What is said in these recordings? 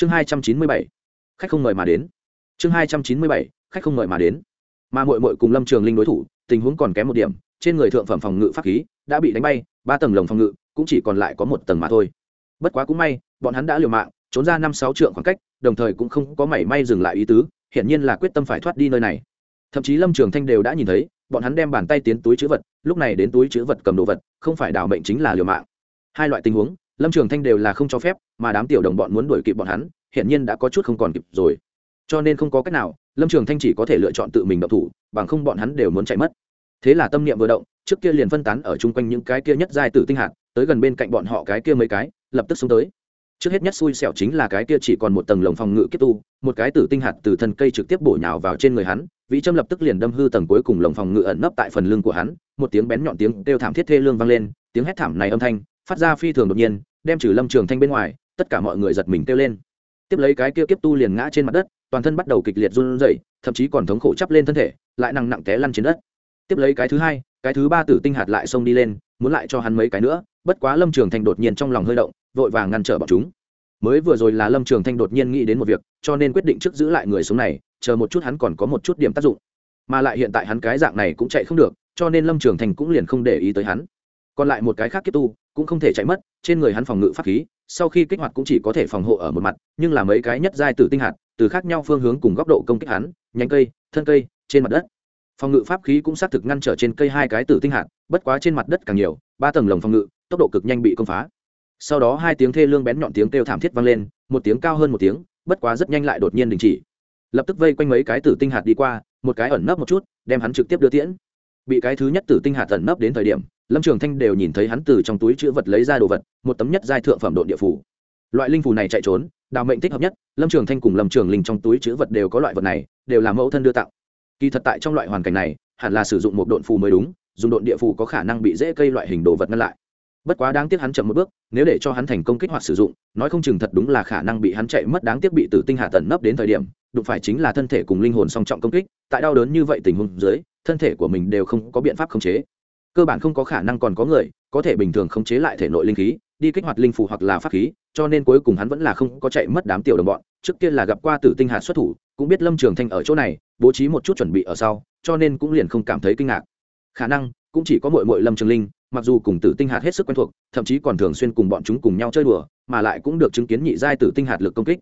chương hai trăm chín mươi bảy, khách không mời mà đến. Chương hai trăm chín mươi bảy, khách không mời mà đến. Mà mội mội cùng lâm trường linh đối thủ, tình huống còn kém một điểm, trên người thượng phẩm phòng ngự pháp khí đã bị đánh bay, ba tầng lồng phòng ngự cũng chỉ còn lại có một tầng mà thôi. Bất quá cũng may, bọn hắn đã liều mạng, trốn ra năm sáu trượng khoảng cách, đồng thời cũng không có mảy may dừng lại ý tứ, hiển nhiên là quyết tâm phải thoát đi nơi này. Thậm chí lâm trường thanh đều đã nhìn thấy, bọn hắn đem bàn tay tiến túi chữ vật, lúc này đến túi chữ vật cầm đồ vật, không phải đảo mệnh chính là liều mạng. Hai loại tình huống lâm trường thanh đều là không cho phép, mà đám tiểu đồng bọn muốn đuổi kịp bọn hắn, hiển nhiên đã có chút không còn kịp rồi. Cho nên không có cách nào, lâm trường thanh chỉ có thể lựa chọn tự mình động thủ, bằng không bọn hắn đều muốn chạy mất. Thế là tâm niệm vừa động, trước kia liền phân tán ở chung quanh những cái kia nhất giai tử tinh hạt, tới gần bên cạnh bọn họ cái kia mấy cái, lập tức xuống tới. Trước hết nhất xui xẻo chính là cái kia chỉ còn một tầng lồng phòng ngự kiếp tu, một cái tử tinh hạt từ thân cây trực tiếp bổ nhào vào trên người hắn, vĩ trâm lập tức liền đâm hư tầng cuối cùng lồng phòng ngự ẩn nấp tại phần lưng của hắn, một tiếng bén nhọn tiếng kêu thảm thiết thê lương vang lên, tiếng hét thảm này âm thanh phát ra phi thường đột nhiên, đem trừ lâm trường thanh bên ngoài, tất cả mọi người giật mình kêu lên. Tiếp lấy cái kia kiếp tu liền ngã trên mặt đất, toàn thân bắt đầu kịch liệt run rẩy, thậm chí còn thống khổ chắp lên thân thể, lại nặng nặng té lăn trên đất. Tiếp lấy cái thứ hai, cái thứ ba tử tinh hạt lại xông đi lên, muốn lại cho hắn mấy cái nữa, bất quá lâm trường thanh đột nhiên trong lòng hơi động, vội vàng ngăn trở bọn chúng. Mới vừa rồi là lâm trường thanh đột nhiên nghĩ đến một việc, cho nên quyết định trước giữ lại người sống này, chờ một chút hắn còn có một chút điểm tác dụng. Mà lại hiện tại hắn cái dạng này cũng chạy không được, cho nên lâm trường thanh cũng liền không để ý tới hắn còn lại một cái khác kiếp tu cũng không thể chạy mất, trên người hắn phòng ngự pháp khí, sau khi kích hoạt cũng chỉ có thể phòng hộ ở một mặt, nhưng là mấy cái nhất giai tử tinh hạt, từ khác nhau phương hướng cùng góc độ công kích hắn, nhánh cây, thân cây, trên mặt đất. Phòng ngự pháp khí cũng xác thực ngăn trở trên cây hai cái tử tinh hạt, bất quá trên mặt đất càng nhiều, ba tầng lồng phòng ngự, tốc độ cực nhanh bị công phá. Sau đó hai tiếng thê lương bén nhọn tiếng kêu thảm thiết vang lên, một tiếng cao hơn một tiếng, bất quá rất nhanh lại đột nhiên đình chỉ. Lập tức vây quanh mấy cái tử tinh hạt đi qua, một cái ẩn nấp một chút, đem hắn trực tiếp đưa tiễn bị cái thứ nhất tử tinh hạt tẩn nấp đến thời điểm, lâm trường thanh đều nhìn thấy hắn từ trong túi chữ vật lấy ra đồ vật, một tấm nhất giai thượng phẩm độn địa phủ. Loại linh phù này chạy trốn, đào mệnh thích hợp nhất, lâm trường thanh cùng lâm trường linh trong túi chữ vật đều có loại vật này, đều là mẫu thân đưa tặng. Kỳ thật tại trong loại hoàn cảnh này, hẳn là sử dụng một độn phù mới đúng, dùng độn địa phù có khả năng bị dễ cây loại hình đồ vật ngăn lại. Bất quá đáng tiếc hắn chậm một bước, nếu để cho hắn thành công kích hoạt sử dụng, nói không chừng thật đúng là khả năng bị hắn chạy mất đáng tiếc bị tử tinh hạ tận nấp đến thời điểm, đụng phải chính là thân thể cùng linh hồn song trọng công kích, tại đau đớn như vậy tình huống dưới thân thể của mình đều không có biện pháp khống chế. Cơ bản không có khả năng còn có người có thể bình thường khống chế lại thể nội linh khí, đi kích hoạt linh phù hoặc là pháp khí, cho nên cuối cùng hắn vẫn là không có chạy mất đám tiểu đồng bọn. Trước kia là gặp qua tử tinh hạt xuất thủ, cũng biết lâm trường thanh ở chỗ này, bố trí một chút chuẩn bị ở sau, cho nên cũng liền không cảm thấy kinh ngạc. Khả năng cũng chỉ có mội mội lâm trường linh, mặc dù cùng tử tinh hạt hết sức quen thuộc, thậm chí còn thường xuyên cùng bọn chúng cùng nhau chơi đùa, mà lại cũng được chứng kiến nhị giai tử tinh hạt lực công kích.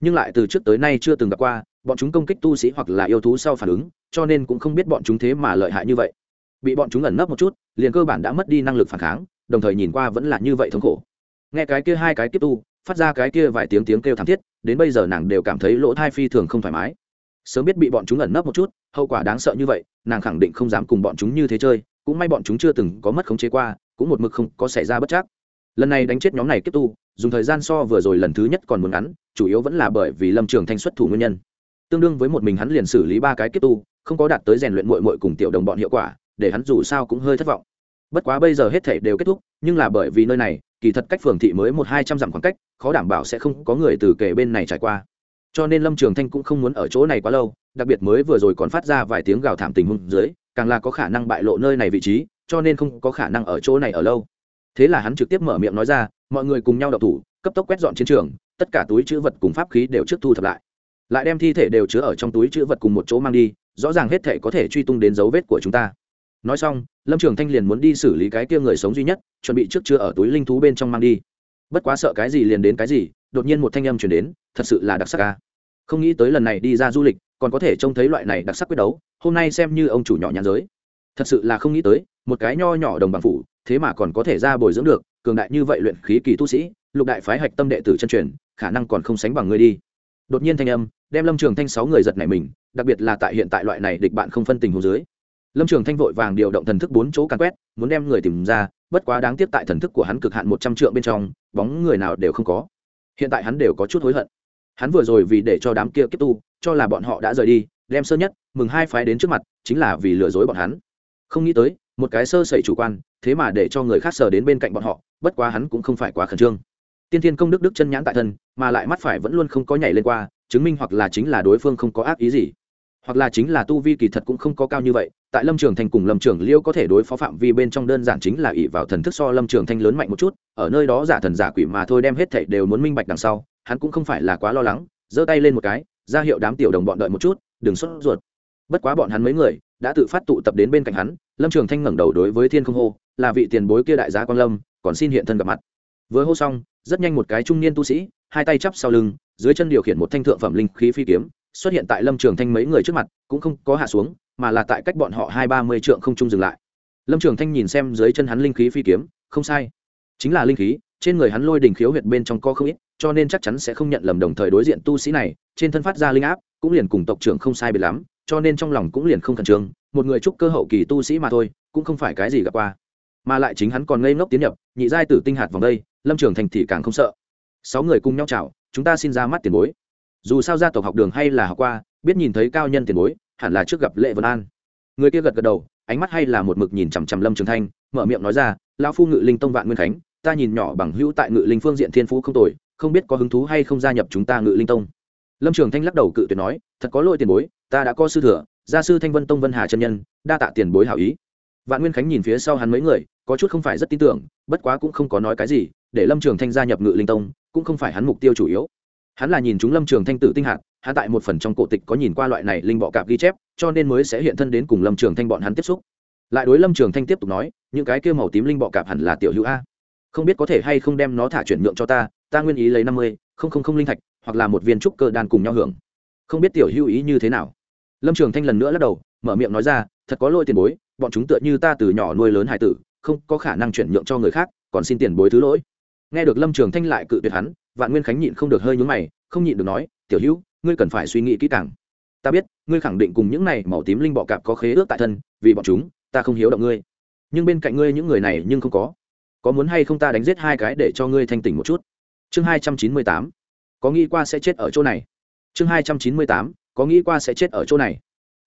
Nhưng lại từ trước tới nay chưa từng gặp qua bọn chúng công kích tu sĩ hoặc là yêu thú sau phản ứng, cho nên cũng không biết bọn chúng thế mà lợi hại như vậy. Bị bọn chúng ẩn nấp một chút, liền cơ bản đã mất đi năng lực phản kháng, đồng thời nhìn qua vẫn là như vậy thống khổ. Nghe cái kia hai cái kiếp tu, phát ra cái kia vài tiếng tiếng kêu thảm thiết, đến bây giờ nàng đều cảm thấy lỗ thai phi thường không thoải mái. Sớm biết bị bọn chúng ẩn nấp một chút, hậu quả đáng sợ như vậy, nàng khẳng định không dám cùng bọn chúng như thế chơi, cũng may bọn chúng chưa từng có mất khống chế qua, cũng một mực không có xảy ra bất chắc. Lần này đánh chết nhóm này kiếp tu, dùng thời gian so vừa rồi lần thứ nhất còn muốn ngắn, chủ yếu vẫn là bởi vì lâm trường thanh xuất thủ nguyên nhân tương đương với một mình hắn liền xử lý ba cái kiếp tu, không có đạt tới rèn luyện mội mội cùng tiểu đồng bọn hiệu quả, để hắn dù sao cũng hơi thất vọng. Bất quá bây giờ hết thể đều kết thúc, nhưng là bởi vì nơi này, kỳ thật cách phường thị mới một hai trăm dặm khoảng cách, khó đảm bảo sẽ không có người từ kề bên này trải qua. Cho nên lâm trường thanh cũng không muốn ở chỗ này quá lâu, đặc biệt mới vừa rồi còn phát ra vài tiếng gào thảm tình hôn dưới, càng là có khả năng bại lộ nơi này vị trí, cho nên không có khả năng ở chỗ này ở lâu. Thế là hắn trực tiếp mở miệng nói ra, mọi người cùng nhau đọc thủ, cấp tốc quét dọn chiến trường, tất cả túi chữ vật cùng pháp khí đều trước thu thập lại lại đem thi thể đều chứa ở trong túi chữ vật cùng một chỗ mang đi, rõ ràng hết thể có thể truy tung đến dấu vết của chúng ta. Nói xong, lâm trường thanh liền muốn đi xử lý cái kia người sống duy nhất, chuẩn bị trước chưa ở túi linh thú bên trong mang đi. Bất quá sợ cái gì liền đến cái gì, đột nhiên một thanh âm chuyển đến, thật sự là đặc sắc ca không nghĩ tới lần này đi ra du lịch, còn có thể trông thấy loại này đặc sắc quyết đấu, hôm nay xem như ông chủ nhỏ nhãn giới. Thật sự là không nghĩ tới, một cái nho nhỏ đồng bằng phủ, thế mà còn có thể ra bồi dưỡng được, cường đại như vậy luyện khí kỳ tu sĩ, lục đại phái hạch tâm đệ tử chân truyền, khả năng còn không sánh bằng người đi đột nhiên thanh âm, đem lâm trường thanh sáu người giật này mình, đặc biệt là tại hiện tại loại này địch bạn không phân tình hồ dưới. Lâm trường thanh vội vàng điều động thần thức bốn chỗ càn quét, muốn đem người tìm ra, bất quá đáng tiếc tại thần thức của hắn cực hạn một trăm triệu bên trong, bóng người nào đều không có. Hiện tại hắn đều có chút hối hận. Hắn vừa rồi vì để cho đám kia kiếp tu, cho là bọn họ đã rời đi, đem sơ nhất, mừng hai phái đến trước mặt, chính là vì lừa dối bọn hắn. Không nghĩ tới, một cái sơ sẩy chủ quan, thế mà để cho người khác sờ đến bên cạnh bọn họ, bất quá hắn cũng không phải quá khẩn trương tiên thiên công đức đức chân nhãn tại thân, mà lại mắt phải vẫn luôn không có nhảy lên qua, chứng minh hoặc là chính là đối phương không có ác ý gì. Hoặc là chính là tu vi kỳ thật cũng không có cao như vậy, tại lâm trường thanh cùng lâm trường liêu có thể đối phó phạm vi bên trong đơn giản chính là ỷ vào thần thức so lâm trường thanh lớn mạnh một chút, ở nơi đó giả thần giả quỷ mà thôi đem hết thảy đều muốn minh bạch đằng sau, hắn cũng không phải là quá lo lắng, giơ tay lên một cái, ra hiệu đám tiểu đồng bọn đợi một chút, đừng sốt ruột. Bất quá bọn hắn mấy người đã tự phát tụ tập đến bên cạnh hắn, lâm trường thanh ngẩng đầu đối với thiên không hô, là vị tiền bối kia đại gia quan lâm, còn xin hiện thân gặp mặt vừa hô xong, rất nhanh một cái trung niên tu sĩ, hai tay chắp sau lưng, dưới chân điều khiển một thanh thượng phẩm linh khí phi kiếm, xuất hiện tại lâm trường thanh mấy người trước mặt, cũng không có hạ xuống, mà là tại cách bọn họ hai ba mươi trượng không trung dừng lại. Lâm trường thanh nhìn xem dưới chân hắn linh khí phi kiếm, không sai. Chính là linh khí, trên người hắn lôi đình khiếu huyệt bên trong co không ít, cho nên chắc chắn sẽ không nhận lầm đồng thời đối diện tu sĩ này, trên thân phát ra linh áp, cũng liền cùng tộc trưởng không sai biệt lắm, cho nên trong lòng cũng liền không khẩn trương, một người trúc cơ hậu kỳ tu sĩ mà thôi, cũng không phải cái gì gặp qua. Mà lại chính hắn còn ngây ngốc tiến nhập nhị giai tử tinh hạt vòng đây, lâm trường thành thì càng không sợ. Sáu người cùng nhau chào, chúng ta xin ra mắt tiền bối. Dù sao gia tộc học đường hay là học qua, biết nhìn thấy cao nhân tiền bối, hẳn là trước gặp lệ vân an. Người kia gật gật đầu, ánh mắt hay là một mực nhìn chằm chằm lâm trường thanh mở miệng nói ra, lão phu ngự linh tông vạn nguyên khánh, ta nhìn nhỏ bằng hữu tại ngự linh phương diện thiên phú không tồi, không biết có hứng thú hay không gia nhập chúng ta ngự linh tông. Lâm trường thanh lắc đầu cự tuyệt nói, thật có lỗi tiền bối, ta đã có sư thừa, gia sư thanh vân tông vân hà chân nhân, đa tạ tiền bối hảo ý. Vạn nguyên khánh nhìn phía sau hắn mấy người có chút không phải rất tin tưởng, bất quá cũng không có nói cái gì, để lâm trường thanh gia nhập ngự linh tông, cũng không phải hắn mục tiêu chủ yếu. Hắn là nhìn chúng lâm trường thanh tử tinh hạt, hắn tại một phần trong cổ tịch có nhìn qua loại này linh bọ cạp ghi chép, cho nên mới sẽ hiện thân đến cùng lâm trường thanh bọn hắn tiếp xúc. Lại đối lâm trường thanh tiếp tục nói, những cái kêu màu tím linh bọ cạp hẳn là tiểu hữu a. Không biết có thể hay không đem nó thả chuyển nhượng cho ta ta nguyên ý lấy năm mươi, không không không linh thạch, hoặc là một viên trúc cơ đan cùng nhau hưởng. Không biết tiểu hữu ý như thế nào. Lâm trường thanh lần nữa lắc đầu, mở miệng nói ra, thật có lỗi tiền bối, bọn chúng tựa như ta từ nhỏ nuôi lớn hải tử không có khả năng chuyển nhượng cho người khác, còn xin tiền bối thứ lỗi. Nghe được lâm trường thanh lại cự tuyệt hắn, vạn nguyên khánh nhịn không được hơi nhúng mày, không nhịn được nói, tiểu hữu, ngươi cần phải suy nghĩ kỹ càng. Ta biết, ngươi khẳng định cùng những này màu tím linh bọ cạp có khế ước tại thân, vì bọn chúng, ta không hiếu động ngươi. Nhưng bên cạnh ngươi những người này nhưng không có. Có muốn hay không ta đánh giết hai cái để cho ngươi thanh tỉnh một chút? Chương hai trăm chín mươi tám. Có nghĩ qua sẽ chết ở chỗ này. Chương hai trăm chín mươi tám. Có nghĩ qua sẽ chết ở chỗ này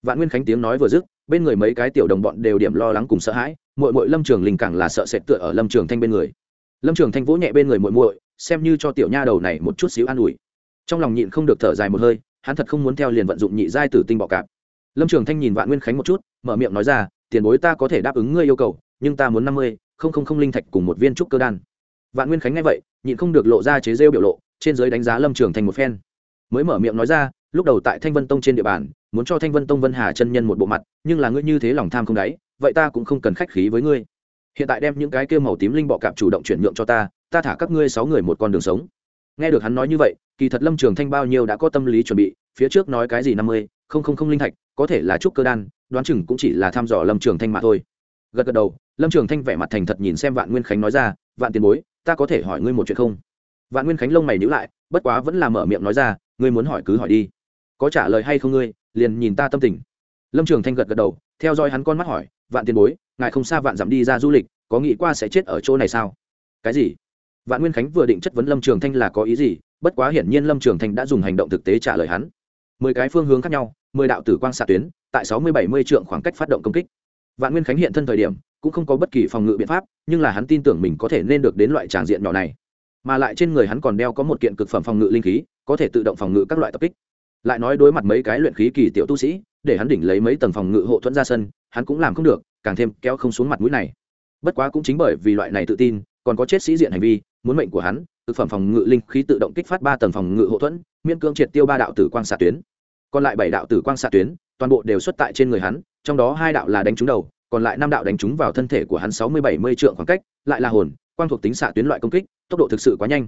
vạn nguyên khánh tiếng nói vừa dứt, bên người mấy cái tiểu đồng bọn đều điểm lo lắng cùng sợ hãi mội mội lâm trường linh càng là sợ sệt tựa ở lâm trường thanh bên người. Lâm trường thanh vỗ nhẹ bên người mội mội xem như cho tiểu nha đầu này một chút xíu an ủi. Trong lòng nhịn không được thở dài một hơi, hắn thật không muốn theo liền vận dụng nhị giai tử tinh bọ cạp. Lâm trường thanh nhìn vạn nguyên khánh một chút, mở miệng nói ra, tiền bối ta có thể đáp ứng ngươi yêu cầu, nhưng ta muốn năm mươi, không không không linh thạch cùng một viên trúc cơ đan. Vạn nguyên khánh nghe vậy, nhịn không được lộ ra chế rêu biểu lộ, trên giới đánh giá lâm trường thành một phen. Mới mở miệng nói ra, lúc đầu tại thanh vân tông trên địa bàn muốn cho thanh vân tông vân hà chân nhân một bộ mặt, nhưng là ngươi như thế lòng tham không đáy, vậy ta cũng không cần khách khí với ngươi. Hiện tại đem những cái kêu màu tím linh bọ cạp chủ động chuyển nhượng cho ta ta thả các ngươi sáu người một con đường sống. Nghe được hắn nói như vậy, kỳ thật lâm trường thanh bao nhiêu đã có tâm lý chuẩn bị, phía trước nói cái gì năm mươi, không không không linh thạch, có thể là trúc cơ đan, đoán chừng cũng chỉ là thăm dò lâm trường thanh mà thôi. Gật gật đầu, lâm trường thanh vẻ mặt thành thật nhìn xem vạn nguyên khánh nói ra, vạn tiền bối, ta có thể hỏi ngươi một chuyện không? Vạn nguyên khánh lông mày nhữ lại, bất quá vẫn là mở miệng nói ra, ngươi muốn hỏi cứ hỏi đi có trả lời hay không ngươi, liền nhìn ta tâm tình. Lâm trường thanh gật gật đầu, theo dõi hắn con mắt hỏi, vạn tiền bối, ngài không xa vạn dặm đi ra du lịch, có nghĩ qua sẽ chết ở chỗ này sao? Cái gì? Vạn nguyên khánh vừa định chất vấn lâm trường thanh là có ý gì, bất quá hiển nhiên lâm trường thanh đã dùng hành động thực tế trả lời hắn. Mười cái phương hướng khác nhau, mười đạo tử quang xạ tuyến, tại sáu mươi bảy mươi trượng khoảng cách phát động công kích. Vạn nguyên khánh hiện thân thời điểm, cũng không có bất kỳ phòng ngự biện pháp, nhưng là hắn tin tưởng mình có thể nên được đến loại tràng diện nhỏ này. Mà lại trên người hắn còn đeo có một kiện cực phẩm phòng ngự linh khí, có thể tự động phòng ngự các loại tập kích lại nói đối mặt mấy cái luyện khí kỳ tiểu tu sĩ, để hắn đỉnh lấy mấy tầng phòng ngự hộ thuẫn ra sân, hắn cũng làm không được, càng thêm kéo không xuống mặt mũi này. Bất quá cũng chính bởi vì loại này tự tin, còn có chết sĩ diện hành vi, muốn mệnh của hắn, thực phẩm phòng ngự linh khí tự động kích phát ba tầng phòng ngự hộ thuẫn, miễn cưỡng triệt tiêu ba đạo tử quang xạ tuyến. Còn lại bảy đạo tử quang xạ tuyến, toàn bộ đều xuất tại trên người hắn, trong đó hai đạo là đánh trúng đầu, còn lại năm đạo đánh trúng vào thân thể của hắn sáu mươi bảy mươi trượng khoảng cách, lại là hồn, quang thuộc tính xạ tuyến loại công kích, tốc độ thực sự quá nhanh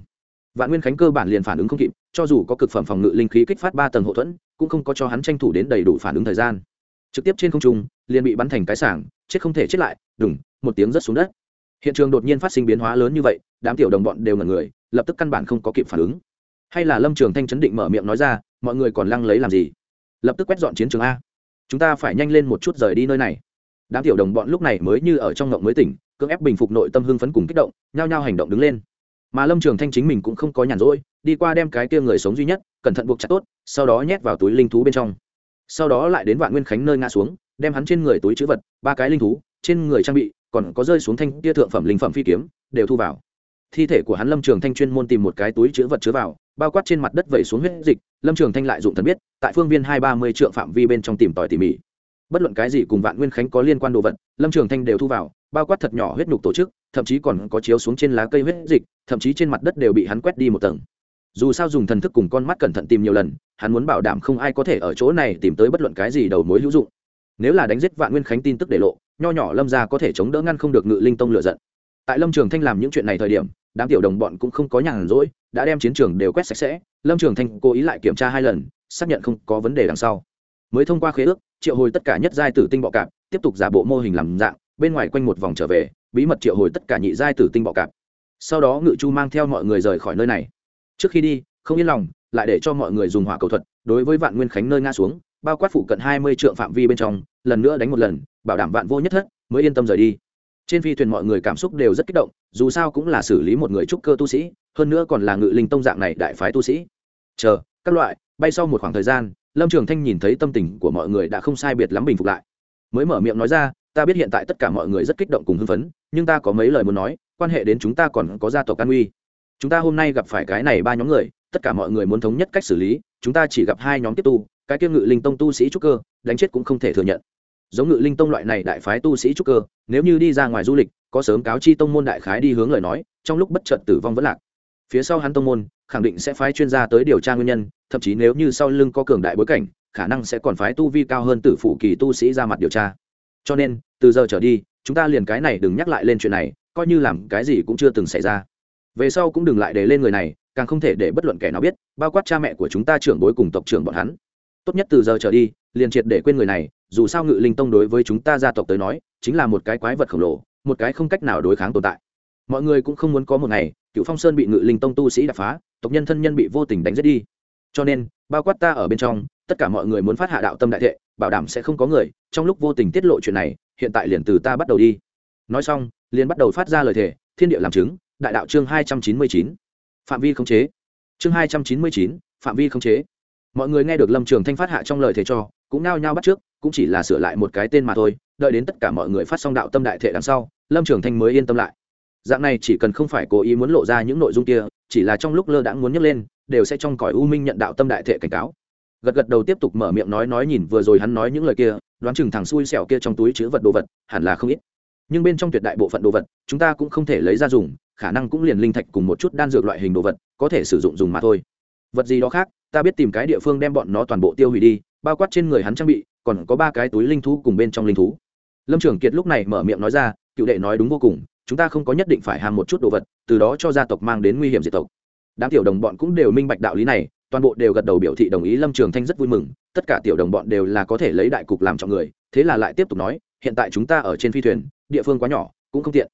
vạn nguyên khánh cơ bản liền phản ứng không kịp, cho dù có cực phẩm phòng ngự linh khí kích phát ba tầng hậu thuẫn, cũng không có cho hắn tranh thủ đến đầy đủ phản ứng thời gian. Trực tiếp trên không trung, liền bị bắn thành cái sảng, chết không thể chết lại, đùng, một tiếng rất xuống đất. Hiện trường đột nhiên phát sinh biến hóa lớn như vậy, đám tiểu đồng bọn đều ngẩn người, lập tức căn bản không có kịp phản ứng. Hay là lâm trường thanh chấn định mở miệng nói ra, mọi người còn lăng lấy làm gì? Lập tức quét dọn chiến trường a. Chúng ta phải nhanh lên một chút rời đi nơi này. Đám tiểu đồng bọn lúc này mới như ở trong ngộng mới tỉnh, cưỡng ép bình phục nội tâm hưng phấn cùng kích động, nhao nhao hành động đứng lên mà lâm trường thanh chính mình cũng không có nhàn rỗi, đi qua đem cái kia người sống duy nhất, cẩn thận buộc chặt tốt, sau đó nhét vào túi linh thú bên trong. Sau đó lại đến vạn nguyên khánh nơi ngã xuống, đem hắn trên người túi chữ vật, ba cái linh thú, trên người trang bị, còn có rơi xuống thanh kia thượng phẩm linh phẩm phi kiếm, đều thu vào. Thi thể của hắn lâm trường thanh chuyên môn tìm một cái túi chữ vật chứa vào, bao quát trên mặt đất vẩy xuống huyết dịch, lâm trường thanh lại dụng thần biết, tại phương viên hai ba mươi trượng phạm vi bên trong tìm tòi tỉ mỉ. Bất luận cái gì cùng vạn nguyên khánh có liên quan đồ vật, lâm trường thanh đều thu vào, bao quát thật nhỏ huyết nhục tổ chức thậm chí còn có chiếu xuống trên lá cây huyết dịch, thậm chí trên mặt đất đều bị hắn quét đi một tầng. Dù sao dùng thần thức cùng con mắt cẩn thận tìm nhiều lần, hắn muốn bảo đảm không ai có thể ở chỗ này tìm tới bất luận cái gì đầu mối hữu dụng. Nếu là đánh giết vạn nguyên khánh tin tức để lộ, nho nhỏ lâm gia có thể chống đỡ ngăn không được ngự linh tông lựa giận. Tại lâm trường thanh làm những chuyện này thời điểm, đám tiểu đồng bọn cũng không có nhàn rỗi, đã đem chiến trường đều quét sạch sẽ. Lâm trường thanh cố ý lại kiểm tra hai lần, xác nhận không có vấn đề đằng sau. Mới thông qua khế ước, triệu hồi tất cả nhất giai tử tinh bọ cạp, tiếp tục giả bộ mô hình làm dạng, bên ngoài quanh một vòng trở về bí mật triệu hồi tất cả nhị giai tử tinh bọ cạp. Sau đó ngự chu mang theo mọi người rời khỏi nơi này. Trước khi đi, không yên lòng, lại để cho mọi người dùng hỏa cầu thuật, đối với vạn nguyên khánh nơi ngã xuống, bao quát phụ cận hai mươi trượng phạm vi bên trong, lần nữa đánh một lần, bảo đảm vạn vô nhất thất, mới yên tâm rời đi. Trên phi thuyền mọi người cảm xúc đều rất kích động, dù sao cũng là xử lý một người trúc cơ tu sĩ, hơn nữa còn là ngự linh tông dạng này đại phái tu sĩ. Chờ, các loại, bay sau một khoảng thời gian, lâm trường thanh nhìn thấy tâm tình của mọi người đã không sai biệt lắm bình phục lại. Mới mở miệng nói ra ta biết hiện tại tất cả mọi người rất kích động cùng hưng phấn, nhưng ta có mấy lời muốn nói, quan hệ đến chúng ta còn có gia tộc an uy chúng ta hôm nay gặp phải cái này ba nhóm người, tất cả mọi người muốn thống nhất cách xử lý, chúng ta chỉ gặp hai nhóm tiếp tu, cái kiêm ngự linh tông tu sĩ trúc cơ, đánh chết cũng không thể thừa nhận. Giống ngự linh tông loại này đại phái tu sĩ trúc cơ, nếu như đi ra ngoài du lịch, có sớm cáo chi tông môn đại khái đi hướng lời nói, trong lúc bất chợt tử vong vẫn lạc. Phía sau hắn tông môn, khẳng định sẽ phái chuyên gia tới điều tra nguyên nhân, thậm chí nếu như sau lưng có cường đại bối cảnh, khả năng sẽ còn phái tu vi cao hơn tử phụ kỳ tu sĩ ra mặt điều tra cho nên, từ giờ trở đi, chúng ta liền cái này đừng nhắc lại lên chuyện này, coi như làm cái gì cũng chưa từng xảy ra. Về sau cũng đừng lại để lên người này, càng không thể để bất luận kẻ nào biết, bao quát cha mẹ của chúng ta trưởng bối cùng tộc trưởng bọn hắn. Tốt nhất từ giờ trở đi, liền triệt để quên người này, dù sao ngự linh tông đối với chúng ta gia tộc tới nói, chính là một cái quái vật khổng lồ, một cái không cách nào đối kháng tồn tại. Mọi người cũng không muốn có một ngày cựu phong sơn bị ngự linh tông tu sĩ đập phá, tộc nhân thân nhân bị vô tình đánh giết đi. Cho nên, bao quát ta ở bên trong, tất cả mọi người muốn phát hạ đạo tâm đại thệ bảo đảm sẽ không có người, trong lúc vô tình tiết lộ chuyện này, hiện tại liền từ ta bắt đầu đi. Nói xong, liền bắt đầu phát ra lời thề, thiên địa làm chứng, đại đạo chương hai trăm chín mươi chín, phạm vi khống chế. Chương hai trăm chín mươi chín, phạm vi khống chế. Mọi người nghe được lâm trường thanh phát hạ trong lời thề cho, cũng nao nhao bắt trước, cũng chỉ là sửa lại một cái tên mà thôi, đợi đến tất cả mọi người phát xong đạo tâm đại thể đằng sau, lâm trường thanh mới yên tâm lại. Dạng này chỉ cần không phải cố ý muốn lộ ra những nội dung kia, chỉ là trong lúc lơ đãng muốn nhấc lên, đều sẽ trong cõi u minh nhận đạo tâm đại thể cảnh cáo gật gật đầu tiếp tục mở miệng nói nói nhìn vừa rồi hắn nói những lời kia, đoán chừng thằng xui xẻo kia trong túi chứa vật đồ vật, hẳn là không ít. Nhưng bên trong tuyệt đại bộ phận đồ vật, chúng ta cũng không thể lấy ra dùng, khả năng cũng liền linh thạch cùng một chút đan dược loại hình đồ vật, có thể sử dụng dùng mà thôi. Vật gì đó khác, ta biết tìm cái địa phương đem bọn nó toàn bộ tiêu hủy đi, bao quát trên người hắn trang bị, còn có ba cái túi linh thú cùng bên trong linh thú. Lâm trưởng kiệt lúc này mở miệng nói ra, cựu đệ nói đúng vô cùng, chúng ta không có nhất định phải ham một chút đồ vật, từ đó cho gia tộc mang đến nguy hiểm diệt tộc. Đám tiểu đồng bọn cũng đều minh bạch đạo lý này toàn bộ đều gật đầu biểu thị đồng ý lâm trường thanh rất vui mừng, tất cả tiểu đồng bọn đều là có thể lấy đại cục làm trọng người, thế là lại tiếp tục nói, hiện tại chúng ta ở trên phi thuyền, địa phương quá nhỏ, cũng không tiện.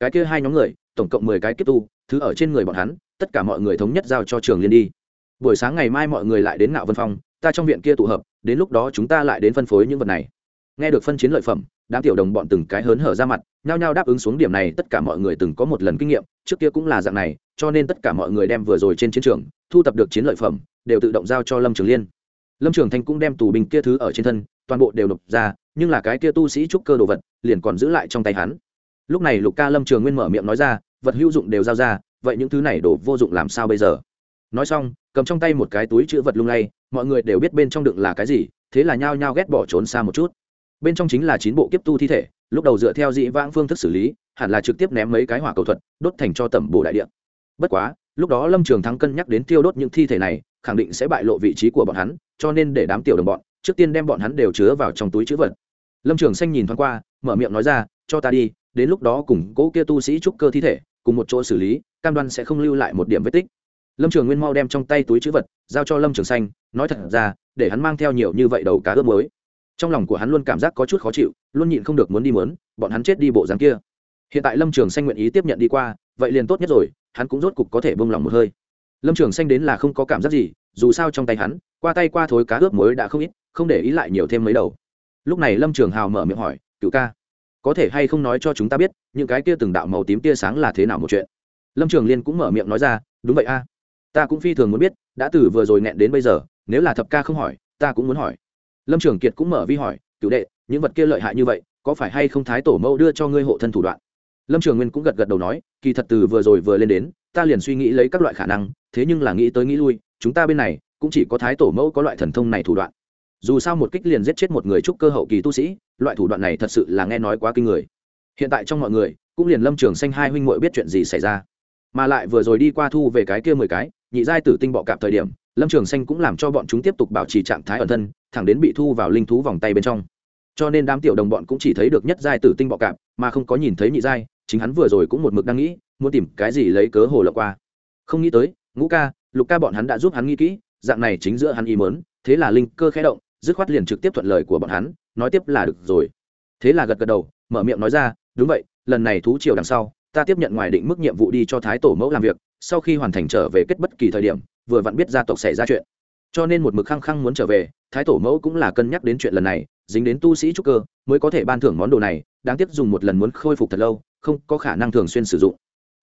Cái kia hai nhóm người, tổng cộng mười cái kiếp tu, thứ ở trên người bọn hắn, tất cả mọi người thống nhất giao cho trường liên đi. Buổi sáng ngày mai mọi người lại đến ngạo vân phong, ta trong viện kia tụ hợp, đến lúc đó chúng ta lại đến phân phối những vật này. Nghe được phân chiến lợi phẩm đám tiểu đồng bọn từng cái hớn hở ra mặt, nhao nhao đáp ứng xuống điểm này, tất cả mọi người từng có một lần kinh nghiệm, trước kia cũng là dạng này, cho nên tất cả mọi người đem vừa rồi trên chiến trường, thu tập được chiến lợi phẩm, đều tự động giao cho lâm trường liên. Lâm trường thanh cũng đem tù binh kia thứ ở trên thân, toàn bộ đều nộp ra, nhưng là cái kia tu sĩ trúc cơ đồ vật, liền còn giữ lại trong tay hắn. Lúc này lục ca lâm trường nguyên mở miệng nói ra, vật hữu dụng đều giao ra, vậy những thứ này đổ vô dụng làm sao bây giờ? Nói xong, cầm trong tay một cái túi chữ vật lung lay, mọi người đều biết bên trong đựng là cái gì, thế là nhao nhao ghét bỏ trốn xa một chút bên trong chính là chín bộ kiếp tu thi thể, lúc đầu dựa theo dị vãng phương thức xử lý, hẳn là trực tiếp ném mấy cái hỏa cầu thuật, đốt thành cho tẩm bổ đại điện bất quá, lúc đó lâm trường thắng cân nhắc đến tiêu đốt những thi thể này, khẳng định sẽ bại lộ vị trí của bọn hắn, cho nên để đám tiểu đồng bọn, trước tiên đem bọn hắn đều chứa vào trong túi chữ vật. Lâm trường xanh nhìn thoáng qua, mở miệng nói ra, cho ta đi, đến lúc đó cùng cố kia tu sĩ trúc cơ thi thể, cùng một chỗ xử lý, cam đoan sẽ không lưu lại một điểm vết tích. Lâm trường nguyên mau đem trong tay túi chữ vật giao cho lâm trường xanh, nói thật ra, để hắn mang theo nhiều như vậy đầu cá ướp mới trong lòng của hắn luôn cảm giác có chút khó chịu, luôn nhịn không được muốn đi mớn, bọn hắn chết đi bộ dáng kia. Hiện tại lâm trường xanh nguyện ý tiếp nhận đi qua, vậy liền tốt nhất rồi, hắn cũng rốt cục có thể bông lòng một hơi. Lâm trường xanh đến là không có cảm giác gì, dù sao trong tay hắn, qua tay qua thối cá ướp mới đã không ít, không để ý lại nhiều thêm mấy đầu. Lúc này lâm trường hào mở miệng hỏi cựu ca, có thể hay không nói cho chúng ta biết, những cái kia từng đạo màu tím tia sáng là thế nào một chuyện? Lâm trường liên cũng mở miệng nói ra, đúng vậy a, ta cũng phi thường muốn biết, đã từ vừa rồi nghẹn đến bây giờ, nếu là thập ca không hỏi, ta cũng muốn hỏi lâm trường kiệt cũng mở vi hỏi cựu đệ, những vật kia lợi hại như vậy, có phải hay không thái tổ mẫu đưa cho ngươi hộ thân thủ đoạn? Lâm trường nguyên cũng gật gật đầu nói, kỳ thật từ vừa rồi vừa lên đến, ta liền suy nghĩ lấy các loại khả năng, thế nhưng là nghĩ tới nghĩ lui, chúng ta bên này cũng chỉ có thái tổ mẫu có loại thần thông này thủ đoạn. Dù sao một kích liền giết chết một người trúc cơ hậu kỳ tu sĩ, loại thủ đoạn này thật sự là nghe nói quá kinh người. Hiện tại trong mọi người, cũng liền lâm trường xanh hai huynh muội biết chuyện gì xảy ra. Mà lại vừa rồi đi qua thu về cái kia mười cái, nhị giai tử tinh bọ cạp thời điểm lâm trường xanh cũng làm cho bọn chúng tiếp tục bảo trì trạng thái ẩn thân, thẳng đến bị thu vào linh thú vòng tay bên trong. Cho nên đám tiểu đồng bọn cũng chỉ thấy được nhất giai tử tinh bọ cạp, mà không có nhìn thấy nhị giai, chính hắn vừa rồi cũng một mực đang nghĩ, muốn tìm cái gì lấy cớ hồ lộng qua. Không nghĩ tới, ngũ ca, lục ca bọn hắn đã giúp hắn nghĩ kỹ, dạng này chính giữa hắn ý mớn thế là linh cơ khẽ động, dứt khoát liền trực tiếp thuận lời của bọn hắn, nói tiếp là được rồi. Thế là gật gật đầu, mở miệng nói ra, đúng vậy, lần này thú triều đằng sau, ta tiếp nhận ngoài định mức nhiệm vụ đi cho thái tổ mẫu làm việc, sau khi hoàn thành trở về kết bất kỳ thời điểm vừa vặn biết gia tộc xảy ra chuyện. Cho nên một mực khăng khăng muốn trở về, thái tổ mẫu cũng là cân nhắc đến chuyện lần này, dính đến tu sĩ trúc cơ, mới có thể ban thưởng món đồ này, đáng tiếc dùng một lần muốn khôi phục thật lâu, không có khả năng thường xuyên sử dụng.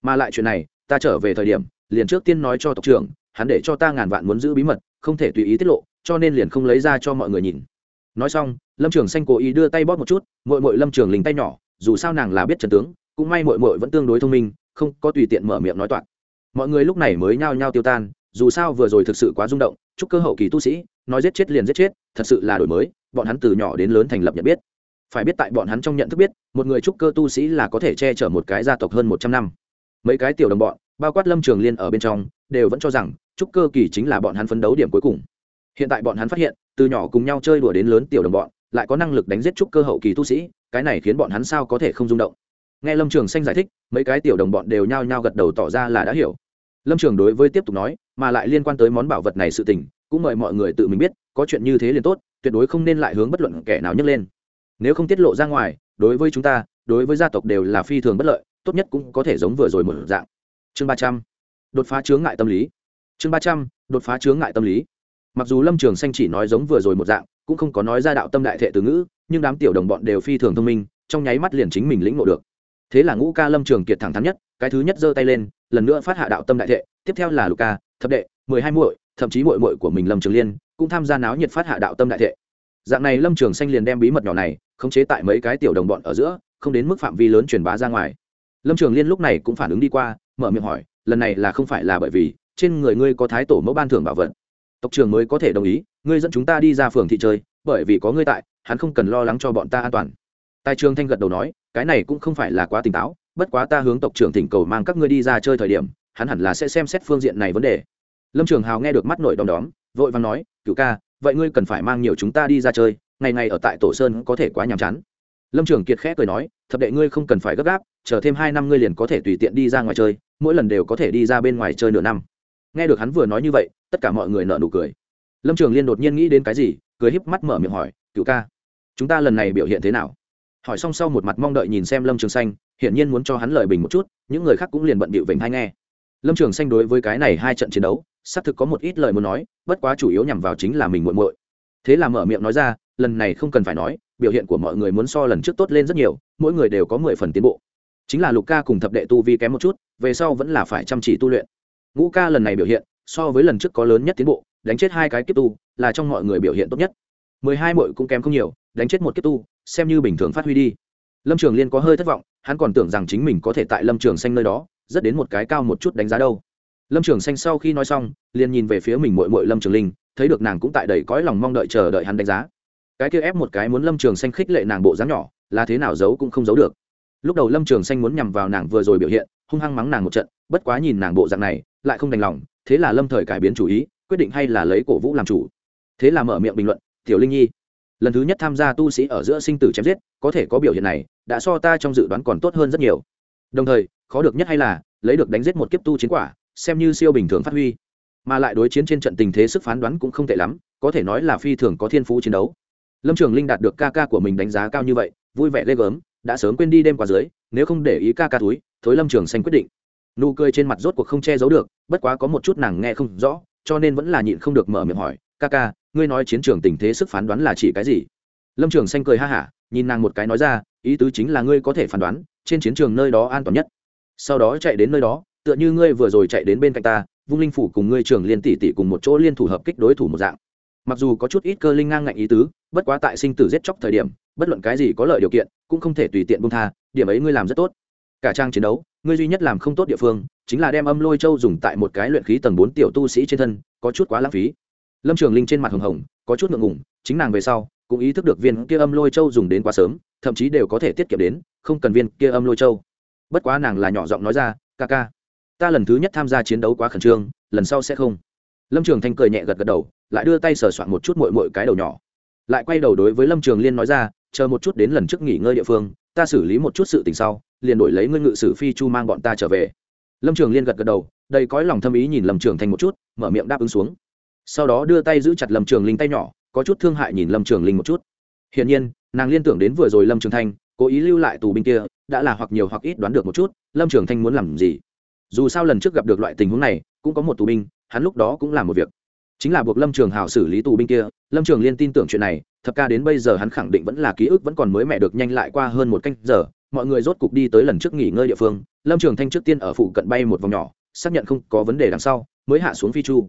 Mà lại chuyện này, ta trở về thời điểm, liền trước tiên nói cho tộc trưởng, hắn để cho ta ngàn vạn muốn giữ bí mật, không thể tùy ý tiết lộ, cho nên liền không lấy ra cho mọi người nhìn. Nói xong, lâm trường xanh cố ý đưa tay bóp một chút mội mội lâm trường lính tay nhỏ, dù sao nàng là biết trần tướng, cũng may mội mội vẫn tương đối thông minh, không có tùy tiện mở miệng nói toạc. Mọi người lúc này mới nhao nhao tiêu tan dù sao vừa rồi thực sự quá rung động, chúc cơ hậu kỳ tu sĩ, nói giết chết liền giết chết, thật sự là đổi mới, bọn hắn từ nhỏ đến lớn thành lập nhận biết. Phải biết tại bọn hắn trong nhận thức biết, một người trúc cơ tu sĩ là có thể che chở một cái gia tộc hơn một trăm năm. Mấy cái tiểu đồng bọn, bao quát lâm trường liên ở bên trong, đều vẫn cho rằng trúc cơ kỳ chính là bọn hắn phấn đấu điểm cuối cùng. Hiện tại bọn hắn phát hiện, từ nhỏ cùng nhau chơi đùa đến lớn tiểu đồng bọn, lại có năng lực đánh giết trúc cơ hậu kỳ tu sĩ, cái này khiến bọn hắn sao có thể không rung động. Nghe lâm trường xanh giải thích, mấy cái tiểu đồng bọn đều nhao nhao gật đầu tỏ ra là đã hiểu lâm trường đối với tiếp tục nói, mà lại liên quan tới món bảo vật này sự tình, cũng mời mọi người tự mình biết, có chuyện như thế liền tốt, tuyệt đối không nên lại hướng bất luận kẻ nào nhấc lên. Nếu không tiết lộ ra ngoài, đối với chúng ta, đối với gia tộc đều là phi thường bất lợi, tốt nhất cũng có thể giống vừa rồi một dạng. Chương ba trăm, đột phá chướng ngại tâm lý. Chương ba trăm, đột phá chướng ngại tâm lý. Mặc dù lâm trường xanh chỉ nói giống vừa rồi một dạng, cũng không có nói ra đạo tâm đại thệ từ ngữ, nhưng đám tiểu đồng bọn đều phi thường thông minh, trong nháy mắt liền chính mình lĩnh ngộ được. Thế là ngũ ca lâm trường kiệt thẳng thắn nhất, cái thứ nhất giơ tay lên lần nữa phát hạ đạo tâm đại thệ, tiếp theo là luka, thập đệ, mười hai muội, thậm chí muội muội của mình lâm trường liên, cũng tham gia náo nhiệt phát hạ đạo tâm đại thệ. Dạng này lâm trường xanh liền đem bí mật nhỏ này khống chế tại mấy cái tiểu đồng bọn ở giữa, không đến mức phạm vi lớn truyền bá ra ngoài. Lâm trường liên lúc này cũng phản ứng đi qua, mở miệng hỏi, lần này là không phải là bởi vì trên người ngươi có thái tổ mẫu ban thưởng bảo vật? Tộc trường mới có thể đồng ý, ngươi dẫn chúng ta đi ra phường thị chơi, bởi vì có ngươi tại, hắn không cần lo lắng cho bọn ta an toàn. Tài trường thanh gật đầu nói, cái này cũng không phải là quá tỉnh táo bất quá ta hướng tộc trưởng thỉnh cầu mang các ngươi đi ra chơi thời điểm, hắn hẳn là sẽ xem xét phương diện này vấn đề. Lâm trường hào nghe được mắt nổi đom đóm, vội và nói cựu ca, vậy ngươi cần phải mang nhiều chúng ta đi ra chơi, ngày ngày ở tại tổ sơn có thể quá nhàm chán. Lâm trường kiệt khẽ cười nói, thập đệ ngươi không cần phải gấp gáp, chờ thêm hai năm ngươi liền có thể tùy tiện đi ra ngoài chơi, mỗi lần đều có thể đi ra bên ngoài chơi nửa năm. Nghe được hắn vừa nói như vậy, tất cả mọi người nợ nụ cười. Lâm trường liên đột nhiên nghĩ đến cái gì, cười híp mắt mở miệng hỏi cựu ca, chúng ta lần này biểu hiện thế nào? Hỏi xong sau một mặt mong đợi nhìn xem lâm trường xanh hiển nhiên muốn cho hắn lời bình một chút, những người khác cũng liền bận bịu vểnh hay nghe. Lâm trường xanh đối với cái này hai trận chiến đấu, xác thực có một ít lời muốn nói, bất quá chủ yếu nhằm vào chính là mình muộn muội. Thế là mở miệng nói ra, lần này không cần phải nói, biểu hiện của mọi người muốn so lần trước tốt lên rất nhiều, mỗi người đều có mười phần tiến bộ. Chính là lục ca cùng thập đệ tu vi kém một chút, về sau vẫn là phải chăm chỉ tu luyện. Ngũ ca lần này biểu hiện, so với lần trước có lớn nhất tiến bộ, đánh chết hai cái kiếp tu, là trong mọi người biểu hiện tốt nhất. Mười hai mội cũng kém không nhiều, đánh chết một kiếp tu, xem như bình thường phát huy đi. Lâm trường liên có hơi thất vọng hắn còn tưởng rằng chính mình có thể tại lâm trường xanh nơi đó, rất đến một cái cao một chút đánh giá đâu. Lâm trường xanh sau khi nói xong, liền nhìn về phía mình mội mội lâm trường linh, thấy được nàng cũng tại đầy cõi lòng mong đợi chờ đợi hắn đánh giá. Cái kia ép một cái muốn lâm trường xanh khích lệ nàng bộ dáng nhỏ, là thế nào giấu cũng không giấu được. Lúc đầu lâm trường xanh muốn nhằm vào nàng vừa rồi biểu hiện, hung hăng mắng nàng một trận, bất quá nhìn nàng bộ dạng này, lại không đành lòng, thế là lâm thời cải biến chủ ý, quyết định hay là lấy cổ vũ làm chủ. Thế là mở miệng bình luận, tiểu linh nhi lần thứ nhất tham gia tu sĩ ở giữa sinh tử chém giết, có thể có biểu hiện này, đã so ta trong dự đoán còn tốt hơn rất nhiều. Đồng thời, khó được nhất hay là, lấy được đánh giết một kiếp tu chiến quả, xem như siêu bình thường phát huy. Mà lại đối chiến trên trận tình thế sức phán đoán cũng không tệ lắm, có thể nói là phi thường có thiên phú chiến đấu. Lâm trường linh đạt được ca ca của mình đánh giá cao như vậy, vui vẻ ghê gớm, đã sớm quên đi đêm qua dưới, nếu không để ý ca ca túi, thối lâm trường xanh quyết định. Nụ cười trên mặt rốt cuộc không che giấu được, bất quá có một chút nàng nghe không rõ, cho nên vẫn là nhịn không được mở miệng hỏi, ca ca ngươi nói chiến trường tình thế sức phán đoán là chỉ cái gì? Lâm trường xanh cười ha hả, nhìn nàng một cái nói ra, ý tứ chính là ngươi có thể phán đoán, trên chiến trường nơi đó an toàn nhất. Sau đó chạy đến nơi đó, tựa như ngươi vừa rồi chạy đến bên cạnh ta, vung linh phủ cùng ngươi trường liên tỷ tỷ cùng một chỗ liên thủ hợp kích đối thủ một dạng. Mặc dù có chút ít cơ linh ngang ngạnh ý tứ, bất quá tại sinh tử giết chóc thời điểm, bất luận cái gì có lợi điều kiện, cũng không thể tùy tiện bung tha, điểm ấy ngươi làm rất tốt. Cả trang chiến đấu, ngươi duy nhất làm không tốt địa phương, chính là đem âm lôi châu dùng tại một cái luyện khí tầng bốn tiểu tu sĩ trên thân, có chút quá lãng phí lâm trường linh trên mặt hồng hồng, có chút ngượng ngủng chính nàng về sau, cũng ý thức được viên kia âm lôi châu dùng đến quá sớm, thậm chí đều có thể tiết kiệm đến, không cần viên kia âm lôi châu. Bất quá nàng là nhỏ giọng nói ra, ca ca, ta lần thứ nhất tham gia chiến đấu quá khẩn trương, lần sau sẽ không. Lâm trường thanh cười nhẹ gật gật đầu, lại đưa tay sờ soạn một chút mội mội cái đầu nhỏ. Lại quay đầu đối với lâm trường liên nói ra, chờ một chút đến lần trước nghỉ ngơi địa phương, ta xử lý một chút sự tình sau, liền đổi lấy ngươi ngự sử phi chu mang bọn ta trở về. Lâm trường liên gật gật đầu, đầy cõi lòng thâm ý nhìn lâm trường thanh một chút, mở miệng đáp ứng xuống sau đó đưa tay giữ chặt lâm trường linh tay nhỏ, có chút thương hại nhìn lâm trường linh một chút. Hiển nhiên, nàng liên tưởng đến vừa rồi lâm trường thanh, cố ý lưu lại tù binh kia, đã là hoặc nhiều hoặc ít đoán được một chút, lâm trường thanh muốn làm gì. Dù sao lần trước gặp được loại tình huống này, cũng có một tù binh, hắn lúc đó cũng làm một việc. Chính là buộc lâm trường hào xử lý tù binh kia. Lâm trường liên tin tưởng chuyện này, thập ca đến bây giờ hắn khẳng định vẫn là ký ức vẫn còn mới mẹ được nhanh lại qua hơn một canh giờ. Mọi người rốt cục đi tới lần trước nghỉ ngơi địa phương. Lâm trường thanh trước tiên ở phụ cận bay một vòng nhỏ, xác nhận không có vấn đề đằng sau, mới hạ xuống phi chu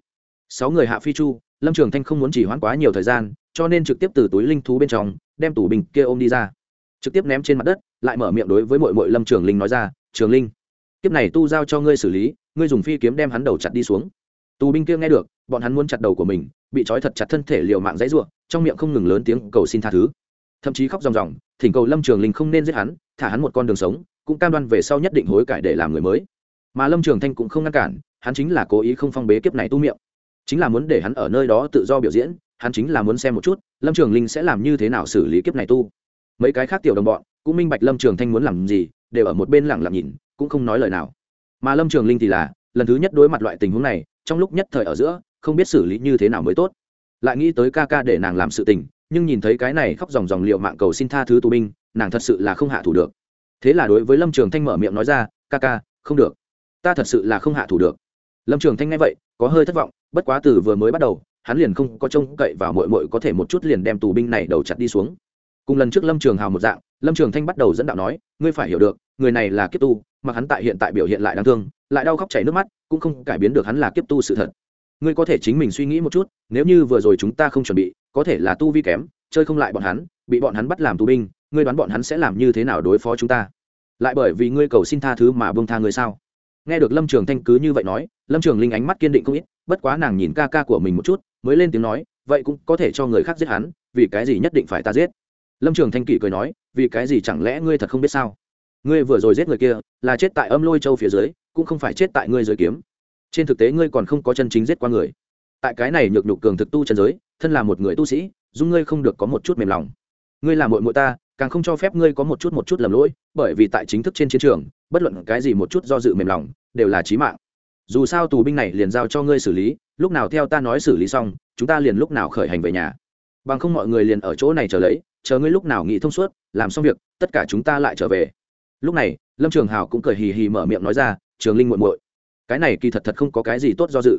sáu người hạ phi chu, lâm trường thanh không muốn chỉ hoãn quá nhiều thời gian, cho nên trực tiếp từ túi linh thú bên trong đem tủ bình kia ôm đi ra. Trực tiếp ném trên mặt đất, lại mở miệng đối với mội mội lâm trường linh nói ra, trường linh, kiếp này tu giao cho ngươi xử lý, ngươi dùng phi kiếm đem hắn đầu chặt đi xuống. Tù binh kia nghe được, bọn hắn muốn chặt đầu của mình, bị trói thật chặt thân thể liều mạng dãy ruộng trong miệng không ngừng lớn tiếng cầu xin tha thứ. Thậm chí khóc ròng ròng, thỉnh cầu lâm trường linh không nên giết hắn, thả hắn một con đường sống, cũng cam đoan về sau nhất định hối cải để làm người mới. Mà lâm trường thanh cũng không ngăn cản, hắn chính là cố ý không phong bế kiếp này tu miệng chính là muốn để hắn ở nơi đó tự do biểu diễn, hắn chính là muốn xem một chút, lâm trường linh sẽ làm như thế nào xử lý kiếp này tu. Mấy cái khác tiểu đồng bọn, cũng minh bạch lâm trường thanh muốn làm gì, đều ở một bên lẳng lặng nhìn, cũng không nói lời nào. Mà lâm trường linh thì là, lần thứ nhất đối mặt loại tình huống này, trong lúc nhất thời ở giữa, không biết xử lý như thế nào mới tốt. Lại nghĩ tới ca ca để nàng làm sự tình, nhưng nhìn thấy cái này khóc dòng dòng liệu mạng cầu xin tha thứ tù binh, nàng thật sự là không hạ thủ được. Thế là đối với lâm trường thanh mở miệng nói ra, ca ca, không được. Ta thật sự là không hạ thủ được lâm trường thanh nghe vậy, có hơi thất vọng, bất quá từ vừa mới bắt đầu, hắn liền không có trông cậy vào mội mội có thể một chút liền đem tù binh này đầu chặt đi xuống. Cùng lần trước lâm trường hào một dạng, lâm trường thanh bắt đầu dẫn đạo nói, ngươi phải hiểu được, người này là kiếp tu mà hắn tại hiện tại biểu hiện lại đáng thương, lại đau khóc chảy nước mắt, cũng không cải biến được hắn là kiếp tu sự thật. Ngươi có thể chính mình suy nghĩ một chút, nếu như vừa rồi chúng ta không chuẩn bị, có thể là tu vi kém, chơi không lại bọn hắn, bị bọn hắn bắt làm tù binh, ngươi đoán bọn hắn sẽ làm như thế nào đối phó chúng ta? Lại bởi vì ngươi cầu xin tha thứ mà bông tha ngươi sao? Nghe được lâm trường thanh cứ như vậy nói, lâm trường linh ánh mắt kiên định không ít, bất quá nàng nhìn ca ca của mình một chút, mới lên tiếng nói, vậy cũng có thể cho người khác giết hắn, vì cái gì nhất định phải ta giết? Lâm trường thanh kỷ cười nói, vì cái gì chẳng lẽ ngươi thật không biết sao? Ngươi vừa rồi giết người kia, là chết tại âm lôi châu phía dưới, cũng không phải chết tại ngươi dưới kiếm. Trên thực tế ngươi còn không có chân chính giết qua người. Tại cái này nhược nhục cường thực tu trần giới, thân là một người tu sĩ, dung ngươi không được có một chút mềm lòng. Ngươi là mội mội ta càng không cho phép ngươi có một chút một chút lầm lỗi, bởi vì tại chính thức trên chiến trường, bất luận cái gì một chút do dự mềm lòng, đều là trí mạng. Dù sao tù binh này liền giao cho ngươi xử lý, lúc nào theo ta nói xử lý xong, chúng ta liền lúc nào khởi hành về nhà. Bằng không mọi người liền ở chỗ này chờ lấy, chờ ngươi lúc nào nghĩ thông suốt, làm xong việc, tất cả chúng ta lại trở về. Lúc này, lâm trường hào cũng cười hì hì mở miệng nói ra, trường linh muội muội, cái này kỳ thật thật không có cái gì tốt do dự.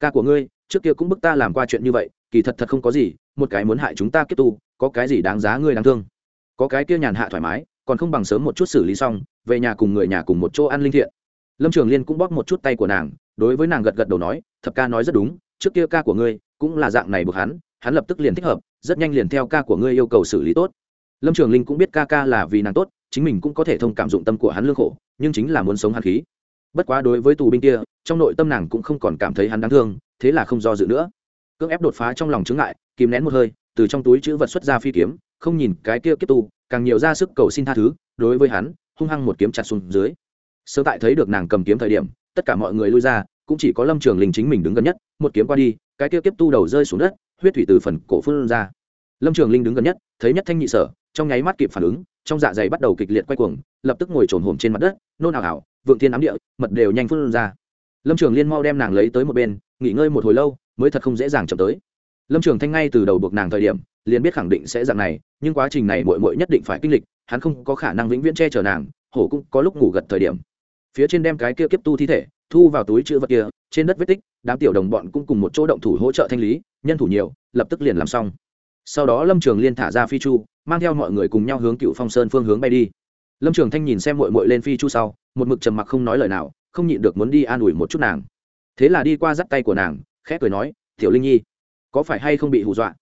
Ca của ngươi, trước kia cũng bức ta làm qua chuyện như vậy, kỳ thật thật không có gì, một cái muốn hại chúng ta kết tu, có cái gì đáng giá ngươi đáng thương? Có cái kia nhàn hạ thoải mái, còn không bằng sớm một chút xử lý xong, về nhà cùng người nhà cùng một chỗ ăn linh thiện. Lâm trường liên cũng bóp một chút tay của nàng, đối với nàng gật gật đầu nói, thập ca nói rất đúng, trước kia ca của ngươi cũng là dạng này buộc hắn hắn lập tức liền thích hợp, rất nhanh liền theo ca của ngươi yêu cầu xử lý tốt. Lâm trường linh cũng biết ca ca là vì nàng tốt, chính mình cũng có thể thông cảm dụng tâm của hắn lương khổ, nhưng chính là muốn sống hàn khí. Bất quá đối với tù binh kia, trong nội tâm nàng cũng không còn cảm thấy hắn đáng thương, thế là không do dự nữa. Cưỡng ép đột phá trong lòng chướng ngại, kìm nén một hơi từ trong túi chữ vật xuất ra phi kiếm, không nhìn cái kia kiếp tu, càng nhiều ra sức cầu xin tha thứ, đối với hắn, hung hăng một kiếm chặt xuống dưới. Sơ tại thấy được nàng cầm kiếm thời điểm, tất cả mọi người lui ra, cũng chỉ có lâm trường linh chính mình đứng gần nhất, một kiếm qua đi, cái kia kiếp tu đầu rơi xuống đất, huyết thủy từ phần cổ phương ra. Lâm trường linh đứng gần nhất, thấy nhất thanh nhị sở, trong nháy mắt kịp phản ứng, trong dạ dày bắt đầu kịch liệt quay cuồng, lập tức ngồi trồn hồm trên mặt đất, nôn ảo ảo vượng thiên ám địa, mật đều nhanh phun ra. Lâm trường liên mau đem nàng lấy tới một bên, nghỉ ngơi một hồi lâu, mới thật không dễ dàng chậm tới lâm trường thanh ngay từ đầu buộc nàng thời điểm, liền biết khẳng định sẽ dạng này, nhưng quá trình này mội mội nhất định phải kinh lịch, hắn không có khả năng vĩnh viễn che chở nàng, hổ cũng có lúc ngủ gật thời điểm. Phía trên đem cái kia kiếp tu thi thể, thu vào túi chữ vật kia, trên đất vết tích, đám tiểu đồng bọn cũng cùng một chỗ động thủ hỗ trợ thanh lý, nhân thủ nhiều, lập tức liền làm xong. Sau đó lâm trường liên thả ra phi chu, mang theo mọi người cùng nhau hướng cựu phong sơn phương hướng bay đi. Lâm trường thanh nhìn xem mội mội lên phi chu sau, một mực trầm mặc không nói lời nào, không nhịn được muốn đi an ủi một chút nàng. Thế là đi qua dắt tay của nàng, khẽ cười nói, tiểu linh nhi có phải hay không bị hù dọa?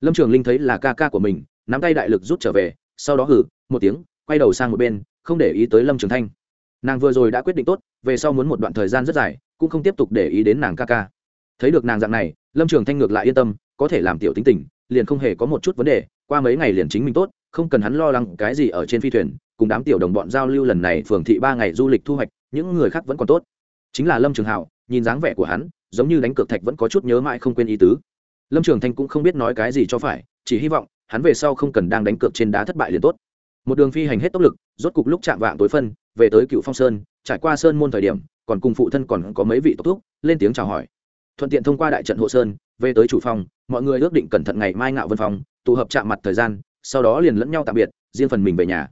Lâm trường linh thấy là ca ca của mình, nắm tay đại lực rút trở về, sau đó hử một tiếng, quay đầu sang một bên, không để ý tới lâm trường thanh. Nàng vừa rồi đã quyết định tốt, về sau muốn một đoạn thời gian rất dài, cũng không tiếp tục để ý đến nàng ca ca. Thấy được nàng dạng này, lâm trường thanh ngược lại yên tâm, có thể làm tiểu tính tình, liền không hề có một chút vấn đề, qua mấy ngày liền chính mình tốt, không cần hắn lo lắng cái gì ở trên phi thuyền, cùng đám tiểu đồng bọn giao lưu lần này phường thị ba ngày du lịch thu hoạch, những người khác vẫn còn tốt. Chính là lâm trường hạo, nhìn dáng vẻ của hắn, giống như đánh cược thạch vẫn có chút nhớ mãi không quên ý tứ lâm trường thanh cũng không biết nói cái gì cho phải chỉ hy vọng hắn về sau không cần đang đánh cược trên đá thất bại liền tốt. Một đường phi hành hết tốc lực rốt cục lúc chạm vạng tối phân về tới cựu phong sơn trải qua sơn môn thời điểm còn cùng phụ thân còn có mấy vị tốc thúc lên tiếng chào hỏi. Thuận tiện thông qua đại trận hộ sơn về tới chủ phòng, mọi người ước định cẩn thận ngày mai ngạo vân phòng, tụ hợp chạm mặt thời gian sau đó liền lẫn nhau tạm biệt riêng phần mình về nhà.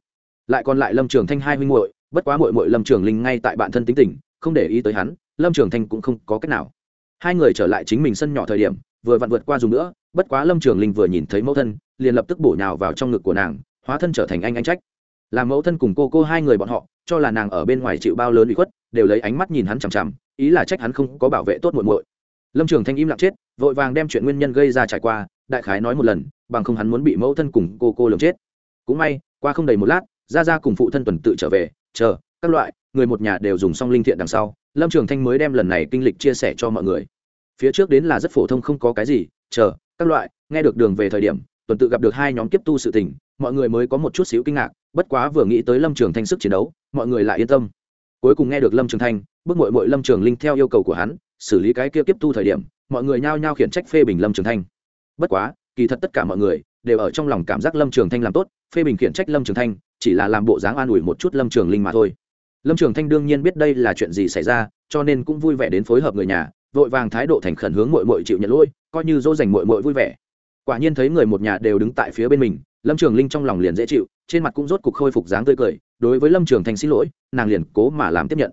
Lại còn lại lâm trường thanh hai huynh muội bất quá muội muội lâm trường linh ngay tại bản thân tính tình không để ý tới hắn lâm trường thanh cũng không có cách nào. Hai người trở lại chính mình sân nhỏ thời điểm vừa vặn vượt qua dùng nữa, bất quá lâm trường linh vừa nhìn thấy mẫu thân, liền lập tức bổ nhào vào trong ngực của nàng, hóa thân trở thành anh anh trách. Làm mẫu thân cùng cô cô hai người bọn họ, cho là nàng ở bên ngoài chịu bao lớn bị khuất, đều lấy ánh mắt nhìn hắn chằm chằm, ý là trách hắn không có bảo vệ tốt muội muội. Lâm trường thanh im lặng chết, vội vàng đem chuyện nguyên nhân gây ra trải qua, đại khái nói một lần, bằng không hắn muốn bị mẫu thân cùng cô cô lường chết. Cũng may, qua không đầy một lát ra ra cùng phụ thân tuần tự trở về, chờ, các loại, người một nhà đều dùng xong linh thiện đằng sau, lâm trường thanh mới đem lần này kinh lịch chia sẻ cho mọi người phía trước đến là rất phổ thông không có cái gì, chờ, các loại, nghe được đường về thời điểm, tuần tự gặp được hai nhóm kiếp tu sự tình, mọi người mới có một chút xíu kinh ngạc, bất quá vừa nghĩ tới lâm trường thanh sức chiến đấu, mọi người lại yên tâm. Cuối cùng nghe được lâm trường thanh, bước mội mội lâm trường linh theo yêu cầu của hắn, xử lý cái kia kiếp tu thời điểm, mọi người nhao nhao khiển trách phê bình lâm trường thanh. Bất quá, kỳ thật tất cả mọi người đều ở trong lòng cảm giác lâm trường thanh làm tốt, phê bình khiển trách lâm trường thanh, chỉ là làm bộ dáng an ủi một chút lâm trường linh mà thôi. Lâm trường thanh đương nhiên biết đây là chuyện gì xảy ra, cho nên cũng vui vẻ đến phối hợp người nhà vội vàng thái độ thành khẩn hướng mội mội chịu nhận lỗi, coi như dỗ dành mội mội vui vẻ. Quả nhiên thấy người một nhà đều đứng tại phía bên mình, lâm trường linh trong lòng liền dễ chịu, trên mặt cũng rốt cục khôi phục dáng tươi cười, đối với lâm trường Thành xin lỗi, nàng liền cố mà làm tiếp nhận.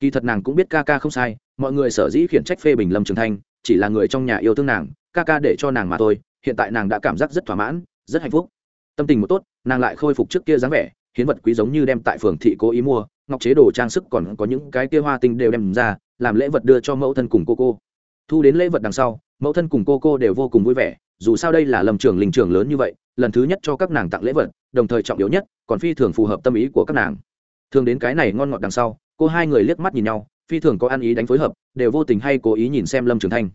Kỳ thật nàng cũng biết ca ca không sai, mọi người sở dĩ khiển trách phê bình lâm trường thanh chỉ là người trong nhà yêu thương nàng, ca ca để cho nàng mà thôi, hiện tại nàng đã cảm giác rất thỏa mãn, rất hạnh phúc. Tâm tình một tốt, nàng lại khôi phục trước kia dáng vẻ, hiến vật quý giống như đem tại phường thị cố ý mua, ngọc chế đồ trang sức còn có những cái kia hoa tinh đều đem ra làm lễ vật đưa cho mẫu thân cùng cô cô. Thu đến lễ vật đằng sau, mẫu thân cùng cô cô đều vô cùng vui vẻ, dù sao đây là lâm trường linh trường lớn như vậy, lần thứ nhất cho các nàng tặng lễ vật, đồng thời trọng yếu nhất, còn phi thường phù hợp tâm ý của các nàng. Thường đến cái này ngon ngọt đằng sau, cô hai người liếc mắt nhìn nhau, phi thường có ăn ý đánh phối hợp, đều vô tình hay cố ý nhìn xem lâm trường thanh.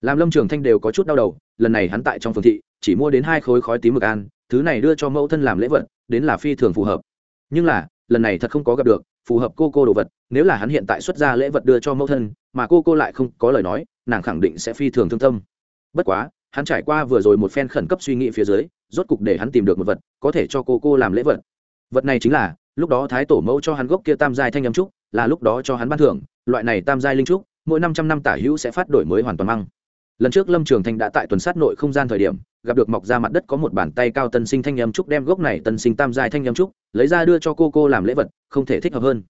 Làm lâm trường thanh đều có chút đau đầu, lần này hắn tại trong phường thị, chỉ mua đến hai khối khói tím mực an thứ này đưa cho mẫu thân làm lễ vật, đến là phi thường phù hợp. Nhưng là, lần này thật không có gặp được phù hợp cô cô đồ vật, nếu là hắn hiện tại xuất ra lễ vật đưa cho mẫu thân, mà cô cô lại không có lời nói, nàng khẳng định sẽ phi thường thương tâm. Bất quá, hắn trải qua vừa rồi một phen khẩn cấp suy nghĩ phía dưới, rốt cục để hắn tìm được một vật, có thể cho cô cô làm lễ vật. Vật này chính là, lúc đó thái tổ mẫu cho hắn gốc kia tam giai thanh âm trúc, là lúc đó cho hắn ban thưởng, loại này tam giai linh trúc, mỗi năm trăm năm tả hữu sẽ phát đổi mới hoàn toàn măng lần trước lâm trường thanh đã tại tuần sát nội không gian thời điểm, gặp được mọc ra mặt đất có một bàn tay cao tân sinh thanh âm trúc đem gốc này tân sinh tam giai thanh âm trúc, lấy ra đưa cho cô cô làm lễ vật, không thể thích hợp hơn.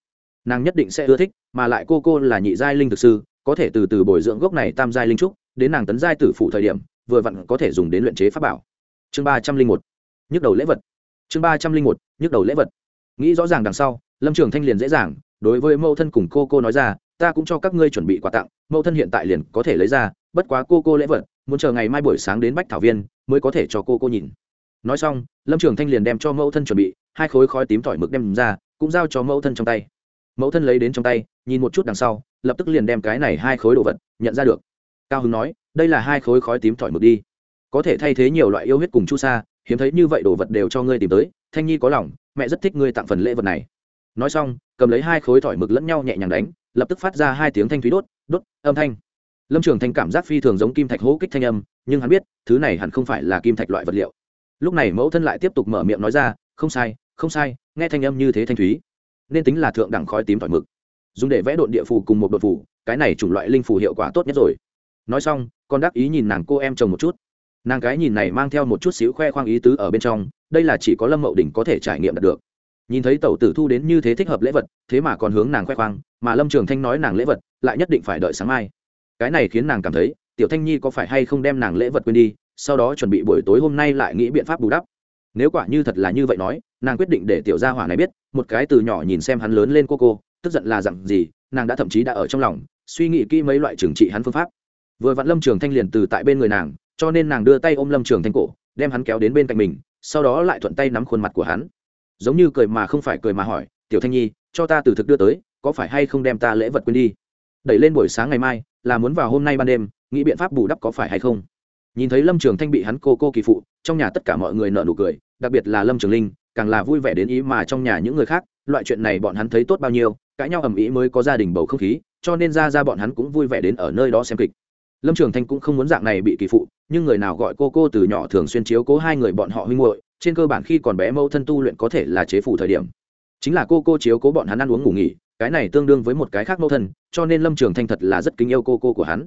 Nàng nhất định sẽ ưa thích, mà lại cô cô là nhị giai linh thực sư, có thể từ từ bồi dưỡng gốc này tam giai linh trúc, đến nàng tấn giai tử phụ thời điểm, vừa vặn có thể dùng đến luyện chế pháp bảo. Chương ba trăm linh một, nhức đầu lễ vật. Chương ba trăm linh một, nhức đầu lễ vật. Nghĩ rõ ràng đằng sau, lâm trường thanh liền dễ dàng, đối với mẫu thân cùng cô cô nói ra, ta cũng cho các ngươi chuẩn bị quà tặng, mẫu thân hiện tại liền có thể lấy ra bất quá cô cô lễ vật, muốn chờ ngày mai buổi sáng đến bách thảo viên, mới có thể cho cô cô nhìn. Nói xong, lâm trường thanh liền đem cho mẫu thân chuẩn bị, hai khối khói tím tỏi mực đem ra, cũng giao cho mẫu thân trong tay. Mẫu thân lấy đến trong tay, nhìn một chút đằng sau, lập tức liền đem cái này hai khối đồ vật nhận ra được. Cao hưng nói, đây là hai khối khói tím tỏi mực đi. Có thể thay thế nhiều loại yêu huyết cùng chu sa, hiếm thấy như vậy đồ vật đều cho ngươi tìm tới, thanh nhi có lòng, mẹ rất thích ngươi tặng phần lễ vật này. Nói xong, cầm lấy hai khối tỏi mực lẫn nhau nhẹ nhàng đánh, lập tức phát ra hai tiếng thanh thúy đốt đốt, âm thanh lâm trường thanh cảm giác phi thường giống kim thạch hố kích thanh âm, nhưng hắn biết, thứ này hẳn không phải là kim thạch loại vật liệu. Lúc này mẫu thân lại tiếp tục mở miệng nói ra, không sai không sai, nghe thanh âm như thế thanh thúy, nên tính là thượng đẳng khói tím tỏi mực. Dùng để vẽ độn địa phù cùng một đột phù, cái này chủng loại linh phù hiệu quả tốt nhất rồi. Nói xong, con đắc ý nhìn nàng cô em chồng một chút. Nàng cái nhìn này mang theo một chút xíu khoe khoang ý tứ ở bên trong, đây là chỉ có lâm mậu đỉnh có thể trải nghiệm được. Nhìn thấy tẩu tử thu đến như thế thích hợp lễ vật, thế mà còn hướng nàng khoe khoang, mà lâm trường thanh nói nàng lễ vật, lại nhất định phải đợi sáng mai cái này khiến nàng cảm thấy, tiểu thanh nhi có phải hay không đem nàng lễ vật quên đi, sau đó chuẩn bị buổi tối hôm nay lại nghĩ biện pháp bù đắp. Nếu quả như thật là như vậy nói, nàng quyết định để tiểu gia hỏa này biết, một cái từ nhỏ nhìn xem hắn lớn lên cô cô, tức giận là dặn gì, nàng đã thậm chí đã ở trong lòng, suy nghĩ kỹ mấy loại trừng trị hắn phương pháp. Vừa vặn lâm trường thanh liền từ tại bên người nàng, cho nên nàng đưa tay ôm lâm trường thanh cổ, đem hắn kéo đến bên cạnh mình, sau đó lại thuận tay nắm khuôn mặt của hắn. Giống như cười mà không phải cười mà hỏi, tiểu thanh nhi, cho ta từ thực đưa tới, có phải hay không đem ta lễ vật quên đi? Đẩy lên buổi sáng ngày mai là muốn vào hôm nay ban đêm, nghĩ biện pháp bù đắp có phải hay không. Nhìn thấy lâm trường thanh bị hắn cô cô kỳ phụ, trong nhà tất cả mọi người nợ nụ cười, đặc biệt là lâm trường linh, càng là vui vẻ đến ý mà trong nhà những người khác, loại chuyện này bọn hắn thấy tốt bao nhiêu, cãi nhau ầm ĩ mới có gia đình bầu không khí, cho nên ra ra bọn hắn cũng vui vẻ đến ở nơi đó xem kịch. Lâm trường thanh cũng không muốn dạng này bị kỳ phụ, nhưng người nào gọi cô cô từ nhỏ thường xuyên chiếu cố hai người bọn họ huynh hội trên cơ bản khi còn bé mâu thân tu luyện có thể là chế phủ thời điểm. Chính là cô cô chiếu cố bọn hắn ăn uống ngủ nghỉ cái này tương đương với một cái khác mẫu thân, cho nên lâm trường thanh thật là rất kính yêu cô cô của hắn.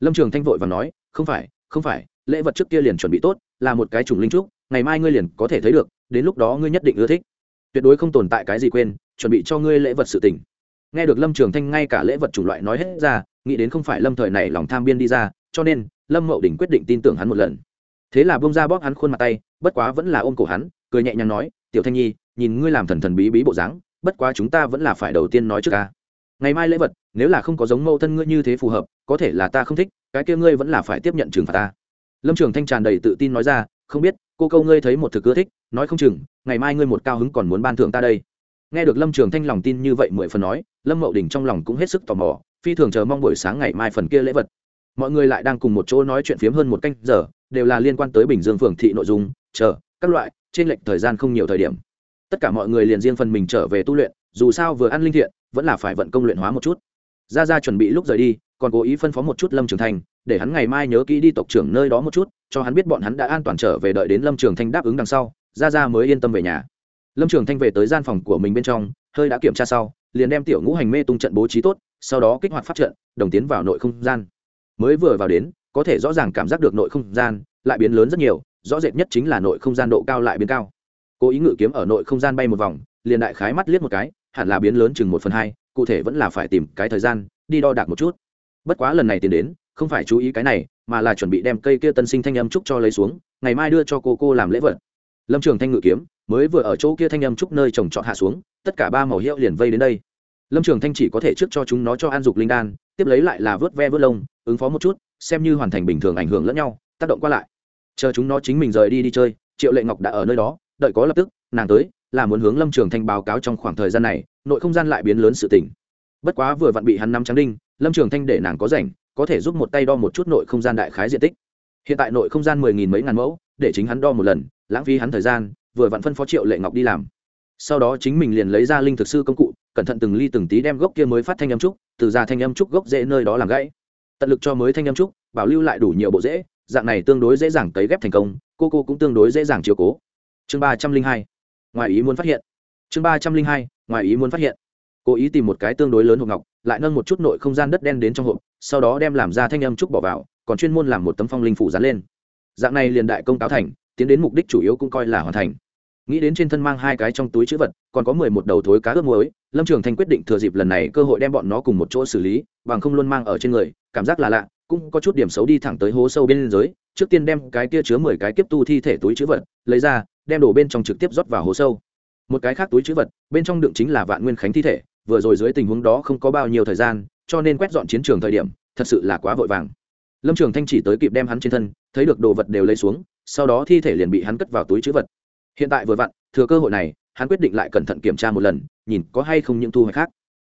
Lâm trường thanh vội và nói, không phải không phải, lễ vật trước kia liền chuẩn bị tốt, là một cái chủng linh trúc, ngày mai ngươi liền có thể thấy được, đến lúc đó ngươi nhất định ưa thích. Tuyệt đối không tồn tại cái gì quên, chuẩn bị cho ngươi lễ vật sự tình. Nghe được lâm trường thanh ngay cả lễ vật chủng loại nói hết ra, nghĩ đến không phải lâm thời này lòng tham biên đi ra, cho nên lâm mậu đình quyết định tin tưởng hắn một lần. Thế là bông ra bóp hắn khuôn mặt tay, bất quá vẫn là ôm cổ hắn, cười nhẹ nhàng nói, tiểu thanh nhi, nhìn ngươi làm thần thần bí bí bộ dáng bất quá chúng ta vẫn là phải đầu tiên nói trước ca ngày mai lễ vật, nếu là không có giống mẫu thân ngươi như thế phù hợp, có thể là ta không thích, cái kia ngươi vẫn là phải tiếp nhận trừng phạt ta. Lâm trường thanh tràn đầy tự tin nói ra, không biết, cô câu ngươi thấy một thực ưa thích, nói không chừng, ngày mai ngươi một cao hứng còn muốn ban thưởng ta đây. Nghe được lâm trường thanh lòng tin như vậy mười phần nói, lâm mậu đình trong lòng cũng hết sức tò mò, phi thường chờ mong buổi sáng ngày mai phần kia lễ vật. Mọi người lại đang cùng một chỗ nói chuyện phiếm hơn một canh giờ, đều là liên quan tới bình dương phường thị nội dung, chờ, các loại, trên lệnh thời gian không nhiều thời điểm tất cả mọi người liền riêng phần mình trở về tu luyện, dù sao vừa ăn linh thiện, vẫn là phải vận công luyện hóa một chút. Ra ra chuẩn bị lúc rời đi, còn cố ý phân phó một chút lâm trường thanh, để hắn ngày mai nhớ kỹ đi tộc trưởng nơi đó một chút, cho hắn biết bọn hắn đã an toàn trở về đợi đến lâm trường thanh đáp ứng đằng sau ra ra mới yên tâm về nhà. Lâm trường thanh về tới gian phòng của mình bên trong, hơi đã kiểm tra sau, liền đem tiểu ngũ hành mê tung trận bố trí tốt, sau đó kích hoạt phát trận, đồng tiến vào nội không gian. Mới vừa vào đến, có thể rõ ràng cảm giác được nội không gian, lại biến lớn rất nhiều, rõ rệt nhất chính là nội không gian độ cao lại biến cao cố ý ngự kiếm ở nội không gian bay một vòng, liền đại khái mắt liếc một cái, hẳn là biến lớn chừng một phần hai, cụ thể vẫn là phải tìm cái thời gian, đi đo đạc một chút. Bất quá lần này tiến đến, không phải chú ý cái này, mà là chuẩn bị đem cây kia tân sinh thanh âm trúc cho lấy xuống, ngày mai đưa cho cô cô làm lễ vật. Lâm trường thanh ngự kiếm, mới vừa ở chỗ kia thanh âm trúc nơi trồng trọt hạ xuống, tất cả ba màu hiệu liền vây đến đây. Lâm trường thanh chỉ có thể trước cho chúng nó cho an dục linh đan, tiếp lấy lại là vớt ve vớt lông, ứng phó một chút, xem như hoàn thành bình thường ảnh hưởng lẫn nhau, tác động qua lại. Chờ chúng nó chính mình rời đi đi chơi, triệu lệ ngọc đã ở nơi đó đợi có lập tức, nàng tới, là muốn hướng lâm trường thanh báo cáo trong khoảng thời gian này, nội không gian lại biến lớn sự tỉnh bất quá vừa vặn bị hắn nắm trắng đinh, lâm trường thanh để nàng có rảnh, có thể giúp một tay đo một chút nội không gian đại khái diện tích. Hiện tại nội không gian mười nghìn mấy ngàn mẫu, để chính hắn đo một lần, lãng phí hắn thời gian, vừa vặn phân phó triệu lệ ngọc đi làm. Sau đó chính mình liền lấy ra linh thực sư công cụ, cẩn thận từng ly từng tí đem gốc kia mới phát thanh âm trúc, từ ra thanh âm trúc gốc dễ nơi đó làm gãy. Tận lực cho mới thanh âm trúc, bảo lưu lại đủ nhiều bộ dễ, dạng này tương đối dễ dàng cấy ghép thành công, cô cô cũng tương đối dễ dàng chiều cố chương ba trăm linh hai, ngoài ý muốn phát hiện. Chương ba trăm linh hai, ngoài ý muốn phát hiện. Cố ý tìm một cái tương đối lớn hộp ngọc, lại nâng một chút nội không gian đất đen đến trong hộp, sau đó đem làm ra thanh âm trúc bỏ vào, còn chuyên môn làm một tấm phong linh phủ dán lên. Dạng này liền đại công cáo thành, tiến đến mục đích chủ yếu cũng coi là hoàn thành. Nghĩ đến trên thân mang hai cái trong túi chữ vật, còn có mười một đầu thối cá ướp muối, lâm trường thanh quyết định thừa dịp lần này cơ hội đem bọn nó cùng một chỗ xử lý, bằng không luôn mang ở trên người, cảm giác là lạ, cũng có chút điểm xấu đi thẳng tới hố sâu bên dưới, trước tiên đem cái kia chứa mười cái kiếp tu thi thể túi chữ vật, lấy ra đem đổ bên trong trực tiếp rót vào hố sâu. Một cái khác túi chữ vật, bên trong đựng chính là vạn nguyên khánh thi thể, vừa rồi dưới tình huống đó không có bao nhiêu thời gian, cho nên quét dọn chiến trường thời điểm, thật sự là quá vội vàng. Lâm trường thanh chỉ tới kịp đem hắn trên thân, thấy được đồ vật đều lấy xuống, sau đó thi thể liền bị hắn cất vào túi chữ vật. Hiện tại vừa vặn, thừa cơ hội này, hắn quyết định lại cẩn thận kiểm tra một lần, nhìn có hay không những thu hoạch khác.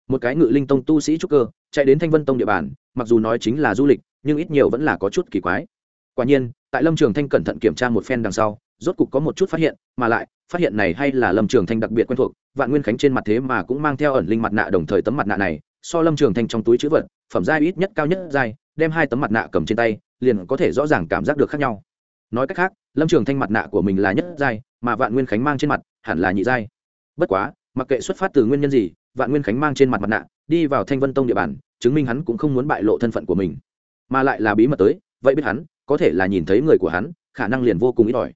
Một cái ngự linh tông tu sĩ trúc cơ, chạy đến thanh vân tông địa bàn, mặc dù nói chính là du lịch, nhưng ít nhiều vẫn là có chút kỳ quái. Quả nhiên, tại lâm trường thanh cẩn thận kiểm tra một phen đằng sau rốt cục có một chút phát hiện, mà lại, phát hiện này hay là lâm trường thanh đặc biệt quen thuộc, vạn nguyên khánh trên mặt thế mà cũng mang theo ẩn linh mặt nạ đồng thời tấm mặt nạ này, so lâm trường thanh trong túi chữ vật, phẩm giai ít nhất cao nhất giai, đem hai tấm mặt nạ cầm trên tay, liền có thể rõ ràng cảm giác được khác nhau. Nói cách khác, lâm trường thanh mặt nạ của mình là nhất giai, mà vạn nguyên khánh mang trên mặt, hẳn là nhị giai. Bất quá, mặc kệ xuất phát từ nguyên nhân gì, vạn nguyên khánh mang trên mặt mặt nạ, đi vào thanh vân tông địa bàn, chứng minh hắn cũng không muốn bại lộ thân phận của mình. Mà lại là bí mật tới, vậy biết hắn, có thể là nhìn thấy người của hắn, khả năng liền vô cùng ít ỏi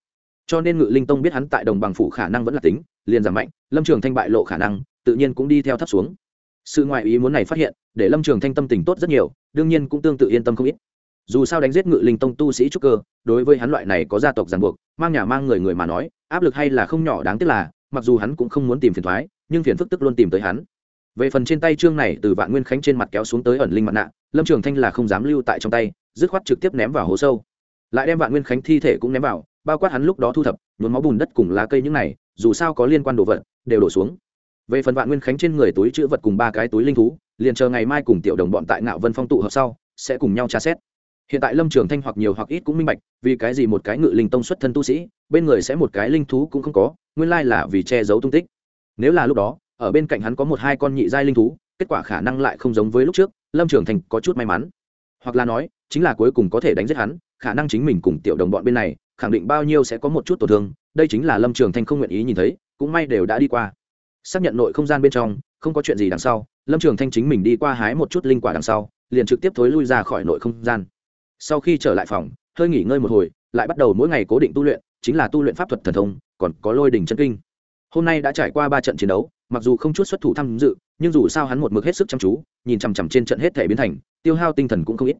cho nên ngự linh tông biết hắn tại đồng bằng phủ khả năng vẫn là tính, liền giảm mạnh, lâm trường thanh bại lộ khả năng, tự nhiên cũng đi theo thấp xuống. Sự ngoại ý muốn này phát hiện, để lâm trường thanh tâm tình tốt rất nhiều, đương nhiên cũng tương tự yên tâm không ít. Dù sao đánh giết ngự linh tông tu sĩ trúc cơ, đối với hắn loại này có gia tộc ràng buộc, mang nhà mang người người mà nói, áp lực hay là không nhỏ đáng tiếc là, mặc dù hắn cũng không muốn tìm phiền thoái, nhưng phiền phức tức luôn tìm tới hắn. Về phần trên tay trương này từ vạn nguyên khánh trên mặt kéo xuống tới ẩn linh mặt nạ, lâm trường thanh là không dám lưu tại trong tay, dứt khoát trực tiếp ném vào hố sâu. Lại đem vạn nguyên khánh thi thể cũng ném vào bao quát hắn lúc đó thu thập, nhuốm máu bùn đất cùng lá cây những này, dù sao có liên quan đồ vật, đều đổ xuống. Về phần vạn nguyên khánh trên người túi chữ vật cùng ba cái túi linh thú, liền chờ ngày mai cùng tiểu đồng bọn tại ngạo vân phong tụ hợp sau, sẽ cùng nhau tra xét. Hiện tại lâm trường thanh hoặc nhiều hoặc ít cũng minh bạch, vì cái gì một cái ngự linh tông xuất thân tu sĩ, bên người sẽ một cái linh thú cũng không có, nguyên lai là vì che giấu tung tích. Nếu là lúc đó, ở bên cạnh hắn có một hai con nhị giai linh thú, kết quả khả năng lại không giống với lúc trước, lâm trường thành có chút may mắn. Hoặc là nói, chính là cuối cùng có thể đánh giết hắn khả năng chính mình cùng tiểu đồng bọn bên này, khẳng định bao nhiêu sẽ có một chút tổn thương, đây chính là lâm trường thanh không nguyện ý nhìn thấy, cũng may đều đã đi qua. Xác nhận nội không gian bên trong, không có chuyện gì đằng sau, lâm trường thanh chính mình đi qua hái một chút linh quả đằng sau, liền trực tiếp thối lui ra khỏi nội không gian. Sau khi trở lại phòng, hơi nghỉ ngơi một hồi, lại bắt đầu mỗi ngày cố định tu luyện, chính là tu luyện pháp thuật thần thông, còn có lôi đỉnh chân kinh. Hôm nay đã trải qua ba trận chiến đấu, mặc dù không chút xuất thủ tham dự, nhưng dù sao hắn một mực hết sức chăm chú, nhìn chằm chằm trên trận hết thể biến thành, tiêu hao tinh thần cũng không ít.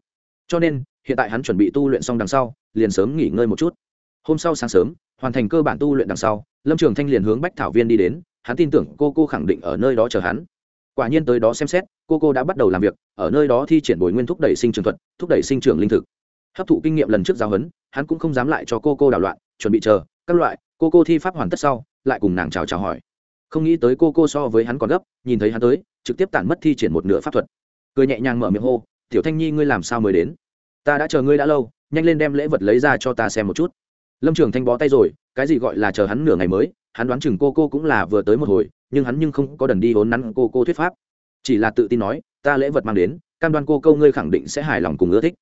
Cho nên hiện tại hắn chuẩn bị tu luyện xong đằng sau, liền sớm nghỉ ngơi một chút. Hôm sau sáng sớm, hoàn thành cơ bản tu luyện đằng sau, lâm trường thanh liền hướng bách thảo viên đi đến, hắn tin tưởng cô cô khẳng định ở nơi đó chờ hắn. Quả nhiên tới đó xem xét, cô cô đã bắt đầu làm việc, ở nơi đó thi triển bồi nguyên thúc đẩy sinh trường thuật, thúc đẩy sinh trưởng linh thực. Hấp thụ kinh nghiệm lần trước giáo huấn, hắn cũng không dám lại cho cô cô đảo loạn, chuẩn bị chờ, các loại, cô cô thi pháp hoàn tất sau, lại cùng nàng chào chào hỏi. Không nghĩ tới cô cô so với hắn còn gấp, nhìn thấy hắn tới, trực tiếp tản mất thi triển một nửa pháp thuật. Cười nhẹ nhàng mở miệng hô, tiểu thanh nhi, ngươi làm sao mới đến? Ta đã chờ ngươi đã lâu, nhanh lên đem lễ vật lấy ra cho ta xem một chút. Lâm trường thanh bó tay rồi, cái gì gọi là chờ hắn nửa ngày mới, hắn đoán chừng cô cô cũng là vừa tới một hồi, nhưng hắn nhưng không có đần đi hốn nắn cô cô thuyết pháp. Chỉ là tự tin nói, ta lễ vật mang đến, cam đoan cô câu ngươi khẳng định sẽ hài lòng cùng ưa thích.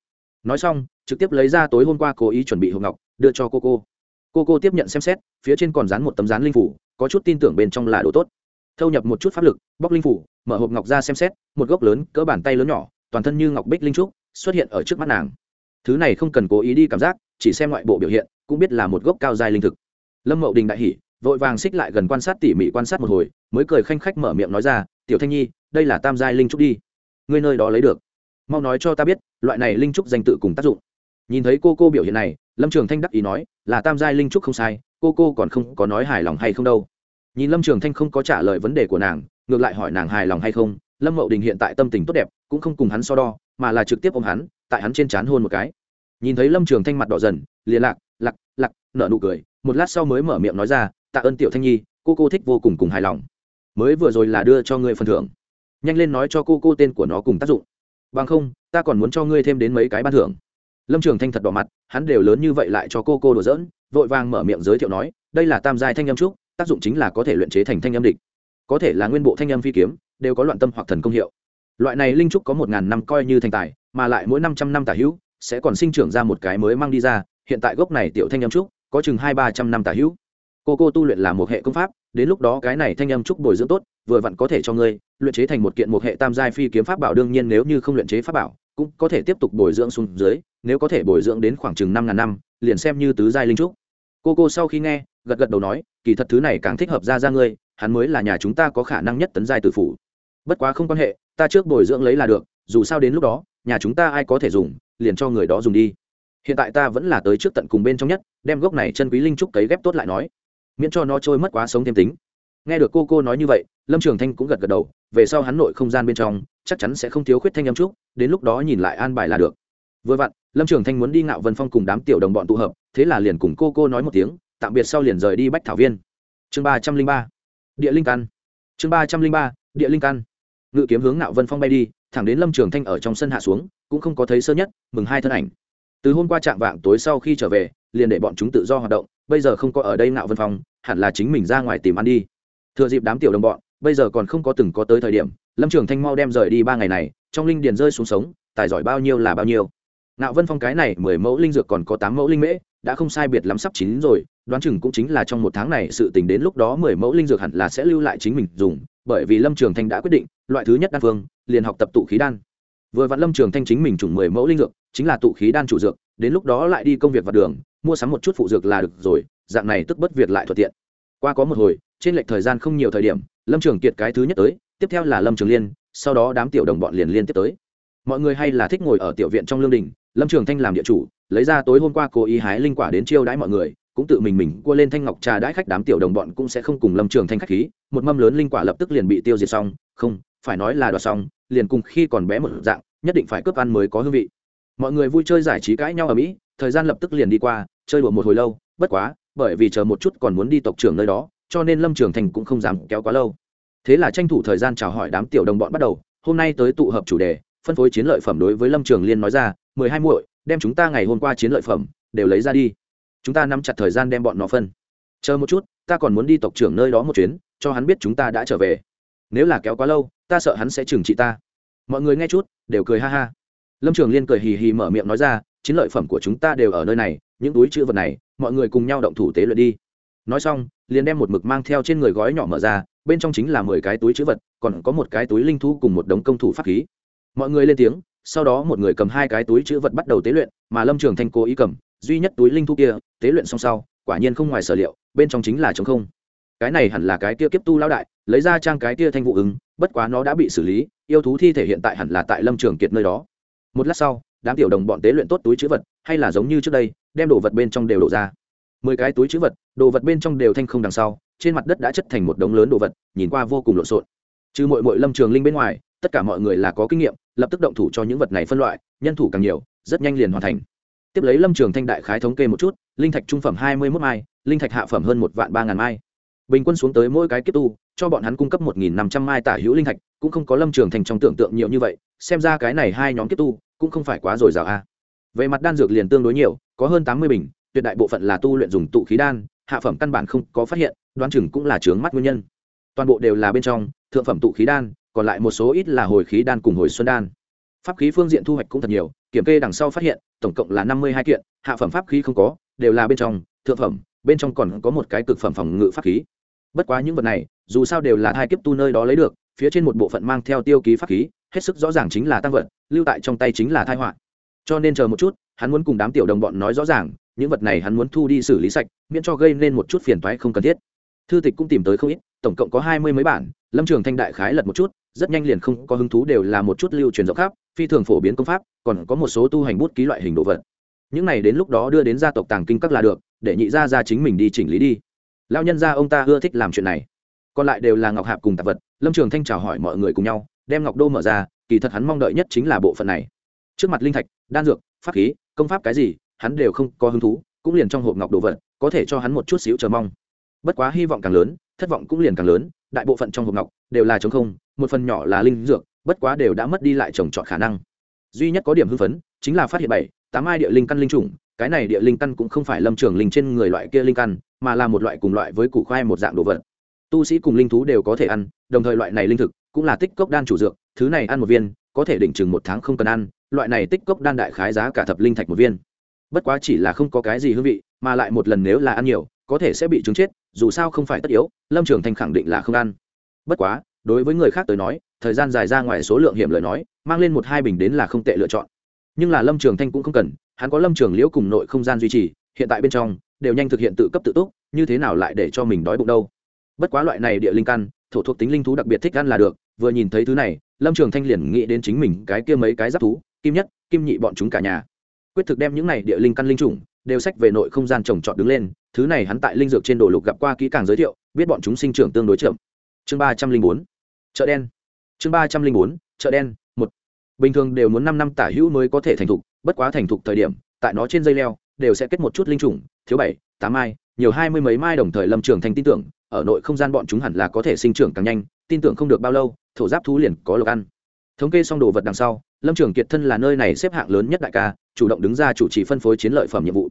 Nói xong, trực tiếp lấy ra tối hôm qua cố ý chuẩn bị hộp ngọc, đưa cho cô cô. Cô cô tiếp nhận xem xét, phía trên còn dán một tấm dán linh phủ, có chút tin tưởng bên trong là đồ tốt. Thâu nhập một chút pháp lực, bóc linh phủ, mở hộp ngọc ra xem xét, một gốc lớn, cỡ bàn tay lớn nhỏ, toàn thân như ngọc bích linh trúc xuất hiện ở trước mắt nàng. Thứ này không cần cố ý đi cảm giác, chỉ xem ngoại bộ biểu hiện, cũng biết là một gốc cao dài linh thực. Lâm mậu đình đại hỉ, vội vàng xích lại gần quan sát tỉ mỉ quan sát một hồi, mới cười khanh khách mở miệng nói ra, tiểu thanh nhi, đây là tam giai linh trúc đi. Ngươi nơi đó lấy được. Mau nói cho ta biết, loại này linh trúc danh tự cùng tác dụng. Nhìn thấy cô cô biểu hiện này, lâm trường thanh đắc ý nói, là tam giai linh trúc không sai, cô cô còn không có nói hài lòng hay không đâu. Nhìn lâm trường thanh không có trả lời vấn đề của nàng, ngược lại hỏi nàng hài lòng hay không lâm mậu đình hiện tại tâm tình tốt đẹp, cũng không cùng hắn so đo, mà là trực tiếp ôm hắn, tại hắn trên c h á n hôn một cái. Nhìn thấy lâm trường thanh mặt đỏ dần, liền lạc lặc lặc nở nụ cười, một lát sau mới mở miệng nói ra, tạ ơn tiểu thanh nhi, cô cô thích vô cùng cùng hài lòng. Mới vừa rồi là đưa cho ngươi phần thưởng. Nhanh lên nói cho cô cô tên của nó cùng tác dụng. Bằng không, ta còn muốn cho ngươi thêm đến mấy cái ban thưởng. Lâm trường thanh thật đỏ mặt, hắn đều lớn như vậy lại cho cô cô đùa dỡn vội vàng mở miệng giới thiệu nói, đây là tam giai thanh âm trúc, tác dụng chính là có thể luyện chế thành thanh âm địch. Có thể là nguyên bộ thanh âm phi kiếm đều có loạn tâm hoặc thần công hiệu. Loại này linh trúc có một ngàn năm coi như thành tài, mà lại mỗi năm trăm năm tả hữu, sẽ còn sinh trưởng ra một cái mới mang đi ra, hiện tại gốc này tiểu thanh âm trúc, có chừng hai ba trăm năm tả hữu. Cô cô tu luyện là một hệ công pháp, đến lúc đó cái này thanh âm trúc bồi dưỡng tốt, vừa vặn có thể cho ngươi luyện chế thành một kiện một hệ tam giai phi kiếm pháp bảo, đương nhiên nếu như không luyện chế pháp bảo, cũng có thể tiếp tục bồi dưỡng xuống dưới, nếu có thể bồi dưỡng đến khoảng chừng năm ngàn năm, liền xem như tứ giai linh trúc. Cô cô sau khi nghe, gật gật đầu nói, kỳ thật thứ này càng thích hợp ra ra ngươi, hắn mới là nhà chúng ta có khả năng nhất tấn giai tử phủ bất quá không quan hệ, ta trước bồi dưỡng lấy là được, dù sao đến lúc đó, nhà chúng ta ai có thể dùng, liền cho người đó dùng đi. Hiện tại ta vẫn là tới trước tận cùng bên trong nhất, đem gốc này chân quý linh trúc cấy ghép tốt lại nói. Miễn cho nó trôi mất quá sống thêm tính. Nghe được cô cô nói như vậy, lâm trường thanh cũng gật gật đầu, về sau hắn nội không gian bên trong, chắc chắn sẽ không thiếu khuyết thanh âm trúc, đến lúc đó nhìn lại an bài là được. Vừa vặn, lâm trường thanh muốn đi ngạo vân phong cùng đám tiểu đồng bọn tụ hợp, thế là liền cùng cô cô nói một tiếng, tạm biệt sau liền rời đi bách thảo viên. Chương ba trăm linh ba, địa linh căn. Chương ba trăm linh ba, địa linh căn ngự kiếm hướng nạo vân phong bay đi, thẳng đến lâm trường thanh ở trong sân hạ xuống, cũng không có thấy sơ nhất, mừng hai thân ảnh. Từ hôm qua trạng vạng tối sau khi trở về, liền để bọn chúng tự do hoạt động, bây giờ không có ở đây nạo vân phong, hẳn là chính mình ra ngoài tìm ăn đi. Thừa dịp đám tiểu đồng bọn, bây giờ còn không có từng có tới thời điểm, lâm trường thanh mau đem rời đi ba ngày này, trong linh điền rơi xuống sống, tài giỏi bao nhiêu là bao nhiêu. Nạo vân phong cái này mười mẫu linh dược còn có tám mẫu linh mễ, đã không sai biệt lắm sắp chín rồi, đoán chừng cũng chính là trong một tháng này sự tình đến lúc đó mười mẫu linh dược hẳn là sẽ lưu lại chính mình dùng, bởi vì lâm trường thanh đã quyết định loại thứ nhất đan phương, liền học tập tụ khí đan. Vừa vặn lâm trường thanh chính mình chủng mười mẫu linh dược, chính là tụ khí đan chủ dược, đến lúc đó lại đi công việc vào đường, mua sắm một chút phụ dược là được rồi, dạng này tức bất việc lại thuận tiện. Qua có một hồi, trên lệch thời gian không nhiều thời điểm, lâm trường kiệt cái thứ nhất tới, tiếp theo là lâm trường liên, sau đó đám tiểu đồng bọn liền liên tiếp tới. Mọi người hay là thích ngồi ở tiểu viện trong lương đình, lâm trường thanh làm địa chủ, lấy ra tối hôm qua cố ý hái linh quả đến chiêu đãi mọi người, cũng tự mình mình cua lên thanh ngọc trà đãi khách đám tiểu đồng bọn cũng sẽ không cùng lâm trường thanh khách khí, một mâm lớn linh quả lập tức liền bị tiêu diệt xong, không phải nói là đoạt xong, liền cùng khi còn bé một dạng, nhất định phải cướp ăn mới có hương vị. Mọi người vui chơi giải trí cãi nhau ở mỹ, thời gian lập tức liền đi qua, chơi đùa một hồi lâu, bất quá, bởi vì chờ một chút còn muốn đi tộc trưởng nơi đó, cho nên lâm trường thành cũng không dám kéo quá lâu. Thế là tranh thủ thời gian chào hỏi đám tiểu đồng bọn bắt đầu, hôm nay tới tụ hợp chủ đề, phân phối chiến lợi phẩm đối với lâm trường liên nói ra, mười hai muội, đem chúng ta ngày hôm qua chiến lợi phẩm đều lấy ra đi. Chúng ta nắm chặt thời gian đem bọn nó phân. Chờ một chút, ta còn muốn đi tộc trưởng nơi đó một chuyến, cho hắn biết chúng ta đã trở về. Nếu là kéo quá lâu ta sợ hắn sẽ trừng trị ta. Mọi người nghe chút, đều cười ha ha. Lâm trường liên cười hì hì mở miệng nói ra, chiến lợi phẩm của chúng ta đều ở nơi này, những túi chữ vật này, mọi người cùng nhau động thủ tế luyện đi. Nói xong, liền đem một mực mang theo trên người gói nhỏ mở ra, bên trong chính là mười cái túi chữ vật, còn có một cái túi linh thú cùng một đống công thủ pháp khí. Mọi người lên tiếng, sau đó một người cầm hai cái túi chữ vật bắt đầu tế luyện, mà lâm trường thanh cố ý cầm, duy nhất túi linh thú kia, tế luyện xong sau, quả nhiên không ngoài sở liệu, bên trong chính là trống không. Cái này hẳn là cái kia kiếp tu lao đại lấy ra trang cái kia thanh vụ ứng, bất quá nó đã bị xử lý, yêu thú thi thể hiện tại hẳn là tại lâm trường kiệt nơi đó. Một lát sau, đám tiểu đồng bọn tế luyện tốt túi chữ vật, hay là giống như trước đây, đem đồ vật bên trong đều đổ ra. Mười cái túi chữ vật, đồ vật bên trong đều thanh không đằng sau, trên mặt đất đã chất thành một đống lớn đồ vật, nhìn qua vô cùng lộn xộn. Trừ mọi mội lâm trường linh bên ngoài, tất cả mọi người là có kinh nghiệm, lập tức động thủ cho những vật này phân loại, nhân thủ càng nhiều, rất nhanh liền hoàn thành. Tiếp lấy lâm trường thanh đại khái thống kê một chút, linh thạch trung phẩm hai mươi mốt mai, linh thạch hạ phẩm hơn một vạn ba ngàn mai. Bình quân xuống tới mỗi cái kiếp tu cho bọn hắn cung cấp một nghìn năm trăm mai tả hữu linh thạch, cũng không có lâm trường thành trong tưởng tượng nhiều như vậy, xem ra cái này hai nhóm kiếp tu, cũng không phải quá dồi dào a. Về mặt đan dược liền tương đối nhiều, có hơn tám mươi bình, tuyệt đại bộ phận là tu luyện dùng tụ khí đan, hạ phẩm căn bản không có phát hiện, đoán chừng cũng là chướng mắt nguyên nhân. Toàn bộ đều là bên trong, thượng phẩm tụ khí đan, còn lại một số ít là hồi khí đan cùng hồi xuân đan. Pháp khí phương diện thu hoạch cũng thật nhiều, kiểm kê đằng sau phát hiện, tổng cộng là năm mươi hai kiện, hạ phẩm pháp khí không có, đều là bên trong, thượng phẩm, bên trong còn có một cái cực phẩm phòng ngự pháp khí. Bất quá những vật này dù sao đều là hai kiếp tu nơi đó lấy được, phía trên một bộ phận mang theo tiêu ký pháp khí, hết sức rõ ràng chính là tăng vật, lưu tại trong tay chính là thai họa. Cho nên chờ một chút, hắn muốn cùng đám tiểu đồng bọn nói rõ ràng, những vật này hắn muốn thu đi xử lý sạch, miễn cho gây nên một chút phiền toái không cần thiết. Thư tịch cũng tìm tới không ít, tổng cộng có hai mươi mấy bản, lâm trường thanh đại khái lật một chút, rất nhanh liền không có hứng thú đều là một chút lưu truyền rộng khắp, phi thường phổ biến công pháp, còn có một số tu hành bút ký loại hình đồ vật. Những này đến lúc đó đưa đến gia tộc tàng kinh các là được, để nhị gia ra chính mình đi chỉnh lý đi. Lao nhân gia ông ta ưa thích làm chuyện này còn lại đều là ngọc hạp cùng tạp vật, lâm trường thanh chào hỏi mọi người cùng nhau, đem ngọc đô mở ra, kỳ thật hắn mong đợi nhất chính là bộ phận này. Trước mặt linh thạch, đan dược, pháp khí, công pháp cái gì, hắn đều không có hứng thú, cũng liền trong hộp ngọc đồ vật, có thể cho hắn một chút xíu chờ mong. Bất quá hy vọng càng lớn, thất vọng cũng liền càng lớn, đại bộ phận trong hộp ngọc đều là chống không, một phần nhỏ là linh dược, bất quá đều đã mất đi lại trồng trọt khả năng. Duy nhất có điểm hưng phấn, chính là phát hiện bảy, tám ai địa linh căn linh chủng, cái này địa linh căn cũng không phải lâm trường linh trên người loại kia linh căn, mà là một loại cùng loại với củ khoai một dạng đồ vật tu sĩ cùng linh thú đều có thể ăn, đồng thời loại này linh thực cũng là tích cốc đan chủ dược, thứ này ăn một viên, có thể định chừng một tháng không cần ăn, loại này tích cốc đan đại khái giá cả thập linh thạch một viên. Bất quá chỉ là không có cái gì hương vị, mà lại một lần nếu là ăn nhiều, có thể sẽ bị trứng chết, dù sao không phải tất yếu, lâm trường thanh khẳng định là không ăn. Bất quá, đối với người khác tới nói, thời gian dài ra ngoài số lượng hiểm lời nói, mang lên một hai bình đến là không tệ lựa chọn. Nhưng là lâm trường thanh cũng không cần, hắn có lâm trường liễu cùng nội không gian duy trì, hiện tại bên trong, đều nhanh thực hiện tự cấp tự túc, như thế nào lại để cho mình đói bụng đâu? Bất quá loại này địa linh căn, thổ thuộc tính linh thú đặc biệt thích ăn là được, vừa nhìn thấy thứ này, lâm trường thanh liền nghĩ đến chính mình cái kia mấy cái giáp thú, kim nhất, kim nhị bọn chúng cả nhà. Quyết thực đem những này địa linh căn linh chủng, đều sách về nội không gian trồng trọt đứng lên, thứ này hắn tại linh dược trên đồ lục gặp qua kỹ càng giới thiệu, biết bọn chúng sinh trưởng tương đối chậm. Chương ba trăm linh bốn, chợ đen. Chương ba trăm linh bốn, chợ đen, một. Bình thường đều muốn năm năm tả hữu mới có thể thành thục, bất quá thành thục thời điểm, tại nó trên dây leo, đều sẽ kết một chút linh chủng, thiếu bảy, tám mai, nhiều hai mươi mấy mai đồng thời lâm trường thành tin tưởng ở nội không gian bọn chúng hẳn là có thể sinh trưởng càng nhanh, tin tưởng không được bao lâu, thổ giáp thú liền có lộc ăn. Thống kê xong đồ vật đằng sau, lâm trường kiệt thân là nơi này xếp hạng lớn nhất đại ca, chủ động đứng ra chủ trì phân phối chiến lợi phẩm nhiệm vụ.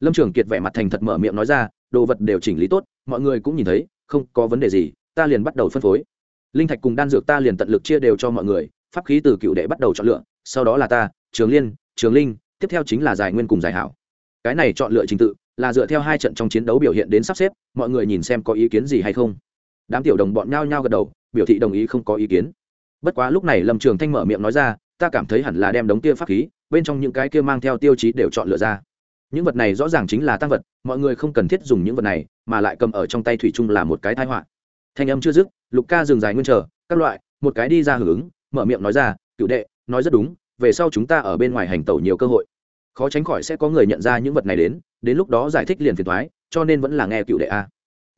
Lâm trường kiệt vẻ mặt thành thật mở miệng nói ra, đồ vật đều chỉnh lý tốt, mọi người cũng nhìn thấy, không có vấn đề gì, ta liền bắt đầu phân phối. Linh thạch cùng đan dược ta liền tận lực chia đều cho mọi người, pháp khí từ cựu đệ bắt đầu chọn lựa, sau đó là ta, trường liên, trường linh, tiếp theo chính là giải nguyên cùng giải hảo. Cái này chọn lựa trình tự là dựa theo hai trận trong chiến đấu biểu hiện đến sắp xếp, mọi người nhìn xem có ý kiến gì hay không. Đám tiểu đồng bọn nhao nhao gật đầu, biểu thị đồng ý không có ý kiến. Bất quá lúc này lâm trường thanh mở miệng nói ra, ta cảm thấy hẳn là đem đống kia pháp khí, bên trong những cái kia mang theo tiêu chí đều chọn lựa ra. Những vật này rõ ràng chính là tăng vật, mọi người không cần thiết dùng những vật này, mà lại cầm ở trong tay thủy chung là một cái thái họa. Thanh âm chưa dứt, lục ca dừng dài nguyên chờ, các loại, một cái đi ra hưởng ứng. Mở miệng nói ra, cựu đệ, nói rất đúng, về sau chúng ta ở bên ngoài hành tẩu nhiều cơ hội. Khó tránh khỏi sẽ có người nhận ra những vật này đến đến lúc đó giải thích liền phiền thoái, cho nên vẫn là nghe cựu đệ a.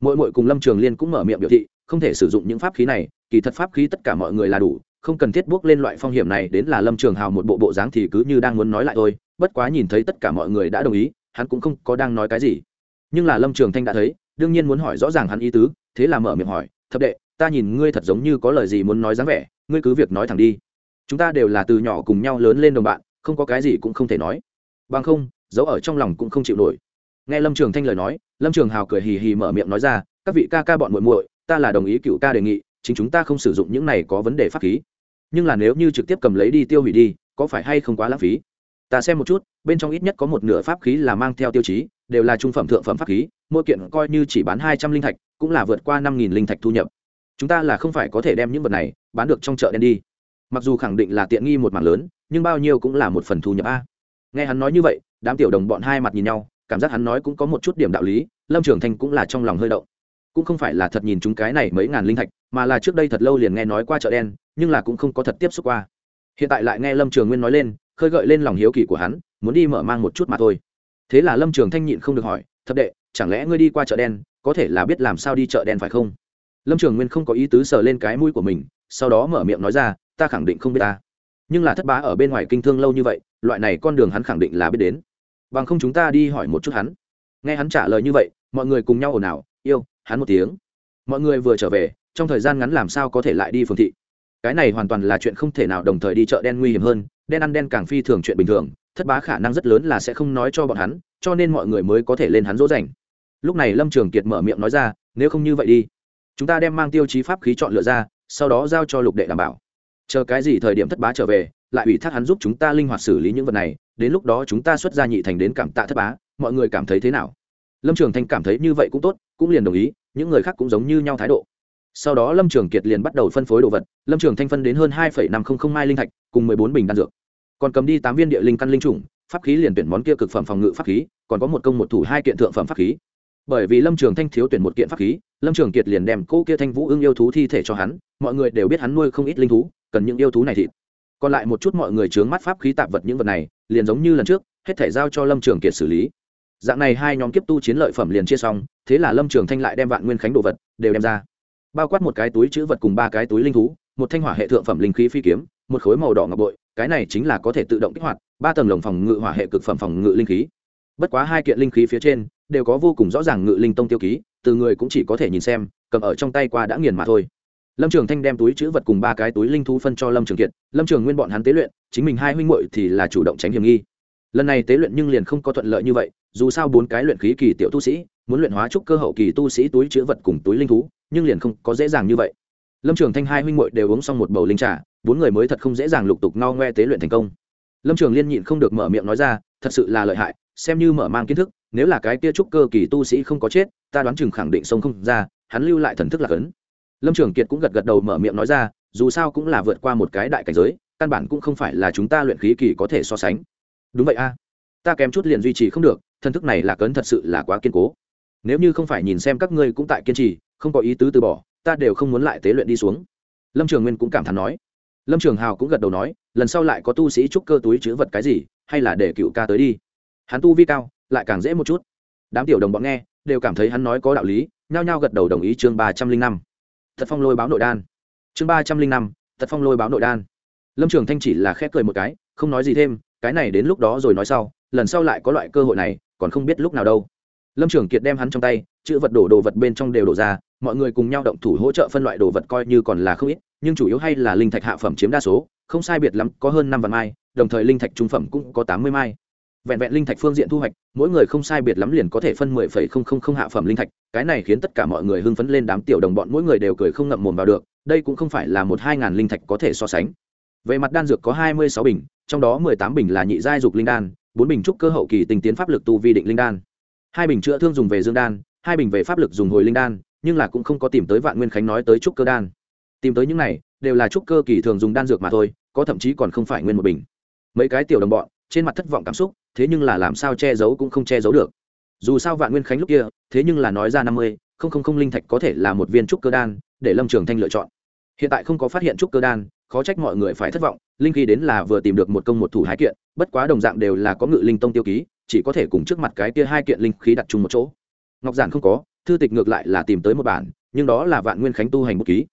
Mỗi mỗi cùng lâm trường liên cũng mở miệng biểu thị, không thể sử dụng những pháp khí này, kỳ thật pháp khí tất cả mọi người là đủ, không cần thiết bước lên loại phong hiểm này đến là lâm trường hào một bộ bộ dáng thì cứ như đang muốn nói lại thôi, bất quá nhìn thấy tất cả mọi người đã đồng ý, hắn cũng không có đang nói cái gì. Nhưng là lâm trường thanh đã thấy, đương nhiên muốn hỏi rõ ràng hắn ý tứ, thế là mở miệng hỏi, thập đệ, ta nhìn ngươi thật giống như có lời gì muốn nói dáng vẻ, ngươi cứ việc nói thẳng đi. Chúng ta đều là từ nhỏ cùng nhau lớn lên đồng bạn, không có cái gì cũng không thể nói. Bằng không giấu ở trong lòng cũng không chịu nổi. Nghe lâm trường thanh lời nói, lâm trường hào cười hì hì mở miệng nói ra, các vị ca ca bọn muội muội, ta là đồng ý cựu ca đề nghị, chính chúng ta không sử dụng những này có vấn đề pháp khí. Nhưng là nếu như trực tiếp cầm lấy đi tiêu hủy đi, có phải hay không quá lãng phí? Ta xem một chút, bên trong ít nhất có một nửa pháp khí là mang theo tiêu chí, đều là trung phẩm, thượng phẩm pháp khí, mỗi kiện coi như chỉ bán hai trăm linh thạch, cũng là vượt qua năm nghìn linh thạch thu nhập. Chúng ta là không phải có thể đem những vật này bán được trong chợ đen đi. Mặc dù khẳng định là tiện nghi một mảng lớn, nhưng bao nhiêu cũng là một phần thu nhập a. Nghe hắn nói như vậy đám tiểu đồng bọn hai mặt nhìn nhau, cảm giác hắn nói cũng có một chút điểm đạo lý, lâm trường thanh cũng là trong lòng hơi động. Cũng không phải là thật nhìn chúng cái này mấy ngàn linh thạch, mà là trước đây thật lâu liền nghe nói qua chợ đen, nhưng là cũng không có thật tiếp xúc qua. Hiện tại lại nghe lâm trường nguyên nói lên, khơi gợi lên lòng hiếu kỳ của hắn, muốn đi mở mang một chút mà thôi. Thế là lâm trường thanh nhịn không được hỏi, thập đệ, chẳng lẽ ngươi đi qua chợ đen, có thể là biết làm sao đi chợ đen phải không? Lâm trường nguyên không có ý tứ sờ lên cái mũi của mình, sau đó mở miệng nói ra, ta khẳng định không biết ta. Nhưng là thất bá ở bên ngoài kinh thương lâu như vậy, loại này con đường hắn khẳng định là biết đến bằng không chúng ta đi hỏi một chút hắn. Nghe hắn trả lời như vậy, mọi người cùng nhau ồn ào, yêu, hắn một tiếng. Mọi người vừa trở về, trong thời gian ngắn làm sao có thể lại đi phường thị? Cái này hoàn toàn là chuyện không thể nào đồng thời đi chợ đen nguy hiểm hơn, đen ăn đen càng phi thường chuyện bình thường, thất bá khả năng rất lớn là sẽ không nói cho bọn hắn, cho nên mọi người mới có thể lên hắn dỗ dành. Lúc này lâm trường kiệt mở miệng nói ra, nếu không như vậy đi, chúng ta đem mang tiêu chí pháp khí chọn lựa ra, sau đó giao cho lục đệ đảm bảo. Chờ cái gì thời điểm thất bá trở về, lại ủy thác hắn giúp chúng ta linh hoạt xử lý những vật này đến lúc đó chúng ta xuất ra nhị thành đến cảm tạ thất bá, mọi người cảm thấy thế nào? Lâm trường thanh cảm thấy như vậy cũng tốt, cũng liền đồng ý, những người khác cũng giống như nhau thái độ. Sau đó lâm trường kiệt liền bắt đầu phân phối đồ vật, lâm trường thanh phân đến hơn hai năm trăm linh mai linh thạch, cùng mười bốn bình đan dược. Còn cầm đi tám viên địa linh căn linh trùng, pháp khí liền tuyển món kia cực phẩm phòng ngự pháp khí, còn có một công một thủ hai kiện thượng phẩm pháp khí. Bởi vì lâm trường thanh thiếu tuyển một kiện pháp khí, lâm trường kiệt liền đem cô kia thanh vũ ưng yêu thú thi thể cho hắn, mọi người đều biết hắn nuôi không ít linh thú, cần những yêu thú này thịt còn lại một chút mọi người chướng mắt pháp khí tạp vật những vật này, liền giống như lần trước, hết thể giao cho lâm trường kiệt xử lý. Dạng này hai nhóm kiếp tu chiến lợi phẩm liền chia xong, thế là lâm trường thanh lại đem vạn nguyên khánh đồ vật đều đem ra. Bao quát một cái túi chữ vật cùng ba cái túi linh thú, một thanh hỏa hệ thượng phẩm linh khí phi kiếm, một khối màu đỏ ngọc bội, cái này chính là có thể tự động kích hoạt, ba tầng lồng phòng ngự hỏa hệ cực phẩm phòng ngự linh khí. Bất quá hai kiện linh khí phía trên, đều có vô cùng rõ ràng ngự linh tông tiêu ký, từ người cũng chỉ có thể nhìn xem, cầm ở trong tay qua đã nghiền mà thôi lâm trường thanh đem túi chữ vật cùng ba cái túi linh thú phân cho lâm trường kiệt. Lâm trường nguyên bọn hắn tế luyện, chính mình hai huynh muội thì là chủ động tránh hiểm nghi. Lần này tế luyện nhưng liền không có thuận lợi như vậy, dù sao bốn cái luyện khí kỳ tiểu tu sĩ, muốn luyện hóa trúc cơ hậu kỳ tu sĩ túi chữ vật cùng túi linh thú, nhưng liền không có dễ dàng như vậy. Lâm trường thanh hai huynh muội đều uống xong một bầu linh trà, bốn người mới thật không dễ dàng lục tục no ngoe tế luyện thành công. Lâm trường liên nhịn không được mở miệng nói ra, thật sự là lợi hại, xem như mở mang kiến thức, nếu là cái kia trúc cơ kỳ tu sĩ không có chết, ta đoán chừng khẳng định sông không ra, hắn lưu lại thần thức là cấn lâm trường kiệt cũng gật gật đầu mở miệng nói ra, dù sao cũng là vượt qua một cái đại cảnh giới, căn bản cũng không phải là chúng ta luyện khí kỳ có thể so sánh. Đúng vậy a. Ta kém chút liền duy trì không được, thân thức này là cấn thật sự là quá kiên cố. Nếu như không phải nhìn xem các ngươi cũng tại kiên trì, không có ý tứ từ bỏ, ta đều không muốn lại tế luyện đi xuống. Lâm trường nguyên cũng cảm thán nói. Lâm trường hào cũng gật đầu nói, lần sau lại có tu sĩ trúc cơ túi chữ vật cái gì, hay là để cựu ca tới đi. Hắn tu vi cao, lại càng dễ một chút. Đám tiểu đồng bọn nghe, đều cảm thấy hắn nói có đạo lý, nhao nhao gật đầu đồng ý chương ba trăm linh năm thật phong lôi báo nội đan. Chương ba trăm linh năm, thật phong lôi báo nội đan. Lâm trường thanh chỉ là khép cười một cái, không nói gì thêm, cái này đến lúc đó rồi nói sau, lần sau lại có loại cơ hội này, còn không biết lúc nào đâu. Lâm trường kiệt đem hắn trong tay, chữ vật đổ đồ vật bên trong đều đổ ra, mọi người cùng nhau động thủ hỗ trợ phân loại đồ vật coi như còn là không ít, nhưng chủ yếu hay là linh thạch hạ phẩm chiếm đa số, không sai biệt lắm, có hơn năm vạn mai, đồng thời linh thạch trung phẩm cũng có tám mươi mai. Vẹn vẹn linh thạch phương diện thu hoạch, mỗi người không sai biệt lắm liền có thể phân mười phẩy không không không hạ phẩm linh thạch cái này khiến tất cả mọi người hưng phấn lên đám tiểu đồng bọn, mỗi người đều cười không ngậm mồm vào được, đây cũng không phải là một hai ngàn linh thạch có thể so sánh. Về mặt đan dược có hai mươi sáu bình, trong đó mười tám bình là nhị giai dục linh đan, bốn bình trúc cơ hậu kỳ tình tiến pháp lực tu vi định linh đan. Hai bình chữa thương dùng về dương đan, hai bình về pháp lực dùng hồi linh đan, nhưng là cũng không có tìm tới vạn nguyên khánh nói tới trúc cơ đan. Tìm tới những này, đều là trúc cơ kỳ thường dùng đan dược mà thôi, có thậm chí còn không phải nguyên một bình. Mấy cái tiểu đồng bọn, trên mặt thất vọng cảm xúc, thế nhưng là làm sao che giấu cũng không che giấu được dù sao vạn nguyên khánh lúc kia, thế nhưng là nói ra năm mươi, không không không linh thạch có thể là một viên trúc cơ đan, để lâm trường thanh lựa chọn. Hiện tại không có phát hiện trúc cơ đan, khó trách mọi người phải thất vọng, linh khí đến là vừa tìm được một công một thủ hai kiện, bất quá đồng dạng đều là có ngự linh tông tiêu ký, chỉ có thể cùng trước mặt cái kia hai kiện linh khí đặt chung một chỗ. Ngọc giản không có, thư tịch ngược lại là tìm tới một bản, nhưng đó là vạn nguyên khánh tu hành bút ký.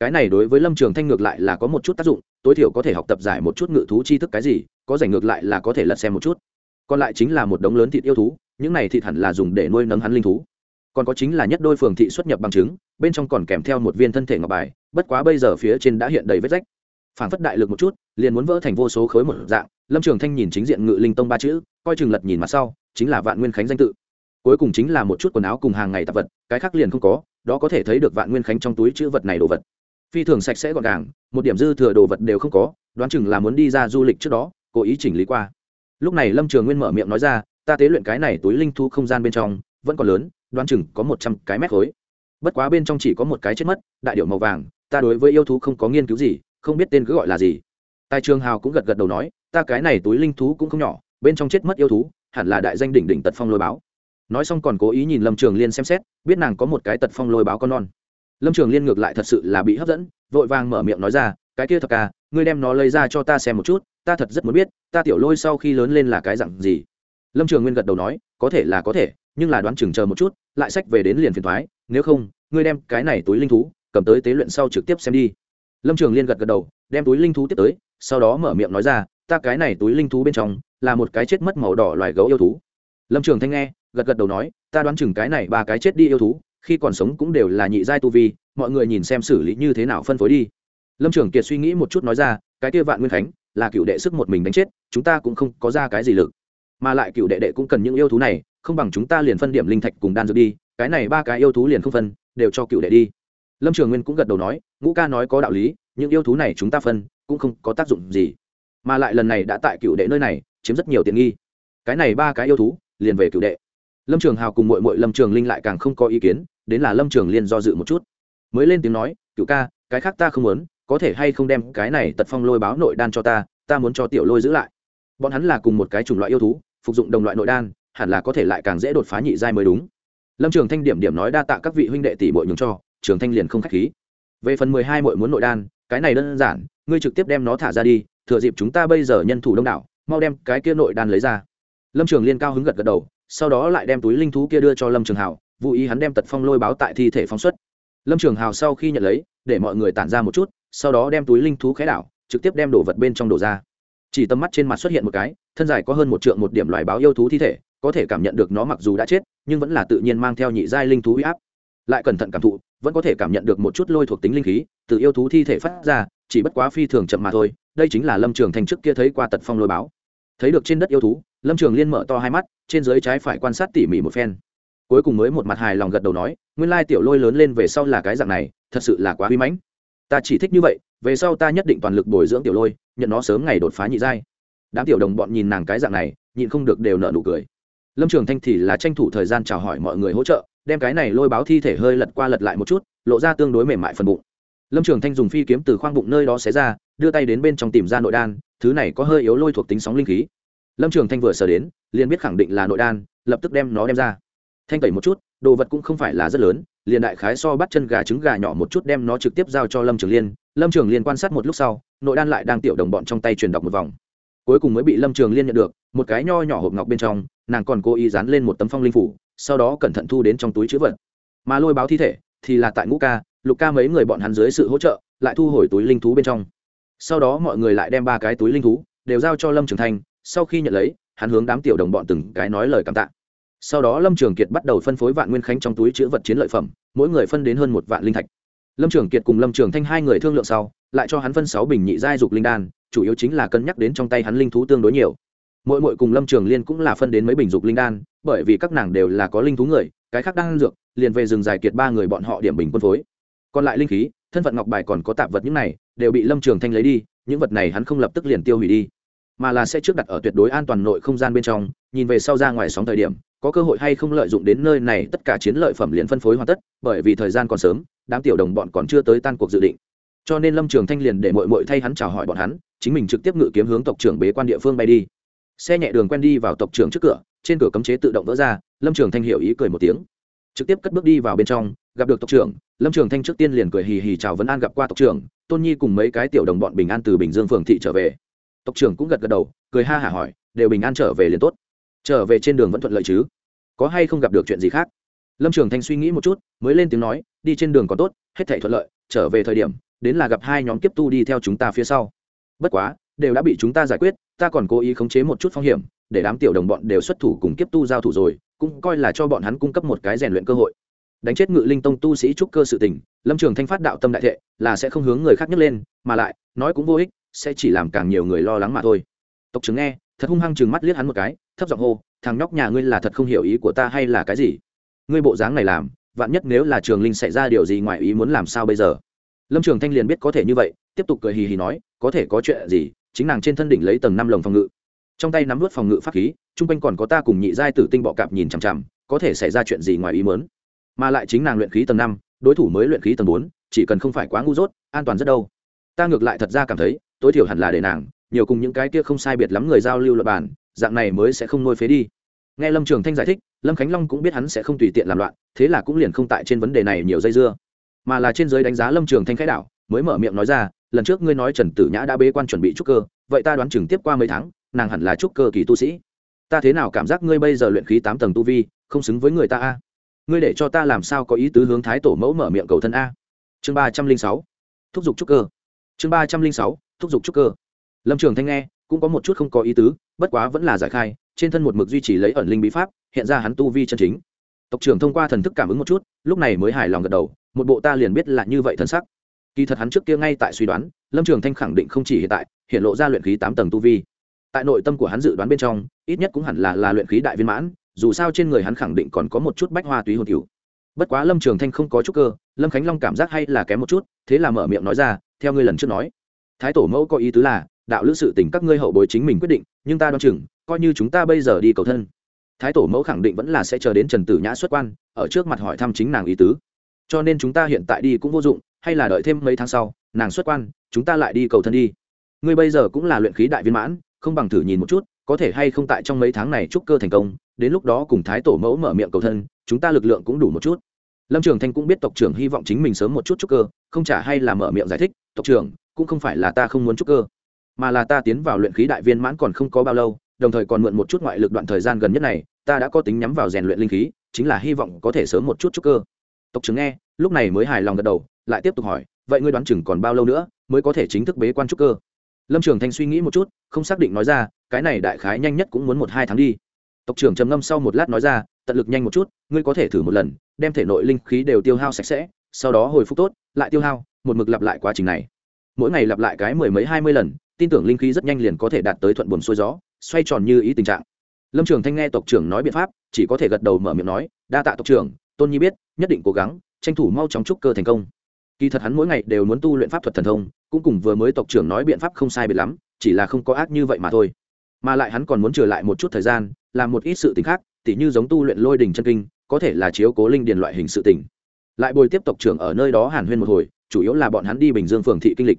Cái này đối với lâm trường thanh ngược lại là có một chút tác dụng, tối thiểu có thể học tập giải một chút ngự thú chi thức cái gì, có giải ngược lại là có thể lật xem một chút. Còn lại chính là một đống lớn thịt yêu thú những này thịt hẳn là dùng để nuôi nấng hắn linh thú. Còn có chính là nhất đôi phường thị xuất nhập bằng chứng bên trong còn kèm theo một viên thân thể ngọc bài, bất quá bây giờ phía trên đã hiện đầy vết rách. Phản phất đại lực một chút, liền muốn vỡ thành vô số khối một dạng, lâm trường thanh nhìn chính diện ngự linh tông ba chữ, coi chừng lật nhìn mặt sau, chính là vạn nguyên khánh danh tự. Cuối cùng chính là một chút quần áo cùng hàng ngày tạp vật, cái khác liền không có, đó có thể thấy được vạn nguyên khánh trong túi chữ vật này đồ vật. Phi thường sạch sẽ gọn gàng, một điểm dư thừa đồ vật đều không có, đoán chừng là muốn đi ra du lịch trước đó, cố ý chỉnh lý qua. Lúc này lâm trường nguyên mở miệng nói ra ta tế luyện cái này túi linh thu không gian bên trong, vẫn còn lớn, đoán chừng có một trăm cái mét khối. Bất quá bên trong chỉ có một cái chết mất, đại điệu màu vàng, ta đối với yêu thú không có nghiên cứu gì, không biết tên cứ gọi là gì. Tài trường hào cũng gật gật đầu nói, ta cái này túi linh thú cũng không nhỏ, bên trong chết mất yêu thú, hẳn là đại danh đỉnh đỉnh tật phong lôi báo. Nói xong còn cố ý nhìn lâm trường liên xem xét, biết nàng có một cái tật phong lôi báo con non. Lâm trường liên ngược lại thật sự là bị hấp dẫn, vội vàng mở miệng nói ra, cái kia thật ca ngươi đem nó lấy ra cho ta xem một chút, ta thật rất muốn biết, ta tiểu lôi sau khi lớn lên là cái dặn gì? Lâm trường nguyên gật đầu nói, có thể là có thể, nhưng là đoán chừng chờ một chút, lại sách về đến liền phiền thoái nếu không, ngươi đem cái này túi linh thú, cầm tới tế luyện sau trực tiếp xem đi. Lâm trường liên gật gật đầu, đem túi linh thú tiếp tới, sau đó mở miệng nói ra, ta cái này túi linh thú bên trong, là một cái chết mất màu đỏ loài gấu yêu thú. Lâm trường thanh nghe, gật gật đầu nói, ta đoán chừng cái này ba cái chết đi yêu thú, khi còn sống cũng đều là nhị giai tu vi, mọi người nhìn xem xử lý như thế nào phân phối đi. Lâm trường kiệt suy nghĩ một chút nói ra, cái kia vạn nguyên khánh, là cựu đệ sức một mình đánh chết, chúng ta cũng không có ra cái gì lực mà lại cựu đệ đệ cũng cần những yêu thú này, không bằng chúng ta liền phân điểm linh thạch cùng đan dược đi, cái này ba cái yêu thú liền không phân, đều cho cựu đệ đi. Lâm trường nguyên cũng gật đầu nói, ngũ ca nói có đạo lý, những yêu thú này chúng ta phân, cũng không có tác dụng gì. Mà lại lần này đã tại cựu đệ nơi này, chiếm rất nhiều tiện nghi. Cái này ba cái yêu thú, liền về cựu đệ. Lâm trường hào cùng mội mội lâm trường linh lại càng không có ý kiến, đến là lâm trường liên do dự một chút. Mới lên tiếng nói, cựu ca, cái khác ta không muốn, có thể hay không đem cái này tật phong lôi báo nội đan cho ta ta muốn cho tiểu lôi giữ lại. Bọn hắn là cùng một cái chủng loại yêu thú phục dụng đồng loại nội đan, hẳn là có thể lại càng dễ đột phá nhị giai mới đúng. Lâm trường thanh điểm điểm nói đa tạ các vị huynh đệ tỷ bội nhường cho, trường thanh liền không k h á c h khí. Về phần mười hai mội muốn nội đan, cái này đơn giản, ngươi trực tiếp đem nó thả ra đi, thừa dịp chúng ta bây giờ nhân thủ đông đảo, mau đem cái kia nội đan lấy ra. Lâm trường liên cao hứng gật gật đầu, sau đó lại đem túi linh thú kia đưa cho lâm trường hào, vụ ý hắn đem tật phong lôi báo tại thi thể phóng xuất. Lâm trường hào sau khi nhận lấy, để mọi người tản ra một chút, sau đó đem túi linh thú khé đảo, trực tiếp đem đổ vật bên trong đổ ra chỉ tầm mắt trên mặt xuất hiện một cái, thân dài có hơn một trượng một điểm loài báo yêu thú thi thể, có thể cảm nhận được nó mặc dù đã chết, nhưng vẫn là tự nhiên mang theo nhị giai linh thú huy áp. Lại cẩn thận cảm thụ, vẫn có thể cảm nhận được một chút lôi thuộc tính linh khí từ yêu thú thi thể phát ra, chỉ bất quá phi thường chậm mà thôi, đây chính là lâm trường thành trước kia thấy qua tật phong lôi báo. Thấy được trên đất yêu thú, lâm trường liên mở to hai mắt, trên dưới trái phải quan sát tỉ mỉ một phen. Cuối cùng mới một mặt hài lòng gật đầu nói, nguyên lai tiểu lôi lớn lên về sau là cái dạng này, thật sự là quá huy mãnh ta chỉ thích như vậy, về sau ta nhất định toàn lực bồi dưỡng tiểu lôi, nhận nó sớm ngày đột phá nhị giai. Đám tiểu đồng bọn nhìn nàng cái dạng này, nhịn không được đều nợ nụ cười. Lâm trường thanh thì là tranh thủ thời gian chào hỏi mọi người hỗ trợ, đem cái này lôi báo thi thể hơi lật qua lật lại một chút, lộ ra tương đối mềm mại phần bụng. Lâm trường thanh dùng phi kiếm từ khoang bụng nơi đó xé ra, đưa tay đến bên trong tìm ra nội đan, thứ này có hơi yếu lôi thuộc tính sóng linh khí. Lâm trường thanh vừa sờ đến, liền biết khẳng định là nội đan, lập tức đem nó đem ra. Thanh tẩy một chút, đồ vật cũng không phải là rất lớn liền đại khái so bắt chân gà trứng gà nhỏ một chút đem nó trực tiếp giao cho lâm trường liên. Lâm trường liên quan sát một lúc sau, nội đan lại đang tiểu đồng bọn trong tay truyền đọc một vòng. Cuối cùng mới bị lâm trường liên nhận được, một cái nho nhỏ hộp ngọc bên trong, nàng còn cố ý dán lên một tấm phong linh phủ, sau đó cẩn thận thu đến trong túi chữ vật. Mà lôi báo thi thể thì là tại ngũ ca, lục ca mấy người bọn hắn dưới sự hỗ trợ, lại thu hồi túi linh thú bên trong. Sau đó mọi người lại đem ba cái túi linh thú đều giao cho lâm trường thanh, sau khi nhận lấy, hắn hướng đám tiểu đồng bọn từng cái nói lời cảm tạ sau đó lâm trường kiệt bắt đầu phân phối vạn nguyên khánh trong túi chữ vật chiến lợi phẩm, mỗi người phân đến hơn một vạn linh thạch. Lâm trường kiệt cùng lâm trường thanh hai người thương lượng sau, lại cho hắn phân sáu bình nhị giai dục linh đan, chủ yếu chính là cân nhắc đến trong tay hắn linh thú tương đối nhiều. Mỗi mỗi cùng lâm trường liên cũng là phân đến mấy bình dục linh đan, bởi vì các nàng đều là có linh thú người, cái khác đang ăn dược, liền về rừng dài kiệt ba người bọn họ điểm bình quân phối. Còn lại linh khí, thân phận ngọc bài còn có tạp vật những này, đều bị lâm trường thanh lấy đi, những vật này hắn không lập tức liền tiêu hủy đi. Mà là sẽ trước đặt ở tuyệt đối an toàn nội không gian bên trong, nhìn về sau ra ngoài sóng thời điểm có cơ hội hay không lợi dụng đến nơi này, tất cả chiến lợi phẩm liền phân phối hoàn tất, bởi vì thời gian còn sớm, đám tiểu đồng bọn còn chưa tới tan cuộc dự định. Cho nên lâm trường thanh liền để mội mội thay hắn chào hỏi bọn hắn, chính mình trực tiếp ngự kiếm hướng tộc trưởng bế quan địa phương bay đi. Xe nhẹ đường quen đi vào tộc trưởng trước cửa, trên cửa cấm chế tự động vỡ ra, lâm trường thanh hiểu ý cười một tiếng. Trực tiếp cất bước đi vào bên trong, gặp được tộc trưởng, lâm trường thanh trước tiên liền cười hì hì chào vấn an gặp qua tộc trưởng, tôn nhi cùng mấy cái tiểu đồng bọn bình an từ bình dương phường thị trở về. Tộc trưởng cũng gật gật đầu, cười ha hả hỏi, đều bình an trở về liền tốt trở về trên đường vẫn thuận lợi chứ? Có hay không gặp được chuyện gì khác? Lâm trường thanh suy nghĩ một chút, mới lên tiếng nói, đi trên đường còn tốt, hết thể thuận lợi, trở về thời điểm, đến là gặp hai nhóm kiếp tu đi theo chúng ta phía sau. Bất quá, đều đã bị chúng ta giải quyết, ta còn cố ý khống chế một chút phong hiểm, để đám tiểu đồng bọn đều xuất thủ cùng kiếp tu giao thủ rồi, cũng coi là cho bọn hắn cung cấp một cái rèn luyện cơ hội. Đánh chết ngự linh tông tu sĩ trúc cơ sự tình, lâm trường thanh phát đạo tâm đại thệ, là sẽ không hướng người khác nhấc lên, mà lại, nói cũng vô ích, sẽ chỉ làm càng nhiều người lo lắng mà thôi. Tộc chứng nghe thật hung hăng chừng mắt liếc hắn một cái, thấp giọng hô, thằng nhóc nhà ngươi là thật không hiểu ý của ta hay là cái gì? Ngươi bộ dáng này làm, vạn nhất nếu là trường linh xảy ra điều gì ngoài ý muốn làm sao bây giờ? Lâm trường thanh liền biết có thể như vậy, tiếp tục cười hì hì nói, có thể có chuyện gì, chính nàng trên thân đỉnh lấy tầng năm lồng phòng ngự. Trong tay nắm vút phòng ngự pháp khí, chung quanh còn có ta cùng nhị giai tử tinh bọ cạp nhìn chằm chằm, có thể xảy ra chuyện gì ngoài ý muốn? mà lại chính nàng luyện khí tầng năm, đối thủ mới luyện khí tầng bốn, chỉ cần không phải quá ngu dốt, an toàn rất đâu. Ta ngược lại thật ra cảm thấy, tối thiểu hẳn là để nàng nhiều cùng những cái kia không sai biệt lắm người giao lưu luật bản, dạng này mới sẽ không nuôi phế đi. Nghe lâm trường thanh giải thích, lâm khánh long cũng biết hắn sẽ không tùy tiện làm loạn, thế là cũng liền không tại trên vấn đề này nhiều dây dưa. Mà là trên giới đánh giá lâm trường thanh khái đạo mới mở miệng nói ra, lần trước ngươi nói trần tử nhã đã bế quan chuẩn bị trúc cơ, vậy ta đoán chừng tiếp qua mấy tháng, nàng hẳn là trúc cơ kỳ tu sĩ. Ta thế nào cảm giác ngươi bây giờ luyện khí tám tầng tu vi, không xứng với người ta a? Ngươi để cho ta làm sao có ý tứ hướng thái tổ mẫu mở miệng cầu thân a? Chương ba trăm linh sáu, thúc giục trúc cơ. Chương ba trăm linh sáu, thúc giục trúc cơ lâm trường thanh nghe, cũng có một chút không có ý tứ, bất quá vẫn là giải khai, trên thân một mực duy trì lấy ẩn linh bí pháp, hiện ra hắn tu vi chân chính. Tộc trưởng thông qua thần thức cảm ứng một chút, lúc này mới hài lòng gật đầu, một bộ ta liền biết là như vậy thần sắc. Kỳ thật hắn trước kia ngay tại suy đoán, lâm trường thanh khẳng định không chỉ hiện tại, hiện lộ ra luyện khí tám tầng tu vi. Tại nội tâm của hắn dự đoán bên trong, ít nhất cũng hẳn là là luyện khí đại viên mãn, dù sao trên người hắn khẳng định còn có một chút bách hoa túy hồn cựu bất quá lâm trường thanh không có chút cơ, lâm khánh long cảm giác hay là kém một chút, thế là mở miệng nói ra, theo ngươi lần trước nói. Thái tổ mẫu có ý tứ là đạo lữ sự tình các ngươi hậu bối chính mình quyết định, nhưng ta đoán chừng, coi như chúng ta bây giờ đi cầu thân, thái tổ mẫu khẳng định vẫn là sẽ chờ đến trần tử nhã xuất quan, ở trước mặt hỏi thăm chính nàng ý tứ. Cho nên chúng ta hiện tại đi cũng vô dụng, hay là đợi thêm mấy tháng sau, nàng xuất quan, chúng ta lại đi cầu thân đi. Ngươi bây giờ cũng là luyện khí đại viên mãn, không bằng thử nhìn một chút, có thể hay không tại trong mấy tháng này trúc cơ thành công, đến lúc đó cùng thái tổ mẫu mở miệng cầu thân, chúng ta lực lượng cũng đủ một chút. Lâm trường thanh cũng biết tộc trưởng hy vọng chính mình sớm một chút trúc cơ, không trả hay là mở miệng giải thích, tộc trưởng, cũng không phải là ta không muốn trúc cơ mà là ta tiến vào luyện khí đại viên mãn còn không có bao lâu, đồng thời còn mượn một chút ngoại lực đoạn thời gian gần nhất này, ta đã có tính nhắm vào rèn luyện linh khí, chính là hy vọng có thể sớm một chút chút cơ. Tộc trưởng nghe, lúc này mới hài lòng gật đầu, lại tiếp tục hỏi, vậy ngươi đoán chừng còn bao lâu nữa mới có thể chính thức bế quan trúc cơ? Lâm trường thanh suy nghĩ một chút, không xác định nói ra, cái này đại khái nhanh nhất cũng muốn một hai tháng đi. Tộc trưởng trầm ngâm sau một lát nói ra, tận lực nhanh một chút, ngươi có thể thử một lần, đem thể nội linh khí đều tiêu hao sạch sẽ, sau đó hồi phục tốt, lại tiêu hao, một mực lặp lại quá trình này. Mỗi ngày lặp lại cái mười mấy hai mươi lần tin tưởng linh khí rất nhanh liền có thể đạt tới thuận buồn xuôi gió, xoay tròn như ý tình trạng. Lâm trường thanh nghe tộc trưởng nói biện pháp, chỉ có thể gật đầu mở miệng nói, đa tạ tộc trưởng, tôn nhi biết, nhất định cố gắng, tranh thủ mau chóng trúc cơ thành công. Kỳ thật hắn mỗi ngày đều muốn tu luyện pháp thuật thần thông, cũng cùng vừa mới tộc trưởng nói biện pháp không sai biệt lắm, chỉ là không có ác như vậy mà thôi. Mà lại hắn còn muốn trở lại một chút thời gian, làm một ít sự tình khác, tỉ như giống tu luyện lôi đình chân kinh, có thể là chiếu cố linh điền loại hình sự tình. Lại bồi tiếp tộc trưởng ở nơi đó hàn huyên một hồi, chủ yếu là bọn hắn đi bình dương phường thị kinh lịch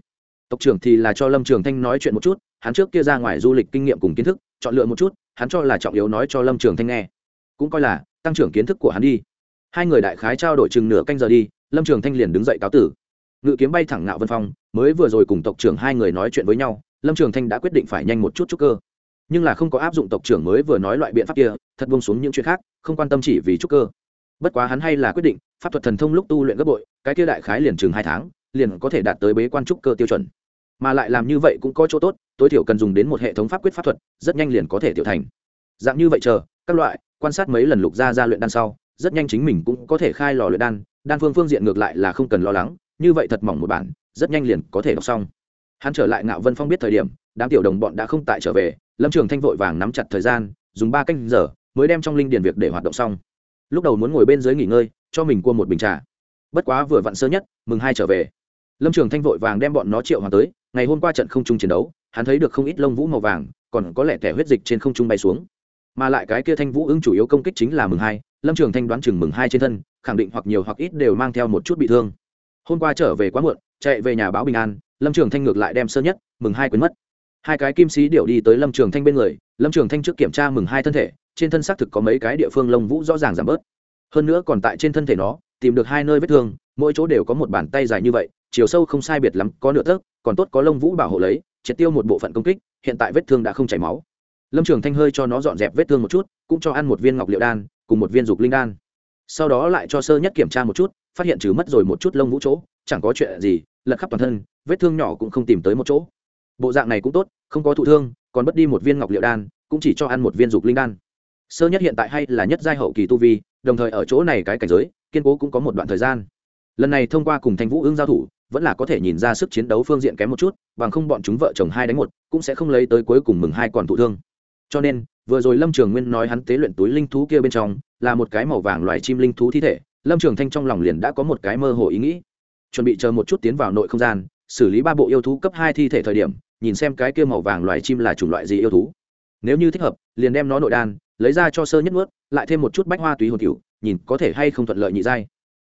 tộc trưởng thì là cho lâm trường thanh nói chuyện một chút, hắn trước kia ra ngoài du lịch kinh nghiệm cùng kiến thức, chọn lựa một chút, hắn cho là trọng yếu nói cho lâm trường thanh nghe. Cũng coi là, tăng trưởng kiến thức của hắn đi. Hai người đại khái trao đổi chừng nửa canh giờ đi, lâm trường thanh liền đứng dậy cáo tử. Ngự kiếm bay thẳng ngạo vân phong, mới vừa rồi cùng tộc trưởng hai người nói chuyện với nhau, lâm trường thanh đã quyết định phải nhanh một chút chút cơ. Nhưng là không có áp dụng tộc trưởng mới vừa nói loại biện pháp kia, thật bông xuống những chuyện khác, không quan tâm chỉ vì chút cơ. Bất quá hắn hay là quyết định, pháp thuật thần thông lúc tu luyện gấp bội, cái kia đại khái liền chừng hai tháng, liền có thể đạt tới bế quan trúc cơ tiêu chuẩn mà lại làm như vậy cũng có chỗ tốt, tối thiểu cần dùng đến một hệ thống pháp quyết pháp thuật, rất nhanh liền có thể tiểu thành. Dạng như vậy chờ, các loại, quan sát mấy lần lục gia ra luyện đan sau, rất nhanh chính mình cũng có thể khai lò luyện đan đan phương phương diện ngược lại là không cần lo lắng, như vậy thật mỏng một bản, rất nhanh liền có thể đọc xong. Hắn trở lại ngạo vân phong biết thời điểm, đám tiểu đồng bọn đã không tại trở về, lâm trường thanh vội vàng nắm chặt thời gian, dùng ba canh giờ mới đem trong linh điền việc để hoạt động xong. Lúc đầu muốn ngồi bên dưới nghỉ ngơi, cho mình cua một bình trà. Bất quá vừa vặn sơ nhất, mừng hai trở về. Lâm trường thanh vội vàng đem bọn nó triệu hoàng tới ngày hôm qua trận không trung chiến đấu, hắn thấy được không ít lông vũ màu vàng, còn có lẽ kẻ huyết dịch trên không trung bay xuống. Mà lại cái kia thanh vũ ứng chủ yếu công kích chính là mừng hai, lâm trường thanh đoán chừng mừng hai trên thân, khẳng định hoặc nhiều hoặc ít đều mang theo một chút bị thương. Hôm qua trở về quá muộn, chạy về nhà báo bình an, lâm trường thanh ngược lại đem sơ nhất, mừng hai quên mất. Hai cái kim sĩ điệu đi tới lâm trường thanh bên người, lâm trường thanh trước kiểm tra mừng hai thân thể, trên thân xác thực có mấy cái địa phương lông vũ rõ ràng giảm bớt. Hơn nữa còn tại trên thân thể nó, tìm được hai nơi vết thương, mỗi chỗ đều có một bàn tay dài như vậy chiều sâu không sai biệt lắm, có nửa tấc, còn tốt có lông vũ bảo hộ lấy, triệt tiêu một bộ phận công kích, hiện tại vết thương đã không chảy máu. Lâm trường thanh hơi cho nó dọn dẹp vết thương một chút, cũng cho ăn một viên ngọc liệu đan, cùng một viên dục linh đan. Sau đó lại cho sơ nhất kiểm tra một chút, phát hiện trừ mất rồi một chút lông vũ chỗ, chẳng có chuyện gì, lật khắp toàn thân, vết thương nhỏ cũng không tìm tới một chỗ. Bộ dạng này cũng tốt, không có thụ thương, còn mất đi một viên ngọc liệu đan, cũng chỉ cho ăn một viên dục linh đan. Sơ nhất hiện tại hay là nhất giai hậu kỳ tu vi, đồng thời ở chỗ này cái cảnh giới, kiên cố cũng có một đoạn thời gian. Lần này thông qua cùng thanh vũ ương giao thủ vẫn là có thể nhìn ra sức chiến đấu phương diện kém một chút, bằng không bọn chúng vợ chồng hai đánh một, cũng sẽ không lấy tới cuối cùng mừng hai còn thụ thương. Cho nên, vừa rồi lâm trường nguyên nói hắn tế luyện túi linh thú kia bên trong, là một cái màu vàng loài chim linh thú thi thể, lâm trường thanh trong lòng liền đã có một cái mơ hồ ý nghĩ. Chuẩn bị chờ một chút tiến vào nội không gian, xử lý ba bộ yêu thú cấp hai thi thể thời điểm, nhìn xem cái kia màu vàng loài chim là chủng loại gì yêu thú. Nếu như thích hợp, liền đem nó nội đan, lấy ra cho sơ nhất nuốt, lại thêm một chút bách hoa túy hồn cựu nhìn có thể hay không thuận lợi nhị giai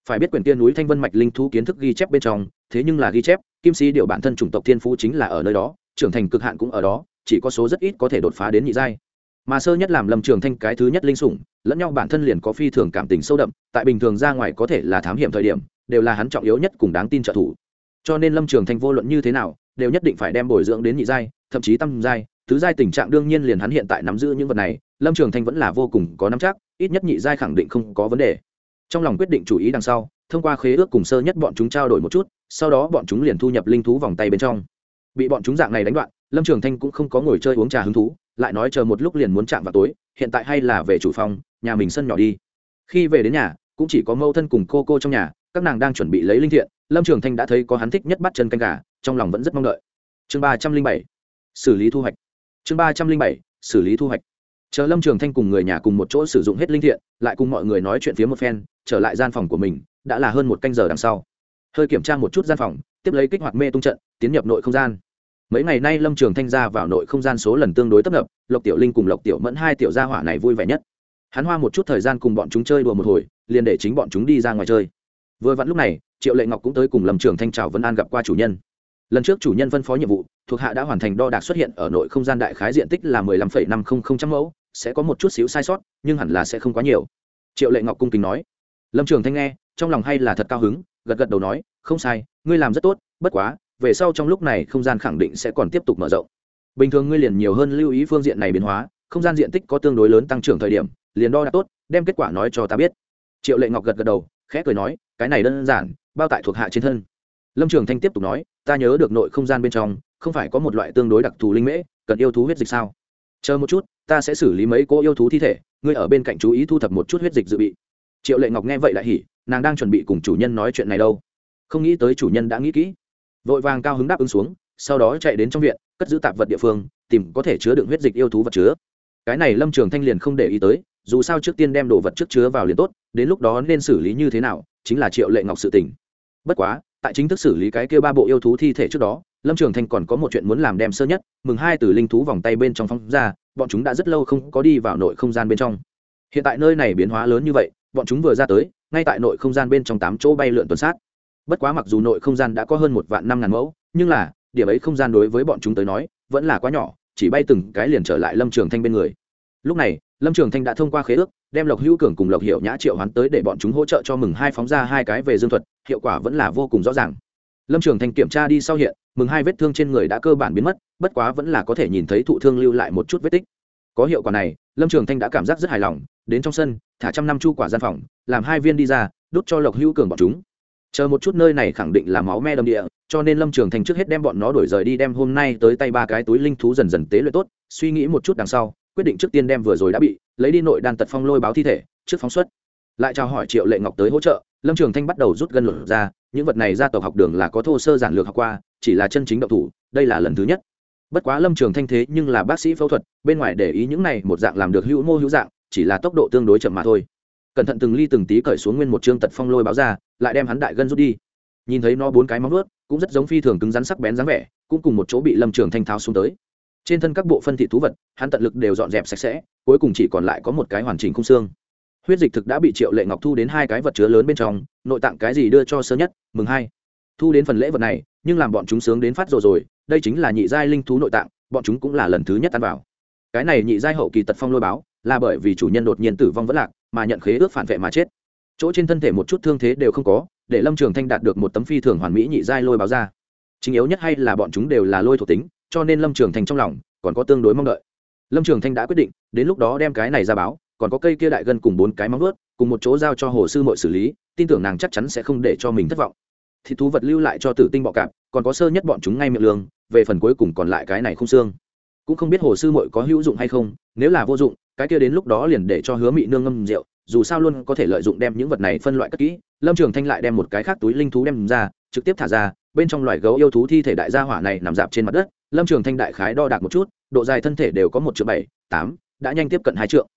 phải biết quyển tiên núi thanh vân mạch linh thú kiến thức ghi chép bên trong, thế nhưng là ghi chép, kim sĩ điệu bản thân chủng tộc thiên phú chính là ở nơi đó, trưởng thành cực hạn cũng ở đó, chỉ có số rất ít có thể đột phá đến nhị giai. Mà sơ nhất làm lâm trường thanh cái thứ nhất linh sủng, lẫn nhau bản thân liền có phi thường cảm tình sâu đậm, tại bình thường ra ngoài có thể là thám hiểm thời điểm, đều là hắn trọng yếu nhất cùng đáng tin trợ thủ. Cho nên lâm trường thanh vô luận như thế nào, đều nhất định phải đem bồi dưỡng đến nhị giai, thậm chí tam giai, tứ giai tình trạng đương nhiên liền hắn hiện tại nắm giữ những vật này, lâm trường thanh vẫn là vô cùng có nắm chắc, ít nhất nhị giai khẳng định không có vấn đề trong lòng quyết định chủ ý đằng sau, thông qua khế ước cùng sơ nhất bọn chúng trao đổi một chút, sau đó bọn chúng liền thu nhập linh thú vòng tay bên trong. Bị bọn chúng dạng này đánh đoạn, lâm trường thanh cũng không có ngồi chơi uống trà hứng thú, lại nói chờ một lúc liền muốn chạm vào tối, hiện tại hay là về chủ phòng, nhà mình sân nhỏ đi. Khi về đến nhà, cũng chỉ có mâu thân cùng cô cô trong nhà, các nàng đang chuẩn bị lấy linh thiện, lâm trường thanh đã thấy có hắn thích nhất bắt chân canh gà, trong lòng vẫn rất mong đợi. Chương ba trăm linh bảy, xử lý thu hoạch. Chương ba trăm linh bảy, xử lý thu hoạch chờ lâm trường thanh cùng người nhà cùng một chỗ sử dụng hết linh thiện, lại cùng mọi người nói chuyện phía một phen, trở lại gian phòng của mình, đã là hơn một canh giờ đằng sau. Hơi kiểm tra một chút gian phòng, tiếp lấy kích hoạt mê tung trận, tiến nhập nội không gian. Mấy ngày nay lâm trường thanh ra vào nội không gian số lần tương đối tấp nập, lộc tiểu linh cùng lộc tiểu mẫn hai tiểu gia hỏa này vui vẻ nhất. Hắn hoa một chút thời gian cùng bọn chúng chơi đùa một hồi, liền để chính bọn chúng đi ra ngoài chơi. Vừa vặn lúc này, triệu lệ ngọc cũng tới cùng lâm trường thanh trào vân an gặp qua chủ nhân. Lần trước chủ nhân phân phó nhiệm vụ, thuộc hạ đã hoàn thành đo đạc xuất hiện ở nội không gian đại khái diện tích là mười lăm phẩy năm không không trăm mẫu sẽ có một chút xíu sai sót, nhưng hẳn là sẽ không quá nhiều. Triệu lệ ngọc cung kính nói. Lâm trường thanh nghe, trong lòng hay là thật cao hứng, gật gật đầu nói, không sai, ngươi làm rất tốt, bất quá, về sau trong lúc này không gian khẳng định sẽ còn tiếp tục mở rộng. Bình thường ngươi liền nhiều hơn lưu ý phương diện này biến hóa, không gian diện tích có tương đối lớn tăng trưởng thời điểm, liền đo đã tốt, đem kết quả nói cho ta biết. Triệu lệ ngọc gật gật đầu, khẽ cười nói, cái này đơn giản, bao tại thuộc hạ trên thân. Lâm trường thanh tiếp tục nói, ta nhớ được nội không gian bên trong, không phải có một loại tương đối đặc thù linh mễ, cần yêu thú huyết dịch sao? Chờ một chút ta sẽ xử lý mấy cô yêu thú thi thể, ngươi ở bên cạnh chú ý thu thập một chút huyết dịch dự bị. Triệu lệ ngọc nghe vậy lại hỉ, nàng đang chuẩn bị cùng chủ nhân nói chuyện này đâu. Không nghĩ tới chủ nhân đã nghĩ kỹ. Vội vàng cao hứng đáp ứng xuống, sau đó chạy đến trong viện, cất giữ tạp vật địa phương, tìm có thể chứa đựng huyết dịch yêu thú vật chứa. Cái này lâm trường thanh liền không để ý tới, dù sao trước tiên đem đồ vật trước chứa vào liền tốt, đến lúc đó nên xử lý như thế nào, chính là triệu lệ ngọc sự tình. Bất quá, tại chính thức xử lý cái kia ba bộ yêu thú thi thể trước đó, lâm trường thanh còn có một chuyện muốn làm đem sơ nhất, mừng hai từ linh thú vòng tay bên trong phong ra bọn chúng đã rất lâu không có đi vào nội không gian bên trong. Hiện tại nơi này biến hóa lớn như vậy, bọn chúng vừa ra tới, ngay tại nội không gian bên trong tám chỗ bay lượn tuần sát. Bất quá mặc dù nội không gian đã có hơn một vạn năm ngàn mẫu, nhưng là, điểm ấy không gian đối với bọn chúng tới nói, vẫn là quá nhỏ, chỉ bay từng cái liền trở lại lâm trường thanh bên người. Lúc này, lâm trường thanh đã thông qua khế ước, đem lộc hữu cường cùng lộc hiệu nhã triệu hoán tới để bọn chúng hỗ trợ cho mừng hai phóng ra hai cái về dương thuật, hiệu quả vẫn là vô cùng rõ ràng lâm trường thanh kiểm tra đi sau hiện, mừng hai vết thương trên người đã cơ bản biến mất, bất quá vẫn là có thể nhìn thấy thụ thương lưu lại một chút vết tích. Có hiệu quả này, lâm trường thanh đã cảm giác rất hài lòng, đến trong sân, thả trăm năm chu quả gian phòng, làm hai viên đi ra đốt cho lộc hữu cường bọn chúng. Chờ một chút nơi này khẳng định là máu me đầm địa, cho nên lâm trường thanh trước hết đem bọn nó đổi rời đi, đem hôm nay tới tay ba cái túi linh thú dần dần tế luyện tốt, suy nghĩ một chút đằng sau, quyết định trước tiên đem vừa rồi đã bị, lấy đi nội đan tật phong lôi báo thi thể, trước phóng xuất. Lại chào hỏi triệu lệ ngọc tới hỗ trợ, lâm trường thanh bắt đầu rút gân lửa ra những vật này gia tộc học đường là có thô sơ giản lược học qua, chỉ là chân chính độc thủ, đây là lần thứ nhất. Bất quá lâm trường thanh thế nhưng là bác sĩ phẫu thuật, bên ngoài để ý những này một dạng làm được hữu mô hữu dạng, chỉ là tốc độ tương đối chậm mà thôi. Cẩn thận từng ly từng tí cởi xuống nguyên một chương tật phong lôi báo ra, lại đem hắn đại gân rút đi. Nhìn thấy nó bốn cái móng ướt cũng rất giống phi thường cứng rắn sắc bén dáng vẻ, cũng cùng một chỗ bị lâm trường thanh tháo xuống tới. Trên thân các bộ phân thị thú vật, hắn tận lực đều dọn dẹp sạch sẽ, cuối cùng chỉ còn lại có một cái hoàn chỉnh khung xương huyết dịch thực đã bị triệu lệ ngọc thu đến hai cái vật chứa lớn bên trong, nội tạng cái gì đưa cho sơ nhất? Mừng hai. Thu đến phần lễ vật này, nhưng làm bọn chúng sướng đến phát rồi rồi, đây chính là nhị giai linh thú nội tạng, bọn chúng cũng là lần thứ nhất ăn vào. Cái này nhị giai hậu kỳ tật phong lôi báo, là bởi vì chủ nhân đột nhiên tử vong vẫn lạc, mà nhận khế ước phản vệ mà chết. Chỗ trên thân thể một chút thương thế đều không có, để lâm trường thanh đạt được một tấm phi thường hoàn mỹ nhị giai lôi báo ra. Chính yếu nhất hay là bọn chúng đều là lôi thuộc tính, cho nên lâm trường thanh trong lòng còn có tương đối mong đợi. Lâm trường thanh đã quyết định, đến lúc đó đem cái này ra báo còn có cây kia đại gân cùng bốn cái móng vuốt, cùng một chỗ giao cho hồ sư muội xử lý tin tưởng nàng chắc chắn sẽ không để cho mình thất vọng. Thì thú vật lưu lại cho tử tinh bọ cạp còn có sơ nhất bọn chúng ngay miệng lương về phần cuối cùng còn lại cái này không xương. Cũng không biết hồ sư muội có hữu dụng hay không nếu là vô dụng cái kia đến lúc đó liền để cho hứa mị nương ngâm rượu dù sao luôn có thể lợi dụng đem những vật này phân loại cất kỹ lâm trường thanh lại đem một cái khác túi linh thú đem ra trực tiếp thả ra bên trong loài gấu yêu thú thi thể đại gia hỏa này nằm dạp trên mặt đất lâm trường thanh đại khái đo đạc một chút độ dài thân thể đều có một triệu bảy tám đã nhanh tiếp cận hai trượng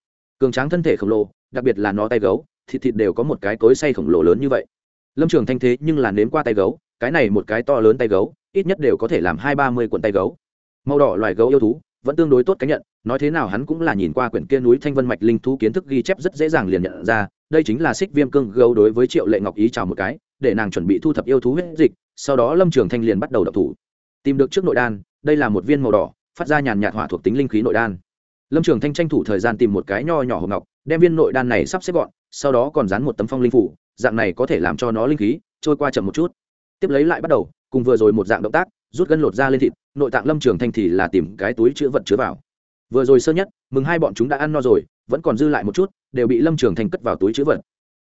cường tráng thân thể khổng lồ, đặc biệt là nó tay gấu, thịt thịt đều có một cái cối say khổng lồ lớn như vậy. Lâm trường thanh thế nhưng là nếm qua tay gấu, cái này một cái to lớn tay gấu, ít nhất đều có thể làm hai ba mươi cuộn tay gấu. Màu đỏ loài gấu yêu thú, vẫn tương đối tốt cái nhận, nói thế nào hắn cũng là nhìn qua quyển kia núi thanh vân mạch linh thú kiến thức ghi chép rất dễ dàng liền nhận ra, đây chính là xích viêm cương gấu đối với triệu lệ ngọc ý chào một cái, để nàng chuẩn bị thu thập yêu thú huyết dịch, sau đó lâm trường thanh liền bắt đầu đập thủ. Tìm được trước nội đan, đây là một viên màu đỏ, phát ra nhàn nhạt hỏa thuộc tính linh khí nội đan lâm trường thanh tranh thủ thời gian tìm một cái nho nhỏ hộp ngọc, đem viên nội đan này sắp xếp gọn, sau đó còn dán một tấm phong linh phủ, dạng này có thể làm cho nó linh khí trôi qua chậm một chút. Tiếp lấy lại bắt đầu, cùng vừa rồi một dạng động tác, rút gân lột ra lên thịt, nội tạng lâm trường thanh thì là tìm cái túi chứa vật chứa vào. Vừa rồi sơ nhất, mừng hai bọn chúng đã ăn no rồi, vẫn còn dư lại một chút, đều bị lâm trường thanh cất vào túi chứa vật.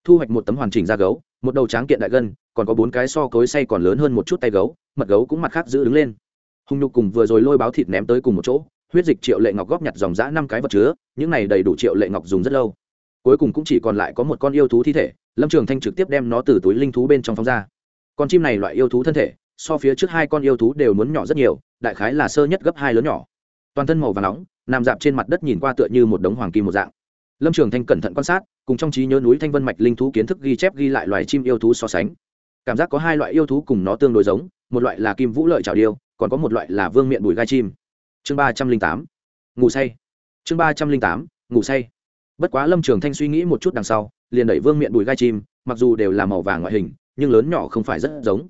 Thu hoạch một tấm hoàn chỉnh da gấu, một đầu tráng kiện đại gân, còn có bốn cái so cối say còn lớn hơn một chút tay gấu, mật gấu cũng mặt khác giữ đứng lên. Hùng nhục cùng vừa rồi lôi báo thịt ném tới cùng một chỗ huyết dịch triệu lệ ngọc góp nhặt dòng giã năm cái vật chứa, những này đầy đủ triệu lệ ngọc dùng rất lâu. Cuối cùng cũng chỉ còn lại có một con yêu thú thi thể, lâm trường thanh trực tiếp đem nó từ túi linh thú bên trong phóng ra. Con chim này loại yêu thú thân thể, so phía trước hai con yêu thú đều muốn nhỏ rất nhiều, đại khái là sơ nhất gấp hai lớn nhỏ. Toàn thân màu và nóng, nằm dạp trên mặt đất nhìn qua tựa như một đống hoàng kim một dạng. Lâm trường thanh cẩn thận quan sát, cùng trong trí nhớ núi thanh vân mạch linh thú kiến thức ghi chép ghi lại loài chim yêu thú so sánh. Cảm giác có hai loại yêu thú cùng nó tương đối giống, một loại là kim vũ lợi trào điêu, còn có một loại là vương miện bùi gai chim chương ba trăm linh tám. Ngủ say. Chương ba trăm linh tám. Ngủ say. Bất quá lâm trường thanh suy nghĩ một chút đằng sau, liền đẩy vương miện bùi gai chim, mặc dù đều là màu vàng ngoại hình, nhưng lớn nhỏ không phải rất giống.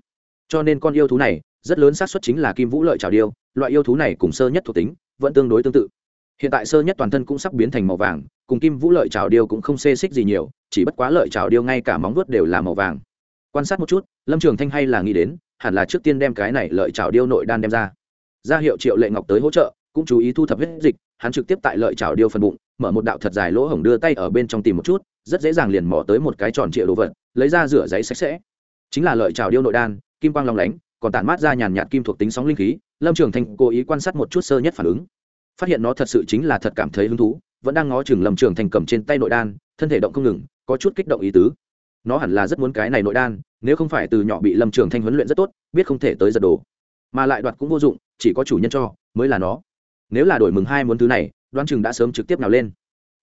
Cho nên con yêu thú này, rất lớn xác suất chính là kim vũ lợi trào điêu, loại yêu thú này cùng sơ nhất thuộc tính, vẫn tương đối tương tự. Hiện tại sơ nhất toàn thân cũng sắp biến thành màu vàng, cùng kim vũ lợi trào điêu cũng không xê xích gì nhiều, chỉ bất quá lợi trào điêu ngay cả móng vuốt đều là màu vàng. Quan sát một chút, lâm trường thanh hay là nghĩ đến, hẳn là trước tiên đem cái này lợi trào điêu nội đan đem ra ra hiệu triệu lệ ngọc tới hỗ trợ, cũng chú ý thu thập hết dịch, hắn trực tiếp tại lợi trào điêu phần bụng, mở một đạo thật dài lỗ hổng đưa tay ở bên trong tìm một chút, rất dễ dàng liền mỏ tới một cái tròn trịa đồ vật, lấy ra rửa giấy sạch sẽ. Chính là lợi trào điêu nội đan, kim quang long lánh, còn tản mát ra nhàn nhạt kim thuộc tính sóng linh khí, lâm trường thanh cố ý quan sát một chút sơ nhất phản ứng. Phát hiện nó thật sự chính là thật cảm thấy hứng thú, vẫn đang ngó chừng lâm trường thanh cầm trên tay nội đan, thân thể động không ngừng, có chút kích động ý tứ. Nó hẳn là rất muốn cái này nội đan, nếu không phải từ nhỏ bị lâm trường thanh huấn luyện rất tốt, biết không thể tới giật đồ mà lại đoạt cũng vô dụng, chỉ có chủ nhân cho, mới là nó. Nếu là đổi mừng hai muốn thứ này, đoán chừng đã sớm trực tiếp nào lên.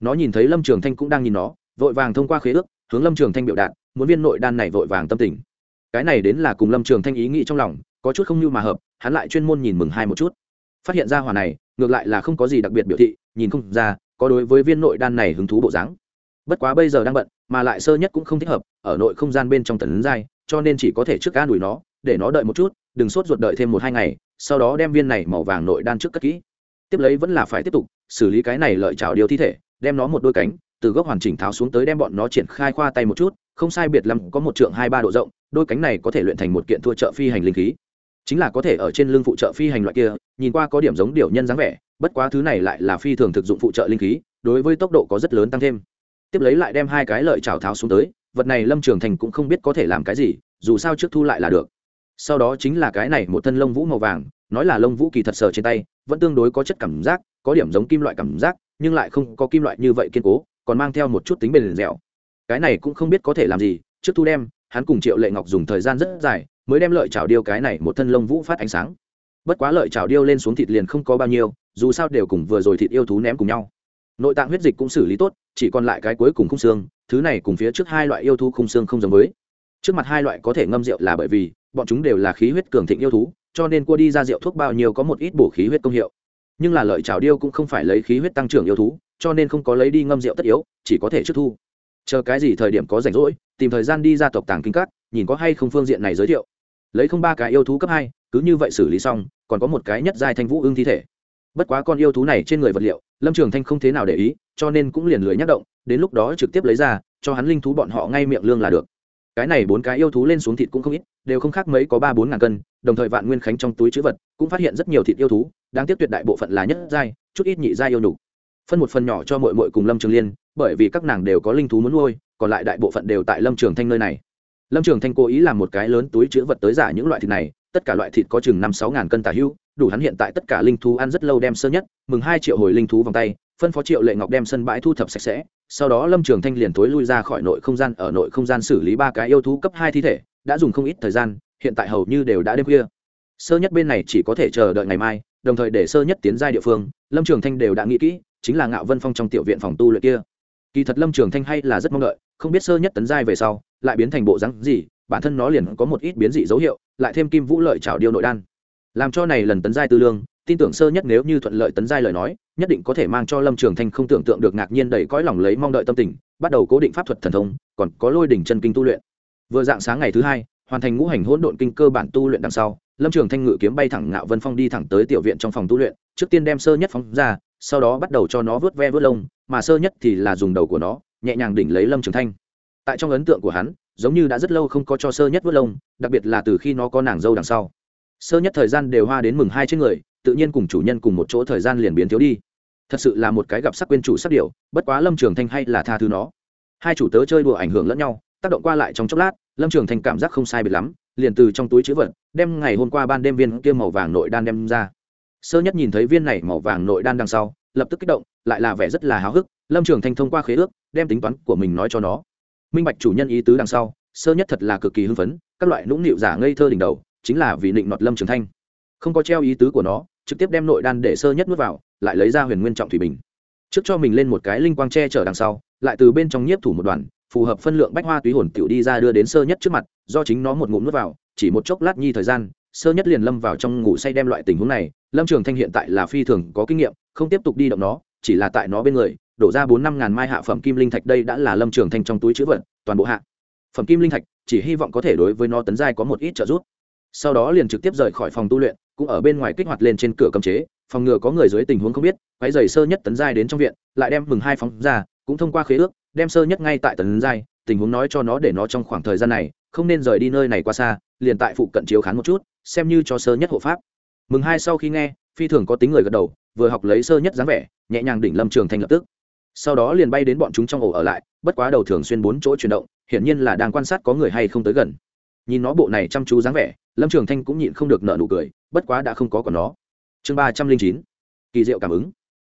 Nó nhìn thấy lâm trường thanh cũng đang nhìn nó, vội vàng thông qua khế ước, hướng lâm trường thanh biểu đạt, muốn viên nội đan này vội vàng tâm tình. Cái này đến là cùng lâm trường thanh ý nghĩ trong lòng, có chút không như mà hợp, hắn lại chuyên môn nhìn mừng hai một chút. Phát hiện ra hòa này, ngược lại là không có gì đặc biệt biểu thị, nhìn không ra, có đối với viên nội đan này hứng thú bộ dáng. Bất quá bây giờ đang bận, mà lại sơ nhất cũng không thích hợp, ở nội không gian bên trong tần giai, cho nên chỉ có thể trước ga đuổi nó, để nó đợi một chút đừng sốt ruột đợi thêm một hai ngày, sau đó đem viên này màu vàng nội đan trước cất kỹ. Tiếp lấy vẫn là phải tiếp tục xử lý cái này lợi chảo điều thi thể, đem nó một đôi cánh, từ gốc hoàn chỉnh tháo xuống tới đem bọn nó triển khai khoa tay một chút, không sai biệt lắm có một trượng hai ba độ rộng, đôi cánh này có thể luyện thành một kiện thua trợ phi hành linh khí. Chính là có thể ở trên lưng phụ trợ phi hành loại kia, nhìn qua có điểm giống điều nhân dáng vẻ, bất quá thứ này lại là phi thường thực dụng phụ trợ linh khí, đối với tốc độ có rất lớn tăng thêm. Tiếp lấy lại đem hai cái lợi chảo tháo xuống tới, vật này lâm trường thành cũng không biết có thể làm cái gì, dù sao trước thu lại là được sau đó chính là cái này một thân lông vũ màu vàng, nói là lông vũ kỳ thật sờ trên tay, vẫn tương đối có chất cảm giác, có điểm giống kim loại cảm giác, nhưng lại không có kim loại như vậy kiên cố, còn mang theo một chút tính bền dẻo. Cái này cũng không biết có thể làm gì, trước thu đem, hắn cùng triệu lệ ngọc dùng thời gian rất dài, mới đem lợi chảo điêu cái này một thân lông vũ phát ánh sáng. Bất quá lợi chảo điêu lên xuống thịt liền không có bao nhiêu, dù sao đều cùng vừa rồi thịt yêu thú ném cùng nhau. Nội tạng huyết dịch cũng xử lý tốt, chỉ còn lại cái cuối cùng khung xương, thứ này cùng phía trước hai loại yêu thú khung xương không giống với. Trước mặt hai loại có thể ngâm rượu là bởi vì bọn chúng đều là khí huyết cường thịnh yêu thú, cho nên cua đi ra rượu thuốc bao nhiêu có một ít bổ khí huyết công hiệu. Nhưng là lợi trảo điêu cũng không phải lấy khí huyết tăng trưởng yêu thú, cho nên không có lấy đi ngâm rượu tất yếu, chỉ có thể trước thu. Chờ cái gì thời điểm có rảnh rỗi, tìm thời gian đi ra tộc tàng kinh các, nhìn có hay không phương diện này giới thiệu. Lấy không ba cái yêu thú cấp hai, cứ như vậy xử lý xong, còn có một cái nhất giai thanh vũ ương thi thể. Bất quá con yêu thú này trên người vật liệu, lâm trường thanh không thế nào để ý, cho nên cũng liền lười nhắc động, đến lúc đó trực tiếp lấy ra, cho hắn linh thú bọn họ ngay miệng lương là được cái này bốn cái yêu thú lên xuống thịt cũng không ít đều không khác mấy có ba bốn ngàn cân đồng thời vạn nguyên khánh trong túi chữ vật cũng phát hiện rất nhiều thịt yêu thú đáng tiếc tuyệt đại bộ phận là nhất giai chút ít nhị giai yêu nhục. Phân một phần nhỏ cho mội mội cùng lâm trường liên bởi vì các nàng đều có linh thú muốn nuôi còn lại đại bộ phận đều tại lâm trường thanh nơi này. Lâm trường thanh cố ý làm một cái lớn túi chữ vật tới giả những loại thịt này tất cả loại thịt có chừng năm sáu ngàn cân tả hữu, đủ hắn hiện tại tất cả linh thú ăn rất lâu đem sơ nhất mừng hai triệu hồi linh thú vòng tay phân phó triệu lệ ngọc đem sân bãi thu thập sạch sẽ sau đó lâm trường thanh liền tối lui ra khỏi nội không gian, ở nội không gian xử lý ba cái yêu thú cấp hai thi thể, đã dùng không ít thời gian, hiện tại hầu như đều đã đêm khuya. Sơ nhất bên này chỉ có thể chờ đợi ngày mai, đồng thời để sơ nhất tiến ra địa phương, lâm trường thanh đều đã nghĩ kỹ, chính là ngạo vân phong trong tiểu viện phòng tu luyện kia. Kỳ thật lâm trường thanh hay là rất mong đợi, không biết sơ nhất tấn giai về sau, lại biến thành bộ rắn gì, bản thân nó liền có một ít biến dị dấu hiệu, lại thêm kim vũ lợi trào điêu nội đan. Làm cho này lần tấn giai tư lương, tin tưởng sơ nhất nếu như thuận lợi tấn giai lời nói nhất định có thể mang cho lâm trường thanh không tưởng tượng được ngạc nhiên đầy cõi lòng lấy mong đợi tâm tình, bắt đầu cố định pháp thuật thần thông, còn có lôi đỉnh chân kinh tu luyện. Vừa dạng sáng ngày thứ hai, hoàn thành ngũ hành hỗn độn kinh cơ bản tu luyện đằng sau, lâm trường thanh ngự kiếm bay thẳng ngạo vân phong đi thẳng tới tiểu viện trong phòng tu luyện, trước tiên đem sơ nhất phóng ra, sau đó bắt đầu cho nó vớt ve vớt lông, mà sơ nhất thì là dùng đầu của nó, nhẹ nhàng đỉnh lấy lâm trường thanh. Tại trong ấn tượng của hắn, giống như đã rất lâu không có cho sơ nhất vớt lông, đặc biệt là từ khi nó có nàng dâu đằng sau. Sơ nhất thời gian đều hoa đến mừng hai trên người tự nhiên cùng chủ nhân cùng một chỗ thời gian liền biến thiếu đi. Thật sự là một cái gặp sắc quên chủ sắc điệu bất quá lâm trường thanh hay là tha thứ nó. Hai chủ tớ chơi đùa ảnh hưởng lẫn nhau, tác động qua lại trong chốc lát, lâm trường thanh cảm giác không sai biệt lắm, liền từ trong túi chữ vật, đem ngày hôm qua ban đêm viên kia màu vàng nội đan đem ra. Sơ nhất nhìn thấy viên này màu vàng nội đan đằng sau, lập tức kích động, lại là vẻ rất là háo hức, lâm trường thanh thông qua khế ước, đem tính toán của mình nói cho nó. Minh bạch chủ nhân ý tứ đằng sau, sơ nhất thật là cực kỳ hưng phấn, các loại nũng nịu giả ngây thơ đỉnh đầu, chính là vì định nọt lâm trường thanh. Không có treo ý tứ của nó trực tiếp đem nội đan để sơ nhất nuốt vào, lại lấy ra huyền nguyên trọng thủy bình. Trước cho mình lên một cái linh quang che chở đằng sau, lại từ bên trong nhiếp thủ một đoàn, phù hợp phân lượng bách hoa túy hồn tiểu đi ra đưa đến sơ nhất trước mặt, do chính nó một ngụm nuốt vào, chỉ một chốc lát nhi thời gian, sơ nhất liền lâm vào trong ngủ say đem loại tình huống này, lâm trường thanh hiện tại là phi thường có kinh nghiệm, không tiếp tục đi động nó, chỉ là tại nó bên người, đổ ra bốn năm ngàn mai hạ phẩm kim linh thạch đây đã là lâm trường thanh trong túi chữ vật, toàn bộ hạ. Phẩm kim linh thạch, chỉ hy vọng có thể đối với nó tấn giai có một ít trợ giúp. Sau đó liền trực tiếp rời khỏi phòng tu luyện cũng ở bên ngoài kích hoạt lên trên cửa cấm chế, phòng ngừa có người dưới tình huống không biết quái dày sơ nhất tấn giai đến trong viện, lại đem mừng hai phóng ra, cũng thông qua khế ước, đem sơ nhất ngay tại tấn giai, tình huống nói cho nó để nó trong khoảng thời gian này, không nên rời đi nơi này qua xa, liền tại phụ cận chiếu khán một chút, xem như cho sơ nhất hộ pháp. Mừng hai sau khi nghe, phi thường có tính người gật đầu, vừa học lấy sơ nhất dáng vẻ, nhẹ nhàng đỉnh lâm trường thành lập tức. Sau đó liền bay đến bọn chúng trong ổ ở lại, bất quá đầu thường xuyên bốn chỗ chuyển động, hiển nhiên là đang quan sát có người hay không tới gần nhìn nó bộ này chăm chú dáng vẻ, lâm trường thanh cũng nhịn không được nợ nụ cười, bất quá đã không có còn nó. Chương ba trăm linh chín, kỳ diệu cảm ứng.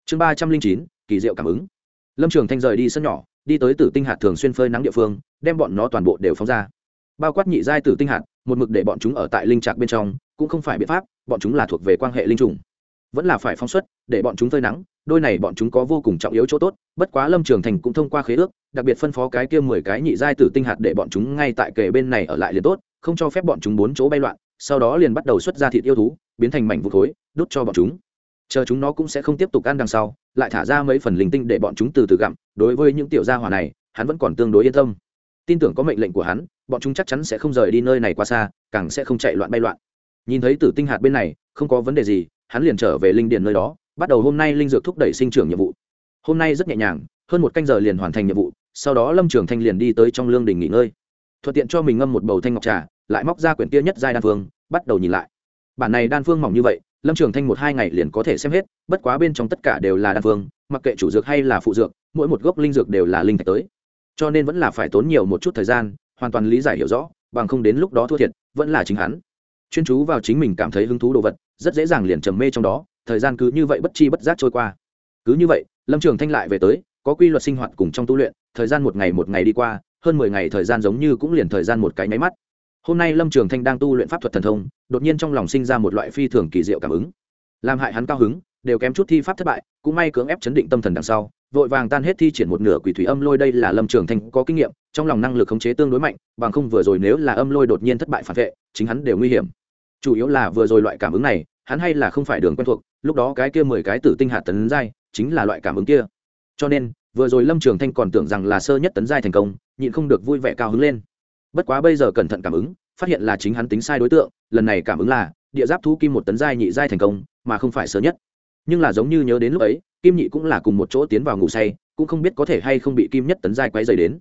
Chương ba trăm linh chín, kỳ diệu cảm ứng. Lâm trường thanh rời đi sân nhỏ, đi tới tử tinh hạt thường xuyên phơi nắng địa phương, đem bọn nó toàn bộ đều phóng ra. Bao quát nhị giai tử tinh hạt, một mực để bọn chúng ở tại linh trạc bên trong, cũng không phải biện pháp, bọn chúng là thuộc về quan hệ linh trùng. Vẫn là phải phóng xuất, để bọn chúng phơi nắng đôi này bọn chúng có vô cùng trọng yếu chỗ tốt bất quá lâm trường thành cũng thông qua khế ước đặc biệt phân phó cái kia mười cái nhị giai tử tinh hạt để bọn chúng ngay tại kề bên này ở lại liền tốt không cho phép bọn chúng bốn chỗ bay loạn sau đó liền bắt đầu xuất ra thịt yêu thú biến thành mảnh vụ thối, đốt cho bọn chúng. Chờ chúng nó cũng sẽ không tiếp tục ăn đằng sau lại thả ra mấy phần linh tinh để bọn chúng từ từ gặm đối với những tiểu gia hỏa này hắn vẫn còn tương đối yên tâm. Tin tưởng có mệnh lệnh của hắn bọn chúng chắc chắn sẽ không rời đi nơi này quá xa càng sẽ không chạy loạn bay loạn. Nhìn thấy tử tinh hạt bên này không có vấn đề gì hắn liền trở về linh điền nơi đó bắt đầu hôm nay linh dược thúc đẩy sinh trưởng nhiệm vụ. Hôm nay rất nhẹ nhàng, hơn một canh giờ liền hoàn thành nhiệm vụ, sau đó lâm trường thanh liền đi tới trong lương đình nghỉ ngơi. Thuận tiện cho mình ngâm một bầu thanh ngọc trà, lại móc ra quyển kia nhất giai đan phương, bắt đầu nhìn lại. Bản này đan phương mỏng như vậy, lâm trường thanh một hai ngày liền có thể xem hết, bất quá bên trong tất cả đều là đan phương, mặc kệ chủ dược hay là phụ dược, mỗi một gốc linh dược đều là linh thạch tới. Cho nên vẫn là phải tốn nhiều một chút thời gian, hoàn toàn lý giải hiểu rõ, bằng không đến lúc đó thua thiệt, vẫn là chính hắn. Chuyên chú vào chính mình cảm thấy hứng thú đồ vật, rất dễ dàng liền trầm mê trong đó thời gian cứ như vậy bất chi bất giác trôi qua. Cứ như vậy, lâm trường thanh lại về tới, có quy luật sinh hoạt cùng trong tu luyện, thời gian một ngày một ngày đi qua, hơn mười ngày thời gian giống như cũng liền thời gian một cái máy mắt. Hôm nay lâm trường thanh đang tu luyện pháp thuật thần thông, đột nhiên trong lòng sinh ra một loại phi thường kỳ diệu cảm ứng. Làm hại hắn cao hứng, đều kém chút thi pháp thất bại, cũng may cưỡng ép chấn định tâm thần đằng sau, vội vàng tan hết thi triển một nửa quỷ thủy âm lôi đây là lâm trường thanh có kinh nghiệm, trong lòng năng lực khống chế tương đối mạnh, bằng không vừa rồi nếu là âm lôi đột nhiên thất bại phản vệ, chính hắn đều nguy hiểm. Chủ yếu là vừa rồi loại cảm ứng này hắn hay là không phải đường quen thuộc, lúc đó cái kia mười cái tử tinh hạt tấn giai chính là loại cảm ứng kia. Cho nên, vừa rồi lâm trường thanh còn tưởng rằng là sơ nhất tấn giai thành công, nhịn không được vui vẻ cao hứng lên. Bất quá bây giờ cẩn thận cảm ứng, phát hiện là chính hắn tính sai đối tượng, lần này cảm ứng là địa giáp thú kim một tấn giai nhị giai thành công, mà không phải sơ nhất. Nhưng là giống như nhớ đến lúc ấy, kim nhị cũng là cùng một chỗ tiến vào ngủ say, cũng không biết có thể hay không bị kim nhất tấn giai quấy dày đến.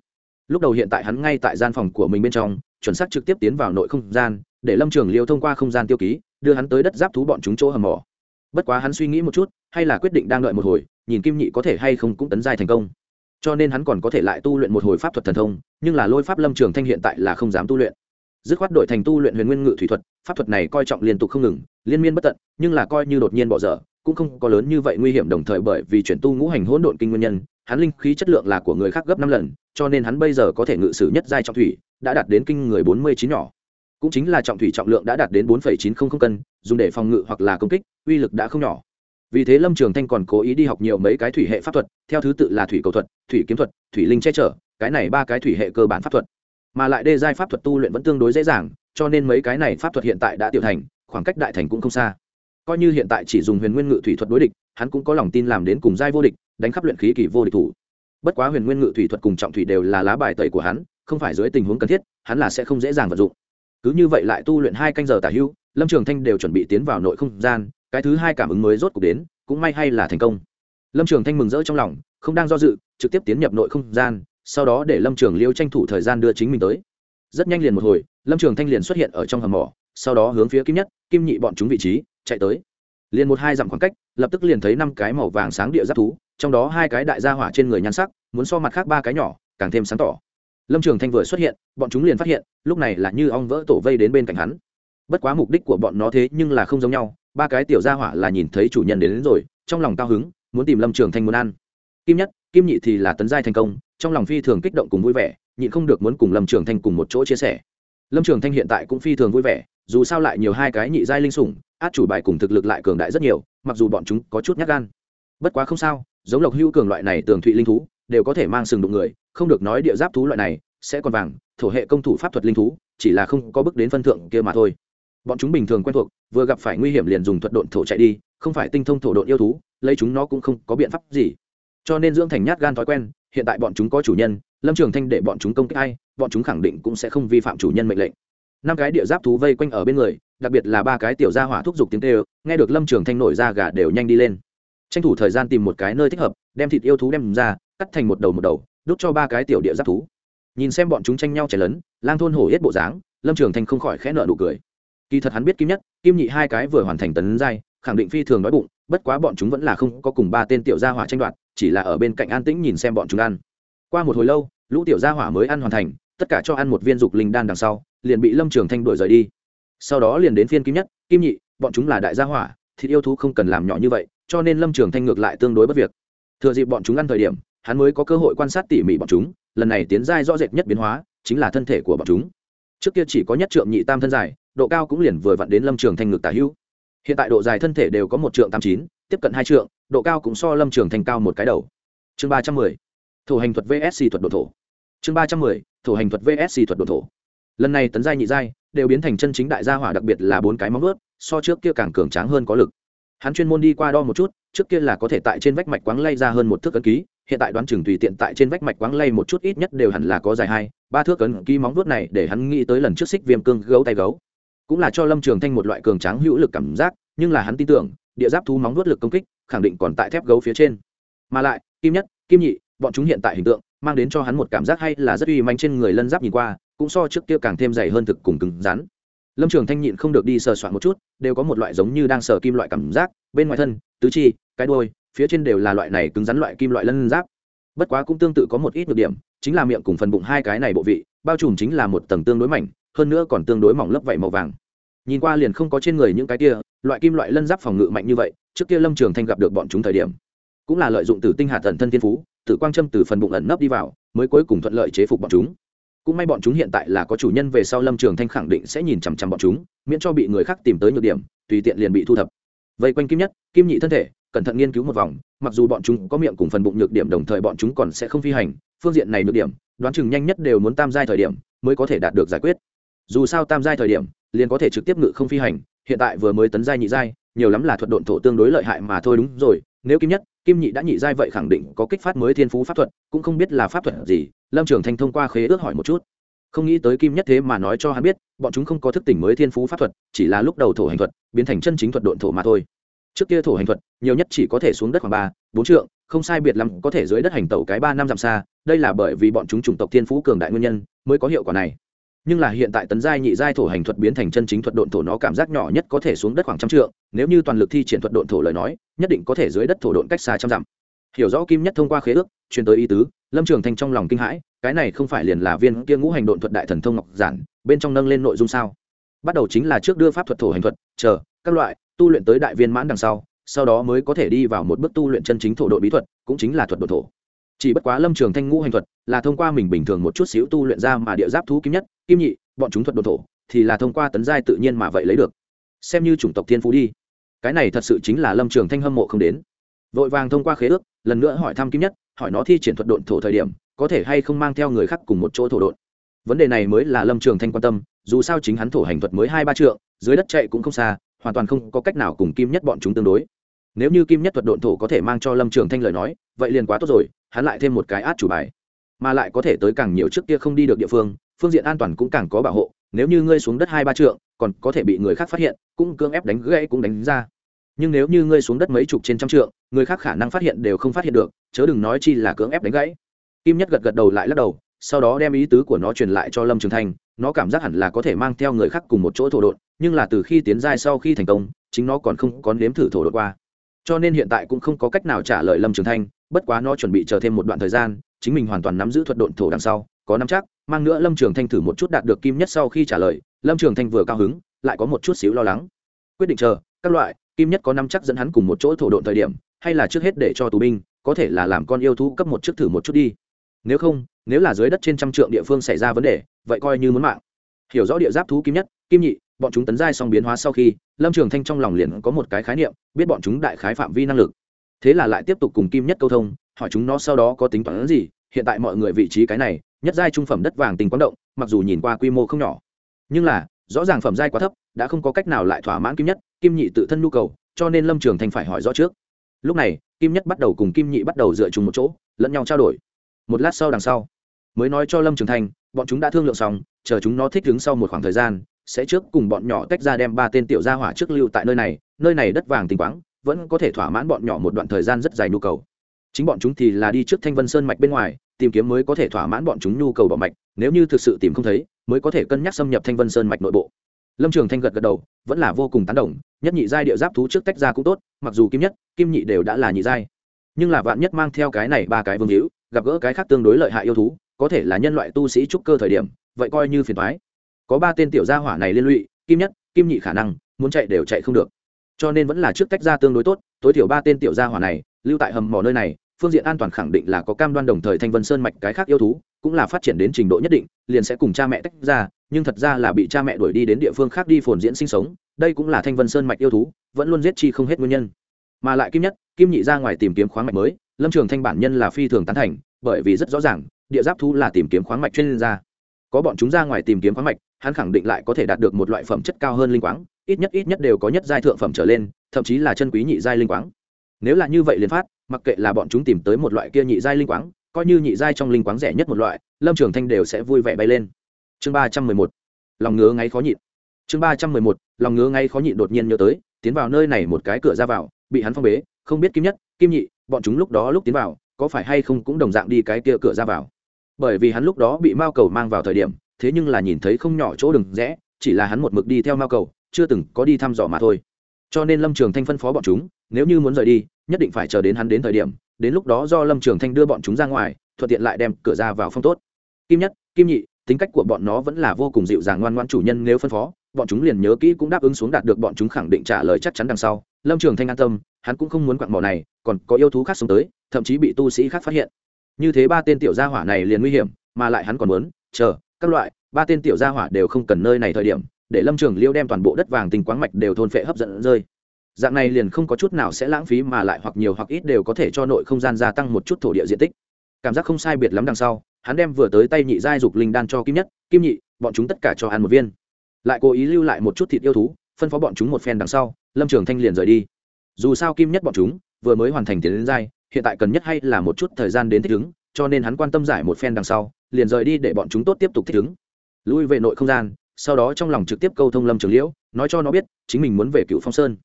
Lúc đầu hiện tại hắn ngay tại gian phòng của mình bên trong, chuẩn xác trực tiếp tiến vào nội không gian, để lâm trường liêu thông qua không gian tiêu ký đưa hắn tới đất giáp thú bọn chúng chỗ hầm mỏ. Bất quá hắn suy nghĩ một chút, hay là quyết định đang đợi một hồi, nhìn kim nhị có thể hay không cũng tấn giai thành công. Cho nên hắn còn có thể lại tu luyện một hồi pháp thuật thần thông, nhưng là lôi pháp lâm trường thanh hiện tại là không dám tu luyện. Dứt khoát đổi thành tu luyện huyền nguyên ngự thủy thuật, pháp thuật này coi trọng liên tục không ngừng, liên miên bất tận, nhưng là coi như đột nhiên bỏ dở, cũng không có lớn như vậy nguy hiểm đồng thời bởi vì chuyển tu ngũ hành hỗn độn kinh nguyên nhân, hắn linh khí chất lượng là của người khác gấp năm lần, cho nên hắn bây giờ có thể ngự sử nhất giai trọng thủy, đã đạt đến kinh người bốn mươi chín nhỏ cũng chính là trọng thủy trọng lượng đã đạt đến bốn chín trăm linh cân, dùng để phòng ngự hoặc là công kích, uy lực đã không nhỏ. Vì thế lâm trường thanh còn cố ý đi học nhiều mấy cái thủy hệ pháp thuật, theo thứ tự là thủy cầu thuật, thủy kiếm thuật, thủy linh che chở, cái này ba cái thủy hệ cơ bản pháp thuật. Mà lại đê giai pháp thuật tu luyện vẫn tương đối dễ dàng, cho nên mấy cái này pháp thuật hiện tại đã tiểu thành, khoảng cách đại thành cũng không xa. Coi như hiện tại chỉ dùng huyền nguyên ngự thủy thuật đối địch, hắn cũng có lòng tin làm đến cùng giai vô địch, đánh khắp luyện khí kỳ vô địch thủ. Bất quá huyền nguyên ngự thủy thuật cùng trọng thủy đều là lá bài tẩy của hắn, không phải dưới tình huống cần thiết, hắn là sẽ không dễ dàng vận dụng cứ như vậy lại tu luyện hai canh giờ tả hưu, lâm trường thanh đều chuẩn bị tiến vào nội không gian, cái thứ hai cảm ứng mới rốt cuộc đến, cũng may hay là thành công. Lâm trường thanh mừng rỡ trong lòng, không đang do dự, trực tiếp tiến nhập nội không gian, sau đó để lâm trường liêu tranh thủ thời gian đưa chính mình tới. Rất nhanh liền một hồi, lâm trường thanh liền xuất hiện ở trong hầm mỏ, sau đó hướng phía kim nhất, kim nhị bọn chúng vị trí, chạy tới. Liền một hai dặm khoảng cách, lập tức liền thấy năm cái màu vàng sáng địa giáp thú, trong đó hai cái đại gia hỏa trên người nhan sắc, muốn so mặt khác ba cái nhỏ, càng thêm sáng tỏ lâm trường thanh vừa xuất hiện bọn chúng liền phát hiện lúc này là như ong vỡ tổ vây đến bên cạnh hắn. Bất quá mục đích của bọn nó thế nhưng là không giống nhau ba cái tiểu gia hỏa là nhìn thấy chủ nhân đến, đến rồi trong lòng cao hứng muốn tìm lâm trường thanh muốn ăn. Kim nhất kim nhị thì là tấn giai thành công trong lòng phi thường kích động cùng vui vẻ nhịn không được muốn cùng lâm trường thanh cùng một chỗ chia sẻ. Lâm trường thanh hiện tại cũng phi thường vui vẻ dù sao lại nhiều hai cái nhị giai linh sủng át chủ bài cùng thực lực lại cường đại rất nhiều mặc dù bọn chúng có chút nhát gan. Bất quá không sao giống lộc hưu cường loại này tường thụy linh thú đều có thể mang sừng đụng người, không được nói địa giáp thú loại này sẽ còn vàng, thổ hệ công thủ pháp thuật linh thú, chỉ là không có bước đến phân thượng kia mà thôi. Bọn chúng bình thường quen thuộc, vừa gặp phải nguy hiểm liền dùng thuật độn thổ chạy đi, không phải tinh thông thổ độn yêu thú, lấy chúng nó cũng không có biện pháp gì. Cho nên dưỡng thành nhát gan thói quen, hiện tại bọn chúng có chủ nhân, lâm trường thanh để bọn chúng công kích ai, bọn chúng khẳng định cũng sẽ không vi phạm chủ nhân mệnh lệnh. Năm cái địa giáp thú vây quanh ở bên người, đặc biệt là ba cái tiểu gia hỏa thúc giục tiếng tê nghe được lâm trường thanh nổi ra gà đều nhanh đi lên. Tranh thủ thời gian tìm một cái nơi thích hợp, đem thịt yêu thú đem ra cắt thành một đầu một đầu đốt cho ba cái tiểu địa giáp thú. Nhìn xem bọn chúng tranh nhau chảy lớn, lang thôn hổ hết bộ dáng, lâm trường thanh không khỏi khẽ nợ nụ cười. Kỳ thật hắn biết kim nhất, kim nhị hai cái vừa hoàn thành tấn giai, khẳng định phi thường đói bụng, bất quá bọn chúng vẫn là không có cùng ba tên tiểu gia hỏa tranh đoạt, chỉ là ở bên cạnh an tĩnh nhìn xem bọn chúng ăn. Qua một hồi lâu, lũ tiểu gia hỏa mới ăn hoàn thành, tất cả cho ăn một viên dục linh đan đằng sau, liền bị lâm trường thanh đuổi rời đi. Sau đó liền đến phiên kim nhất, kim nhị, bọn chúng là đại gia hỏa, thịt yêu thú không cần làm nhỏ như vậy, cho nên lâm trường thanh ngược lại tương đối bất việc. Thừa dịp bọn chúng ăn thời điểm hắn mới có cơ hội quan sát tỉ mỉ bọn chúng, lần này tiến giai rõ rệt nhất biến hóa chính là thân thể của bọn chúng. Trước kia chỉ có nhất trượng nhị tam thân dài, độ cao cũng liền vừa vặn đến lâm trường thanh ngực tả hữu. Hiện tại độ dài thân thể đều có một trượng tám chín, tiếp cận hai trượng, độ cao cũng so lâm trường thanh cao một cái đầu. Chương ba trăm mười thủ hành thuật vsc thuật độ thổ. Chương ba trăm mười thủ hành thuật vsc thuật độ thổ. Lần này tấn giai nhị giai đều biến thành chân chính đại gia hỏa đặc biệt là bốn cái móng ướt so trước kia càng cường tráng hơn có lực. Hắn chuyên môn đi qua đo một chút, trước kia là có thể tại trên vách mạch quáng lay ra hơn một thước ấn ký hiện tại đoán chừng tùy tiện tại trên vách mạch quáng lay một chút ít nhất đều hẳn là có dài hai, ba thước ấn ký móng vuốt này để hắn nghĩ tới lần trước xích viêm cương gấu tay gấu. Cũng là cho lâm trường thanh một loại cường tráng hữu lực cảm giác, nhưng là hắn tin tưởng, địa giáp thú móng vuốt lực công kích, khẳng định còn tại thép gấu phía trên. Mà lại, kim nhất, kim nhị, bọn chúng hiện tại hình tượng, mang đến cho hắn một cảm giác hay là rất uy manh trên người lân giáp nhìn qua, cũng so trước kia càng thêm dày hơn thực cùng cứng rắn. Lâm trường thanh nhịn không được đi sờ soạn một chút, đều có một loại giống như đang sờ kim loại cảm giác, bên ngoài thân, tứ chi, cái đôi phía trên đều là loại này cứng rắn loại kim loại lân giáp. Bất quá cũng tương tự có một ít nhược điểm, chính là miệng cùng phần bụng hai cái này bộ vị, bao trùm chính là một tầng tương đối mảnh, hơn nữa còn tương đối mỏng lớp vảy màu vàng. Nhìn qua liền không có trên người những cái kia, loại kim loại lân giáp phòng ngự mạnh như vậy, trước kia lâm trường thanh gặp được bọn chúng thời điểm, cũng là lợi dụng từ tinh hạt thần thân thiên phú, tử quang châm từ phần bụng ẩn nấp đi vào, mới cuối cùng thuận lợi chế phục bọn chúng. Cũng may bọn chúng hiện tại là có chủ nhân về sau lâm trường thanh khẳng định sẽ nhìn chằm chằm bọn chúng, miễn cho bị người khác tìm tới nhược điểm, tùy tiện liền bị thu thập. Vây quanh kim nhất, kim nhị thân thể cẩn thận nghiên cứu một vòng, mặc dù bọn chúng có miệng cùng phần bụng nhược điểm đồng thời bọn chúng còn sẽ không phi hành, phương diện này nhược điểm, đoán chừng nhanh nhất đều muốn tam giai thời điểm mới có thể đạt được giải quyết. Dù sao tam giai thời điểm, liền có thể trực tiếp ngự không phi hành, hiện tại vừa mới tấn giai nhị giai, nhiều lắm là thuật độn thổ tương đối lợi hại mà thôi đúng rồi, nếu kim nhất, kim nhị đã nhị giai vậy khẳng định có kích phát mới thiên phú pháp thuật, cũng không biết là pháp thuật gì, lâm trường thanh thông qua khế ước hỏi một chút. Không nghĩ tới kim nhất thế mà nói cho hắn biết, bọn chúng không có thức tỉnh mới thiên phú pháp thuật, chỉ là lúc đầu thổ hành thuật, biến thành chân chính thuật độn thổ mà thôi trước kia thổ hành thuật, nhiều nhất chỉ có thể xuống đất khoảng ba, bốn trượng, không sai biệt lắm có thể dưới đất hành tẩu cái ba năm dặm xa, đây là bởi vì bọn chúng chủng tộc thiên phú cường đại nguyên nhân mới có hiệu quả này. Nhưng là hiện tại tấn giai nhị giai thổ hành thuật biến thành chân chính thuật độn thổ nó cảm giác nhỏ nhất có thể xuống đất khoảng trăm trượng, nếu như toàn lực thi triển thuật độn thổ lời nói, nhất định có thể dưới đất thổ độn cách xa trăm dặm. Hiểu rõ kim nhất thông qua khế ước, truyền tới ý tứ, lâm trường thanh trong lòng kinh hãi, cái này không phải liền là viên kia ngũ hành độn thuật đại thần thông ngọc giản, bên trong nâng lên nội dung sao? Bắt đầu chính là trước đưa pháp thuật thổ hành thuật, chờ, các loại tu luyện tới đại viên mãn đằng sau sau đó mới có thể đi vào một bước tu luyện chân chính thổ đội bí thuật, cũng chính là thuật độ thổ. Chỉ bất quá lâm trường thanh ngũ hành thuật là thông qua mình bình thường một chút xíu tu luyện ra mà địa giáp thú kim nhất, kim nhị, bọn chúng thuật độ thổ thì là thông qua tấn giai tự nhiên mà vậy lấy được. Xem như chủng tộc thiên phú đi. Cái này thật sự chính là lâm trường thanh hâm mộ không đến. Vội vàng thông qua khế ước, lần nữa hỏi thăm kim nhất, hỏi nó thi triển thuật độn thổ thời điểm, có thể hay không mang theo người khác cùng một chỗ thổ độn vấn đề này mới là lâm trường thanh quan tâm, dù sao chính hắn thổ hành thuật mới hai ba trượng, dưới đất chạy cũng không xa, hoàn toàn không có cách nào cùng kim nhất bọn chúng tương đối. Nếu như kim nhất thuật độn thổ có thể mang cho lâm trường thanh lời nói, vậy liền quá tốt rồi, hắn lại thêm một cái át chủ bài. Mà lại có thể tới càng nhiều trước kia không đi được địa phương phương diện an toàn cũng càng có bảo hộ, nếu như ngươi xuống đất hai ba trượng, còn có thể bị người khác phát hiện, cũng cưỡng ép đánh gãy cũng đánh ra. Nhưng nếu như ngươi xuống đất mấy chục trên trăm trượng, người khác khả năng phát hiện đều không phát hiện được, chớ đừng nói chi là cưỡng ép đánh gãy. Kim nhất gật gật đầu lại lắc đầu sau đó đem ý tứ của nó truyền lại cho lâm trường thanh, nó cảm giác hẳn là có thể mang theo người khác cùng một chỗ thổ đột nhưng là từ khi tiến giai sau khi thành công, chính nó còn không có nếm thử thổ đột qua. Cho nên hiện tại cũng không có cách nào trả lời lâm trường thanh, bất quá nó chuẩn bị chờ thêm một đoạn thời gian, chính mình hoàn toàn nắm giữ thuật độn thổ đằng sau, có nắm chắc, mang nữa lâm trường thanh thử một chút đạt được kim nhất sau khi trả lời, lâm trường thanh vừa cao hứng, lại có một chút xíu lo lắng. Quyết định chờ, các loại, kim nhất có nắm chắc dẫn hắn cùng một chỗ thổ độn thời điểm, hay là trước hết để cho tù binh, có thể là làm con yêu thú cấp một trước thử một chút đi. Nếu không nếu là dưới đất trên trăm trượng địa phương xảy ra vấn đề, vậy coi như muốn mạng. Hiểu rõ địa giáp thú kim nhất, kim nhị, bọn chúng tấn giai xong biến hóa sau khi, lâm trường thanh trong lòng liền có một cái khái niệm, biết bọn chúng đại khái phạm vi năng lực. Thế là lại tiếp tục cùng kim nhất câu thông, hỏi chúng nó sau đó có tính toán gì, hiện tại mọi người vị trí cái này, nhất giai trung phẩm đất vàng tình quán động, mặc dù nhìn qua quy mô không nhỏ. Nhưng là, rõ ràng phẩm giai quá thấp, đã không có cách nào lại thỏa mãn kim nhất, kim nhị tự thân nhu cầu, cho nên lâm trường thanh phải hỏi rõ trước. Lúc này, kim nhất bắt đầu cùng kim nhị bắt đầu dựa chung một chỗ, lẫn nhau trao đổi. Một lát sau đằng sau mới nói cho lâm trường thanh, bọn chúng đã thương lượng xong, chờ chúng nó thích đứng sau một khoảng thời gian, sẽ trước cùng bọn nhỏ tách ra đem ba tên tiểu gia hỏa trước lưu tại nơi này nơi này đất vàng tình quáng, vẫn có thể thỏa mãn bọn nhỏ một đoạn thời gian rất dài nhu cầu. Chính bọn chúng thì là đi trước thanh vân sơn mạch bên ngoài, tìm kiếm mới có thể thỏa mãn bọn chúng nhu cầu bỏ mạch, nếu như thực sự tìm không thấy, mới có thể cân nhắc xâm nhập thanh vân sơn mạch nội bộ. Lâm trường thanh gật gật đầu, vẫn là vô cùng tán đồng, nhất nhị giai địa giáp thú trước tách ra cũng tốt, mặc dù kim nhất, kim nhị đều đã là nhị giai. Nhưng là vạn nhất mang theo cái này ba cái vương hữu, gặp gỡ cái khác tương đối lợi hại yêu thú có thể là nhân loại tu sĩ trúc cơ thời điểm, vậy coi như phiền thoái có ba tên tiểu gia hỏa này liên lụy, kim nhất, kim nhị khả năng, muốn chạy đều chạy không được. Cho nên vẫn là trước tách ra tương đối tốt, tối thiểu ba tên tiểu gia hỏa này, lưu tại hầm mỏ nơi này, phương diện an toàn khẳng định là có cam đoan đồng thời thanh vân sơn mạch cái khác yêu thú, cũng là phát triển đến trình độ nhất định, liền sẽ cùng cha mẹ tách ra, nhưng thật ra là bị cha mẹ đuổi đi đến địa phương khác đi phồn diễn sinh sống, đây cũng là thanh vân sơn mạch yêu thú, vẫn luôn giết chi không hết nguyên nhân. Mà lại kim nhất, kim nhị ra ngoài tìm kiếm khoáng mạch mới, lâm trường thanh bản nhân là phi thường tán thành, bởi vì rất rõ ràng địa giáp thú là tìm kiếm khoáng mạch chuyên gia. Có bọn chúng ra ngoài tìm kiếm khoáng mạch, hắn khẳng định lại có thể đạt được một loại phẩm chất cao hơn linh quáng, ít nhất ít nhất đều có nhất giai thượng phẩm trở lên, thậm chí là chân quý nhị giai linh quáng. Nếu là như vậy liền phát, mặc kệ là bọn chúng tìm tới một loại kia nhị giai linh quáng, coi như nhị giai trong linh quáng rẻ nhất một loại, lâm trường thanh đều sẽ vui vẻ bay lên. Chương ba trăm mười một, lòng ngứa ngáy khó nhịn. Chương ba trăm mười một, lòng ngứa ngáy khó nhịn đột nhiên nhớ tới, tiến vào nơi này một cái cửa ra vào, bị hắn phong bế, không biết kim nhất, kim nhị, bọn chúng lúc đó lúc tiến vào, có phải hay không cũng đồng dạng đi cái kia cửa ra vào bởi vì hắn lúc đó bị mao cầu mang vào thời điểm, thế nhưng là nhìn thấy không nhỏ chỗ đừng rẽ, chỉ là hắn một mực đi theo mao cầu, chưa từng có đi thăm dò mà thôi. Cho nên lâm trường thanh phân phó bọn chúng, nếu như muốn rời đi, nhất định phải chờ đến hắn đến thời điểm, đến lúc đó do lâm trường thanh đưa bọn chúng ra ngoài, thuận tiện lại đem cửa ra vào phong tốt. Kim nhất, kim nhị, tính cách của bọn nó vẫn là vô cùng dịu dàng ngoan ngoan chủ nhân nếu phân phó, bọn chúng liền nhớ kỹ cũng đáp ứng xuống đạt được bọn chúng khẳng định trả lời chắc chắn đằng sau. Lâm trường thanh an tâm, hắn cũng không muốn quặng mỏ này, còn có yêu thú khác sống tới, thậm chí bị tu sĩ khác phát hiện như thế ba tên tiểu gia hỏa này liền nguy hiểm, mà lại hắn còn muốn, chờ, các loại, ba tên tiểu gia hỏa đều không cần nơi này thời điểm, để lâm trường liêu đem toàn bộ đất vàng tình quáng mạch đều thôn phệ hấp dẫn rơi. Dạng này liền không có chút nào sẽ lãng phí mà lại hoặc nhiều hoặc ít đều có thể cho nội không gian gia tăng một chút thổ địa diện tích. Cảm giác không sai biệt lắm đằng sau, hắn đem vừa tới tay nhị giai dục linh đan cho kim nhất, kim nhị, bọn chúng tất cả cho ăn một viên. Lại cố ý lưu lại một chút thịt yêu thú, phân phó bọn chúng một phen đằng sau, lâm trường thanh liền rời đi. Dù sao kim nhất bọn chúng vừa mới hoàn thành tiến đến giai hiện tại cần nhất hay là một chút thời gian đến thích ứng, cho nên hắn quan tâm giải một phen đằng sau, liền rời đi để bọn chúng tốt tiếp tục thích ứng. Lui về nội không gian, sau đó trong lòng trực tiếp câu thông lâm trường liễu, nói cho nó biết, chính mình muốn về cựu phong sơn.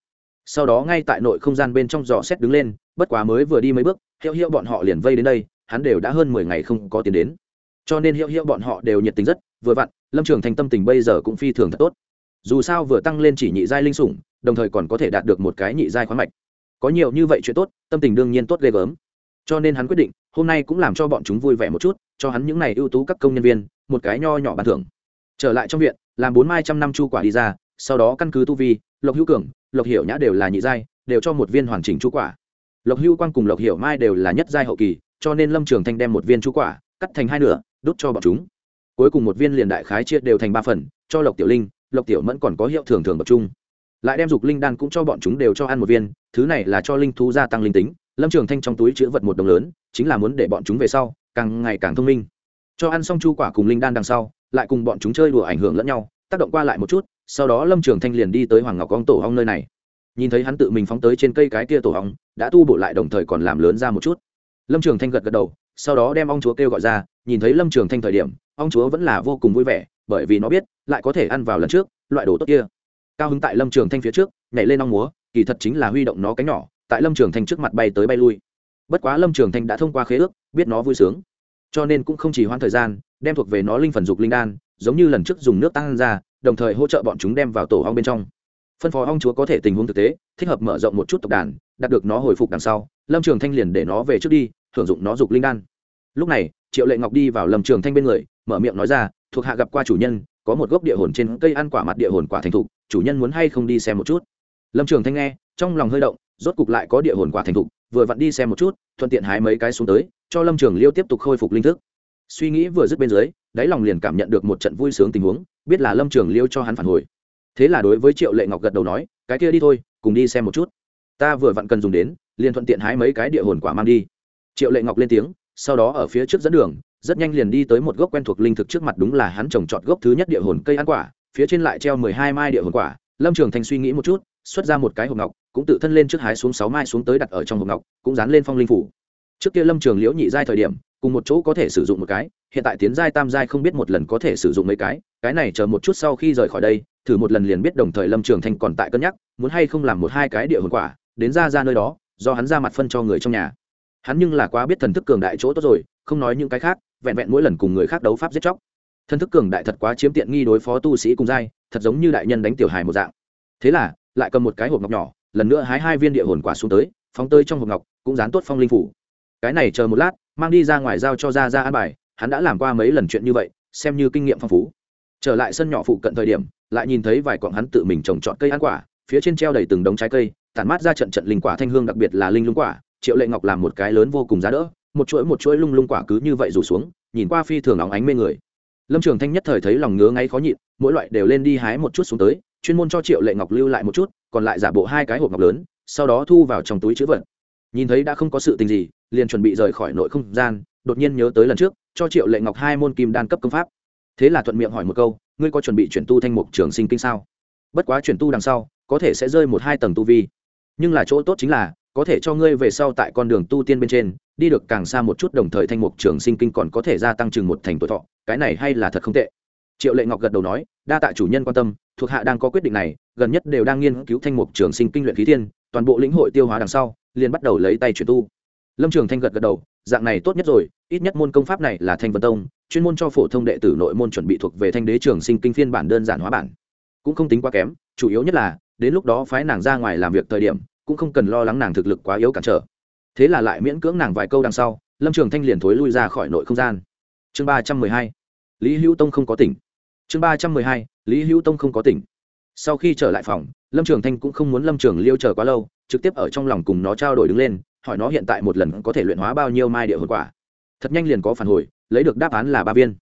Sau đó ngay tại nội không gian bên trong dò xét đứng lên, bất quá mới vừa đi mấy bước, hiệu hiệu bọn họ liền vây đến đây, hắn đều đã hơn mười ngày không có tiền đến. Cho nên hiệu hiệu bọn họ đều nhiệt tình rất, vừa vặn, lâm trường thành tâm tình bây giờ cũng phi thường thật tốt. Dù sao vừa tăng lên chỉ nhị giai linh sủng, đồng thời còn có thể đạt được một cái nhị giai khoáng mạch có nhiều như vậy chuyện tốt, tâm tình đương nhiên tốt ghê gớm. Cho nên hắn quyết định, hôm nay cũng làm cho bọn chúng vui vẻ một chút, cho hắn những n à y ưu tú các công nhân viên, một cái nho nhỏ bàn thưởng. Trở lại trong viện, làm bốn mai trăm năm chu quả đi ra, sau đó căn cứ tu vi, lộc hữu cường, lộc hiểu nhã đều là nhị giai, đều cho một viên hoàn chỉnh chu quả. Lộc hữu quang cùng lộc hiểu mai đều là nhất giai hậu kỳ, cho nên lâm trường thanh đem một viên chu quả, cắt thành hai nửa đốt cho bọn chúng. Cuối cùng một viên liền đại khái chia đều thành ba phần, cho lộc tiểu linh, lộc tiểu mẫn còn có hiệu thường thường tập trung lại đem dục linh đan cũng cho bọn chúng đều cho ăn một viên, thứ này là cho linh thú gia tăng linh tính, lâm trường thanh trong túi chữ vật một đồng lớn, chính là muốn để bọn chúng về sau, càng ngày càng thông minh. Cho ăn xong chu quả cùng linh đan đằng sau, lại cùng bọn chúng chơi đùa ảnh hưởng lẫn nhau, tác động qua lại một chút, sau đó lâm trường thanh liền đi tới hoàng ngọc con tổ hong nơi này. Nhìn thấy hắn tự mình phóng tới trên cây cái kia tổ hong, đã tu bổ lại đồng thời còn làm lớn ra một chút. Lâm trường thanh gật gật đầu, sau đó đem ong chúa kêu gọi ra, nhìn thấy lâm trường thanh thời điểm, ong chúa vẫn là vô cùng vui vẻ, bởi vì nó biết, lại có thể ăn vào lần trước, loại đồ tốt kia cao hứng tại lâm trường thanh phía trước, nhảy lên ong múa, kỳ thật chính là huy động nó cánh nhỏ, tại lâm trường thanh trước mặt bay tới bay lui. Bất quá lâm trường thanh đã thông qua khế ước, biết nó vui sướng. Cho nên cũng không chỉ hoãn thời gian, đem thuộc về nó linh phần dục linh đan, giống như lần trước dùng nước tăng ra, đồng thời hỗ trợ bọn chúng đem vào tổ ong bên trong. Phân phó ong chúa có thể tình huống thực tế, thích hợp mở rộng một chút tộc đàn, đạt được nó hồi phục đằng sau, lâm trường thanh liền để nó về trước đi, thưởng dụng nó dục linh đan. Lúc này, triệu lệ ngọc đi vào lâm trường thanh bên người, mở miệng nói ra, thuộc hạ gặp qua chủ nhân, có một gốc địa hồn trên cây ăn quả mặt địa hồn quả thành thục chủ nhân muốn hay không đi xem một chút. Lâm trường thanh nghe, trong lòng hơi động, rốt cục lại có địa hồn quả thành thục, vừa vặn đi xem một chút, thuận tiện hái mấy cái xuống tới, cho lâm trường liêu tiếp tục khôi phục linh thức. Suy nghĩ vừa dứt bên dưới, đáy lòng liền cảm nhận được một trận vui sướng tình huống, biết là lâm trường liêu cho hắn phản hồi. Thế là đối với triệu lệ ngọc gật đầu nói, cái kia đi thôi, cùng đi xem một chút. Ta vừa vặn cần dùng đến, liền thuận tiện hái mấy cái địa hồn quả mang đi. Triệu lệ ngọc lên tiếng, sau đó ở phía trước dẫn đường, rất nhanh liền đi tới một gốc quen thuộc linh thực trước mặt đúng là hắn trồng trọt gốc thứ nhất địa hồn cây ăn quả phía trên lại treo mười hai mai địa hồn quả. Lâm trường thành suy nghĩ một chút, xuất ra một cái hộp ngọc, cũng tự thân lên trước hái xuống sáu mai xuống tới đặt ở trong hộp ngọc, cũng dán lên phong linh phủ. Trước kia lâm trường liễu nhị giai thời điểm, cùng một chỗ có thể sử dụng một cái, hiện tại tiến giai tam giai không biết một lần có thể sử dụng mấy cái cái này chờ một chút sau khi rời khỏi đây, thử một lần liền biết đồng thời lâm trường thanh còn tại cân nhắc, muốn hay không làm một hai cái địa hồn quả, đến ra ra nơi đó, do hắn ra mặt phân cho người trong nhà. Hắn nhưng là quá biết thần thức cường đại chỗ tốt rồi, không nói những cái khác, vẹn vẹn mỗi lần cùng người khác đấu pháp giết chóc thân thức cường đại thật quá chiếm tiện nghi đối phó tu sĩ cùng giai, thật giống như đại nhân đánh tiểu hài một dạng. Thế là, lại cầm một cái hộp ngọc nhỏ, lần nữa hái hai viên địa hồn quả xuống tới, phóng tơi trong hộp ngọc, cũng dán tốt phong linh phủ. Cái này chờ một lát, mang đi ra ngoài giao cho ra ra an bài, hắn đã làm qua mấy lần chuyện như vậy, xem như kinh nghiệm phong phú. Trở lại sân nhỏ phụ cận thời điểm, lại nhìn thấy vài quặng hắn tự mình trồng trọt cây ăn quả, phía trên treo đầy từng đống trái cây, tản mát ra trận trận linh quả thanh hương đặc biệt là linh lung quả, triệu lệ ngọc làm một cái lớn vô cùng giá đỡ, một chuỗi một chuỗi lung lung quả cứ như vậy rủ xuống, nhìn qua phi thường óng ánh mê người lâm trường thanh nhất thời thấy lòng ngứa ngáy khó nhịn, mỗi loại đều lên đi hái một chút xuống tới, chuyên môn cho triệu lệ ngọc lưu lại một chút, còn lại giả bộ hai cái hộp ngọc lớn, sau đó thu vào trong túi chữ vật. Nhìn thấy đã không có sự tình gì, liền chuẩn bị rời khỏi nội không gian, đột nhiên nhớ tới lần trước, cho triệu lệ ngọc hai môn kim đan cấp công pháp. Thế là thuận miệng hỏi một câu, ngươi có chuẩn bị chuyển tu thanh mục trường sinh kinh sao? Bất quá chuyển tu đằng sau, có thể sẽ rơi một hai tầng tu vi. Nhưng là chỗ tốt chính là có thể cho ngươi về sau tại con đường tu tiên bên trên, đi được càng xa một chút đồng thời thanh mục trường sinh kinh còn có thể gia tăng chừng một thành tuổi thọ, cái này hay là thật không tệ. Triệu lệ ngọc gật đầu nói, đa tạ chủ nhân quan tâm, thuộc hạ đang có quyết định này, gần nhất đều đang nghiên cứu thanh mục trường sinh kinh luyện khí thiên, toàn bộ lĩnh hội tiêu hóa đằng sau, liền bắt đầu lấy tay chuyển tu. Lâm trường thanh gật gật đầu, dạng này tốt nhất rồi, ít nhất môn công pháp này là thanh vân tông, chuyên môn cho phổ thông đệ tử nội môn chuẩn bị thuộc về thanh đế trường sinh kinh phiên bản đơn giản hóa bản. Cũng không tính quá kém, chủ yếu nhất là, đến lúc đó phái nàng ra ngoài làm việc thời điểm cũng không cần lo lắng nàng thực lực quá yếu cản trở. Thế là lại miễn cưỡng nàng vài câu đằng sau, lâm trường thanh liền thối lui ra khỏi nội không gian. Chương ba trăm mười hai, lý hữu tông không có tỉnh. Chương ba trăm mười hai, lý hữu tông không có tỉnh. Sau khi trở lại phòng, lâm trường thanh cũng không muốn lâm trường liêu chờ quá lâu, trực tiếp ở trong lòng cùng nó trao đổi đứng lên, hỏi nó hiện tại một lần có thể luyện hóa bao nhiêu mai địa hồn quả. Thật nhanh liền có phản hồi, lấy được đáp án là ba viên.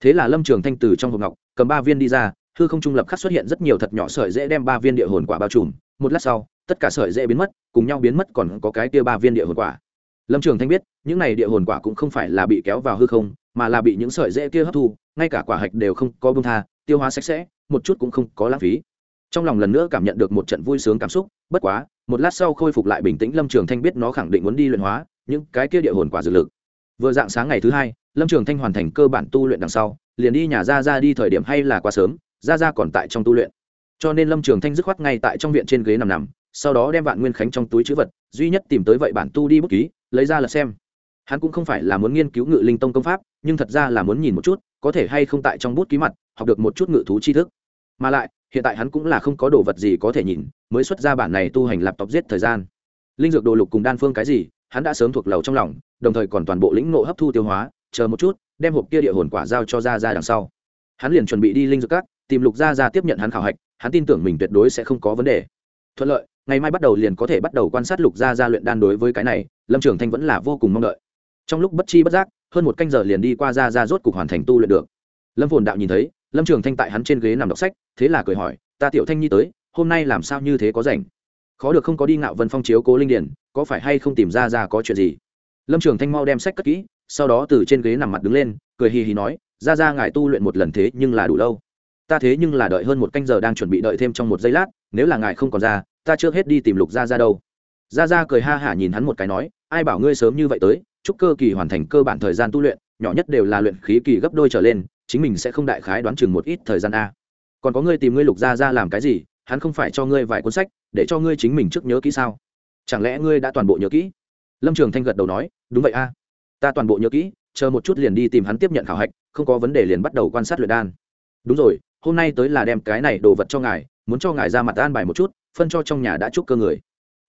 Thế là lâm trường thanh từ trong hộp ngọc, cầm ba viên đi ra, hư không trung lập khắc xuất hiện rất nhiều thật nhỏ sợi dễ đem ba viên địa hồn quả bao trùm. Một lát sau tất cả sợi dễ biến mất, cùng nhau biến mất còn có cái kia ba viên địa hồn quả. Lâm trường thanh biết, những này địa hồn quả cũng không phải là bị kéo vào hư không, mà là bị những sợi dễ kia hấp thu, ngay cả quả hạch đều không có bông tha, tiêu hóa sạch sẽ, một chút cũng không có lãng phí. Trong lòng lần nữa cảm nhận được một trận vui sướng cảm xúc, bất quá, một lát sau khôi phục lại bình tĩnh, lâm trường thanh biết nó khẳng định muốn đi luyện hóa những cái kia địa hồn quả dược lực. Vừa dạng sáng ngày thứ hai, lâm trường thanh hoàn thành cơ bản tu luyện đằng sau, liền đi nhà ra ra đi thời điểm hay là quá sớm ra ra còn tại trong tu luyện. Cho nên lâm trường thanh dứt khoát ngay tại trong viện trên ghế nằm nằm sau đó đem vạn nguyên khánh trong túi chữ vật, duy nhất tìm tới vậy bản tu đi bút ký, lấy ra là xem. Hắn cũng không phải là muốn nghiên cứu ngự linh tông công pháp, nhưng thật ra là muốn nhìn một chút, có thể hay không tại trong bút ký mặt, học được một chút ngự thú tri thức. Mà lại, hiện tại hắn cũng là không có đồ vật gì có thể nhìn, mới xuất ra bản này tu hành lạp tộc giết thời gian. Linh dược đồ lục cùng đan phương cái gì, hắn đã sớm thuộc lầu trong lòng, đồng thời còn toàn bộ lĩnh nộ hấp thu tiêu hóa, chờ một chút, đem hộp kia địa hồn quả giao cho ra ra đằng sau. Hắn liền chuẩn bị đi linh dược các, tìm lục gia ra tiếp nhận hắn khảo hạch, hắn tin tưởng mình tuyệt đối sẽ không có vấn đề. Thuận lợi ngày mai bắt đầu liền có thể bắt đầu quan sát lục gia gia luyện đan đối với cái này, lâm trường thanh vẫn là vô cùng mong đợi. Trong lúc bất chi bất giác, hơn một canh giờ liền đi qua gia gia rốt cục hoàn thành tu luyện được. Lâm phồn đạo nhìn thấy, lâm trường thanh tại hắn trên ghế nằm đọc sách, thế là cười hỏi, ta tiểu thanh nhi tới, hôm nay làm sao như thế có rảnh? Khó được không có đi ngạo vân phong chiếu cố linh điển, có phải hay không tìm ra ra có chuyện gì? Lâm trường thanh mau đem sách cất kỹ, sau đó từ trên ghế nằm mặt đứng lên, cười hì hì nói ra ra ngài tu luyện một lần thế nhưng là đủ lâu. Ta thế nhưng là đợi hơn một canh giờ đang chuẩn bị đợi thêm trong một giây lát, nếu là ngài không còn ra ta chưa hết đi tìm lục Gia ra đâu. Gia Gia cười ha hả nhìn hắn một cái nói, ai bảo ngươi sớm như vậy tới, chúc cơ kỳ hoàn thành cơ bản thời gian tu luyện, nhỏ nhất đều là luyện khí kỳ gấp đôi trở lên, chính mình sẽ không đại khái đoán chừng một ít thời gian a. Còn có ngươi tìm ngươi lục Gia ra làm cái gì, hắn không phải cho ngươi vài cuốn sách, để cho ngươi chính mình trước nhớ kỹ sao? Chẳng lẽ ngươi đã toàn bộ nhớ kỹ? Lâm trường thanh gật đầu nói, đúng vậy a. Ta toàn bộ nhớ kỹ, chờ một chút liền đi tìm hắn tiếp nhận khảo hạch, không có vấn đề liền bắt đầu quan sát luyện đan. Đúng rồi, hôm nay tới là đem cái này đồ vật cho ngài, muốn cho ngài ra mặt an bài một chút phân cho trong nhà đã chúc cơ người.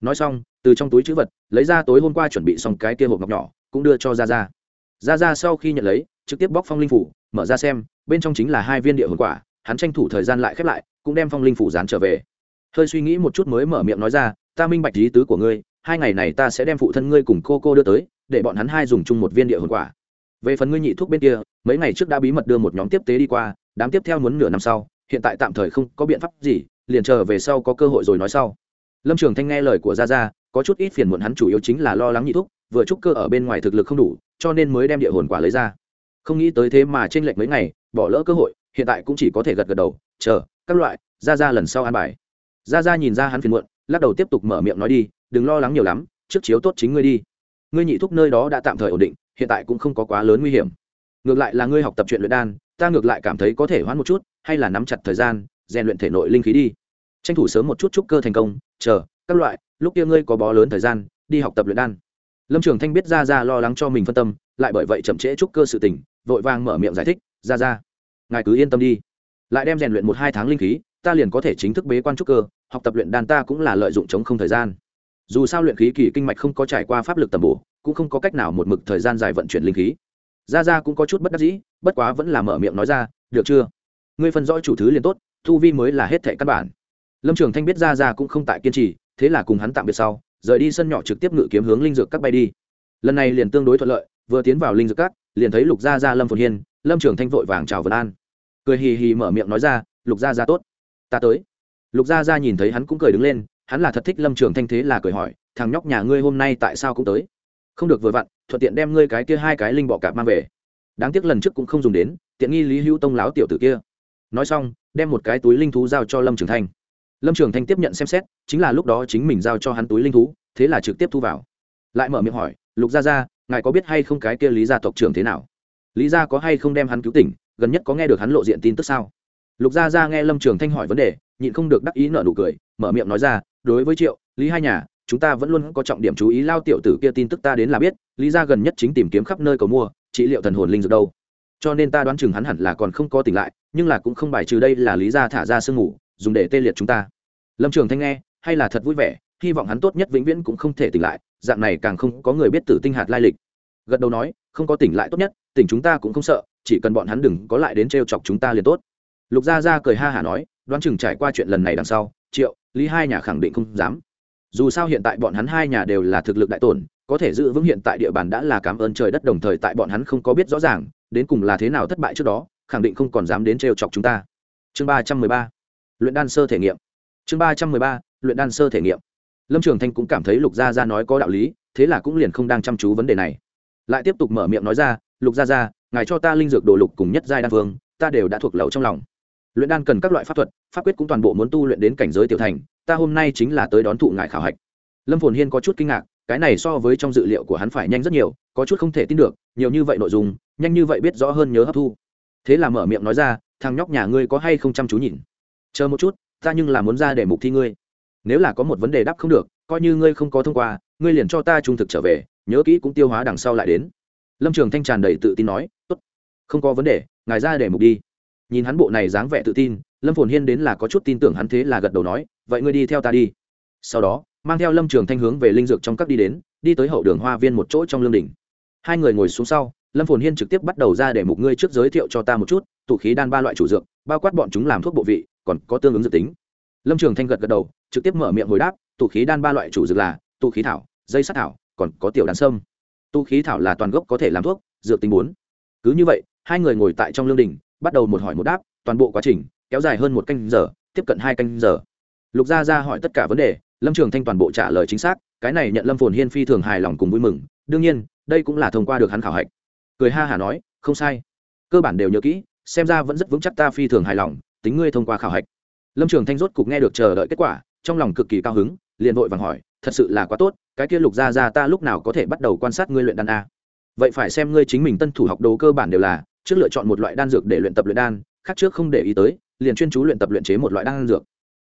Nói xong, từ trong túi chữ vật, lấy ra tối hôm qua chuẩn bị xong cái kia hộp ngọc nhỏ, cũng đưa cho ra ra ra ra sau khi nhận lấy, trực tiếp bóc phong linh phủ, mở ra xem, bên trong chính là hai viên địa hồn quả, hắn tranh thủ thời gian lại khép lại, cũng đem phong linh phủ dán trở về. Hơi suy nghĩ một chút mới mở miệng nói ra, ta minh bạch lý tứ của ngươi, hai ngày này ta sẽ đem phụ thân ngươi cùng cô cô đưa tới, để bọn hắn hai dùng chung một viên địa hồn quả. Về phần ngươi nhị thuốc bên kia, mấy ngày trước đã bí mật đưa một nhóm tiếp tế đi qua, đám tiếp theo muốn nửa năm sau, hiện tại tạm thời không có biện pháp gì liền chờ về sau có cơ hội rồi nói sau. Lâm trường thanh nghe lời của gia gia, có chút ít phiền muộn hắn chủ yếu chính là lo lắng nhị thúc, vừa trúc cơ ở bên ngoài thực lực không đủ, cho nên mới đem địa hồn quả lấy ra. Không nghĩ tới thế mà trên lệch mấy ngày, bỏ lỡ cơ hội, hiện tại cũng chỉ có thể gật gật đầu, chờ, các loại ra ra lần sau an bài. Ra ra nhìn ra hắn phiền muộn, lắc đầu tiếp tục mở miệng nói đi, đừng lo lắng nhiều lắm, trước chiếu tốt chính ngươi đi. Ngươi nhị thúc nơi đó đã tạm thời ổn định, hiện tại cũng không có quá lớn nguy hiểm. Ngược lại là ngươi học tập chuyện luyện đan, ta ngược lại cảm thấy có thể hoãn một chút, hay là nắm chặt thời gian rèn luyện thể nội linh khí đi. Tranh thủ sớm một chút chúc cơ thành công, chờ, các loại, lúc kia ngươi có bó lớn thời gian, đi học tập luyện đan. Lâm trường thanh biết ra ra lo lắng cho mình phân tâm, lại bởi vậy chậm trễ chúc cơ sự tình, vội vàng mở miệng giải thích ra ra ngài cứ yên tâm đi. Lại đem rèn luyện một hai tháng linh khí, ta liền có thể chính thức bế quan trúc cơ, học tập luyện đan ta cũng là lợi dụng chống không thời gian. Dù sao luyện khí kỳ kinh mạch không có trải qua pháp lực tầm bổ, cũng không có cách nào một mực thời gian dài vận chuyển linh khí. Ra ra cũng có chút bất đắc dĩ, bất quá vẫn là mở miệng nói ra, được chưa? Ngươi phân rõ chủ thứ liền tốt thu vi mới là hết thệ căn bản. Lâm trường thanh biết ra ra cũng không tại kiên trì, thế là cùng hắn tạm biệt sau, rời đi sân nhỏ trực tiếp ngự kiếm hướng linh dược các bay đi. Lần này liền tương đối thuận lợi, vừa tiến vào linh dược các, liền thấy lục gia gia, lâm phồn hiên, lâm trường thanh vội vàng chào vân an. Cười hì hì mở miệng nói ra, lục gia gia tốt, ta tới. Lục gia gia nhìn thấy hắn cũng cười đứng lên, hắn là thật thích lâm trường thanh thế là cười hỏi, thằng nhóc nhà ngươi hôm nay tại sao cũng tới? Không được vừa vặn, thuận tiện đem ngươi cái kia hai cái linh bọ cạp mang về. Đáng tiếc lần trước cũng không dùng đến, tiện nghi lý hữu tông láo tiểu tử kia. Nói xong đem một cái túi linh thú giao cho lâm trường thanh. Lâm trường thanh tiếp nhận xem xét, chính là lúc đó chính mình giao cho hắn túi linh thú, thế là trực tiếp thu vào. Lại mở miệng hỏi, lục gia gia, ngài có biết hay không cái kia lý gia tộc trưởng thế nào? Lý gia có hay không đem hắn cứu tỉnh, gần nhất có nghe được hắn lộ diện tin tức sao? Lục gia gia nghe lâm trường thanh hỏi vấn đề, nhịn không được đắc ý nợ nụ cười, mở miệng nói ra, đối với triệu, lý hai nhà, chúng ta vẫn luôn có trọng điểm chú ý lao tiểu tử kia tin tức ta đến là biết, lý gia gần nhất chính tìm kiếm khắp nơi cầu mua, trị liệu thần hồn linh dược đâu. Cho nên ta đoán chừng hắn hẳn là còn không có tỉnh lại nhưng là cũng không bài trừ đây là lý gia thả ra sương ngủ dùng để tê liệt chúng ta. Lâm trường thanh nghe, hay là thật vui vẻ, hy vọng hắn tốt nhất vĩnh viễn cũng không thể tỉnh lại, dạng này càng không có người biết tử tinh hạt lai lịch. Gật đầu nói, không có tỉnh lại tốt nhất, tỉnh chúng ta cũng không sợ, chỉ cần bọn hắn đừng có lại đến t chọc chúng ta liền tốt. Lục gia gia cười ha hả nói, đoán chừng trải qua chuyện lần này đằng sau, triệu, lý hai nhà khẳng định không dám. Dù sao hiện tại bọn hắn hai nhà đều là thực lực đại tổn, có thể giữ vững hiện tại địa bàn đã là cảm ơn trời đất đồng thời tại bọn hắn không có biết rõ ràng, đến cùng là thế nào thất bại trước đó khẳng định không còn dám đến trêu chọc chúng ta. Chương ba trăm mười ba, luyện đan sơ thể nghiệm. Chương ba trăm mười ba, luyện đan sơ thể nghiệm. Lâm trường thanh cũng cảm thấy lục gia gia nói có đạo lý, thế là cũng liền không đang chăm chú vấn đề này. Lại tiếp tục mở miệng nói ra, lục gia gia, ngài cho ta linh dược đồ lục cùng nhất giai đan phương, ta đều đã thuộc lậu trong lòng. Luyện đan cần các loại pháp thuật, pháp quyết cũng toàn bộ muốn tu luyện đến cảnh giới tiểu thành, ta hôm nay chính là tới đón thụ ngài khảo hạch. Lâm phồn hiên có chút kinh ngạc, cái này so với trong dự liệu của hắn phải nhanh rất nhiều, có chút không thể tin được, nhiều như vậy nội dung, nhanh như vậy biết rõ hơn nhớ hấp thu thế là mở miệng nói ra, thằng nhóc nhà ngươi có hay không chăm chú nhìn? Chờ một chút, ta nhưng là muốn ra để mục thi ngươi. Nếu là có một vấn đề đáp không được, coi như ngươi không có thông qua, ngươi liền cho ta trung thực trở về, nhớ kỹ cũng tiêu hóa đằng sau lại đến. Lâm trường thanh tràn đầy tự tin nói, tốt, không có vấn đề, ngài ra để mục đi. Nhìn hắn bộ này dáng vẻ tự tin, lâm phồn hiên đến là có chút tin tưởng hắn thế là gật đầu nói, vậy ngươi đi theo ta đi. Sau đó, mang theo lâm trường thanh hướng về linh dược trong các đi đến, đi tới hậu đường hoa viên một chỗ trong lương đình hai người ngồi xuống sau lâm phồn hiên trực tiếp bắt đầu ra để mục ngươi trước giới thiệu cho ta một chút, tụ khí đan ba loại chủ dược, bao quát bọn chúng làm thuốc bộ vị, còn có tương ứng dự tính. Lâm trường thanh gật gật đầu, trực tiếp mở miệng hồi đáp, tụ khí đan ba loại chủ dược là tụ khí thảo, dây sắt thảo, còn có tiểu đàn sâm. Tụ khí thảo là toàn gốc có thể làm thuốc, dược tính bốn. Cứ như vậy, hai người ngồi tại trong lương đình, bắt đầu một hỏi một đáp, toàn bộ quá trình kéo dài hơn một canh giờ, tiếp cận hai canh giờ. Lục gia ra hỏi tất cả vấn đề, lâm trường thanh toàn bộ trả lời chính xác, cái này nhận lâm phồn hiên phi thường hài lòng cùng vui mừng, đương nhiên, đây cũng là thông qua được hắn khảo hạch cười ha hả nói, không sai. Cơ bản đều nhớ kỹ, xem ra vẫn rất vững chắc ta phi thường hài lòng, tính ngươi thông qua khảo hạch. Lâm trường thanh rốt cục nghe được chờ đợi kết quả, trong lòng cực kỳ cao hứng, liền vội vàng hỏi, thật sự là quá tốt, cái kia lục gia gia ta lúc nào có thể bắt đầu quan sát ngươi luyện đan a? Vậy phải xem ngươi chính mình tân thủ học đồ cơ bản đều là, trước lựa chọn một loại đan dược để luyện tập luyện đan, khác trước không để ý tới, liền chuyên chú luyện tập luyện chế một loại đan dược.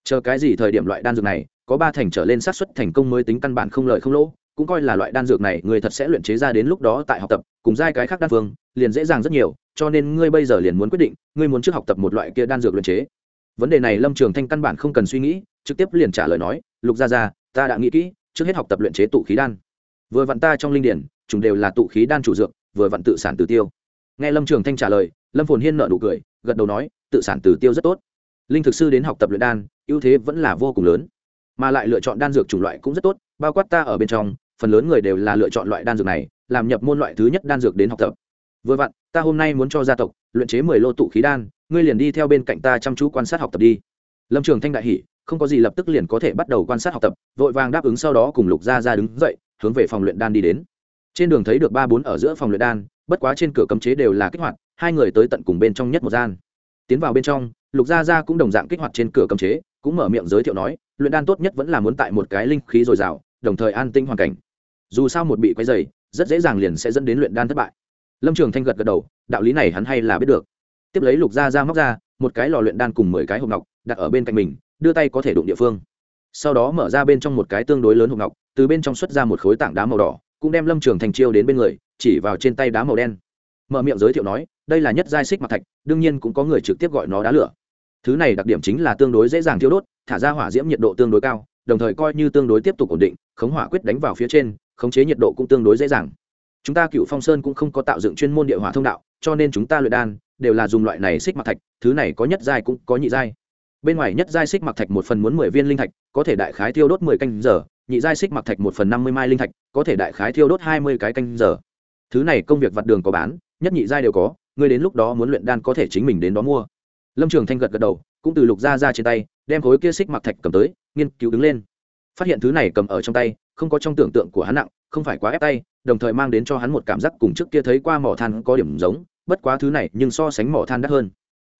Chờ cái gì thời điểm loại đan dược này, có ba thành trở lên xác suất thành công mới tính căn bản không lợi không lỗ cũng coi là loại đan dược này người thật sẽ luyện chế ra đến lúc đó tại học tập, cùng giai cái khác đan phương, liền dễ dàng rất nhiều, cho nên ngươi bây giờ liền muốn quyết định, ngươi muốn trước học tập một loại kia đan dược luyện chế. Vấn đề này lâm trường thanh căn bản không cần suy nghĩ, trực tiếp liền trả lời nói, lục gia gia, ta đã nghĩ kỹ, trước hết học tập luyện chế tụ khí đan. Vừa vặn ta trong linh điển, chúng đều là tụ khí đan chủ dược, vừa vặn tự sản từ tiêu. Nghe lâm trường thanh trả lời, lâm phồn hiên nợ nụ cười, gật đầu nói, tự sản từ tiêu rất tốt. Linh thực sư đến học tập luyện đan, ưu thế vẫn là vô cùng lớn. Mà lại lựa chọn đan dược chủng loại cũng rất tốt, bao quát ta ở bên trong phần lớn người đều là lựa chọn loại đan dược này, làm nhập môn loại thứ nhất đan dược đến học tập. Vừa vặn, ta hôm nay muốn cho gia tộc luyện chế mười lô tụ khí đan, ngươi liền đi theo bên cạnh ta chăm chú quan sát học tập đi. Lâm trường thanh đại hỷ không có gì lập tức liền có thể bắt đầu quan sát học tập, vội vàng đáp ứng sau đó cùng lục gia ra đứng dậy, hướng về phòng luyện đan đi đến. Trên đường thấy được ba bốn ở giữa phòng luyện đan, bất quá trên cửa cấm chế đều là kích hoạt, hai người tới tận cùng bên trong nhất một gian. Tiến vào bên trong, lục gia gia cũng đồng dạng kích hoạt trên cửa cấm chế, cũng mở miệng giới thiệu nói, luyện đan tốt nhất vẫn là muốn tại một cái linh khí dồi dào, đồng thời an tinh hoàn cảnh dù sao một bị quấy dày rất dễ dàng liền sẽ dẫn đến luyện đan thất bại. Lâm trường thanh gật gật đầu, đạo lý này hắn hay là biết được. Tiếp lấy lục gia ra móc ra một cái lò luyện đan cùng mười cái hộp ngọc, đặt ở bên cạnh mình, đưa tay có thể đụng địa phương. Sau đó mở ra bên trong một cái tương đối lớn hộp ngọc, từ bên trong xuất ra một khối tảng đá màu đỏ, cũng đem lâm trường thành chiêu đến bên người, chỉ vào trên tay đá màu đen. Mở miệng giới thiệu nói, đây là nhất giai xích mặt thạch, đương nhiên cũng có người trực tiếp gọi nó đá lửa. Thứ này đặc điểm chính là tương đối dễ dàng thiêu đốt, thả ra hỏa diễm nhiệt độ tương đối cao, đồng thời coi như tương đối tiếp tục ổn định, khống hỏa quyết đánh vào phía trên khống chế nhiệt độ cũng tương đối dễ dàng. Chúng ta cựu phong sơn cũng không có tạo dựng chuyên môn địa hỏa thông đạo, cho nên chúng ta luyện đan đều là dùng loại này xích mặc thạch, thứ này có nhất giai cũng có nhị giai. Bên ngoài nhất giai xích mặc thạch một phần muốn mười viên linh thạch, có thể đại khái thiêu đốt mười canh giờ, nhị giai xích mặc thạch một phần năm mươi mai linh thạch, có thể đại khái thiêu đốt hai mươi cái canh giờ. Thứ này công việc vặt đường có bán, nhất nhị giai đều có ngươi đến lúc đó muốn luyện đan có thể chính mình đến đó mua. Lâm trường thanh gật gật đầu, cũng từ lục ra ra trên tay, đem khối kia xích mặc thạch cầm tới, nghiên cứu đứng lên phát hiện thứ này cầm ở trong tay, không có trong tưởng tượng của hắn nặng, không phải quá ép tay, đồng thời mang đến cho hắn một cảm giác cùng trước kia thấy qua mỏ than có điểm giống, bất quá thứ này nhưng so sánh mỏ than đắt hơn.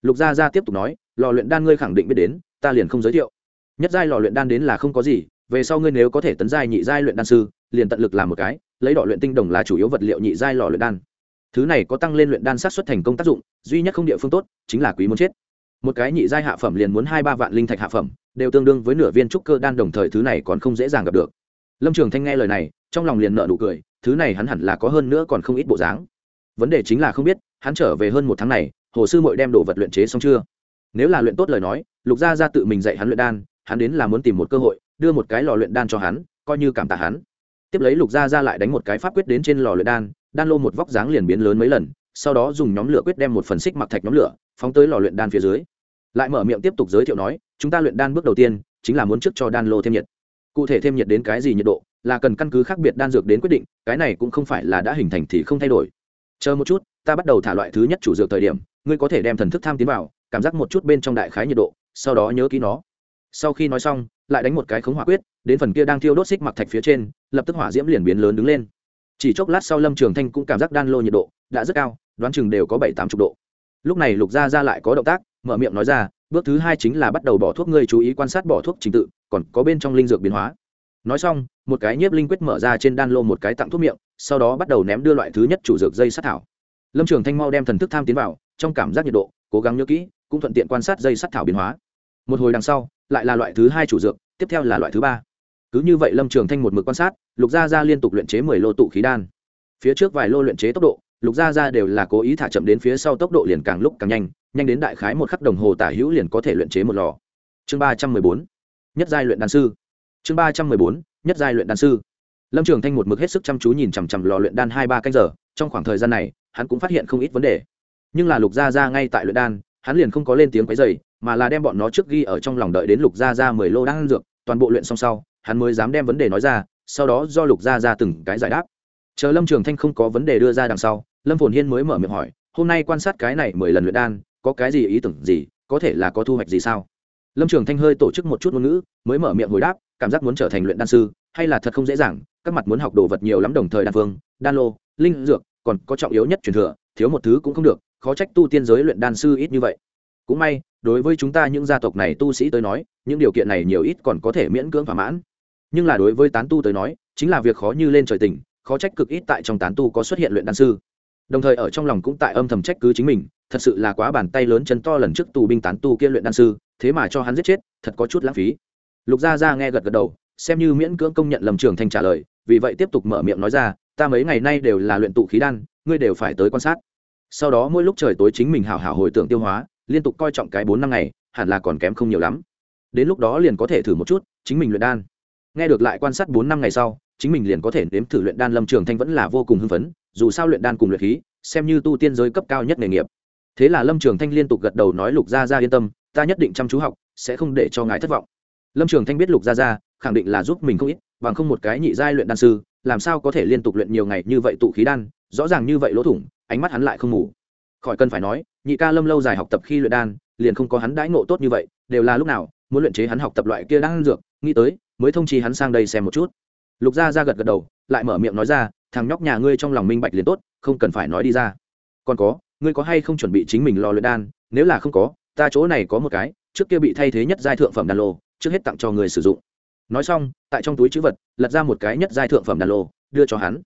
Lục gia gia tiếp tục nói, lò luyện đan ngươi khẳng định biết đến, ta liền không giới thiệu. Nhất giai lò luyện đan đến là không có gì, về sau ngươi nếu có thể tấn giai nhị giai luyện đan sư, liền tận lực làm một cái, lấy đỏ luyện tinh đồng là chủ yếu vật liệu nhị giai lò luyện đan. Thứ này có tăng lên luyện đan sát xuất thành công tác dụng, duy nhất không địa phương tốt, chính là quý muốn chết. Một cái nhị giai hạ phẩm liền muốn hai ba vạn linh thạch hạ phẩm đều tương đương với nửa viên trúc cơ đan đồng thời thứ này còn không dễ dàng gặp được. Lâm trường thanh nghe lời này, trong lòng liền nợ nụ cười, thứ này hắn hẳn là có hơn nữa còn không ít bộ dáng. Vấn đề chính là không biết, hắn trở về hơn một tháng này, hồ sư mội đem đồ vật luyện chế xong chưa? Nếu là luyện tốt lời nói, lục gia ra tự mình dạy hắn luyện đan, hắn đến là muốn tìm một cơ hội, đưa một cái lò luyện đan cho hắn, coi như cảm tạ hắn. Tiếp lấy lục gia ra lại đánh một cái pháp quyết đến trên lò luyện đan đan lô một vóc dáng liền biến lớn mấy lần, sau đó dùng nhóm lửa quyết đem một phần xích mặc thạch nhóm lửa, phóng tới lò luyện đan phía dưới. Lại mở miệng tiếp tục giới thiệu nói chúng ta luyện đan bước đầu tiên chính là muốn trước cho đan lô thêm nhiệt. Cụ thể thêm nhiệt đến cái gì nhiệt độ là cần căn cứ khác biệt đan dược đến quyết định, cái này cũng không phải là đã hình thành thì không thay đổi. Chờ một chút, ta bắt đầu thả loại thứ nhất chủ dược thời điểm, ngươi có thể đem thần thức tham tiến vào, cảm giác một chút bên trong đại khái nhiệt độ, sau đó nhớ kỹ nó. Sau khi nói xong, lại đánh một cái khống hỏa quyết, đến phần kia đang thiêu đốt xích mặc thạch phía trên, lập tức hỏa diễm liền biến lớn đứng lên. Chỉ chốc lát sau lâm trường thanh cũng cảm giác đan lô nhiệt độ đã rất cao, đoán chừng đều có bảy tám chục độ. Lúc này lục gia ra lại có động tác, mở miệng nói ra bước thứ hai chính là bắt đầu bỏ thuốc, ngươi chú ý quan sát bỏ thuốc trình tự, còn có bên trong linh dược biến hóa. Nói xong, một cái nhiếp linh quyết mở ra trên đan lô một cái tặng thuốc miệng, sau đó bắt đầu ném đưa loại thứ nhất chủ dược dây sát thảo. Lâm trường thanh mau đem thần thức tham tiến vào, trong cảm giác nhiệt độ, cố gắng nhớ kỹ, cũng thuận tiện quan sát dây sắt thảo biến hóa. Một hồi đằng sau, lại là loại thứ hai chủ dược, tiếp theo là loại thứ ba. Cứ như vậy lâm trường thanh một mực quan sát, lục gia ra liên tục luyện chế mười lô tụ khí đan. Phía trước vài lô luyện chế tốc độ lục gia Gia đều là cố ý thả chậm đến phía sau tốc độ liền càng lúc càng nhanh nhanh đến đại khái một khắc đồng hồ tả hữu liền có thể luyện chế một lò. Chương ba trăm mười bốn, nhất giai luyện đan sư. Chương ba trăm mười bốn, nhất giai luyện đan sư. Lâm trường thanh một mực hết sức chăm chú nhìn chằm chằm lò luyện đan hai ba canh giờ, trong khoảng thời gian này, hắn cũng phát hiện không ít vấn đề. Nhưng là lục gia Gia ngay tại luyện đan, hắn liền không có lên tiếng quấy dày mà là đem bọn nó trước ghi ở trong lòng đợi đến lục gia Gia mười lô đan dược, toàn bộ luyện xong sau, hắn mới dám đem vấn đề nói ra, sau đó do lục gia Gia từng cái giải đáp chờ lâm trường thanh không có vấn đề đưa ra đằng sau, lâm phồn hiên mới mở miệng hỏi, hôm nay quan sát cái này mười lần luyện đan, có cái gì ý tưởng gì, có thể là có thu hoạch gì sao? Lâm trường thanh hơi tổ chức một chút ngôn ngữ, mới mở miệng hồi đáp, cảm giác muốn trở thành luyện đan sư, hay là thật không dễ dàng, các mặt muốn học đồ vật nhiều lắm đồng thời đan phương, đan lô, linh dược, còn có trọng yếu nhất truyền thừa, thiếu một thứ cũng không được, khó trách tu tiên giới luyện đan sư ít như vậy. Cũng may, đối với chúng ta những gia tộc này tu sĩ tới nói, những điều kiện này nhiều ít còn có thể miễn cưỡng thỏa mãn. Nhưng là đối với tán tu tới nói, chính là việc khó như lên trời tình khó trách cực ít tại trong tán tu có xuất hiện luyện đan sư. Đồng thời ở trong lòng cũng tại âm thầm trách cứ chính mình, thật sự là quá bàn tay lớn chân to lần trước tù binh tán tu kia luyện đan sư, thế mà cho hắn giết chết, thật có chút lãng phí. Lục gia gia nghe gật gật đầu, xem như miễn cưỡng công nhận lầm trường thanh trả lời, vì vậy tiếp tục mở miệng nói ra, ta mấy ngày nay đều là luyện tụ khí đan, ngươi đều phải tới quan sát. Sau đó mỗi lúc trời tối chính mình hào hào hồi tưởng tiêu hóa, liên tục coi trọng cái bốn năm ngày, hẳn là còn kém không nhiều lắm. Đến lúc đó liền có thể thử một chút, chính mình luyện đan. Nghe được lại quan sát bốn năm ngày sau chính mình liền có thể nếm thử luyện đan lâm trường thanh vẫn là vô cùng hưng phấn, dù sao luyện đan cùng luyện khí, xem như tu tiên giới cấp cao nhất nghề nghiệp. Thế là lâm trường thanh liên tục gật đầu nói, lục gia gia yên tâm, ta nhất định chăm chú học, sẽ không để cho ngài thất vọng. Lâm trường thanh biết lục gia gia khẳng định là giúp mình không ít, bằng không một cái nhị giai luyện đan sư, làm sao có thể liên tục luyện nhiều ngày như vậy tụ khí đan, rõ ràng như vậy lỗ thủng, ánh mắt hắn lại không ngủ khỏi cần phải nói, nhị ca lâm lâu dài học tập khi luyện đan, liền không có hắn đãi ngộ tốt như vậy, đều là lúc nào, muốn luyện chế hắn học tập loại kia đang dược, nghĩ tới, mới thông chi hắn sang đây xem một chút lục gia ra gật gật đầu, lại mở miệng nói ra, thằng nhóc nhà ngươi trong lòng minh bạch liền tốt, không cần phải nói đi ra. Còn có, ngươi có hay không chuẩn bị chính mình lò luyện đan? Nếu là không có, ta chỗ này có một cái, trước kia bị thay thế nhất giai thượng phẩm đan lô, trước hết tặng cho người sử dụng. Nói xong, tại trong túi chữ vật, lật ra một cái nhất giai thượng phẩm đan lô, đưa cho hắn.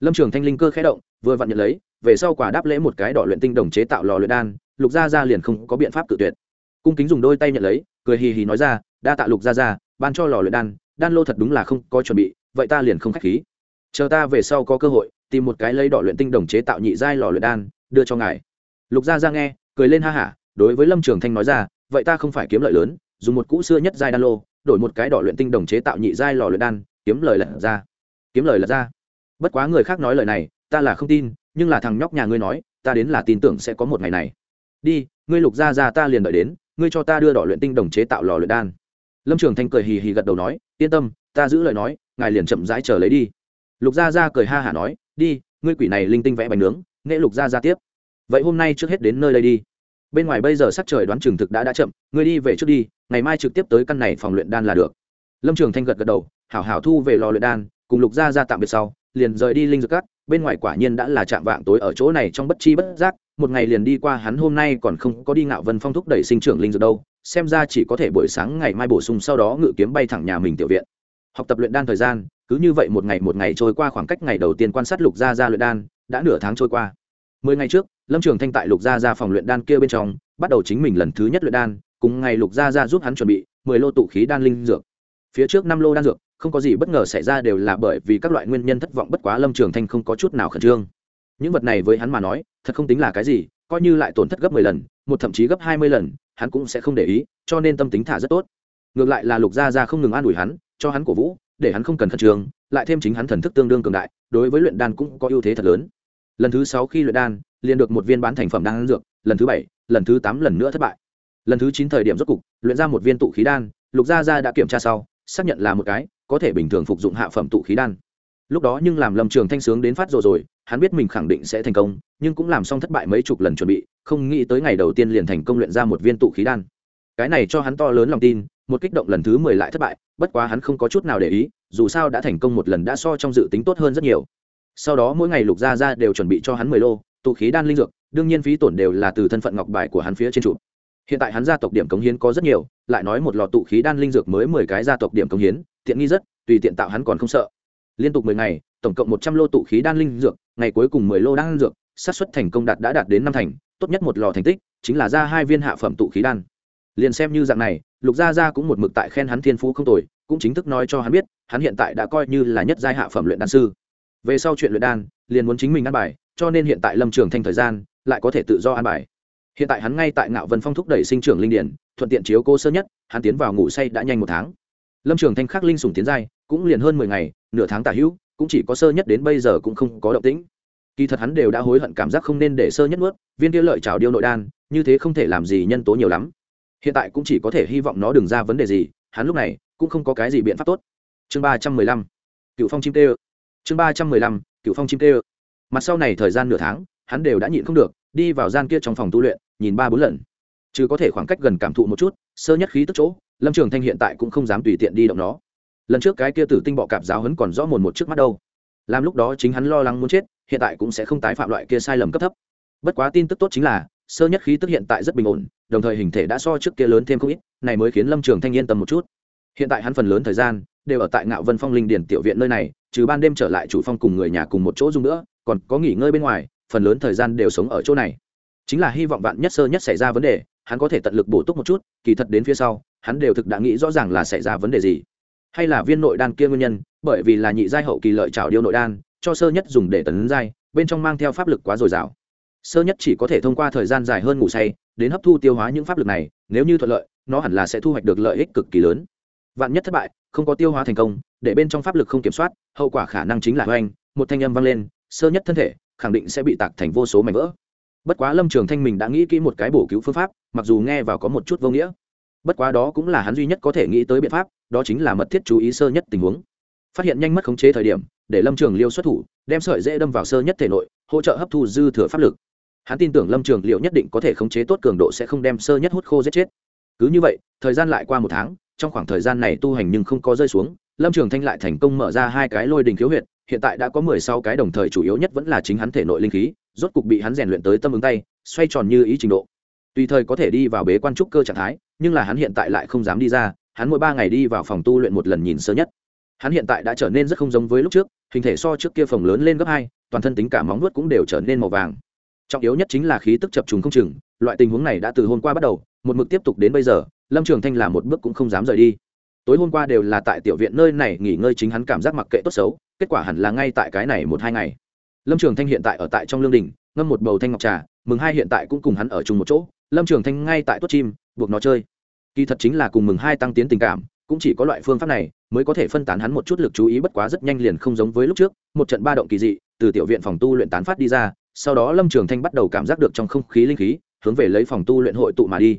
Lâm trường thanh linh cơ khẽ động, vừa vặn nhận lấy, về sau quả đáp lễ một cái đỏ luyện tinh đồng chế tạo lò luyện đan, lục gia gia liền không có biện pháp tự tuyệt. Cung kính dùng đôi tay nhận lấy, cười hì hì nói ra, đa tạ lục gia gia, ban cho lò luyện đan đan lô thật đúng là không có chuẩn bị vậy ta liền không khách khí. Chờ ta về sau có cơ hội, tìm một cái lấy đỏ luyện tinh đồng chế tạo nhị giai lò luyện đan, đưa cho ngài. Lục gia gia nghe, cười lên ha hả, đối với lâm trường thanh nói ra, vậy ta không phải kiếm lợi lớn, dùng một cũ xưa nhất giai đan lô, đổi một cái đỏ luyện tinh đồng chế tạo nhị giai lò luyện đan, kiếm lời lật ra. Kiếm lời lật ra? Bất quá người khác nói lời này, ta là không tin, nhưng là thằng nhóc nhà ngươi nói, ta đến là tin tưởng sẽ có một ngày này. Đi, ngươi lục gia gia ta liền đợi đến, ngươi cho ta đưa đỏ luyện tinh đồng chế tạo lò luyện đan. Lâm trường thanh cười hì hì gật đầu nói, yên tâm ta giữ lời nói, ngài liền chậm rãi chờ lấy đi. Lục gia gia cười ha hả nói, đi, ngươi quỷ này linh tinh vẽ bánh nướng, nghệ lục gia gia tiếp. Vậy hôm nay trước hết đến nơi đây đi. Bên ngoài bây giờ sắc trời đoán trường thực đã đã chậm, ngươi đi về trước đi, ngày mai trực tiếp tới căn này phòng luyện đan là được. Lâm trường thanh gật gật đầu, hảo hảo thu về lò luyện đan, cùng lục gia gia tạm biệt sau, liền rời đi linh dược cát. bên ngoài quả nhiên đã là chạm vạng tối ở chỗ này trong bất chi bất giác, một ngày liền đi qua hắn hôm nay còn không có đi ngạo vân phong thúc đẩy sinh trưởng linh dược đâu, xem ra chỉ có thể buổi sáng ngày mai bổ sung sau đó ngự kiếm bay thẳng nhà mình tiểu viện học tập luyện đan thời gian, cứ như vậy một ngày một ngày trôi qua khoảng cách ngày đầu tiên quan sát lục gia gia luyện đan, đã nửa tháng trôi qua. Mười ngày trước, lâm trường thanh tại lục gia gia phòng luyện đan kia bên trong, bắt đầu chính mình lần thứ nhất luyện đan, cùng ngày lục gia gia giúp hắn chuẩn bị mười lô tụ khí đan linh dược. Phía trước năm lô đan dược, không có gì bất ngờ xảy ra đều là bởi vì các loại nguyên nhân thất vọng bất quá lâm trường thanh không có chút nào khẩn trương. Những vật này với hắn mà nói, thật không tính là cái gì, coi như lại tổn thất gấp mười lần, một thậm chí gấp hai mươi lần, hắn cũng sẽ không để ý, cho nên tâm tính thả rất tốt ngược lại là lục gia gia không ngừng an ủi hắn, cho hắn cổ vũ, để hắn không cần khẩn trương, lại thêm chính hắn thần thức tương đương cường đại, đối với luyện đan cũng có ưu thế thật lớn. Lần thứ sáu khi luyện đan, liền được một viên bán thành phẩm đan dược, lần thứ bảy, lần thứ tám lần nữa thất bại. Lần thứ chín thời điểm rốt cục, luyện ra một viên tụ khí đan, lục gia gia đã kiểm tra sau, xác nhận là một cái, có thể bình thường phục dụng hạ phẩm tụ khí đan. Lúc đó nhưng làm lâm trường thanh sướng đến phát rồi rồi, hắn biết mình khẳng định sẽ thành công, nhưng cũng làm xong thất bại mấy chục lần chuẩn bị, không nghĩ tới ngày đầu tiên liền thành công luyện ra một viên tụ khí đan. Cái này cho hắn to lớn lòng tin một kích động lần thứ mười lại thất bại, bất quá hắn không có chút nào để ý, dù sao đã thành công một lần đã so trong dự tính tốt hơn rất nhiều. Sau đó mỗi ngày lục gia gia đều chuẩn bị cho hắn mười lô, tụ khí đan linh dược, đương nhiên phí tổn đều là từ thân phận ngọc bài của hắn phía trên trụ. Hiện tại hắn gia tộc điểm cống hiến có rất nhiều, lại nói một lọ tụ khí đan linh dược mới mười cái gia tộc điểm cống hiến, tiện nghi rất, tùy tiện tạo hắn còn không sợ. Liên tục mười ngày, tổng cộng một trăm lô tụ khí đan linh dược, ngày cuối cùng mười lô đan dược, xác suất thành công đạt đã đạt đến năm thành, tốt nhất một lò thành tích, chính là ra hai viên hạ phẩm tụ khí đan liền xem như dạng này, lục gia gia cũng một mực tại khen hắn thiên phú không tồi, cũng chính thức nói cho hắn biết, hắn hiện tại đã coi như là nhất giai hạ phẩm luyện đan sư. Về sau chuyện luyện đan, liền muốn chính mình ăn bài, cho nên hiện tại lâm trường thanh thời gian, lại có thể tự do ăn bài. Hiện tại hắn ngay tại ngạo vân phong thúc đẩy sinh trưởng linh điển, thuận tiện chiếu cô sơ nhất, hắn tiến vào ngủ say đã nhanh một tháng. Lâm trường thanh khắc linh sùng tiến giai, cũng liền hơn mười ngày, nửa tháng tả hữu, cũng chỉ có sơ nhất đến bây giờ cũng không có động tĩnh. Kỳ thật hắn đều đã hối hận cảm giác không nên để sơ nhất nuốt, viên kia lợi trào điêu nội đan, như thế không thể làm gì nhân tố nhiều lắm hiện tại cũng chỉ có thể hy vọng nó đừng ra vấn đề gì, hắn lúc này cũng không có cái gì biện pháp tốt. Chương ba trăm mười lăm, cựu phong chim tê ơ. Chương ba trăm mười lăm, cựu phong chim tê ơ. Mặt sau này thời gian nửa tháng, hắn đều đã nhịn không được, đi vào gian kia trong phòng tu luyện, nhìn ba bốn lần. Chứ có thể khoảng cách gần cảm thụ một chút, sơ nhất khí tức chỗ, lâm trường thanh hiện tại cũng không dám tùy tiện đi động nó. Lần trước cái kia tử tinh bọ cạp giáo hấn còn rõ mồn một trước mắt đâu. Làm lúc đó chính hắn lo lắng muốn chết, hiện tại cũng sẽ không tái phạm loại kia sai lầm cấp thấp. Bất quá tin tức tốt chính là, sơ nhất khí tức hiện tại rất bình ổn đồng thời hình thể đã so trước kia lớn thêm không ít, này mới khiến lâm trường thanh yên tâm một chút. Hiện tại hắn phần lớn thời gian đều ở tại ngạo vân phong linh điển tiểu viện nơi này, trừ ban đêm trở lại chủ phong cùng người nhà cùng một chỗ dùng nữa, còn có nghỉ ngơi bên ngoài, phần lớn thời gian đều sống ở chỗ này. Chính là hy vọng bạn nhất sơ nhất xảy ra vấn đề, hắn có thể tận lực bổ túc một chút, kỳ thật đến phía sau, hắn đều thực đã nghĩ rõ ràng là xảy ra vấn đề gì. Hay là viên nội đan kia nguyên nhân, bởi vì là nhị giai hậu kỳ lợi trào điêu nội đan, cho sơ nhất dùng để tấn giai, bên trong mang theo pháp lực quá dồi dào. Sơ nhất chỉ có thể thông qua thời gian dài hơn ngủ say đến hấp thu tiêu hóa những pháp lực này, nếu như thuận lợi, nó hẳn là sẽ thu hoạch được lợi ích cực kỳ lớn. Vạn nhất thất bại, không có tiêu hóa thành công, để bên trong pháp lực không kiểm soát, hậu quả khả năng chính là hoành, một thanh âm vang lên, sơ nhất thân thể, khẳng định sẽ bị tạc thành vô số mảnh vỡ. Bất quá lâm trường thanh mình đã nghĩ kỹ một cái bổ cứu phương pháp, mặc dù nghe vào có một chút vô nghĩa. Bất quá đó cũng là hắn duy nhất có thể nghĩ tới biện pháp, đó chính là mật thiết chú ý sơ nhất tình huống. Phát hiện nhanh mất khống chế thời điểm, để lâm trường liêu xuất thủ, đem sợi dễ đâm vào sơ nhất thể nội, hỗ trợ hấp thu dư thừa pháp lực hắn tin tưởng lâm trường liệu nhất định có thể khống chế tốt cường độ sẽ không đem sơ nhất hút khô giết chết. cứ như vậy, thời gian lại qua một tháng, trong khoảng thời gian này tu hành nhưng không có rơi xuống, lâm trường thanh lại thành công mở ra hai cái lôi đình khiếu huyệt, hiện tại đã có mười sáu cái đồng thời chủ yếu nhất vẫn là chính hắn thể nội linh khí, rốt cục bị hắn rèn luyện tới tâm ứng tay, xoay tròn như ý trình độ. tùy thời có thể đi vào bế quan trúc cơ trạng thái, nhưng là hắn hiện tại lại không dám đi ra, hắn mỗi ba ngày đi vào phòng tu luyện một lần nhìn sơ nhất. hắn hiện tại đã trở nên rất không giống với lúc trước, hình thể so trước kia phòng lớn lên gấp hai, toàn thân tính cả móng nuốt cũng đều trở nên màu vàng trọng yếu nhất chính là khí tức chập trùng không chừng, loại tình huống này đã từ hôm qua bắt đầu, một mực tiếp tục đến bây giờ, lâm trường thanh làm một bước cũng không dám rời đi. Tối hôm qua đều là tại tiểu viện nơi này nghỉ ngơi chính hắn cảm giác mặc kệ tốt xấu, kết quả hẳn là ngay tại cái này một hai ngày. Lâm trường thanh hiện tại ở tại trong lương đình, ngâm một bầu thanh ngọc trà, mừng hai hiện tại cũng cùng hắn ở chung một chỗ, lâm trường thanh ngay tại tốt chim, buộc nó chơi. Kỳ thật chính là cùng mừng hai tăng tiến tình cảm, cũng chỉ có loại phương pháp này mới có thể phân tán hắn một chút lực chú ý bất quá rất nhanh liền không giống với lúc trước, một trận ba động kỳ dị, từ tiểu viện phòng tu luyện tán phát đi ra sau đó lâm trường thanh bắt đầu cảm giác được trong không khí linh khí hướng về lấy phòng tu luyện hội tụ mà đi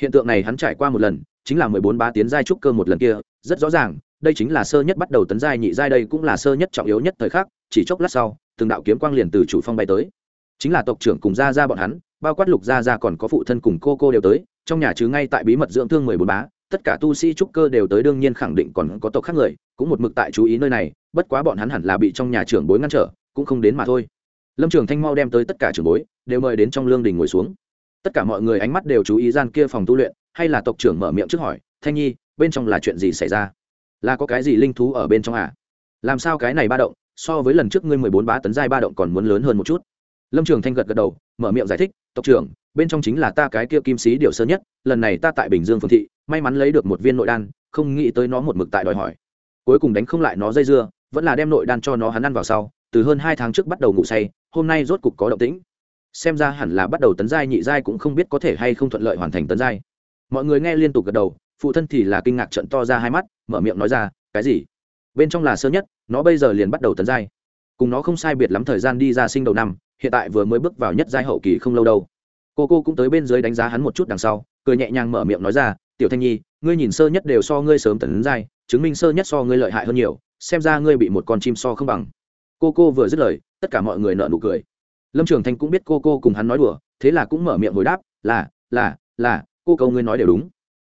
hiện tượng này hắn trải qua một lần chính là mười bốn ba tiến giai trúc cơ một lần kia rất rõ ràng đây chính là sơ nhất bắt đầu tấn giai nhị giai đây cũng là sơ nhất trọng yếu nhất thời khắc chỉ chốc lát sau từng đạo kiếm quang liền từ chủ phong bay tới chính là tộc trưởng cùng gia gia bọn hắn bao quát lục gia gia còn có phụ thân cùng cô cô đều tới trong nhà chứ ngay tại bí mật dưỡng thương mười bốn bá tất cả tu sĩ trúc cơ đều tới đương nhiên khẳng định còn có tộc khác người cũng một mực tại chú ý nơi này bất quá bọn hắn hẳn là bị trong nhà trưởng bối ngăn trở cũng không đến mà thôi lâm trường thanh mau đem tới tất cả trưởng bối, đều mời đến trong lương đình ngồi xuống. Tất cả mọi người ánh mắt đều chú ý gian kia phòng tu luyện, hay là tộc trưởng mở miệng trước hỏi, thanh nhi, bên trong là chuyện gì xảy ra? Là có cái gì linh thú ở bên trong à? Làm sao cái này ba động, so với lần trước ngươi mười bốn bá tấn giai ba động còn muốn lớn hơn một chút? Lâm trường thanh gật gật đầu, mở miệng giải thích, tộc trưởng, bên trong chính là ta cái kia kim sĩ điều sơ nhất, lần này ta tại bình dương phương thị, may mắn lấy được một viên nội đan, không nghĩ tới nó một mực tại đòi hỏi. Cuối cùng đánh không lại nó dây dưa, vẫn là đem nội đan cho nó hắn ăn vào sau từ hơn hai tháng trước bắt đầu ngủ say, hôm nay rốt cục có động tĩnh. Xem ra hẳn là bắt đầu tấn giai, nhị giai cũng không biết có thể hay không thuận lợi hoàn thành tấn giai. Mọi người nghe liên tục gật đầu, phụ thân thì là kinh ngạc trận to ra hai mắt, mở miệng nói ra, cái gì? Bên trong là sơ nhất, nó bây giờ liền bắt đầu tấn giai. Cùng nó không sai biệt lắm thời gian đi ra sinh đầu năm, hiện tại vừa mới bước vào nhất giai hậu kỳ không lâu đâu. Cô cô cũng tới bên dưới đánh giá hắn một chút đằng sau, cười nhẹ nhàng mở miệng nói ra, tiểu thanh nhi, ngươi nhìn sơ nhất đều so ngươi sớm tấn giai, chứng minh sơ nhất so ngươi lợi hại hơn nhiều, xem ra ngươi bị một con chim so không bằng cô cô vừa dứt lời, tất cả mọi người nợ nụ cười. Lâm trường thanh cũng biết cô cô cùng hắn nói đùa, thế là cũng mở miệng hồi đáp, là là là, cô câu ngươi nói đều đúng.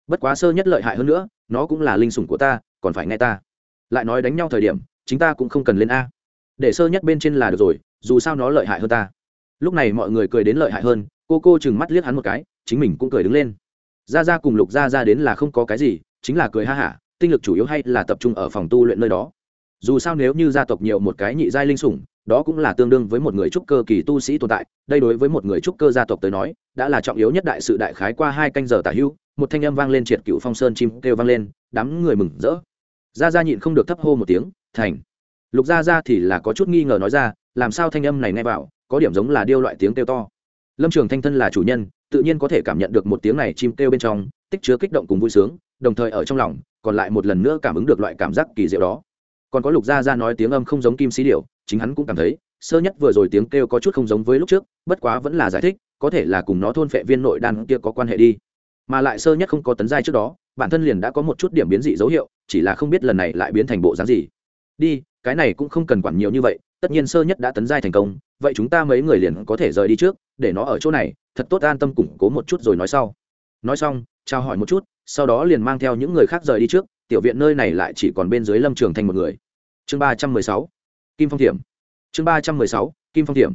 Bất quá sơ nhất lợi hại hơn nữa, nó cũng là linh sủng của ta, còn phải nghe ta. Lại nói đánh nhau thời điểm, chính ta cũng không cần lên a. Để sơ nhất bên trên là được rồi, dù sao nó lợi hại hơn ta. Lúc này mọi người cười đến lợi hại hơn, cô cô chừng mắt liếc hắn một cái, chính mình cũng cười đứng lên. Ra ra cùng lục ra ra đến là không có cái gì, chính là cười ha hả, tinh lực chủ yếu hay là tập trung ở phòng tu luyện nơi đó dù sao nếu như gia tộc nhiều một cái nhị giai linh sủng, đó cũng là tương đương với một người trúc cơ kỳ tu sĩ tồn tại. Đây đối với một người trúc cơ gia tộc tới nói, đã là trọng yếu nhất đại sự đại khái qua hai canh giờ tả hưu, một thanh âm vang lên triệt cựu phong sơn chim kêu vang lên, đám người mừng rỡ. Gia gia nhịn không được thấp hô một tiếng, thành. Lục gia gia thì là có chút nghi ngờ nói ra, làm sao thanh âm này nghe vào, có điểm giống là điêu loại tiếng kêu to? Lâm trường thanh thân là chủ nhân, tự nhiên có thể cảm nhận được một tiếng này chim kêu bên trong, tích chứa kích động cùng vui sướng, đồng thời ở trong lòng, còn lại một lần nữa cảm ứng được loại cảm giác kỳ diệu đó còn có lục gia gia nói tiếng âm không giống kim sĩ điệu chính hắn cũng cảm thấy, sơ nhất vừa rồi tiếng kêu có chút không giống với lúc trước, bất quá vẫn là giải thích, có thể là cùng nó thôn phệ viên nội đan kia có quan hệ đi. Mà lại sơ nhất không có tấn giai trước đó, bản thân liền đã có một chút điểm biến dị dấu hiệu, chỉ là không biết lần này lại biến thành bộ dáng gì. Đi, cái này cũng không cần quản nhiều như vậy, tất nhiên sơ nhất đã tấn giai thành công, vậy chúng ta mấy người liền có thể rời đi trước, để nó ở chỗ này, thật tốt an tâm củng cố một chút rồi nói sau. Nói xong trao hỏi một chút, sau đó liền mang theo những người khác rời đi trước tiểu viện nơi này lại chỉ còn bên dưới lâm trường thành một người. Chương ba trăm mười sáu, kim phong thiểm. Chương ba trăm mười sáu, kim phong thiểm.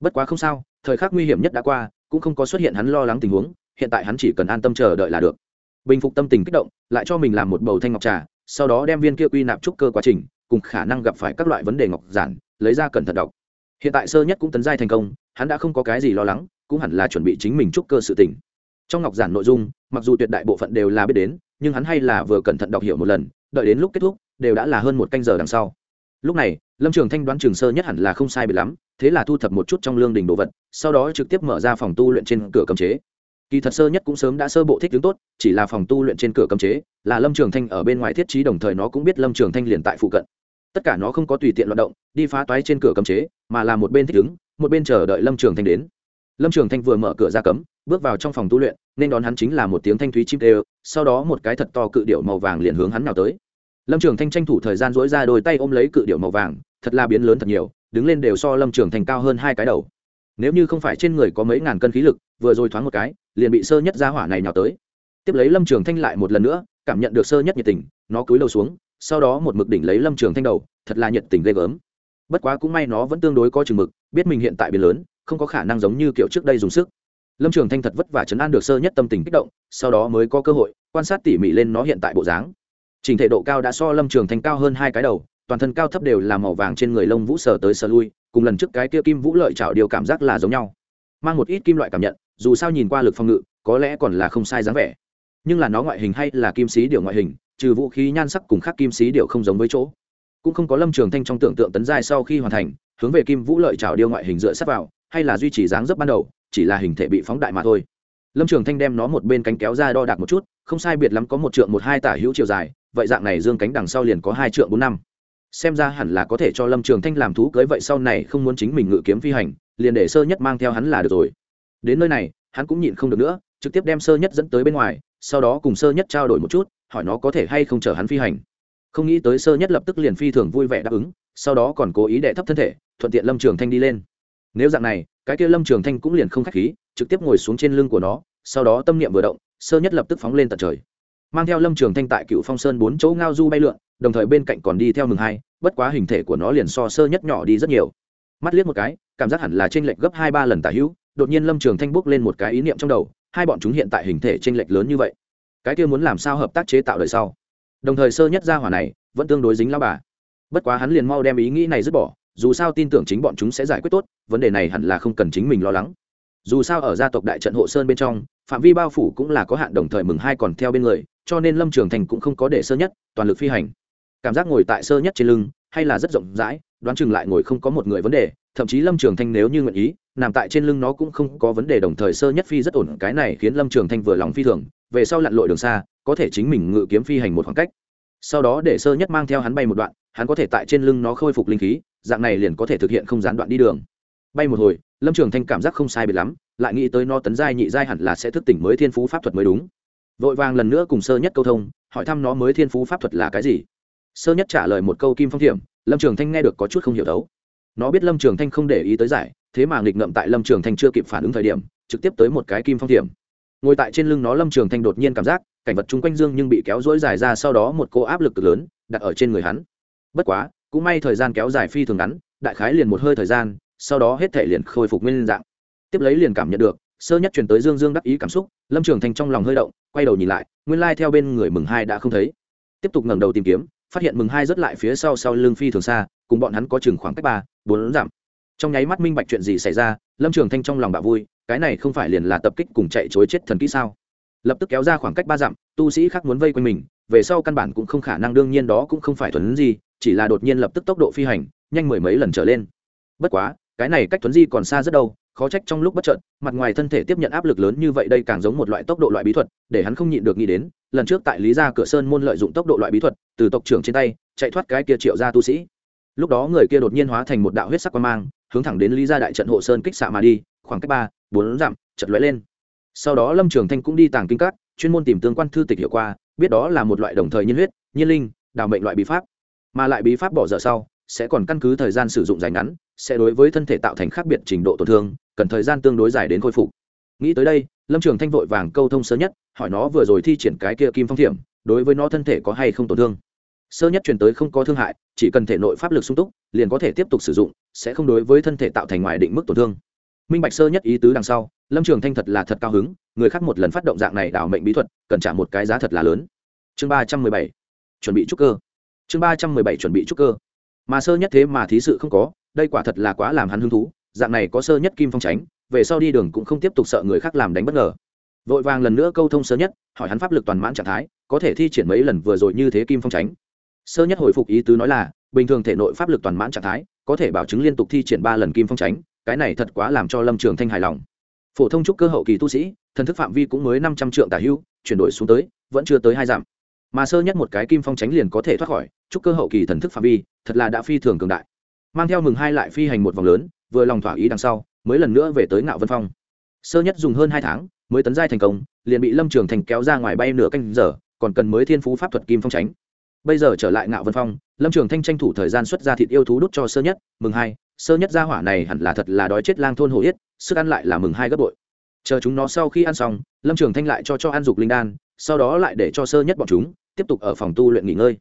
Bất quá không sao, thời khắc nguy hiểm nhất đã qua, cũng không có xuất hiện hắn lo lắng tình huống, hiện tại hắn chỉ cần an tâm chờ đợi là được. Bình phục tâm tình kích động, lại cho mình làm một bầu thanh ngọc trà, sau đó đem viên kia quy nạp trúc cơ quá trình, cùng khả năng gặp phải các loại vấn đề ngọc giản, lấy ra cẩn thận đọc. Hiện tại sơ nhất cũng tấn giai thành công, hắn đã không có cái gì lo lắng, cũng hẳn là chuẩn bị chính mình trúc cơ sự tỉnh trong ngọc giản nội dung, mặc dù tuyệt đại bộ phận đều là biết đến, nhưng hắn hay là vừa cẩn thận đọc hiểu một lần, đợi đến lúc kết thúc, đều đã là hơn một canh giờ đằng sau. Lúc này, lâm trường thanh đoán trường sơ nhất hẳn là không sai bị lắm, thế là thu thập một chút trong lương đình đồ vật, sau đó trực tiếp mở ra phòng tu luyện trên cửa cấm chế. Kỳ thật sơ nhất cũng sớm đã sơ bộ thích đứng tốt, chỉ là phòng tu luyện trên cửa cấm chế, là lâm trường thanh ở bên ngoài thiết trí đồng thời nó cũng biết lâm trường thanh liền tại phụ cận. Tất cả nó không có tùy tiện loạt động, đi phá toái trên cửa cấm chế, mà là một bên thích ứng, một bên chờ đợi lâm trường thanh đến. Lâm trường thanh vừa mở cửa ra cấm bước vào trong phòng tu luyện, nên đón hắn chính là một tiếng thanh thúy chim đều sau đó một cái thật to cự điệu màu vàng liền hướng hắn nào tới. Lâm trường thanh tranh thủ thời gian dỗi ra đôi tay ôm lấy cự điệu màu vàng, thật là biến lớn thật nhiều, đứng lên đều so lâm trường thanh cao hơn hai cái đầu. Nếu như không phải trên người có mấy ngàn cân khí lực, vừa rồi thoáng một cái, liền bị sơ nhất ra hỏa này nhào tới. Tiếp lấy lâm trường thanh lại một lần nữa, cảm nhận được sơ nhất nhiệt tình, nó cúi đầu xuống, sau đó một mực đỉnh lấy lâm trường thanh đầu, thật là nhiệt tình ghê gớm. Bất quá cũng may nó vẫn tương đối có chừng mực, biết mình hiện tại biến lớn, không có khả năng giống như kiểu trước đây dùng sức lâm trường thanh thật vất vả chấn an được sơ nhất tâm tình kích động, sau đó mới có cơ hội quan sát tỉ mỉ lên nó hiện tại bộ dáng. Trình thể độ cao đã so lâm trường thanh cao hơn hai cái đầu, toàn thân cao thấp đều là màu vàng trên người lông vũ sờ tới sờ lui, cùng lần trước cái kia kim vũ lợi chảo điều cảm giác là giống nhau. Mang một ít kim loại cảm nhận, dù sao nhìn qua lực phòng ngự, có lẽ còn là không sai dáng vẻ. Nhưng là nó ngoại hình hay là kim sĩ điều ngoại hình, trừ vũ khí nhan sắc cùng khác kim sĩ điều không giống với chỗ. Cũng không có lâm trường thanh trong tưởng tượng tấn giai sau khi hoàn thành, hướng về kim vũ lợi chảo điêu ngoại hình dựa sát vào, hay là duy trì dáng dấp ban đầu chỉ là hình thể bị phóng đại mà thôi. Lâm trường thanh đem nó một bên cánh kéo ra đo đạc một chút, không sai biệt lắm có một trượng một hai tả hữu chiều dài, vậy dạng này dương cánh đằng sau liền có hai trượng bốn năm. Xem ra hẳn là có thể cho lâm trường thanh làm thú cưới vậy sau này không muốn chính mình ngự kiếm phi hành, liền để sơ nhất mang theo hắn là được rồi. Đến nơi này, hắn cũng nhịn không được nữa, trực tiếp đem sơ nhất dẫn tới bên ngoài, sau đó cùng sơ nhất trao đổi một chút, hỏi nó có thể hay không chở hắn phi hành. Không nghĩ tới sơ nhất lập tức liền phi thường vui vẻ đáp ứng, sau đó còn cố ý đệ thấp thân thể, thuận tiện lâm trường thanh đi lên nếu dạng này, cái kia lâm trường thanh cũng liền không k h á c h khí, trực tiếp ngồi xuống trên lưng của nó, sau đó tâm niệm vừa động, sơ nhất lập tức phóng lên tận trời. Mang theo lâm trường thanh tại cựu phong sơn bốn chỗ ngao du bay lượn, đồng thời bên cạnh còn đi theo mừng hai, bất quá hình thể của nó liền so sơ nhất nhỏ đi rất nhiều. Mắt liếc một cái, cảm giác hẳn là t r ê n lệch gấp hai ba lần tả hữu, đột nhiên lâm trường thanh bốc lên một cái ý niệm trong đầu, hai bọn chúng hiện tại hình thể t r ê n lệch lớn như vậy. Cái kia muốn làm sao hợp tác chế tạo đời sau? Đồng thời sơ nhất gia hỏa này, vẫn tương đối dính lao bà. Bất quá hắn liền mau đem ý nghĩ này dứt bỏ dù sao tin tưởng chính bọn chúng sẽ giải quyết tốt, vấn đề này hẳn là không cần chính mình lo lắng. Dù sao ở gia tộc đại trận hộ sơn bên trong, phạm vi bao phủ cũng là có hạn đồng thời mừng hai còn theo bên người, cho nên lâm trường thành cũng không có để sơ nhất, toàn lực phi hành. Cảm giác ngồi tại sơ nhất trên lưng, hay là rất rộng rãi, đoán chừng lại ngồi không có một người vấn đề, thậm chí lâm trường thanh nếu như nguyện ý, nằm tại trên lưng nó cũng không có vấn đề đồng thời sơ nhất phi rất ổn, cái này khiến lâm trường thanh vừa lòng phi thường, về sau lặn lội đường xa, có thể chính mình ngự kiếm phi hành một khoảng cách sau đó để sơ nhất mang theo hắn bay một đoạn, hắn có thể tại trên lưng nó khôi phục linh khí, dạng này liền có thể thực hiện không gián đoạn đi đường. Bay một hồi, lâm trường thanh cảm giác không sai biệt lắm, lại nghĩ tới no tấn giai nhị giai hẳn là sẽ thức tỉnh mới thiên phú pháp thuật mới đúng. Vội vàng lần nữa cùng sơ nhất câu thông, hỏi thăm nó mới thiên phú pháp thuật là cái gì. Sơ nhất trả lời một câu kim phong thiểm, lâm trường thanh nghe được có chút không hiểu đấu nó biết lâm trường thanh không để ý tới giải, thế mà nghịch ngậm tại lâm trường thanh chưa kịp phản ứng thời điểm, trực tiếp tới một cái kim phong thiểm ngồi tại trên lưng nó lâm trường thanh đột nhiên cảm giác cảnh vật chung quanh dương nhưng bị kéo dỗi dài ra sau đó một cô áp lực cực lớn đặt ở trên người hắn. Bất quá, cũng may thời gian kéo dài phi thường ngắn, đại khái liền một hơi thời gian, sau đó hết thể liền khôi phục nguyên dạng. Tiếp lấy liền cảm nhận được, sơ nhất truyền tới dương dương đắc ý cảm xúc, lâm trường Thanh trong lòng hơi động, quay đầu nhìn lại, nguyên lai theo bên người mừng hai đã không thấy. Tiếp tục ngẩng đầu tìm kiếm, phát hiện mừng hai rất lại phía sau sau lưng phi thường xa, cùng bọn hắn có chừng khoảng cách ba, bốn giảm. Trong nháy mắt minh bạch chuyện gì xảy ra lâm trường thanh trong lòng bạo vui cái này không phải liền là tập kích cùng chạy chối chết thần kỹ sao? Lập tức kéo ra khoảng cách ba dặm tu sĩ khác muốn vây quanh mình về sau căn bản cũng không khả năng đương nhiên đó cũng không phải Thuấn Di, chỉ là đột nhiên lập tức tốc độ phi hành nhanh mười mấy lần trở lên. Bất quá cái này cách thuấn di còn xa rất đâu khó trách trong lúc bất trợn mặt ngoài thân thể tiếp nhận áp lực lớn như vậy đây càng giống một loại tốc độ loại bí thuật để hắn không nhịn được nghĩ đến lần trước tại lý gia cửa sơn môn lợi dụng tốc độ loại bí thuật từ tộc trưởng trên tay chạy thoát cái kia triệu gia tu sĩ. Lúc đó người kia đột nhiên hóa thành một đạo huyết sắc quan mang hướng thẳng đến lý gia đại trận hộ sơn kích xạ mà đi, khoảng cách ba, bốn dặm trận lóe lên. Sau đó lâm trường thanh cũng đi tàng kinh các, chuyên môn tìm tương quan thư tịch hiệu qua, biết đó là một loại đồng thời nhiên huyết, nhiên linh đào mệnh loại bí pháp. Mà lại bí pháp bỏ dở sau, sẽ còn căn cứ thời gian sử dụng dài ngắn, sẽ đối với thân thể tạo thành khác biệt trình độ tổn thương, cần thời gian tương đối dài đến khôi phục. Nghĩ tới đây, lâm trường thanh vội vàng câu thông sớm nhất, hỏi nó vừa rồi thi triển cái kia kim phong thiểm, đối với nó thân thể có hay không tổn thương sơ nhất truyền tới không có thương hại, chỉ cần thể nội pháp lực sung túc, liền có thể tiếp tục sử dụng, sẽ không đối với thân thể tạo thành ngoài định mức tổn thương. Minh bạch sơ nhất ý tứ đằng sau, lâm trường thanh thật là thật cao hứng, người khác một lần phát động dạng này đảo mệnh bí thuật, cần trả một cái giá thật là lớn. Chương ba trăm mười bảy, chuẩn bị trúc cơ. Chương ba trăm mười bảy, chuẩn bị trúc cơ. Mà sơ nhất thế mà thí sự không có, đây quả thật là quá làm hắn hứng thú, dạng này có sơ nhất kim phong tránh về sau đi đường cũng không tiếp tục sợ người khác làm đánh bất ngờ. Vội vàng lần nữa câu thông sơ nhất, hỏi hắn pháp lực toàn mãn trạng thái, có thể thi triển mấy lần vừa rồi như thế kim phong tránh sơ nhất hồi phục ý tứ nói là, bình thường thể nội pháp lực toàn mãn trạng thái, có thể bảo chứng liên tục thi triển ba lần kim phong tránh cái này thật quá làm cho lâm trường thanh hài lòng. Phổ thông trúc cơ hậu kỳ tu sĩ, thần thức phạm vi cũng mới năm trăm triệu tả hưu, chuyển đổi xuống tới, vẫn chưa tới hai dặm. Mà sơ nhất một cái kim phong tránh liền có thể thoát khỏi trúc cơ hậu kỳ thần thức phạm vi, thật là đã phi thường cường đại. Mang theo mừng hai lại phi hành một vòng lớn, vừa lòng thỏa ý đằng sau, mới lần nữa về tới ngạo vân phong. Sơ nhất dùng hơn hai tháng, mới tấn giai thành công, liền bị lâm trường thành kéo ra ngoài bay nửa canh giờ, còn cần mới thiên phú pháp thuật kim phong tránh bây giờ trở lại ngạo vân phong, lâm trường thanh tranh thủ thời gian xuất ra thịt yêu thú đút cho sơ nhất. Mừng hai, sơ nhất gia hỏa này hẳn là thật là đói chết lang thôn hồ yết, sức ăn lại là mừng hai gấp bội. Chờ chúng nó sau khi ăn xong, lâm trường thanh lại cho cho ăn dục linh đan, sau đó lại để cho sơ nhất bọn chúng tiếp tục ở phòng tu luyện nghỉ ngơi.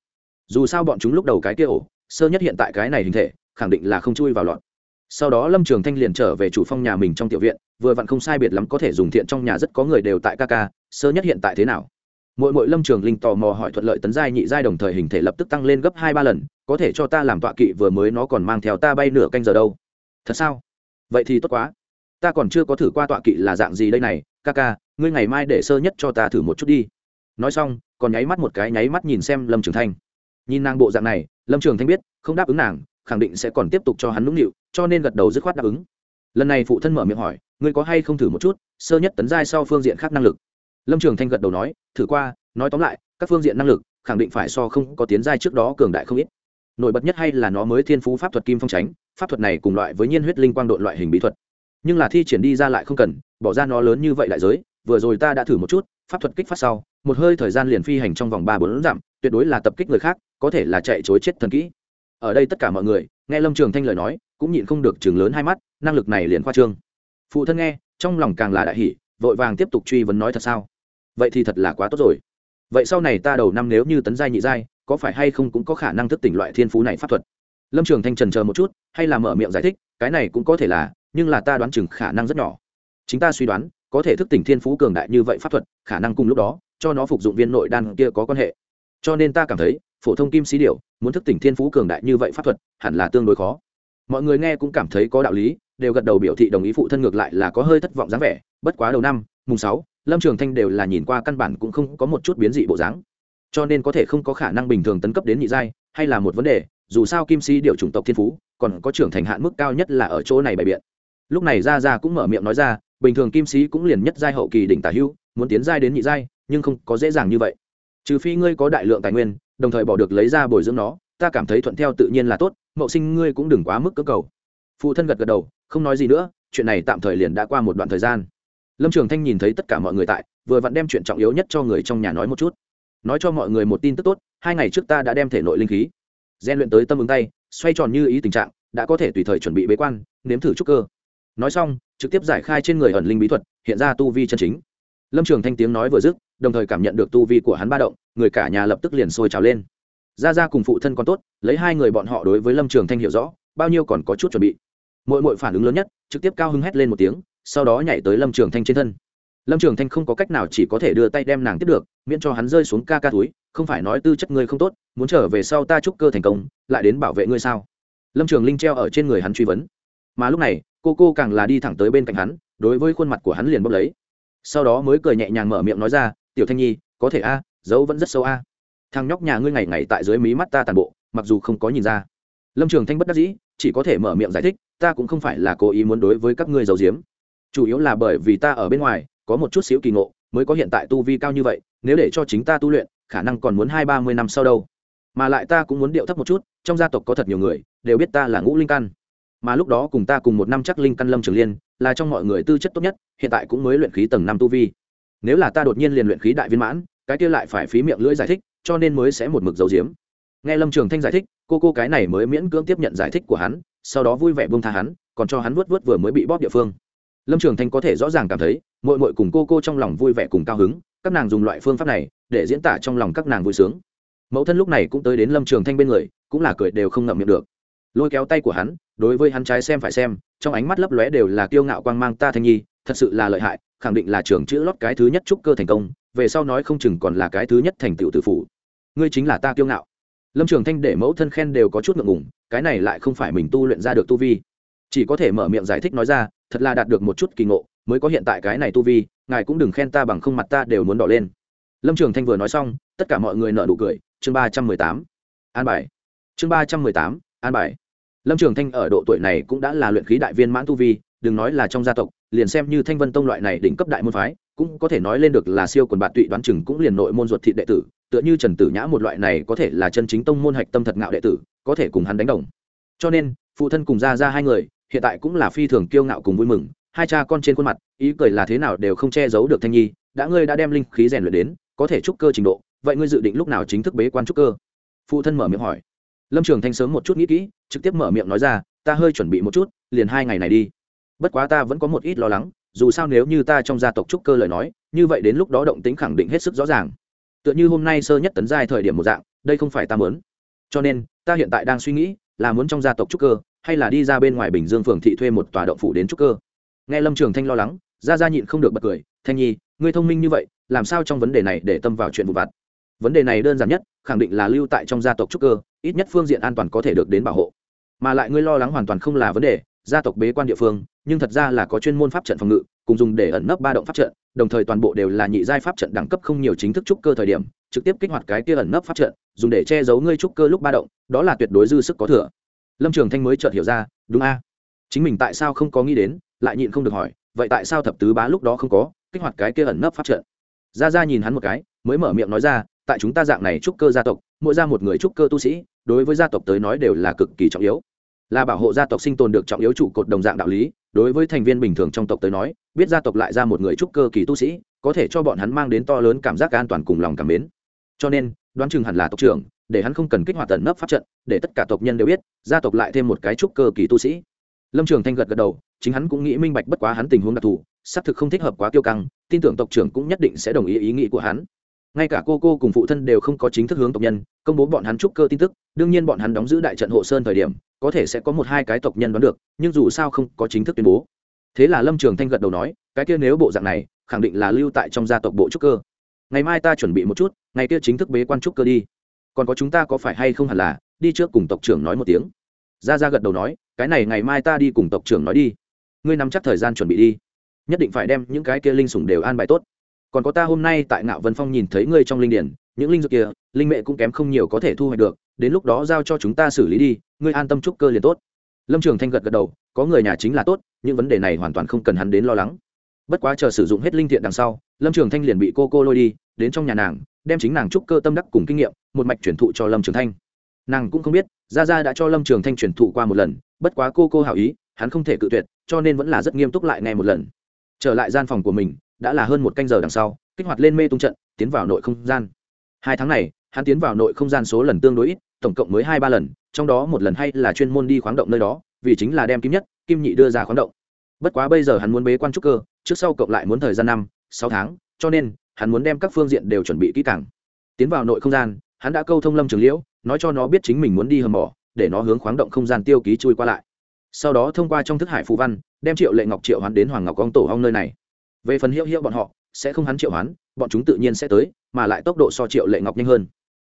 Dù sao bọn chúng lúc đầu cái kia ổ, sơ nhất hiện tại cái này hình thể, khẳng định là không chui vào lọn sau đó lâm trường thanh liền trở về chủ phong nhà mình trong tiểu viện, vừa vặn không sai biệt lắm có thể dùng thiện trong nhà rất có người đều tại ca ca, sơ nhất hiện tại thế nào? Mỗi mỗi lâm trường linh tò mò hỏi thuận lợi tấn giai nhị giai đồng thời hình thể lập tức tăng lên gấp hai ba lần, có thể cho ta làm tọa kỵ vừa mới nó còn mang theo ta bay nửa canh giờ đâu. Thật sao? Vậy thì tốt quá. Ta còn chưa có thử qua tọa kỵ là dạng gì đây này, ca ca, ngươi ngày mai để sơ nhất cho ta thử một chút đi. Nói xong, còn nháy mắt một cái nháy mắt nhìn xem lâm trường thanh. Nhìn nàng bộ dạng này, lâm trường thanh biết, không đáp ứng nàng, khẳng định sẽ còn tiếp tục cho hắn nũng nịu, cho nên gật đầu dứt khoát đáp ứng. Lần này phụ thân mở miệng hỏi, ngươi có hay không thử một chút, sơ nhất tấn giai sau phương diện khác năng lực? Lâm trường thanh gật đầu nói, thử qua, nói tóm lại, các phương diện năng lực, khẳng định phải so không có tiến giai trước đó cường đại không ít. Nổi bật nhất hay là nó mới thiên phú pháp thuật kim phong tránh pháp thuật này cùng loại với nhiên huyết linh quang đội loại hình bí thuật. Nhưng là thi triển đi ra lại không cần, bỏ ra nó lớn như vậy đại giới, vừa rồi ta đã thử một chút, pháp thuật kích phát sau, một hơi thời gian liền phi hành trong vòng ba bốn dặm, tuyệt đối là tập kích người khác, có thể là chạy chối chết thần kỹ. Ở đây tất cả mọi người, nghe lâm trường thanh lời nói, cũng nhịn không được chừng lớn hai mắt, năng lực này liền khoa trương. Phụ thân nghe, trong lòng càng là đại hỷ vội vàng tiếp tục truy vấn nói thật sao? Vậy thì thật là quá tốt rồi. Vậy sau này ta đầu năm nếu như tấn giai nhị giai, có phải hay không cũng có khả năng thức tỉnh loại thiên phú này pháp thuật? Lâm trường thanh trần chờ một chút, hay là mở miệng giải thích, cái này cũng có thể là, nhưng là ta đoán chừng khả năng rất nhỏ. Chính ta suy đoán, có thể thức tỉnh thiên phú cường đại như vậy pháp thuật, khả năng cùng lúc đó, cho nó phục dụng viên nội đan kia có quan hệ. Cho nên ta cảm thấy, phổ thông kim sĩ điệu muốn thức tỉnh thiên phú cường đại như vậy pháp thuật, hẳn là tương đối khó. Mọi người nghe cũng cảm thấy có đạo lý, đều gật đầu biểu thị đồng ý phụ thân ngược lại là có hơi thất vọng dáng vẻ, bất quá đầu năm mùng sáu, lâm trường thanh đều là nhìn qua căn bản cũng không có một chút biến dị bộ dáng. Cho nên có thể không có khả năng bình thường tấn cấp đến nhị giai, hay là một vấn đề, dù sao kim sĩ điều chủng tộc thiên phú, còn có trưởng thành hạn mức cao nhất là ở chỗ này bày biện. Lúc này ra ra cũng mở miệng nói ra, bình thường kim sĩ cũng liền nhất giai hậu kỳ đỉnh tả hưu, muốn tiến giai đến nhị giai, nhưng không có dễ dàng như vậy. Trừ phi ngươi có đại lượng tài nguyên, đồng thời bỏ được lấy ra bồi dưỡng nó, ta cảm thấy thuận theo tự nhiên là tốt, mậu sinh ngươi cũng đừng quá mức cơ cầu. Phụ thân gật gật đầu, không nói gì nữa, chuyện này tạm thời liền đã qua một đoạn thời gian lâm trường thanh nhìn thấy tất cả mọi người tại, vừa vặn đem chuyện trọng yếu nhất cho người trong nhà nói một chút. Nói cho mọi người một tin tức tốt, hai ngày trước ta đã đem thể nội linh khí gian luyện tới tâm ứng tay, xoay tròn như ý tình trạng, đã có thể tùy thời chuẩn bị bế quan, nếm thử trúc cơ. Nói xong, trực tiếp giải khai trên người ẩn linh bí thuật, hiện ra tu vi chân chính. Lâm trường thanh tiếng nói vừa dứt, đồng thời cảm nhận được tu vi của hắn ba động, người cả nhà lập tức liền sôi trào lên. Ra ra cùng phụ thân còn tốt, lấy hai người bọn họ đối với lâm trường thanh hiểu rõ, bao nhiêu còn có chút chuẩn bị. Mỗi mỗi phản ứng lớn nhất, trực tiếp cao hứng hét lên một tiếng sau đó nhảy tới lâm trường thanh trên thân. Lâm trường thanh không có cách nào chỉ có thể đưa tay đem nàng tiếp được, miễn cho hắn rơi xuống ca ca túi, không phải nói tư chất ngươi không tốt, muốn trở về sau ta chúc cơ thành công, lại đến bảo vệ ngươi sao? Lâm trường linh treo ở trên người hắn truy vấn. Mà lúc này, cô cô càng là đi thẳng tới bên cạnh hắn, đối với khuôn mặt của hắn liền bốc lấy. Sau đó mới cười nhẹ nhàng mở miệng nói ra, tiểu thanh nhi, có thể a, dấu vẫn rất sâu a. Thằng nhóc nhà ngươi ngày ngày tại dưới mí mắt ta tàn bộ, mặc dù không có nhìn ra. Lâm trường thanh bất đắc dĩ, chỉ có thể mở miệng giải thích, ta cũng không phải là cố ý muốn đối với các ngươi giấu giếm chủ yếu là bởi vì ta ở bên ngoài, có một chút xíu kỳ ngộ, mới có hiện tại tu vi cao như vậy, nếu để cho chính ta tu luyện, khả năng còn muốn hai ba mươi năm sau đâu. Mà lại ta cũng muốn điệu thấp một chút, trong gia tộc có thật nhiều người, đều biết ta là ngũ linh căn. Mà lúc đó cùng ta cùng một năm chắc linh căn lâm trường liên, là trong mọi người tư chất tốt nhất, hiện tại cũng mới luyện khí tầng năm tu vi. Nếu là ta đột nhiên liền luyện khí đại viên mãn, cái kia lại phải phí miệng lưỡi giải thích, cho nên mới sẽ một mực dấu diếm nghe lâm trường thanh giải thích, cô cô cái này mới miễn cưỡng tiếp nhận giải thích của hắn, sau đó vui vẻ buông tha hắn, còn cho hắn vuốt vuốt vừa mới bị bóp địa phương lâm trường thanh có thể rõ ràng cảm thấy mội mội cùng cô cô trong lòng vui vẻ cùng cao hứng, các nàng dùng loại phương pháp này để diễn tả trong lòng các nàng vui sướng. Mẫu thân lúc này cũng tới đến lâm trường thanh bên người, cũng là cười đều không ngậm miệng được. Lôi kéo tay của hắn, đối với hắn trái xem phải xem, trong ánh mắt lấp lóe đều là kiêu ngạo quang mang ta thanh nhi, thật sự là lợi hại, khẳng định là trưởng chữ lót cái thứ nhất trúc cơ thành công, về sau nói không chừng còn là cái thứ nhất thành tựu tự phủ. Ngươi chính là ta kiêu ngạo. Lâm trường thanh để mẫu thân khen đều có chút ngượng ngùng, cái này lại không phải mình tu luyện ra được tu vi. Chỉ có thể mở miệng giải thích nói ra thật là đạt được một chút kỳ ngộ, mới có hiện tại cái này tu vi, ngài cũng đừng khen ta bằng không mặt ta đều muốn đỏ lên. Lâm trường thanh vừa nói xong, tất cả mọi người nợ nụ cười. Chương ba trăm mười tám, an bài. Chương ba trăm mười tám, an bài. Lâm trường thanh ở độ tuổi này cũng đã là luyện khí đại viên mãn tu vi, đừng nói là trong gia tộc, liền xem như thanh vân tông loại này đỉnh cấp đại môn phái, cũng có thể nói lên được là siêu quần bạn tụy đoán chừng cũng liền nội môn ruột thị đệ tử, tựa như trần tử nhã một loại này có thể là chân chính tông môn hạch tâm thật ngạo đệ tử, có thể cùng hắn đánh đồng. Cho nên, phụ thân cùng ra ra hai người hiện tại cũng là phi thường kiêu ngạo cùng vui mừng, hai cha con trên khuôn mặt, ý cười là thế nào đều không che giấu được thanh nhi, đã ngươi đã đem linh khí rèn luyện đến, có thể trúc cơ trình độ, vậy ngươi dự định lúc nào chính thức bế quan trúc cơ? Phụ thân mở miệng hỏi. Lâm trường thanh sớm một chút nghĩ kỹ, trực tiếp mở miệng nói ra, ta hơi chuẩn bị một chút, liền hai ngày này đi. Bất quá ta vẫn có một ít lo lắng, dù sao nếu như ta trong gia tộc trúc cơ lời nói, như vậy đến lúc đó động tính khẳng định hết sức rõ ràng. Tựa như hôm nay sơ nhất tấn giai thời điểm một dạng, đây không phải ta muốn. Cho nên, ta hiện tại đang suy nghĩ là muốn trong gia tộc trúc cơ, hay là đi ra bên ngoài bình dương phường thị thuê một tòa động phủ đến trúc cơ? Nghe lâm trường thanh lo lắng ra ra nhịn không được bật cười, thanh nhi, ngươi thông minh như vậy, làm sao trong vấn đề này để tâm vào chuyện vụ vặt? Vấn đề này đơn giản nhất, khẳng định là lưu tại trong gia tộc trúc cơ, ít nhất phương diện an toàn có thể được đến bảo hộ. Mà lại ngươi lo lắng hoàn toàn không là vấn đề, gia tộc bế quan địa phương, nhưng thật ra là có chuyên môn pháp trận phòng ngự, cùng dùng để ẩn nấp ba động pháp trận, đồng thời toàn bộ đều là nhị giai pháp trận đẳng cấp không nhiều chính thức trúc cơ thời điểm trực tiếp kích hoạt cái kia ẩn nấp pháp trận, dùng để che giấu ngươi trúc cơ lúc ba động, đó là tuyệt đối dư sức có thừa. Lâm trường thanh mới chợt hiểu ra, đúng a. Chính mình tại sao không có nghĩ đến, lại nhịn không được hỏi, vậy tại sao thập tứ bá lúc đó không có, kích hoạt cái kia ẩn nấp pháp trận? Ra ra nhìn hắn một cái, mới mở miệng nói ra, tại chúng ta dạng này trúc cơ gia tộc, mỗi ra một người trúc cơ tu sĩ, đối với gia tộc tới nói đều là cực kỳ trọng yếu. Là bảo hộ gia tộc sinh tồn được trọng yếu trụ cột đồng dạng đạo lý, đối với thành viên bình thường trong tộc tới nói, biết gia tộc lại ra một người trúc cơ kỳ tu sĩ, có thể cho bọn hắn mang đến to lớn cảm giác an toàn cùng lòng cảm mến cho nên, đoán chừng hẳn là tộc trưởng, để hắn không cần kích hoạt tận nấp pháp trận, để tất cả tộc nhân đều biết, gia tộc lại thêm một cái trúc cơ kỳ tu sĩ. Lâm trường thanh gật gật đầu, chính hắn cũng nghĩ minh bạch bất quá hắn tình huống đặc thù, xác thực không thích hợp quá tiêu căng, tin tưởng tộc trưởng cũng nhất định sẽ đồng ý ý nghĩ của hắn. Ngay cả cô cô cùng phụ thân đều không có chính thức hướng tộc nhân, công bố bọn hắn trúc cơ tin tức, đương nhiên bọn hắn đóng giữ đại trận hộ sơn thời điểm, có thể sẽ có một hai cái tộc nhân đoán được, nhưng dù sao không có chính thức tuyên bố. Thế là lâm trường thanh gật đầu nói, cái kia nếu bộ dạng này, khẳng định là lưu tại trong gia tộc bộ trúc cơ ngày mai ta chuẩn bị một chút, ngày kia chính thức bế quan trúc cơ đi. Còn có chúng ta có phải hay không hẳn là, đi trước cùng tộc trưởng nói một tiếng. Ra ra gật đầu nói, cái này ngày mai ta đi cùng tộc trưởng nói đi. Ngươi nắm chắc thời gian chuẩn bị đi. Nhất định phải đem những cái kia linh sủng đều an bài tốt. Còn có ta hôm nay tại ngạo vân phong nhìn thấy ngươi trong linh điển, những linh dược kia, linh mẹ cũng kém không nhiều có thể thu hoạch được, đến lúc đó giao cho chúng ta xử lý đi, ngươi an tâm trúc cơ liền tốt. Lâm trường thanh gật gật đầu, có người nhà chính là tốt, những vấn đề này hoàn toàn không cần hắn đến lo lắng bất quá chờ sử dụng hết linh thiện đằng sau, lâm trường thanh liền bị cô cô lôi đi, đến trong nhà nàng, đem chính nàng trúc cơ tâm đắc cùng kinh nghiệm, một mạch chuyển thụ cho lâm trường thanh. Nàng cũng không biết, gia gia đã cho lâm trường thanh chuyển thụ qua một lần, bất quá cô cô hảo ý, hắn không thể cự tuyệt, cho nên vẫn là rất nghiêm túc lại nghe một lần. Trở lại gian phòng của mình, đã là hơn một canh giờ đằng sau, kích hoạt lên mê tung trận, tiến vào nội không gian. Hai tháng này, hắn tiến vào nội không gian số lần tương đối ít, tổng cộng mới hai ba lần, trong đó một lần hay là chuyên môn đi khoáng động nơi đó, vì chính là đem kim nhất, kim nhị đưa ra khoáng động. Bất quá bây giờ hắn muốn bế quan trúc cơ trước sau cộng lại muốn thời gian năm, sáu tháng, cho nên, hắn muốn đem các phương diện đều chuẩn bị kỹ càng. Tiến vào nội không gian, hắn đã câu thông lâm trường liễu, nói cho nó biết chính mình muốn đi hầm mỏ, để nó hướng khoáng động không gian tiêu ký chui qua lại. Sau đó thông qua trong thức hải phù văn, đem triệu lệ ngọc triệu hoán đến hoàng ngọc con tổ hong nơi này. Về phần hiệu hiệu bọn họ, sẽ không hắn triệu hoán, bọn chúng tự nhiên sẽ tới, mà lại tốc độ so triệu lệ ngọc nhanh hơn.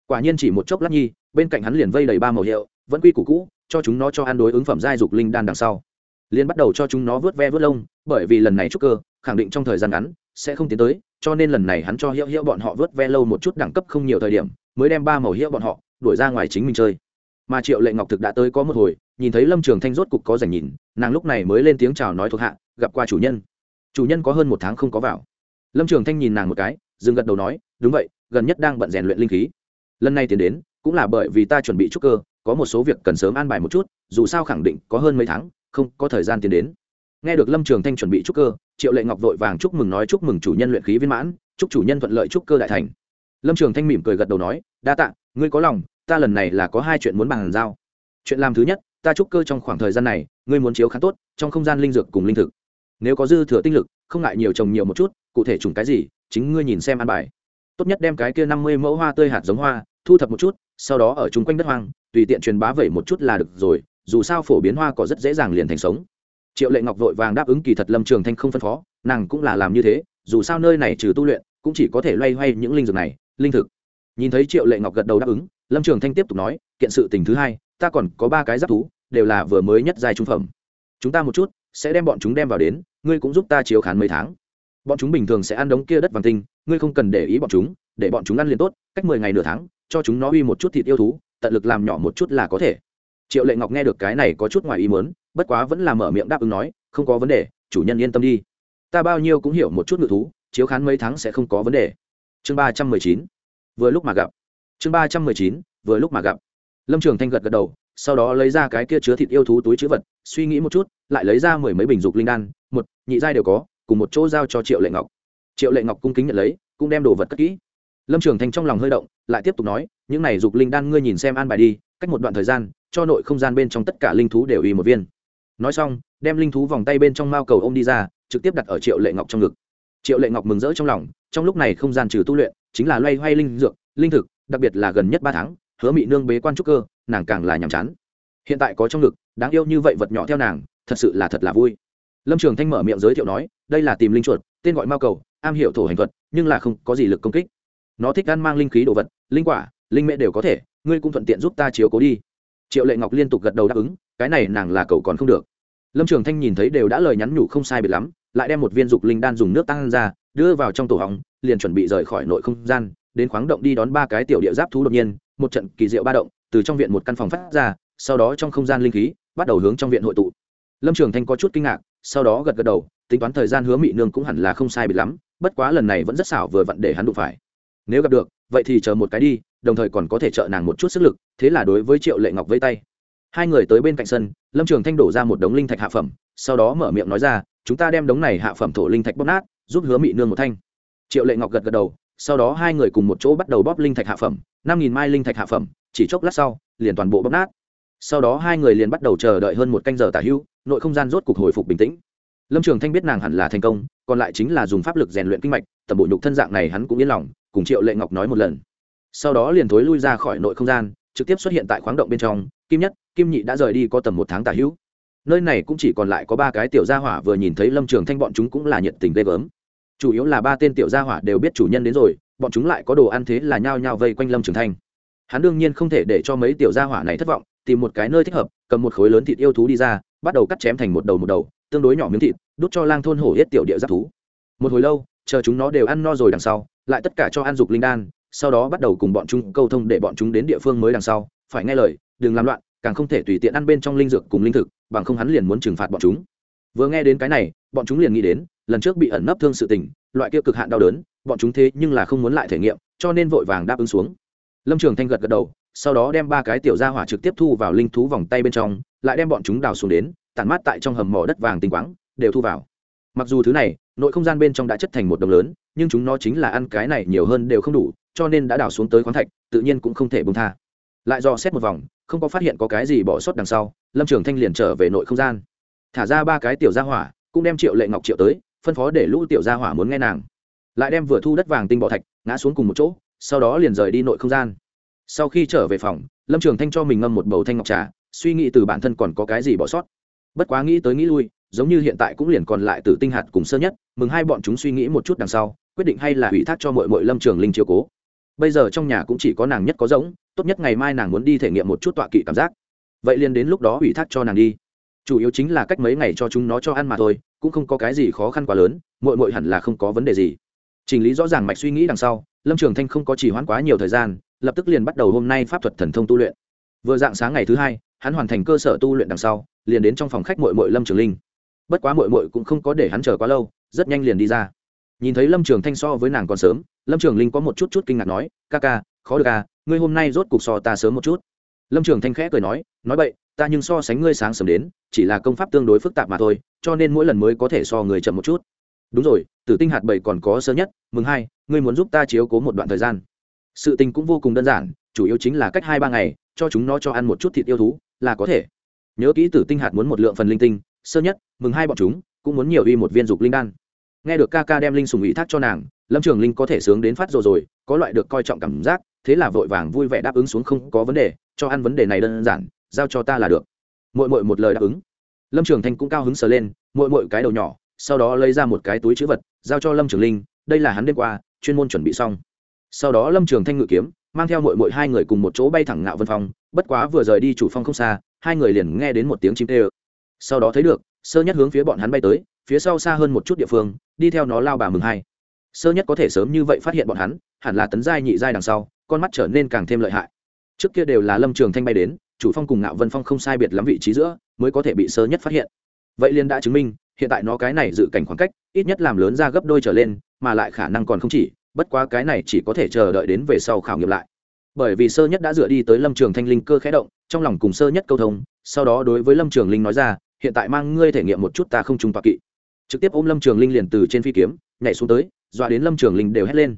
Quả nhiên chỉ một chốc lát nhi, bên cạnh hắn liền vây đầy ba màu hiệu, vẫn quy củ cũ, cho chúng nó cho ăn đối ứng phẩm giai dục linh đan đằng sau liền bắt đầu cho chúng nó vớt ve vớt lông, bởi vì lần này trúc cơ, khẳng định trong thời gian ngắn sẽ không tiến tới, cho nên lần này hắn cho hiệu hiệu bọn họ vớt ve lâu một chút đẳng cấp không nhiều thời điểm, mới đem ba màu hiệu bọn họ đuổi ra ngoài chính mình chơi. Mà triệu lệ ngọc thực đã tới có một hồi, nhìn thấy lâm trường thanh rốt cục có dành nhìn, nàng lúc này mới lên tiếng chào nói thuộc hạ, gặp qua chủ nhân. Chủ nhân có hơn một tháng không có vào. Lâm trường thanh nhìn nàng một cái, dừng gật đầu nói, đúng vậy, gần nhất đang bận rèn luyện linh khí. Lần này tiến đến, cũng là bởi vì ta chuẩn bị trúc cơ, có một số việc cần sớm an bài một chút, dù sao khẳng định có hơn mấy tháng không có thời gian tiến đến. Nghe được lâm trường thanh chuẩn bị trúc cơ, triệu lệ ngọc vội vàng chúc mừng nói chúc mừng chủ nhân luyện khí viên mãn, chúc chủ nhân thuận lợi trúc cơ đại thành. Lâm trường thanh mỉm cười gật đầu nói, đa tạ, ngươi có lòng, ta lần này là có hai chuyện muốn bàn giao. Chuyện làm thứ nhất, ta trúc cơ trong khoảng thời gian này, ngươi muốn chiếu khá tốt, trong không gian linh dược cùng linh thực. Nếu có dư thừa tinh lực, không ngại nhiều trồng nhiều một chút, cụ thể trùng cái gì, chính ngươi nhìn xem ăn bài. Tốt nhất đem cái kia năm mươi mẫu hoa tươi hạt giống hoa, thu thập một chút, sau đó ở chung quanh đất hoang, tùy tiện truyền bá vẩy một chút là được rồi dù sao phổ biến hoa cỏ rất dễ dàng liền thành sống. Triệu lệ ngọc vội vàng đáp ứng kỳ thật lâm trường thanh không phân phó, nàng cũng là làm như thế, dù sao nơi này trừ tu luyện, cũng chỉ có thể loay hoay những linh dược này, linh thực. Nhìn thấy triệu lệ ngọc gật đầu đáp ứng, lâm trường thanh tiếp tục nói, kiện sự tình thứ hai, ta còn có ba cái giáp thú, đều là vừa mới nhất giai trung phẩm. Chúng ta một chút, sẽ đem bọn chúng đem vào đến, ngươi cũng giúp ta chiếu khán mấy tháng. Bọn chúng bình thường sẽ ăn đống kia đất vàng tinh, ngươi không cần để ý bọn chúng, để bọn chúng ăn liền tốt, cách mười ngày nửa tháng, cho chúng nó uy một chút thịt yêu thú, tận lực làm nhỏ một chút là có thể triệu lệ ngọc nghe được cái này có chút ngoài ý muốn, bất quá vẫn là mở miệng đáp ứng nói, không có vấn đề, chủ nhân yên tâm đi. Ta bao nhiêu cũng hiểu một chút ngự thú, chiếu khán mấy tháng sẽ không có vấn đề. Chương ba trăm mười chín, vừa lúc mà gặp. Chương ba trăm mười chín, vừa lúc mà gặp. Lâm trường thanh gật gật đầu, sau đó lấy ra cái kia chứa thịt yêu thú túi chữ vật, suy nghĩ một chút, lại lấy ra mười mấy bình dục linh đan, một, nhị giai đều có, cùng một chỗ giao cho triệu lệ ngọc. Triệu lệ ngọc cung kính nhận lấy, cũng đem đồ vật cất kỹ. Lâm trường thanh trong lòng hơi động, lại tiếp tục nói, những này dục linh đan ngươi nhìn xem an bài đi cách một đoạn thời gian, cho nội không gian bên trong tất cả linh thú đều y một viên. Nói xong, đem linh thú vòng tay bên trong mao cầu ô m đi ra, trực tiếp đặt ở triệu lệ ngọc trong ngực. Triệu lệ ngọc mừng rỡ trong lòng, trong lúc này không gian trừ tu luyện, chính là loay hoay linh dược, linh thực, đặc biệt là gần nhất ba tháng, hứa mị nương bế quan trúc cơ, nàng càng là nhàm chán. Hiện tại có trong ngực, đáng yêu như vậy vật nhỏ theo nàng, thật sự là thật là vui. Lâm trường thanh mở miệng giới thiệu nói, đây là tìm linh chuột, tên gọi mao cầu, am hiểu thổ hành thuật, nhưng là không có gì lực công kích. Nó thích ăn mang linh khí đồ vật, linh quả, linh mễ đều có thể ngươi cũng thuận tiện giúp ta chiếu cố đi. Triệu lệ ngọc liên tục gật đầu đáp ứng, cái này nàng là cậu còn không được. Lâm trường thanh nhìn thấy đều đã lời nhắn nhủ không sai biệt lắm, lại đem một viên dục linh đan dùng nước tăng ra, đưa vào trong tổ hóng liền chuẩn bị rời khỏi nội không gian, đến khoáng động đi đón ba cái tiểu địa giáp thú đột nhiên, một trận kỳ diệu ba động, từ trong viện một căn phòng phát ra, sau đó trong không gian linh khí bắt đầu hướng trong viện hội tụ. Lâm trường thanh có chút kinh ngạc, sau đó gật gật đầu, tính toán thời gian hứa mị nương cũng hẳn là không sai biệt lắm, bất quá lần này vẫn rất xảo vừa vặn để hắn đụng phải nếu gặp được, vậy thì chờ một cái đi, đồng thời còn có thể trợ nàng một chút sức lực, thế là đối với triệu lệ ngọc vây tay. Hai người tới bên cạnh sân, lâm trường thanh đổ ra một đống linh thạch hạ phẩm, sau đó mở miệng nói ra, chúng ta đem đống này hạ phẩm thổ linh thạch bóp nát, giúp hứa mị nương một thanh. Triệu lệ ngọc gật gật đầu, sau đó hai người cùng một chỗ bắt đầu bóp linh thạch hạ phẩm, năm nghìn mai linh thạch hạ phẩm, chỉ chốc lát sau, liền toàn bộ bóp nát. Sau đó hai người liền bắt đầu chờ đợi hơn một canh giờ tả hữu nội không gian rốt cục hồi phục bình tĩnh. Lâm trường thanh biết nàng hẳn là thành công, còn lại chính là dùng pháp lực rèn luyện kinh mạch, tầm bộ nhục thân dạng này hắn cũng yên lòng cùng triệu lệ ngọc nói một lần. Sau đó liền thối lui ra khỏi nội không gian, trực tiếp xuất hiện tại khoáng động bên trong, kim nhất, kim nhị đã rời đi có tầm một tháng tả hữu. Nơi này cũng chỉ còn lại có ba cái tiểu gia hỏa vừa nhìn thấy lâm trường thanh bọn chúng cũng là nhiệt tình ghê gớm. Chủ yếu là ba tên tiểu gia hỏa đều biết chủ nhân đến rồi, bọn chúng lại có đồ ăn thế là nhao nhao vây quanh lâm trường thanh. Hắn đương nhiên không thể để cho mấy tiểu gia hỏa này thất vọng, tìm một cái nơi thích hợp, cầm một khối lớn thịt yêu thú đi ra, bắt đầu cắt chém thành một đầu một đầu, tương đối nhỏ miếng thịt, đút cho lang thôn hổ hết tiểu địa giáp thú. Một hồi lâu, chờ chúng nó đều ăn no rồi đằng sau lại tất cả cho an dục linh đan, sau đó bắt đầu cùng bọn chúng câu thông để bọn chúng đến địa phương mới đằng sau. Phải nghe lời, đừng làm loạn, càng không thể tùy tiện ăn bên trong linh dược cùng linh thực, bằng không hắn liền muốn trừng phạt bọn chúng. Vừa nghe đến cái này, bọn chúng liền nghĩ đến, lần trước bị ẩn nấp thương sự tình, loại kia cực hạn đau đớn, bọn chúng thế nhưng là không muốn lại thể nghiệm, cho nên vội vàng đáp ứng xuống. Lâm trường thanh gật gật đầu, sau đó đem ba cái tiểu gia hỏa trực tiếp thu vào linh thú vòng tay bên trong, lại đem bọn chúng đào xuống đến, tản mát tại trong hầm mỏ đất vàng tinh quáng, đều thu vào. Mặc dù thứ này, nội không gian bên trong đã chất thành một đồng lớn nhưng chúng nó chính là ăn cái này nhiều hơn đều không đủ, cho nên đã đào xuống tới khoáng thạch, tự nhiên cũng không thể bông tha. Lại do xét một vòng, không có phát hiện có cái gì bỏ sót đằng sau, lâm trường thanh liền trở về nội không gian. Thả ra ba cái tiểu gia hỏa, cũng đem triệu lệ ngọc triệu tới, phân phó để lũ tiểu gia hỏa muốn nghe nàng. Lại đem vừa thu đất vàng tinh bọ thạch, ngã xuống cùng một chỗ, sau đó liền rời đi nội không gian. Sau khi trở về phòng, lâm trường thanh cho mình ngâm một bầu thanh ngọc trà, suy nghĩ từ bản thân còn có cái gì bỏ sót. Bất quá nghĩ tới nghĩ lui, giống như hiện tại cũng liền còn lại từ tinh hạt cùng sơ nhất, mừng hai bọn chúng suy nghĩ một chút đằng sau quyết định hay là ủy thác cho mọi mọi lâm trường linh chiếu cố. Bây giờ trong nhà cũng chỉ có nàng nhất có giống, tốt nhất ngày mai nàng muốn đi thể nghiệm một chút tọa kỵ cảm giác. Vậy liền đến lúc đó ủy thác cho nàng đi. Chủ yếu chính là cách mấy ngày cho chúng nó cho ăn mà thôi, cũng không có cái gì khó khăn quá lớn mội mội hẳn là không có vấn đề gì. Chỉnh lý rõ ràng mạch suy nghĩ đằng sau, lâm trường thanh không có chỉ hoãn quá nhiều thời gian, lập tức liền bắt đầu hôm nay pháp thuật thần thông tu luyện. Vừa dạng sáng ngày thứ hai, hắn hoàn thành cơ sở tu luyện đằng sau, liền đến trong phòng khách mội mội lâm trường linh. Bất quá mội mội cũng không có để hắn chờ quá lâu, rất nhanh liền đi ra nhìn thấy lâm trường thanh so với nàng còn sớm, lâm trường linh có một chút chút kinh ngạc nói, ca ca, khó được à ngươi hôm nay rốt cục so ta sớm một chút. Lâm trường thanh khẽ cười nói nói vậy ta nhưng so sánh ngươi sáng sớm đến, chỉ là công pháp tương đối phức tạp mà thôi, cho nên mỗi lần mới có thể so người chậm một chút. Đúng rồi, tử tinh hạt bảy còn có sớm nhất, mừng hai, ngươi muốn giúp ta chiếu cố một đoạn thời gian. Sự tình cũng vô cùng đơn giản, chủ yếu chính là cách hai ba ngày, cho chúng nó cho ăn một chút thịt yêu thú, là có thể. Nhớ kỹ tử tinh hạt muốn một lượng phần linh tinh, sơ nhất, mừng hai bọn chúng, cũng muốn nhiều uy một viên dục linh đan nghe được ca ca đem linh sùng ủy thác cho nàng, lâm trường linh có thể sướng đến phát rồi rồi, có loại được coi trọng cảm giác, thế là vội vàng vui vẻ đáp ứng xuống không có vấn đề, cho ăn vấn đề này đơn giản, giao cho ta là được. Mội mội một lời đáp ứng. Lâm trường thanh cũng cao hứng sờ lên mội mội cái đầu nhỏ, sau đó lấy ra một cái túi chữ vật, giao cho lâm trường linh, đây là hắn đêm qua, chuyên môn chuẩn bị xong. Sau đó lâm trường thanh ngự kiếm, mang theo mội mội hai người cùng một chỗ bay thẳng ngạo vân phong, bất quá vừa rời đi chủ phong không xa, hai người liền nghe đến một tiếng chim tê ơ sau đó thấy được, sơ nhất hướng phía bọn hắn bay tới phía sau xa hơn một chút địa phương, đi theo nó lao bà mừng hai. Sơ nhất có thể sớm như vậy phát hiện bọn hắn, hẳn là tấn giai nhị giai đằng sau, con mắt trở nên càng thêm lợi hại. Trước kia đều là lâm trường thanh bay đến, chủ phong cùng ngạo vân phong không sai biệt lắm vị trí giữa, mới có thể bị sơ nhất phát hiện. Vậy liên đã chứng minh, hiện tại nó cái này dự cảnh khoảng cách, ít nhất làm lớn ra gấp đôi trở lên, mà lại khả năng còn không chỉ, bất quá cái này chỉ có thể chờ đợi đến về sau khảo nghiệm lại. Bởi vì sơ nhất đã dựa đi tới lâm trường thanh linh cơ khẽ động, trong lòng cùng sơ nhất câu thông, sau đó đối với lâm trường linh nói ra, hiện tại mang ngươi thể nghiệm một chút ta không trùng toạc kỵ trực tiếp ôm lâm trường linh liền từ trên phi kiếm, nhảy xuống tới, dọa đến lâm trường linh đều hét lên.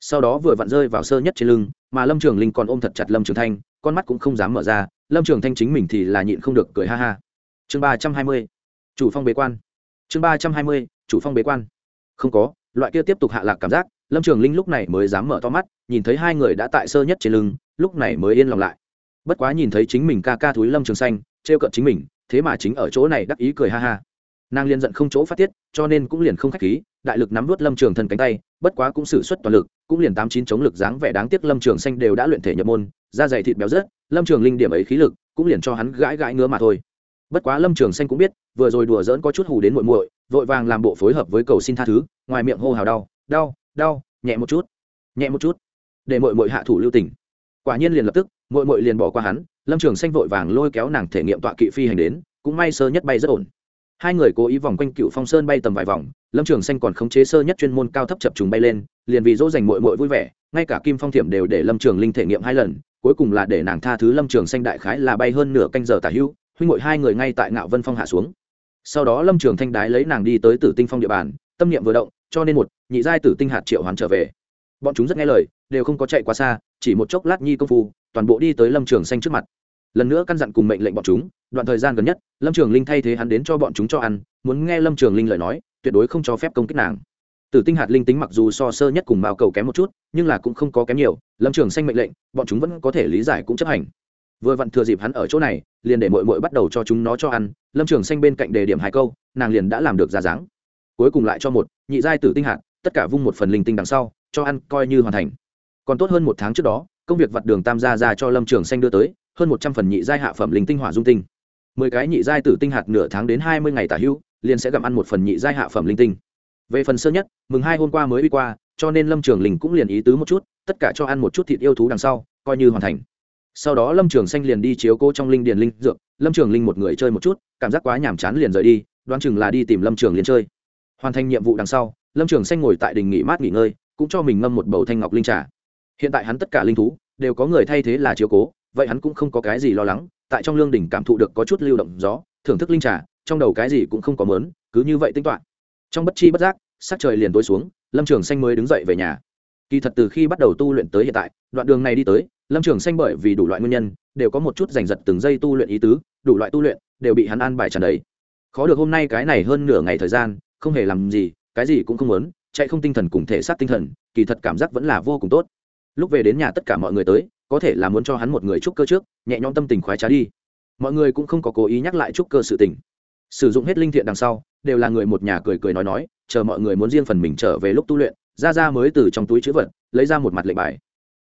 Sau đó vừa vặn rơi vào sơ nhất trên lưng, mà lâm trường linh còn ôm thật chặt lâm trường thanh, con mắt cũng không dám mở ra, lâm trường thanh chính mình thì là nhịn không được cười ha ha. Chương ba trăm hai mươi, chủ phong bế quan. Chương ba trăm hai mươi, chủ phong bế quan. Không có, loại kia tiếp tục hạ lạc cảm giác, lâm trường linh lúc này mới dám mở to mắt, nhìn thấy hai người đã tại sơ nhất trên lưng, lúc này mới yên lòng lại. Bất quá nhìn thấy chính mình ca ca thúi lâm trường xanh t r e o cận chính mình, thế mà chính ở chỗ này đắc ý cười ha ha nàng liền giận không chỗ phát tiết, cho nên cũng liền không k h á c h khí, đại lực nắm vút lâm trường thân cánh tay, bất quá cũng xử suất toàn lực, cũng liền tám chín chống lực dáng vẻ đáng tiếc lâm trường xanh đều đã luyện thể nhập môn, da dày thịt béo rớt, lâm trường linh điểm ấy khí lực, cũng liền cho hắn gãi gãi ngứa mà thôi. Bất quá lâm trường xanh cũng biết, vừa rồi đùa dỡn có chút hù đến muội muội, vội vàng làm bộ phối hợp với cầu xin tha thứ, ngoài miệng hô hào đau đau đau, nhẹ một chút, nhẹ một chút, để muội muội hạ thủ lưu tình. Quả nhiên liền lập tức, muội muội liền bỏ qua hắn, lâm trường xanh vội vàng lôi kéo nàng thể nghiệm tọa kỵ phi hành đến, cũng may sơ nhất bay rất ổn hai người cố ý vòng quanh cựu phong sơn bay tầm vài vòng, lâm trường xanh còn khống chế sơ nhất chuyên môn cao thấp chập trùng bay lên, liền vì dỗ dành mội mội vui vẻ, ngay cả kim phong thiểm đều để lâm trường linh thể nghiệm hai lần, cuối cùng là để nàng tha thứ lâm trường xanh đại khái là bay hơn nửa canh giờ tả hữu huynh ngội hai người ngay tại ngạo vân phong hạ xuống. Sau đó lâm trường thanh đái lấy nàng đi tới tử tinh phong địa bàn, tâm niệm vừa động, cho nên một, nhị giai tử tinh hạt triệu hoàn trở về. Bọn chúng rất nghe lời, đều không có chạy quá xa, chỉ một chốc lát nhi công phu, toàn bộ đi tới lâm trường xanh trước mặt lần nữa căn dặn cùng mệnh lệnh bọn chúng, đoạn thời gian gần nhất, lâm trường linh thay thế hắn đến cho bọn chúng cho ăn, muốn nghe lâm trường linh lời nói, tuyệt đối không cho phép công kích nàng. Tử tinh hạt linh tính mặc dù so sơ nhất cùng mao cầu kém một chút, nhưng là cũng không có kém nhiều, lâm trường xanh mệnh lệnh, bọn chúng vẫn có thể lý giải cũng chấp hành. Vừa vặn thừa dịp hắn ở chỗ này, liền để mội mội bắt đầu cho chúng nó cho ăn, lâm trường xanh bên cạnh đề điểm hai câu, nàng liền đã làm được ra dáng. Cuối cùng lại cho một, nhị giai tử tinh hạt, tất cả vung một phần linh tinh đằng sau, cho ăn coi như hoàn thành. Còn tốt hơn một tháng trước đó, công việc vặt đường tam gia ra cho lâm trường xanh đưa tới hơn một trăm phần nhị giai hạ phẩm linh tinh hỏa dung tinh. Mười cái nhị giai tử tinh hạt nửa tháng đến hai mươi ngày tả hữu liền sẽ gặm ăn một phần nhị giai hạ phẩm linh tinh. Về phần sơ nhất, mừng hai hôm qua mới đi qua, cho nên lâm trường linh cũng liền ý tứ một chút, tất cả cho ăn một chút thịt yêu thú đằng sau, coi như hoàn thành. Sau đó lâm trường xanh liền đi chiếu cố trong linh điền linh dược, lâm trường linh một người chơi một chút, cảm giác quá nhàm chán liền rời đi, đoán chừng là đi tìm lâm trường liền chơi. Hoàn thành nhiệm vụ đằng sau, lâm trường xanh ngồi tại đình nghỉ mát nghỉ ngơi, cũng cho mình ngâm một bầu thanh ngọc linh trà. Hiện tại hắn tất cả linh thú, đều có người thay thế là chiếu cố vậy hắn cũng không có cái gì lo lắng, tại trong lương đỉnh cảm thụ được có chút lưu động gió, thưởng thức linh trà, trong đầu cái gì cũng không có mớn cứ như vậy tính toán. Trong bất chi bất giác, sắc trời liền tối xuống, lâm trường xanh mới đứng dậy về nhà. Kỳ thật từ khi bắt đầu tu luyện tới hiện tại, đoạn đường này đi tới, lâm trường xanh bởi vì đủ loại nguyên nhân, đều có một chút giành giật từng giây tu luyện ý tứ, đủ loại tu luyện, đều bị hắn an bài tràn đầy. Khó được hôm nay cái này hơn nửa ngày thời gian, không hề làm gì, cái gì cũng không muốn, chạy không tinh thần cùng thể xác tinh thần, kỳ thật cảm giác vẫn là vô cùng tốt lúc về đến nhà tất cả mọi người tới, có thể là muốn cho hắn một người trúc cơ trước, nhẹ nhõm tâm tình khoái trá đi. Mọi người cũng không có cố ý nhắc lại trúc cơ sự tình. Sử dụng hết linh thiện đằng sau, đều là người một nhà cười cười nói nói, chờ mọi người muốn riêng phần mình trở về lúc tu luyện ra ra mới từ trong túi chữ vật, lấy ra một mặt lệnh bài.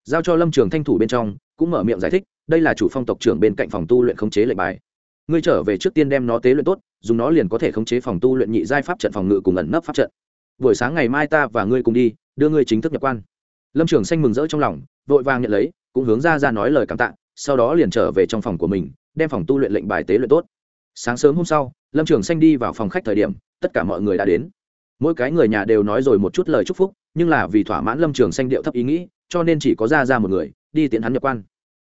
Giao cho lâm trường thanh thủ bên trong, cũng mở miệng giải thích, đây là chủ phong tộc trưởng bên cạnh phòng tu luyện khống chế lệnh bài. Ngươi trở về trước tiên đem nó tế luyện tốt, dùng nó liền có thể khống chế phòng tu luyện nhị giai pháp trận phòng ngự cùng ẩn nấp pháp trận. Buổi sáng ngày mai ta và ngươi cùng đi, đưa ngươi chính thức nhập quan lâm trường xanh mừng rỡ trong lòng, vội vàng nhận lấy, cũng hướng ra ra nói lời cảm tạ, sau đó liền trở về trong phòng của mình, đem phòng tu luyện lệnh bài tế luyện tốt. Sáng sớm hôm sau, lâm trường xanh đi vào phòng khách thời điểm, tất cả mọi người đã đến. Mỗi cái người nhà đều nói rồi một chút lời chúc phúc, nhưng là vì thỏa mãn lâm trường xanh điệu thấp ý nghĩ, cho nên chỉ có ra ra một người, đi tiện hắn nhập quan.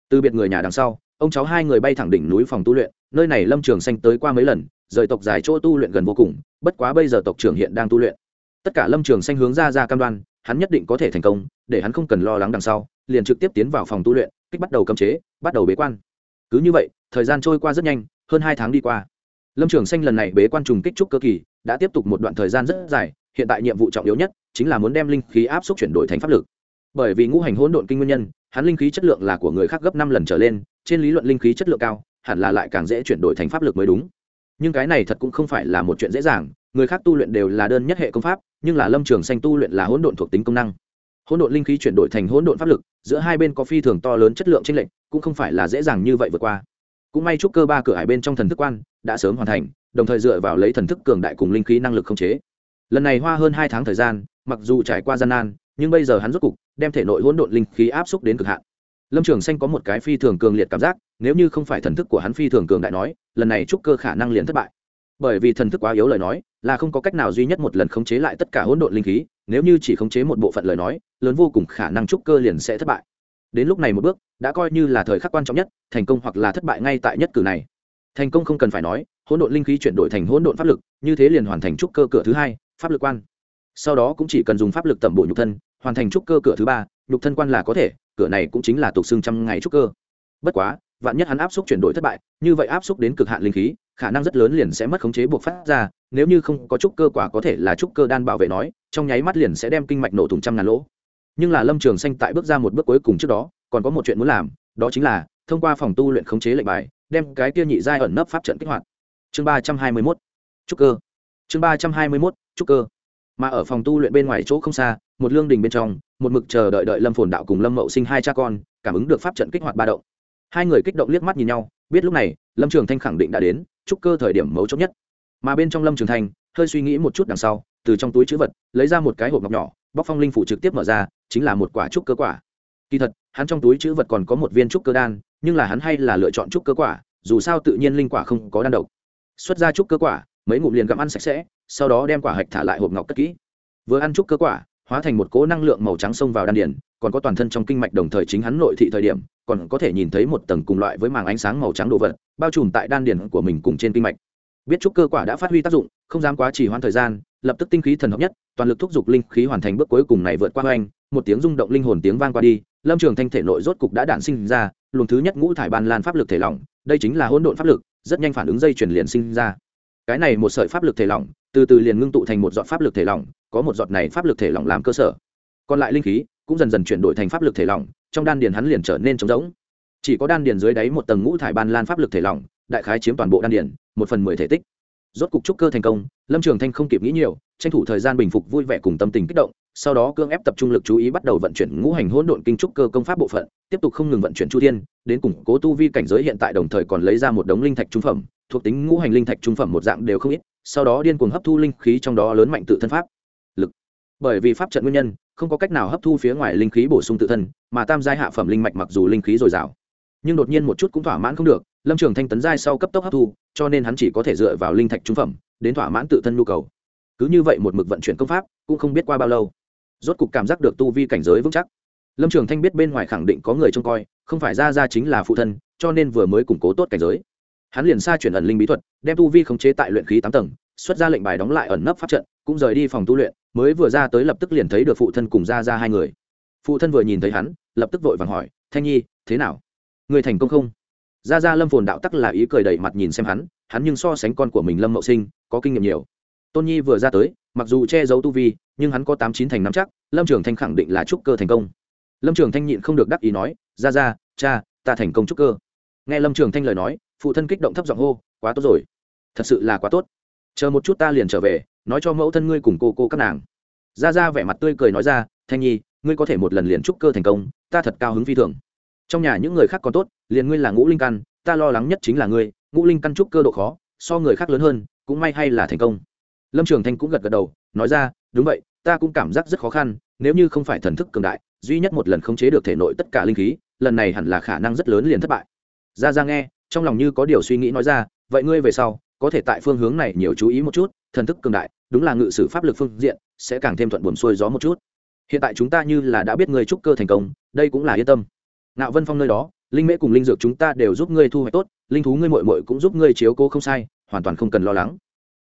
Từ biệt người nhà đằng sau, ông cháu hai người bay thẳng đỉnh núi phòng tu luyện, nơi này lâm trường xanh tới qua mấy lần, rời tộc dài chỗ tu luyện gần vô cùng, bất quá bây giờ tộc trưởng hiện đang tu luyện. Tất cả lâm trường xanh hướng ra ra cam đoan hắn nhất định có thể thành công, để hắn không cần lo lắng đằng sau, liền trực tiếp tiến vào phòng tu luyện, kích bắt đầu cấm chế, bắt đầu bế quan. Cứ như vậy, thời gian trôi qua rất nhanh, hơn hai tháng đi qua. Lâm trường xanh lần này bế quan trùng kích trúc cơ kỳ, đã tiếp tục một đoạn thời gian rất dài, hiện tại nhiệm vụ trọng yếu nhất chính là muốn đem linh khí áp suất chuyển đổi thành pháp lực. Bởi vì ngũ hành hỗn độn kinh nguyên nhân, hắn linh khí chất lượng là của người khác gấp năm lần trở lên, trên lý luận linh khí chất lượng cao, hẳn là lại càng dễ chuyển đổi thành pháp lực mới đúng. Nhưng cái này thật cũng không phải là một chuyện dễ dàng người khác tu luyện đều là đơn nhất hệ công pháp, nhưng là lâm trường xanh tu luyện là hỗn độn thuộc tính công năng. Hỗn độn linh khí chuyển đổi thành hỗn độn pháp lực, giữa hai bên có phi thường to lớn chất lượng tranh lệch, cũng không phải là dễ dàng như vậy vượt qua. Cũng may chúc cơ ba cửa hải bên trong thần thức quan đã sớm hoàn thành, đồng thời dựa vào lấy thần thức cường đại cùng linh khí năng lực khống chế. Lần này hoa hơn hai tháng thời gian, mặc dù trải qua gian nan, nhưng bây giờ hắn rốt cục đem thể nội hỗn độn linh khí áp xúc đến cực hạn. Lâm trường xanh có một cái phi thường cường liệt cảm giác, nếu như không phải thần thức của hắn phi thường cường đại nói, lần này trúc cơ khả năng liền thất bại bởi vì thần thức quá yếu lời nói, là không có cách nào duy nhất một lần khống chế lại tất cả hỗn độn linh khí, nếu như chỉ khống chế một bộ phận lời nói, lớn vô cùng khả năng trúc cơ liền sẽ thất bại. Đến lúc này một bước, đã coi như là thời khắc quan trọng nhất, thành công hoặc là thất bại ngay tại nhất cử này. Thành công không cần phải nói, hỗn độn linh khí chuyển đổi thành hỗn độn pháp lực, như thế liền hoàn thành trúc cơ cửa thứ hai, pháp lực quan. Sau đó cũng chỉ cần dùng pháp lực tẩm bộ nhục thân, hoàn thành trúc cơ cửa thứ ba, nhục thân quan là có thể, cửa này cũng chính là tục xương trăm ngày trúc cơ. Bất quá, vạn nhất hắn áp xúc chuyển đổi thất bại, như vậy áp xúc đến cực hạn linh khí khả năng rất lớn liền sẽ mất khống chế buộc phát ra, nếu như không có trúc cơ quả có thể là trúc cơ đan bảo vệ nói, trong nháy mắt liền sẽ đem kinh mạch nổ thùng trăm ngàn lỗ. Nhưng là lâm trường xanh tại bước ra một bước cuối cùng trước đó, còn có một chuyện muốn làm, đó chính là thông qua phòng tu luyện khống chế lệnh bài, đem cái kia nhị giai ẩn nấp pháp trận kích hoạt. Chương ba trăm hai mươi mốt, trúc cơ. Chương ba trăm hai mươi mốt, trúc cơ. Mà ở phòng tu luyện bên ngoài chỗ không xa, một lương đình bên trong, một mực chờ đợi đợi lâm phồn đạo cùng lâm mậu sinh hai cha con, cảm ứng được pháp trận kích hoạt ba động. Hai người kích động liếc mắt nhìn nhau, biết lúc này, lâm trường thanh khẳng định đã đến trúc cơ thời điểm mấu chốt nhất. Mà bên trong lâm trường thành, hơi suy nghĩ một chút đằng sau từ trong túi chữ vật lấy ra một cái hộp ngọc nhỏ bóc phong linh phủ trực tiếp mở ra chính là một quả trúc cơ quả. Kỳ thật hắn trong túi chữ vật còn có một viên trúc cơ đan nhưng là hắn hay là lựa chọn trúc cơ quả dù sao tự nhiên linh quả không có đan độc. Xuất ra trúc cơ quả mấy ngụm liền gặm ăn sạch sẽ sau đó đem quả hạch thả lại hộp ngọc cất kỹ. Vừa ăn trúc cơ quả hóa thành một cỗ năng lượng màu trắng xông vào đan điền, còn có toàn thân trong kinh mạch đồng thời chính hắn nội thị thời điểm, còn có thể nhìn thấy một tầng cùng loại với màng ánh sáng màu trắng đồ vật, bao trùm tại đan điền của mình cùng trên kinh mạch. Biết chúc cơ quả đã phát huy tác dụng, không dám quá trì hoãn thời gian, lập tức tinh khí thần hợp nhất, toàn lực thúc giục linh khí hoàn thành bước cuối cùng này vượt qua hoành, một tiếng rung động linh hồn tiếng vang qua đi, lâm trường thanh thể nội rốt cục đã đản sinh ra, luồng thứ nhất ngũ thải ban lan pháp lực thể lỏng, đây chính là hỗn độn pháp lực, rất nhanh phản ứng dây chuyển liền sinh ra. Cái này một sợi pháp lực thể lỏng, từ từ liền ngưng tụ thành một giọt pháp lực thể lỏng có một giọt này pháp lực thể lỏng làm cơ sở. Còn lại linh khí cũng dần dần chuyển đổi thành pháp lực thể lỏng, trong đan điền hắn liền trở nên trống rỗng. Chỉ có đan điền dưới đáy một tầng ngũ thải ban lan pháp lực thể lỏng, đại khái chiếm toàn bộ đan điền, một phần mười thể tích. Rốt cục trúc cơ thành công, lâm trường thanh không kịp nghĩ nhiều, tranh thủ thời gian bình phục vui vẻ cùng tâm tình kích động, sau đó cương ép tập trung lực chú ý bắt đầu vận chuyển ngũ hành hỗn độn kinh trúc cơ công pháp bộ phận, tiếp tục không ngừng vận chuyển chu thiên, đến củng cố tu vi cảnh giới hiện tại đồng thời còn lấy ra một đống linh thạch trung phẩm, thuộc tính ngũ hành linh thạch trung phẩm một dạng đều không ít, sau đó điên cuồng hấp thu linh khí trong đó lớn mạnh tự thân pháp bởi vì pháp trận nguyên nhân, không có cách nào hấp thu phía ngoài linh khí bổ sung tự thân, mà tam giai hạ phẩm linh mạch mặc dù linh khí dồi dào, nhưng đột nhiên một chút cũng thỏa mãn không được, lâm trường thanh tấn giai sau cấp tốc hấp thu, cho nên hắn chỉ có thể dựa vào linh thạch trung phẩm, đến thỏa mãn tự thân nhu cầu. Cứ như vậy một mực vận chuyển công pháp, cũng không biết qua bao lâu, rốt cục cảm giác được tu vi cảnh giới vững chắc. Lâm trường thanh biết bên ngoài khẳng định có người trông coi, không phải ra ra chính là phụ thân, cho nên vừa mới củng cố tốt cảnh giới. Hắn liền xa chuyển ẩn linh bí thuật, đem tu vi khống chế tại luyện khí tám tầng, xuất ra lệnh bài đóng lại ẩn nấp pháp trận, cũng rời đi phòng tu luyện mới vừa ra tới lập tức liền thấy được phụ thân cùng ra ra hai người. Phụ thân vừa nhìn thấy hắn, lập tức vội vàng hỏi, thanh nhi, thế nào? Người thành công không? Ra ra lâm phồn đạo tắc là ý cười đầy mặt nhìn xem hắn hắn nhưng so sánh con của mình lâm mậu sinh, có kinh nghiệm nhiều. Tôn nhi vừa ra tới, mặc dù che giấu tu vi, nhưng hắn có tám chín thành nắm chắc, lâm trường thanh khẳng định là trúc cơ thành công. Lâm trường thanh nhịn không được đắc ý nói, ra ra, cha, ta thành công trúc cơ. Nghe lâm trường thanh lời nói, phụ thân kích động thấp giọng hô, quá tốt rồi. Thật sự là quá tốt. Chờ một chút ta liền trở về nói cho mẫu thân ngươi cùng cô cô các nàng. Ra ra vẻ mặt tươi cười nói ra, thanh nhi, ngươi có thể một lần liền trúc cơ thành công, ta thật cao hứng phi thường. Trong nhà những người khác còn tốt, liền ngươi là ngũ linh căn, ta lo lắng nhất chính là ngươi, ngũ linh căn trúc cơ độ khó, so người khác lớn hơn, cũng may hay là thành công. Lâm trường thanh cũng gật gật đầu, nói ra, đúng vậy, ta cũng cảm giác rất khó khăn, nếu như không phải thần thức cường đại, duy nhất một lần khống chế được thể nội tất cả linh khí, lần này hẳn là khả năng rất lớn liền thất bại. Ra ra nghe, trong lòng như có điều suy nghĩ nói ra, vậy ngươi về sau, có thể tại phương hướng này nhiều chú ý một chút, thần thức cường đại đúng là ngự sử pháp lực phương diện, sẽ càng thêm thuận buồm xuôi gió một chút. Hiện tại chúng ta như là đã biết ngươi trúc cơ thành công, đây cũng là yên tâm. Ngạo vân phong nơi đó, linh mễ cùng linh dược chúng ta đều giúp ngươi thu hoạch tốt, linh thú ngươi mội mội cũng giúp ngươi chiếu cố không sai, hoàn toàn không cần lo lắng.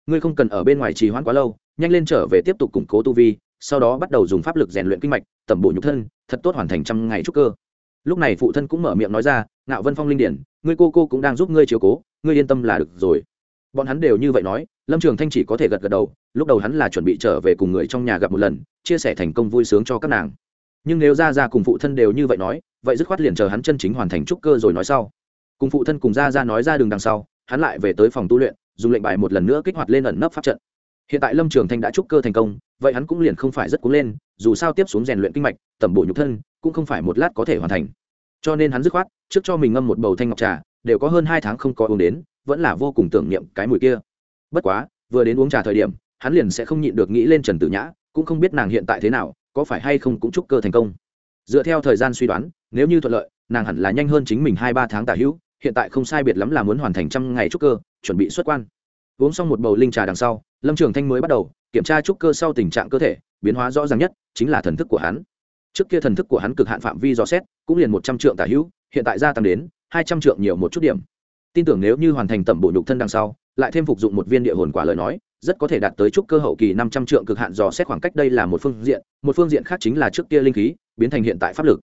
Ngươi không cần ở bên ngoài trì hoãn quá lâu, nhanh lên trở về tiếp tục củng cố tu vi, sau đó bắt đầu dùng pháp lực rèn luyện kinh mạch, tẩm bổ nhục thân, thật tốt hoàn thành trăm ngày trúc cơ. Lúc này phụ thân cũng mở miệng nói ra, ngạo vân phong linh điển, ngươi cô cô cũng đang giúp ngươi chiếu cố, ngươi yên tâm là được rồi bọn hắn đều như vậy nói, lâm trường thanh chỉ có thể gật gật đầu, lúc đầu hắn là chuẩn bị trở về cùng người trong nhà gặp một lần, chia sẻ thành công vui sướng cho các nàng. Nhưng nếu ra ra cùng phụ thân đều như vậy nói, vậy dứt khoát liền chờ hắn chân chính hoàn thành trúc cơ rồi nói sau. Cùng phụ thân cùng ra ra nói ra đường đằng sau, hắn lại về tới phòng tu luyện, dùng lệnh bài một lần nữa kích hoạt lên ẩn nấp pháp trận. Hiện tại lâm trường thanh đã trúc cơ thành công, vậy hắn cũng liền không phải rất cố lên, dù sao tiếp xuống rèn luyện kinh mạch, tẩm bổ nhục thân, cũng không phải một lát có thể hoàn thành. Cho nên hắn dứt khoát, trước cho mình ngâm một bầu thanh ngọc trà, đều có hơn hai tháng không có uống đến vẫn là vô cùng tưởng niệm cái mùi kia. Bất quá, vừa đến uống trà thời điểm, hắn liền sẽ không nhịn được nghĩ lên trần tử nhã, cũng không biết nàng hiện tại thế nào, có phải hay không cũng chúc cơ thành công. Dựa theo thời gian suy đoán, nếu như thuận lợi, nàng hẳn là nhanh hơn chính mình hai ba tháng tả hữu, hiện tại không sai biệt lắm là muốn hoàn thành trăm ngày trúc cơ, chuẩn bị xuất quan. Uống xong một bầu linh trà đằng sau, lâm trường thanh mới bắt đầu kiểm tra trúc cơ sau tình trạng cơ thể, biến hóa rõ ràng nhất chính là thần thức của hắn. Trước kia thần thức của hắn cực hạn phạm vi dò xét cũng liền một trăm trượng tả hữu, hiện tại gia tăng đến hai trăm trượng nhiều một chút điểm tin tưởng nếu như hoàn thành tẩm bộ nhục thân đằng sau, lại thêm phục dụng một viên địa hồn quả lời nói, rất có thể đạt tới trúc cơ hậu kỳ năm trăm trượng cực hạn dò xét khoảng cách đây là một phương diện, một phương diện khác chính là trước kia linh khí, biến thành hiện tại pháp lực.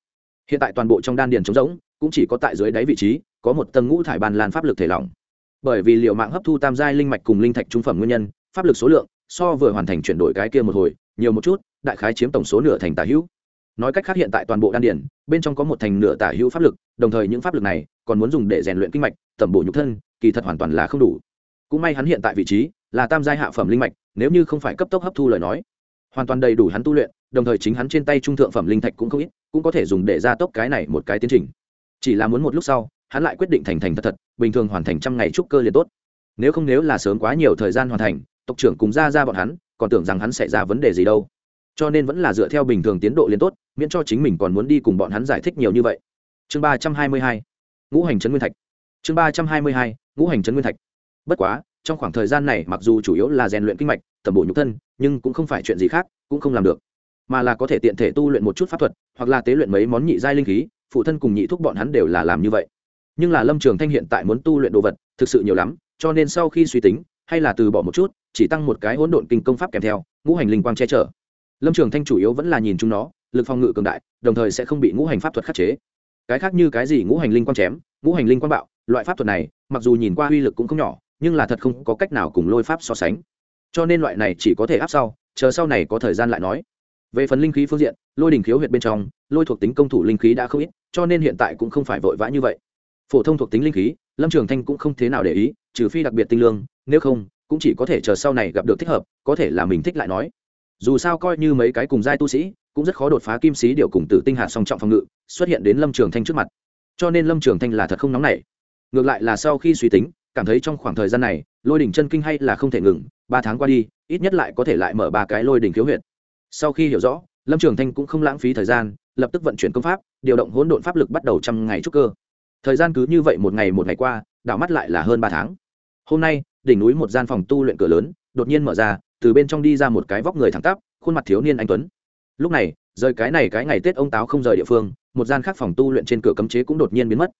Hiện tại toàn bộ trong đan điền trống rỗng, cũng chỉ có tại dưới đáy vị trí, có một tầng ngũ thải bàn lan pháp lực thể lỏng. Bởi vì liệu mạng hấp thu tam giai linh mạch cùng linh thạch trung phẩm nguyên nhân, pháp lực số lượng so vừa hoàn thành chuyển đổi cái kia một hồi, nhiều một chút, đại khái chiếm tổng số nửa thành tà hữu nói cách khác hiện tại toàn bộ đan điển bên trong có một thành nửa tả hữu pháp lực, đồng thời những pháp lực này còn muốn dùng để rèn luyện kinh mạch, tẩm bổ nhục thân, kỳ thật hoàn toàn là không đủ. Cũng may hắn hiện tại vị trí là tam giai hạ phẩm linh mạch, nếu như không phải cấp tốc hấp thu lời nói, hoàn toàn đầy đủ hắn tu luyện, đồng thời chính hắn trên tay trung thượng phẩm linh thạch cũng không ít, cũng có thể dùng để gia tốc cái này một cái tiến trình. Chỉ là muốn một lúc sau, hắn lại quyết định thành thành thật thật, bình thường hoàn thành trăm ngày trúc cơ liền tốt. Nếu không nếu là sớm quá nhiều thời gian hoàn thành, tộc trưởng cùng ra ra bọn hắn, còn tưởng rằng hắn sẽ ra vấn đề gì đâu cho nên vẫn là dựa theo bình thường tiến độ liền tốt, miễn cho chính mình còn muốn đi cùng bọn hắn giải thích nhiều như vậy. Chương ba trăm hai mươi hai, ngũ hành trấn nguyên thạch. Chương ba trăm hai mươi hai, ngũ hành trấn nguyên thạch. Bất quá, trong khoảng thời gian này mặc dù chủ yếu là rèn luyện kinh mạch tẩm bổ nhục thân, nhưng cũng không phải chuyện gì khác, cũng không làm được. Mà là có thể tiện thể tu luyện một chút pháp thuật, hoặc là tế luyện mấy món nhị giai linh khí, phụ thân cùng nhị thúc bọn hắn đều là làm như vậy. Nhưng là lâm trường thanh hiện tại muốn tu luyện đồ vật, thực sự nhiều lắm, cho nên sau khi suy tính, hay là từ bỏ một chút, chỉ tăng một cái hỗn độn kinh công pháp kèm theo, ngũ hành linh quang che chở lâm trường thanh chủ yếu vẫn là nhìn chúng nó, lực phòng ngự cường đại, đồng thời sẽ không bị ngũ hành pháp thuật khắc chế. Cái khác như cái gì ngũ hành linh quang chém, ngũ hành linh quang bạo, loại pháp thuật này, mặc dù nhìn qua uy lực cũng không nhỏ, nhưng là thật không có cách nào cùng lôi pháp so sánh. Cho nên loại này chỉ có thể áp sau, chờ sau này có thời gian lại nói. Về phần linh khí phương diện, lôi đình khiếu huyệt bên trong, lôi thuộc tính công thủ linh khí đã không ít, cho nên hiện tại cũng không phải vội vã như vậy. Phổ thông thuộc tính linh khí, lâm trường thanh cũng không thế nào để ý, trừ phi đặc biệt tinh lương, nếu không, cũng chỉ có thể chờ sau này gặp được thích hợp, có thể là mình thích lại nói dù sao coi như mấy cái cùng giai tu sĩ, cũng rất khó đột phá kim sĩ điều cùng tử tinh hạ song trọng phòng ngự, xuất hiện đến lâm trường thanh trước mặt. Cho nên lâm trường thanh là thật không nóng nảy. Ngược lại là sau khi suy tính, cảm thấy trong khoảng thời gian này, lôi đỉnh chân kinh hay là không thể ngừng, ba tháng qua đi, ít nhất lại có thể lại mở ba cái lôi đỉnh khiếu huyệt. Sau khi hiểu rõ, lâm trường thanh cũng không lãng phí thời gian, lập tức vận chuyển công pháp, điều động hỗn độn pháp lực bắt đầu trăm ngày trúc cơ. Thời gian cứ như vậy một ngày một ngày qua, đảo mắt lại là hơn ba tháng. Hôm nay, đỉnh núi một gian phòng tu luyện cửa lớn, đột nhiên mở ra từ bên trong đi ra một cái vóc người thẳng tắp, khuôn mặt thiếu niên anh tuấn. Lúc này, rời cái này cái ngày tết ông táo không rời địa phương, một gian khác phòng tu luyện trên cửa cấm chế cũng đột nhiên biến mất.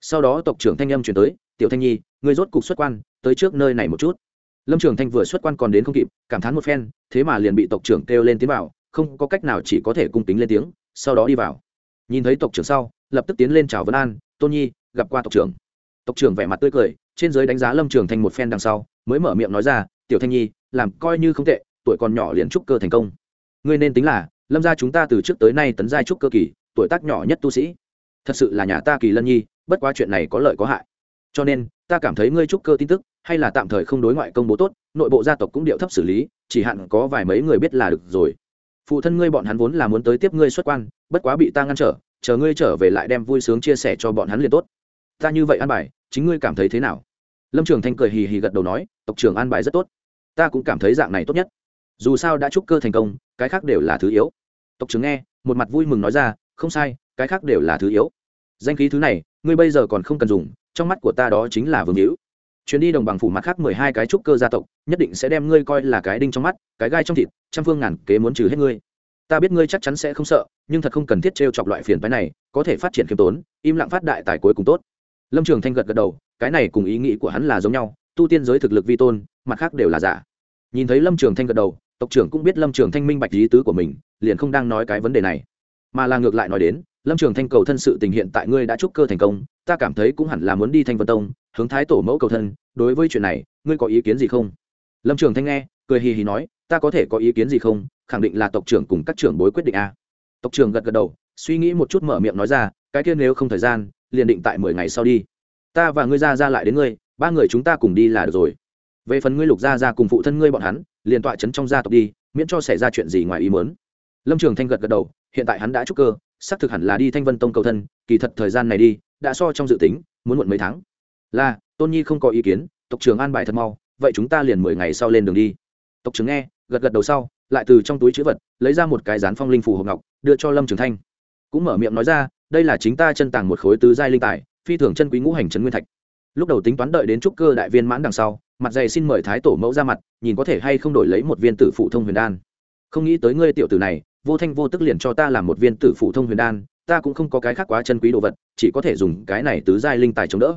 Sau đó tộc trưởng thanh âm chuyển tới, tiểu thanh nhi người rốt cục xuất quan, tới trước nơi này một chút. Lâm trường thanh vừa xuất quan còn đến không kịp, cảm thán một phen, thế mà liền bị tộc trưởng kêu lên tiến vào, không có cách nào chỉ có thể cung kính lên tiếng, sau đó đi vào. Nhìn thấy tộc trưởng sau, lập tức tiến lên chào vân an, tôn nhi, gặp qua tộc trưởng. Tộc trưởng vẻ mặt tươi cười, trên giới đánh giá lâm trường thanh một phen đằng sau, mới mở miệng nói ra, tiểu thanh nhi làm coi như không tệ, tuổi còn nhỏ liền trúc cơ thành công. Ngươi nên tính là, lâm gia chúng ta từ trước tới nay tấn giai trúc cơ kỳ, tuổi tác nhỏ nhất tu sĩ. Thật sự là nhà ta kỳ lân nhi, bất quá chuyện này có lợi có hại. Cho nên, ta cảm thấy ngươi trúc cơ tin tức, hay là tạm thời không đối ngoại công bố tốt, nội bộ gia tộc cũng điệu thấp xử lý, chỉ hạn có vài mấy người biết là được rồi. Phụ thân ngươi bọn hắn vốn là muốn tới tiếp ngươi xuất quan, bất quá bị ta ngăn trở, chờ ngươi trở về lại đem vui sướng chia sẻ cho bọn hắn liền tốt. Ta như vậy an bài, chính ngươi cảm thấy thế nào? Lâm trường thanh cười hì hì gật đầu nói, tộc trưởng an bài rất tốt ta cũng cảm thấy dạng này tốt nhất. Dù sao đã trúc cơ thành công, cái khác đều là thứ yếu. Tộc trưởng nghe, một mặt vui mừng nói ra, không sai, cái khác đều là thứ yếu. Danh khí thứ này, ngươi bây giờ còn không cần dùng, trong mắt của ta đó chính là vương hữu. Chuyến đi đồng bằng phủ mặt khác mười hai cái trúc cơ gia tộc, nhất định sẽ đem ngươi coi là cái đinh trong mắt, cái gai trong thịt, trăm phương ngàn kế muốn trừ hết ngươi. Ta biết ngươi chắc chắn sẽ không sợ, nhưng thật không cần thiết t chọc loại phiền phái này, có thể phát triển khiêm tốn, im lặng phát đại tài cuối cùng tốt. Lâm trường thanh gật gật đầu, cái này cùng ý nghĩ của hắn là giống nhau tu tiên giới thực lực vi tôn, mặt khác đều là giả. Nhìn thấy lâm trường thanh gật đầu, tộc trưởng cũng biết lâm trường thanh minh bạch lý tứ của mình, liền không đang nói cái vấn đề này. Mà là ngược lại nói đến, lâm trường thanh cầu thân sự tình hiện tại ngươi đã trúc cơ thành công, ta cảm thấy cũng hẳn là muốn đi thanh vân tông, hướng thái tổ mẫu cầu thân, đối với chuyện này, ngươi có ý kiến gì không? Lâm trường thanh nghe, cười hì hì nói, ta có thể có ý kiến gì không? Khẳng định là tộc trưởng cùng các trưởng bối quyết định a. Tộc trưởng gật gật đầu, suy nghĩ một chút mở miệng nói ra, cái kia nếu không thời gian, liền định tại mười ngày sau đi. Ta và ngươi ra ra lại đến ngươi ba người chúng ta cùng đi là được rồi. Về phần ngươi lục gia ra cùng phụ thân ngươi bọn hắn, liền tọa chấn trong gia tộc đi, miễn cho xảy ra chuyện gì ngoài ý mớn lâm trường thanh gật gật đầu, hiện tại hắn đã trúc cơ, xác thực hẳn là đi thanh vân tông cầu thân, kỳ thật thời gian này đi, đã so trong dự tính, muốn muộn mấy tháng. Là, tôn nhi không có ý kiến, tộc trưởng an bài thật mau, vậy chúng ta liền mười ngày sau lên đường đi. Tộc trưởng nghe, gật gật đầu sau, lại từ trong túi chữ vật, lấy ra một cái rán phong linh phù hộp ngọc, đưa cho lâm trường thanh. Cũng mở miệng nói ra, đây là chính ta chân tàng một khối tứ giai linh tài, phi thường chân quý ngũ hành trấn nguyên thạch lúc đầu tính toán đợi đến trúc cơ đại viên mãn đằng sau, mặt dày xin mời thái tổ mẫu ra mặt, nhìn có thể hay không đổi lấy một viên tử phụ thông huyền đan. Không nghĩ tới ngươi tiểu tử này, vô thanh vô tức liền cho ta làm một viên tử phụ thông huyền đan, ta cũng không có cái khác quá chân quý đồ vật, chỉ có thể dùng cái này tứ giai linh tài chống đỡ.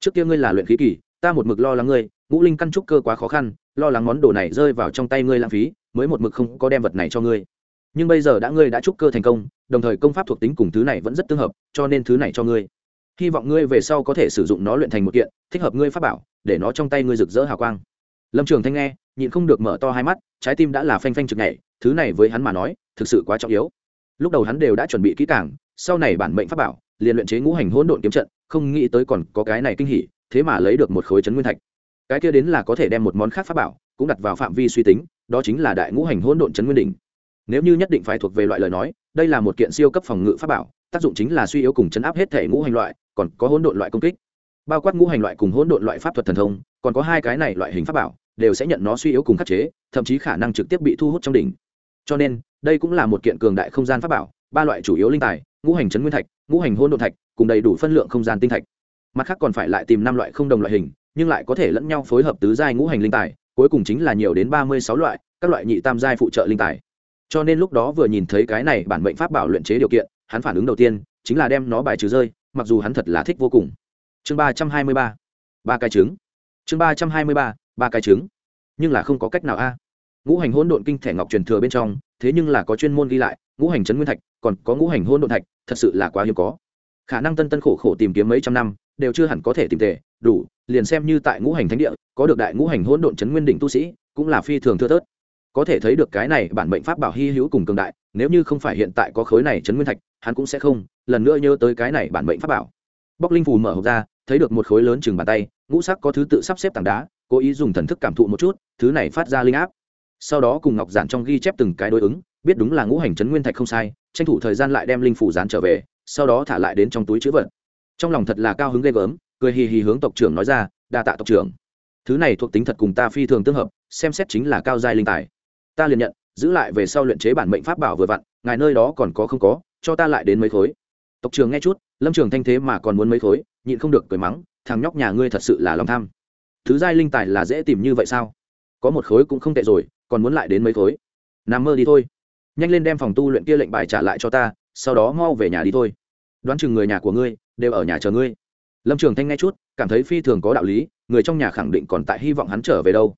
Trước kia ngươi là luyện khí kỳ, ta một mực lo lắng ngươi, ngũ linh căn trúc cơ quá khó khăn, lo lắng món đồ này rơi vào trong tay ngươi lãng phí, mới một mực không có đem vật này cho ngươi. Nhưng bây giờ đã ngươi đã trúc cơ thành công, đồng thời công pháp thuộc tính cùng thứ này vẫn rất tương hợp, cho nên thứ này cho ngươi hy vọng ngươi về sau có thể sử dụng nó luyện thành một kiện, thích hợp ngươi pháp bảo, để nó trong tay ngươi rực rỡ hào quang. Lâm trường thanh nghe, nhịn không được mở to hai mắt, trái tim đã là phanh phanh chực nhảy, thứ này với hắn mà nói, thực sự quá trọng yếu. Lúc đầu hắn đều đã chuẩn bị kỹ càng, sau này bản mệnh pháp bảo, liền luyện chế ngũ hành hỗn độn kiếm trận, không nghĩ tới còn có cái này kinh hỉ, thế mà lấy được một khối chấn nguyên thạch. Cái kia đến là có thể đem một món khác pháp bảo, cũng đặt vào phạm vi suy tính, đó chính là đại ngũ hành hỗn độn chấn nguyên đỉnh. Nếu như nhất định phải thuộc về loại lời nói, đây là một kiện siêu cấp phòng ngự pháp bảo, tác dụng chính là suy yếu cùng chấn áp hết thể ngũ hành loại còn có hỗn độn loại công kích. Bao quát ngũ hành loại cùng hỗn độn loại pháp thuật thần thông, còn có hai cái này loại hình pháp bảo, đều sẽ nhận nó suy yếu cùng khắc chế, thậm chí khả năng trực tiếp bị thu hút trong đỉnh. Cho nên, đây cũng là một kiện cường đại không gian pháp bảo, ba loại chủ yếu linh tài, ngũ hành chấn nguyên thạch, ngũ hành hỗn độn thạch, cùng đầy đủ phân lượng không gian tinh thạch. Mặt khác còn phải lại tìm năm loại không đồng loại hình, nhưng lại có thể lẫn nhau phối hợp tứ giai ngũ hành linh tài, cuối cùng chính là nhiều đến ba mươi sáu loại, các loại nhị tam giai phụ trợ linh tài. Cho nên lúc đó vừa nhìn thấy cái này bản mệnh pháp bảo luyện chế điều kiện, hắn phản ứng đầu tiên chính là đem nó bài trừ rơi mặc dù hắn thật là thích vô cùng. Chương ba trăm hai mươi ba ba cái trứng. Chương ba trăm hai mươi ba ba cái trứng. Nhưng là không có cách nào a. Ngũ hành hỗn độn kinh thẻ ngọc truyền thừa bên trong, thế nhưng là có chuyên môn ghi lại, ngũ hành trấn nguyên thạch, còn có ngũ hành hỗn độn thạch, thật sự là quá hiếm có. Khả năng tân tân khổ khổ tìm kiếm mấy trăm năm, đều chưa hẳn có thể tìm tề, đủ, liền xem như tại ngũ hành thánh địa, có được đại ngũ hành hỗn độn trấn nguyên đỉnh tu sĩ, cũng là phi thường thưa thớt. Có thể thấy được cái này bản mệnh pháp bảo hy hữu cùng cường đại, nếu như không phải hiện tại có khối này trấn nguyên thạch, hắn cũng sẽ không lần nữa nhớ tới cái này bản mệnh pháp bảo. Bóc linh phù mở hộp ra, thấy được một khối lớn chừng bàn tay, ngũ sắc có thứ tự sắp xếp tảng đá, cố ý dùng thần thức cảm thụ một chút, thứ này phát ra linh áp. Sau đó cùng ngọc giản trong ghi chép từng cái đối ứng, biết đúng là ngũ hành trấn nguyên thạch không sai, tranh thủ thời gian lại đem linh phủ dán trở về, sau đó thả lại đến trong túi chữ vật. Trong lòng thật là cao hứng ghê gớm, cười hì hì hướng tộc trưởng nói ra, đa tạ tộc trưởng. Thứ này thuộc tính thật cùng ta phi thường tương hợp, xem xét chính là cao giai linh tài. Ta liền nhận, giữ lại về sau luyện chế bản mệnh pháp bảo vừa vặn, ngài nơi đó còn có không có, cho ta lại đến mấy khối tộc trưởng nghe chút, lâm trường thanh thế mà còn muốn mấy khối, nhịn không được cười mắng, thằng nhóc nhà ngươi thật sự là lòng tham. Thứ giai linh tài là dễ tìm như vậy sao? Có một khối cũng không tệ rồi, còn muốn lại đến mấy khối? Nằm mơ đi thôi. Nhanh lên đem phòng tu luyện kia lệnh bài trả lại cho ta, sau đó mau về nhà đi thôi. Đoán chừng người nhà của ngươi đều ở nhà chờ ngươi. Lâm trường thanh nghe chút, cảm thấy phi thường có đạo lý, người trong nhà khẳng định còn tại hy vọng hắn trở về đâu.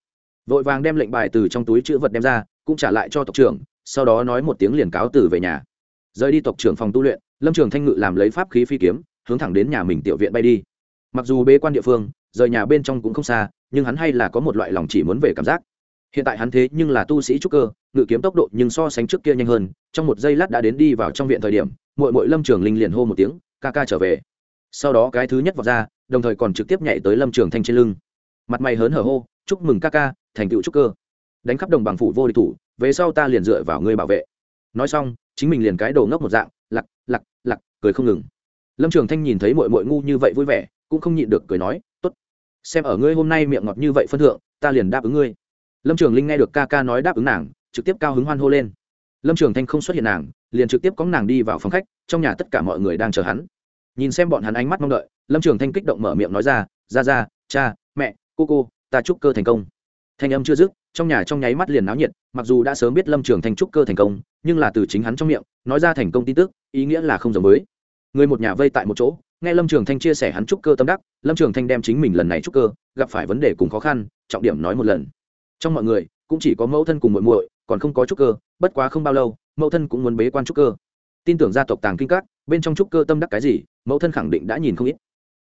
Vội vàng đem lệnh bài từ trong túi chữ vật đem ra, cũng trả lại cho tộc trưởng, sau đó nói một tiếng liền cáo từ về nhà. Rời đi tộc trưởng phòng tu luyện lâm trường thanh ngự làm lấy pháp khí phi kiếm, hướng thẳng đến nhà mình tiểu viện bay đi. Mặc dù bế quan địa phương, rời nhà bên trong cũng không xa, nhưng hắn hay là có một loại lòng chỉ muốn về cảm giác. Hiện tại hắn thế nhưng là tu sĩ trúc cơ, ngự kiếm tốc độ nhưng so sánh trước kia nhanh hơn, trong một giây lát đã đến đi vào trong viện thời điểm mội mội lâm trường linh liền hô một tiếng, ca ca trở về. Sau đó cái thứ nhất vọt ra, đồng thời còn trực tiếp nhảy tới lâm trường thanh trên lưng. Mặt mày hớn hở hô, chúc mừng ca ca, thành tựu trúc cơ. Đánh khắp đồng bằng phủ vô địch thủ, về sau ta liền dựa vào ngươi bảo vệ. Nói xong, chính mình liền cái đầu ngốc một dạng lặc lặc lặc, cười không ngừng. Lâm trường thanh nhìn thấy mội mội ngu như vậy vui vẻ, cũng không nhịn được cười nói t ố t xem ở ngươi hôm nay miệng ngọt như vậy phân thượng, ta liền đáp ứng ngươi. Lâm trường linh nghe được ca ca nói đáp ứng nàng, trực tiếp cao hứng hoan hô lên. Lâm trường thanh không xuất hiện nàng, liền trực tiếp có nàng đi vào phòng khách, trong nhà tất cả mọi người đang chờ hắn. Nhìn xem bọn hắn ánh mắt mong đợi, lâm trường thanh kích động mở miệng nói ra ra ra cha, mẹ, cô cô, ta chúc cơ thành công. Thanh âm chưa dứt trong nhà trong nháy mắt liền náo nhiệt, mặc dù đã sớm biết lâm trường thanh trúc cơ thành công, nhưng là từ chính hắn trong miệng, nói ra thành công tin tức, ý nghĩa là không giống mới người một nhà vây tại một chỗ, nghe lâm trường thanh chia sẻ hắn trúc cơ tâm đắc, lâm trường thanh đem chính mình lần này trúc cơ, gặp phải vấn đề cùng khó khăn, trọng điểm nói một lần. Trong mọi người, cũng chỉ có mẫu thân cùng muội muội, còn không có trúc cơ, bất quá không bao lâu, mẫu thân cũng muốn bế quan trúc cơ. Tin tưởng gia tộc tàng kinh các, bên trong trúc cơ tâm đắc cái gì, mẫu thân khẳng định đã nhìn không ít.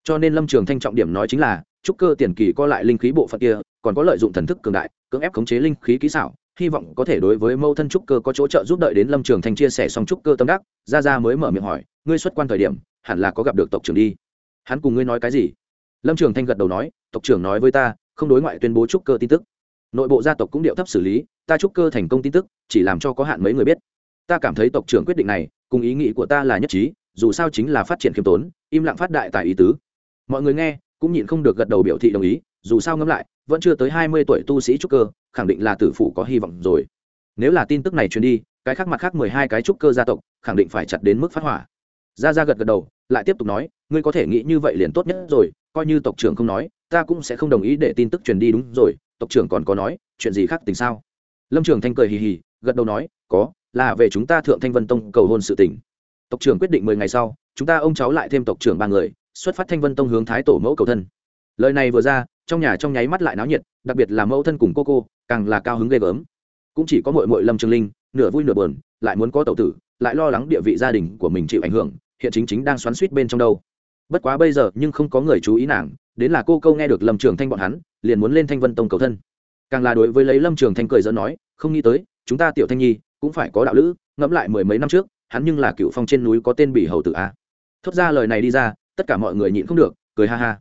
Cho nên lâm trường thanh trọng điểm nói chính là trúc cơ tiền kỳ co lại linh khí bộ phận kia, còn có lợi dụng thần thức cường đại, cưỡng ép khống chế linh khí kỹ xảo, hy vọng có thể đối với mâu thân trúc cơ có chỗ trợ giúp đợi đến lâm trường thanh chia sẻ xong trúc cơ tâm đắc ra ra mới mở miệng hỏi, ngươi xuất quan thời điểm, hẳn là có gặp được tộc trưởng đi? Hắn cùng ngươi nói cái gì? Lâm trường thanh gật đầu nói, tộc trưởng nói với ta, không đối ngoại tuyên bố trúc cơ tin tức. Nội bộ gia tộc cũng điệu thấp xử lý, ta trúc cơ thành công tin tức, chỉ làm cho có hạn mấy người biết. Ta cảm thấy tộc trưởng quyết định này, cùng ý nghĩ của ta là nhất trí, dù sao chính là phát triển khiêm tốn, im lặng phát đại tại ý tứ. Mọi người nghe cũng nhịn không được gật đầu biểu thị đồng ý, dù sao ngẫm lại, vẫn chưa tới hai mươi tuổi tu sĩ trúc cơ, khẳng định là tử phụ có hy vọng rồi. Nếu là tin tức này truyền đi, cái khác mặt khác mười hai cái trúc cơ gia tộc, khẳng định phải chặt đến mức phát hỏa. Ra ra gật gật đầu, lại tiếp tục nói, ngươi có thể nghĩ như vậy liền tốt nhất rồi, coi như tộc trưởng không nói, ta cũng sẽ không đồng ý để tin tức truyền đi đúng rồi, tộc trưởng còn có nói, chuyện gì khác tình sao? Lâm trường thanh cười hì hì, gật đầu nói, có, là về chúng ta thượng thanh vân tông cầu hôn sự tình. Tộc trưởng quyết định mười ngày sau, chúng ta ông cháu lại thêm tộc trưởng ba người xuất phát thanh vân tông hướng thái tổ mẫu cầu thân. Lời này vừa ra, trong nhà trong nháy mắt lại náo nhiệt, đặc biệt là mẫu thân cùng cô cô, càng là cao hứng ghê gớm. Cũng chỉ có mội mội lâm trường linh, nửa vui nửa buồn, lại muốn có tậu tử, lại lo lắng địa vị gia đình của mình chịu ảnh hưởng, hiện chính chính đang xoắn suýt bên trong đâu. Bất quá bây giờ nhưng không có người chú ý nàng, đến là cô câu nghe được lâm trường thanh bọn hắn, liền muốn lên thanh vân tông cầu thân. Càng là đối với lấy lâm trường thanh cười dẫn nói, không nghĩ tới, chúng ta tiểu thanh nhi cũng phải có đạo lữ, ngẫm lại mười mấy năm trước, hắn nhưng là cựu phong trên núi có tên bỉ hầu tử a. Thốt ra lời này đi ra tất cả mọi người nhịn không được, cười ha ha.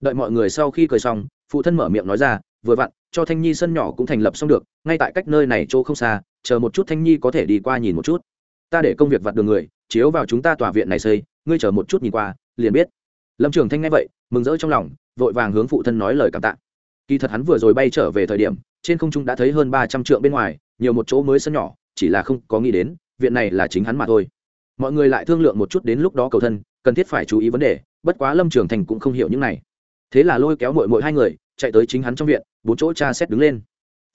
Đợi mọi người sau khi cười xong, phụ thân mở miệng nói ra, vừa vặn, cho thanh nhi sân nhỏ cũng thành lập xong được, ngay tại cách nơi này chỗ không xa, chờ một chút thanh nhi có thể đi qua nhìn một chút. Ta để công việc vặt đường người, chiếu vào chúng ta tòa viện này xây, ngươi chờ một chút nhìn qua, liền biết. Lâm trường thanh nghe vậy, mừng rỡ trong lòng, vội vàng hướng phụ thân nói lời cảm tạ. Kỳ thật hắn vừa rồi bay trở về thời điểm, trên không trung đã thấy hơn ba trăm trượng bên ngoài, nhiều một chỗ mới sân nhỏ, chỉ là không có nghĩ đến, viện này là chính hắn mà thôi. Mọi người lại thương lượng một chút đến lúc đó cầu thân cần thiết phải chú ý vấn đề, bất quá lâm trường thành cũng không hiểu những này. Thế là lôi kéo mội mội hai người, chạy tới chính hắn trong viện, bốn chỗ cha xét đứng lên.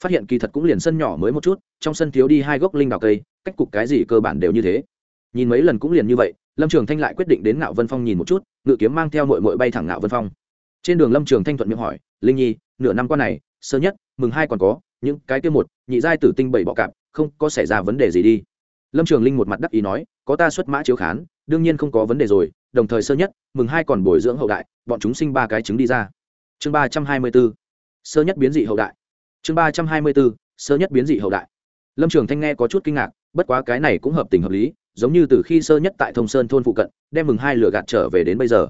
Phát hiện kỳ thật cũng liền sân nhỏ mới một chút, trong sân thiếu đi hai gốc linh đào cây, cách cục cái gì cơ bản đều như thế. Nhìn mấy lần cũng liền như vậy, lâm trường thanh lại quyết định đến ngạo vân phong nhìn một chút, ngự kiếm mang theo mội mội bay thẳng ngạo vân phong. Trên đường lâm trường thanh thuận miệng hỏi, linh nhi, nửa năm qua này, sơ nhất, mừng hai còn có, những cái kia một, nhị giai tử tinh bảy bọ cạp, không có xảy ra vấn đề gì đi. Lâm trường linh một mặt đắc ý nói, có ta xuất mã chiếu khán, đương nhiên không có vấn đề rồi đồng thời sơ nhất, mừng hai còn bồi dưỡng hậu đại, bọn chúng sinh ba cái trứng đi ra. Chương ba trăm hai mươi b ố sơ nhất biến dị hậu đại. Chương ba trăm hai mươi b ố sơ nhất biến dị hậu đại. Lâm trường thanh nghe có chút kinh ngạc, bất quá cái này cũng hợp tình hợp lý, giống như từ khi sơ nhất tại thông sơn thôn phụ cận, đem mừng hai lửa gạt trở về đến bây giờ.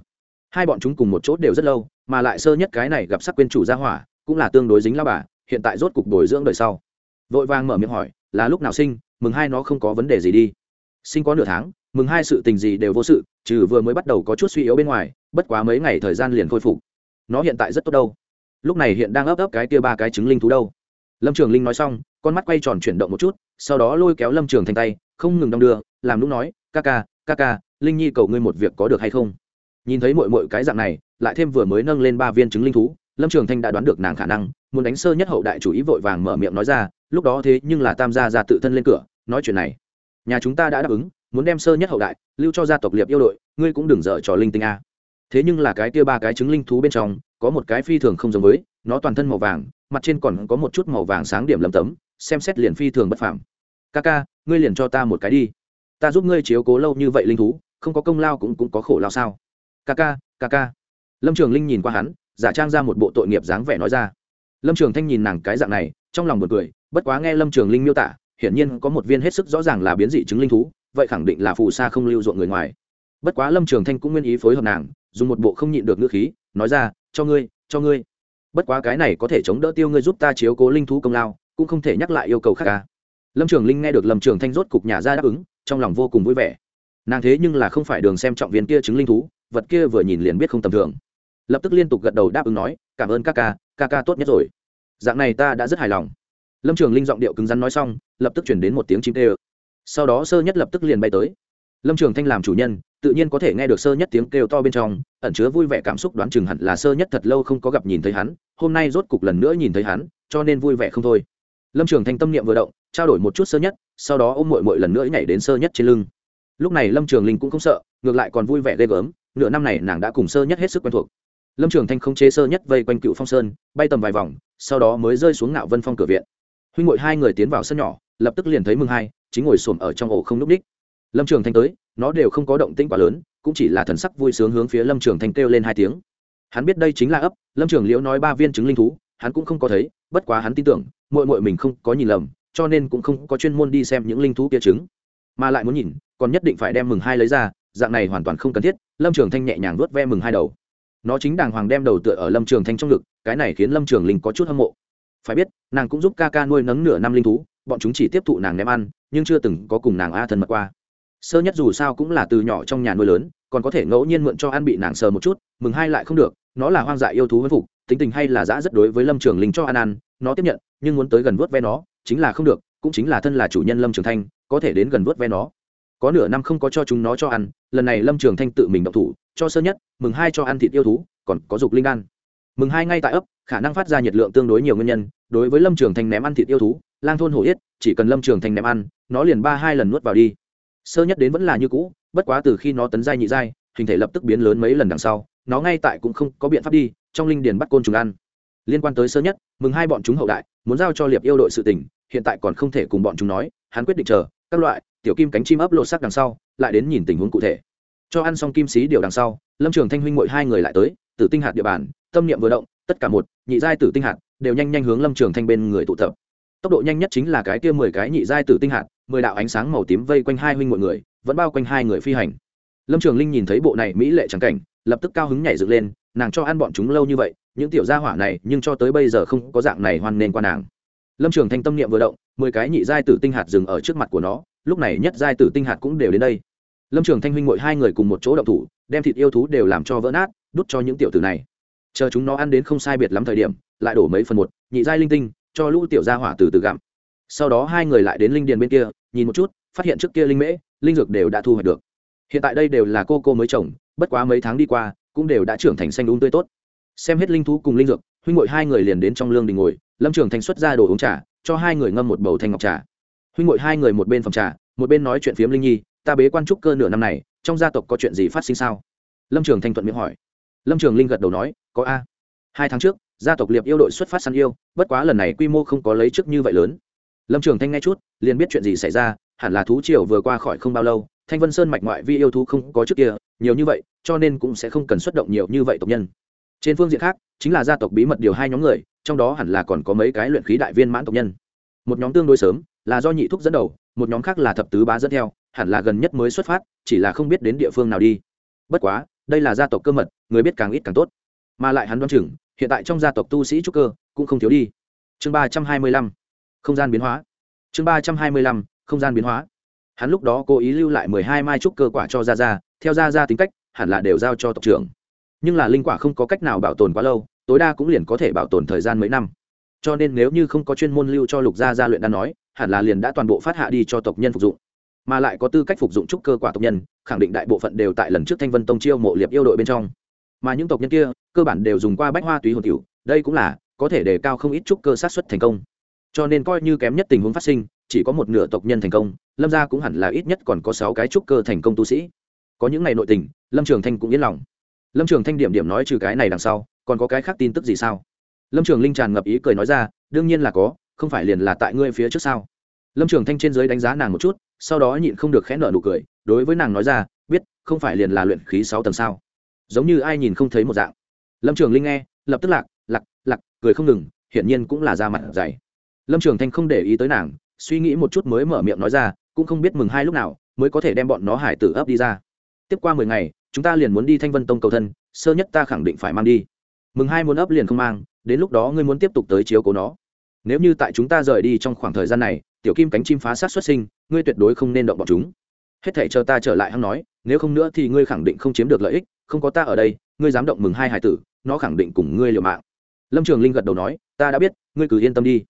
Hai bọn chúng cùng một chốt đều rất lâu, mà lại sơ nhất cái này gặp sắc quên chủ gia hỏa, cũng là tương đối dính lao bà, hiện tại rốt cục bồi dưỡng đời sau. Vội vàng mở miệng hỏi, là lúc nào sinh? Mừng hai nó không có vấn đề gì đi. Sinh có nửa tháng, mừng hai sự tình gì đều vô sự trừ vừa mới bắt đầu có chút suy yếu bên ngoài, bất quá mấy ngày thời gian liền khôi phục. Nó hiện tại rất tốt đâu. Lúc này hiện đang ấp ấp cái kia ba cái trứng linh thú đâu. Lâm trường linh nói xong, con mắt quay tròn chuyển động một chút, sau đó lôi kéo lâm trường thành tay, không ngừng đong đưa, làm lúc nói, ca ca ca ca, linh nhi cầu ngươi một việc có được hay không? Nhìn thấy mọi mọi cái dạng này, lại thêm vừa mới nâng lên ba viên trứng linh thú, lâm trường thanh đã đoán được nàng khả năng, muốn đánh sơ nhất hậu đại chủ ý vội vàng mở miệng nói ra, lúc đó thế nhưng là tam gia ra tự thân lên cửa, nói chuyện này, nhà chúng ta đã đáp ứng muốn đem sơ nhất hậu đại, lưu cho gia tộc liệp yêu đội, ngươi cũng đừng dở trò linh tinh a. Thế nhưng là cái kia ba cái trứng linh thú bên trong, có một cái phi thường không giống với, nó toàn thân màu vàng, mặt trên còn có một chút màu vàng sáng điểm lầm tấm, xem xét liền phi thường bất phẳng ca ca ngươi liền cho ta một cái đi. Ta giúp ngươi chiếu cố lâu như vậy linh thú, không có công lao cũng cũng có khổ lao sao? Ca ca ca ca lâm trường linh nhìn qua hắn, giả trang ra một bộ tội nghiệp dáng vẻ nói ra. Lâm trường thanh nhìn nàng cái dạng này, trong lòng một cười, bất quá nghe lâm trường linh miêu tả, hiển nhiên có một viên hết sức rõ ràng là biến dị chứng linh thú vậy khẳng định là phù sa không lưu ruộng người ngoài. Bất quá lâm trường thanh cũng nguyên ý phối hợp nàng, dùng một bộ không nhịn được ngữ khí, nói ra, cho ngươi cho ngươi. Bất quá cái này có thể chống đỡ tiêu ngươi giúp ta chiếu cố linh thú công lao, cũng không thể nhắc lại yêu cầu khác ca lâm trường linh nghe được lâm trường thanh rốt cục nhà ra đáp ứng, trong lòng vô cùng vui vẻ. Nàng thế nhưng là không phải đường xem trọng viên kia chứng linh thú, vật kia vừa nhìn liền biết không tầm thường. Lập tức liên tục gật đầu đáp ứng nói, cảm ơn ca ca ca ca tốt nhất rồi. Dạng này ta đã rất hài lòng. Lâm trường linh giọng điệu cứng rắn nói xong, lập tức chuyển đến một tiếng chim tê ơ sau đó sơ nhất lập tức liền bay tới. Lâm trường thanh làm chủ nhân, tự nhiên có thể nghe được sơ nhất tiếng kêu to bên trong, ẩn chứa vui vẻ cảm xúc đoán chừng hẳn là sơ nhất thật lâu không có gặp nhìn thấy hắn, hôm nay rốt cục lần nữa nhìn thấy hắn, cho nên vui vẻ không thôi. Lâm trường thanh tâm niệm vừa động, trao đổi một chút sơ nhất, sau đó ôm mội mội lần nữa nhảy đến sơ nhất trên lưng. Lúc này lâm trường linh cũng không sợ, ngược lại còn vui vẻ ghê gớm, nửa năm này nàng đã cùng sơ nhất hết sức quen thuộc. Lâm trường thanh không chế sơ nhất vây quanh cựu phong sơn, bay tầm vài vòng, sau đó mới rơi xuống ngạo vân phong cửa viện. Huynh ngội hai người tiến vào sân nhỏ, lập tức liền thấy mừng hai chính ngồi xổm ở trong ổ không núp đích lâm trường thanh tới, nó đều không có động tĩnh quá lớn, cũng chỉ là thần sắc vui sướng hướng phía lâm trường thanh kêu lên hai tiếng. Hắn biết đây chính là ấp, lâm trường liễu nói ba viên trứng linh thú, hắn cũng không có thấy, bất quá hắn tin tưởng mội mội mình không có nhìn lầm, cho nên cũng không có chuyên môn đi xem những linh thú kia trứng. Mà lại muốn nhìn, còn nhất định phải đem mừng hai lấy ra, dạng này hoàn toàn không cần thiết, lâm trường thanh nhẹ nhàng vuốt ve mừng hai đầu. Nó chính đàng hoàng đem đầu tựa ở lâm trường thanh trong ngực, cái này khiến lâm trường linh có chút hâm mộ. Phải biết, nàng cũng giúp ca ca nuôi nấng nửa năm linh thú, bọn chúng chỉ tiếp thụ nàng ném ăn nhưng chưa từng có cùng nàng a thân mật qua. Sơ nhất dù sao cũng là từ nhỏ trong nhà nuôi lớn, còn có thể ngẫu nhiên mượn cho ăn bị nàng sờ một chút, mừng hai lại không được, nó là hoang dại yêu thú huân phục, tính tình hay là dã rất đối với lâm trường linh cho ăn ăn, nó tiếp nhận, nhưng muốn tới gần vớt ve nó, chính là không được, cũng chính là thân là chủ nhân lâm trường thanh, có thể đến gần vớt ve nó. Có nửa năm không có cho chúng nó cho ăn, lần này lâm trường thanh tự mình động thủ, cho sơ nhất, mừng hai cho ăn thịt yêu thú, còn có dục linh đan. Mừng hai ngay tại ấp, khả năng phát ra nhiệt lượng tương đối nhiều nguyên nhân, đối với lâm trường thanh ném ăn thịt yêu thú lang thôn hổ yết, chỉ cần lâm trường thanh ném ăn, nó liền ba hai lần nuốt vào đi. Sơ nhất đến vẫn là như cũ, bất quá từ khi nó tấn giai nhị giai, hình thể lập tức biến lớn mấy lần đằng sau, nó ngay tại cũng không có biện pháp đi, trong linh điền bắt côn trùng ăn. Liên quan tới sơ nhất, mừng hai bọn chúng hậu đại, muốn giao cho liệp yêu đội sự tình, hiện tại còn không thể cùng bọn chúng nói, hắn quyết định chờ, các loại, tiểu kim cánh chim ấp lộ sắc đằng sau, lại đến nhìn tình huống cụ thể. Cho ăn xong kim xí điều đằng sau, lâm trường thanh huynh ngội hai người lại tới, tử tinh hạt địa bàn, tâm niệm vừa động, tất cả một, nhị giai tử tinh hạt, đều nhanh nhanh hướng lâm trường thanh bên người tụ tập tốc độ nhanh nhất chính là cái kia mười cái nhị giai tử tinh hạt, mười đạo ánh sáng màu tím vây quanh hai huynh mọi người, vẫn bao quanh hai người phi hành. Lâm trường linh nhìn thấy bộ này mỹ lệ trắng cảnh, lập tức cao hứng nhảy dựng lên, nàng cho ăn bọn chúng lâu như vậy, những tiểu gia hỏa này nhưng cho tới bây giờ không có dạng này hoan nên qua nàng. Lâm trường thanh tâm niệm vừa động, mười cái nhị giai tử tinh hạt dừng ở trước mặt của nó, lúc này nhất giai tử tinh hạt cũng đều đến đây. Lâm trường thanh huynh ngội hai người cùng một chỗ động thủ, đem thịt yêu thú đều làm cho vỡ nát, đút cho những tiểu tử này. Chờ chúng nó ăn đến không sai biệt lắm thời điểm, lại đổ mấy phần một, nhị giai linh tinh cho lũ tiểu gia hỏa từ từ gặm. Sau đó hai người lại đến linh điền bên kia, nhìn một chút, phát hiện trước kia linh mễ, linh dược đều đã thu hoạch được. Hiện tại đây đều là cô cô mới trồng, bất quá mấy tháng đi qua, cũng đều đã trưởng thành xanh đúng tươi tốt. Xem hết linh thú cùng linh dược, huynh ngội hai người liền đến trong lương đình ngồi, lâm trường thành xuất ra đồ uống trà, cho hai người ngâm một bầu thanh ngọc trà. Huynh ngội hai người một bên phòng trà, một bên nói chuyện phiếm linh nhi, ta bế quan trúc cơ nửa năm này, trong gia tộc có chuyện gì phát sinh sao? Lâm trường thanh thuận miệng hỏi. Lâm trường linh gật đầu nói, có a. Hai tháng trước gia tộc liệp yêu đội xuất phát săn yêu, bất quá lần này quy mô không có lấy trước như vậy lớn. Lâm trường thanh nghe chút, liền biết chuyện gì xảy ra, hẳn là thú triều vừa qua khỏi không bao lâu, thanh vân sơn mạch ngoại vi yêu thú không có trước kia, nhiều như vậy, cho nên cũng sẽ không cần xuất động nhiều như vậy tộc nhân. Trên phương diện khác, chính là gia tộc bí mật điều hai nhóm người, trong đó hẳn là còn có mấy cái luyện khí đại viên mãn tộc nhân. Một nhóm tương đối sớm, là do nhị thúc dẫn đầu, một nhóm khác là thập tứ bá dẫn theo, hẳn là gần nhất mới xuất phát, chỉ là không biết đến địa phương nào đi. Bất quá, đây là gia tộc cơ mật, người biết càng ít càng tốt. Mà lại hắn đoán chừng hiện tại trong gia tộc tu sĩ trúc cơ cũng không thiếu đi. Chương ba trăm hai mươi lăm, không gian biến hóa. Chương ba trăm hai mươi lăm, không gian biến hóa. Hắn lúc đó cố ý lưu lại mười hai mai trúc cơ quả cho ra ra theo ra ra tính cách, hẳn là đều giao cho tộc trưởng. Nhưng là linh quả không có cách nào bảo tồn quá lâu, tối đa cũng liền có thể bảo tồn thời gian mấy năm. Cho nên nếu như không có chuyên môn lưu cho lục gia gia luyện đan nói, hẳn là liền đã toàn bộ phát hạ đi cho tộc nhân phục dụng. Mà lại có tư cách phục dụng trúc cơ quả tộc nhân, khẳng định đại bộ phận đều tại lần trước thanh vân tông chiêu mộ liệp yêu đội bên trong mà những tộc nhân kia cơ bản đều dùng qua bách hoa túy hồn tiểu đây cũng là có thể đề cao không ít chút cơ sát xuất thành công. Cho nên coi như kém nhất tình huống phát sinh, chỉ có một nửa tộc nhân thành công, lâm gia cũng hẳn là ít nhất còn có sáu cái trúc cơ thành công tu sĩ. Có những ngày nội tình, lâm trường thanh cũng yên lòng. Lâm trường thanh điểm điểm nói trừ cái này đằng sau, còn có cái khác tin tức gì sao? Lâm trường linh tràn ngập ý cười nói ra, đương nhiên là có, không phải liền là tại ngươi phía trước sao? Lâm trường thanh trên giới đánh giá nàng một chút, sau đó nhịn không được khẽ nợ nụ cười, đối với nàng nói ra, biết, không phải liền là luyện khí sáu tầng sao? Giống như ai nhìn không thấy một dạng. Lâm trường linh nghe, lập tức lạc lạc lạc, cười không ngừng, hiển nhiên cũng là da mặt dày. Lâm trường thanh không để ý tới nàng, suy nghĩ một chút mới mở miệng nói ra, cũng không biết mừng hai lúc nào, mới có thể đem bọn nó hải tử ấp đi ra. Tiếp qua mười ngày, chúng ta liền muốn đi thanh vân tông cầu thân, sơ nhất ta khẳng định phải mang đi. Mừng hai muốn ấp liền không mang, đến lúc đó ngươi muốn tiếp tục tới chiếu cố nó. Nếu như tại chúng ta rời đi trong khoảng thời gian này, tiểu kim cánh chim phá sát xuất sinh, ngươi tuyệt đối không nên động bọn chúng. Hết thể chờ ta trở lại hắn nói nếu không nữa thì ngươi khẳng định không chiếm được lợi ích, không có ta ở đây, ngươi dám động mừng hai hải tử, nó khẳng định cùng ngươi liều mạng. Lâm trường linh gật đầu nói, ta đã biết, ngươi cứ yên tâm đi.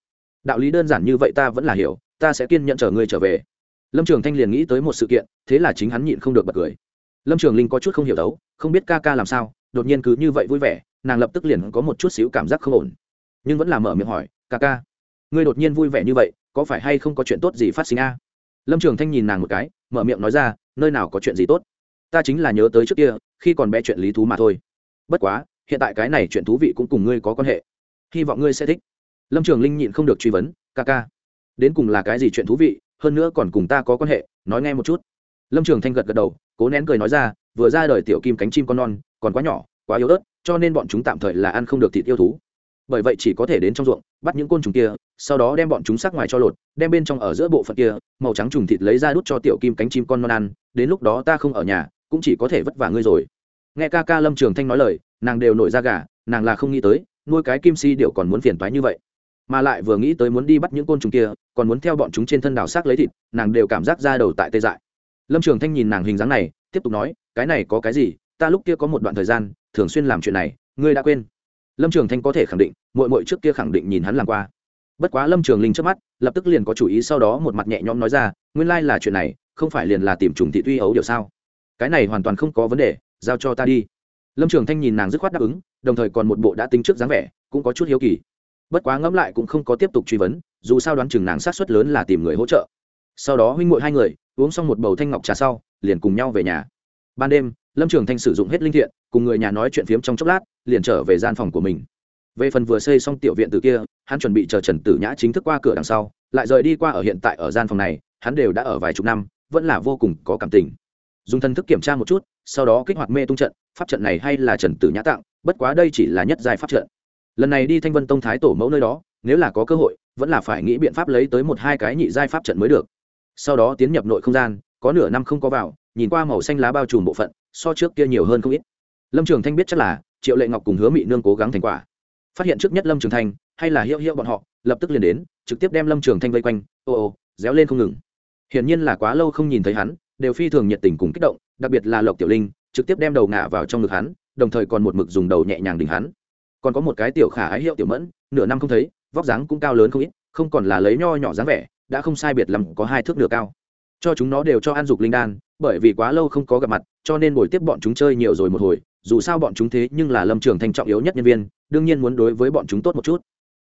Đạo lý đơn giản như vậy ta vẫn là hiểu, ta sẽ kiên nhận chờ ngươi trở về. Lâm trường thanh liền nghĩ tới một sự kiện, thế là chính hắn nhịn không được bật cười. Lâm trường linh có chút không hiểu đấu, không biết ca ca làm sao, đột nhiên cứ như vậy vui vẻ, nàng lập tức liền có một chút xíu cảm giác không ổn. Nhưng vẫn là mở miệng hỏi, ca ca, ngươi đột nhiên vui vẻ như vậy, có phải hay không có chuyện tốt gì phát sinh a? Lâm trường thanh nhìn nàng một cái, mở miệng nói ra, nơi nào có chuyện gì tốt? Ta chính là nhớ tới trước kia, khi còn bé chuyện lý thú mà thôi. Bất quá, hiện tại cái này chuyện thú vị cũng cùng ngươi có quan hệ. Hy vọng ngươi sẽ thích. Lâm trường linh nhịn không được truy vấn, ca ca, đến cùng là cái gì chuyện thú vị? Hơn nữa còn cùng ta có quan hệ, nói nghe một chút. Lâm trường thanh gật gật đầu, cố nén cười nói ra, vừa ra đời tiểu kim cánh chim con non, còn quá nhỏ, quá yếu ớt, cho nên bọn chúng tạm thời là ăn không được thịt yêu thú bởi vậy chỉ có thể đến trong ruộng, bắt những côn trùng kia, sau đó đem bọn chúng sắc ngoài cho lột, đem bên trong ở giữa bộ phận kia, màu trắng trùng thịt lấy ra đút cho tiểu kim cánh chim con non ăn, đến lúc đó ta không ở nhà, cũng chỉ có thể vất vả ngươi rồi. Nghe ca ca lâm trường thanh nói lời, nàng đều nổi ra gà, nàng là không nghĩ tới, nuôi cái kim si điệu còn muốn phiền toái như vậy. Mà lại vừa nghĩ tới muốn đi bắt những côn trùng kia, còn muốn theo bọn chúng trên thân đào xác lấy thịt, nàng đều cảm giác ra đầu tại tê dại. Lâm trường thanh nhìn nàng hình dáng này, tiếp tục nói, cái này có cái gì? Ta lúc kia có một đoạn thời gian, thường xuyên làm chuyện này, ngươi đã quên lâm trường thanh có thể khẳng định mội mội trước kia khẳng định nhìn hắn làm qua. Bất quá lâm trường linh trước mắt, lập tức liền có chủ ý sau đó một mặt nhẹ nhõm nói ra, nguyên lai là chuyện này, không phải liền là tìm trùng thị tuy ấu điều sao? Cái này hoàn toàn không có vấn đề, giao cho ta đi. Lâm trường thanh nhìn nàng dứt khoát đáp ứng, đồng thời còn một bộ đã tính trước dáng vẻ, cũng có chút hiếu kỳ. Bất quá ngẫm lại cũng không có tiếp tục truy vấn, dù sao đoán chừng nàng sát xuất lớn là tìm người hỗ trợ. Sau đó huynh m hai người, uống xong một bầu thanh ngọc trà sau, liền cùng nhau về nhà ban đêm, lâm trường thanh sử dụng hết linh thiện, cùng người nhà nói chuyện phiếm trong chốc lát, liền trở về gian phòng của mình. Về phần vừa xây xong tiểu viện từ kia, hắn chuẩn bị chờ trần tử nhã chính thức qua cửa đằng sau, lại rời đi qua ở hiện tại ở gian phòng này, hắn đều đã ở vài chục năm, vẫn là vô cùng có cảm tình. Dùng thân thức kiểm tra một chút, sau đó kích hoạt mê tung trận, pháp trận này hay là trần tử nhã tặng, bất quá đây chỉ là nhất giai pháp trận. Lần này đi thanh vân tông thái tổ mẫu nơi đó, nếu là có cơ hội, vẫn là phải nghĩ biện pháp lấy tới một hai cái nhị giai pháp trận mới được. Sau đó tiến nhập nội không gian, có nửa năm không có vào nhìn qua màu xanh lá bao trùm bộ phận, so trước kia nhiều hơn không ít. Lâm trường thanh biết chắc là, triệu lệ ngọc cùng hứa mị nương cố gắng thành quả. Phát hiện trước nhất lâm trường thanh, hay là hiệu hiệu bọn họ, lập tức liền đến, trực tiếp đem lâm trường thanh vây quanh, ô ô, réo lên không ngừng. Hiển nhiên là quá lâu không nhìn thấy hắn, đều phi thường nhiệt tình cùng kích động, đặc biệt là lộc tiểu linh, trực tiếp đem đầu ngả vào trong ngực hắn, đồng thời còn một mực dùng đầu nhẹ nhàng đỉnh hắn. Còn có một cái tiểu khả ái hiệu tiểu mẫn, nửa năm không thấy, vóc dáng cũng cao lớn không ít, không còn là lấy nho nhỏ dáng vẻ, đã không sai biệt lắm, có hai thước nửa cao. Cho chúng nó đều cho ăn dục linh đan bởi vì quá lâu không có gặp mặt, cho nên buổi tiếp bọn chúng chơi nhiều rồi một hồi, dù sao bọn chúng thế nhưng là lâm trường thanh trọng yếu nhất nhân viên, đương nhiên muốn đối với bọn chúng tốt một chút.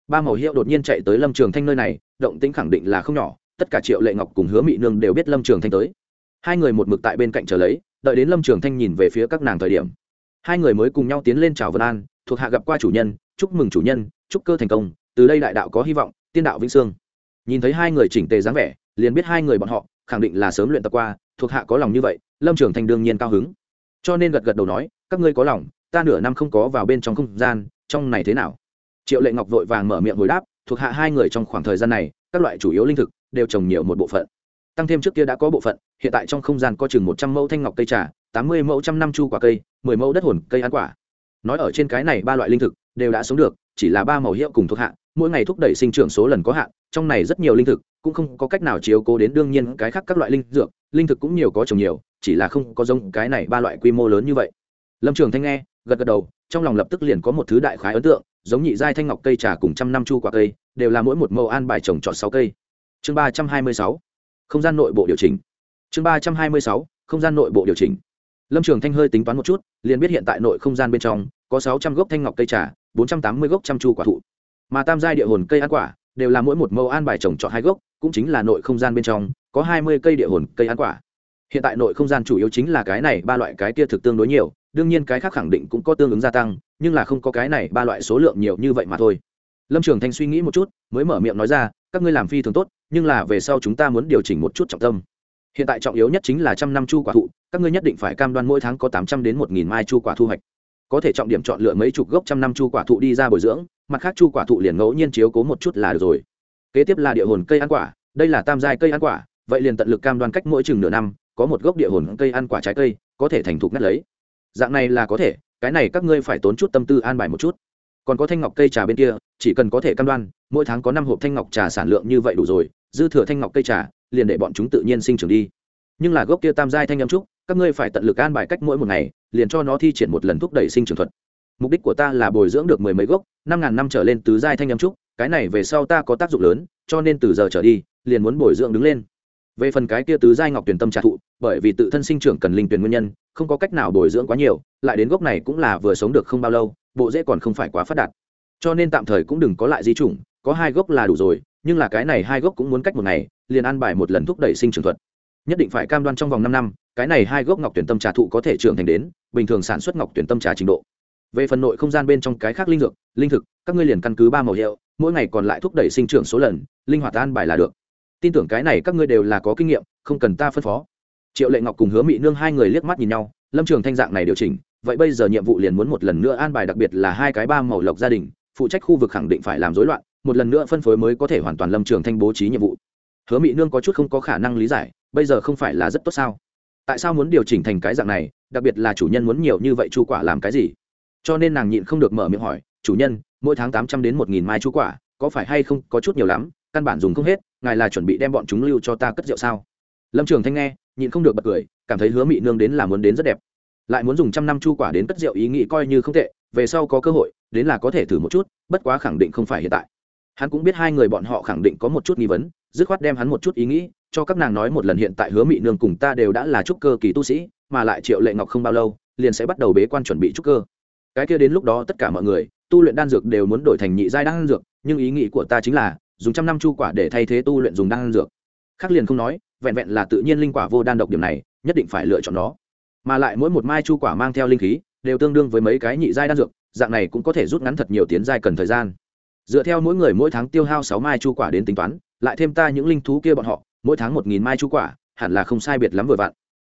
Ba màu hiệu đột nhiên chạy tới lâm trường thanh nơi này, động tĩnh khẳng định là không nhỏ, tất cả triệu lệ ngọc cùng hứa mị nương đều biết lâm trường thanh tới. Hai người một mực tại bên cạnh chờ lấy, đợi đến lâm trường thanh nhìn về phía các nàng thời điểm. Hai người mới cùng nhau tiến lên chào vân an, thuộc hạ gặp qua chủ nhân, chúc mừng chủ nhân, chúc cơ thành công, từ đây đại đạo có hy vọng, tiên đạo vĩnh sương nhìn thấy hai người chỉnh tề dáng vẻ, liền biết hai người bọn họ, khẳng định là sớm luyện tập qua thuộc hạ có lòng như vậy, lâm trường thanh đương nhiên cao hứng. Cho nên gật gật đầu nói, các ngươi có lòng, ta nửa năm không có vào bên trong không gian, trong này thế nào? Triệu lệ ngọc vội vàng mở miệng hồi đáp, thuộc hạ hai người trong khoảng thời gian này, các loại chủ yếu linh thực, đều trồng nhiều một bộ phận. Tăng thêm trước kia đã có bộ phận, hiện tại trong không gian có chừng một trăm mẫu thanh ngọc cây trà, tám mươi mẫu trăm năm chu quả cây, mười mẫu đất hồn cây ăn quả. Nói ở trên cái này ba loại linh thực, đều đã sống được, chỉ là ba màu hiệu cùng thuộc hạ mỗi ngày thúc đẩy sinh trưởng số lần có hạn, trong này rất nhiều linh thực cũng không có cách nào chiếu cố đến đương nhiên cái khác các loại linh dược, linh thực cũng nhiều có trồng nhiều, chỉ là không có giống cái này ba loại quy mô lớn như vậy. Lâm trường thanh nghe, gật gật đầu, trong lòng lập tức liền có một thứ đại khái ấn tượng, giống nhị giai thanh ngọc cây trà cùng trăm năm chu quả cây, đều là mỗi một mẫu an bài trồng trọt sáu cây. Chương ba trăm hai mươi sáu, không gian nội bộ điều chỉnh. Chương ba trăm hai mươi sáu, không gian nội bộ điều chỉnh. Lâm trường thanh hơi tính toán một chút, liền biết hiện tại nội không gian bên trong có sáu trăm gốc thanh ngọc cây trà, bốn trăm tám mươi gốc trăm chu quả thụ mà tam giai địa hồn cây ăn quả đều là mỗi một mẫu an bài trồng trọt hai gốc, cũng chính là nội không gian bên trong có hai mươi cây địa hồn cây ăn quả. Hiện tại nội không gian chủ yếu chính là cái này ba loại cái kia thực tương đối nhiều, đương nhiên cái khác khẳng định cũng có tương ứng gia tăng, nhưng là không có cái này ba loại số lượng nhiều như vậy mà thôi. Lâm trường thanh suy nghĩ một chút, mới mở miệng nói ra, các ngươi làm phi thường tốt, nhưng là về sau chúng ta muốn điều chỉnh một chút trọng tâm. Hiện tại trọng yếu nhất chính là trăm năm chu quả thụ, các ngươi nhất định phải cam đoan mỗi tháng có tám trăm đến một nghìn mai chu quả thu hoạch có thể trọng điểm chọn lựa mấy chục gốc trăm năm chu quả thụ đi ra bồi dưỡng, mặt khác chu quả thụ liền ngẫu nhiên chiếu cố một chút là được rồi. Kế tiếp là địa hồn cây ăn quả, đây là tam giai cây ăn quả, vậy liền tận lực cam đoan cách mỗi chừng nửa năm, có một gốc địa hồn cây ăn quả trái cây, có thể thành thục ngắt lấy. Dạng này là có thể, cái này các ngươi phải tốn chút tâm tư an bài một chút. Còn có thanh ngọc cây trà bên kia, chỉ cần có thể cam đoan, mỗi tháng có năm hộp thanh ngọc trà sản lượng như vậy đủ rồi, dư thừa thanh ngọc cây trà, liền để bọn chúng tự nhiên sinh trưởng đi. Nhưng là gốc kia tam giai thanh âm trúc các ngươi phải tận lực an bài cách mỗi một ngày, liền cho nó thi triển một lần thúc đẩy sinh trưởng thuật. Mục đích của ta là bồi dưỡng được mười mấy gốc, năm ngàn năm trở lên tứ giai thanh âm trúc, cái này về sau ta có tác dụng lớn, cho nên từ giờ trở đi, liền muốn bồi dưỡng đứng lên. Về phần cái kia tứ giai ngọc tuyển tâm trà thụ, bởi vì tự thân sinh trưởng cần linh tuyển nguyên nhân, không có cách nào bồi dưỡng quá nhiều, lại đến gốc này cũng là vừa sống được không bao lâu, bộ rễ còn không phải quá phát đạt. Cho nên tạm thời cũng đừng có lại di chủng, có hai gốc là đủ rồi, nhưng là cái này hai gốc cũng muốn cách một ngày, liền ăn bài một lần thúc đẩy sinh trưởng thuật. Nhất định phải cam đoan trong vòng năm năm cái này hai gốc ngọc tuyển tâm trà thụ có thể trưởng thành đến, bình thường sản xuất ngọc tuyển tâm trà trình độ. Về phần nội không gian bên trong cái khác linh dược, linh thực, các ngươi liền căn cứ ba màu hiệu, mỗi ngày còn lại thúc đẩy sinh trưởng số lần, linh hoạt an bài là được. Tin tưởng cái này các ngươi đều là có kinh nghiệm, không cần ta phân phó. Triệu lệ ngọc cùng hứa mị nương hai người liếc mắt nhìn nhau, lâm trường thanh dạng này điều chỉnh, vậy bây giờ nhiệm vụ liền muốn một lần nữa an bài đặc biệt là hai cái ba màu lộc gia đình, phụ trách khu vực khẳng định phải làm rối loạn, một lần nữa phân phối mới có thể hoàn toàn lâm trường thanh bố trí nhiệm vụ. Hứa mị nương có chút không có khả năng lý giải, bây giờ không phải là rất tốt sao? Tại sao muốn điều chỉnh thành cái dạng này, đặc biệt là chủ nhân muốn nhiều như vậy chu quả làm cái gì? Cho nên nàng nhịn không được mở miệng hỏi, chủ nhân, mỗi tháng tám trăm đến một nghìn mai chu quả, có phải hay không có chút nhiều lắm, căn bản dùng không hết, ngài là chuẩn bị đem bọn chúng lưu cho ta cất rượu sao? Lâm trường thanh nghe, nhịn không được bật cười, cảm thấy hứa mị nương đến là muốn đến rất đẹp. Lại muốn dùng trăm năm chu quả đến cất rượu ý nghĩ coi như không tệ, về sau có cơ hội, đến là có thể thử một chút, bất quá khẳng định không phải hiện tại. Hắn cũng biết hai người bọn họ khẳng định có một chút nghi vấn dứt khoát đem hắn một chút ý nghĩ, cho các nàng nói một lần hiện tại hứa mị nương cùng ta đều đã là trúc cơ kỳ tu sĩ, mà lại triệu lệ ngọc không bao lâu, liền sẽ bắt đầu bế quan chuẩn bị trúc cơ. Cái kia đến lúc đó tất cả mọi người, tu luyện đan dược đều muốn đổi thành nhị giai đan dược, nhưng ý nghĩ của ta chính là, dùng trăm năm chu quả để thay thế tu luyện dùng đan dược. Khác liền không nói, vẹn vẹn là tự nhiên linh quả vô đan độc điểm này, nhất định phải lựa chọn nó. Mà lại mỗi một mai chu quả mang theo linh khí, đều tương đương với mấy cái nhị giai đan dược, dạng này cũng có thể rút ngắn thật nhiều tiến giai cần thời gian. Dựa theo mỗi người mỗi tháng tiêu hao sáu mai chu quả đến tính toán lại thêm ta những linh thú kia bọn họ, mỗi tháng một nghìn mai chu quả, hẳn là không sai biệt lắm vừa vặn.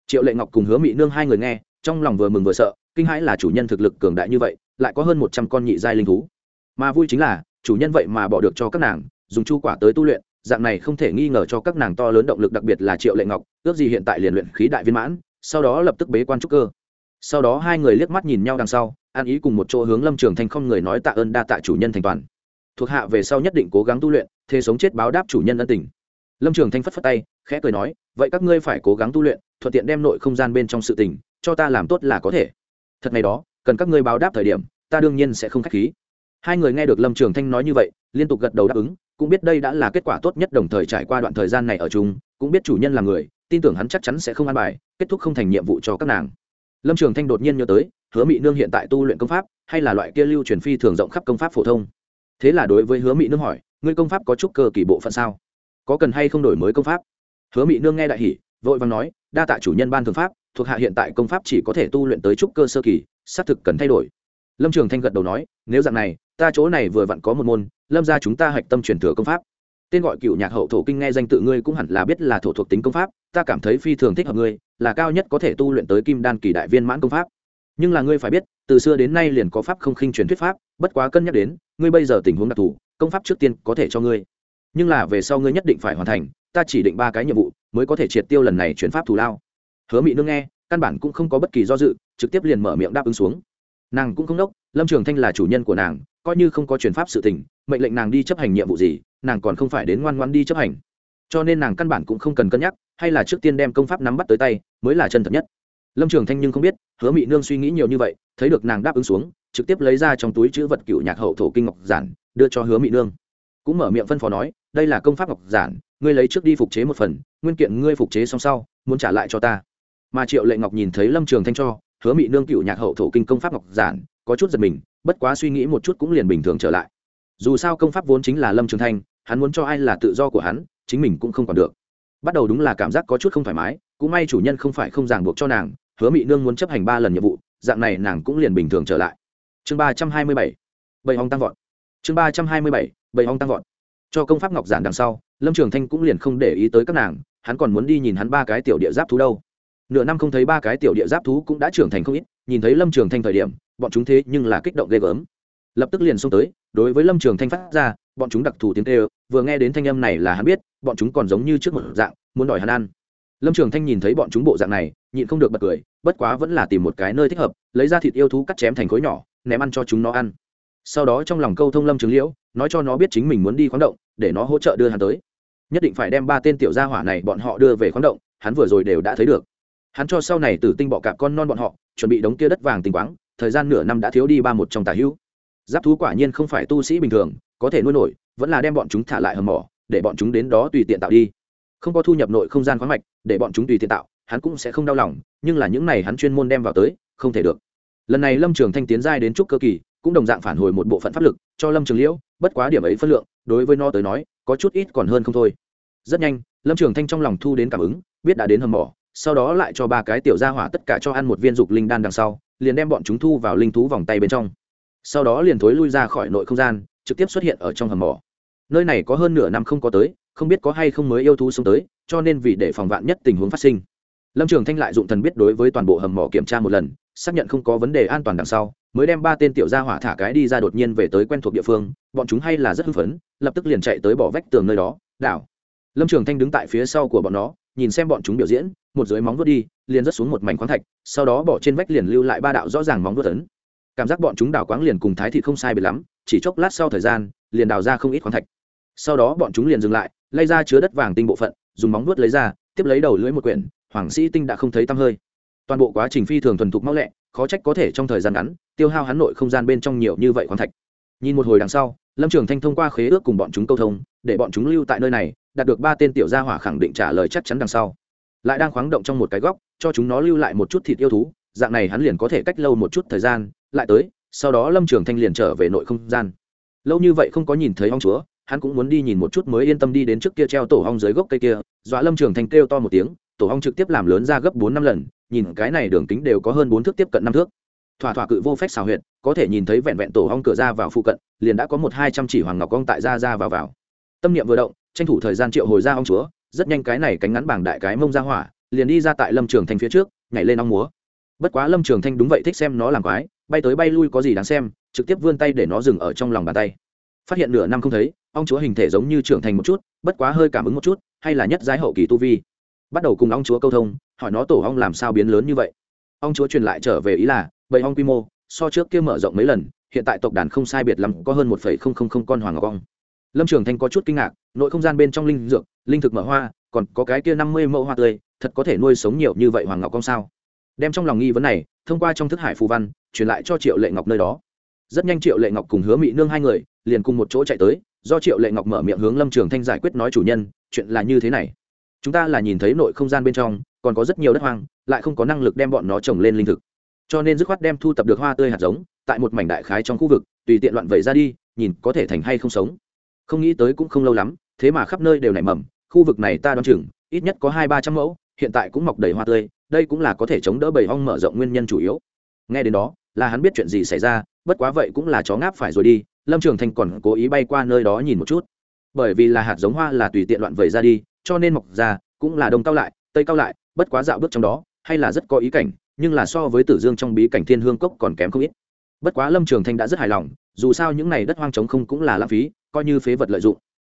Triệu lệ ngọc cùng hứa mị nương hai người nghe, trong lòng vừa mừng vừa sợ, kinh hãi là chủ nhân thực lực cường đại như vậy, lại có hơn một trăm con nhị giai linh thú. Mà vui chính là, chủ nhân vậy mà bỏ được cho các nàng, dùng chu quả tới tu luyện, dạng này không thể nghi ngờ cho các nàng to lớn động lực đặc biệt là triệu lệ ngọc, ước gì hiện tại liền luyện khí đại viên mãn, sau đó lập tức bế quan trúc cơ. Sau đó hai người liếc mắt nhìn nhau đằng sau, an ý cùng một chỗ hướng lâm trường thanh không người nói tạ ơn đa tạ chủ nhân thành toàn thuộc hạ về sau nhất định cố gắng tu luyện, thế sống chết báo đáp chủ nhân ân tình. Lâm trường thanh phất phất tay, khẽ cười nói, vậy các ngươi phải cố gắng tu luyện, thuận tiện đem nội không gian bên trong sự tình, cho ta làm tốt là có thể. Thật ngày đó, cần các ngươi báo đáp thời điểm, ta đương nhiên sẽ không k h á c h khí. Hai người nghe được lâm trường thanh nói như vậy, liên tục gật đầu đáp ứng, cũng biết đây đã là kết quả tốt nhất đồng thời trải qua đoạn thời gian này ở chung, cũng biết chủ nhân là người, tin tưởng hắn chắc chắn sẽ không an bài, kết thúc không thành nhiệm vụ cho các nàng. Lâm trường thanh đột nhiên nhớ tới, hứa mỹ nương hiện tại tu luyện công pháp, hay là loại kia lưu truyền phi thường rộng khắp công pháp phổ thông thế là đối với hứa mỹ nương hỏi, ngươi công pháp có chút cơ kỳ bộ phận sao? Có cần hay không đổi mới công pháp? Hứa mỹ nương nghe đại hỉ, vội vàng nói, đa tạ chủ nhân ban thường pháp, thuộc hạ hiện tại công pháp chỉ có thể tu luyện tới trúc cơ sơ kỳ, xác thực cần thay đổi. Lâm trường thanh gật đầu nói, nếu dạng này, ta chỗ này vừa vặn có một môn, lâm ra chúng ta hạch tâm truyền thừa công pháp. Tên gọi cựu nhạc hậu thổ kinh nghe danh tự ngươi cũng hẳn là biết là thổ thuộc tính công pháp, ta cảm thấy phi thường thích hợp ngươi, là cao nhất có thể tu luyện tới kim đan kỳ đại viên mãn công pháp. Nhưng là ngươi phải biết, từ xưa đến nay liền có pháp không khinh truyền thuyết pháp, bất quá cân nhắc đến ngươi bây giờ tình huống đặc thù, công pháp trước tiên có thể cho ngươi. Nhưng là về sau ngươi nhất định phải hoàn thành, ta chỉ định ba cái nhiệm vụ, mới có thể triệt tiêu lần này chuyển pháp thù lao. Hứa mỹ nương nghe, căn bản cũng không có bất kỳ do dự, trực tiếp liền mở miệng đáp ứng xuống. Nàng cũng không đốc, lâm trường thanh là chủ nhân của nàng, coi như không có chuyển pháp sự tình, mệnh lệnh nàng đi chấp hành nhiệm vụ gì, nàng còn không phải đến ngoan ngoan đi chấp hành. Cho nên nàng căn bản cũng không cần cân nhắc, hay là trước tiên đem công pháp nắm bắt tới tay, mới là chân thật nhất. Lâm trường thanh nhưng không biết, hứa mỹ nương suy nghĩ nhiều như vậy, thấy được nàng đáp ứng xuống trực tiếp lấy ra trong túi chữ vật cựu nhạc hậu thổ kinh ngọc giản, đưa cho hứa mỹ nương. Cũng mở miệng phân phó nói, đây là công pháp ngọc giản, ngươi lấy trước đi phục chế một phần, nguyên kiện ngươi phục chế xong sau, muốn trả lại cho ta. Mà triệu lệ ngọc nhìn thấy lâm trường thanh cho, hứa mỹ nương cựu nhạc hậu thổ kinh công pháp ngọc giản, có chút giật mình, bất quá suy nghĩ một chút cũng liền bình thường trở lại. Dù sao công pháp vốn chính là lâm trường thanh, hắn muốn cho ai là tự do của hắn, chính mình cũng không còn được. Bắt đầu đúng là cảm giác có chút không thoải mái, cũng may chủ nhân không phải không ràng buộc cho nàng, hứa mỹ nương muốn chấp hành ba lần nhiệm vụ, dạng này nàng cũng liền bình thường trở lại chương ba trăm hai mươi bảy, bầy hong tăng vọt. Chương ba trăm hai mươi bảy, bầy hong tăng vọt. Cho công pháp ngọc giản đằng sau, lâm trường thanh cũng liền không để ý tới các nàng, hắn còn muốn đi nhìn hắn ba cái tiểu địa giáp thú đâu. Nửa năm không thấy ba cái tiểu địa giáp thú cũng đã trưởng thành không ít, nhìn thấy lâm trường thanh thời điểm, bọn chúng thế nhưng là kích động ghê gớm. Lập tức liền xông tới, đối với lâm trường thanh phát ra, bọn chúng đặc thù tiếng tê vừa nghe đến thanh âm này là hắn biết, bọn chúng còn giống như trước một dạng, muốn đòi hắn ăn. Lâm trường thanh nhìn thấy bọn chúng bộ dạng này, nhịn không được bật cười, bất quá vẫn là tìm một cái nơi thích hợp, lấy ra thịt yêu thú cắt chém thành khối nhỏ ném ăn cho chúng nó ăn. Sau đó trong lòng câu thông lâm trường liễu, nói cho nó biết chính mình muốn đi khoáng động, để nó hỗ trợ đưa hắn tới. Nhất định phải đem ba tên tiểu gia hỏa này bọn họ đưa về khoáng động, hắn vừa rồi đều đã thấy được. Hắn cho sau này tử tinh bọ cạp con non bọn họ, chuẩn bị đống kia đất vàng tình quáng, thời gian nửa năm đã thiếu đi ba một trong tà hữu. Giáp thú quả nhiên không phải tu sĩ bình thường, có thể nuôi nổi, vẫn là đem bọn chúng thả lại hầm mỏ, để bọn chúng đến đó tùy tiện tạo đi. Không có thu nhập nội không gian khoáng mạch, để bọn chúng tùy tiện tạo, hắn cũng sẽ không đau lòng, nhưng là những này hắn chuyên môn đem vào tới, không thể được lần này lâm trường thanh tiến giai đến trúc cơ kỳ, cũng đồng dạng phản hồi một bộ phận pháp lực, cho lâm trường liễu, bất quá điểm ấy phân lượng, đối với nó tới nói, có chút ít còn hơn không thôi. Rất nhanh, lâm trường thanh trong lòng thu đến cảm ứng, biết đã đến hầm mỏ, sau đó lại cho ba cái tiểu gia hỏa tất cả cho ăn một viên dục linh đan đằng sau, liền đem bọn chúng thu vào linh thú vòng tay bên trong. Sau đó liền thối lui ra khỏi nội không gian, trực tiếp xuất hiện ở trong hầm mỏ. Nơi này có hơn nửa năm không có tới, không biết có hay không mới yêu thú xuống tới, cho nên vì để phòng vạn nhất tình huống phát sinh, lâm trường thanh lại dụng thần biết đối với toàn bộ hầm mỏ kiểm tra một lần xác nhận không có vấn đề an toàn đằng sau, mới đem ba tên tiểu gia hỏa thả cái đi ra đột nhiên về tới quen thuộc địa phương, bọn chúng hay là rất hưng phấn, lập tức liền chạy tới bỏ vách tường nơi đó, đảo. Lâm trường thanh đứng tại phía sau của bọn nó, nhìn xem bọn chúng biểu diễn, một dưới móng vuốt đi, liền rớt xuống một mảnh khoáng thạch, sau đó bỏ trên vách liền lưu lại ba đạo rõ ràng móng vuốt tấn cảm giác bọn chúng đào quáng liền cùng thái thị không sai biệt lắm, chỉ chốc lát sau thời gian, liền đào ra không ít khoáng thạch. Sau đó bọn chúng liền dừng lại, lay ra chứa đất vàng tinh bộ phận, dùng móng vuốt lấy ra, tiếp lấy đầu lưỡi một quyển, hoàng sĩ tinh đã không thấy tăm hơi toàn bộ quá trình phi thường thuần thục mau lẹ, khó trách có thể trong thời gian ngắn, tiêu hao hắn nội không gian bên trong nhiều như vậy khoáng thạch. Nhìn một hồi đằng sau, lâm trường thanh thông qua khế ước cùng bọn chúng câu thông, để bọn chúng lưu tại nơi này, đạt được ba tên tiểu gia hỏa khẳng định trả lời chắc chắn đằng sau. Lại đang khoáng động trong một cái góc, cho chúng nó lưu lại một chút thịt yêu thú, dạng này hắn liền có thể cách lâu một chút thời gian, lại tới, sau đó lâm trường thanh liền trở về nội không gian. Lâu như vậy không có nhìn thấy ong chúa, hắn cũng muốn đi nhìn một chút mới yên tâm đi đến trước kia treo tổ ong dưới gốc cây kia, dọa lâm trường thanh kêu to một tiếng, tổ ong trực tiếp làm lớn ra gấp bốn năm lần nhìn cái này đường kính đều có hơn bốn thước tiếp cận năm thước. Thỏa thỏa cự vô phép xào huyệt, có thể nhìn thấy vẹn vẹn tổ ong cửa ra vào phụ cận, liền đã có một hai trăm chỉ hoàng ngọc ong tại ra ra vào vào. Tâm niệm vừa động, tranh thủ thời gian triệu hồi ra ong chúa, rất nhanh cái này cánh ngắn bảng đại cái mông ra hỏa, liền đi ra tại lâm trường thanh phía trước, nhảy lên ong múa. Bất quá lâm trường thanh đúng vậy thích xem nó làm quái, bay tới bay lui có gì đáng xem, trực tiếp vươn tay để nó dừng ở trong lòng bàn tay. Phát hiện nửa năm không thấy, ong chúa hình thể giống như trưởng thành một chút, bất quá hơi cảm ứng một chút, hay là nhất giái hậu kỳ tu vi bắt đầu cùng ong chúa câu thông, hỏi nó tổ ong làm sao biến lớn như vậy. Ong chúa truyền lại trở về ý là, bầy ong quy mô, so trước kia mở rộng mấy lần, hiện tại tộc đàn không sai biệt lắm, có hơn một con hoàng ngọc ong. Lâm trường thanh có chút kinh ngạc, nội không gian bên trong linh dược, linh thực mở hoa, còn có cái kia năm mươi mẫu hoa tươi, thật có thể nuôi sống nhiều như vậy hoàng ngọc ong sao? Đem trong lòng nghi vấn này, thông qua trong thức hải phù văn, truyền lại cho triệu lệ ngọc nơi đó. Rất nhanh triệu lệ ngọc cùng hứa mỹ nương hai người, liền cùng một chỗ chạy tới, do triệu lệ ngọc mở miệng hướng lâm trường thanh giải quyết nói chủ nhân, chuyện là như thế này chúng ta là nhìn thấy nội không gian bên trong, còn có rất nhiều đất hoang, lại không có năng lực đem bọn nó trồng lên linh thực. Cho nên dứt khoát đem thu tập được hoa tươi hạt giống, tại một mảnh đại khái trong khu vực, tùy tiện loạn vẩy ra đi, nhìn có thể thành hay không sống. Không nghĩ tới cũng không lâu lắm, thế mà khắp nơi đều nảy mầm, khu vực này ta đoán chừng, ít nhất có hai ba trăm mẫu, hiện tại cũng mọc đầy hoa tươi, đây cũng là có thể chống đỡ bầy ong mở rộng nguyên nhân chủ yếu. Nghe đến đó, là hắn biết chuyện gì xảy ra, bất quá vậy cũng là chó ngáp phải rồi đi, lâm trường thành còn cố ý bay qua nơi đó nhìn một chút. Bởi vì là hạt giống hoa là tùy tiện loạn vẩy ra đi cho nên mọc ra, cũng là đông cao lại, tây cao lại, bất quá dạo bước trong đó, hay là rất có ý cảnh, nhưng là so với tử dương trong bí cảnh thiên hương cốc còn kém không ít. Bất quá lâm trường thanh đã rất hài lòng, dù sao những n à y đất hoang trống không cũng là lãng phí, coi như phế vật lợi dụng.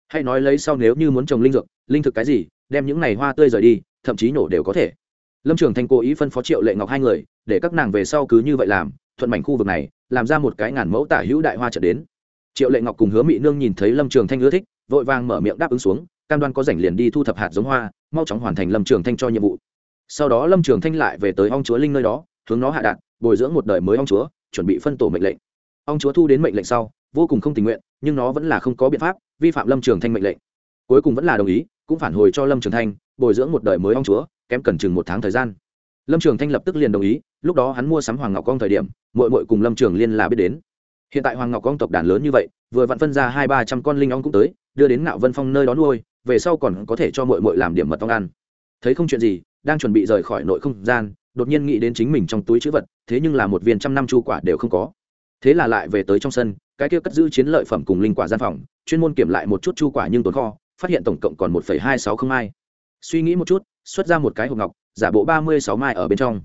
Hay nói lấy sau nếu như muốn trồng linh dược, linh thực cái gì, đem những n à y hoa tươi rời đi, thậm chí nổ đều có thể. Lâm trường thanh cố ý phân phó triệu lệ ngọc hai người, để các nàng về sau cứ như vậy làm, thuận mảnh khu vực này, làm ra một cái ngàn mẫu tả hữu đại hoa trở đến. Triệu lệ ngọc cùng hứa mỹ nương nhìn thấy lâm trường thanh ưa thích, vội vàng mở miệng đáp ứng xuống cam đoan có rảnh liền đi thu thập hạt giống hoa, mau chóng hoàn thành lâm trường thanh cho nhiệm vụ. Sau đó lâm trường thanh lại về tới ong chúa linh nơi đó, hướng nó hạ đạn bồi dưỡng một đời mới ong chúa, chuẩn bị phân tổ mệnh lệnh. Ong chúa thu đến mệnh lệnh sau, vô cùng không tình nguyện, nhưng nó vẫn là không có biện pháp vi phạm lâm trường thanh mệnh lệnh. Cuối cùng vẫn là đồng ý, cũng phản hồi cho lâm trường thanh, bồi dưỡng một đời mới ong chúa, kém cần chừng một tháng thời gian. Lâm trường thanh lập tức liền đồng ý, lúc đó hắn mua sắm hoàng ngọc cong thời điểm mội mội cùng lâm trường liên là biết đến. Hiện tại hoàng ngọc cong tộc đàn lớn như vậy, vừa vặn phân ra hai ba trăm con linh ong cũng tới, đưa đến Nạo vân phong nơi đó nuôi về sau còn có thể cho mội mội làm điểm mật ong ăn. Thấy không chuyện gì, đang chuẩn bị rời khỏi nội không gian, đột nhiên nghĩ đến chính mình trong túi chữ vật, thế nhưng là một viên trăm năm chu quả đều không có. Thế là lại về tới trong sân, cái kia cất giữ chiến lợi phẩm cùng linh quả gian phòng, chuyên môn kiểm lại một chút chu quả nhưng tồn kho, phát hiện tổng cộng còn một hai sáu không mai suy nghĩ một chút, xuất ra một cái hộp ngọc, giả bộ ba mươi sáu mai ở bên trong.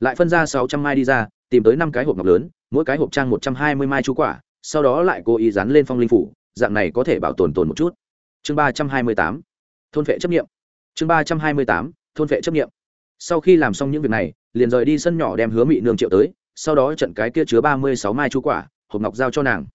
Lại phân ra sáu trăm mai đi ra, tìm tới năm cái hộp ngọc lớn, mỗi cái hộp trang một trăm hai mươi mai chú quả, sau đó lại cố ý dán lên phong linh phủ, dạng này có thể bảo tồn tồn một chút chương ba trăm hai mươi tám, thôn vệ chấp nghiệm chương ba trăm hai mươi tám, thôn vệ chấp nghiệm sau khi làm xong những việc này, liền rời đi sân nhỏ đem hứa mị nương triệu tới, sau đó trận cái kia chứa ba mươi sáu mai chú quả, hộp ngọc giao cho nàng.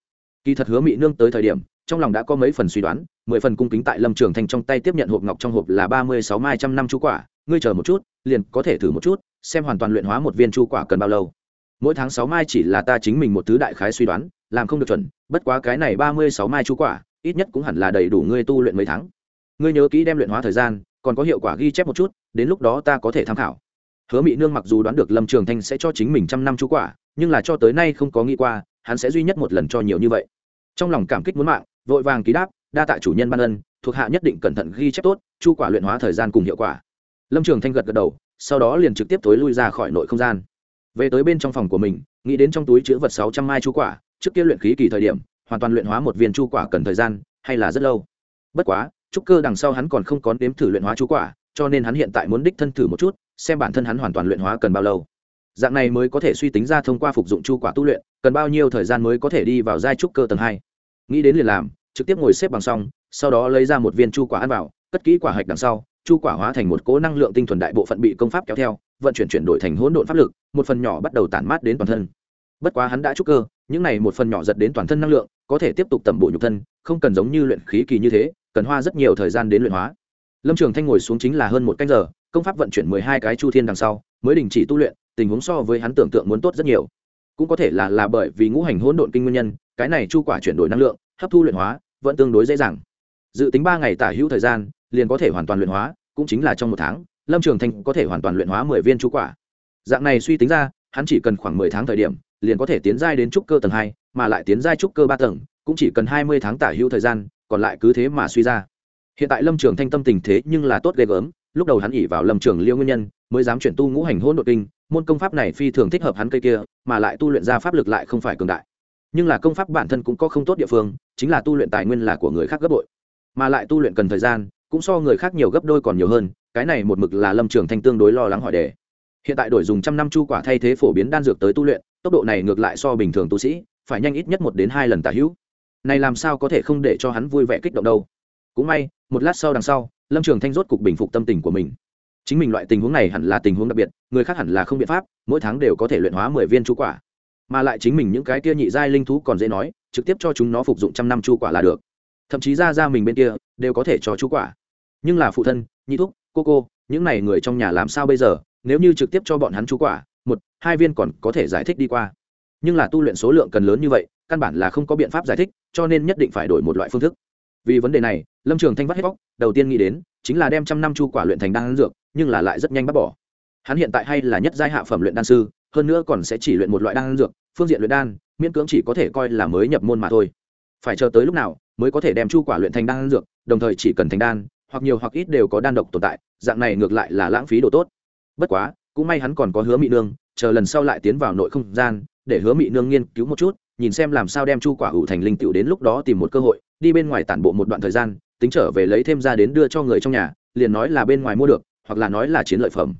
Kỳ thật hứa mị nương tới thời điểm, trong lòng đã có mấy phần suy đoán, mười phần cung kính tại lâm trường thành trong tay tiếp nhận hộp ngọc trong hộp là ba mươi sáu mai trăm năm chú quả. Ngươi chờ một chút, liền có thể thử một chút, xem hoàn toàn luyện hóa một viên chu quả cần bao lâu. Mỗi tháng sáu mai chỉ là ta chính mình một thứ đại khái suy đoán, làm không được chuẩn, bất quá cái này ba mươi sáu mai chu quả ít nhất cũng hẳn là đầy đủ ngươi tu luyện mấy tháng. Ngươi nhớ kỹ đem luyện hóa thời gian, còn có hiệu quả ghi chép một chút, đến lúc đó ta có thể tham khảo. Hứa mỹ nương mặc dù đoán được lâm trường thanh sẽ cho chính mình trăm năm chu quả, nhưng là cho tới nay không có nghĩ qua, hắn sẽ duy nhất một lần cho nhiều như vậy. Trong lòng cảm kích muốn mạng, vội vàng ký đáp, đa tạ chủ nhân ban ân, thuộc hạ nhất định cẩn thận ghi chép tốt, chu quả luyện hóa thời gian cùng hiệu quả. Lâm trường thanh gật gật đầu, sau đó liền trực tiếp tối lui ra khỏi nội không gian. Về tới bên trong phòng của mình, nghĩ đến trong túi chữ vật sáu trăm mai chu quả, trước kia luyện khí kỳ thời điểm hoàn toàn luyện hóa một viên chu quả cần thời gian, hay là rất lâu. Bất quá, trúc cơ đằng sau hắn còn không có nếm thử luyện hóa chu quả, cho nên hắn hiện tại muốn đích thân thử một chút, xem bản thân hắn hoàn toàn luyện hóa cần bao lâu. Dạng này mới có thể suy tính ra thông qua phục dụng chu quả tu luyện, cần bao nhiêu thời gian mới có thể đi vào giai trúc cơ tầng hai. Nghĩ đến liền làm, trực tiếp ngồi xếp bằng xong, sau đó lấy ra một viên chu quả ăn vào, cất kỹ quả hạch đằng sau, chu quả hóa thành một cố năng lượng tinh thuần đại bộ phận bị công pháp kéo theo, vận chuyển chuyển đổi thành hỗn độn pháp lực, một phần nhỏ bắt đầu tản mát đến toàn thân bất quá hắn đã trúc cơ, những này một phần nhỏ giật đến toàn thân năng lượng, có thể tiếp tục tẩm bổ nhục thân, không cần giống như luyện khí kỳ như thế, cần hoa rất nhiều thời gian đến luyện hóa. Lâm trường thanh ngồi xuống chính là hơn một canh giờ, công pháp vận chuyển mười hai cái chu thiên đằng sau, mới đình chỉ tu luyện, tình huống so với hắn tưởng tượng muốn tốt rất nhiều. Cũng có thể là là bởi vì ngũ hành hỗn độn kinh nguyên nhân, cái này chu quả chuyển đổi năng lượng, hấp thu luyện hóa, vẫn tương đối dễ dàng. Dự tính ba ngày tả hữu thời gian, liền có thể hoàn toàn luyện hóa, cũng chính là trong một tháng, lâm trường thanh có thể hoàn toàn luyện hóa mười viên chu quả. Dạng này suy tính ra, hắn chỉ cần khoảng mười tháng thời điểm liền có thể tiến giai đến trúc cơ tầng hai, mà lại tiến giai trúc cơ ba tầng, cũng chỉ cần hai mươi tháng tả hữu thời gian, còn lại cứ thế mà suy ra. Hiện tại lâm trường thanh tâm tình thế nhưng là tốt ghê gớm, lúc đầu hắn ỉ vào lâm trường liêu nguyên nhân, mới dám chuyển tu ngũ hành hôn đ kinh, môn công pháp này phi thường thích hợp hắn cây kia, mà lại tu luyện ra pháp lực lại không phải cường đại. Nhưng là công pháp bản thân cũng có không tốt địa phương, chính là tu luyện tài nguyên là của người khác gấp bội. Mà lại tu luyện cần thời gian, cũng so người khác nhiều gấp đôi còn nhiều hơn, cái này một mực là lâm trường thanh tương đối lo lắng hỏi đề. Hiện tại đổi dùng trăm năm chu quả thay thế phổ biến đan dược tới tu luyện tốc độ này ngược lại so bình thường tu sĩ, phải nhanh ít nhất một đến hai lần tả hữu. Này làm sao có thể không để cho hắn vui vẻ kích động đâu. Cũng may, một lát sau đằng sau, lâm trường thanh rốt cục bình phục tâm tình của mình. Chính mình loại tình huống này hẳn là tình huống đặc biệt, người khác hẳn là không biện pháp, mỗi tháng đều có thể luyện hóa mười viên chu quả. Mà lại chính mình những cái kia nhị giai linh thú còn dễ nói, trực tiếp cho chúng nó phục dụng trăm năm chu quả là được. Thậm chí ra ra mình bên kia, đều có thể cho chu quả. Nhưng là phụ thân, nhị thúc, cô cô, những này người trong nhà làm sao bây giờ? Nếu như trực tiếp cho bọn hắn chu quả một, hai viên còn có thể giải thích đi qua. Nhưng là tu luyện số lượng cần lớn như vậy, căn bản là không có biện pháp giải thích, cho nên nhất định phải đổi một loại phương thức. Vì vấn đề này, lâm trường thanh vắt hết bóc, đầu tiên nghĩ đến, chính là đem trăm năm chu quả luyện thành đan dược, nhưng là lại rất nhanh bắt bỏ. Hắn hiện tại hay là nhất giai hạ phẩm luyện đan sư, hơn nữa còn sẽ chỉ luyện một loại đan dược, phương diện luyện đan, miễn cưỡng chỉ có thể coi là mới nhập môn mà thôi. Phải chờ tới lúc nào, mới có thể đem chu quả luyện thành đan dược, đồng thời chỉ cần thành đan, hoặc nhiều hoặc ít đều có đan độc tồn tại, dạng này ngược lại là lãng phí đồ tốt. Bất quá cũng may hắn còn có hứa mị nương, chờ lần sau lại tiến vào nội không gian, để hứa mị nương nghiên cứu một chút, nhìn xem làm sao đem chu quả hữu thành linh tựu đến lúc đó tìm một cơ hội, đi bên ngoài tản bộ một đoạn thời gian, tính trở về lấy thêm ra đến đưa cho người trong nhà, liền nói là bên ngoài mua được, hoặc là nói là chiến lợi phẩm.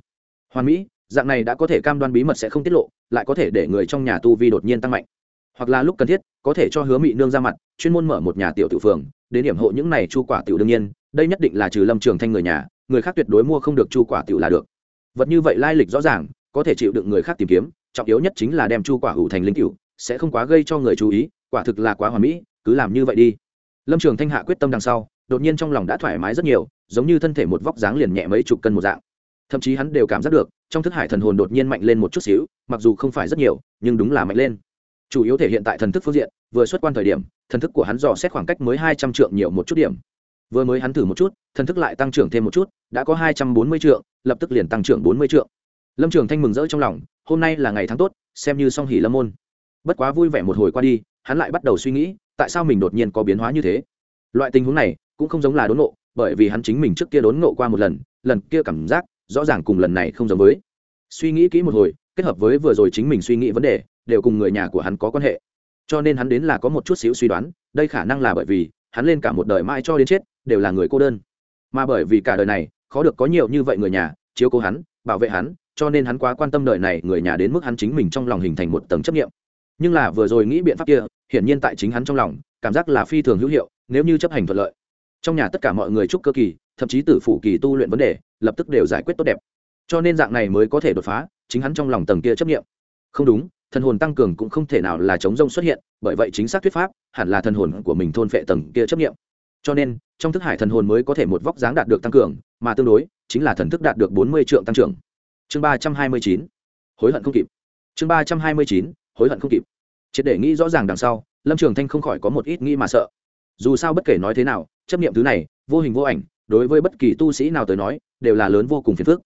Hoàn mỹ, dạng này đã có thể cam đoan bí mật sẽ không tiết lộ, lại có thể để người trong nhà tu vi đột nhiên tăng mạnh. Hoặc là lúc cần thiết, có thể cho hứa mị nương ra mặt, chuyên môn mở một nhà tiểu tự phường, đến điểm hộ những này chu quả tiểu đương nhiên, đây nhất định là trừ lâm trường thanh người nhà, người khác tuyệt đối mua không được chu quả tiểu là được vật như vậy lai lịch rõ ràng, có thể chịu đựng người khác tìm kiếm, trọng yếu nhất chính là đem chu quả hủ thành linh cựu sẽ không quá gây cho người chú ý, quả thực là quá hoàn mỹ, cứ làm như vậy đi. Lâm trường thanh hạ quyết tâm đằng sau, đột nhiên trong lòng đã thoải mái rất nhiều, giống như thân thể một vóc dáng liền nhẹ mấy chục cân một dạng. Thậm chí hắn đều cảm giác được, trong thức hải thần hồn đột nhiên mạnh lên một chút xíu, mặc dù không phải rất nhiều, nhưng đúng là mạnh lên. Chủ yếu thể hiện tại thần thức phương diện, vừa xuất quan thời điểm, thần thức của hắn dò xét khoảng cách mới hai trăm trượng nhiều một chút điểm vừa mới hắn thử một chút, thần thức lại tăng trưởng thêm một chút, đã có hai trăm bốn mươi triệu lập tức liền tăng trưởng bốn mươi triệu lâm trường thanh mừng rỡ trong lòng, hôm nay là ngày tháng tốt, xem như song hỉ lâm môn. Bất quá vui vẻ một hồi qua đi, hắn lại bắt đầu suy nghĩ, tại sao mình đột nhiên có biến hóa như thế? Loại tình huống này cũng không giống là đốn nộ bởi vì hắn chính mình trước kia đốn nộ qua một lần lần kia cảm giác rõ ràng cùng lần này không giống với. Suy nghĩ kỹ một hồi, kết hợp với vừa rồi chính mình suy nghĩ vấn đề, đều cùng người nhà của hắn có quan hệ. Cho nên hắn đến là có một chút xíu suy đoán, đây khả năng là bởi vì hắn lên cả một đời mãi cho đến chết đều là người cô đơn. Mà bởi vì cả đời này, khó được có nhiều như vậy người nhà, chiếu cố hắn, bảo vệ hắn, cho nên hắn quá quan tâm đời này người nhà đến mức hắn chính mình trong lòng hình thành một tầng chấp nghiệm nhưng là vừa rồi nghĩ biện pháp kia, hiển nhiên tại chính hắn trong lòng, cảm giác là phi thường hữu hiệu, nếu như chấp hành thuận lợi. Trong nhà tất cả mọi người chúc cơ kỳ, thậm chí tử phụ kỳ tu luyện vấn đề, lập tức đều giải quyết tốt đẹp. Cho nên dạng này mới có thể đột phá, chính hắn trong lòng tầng kia chấp nghiệm không đúng, thần hồn tăng cường cũng không thể nào là chống rông xuất hiện, bởi vậy chính xác thuyết pháp, hẳn là thần hồn của mình thôn phệ tầng kia chấp nghiệm cho nên, trong thức hải thần hồn mới có thể một vóc dáng đạt được tăng cường, mà tương đối, chính là thần thức đạt được bốn mươi triệu tăng trưởng. Chương ba trăm hai mươi chín, hối hận không kịp. Chương ba trăm hai mươi chín, hối hận không kịp. Triệt để nghĩ rõ ràng đằng sau, lâm trường thanh không khỏi có một ít nghĩ mà sợ. Dù sao bất kể nói thế nào, chấp nghiệm thứ này, vô hình vô ảnh, đối với bất kỳ tu sĩ nào tới nói, đều là lớn vô cùng phiền phức.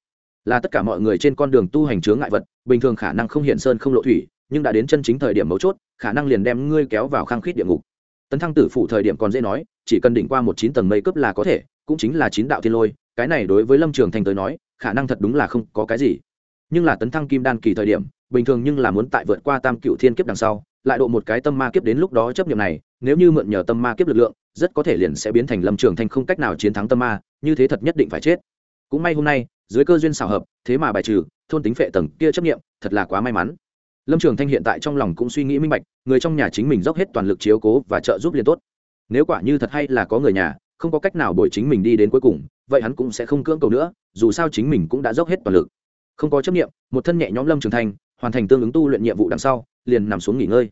Là tất cả mọi người trên con đường tu hành chướng ngại vật, bình thường khả năng không hiện sơn không lộ thủy, nhưng đã đến chân chính thời điểm mấu chốt, khả năng liền đem ngươi kéo vào khang khít địa ngục tấn thăng tử phụ thời điểm còn dễ nói, chỉ cần đỉnh qua một chín tầng mây cấp là có thể, cũng chính là chín đạo thiên lôi, cái này đối với lâm trường thanh tới nói, khả năng thật đúng là không có cái gì. Nhưng là tấn thăng kim đan kỳ thời điểm, bình thường nhưng là muốn tại vượt qua tam cựu thiên kiếp đằng sau, lại độ một cái tâm ma kiếp đến lúc đó chấp nhận này, nếu như mượn nhờ tâm ma kiếp lực lượng, rất có thể liền sẽ biến thành lâm trường thanh không cách nào chiến thắng tâm ma, như thế thật nhất định phải chết. Cũng may hôm nay, dưới cơ duyên xào hợp, thế mà bài trừ, thôn tính phệ tầng kia chấp nghiệm thật là quá may mắn lâm trường thanh hiện tại trong lòng cũng suy nghĩ minh bạch, người trong nhà chính mình dốc hết toàn lực chiếu cố và trợ giúp liền tốt. Nếu quả như thật hay là có người nhà, không có cách nào đổi chính mình đi đến cuối cùng, vậy hắn cũng sẽ không cưỡng cầu nữa, dù sao chính mình cũng đã dốc hết toàn lực. Không có chấp nghiệm một thân nhẹ nhõm lâm trường thanh, hoàn thành tương ứng tu luyện nhiệm vụ đằng sau, liền nằm xuống nghỉ ngơi.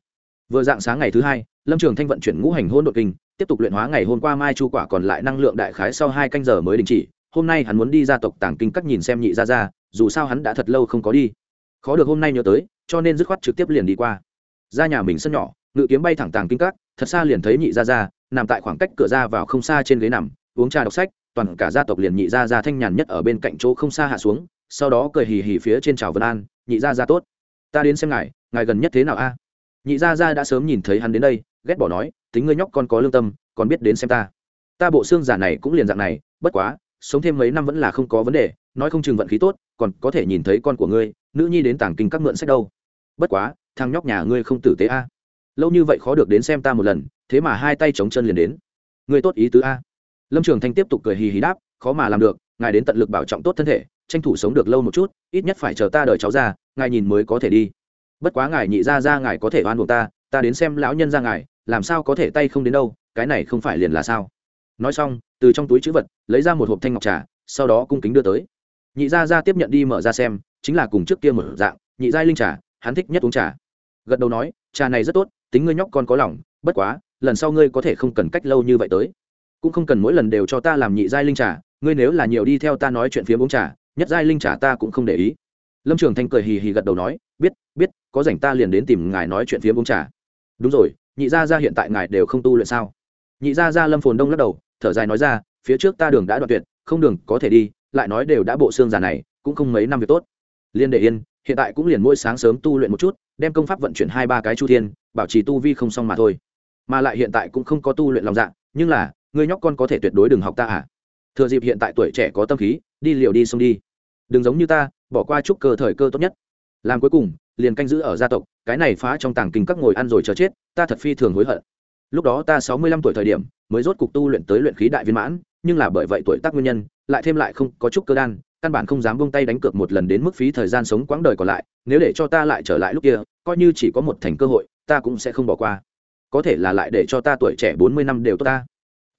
Vừa dạng sáng ngày thứ hai, lâm trường thanh vận chuyển ngũ hành hôn đột kinh, tiếp tục luyện hóa ngày hôm qua mai chu quả còn lại năng lượng đại khái sau hai canh giờ mới đình chỉ. Hôm nay hắn muốn đi gia tộc tàng kinh các nhìn xem nhị ra ra dù sao hắn đã thật lâu không có đi. Khó được hôm nay nhớ tới cho nên dứt khoát trực tiếp liền đi qua. Ra nhà mình sân nhỏ, ngự kiếm bay thẳng tàng kinh các, thật xa liền thấy nhị ra ra nằm tại khoảng cách cửa ra vào không xa trên ghế nằm, uống trà đọc sách, toàn cả gia tộc liền nhị ra ra thanh nhàn nhất ở bên cạnh chỗ không xa hạ xuống, sau đó cười hì hì phía trên chào vân an, nhị ra ra tốt. Ta đến xem ngài ngài gần nhất thế nào a? Nhị ra ra đã sớm nhìn thấy hắn đến đây, ghét bỏ nói, tính ngươi nhóc con có lương tâm, còn biết đến xem ta. Ta bộ xương giả này cũng liền dạng này, bất quá, sống thêm mấy năm vẫn là không có vấn đề, nói không chừng vận khí tốt, còn có thể nhìn thấy con của ngươi nữ nhi đến tàng kinh các mượn sách đâu? Bất quá, thằng nhóc nhà ngươi không tử tế a. Lâu như vậy khó được đến xem ta một lần, thế mà hai tay chống chân liền đến. Ngươi tốt ý tứ a. Lâm trường thanh tiếp tục cười hì hì đáp, khó mà làm được, ngài đến tận lực bảo trọng tốt thân thể, tranh thủ sống được lâu một chút, ít nhất phải chờ ta đợi cháu ra, ngài nhìn mới có thể đi. Bất quá ngài nhị ra ra ngài có thể oan buộc ta ta đến xem lão nhân ra ngài, làm sao có thể tay không đến đâu, cái này không phải liền là sao? Nói xong, từ trong túi chữ vật, lấy ra một hộp thanh ngọc trà, sau đó cung kính đưa tới nhị gia gia tiếp nhận đi mở ra xem, chính là cùng trước kia mở dạng, nhị giai linh trà, hắn thích nhất uống trà. Gật đầu nói, trà này rất tốt, tính ngươi nhóc con có lòng, bất quá, lần sau ngươi có thể không cần cách lâu như vậy tới. Cũng không cần mỗi lần đều cho ta làm nhị giai linh trà, ngươi nếu là nhiều đi theo ta nói chuyện phía uống trà, nhất giai linh trà ta cũng không để ý. Lâm trường thanh cười hì hì gật đầu nói, biết biết, có rảnh ta liền đến tìm ngài nói chuyện phía uống trà. Đúng rồi, nhị gia gia hiện tại ngài đều không tu luyện sao? Nhị gia gia lâm phồn đông lắc đầu, thở dài nói ra, phía trước ta đường đã đoạn tuyệt, không đường có thể đi lại nói đều đã bộ xương già này, cũng không mấy năm việc tốt. Liên để yên, hiện tại cũng liền mỗi sáng sớm tu luyện một chút, đem công pháp vận chuyển hai ba cái chu thiên, bảo trì tu vi không xong mà thôi. Mà lại hiện tại cũng không có tu luyện lòng dạ nhưng là, ngươi nhóc con có thể tuyệt đối đừng học ta à? Thừa dịp hiện tại tuổi trẻ có tâm khí, đi liều đi xông đi. Đừng giống như ta, bỏ qua chút cơ thời cơ tốt nhất. Làm cuối cùng, liền canh giữ ở gia tộc, cái này phá trong tàng kinh các ngồi ăn rồi chờ chết, ta thật phi thường hối hận. Lúc đó ta sáu mươi lăm tuổi thời điểm, mới rốt cục tu luyện tới luyện khí đại viên mãn nhưng là bởi vậy tuổi tác nguyên nhân, lại thêm lại không có chút cơ đan, căn bản không dám buông tay đánh cược một lần đến mức phí thời gian sống quãng đời còn lại, nếu để cho ta lại trở lại lúc kia, coi như chỉ có một thành cơ hội, ta cũng sẽ không bỏ qua. Có thể là lại để cho ta tuổi trẻ bốn mươi năm đều tốt ta.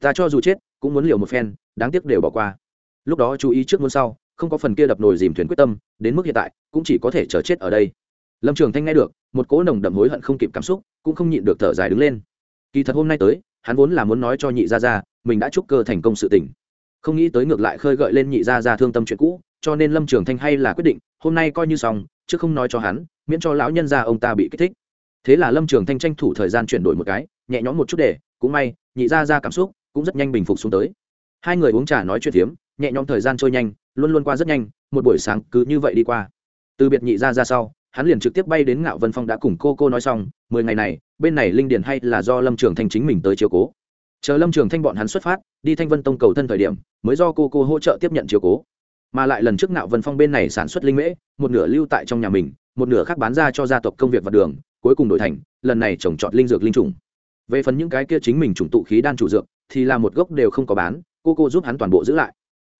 Ta cho dù chết, cũng muốn liều một phen, đáng tiếc đều bỏ qua. Lúc đó chú ý trước muốn sau, không có phần kia đập nồi dìm thuyền quyết tâm, đến mức hiện tại, cũng chỉ có thể chờ chết ở đây. Lâm trường thanh nghe được, một cỗ nồng đậm hối hận không kịp cảm xúc, cũng không nhịn được thở dài đứng lên. Kỳ thật hôm nay tới hắn vốn là muốn nói cho nhị gia gia, mình đã chúc cơ thành công sự tình. Không nghĩ tới ngược lại khơi gợi lên nhị gia gia thương tâm chuyện cũ, cho nên lâm trường thanh hay là quyết định, hôm nay coi như xong, chứ không nói cho hắn, miễn cho lão nhân gia ông ta bị kích thích. Thế là lâm trường thanh tranh thủ thời gian chuyển đổi một cái, nhẹ nhõm một chút để, cũng may, nhị gia gia cảm xúc cũng rất nhanh bình phục xuống tới. Hai người uống trà nói chuyện phiếm, nhẹ nhõm thời gian trôi nhanh, luôn luôn qua rất nhanh, một buổi sáng cứ như vậy đi qua. Từ biệt nhị gia ra sau hắn liền trực tiếp bay đến ngạo vân phong đã cùng cô cô nói xong, mười ngày này, bên này linh điền hay là do lâm trường thanh chính mình tới chiếu cố. Chờ lâm trường thanh bọn hắn xuất phát, đi thanh vân tông cầu thân thời điểm, mới do cô cô hỗ trợ tiếp nhận chiếu cố. Mà lại lần trước ngạo vân phong bên này sản xuất linh mễ, một nửa lưu tại trong nhà mình, một nửa khác bán ra cho gia tộc công việc vật đường, cuối cùng đổi thành, lần này trồng trọt linh dược linh trùng. Về phần những cái kia chính mình trùng tụ khí đan chủ dược, thì là một gốc đều không có bán, cô cô giúp hắn toàn bộ giữ lại.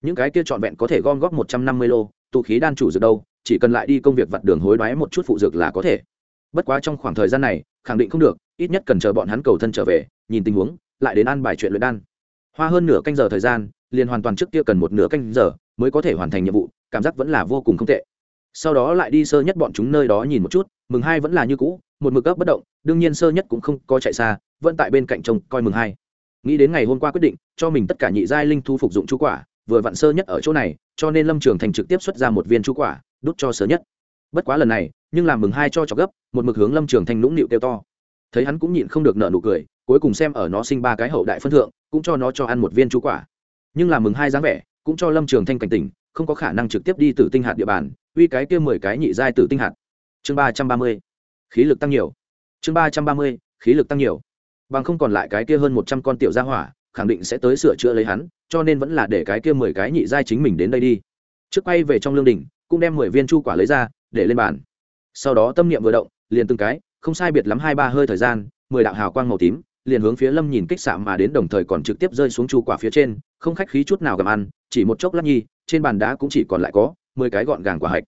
Những cái kia trọn vẹn có thể gom góp một trăm năm mươi lô, tụ khí đan chủ dược đâu chỉ cần lại đi công việc vặt đường hối đoái một chút phụ dược là có thể. Bất quá trong khoảng thời gian này, khẳng định không được, ít nhất cần chờ bọn hắn cầu thân trở về, nhìn tình huống, lại đến ăn bài chuyện luyện đan. Hoa hơn nửa canh giờ thời gian, liền hoàn toàn trước kia cần một nửa canh giờ mới có thể hoàn thành nhiệm vụ, cảm giác vẫn là vô cùng không tệ. Sau đó lại đi sơ nhất bọn chúng nơi đó nhìn một chút, mừng hai vẫn là như cũ, một mực ấp bất động, đương nhiên sơ nhất cũng không có chạy xa, vẫn tại bên cạnh trông coi mừng hai. Nghĩ đến ngày hôm qua quyết định, cho mình tất cả nhị giai linh thu phục dụng chú quả vừa vặn sơ nhất ở chỗ này, cho nên lâm trường thành trực tiếp xuất ra một viên chú quả, đút cho sơ nhất. Bất quá lần này, nhưng làm mừng hai cho chọc gấp, một mực hướng lâm trường thanh nũng nịu kêu to. Thấy hắn cũng nhịn không được nợ nụ cười, cuối cùng xem ở nó sinh ba cái hậu đại phân thượng, cũng cho nó cho ăn một viên chú quả. Nhưng làm mừng hai dáng vẻ, cũng cho lâm trường thanh cảnh tỉnh, không có khả năng trực tiếp đi từ tinh hạt địa bàn, uy cái kia mười cái nhị giai từ tinh hạt. Chương ba trăm ba mươi. Khí lực tăng nhiều. Chương ba trăm ba mươi, khí lực tăng nhiều. Bằng không còn lại cái kia hơn một trăm con tiểu gia hỏa khẳng định sẽ tới sửa chữa lấy hắn, cho nên vẫn là để cái kia mười cái nhị giai chính mình đến đây đi. Trước quay về trong lương đình cũng đem mười viên chu quả lấy ra, để lên bàn. Sau đó tâm niệm vừa động, liền từng cái, không sai biệt lắm hai ba hơi thời gian, mười đạo hào quang màu tím, liền hướng phía lâm nhìn kích xạ mà đến đồng thời còn trực tiếp rơi xuống chu quả phía trên, không khách khí chút nào gặm ăn, chỉ một chốc lát nhi, trên bàn đá cũng chỉ còn lại có mười cái gọn gàng quả hạch.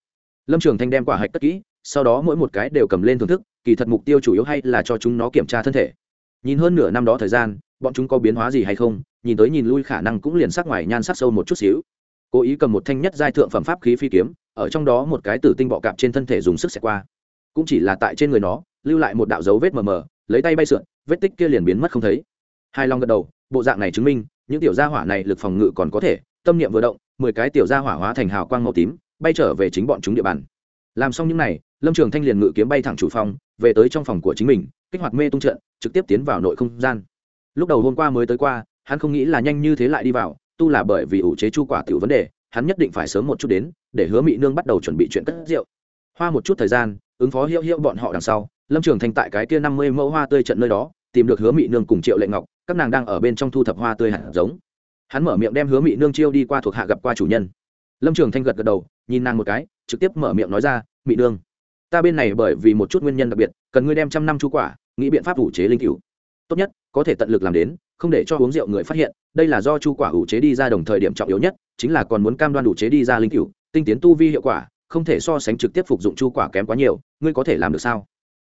Lâm trường thanh đem quả hạch tất kỹ, sau đó mỗi một cái đều cầm lên thưởng thức, kỳ thật mục tiêu chủ yếu hay là cho chúng nó kiểm tra thân thể nhìn hơn nửa năm đó thời gian bọn chúng có biến hóa gì hay không nhìn tới nhìn lui khả năng cũng liền sắc ngoài nhan sắc sâu một chút xíu. Cố ý cầm một thanh nhất giai thượng phẩm pháp khí phi kiếm ở trong đó một cái tử tinh bọ cạp trên thân thể dùng sức xẹt qua. Cũng chỉ là tại trên người nó lưu lại một đạo dấu vết mờ mờ lấy tay bay sượn vết tích kia liền biến mất không thấy. Hai long gật đầu bộ dạng này chứng minh những tiểu gia hỏa này lực phòng ngự còn có thể tâm niệm vừa động mười cái tiểu gia hỏa hóa thành hào quang màu tím bay trở về chính bọn chúng địa bàn. Làm xong những này, lâm trường thanh liền ngự kiếm bay thẳng chủ phòng về tới trong phòng của chính mình, kích hoạt mê tung trận, trực tiếp tiến vào nội không gian. Lúc đầu hôm qua mới tới qua, hắn không nghĩ là nhanh như thế lại đi vào, tu là bởi vì ủ chế chu quả tiểu vấn đề, hắn nhất định phải sớm một chút đến, để hứa mỹ nương bắt đầu chuẩn bị chuyện cất rượu. Hoa một chút thời gian, ứng phó hiệu hiệu bọn họ đằng sau, lâm trường thanh tại cái kia năm mươi mẫu hoa tươi trận nơi đó, tìm được hứa mỹ nương cùng triệu lệ ngọc, các nàng đang ở bên trong thu thập hoa tươi hạt giống. Hắn mở miệng đem hứa mỹ nương chiêu đi qua thuộc hạ gặp qua chủ nhân. Lâm trường thanh gật gật đầu, nhìn nàng một cái, trực tiếp mở miệng nói ra mỹ nương ta bên này bởi vì một chút nguyên nhân đặc biệt, cần ngươi đem trăm năm chu quả, nghĩ biện pháp ủ chế linh cựu tốt nhất, có thể tận lực làm đến, không để cho uống rượu người phát hiện, đây là do chu quả ủ chế đi ra đồng thời điểm trọng yếu nhất, chính là còn muốn cam đoan đủ chế đi ra linh cựu tinh tiến tu vi hiệu quả, không thể so sánh trực tiếp phục dụng chu quả kém quá nhiều, ngươi có thể làm được sao?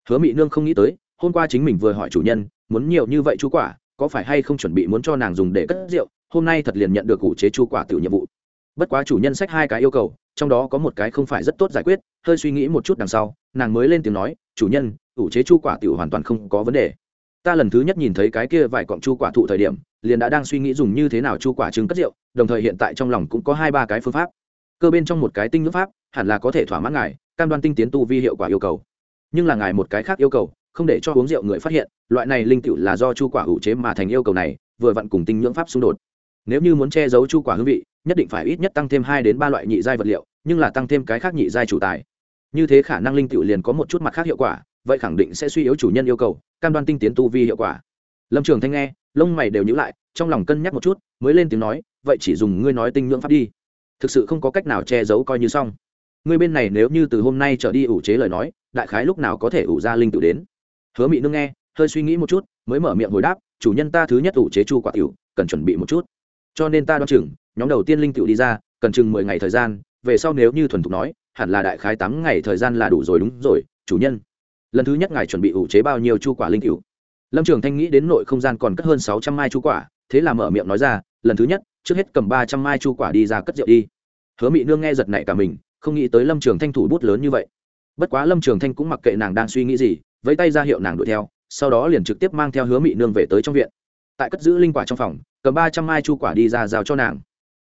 Hứa mỹ nương không nghĩ tới, hôm qua chính mình vừa hỏi chủ nhân, muốn nhiều như vậy chu quả, có phải hay không chuẩn bị muốn cho nàng dùng để cất rượu, hôm nay thật liền nhận được ủ chế chu quả tiểu nhiệm vụ. Bất quá chủ nhân sách hai cái yêu cầu trong đó có một cái không phải rất tốt giải quyết, hơi suy nghĩ một chút đằng sau, nàng mới lên tiếng nói, chủ nhân, ủ chế chu quả tiểu hoàn toàn không có vấn đề. Ta lần thứ nhất nhìn thấy cái kia vài cọng chu quả thụ thời điểm, liền đã đang suy nghĩ dùng như thế nào chu quả trứng cất rượu, đồng thời hiện tại trong lòng cũng có hai ba cái phương pháp. Cơ bên trong một cái tinh ngữ pháp, hẳn là có thể thỏa mãn ngài, cam đoan tinh tiến tu vi hiệu quả yêu cầu. Nhưng là ngài một cái khác yêu cầu, không để cho uống rượu người phát hiện, loại này linh cựu là do chu quả hữu chế mà thành yêu cầu này, vừa vặn cùng tinh nhưỡng pháp xung đột. Nếu như muốn che giấu chu quả hương vị, nhất định phải ít nhất tăng thêm hai đến ba loại nhị giai vật liệu nhưng là tăng thêm cái khác nhị giai chủ tài. Như thế khả năng linh tựu liền có một chút mặt khác hiệu quả, vậy khẳng định sẽ suy yếu chủ nhân yêu cầu, cam đoan tinh tiến tu vi hiệu quả. Lâm trường thanh nghe, lông mày đều nhữ lại, trong lòng cân nhắc một chút, mới lên tiếng nói, vậy chỉ dùng ngươi nói tinh nhưỡng pháp đi. Thực sự không có cách nào che giấu coi như xong. Ngươi bên này nếu như từ hôm nay trở đi ủ chế lời nói, đại khái lúc nào có thể ủ ra linh tự đến. Hứa mị nương nghe, hơi suy nghĩ một chút, mới mở miệng hồi đáp, chủ nhân ta thứ nhất ủ chế chu quả tiểu, cần chuẩn bị một chút. Cho nên ta đoán chừng, nhóm đầu tiên linh tiểu đi ra, cần chừng mười ngày thời gian về sau nếu như thuần thục nói, hẳn là đại khái tám ngày thời gian là đủ rồi, đúng rồi, chủ nhân. Lần thứ nhất ngài chuẩn bị ủ chế bao nhiêu chu quả linh cựu lâm trường thanh nghĩ đến nội không gian còn cất hơn sáu trăm mai chu quả, thế là mở miệng nói ra, lần thứ nhất, trước hết cầm ba trăm mai chu quả đi ra cất rượu đi. Hứa mị nương nghe giật nảy cả mình, không nghĩ tới lâm trường thanh thủ bút lớn như vậy. Bất quá lâm trường thanh cũng mặc kệ nàng đang suy nghĩ gì với tay ra hiệu nàng đuổi theo, sau đó liền trực tiếp mang theo hứa mị nương về tới trong viện. Tại cất giữ linh quả trong phòng, cầm ba trăm mai chu quả đi ra giao cho nàng.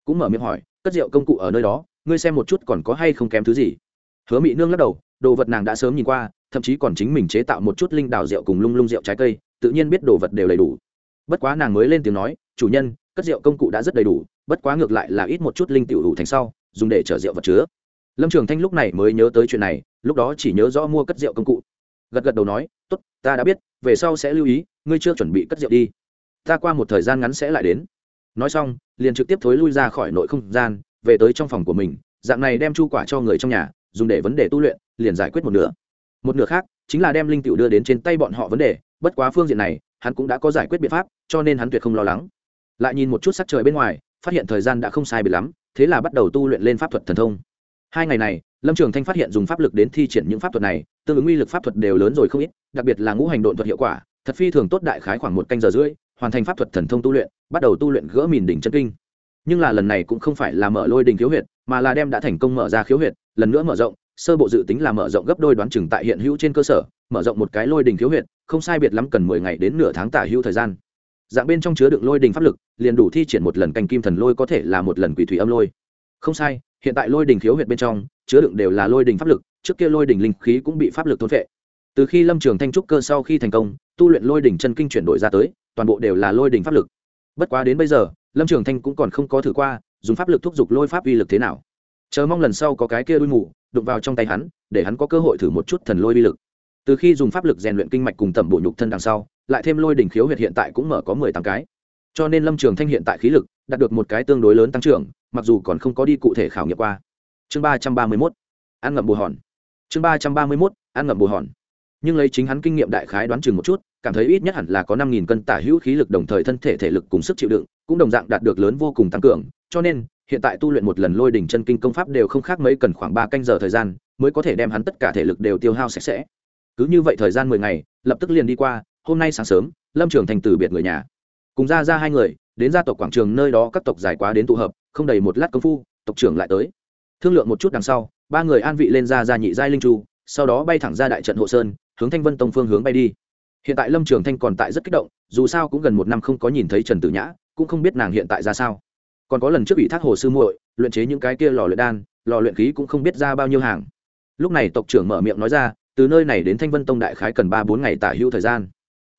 Cũng mở miệng hỏi, cất rượu công cụ ở nơi đó ngươi xem một chút còn có hay không kém thứ gì. Hứa mị nương lắc đầu, đồ vật nàng đã sớm nhìn qua, thậm chí còn chính mình chế tạo một chút linh đào rượu cùng lung lung rượu trái cây, tự nhiên biết đồ vật đều đầy đủ. Bất quá nàng mới lên tiếng nói, chủ nhân, cất rượu công cụ đã rất đầy đủ, bất quá ngược lại là ít một chút linh tiểu đủ thành sau, dùng để chở rượu vật chứa. Lâm trường thanh lúc này mới nhớ tới chuyện này, lúc đó chỉ nhớ rõ mua cất rượu công cụ. Gật gật đầu nói, tốt, ta đã biết, về sau sẽ lưu ý, ngươi chưa chuẩn bị cất rượu đi. Ta qua một thời gian ngắn sẽ lại đến. Nói xong, liền trực tiếp thối lui ra khỏi nội không gian về tới trong phòng của mình, dạng này đem chu quả cho người trong nhà, dùng để vấn đề tu luyện, liền giải quyết một nửa. Một nửa khác, chính là đem linh tiểu đưa đến trên tay bọn họ vấn đề, bất quá phương diện này, hắn cũng đã có giải quyết biện pháp, cho nên hắn tuyệt không lo lắng. Lại nhìn một chút sắc trời bên ngoài, phát hiện thời gian đã không sai bị lắm, thế là bắt đầu tu luyện lên pháp thuật thần thông. Hai ngày này, lâm trường thanh phát hiện dùng pháp lực đến thi triển những pháp thuật này, tương ứng uy lực pháp thuật đều lớn rồi không ít, đặc biệt là ngũ hành độn thuật hiệu quả, thật phi thường tốt đại khái khoảng một canh giờ rưỡi, hoàn thành pháp thuật thần thông tu luyện, bắt đầu tu luyện gỡ mìn đỉnh chân kinh nhưng là lần này cũng không phải là mở lôi đình khiếu huyệt, mà là đem đã thành công mở ra khiếu huyệt, lần nữa mở rộng, sơ bộ dự tính là mở rộng gấp đôi đoán chừng tại hiện hữu trên cơ sở, mở rộng một cái lôi đình khiếu huyệt, không sai biệt lắm cần mười ngày đến nửa tháng tả hữu thời gian. Dạng bên trong chứa đựng lôi đình pháp lực, liền đủ thi triển một lần canh kim thần lôi có thể là một lần quỷ thủy âm lôi. Không sai, hiện tại lôi đình khiếu huyệt bên trong, chứa đựng đều là lôi đình pháp lực, trước kia lôi đình linh khí cũng bị pháp lực thốn vệ từ khi lâm trường thanh trúc cơ sau khi thành công, tu luyện lôi đình chân kinh chuyển đổi ra tới, toàn bộ đều là lôi đình pháp lực. Bất quá đến bây giờ lâm trường thanh cũng còn không có thử qua, dùng pháp lực thúc giục lôi pháp uy lực thế nào. Chờ mong lần sau có cái kia đuôi mù, đụng vào trong tay hắn, để hắn có cơ hội thử một chút thần lôi uy lực. Từ khi dùng pháp lực rèn luyện kinh mạch cùng tẩm bộ nhục thân đằng sau, lại thêm lôi đỉnh khiếu huyệt hiện tại cũng mở có mười tám cái. Cho nên lâm trường thanh hiện tại khí lực đạt được một cái tương đối lớn tăng trưởng, mặc dù còn không có đi cụ thể khảo nghiệm qua. Chương ba trăm ba mươi mốt, ăn ngậm bù hòn. Chương ba trăm ba mươi mốt, ăn ngậm bù hòn. Nhưng lấy chính hắn kinh nghiệm đại khái đoán chừng một chút, cảm thấy ít nhất hẳn là có năm nghìn cân tả hữu khí lực đồng thời thân thể thể lực cùng sức chịu đựng cũng đồng dạng đạt được lớn vô cùng tăng cường, cho nên, hiện tại tu luyện một lần lôi đỉnh chân kinh công pháp đều không khác mấy cần khoảng ba canh giờ thời gian, mới có thể đem hắn tất cả thể lực đều tiêu hao sạch sẽ. Cứ như vậy thời gian mười ngày, lập tức liền đi qua, hôm nay sáng sớm, lâm trường thành từ biệt người nhà. Cùng ra ra hai người, đến gia tộc quảng trường nơi đó các tộc giải quá đến tụ hợp, không đầy một lát công phu, tộc trưởng lại tới. Thương lượng một chút đằng sau, ba người an vị lên ra ra nhị giai linh chu sau đó bay thẳng ra đại trận hộ sơn, hướng thanh vân tông phương hướng bay đi. Hiện tại lâm trường thanh còn tại rất kích động, dù sao cũng gần một năm không có nhìn thấy trần tử nhã cũng không biết nàng hiện tại ra sao. Còn có lần trước ủy thác hồ sư muội, luyện chế những cái kia lò luyện đan, lò luyện khí cũng không biết ra bao nhiêu hàng. Lúc này tộc trưởng mở miệng nói ra, từ nơi này đến thanh vân tông đại khái cần ba bốn ngày tả hữu thời gian.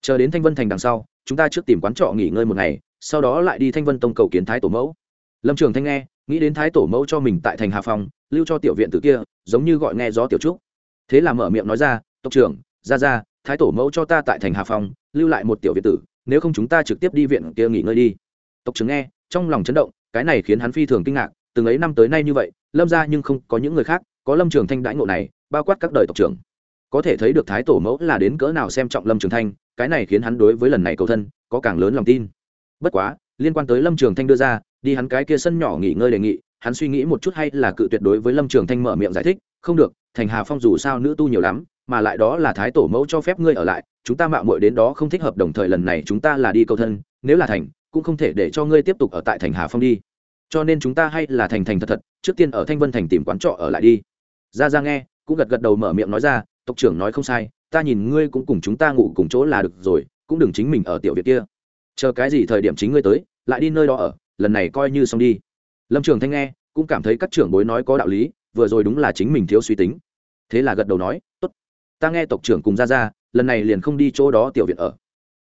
Chờ đến thanh vân thành đằng sau, chúng ta trước tìm quán trọ nghỉ ngơi một ngày, sau đó lại đi thanh vân tông cầu kiến thái tổ mẫu. Lâm trường thanh nghe, nghĩ đến thái tổ mẫu cho mình tại thành hà phong, lưu cho tiểu viện từ kia, giống như gọi nghe gió tiểu trúc. Thế là mở miệng nói ra, tộc trưởng, ra ra, thái tổ mẫu cho ta tại thành hà phong, lưu lại một tiểu viện tử nếu không chúng ta trực tiếp đi viện kia nghỉ ngơi đi. Tộc trưởng nghe, trong lòng chấn động, cái này khiến hắn phi thường kinh ngạc, từng ấy năm tới nay như vậy, lâm ra nhưng không có những người khác, có lâm trường thanh đãi ngộ này, bao quát các đời tộc trưởng. Có thể thấy được thái tổ mẫu là đến cỡ nào xem trọng lâm trường thanh, cái này khiến hắn đối với lần này cầu thân, có càng lớn lòng tin. Bất quá, liên quan tới lâm trường thanh đưa ra, đi hắn cái kia sân nhỏ nghỉ ngơi đề nghị, hắn suy nghĩ một chút hay là cự tuyệt đối với lâm trường thanh mở miệng giải thích, không được, thành hà phong dù sao nữ tu nhiều lắm mà lại đó là thái tổ mẫu cho phép ngươi ở lại, chúng ta mạo muội đến đó không thích hợp đồng thời lần này chúng ta là đi cầu thân, nếu là thành, cũng không thể để cho ngươi tiếp tục ở tại thành hà phong đi. Cho nên chúng ta hay là thành thành thật thật, trước tiên ở thanh vân thành tìm quán trọ ở lại đi. Ra ra nghe, cũng gật gật đầu mở miệng nói ra, tộc trưởng nói không sai, ta nhìn ngươi cũng cùng chúng ta ngủ cùng chỗ là được rồi, cũng đừng chính mình ở tiểu việt kia. Chờ cái gì thời điểm chính ngươi tới, lại đi nơi đó ở, lần này coi như xong đi. Lâm trường thanh nghe, cũng cảm thấy các trưởng bối nói có đạo lý, vừa rồi đúng là chính mình thiếu suy tính. Thế là gật đầu nói, tốt ta nghe tộc trưởng cùng ra ra lần này liền không đi chỗ đó tiểu viện ở.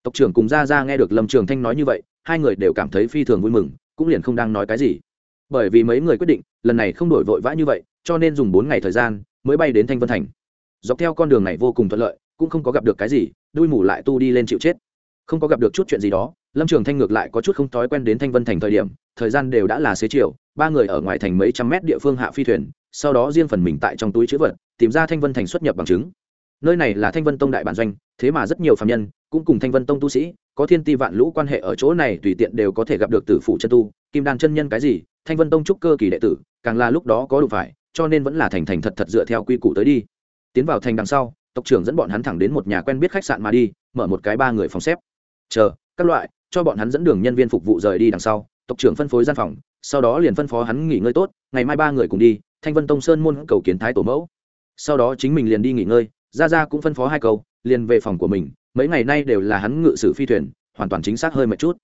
Tộc trưởng cùng ra ra nghe được lâm trường thanh nói như vậy, hai người đều cảm thấy phi thường vui mừng, cũng liền không đang nói cái gì. Bởi vì mấy người quyết định, lần này không đổi vội vã như vậy, cho nên dùng bốn ngày thời gian mới bay đến thanh vân thành. Dọc theo con đường này vô cùng thuận lợi, cũng không có gặp được cái gì, đuôi mù lại tu đi lên chịu chết. Không có gặp được chút chuyện gì đó, lâm trường thanh ngược lại có chút không thói quen đến thanh vân thành thời điểm, thời gian đều đã là xế chiều, ba người ở ngoài thành mấy trăm mét địa phương hạ phi thuyền, sau đó riêng phần mình tại trong túi chữ vật, tìm ra thanh vân thành xuất nhập bằng chứng nơi này là thanh vân tông đại bản doanh, thế mà rất nhiều phạm nhân cũng cùng thanh vân tông tu sĩ, có thiên ti vạn lũ quan hệ ở chỗ này, tùy tiện đều có thể gặp được tử phụ chân tu, kim đan chân nhân cái gì, thanh vân tông trúc cơ kỳ đệ tử, càng là lúc đó có đủ phải, cho nên vẫn là thành thành thật thật dựa theo quy củ tới đi. Tiến vào thành đằng sau, tộc trưởng dẫn bọn hắn thẳng đến một nhà quen biết khách sạn mà đi, mở một cái ba người phòng xếp. Chờ, các loại, cho bọn hắn dẫn đường nhân viên phục vụ rời đi đằng sau. Tộc trưởng phân phối gian phòng, sau đó liền phân phó hắn nghỉ ngơi tốt, ngày mai ba người cùng đi, thanh vân tông sơn môn cầu kiến thái tổ mẫu. Sau đó chính mình liền đi nghỉ ngơi ra ra cũng phân phó hai câu, liền về phòng của mình, mấy ngày nay đều là hắn ngự sử phi thuyền, hoàn toàn chính xác hơi một chút.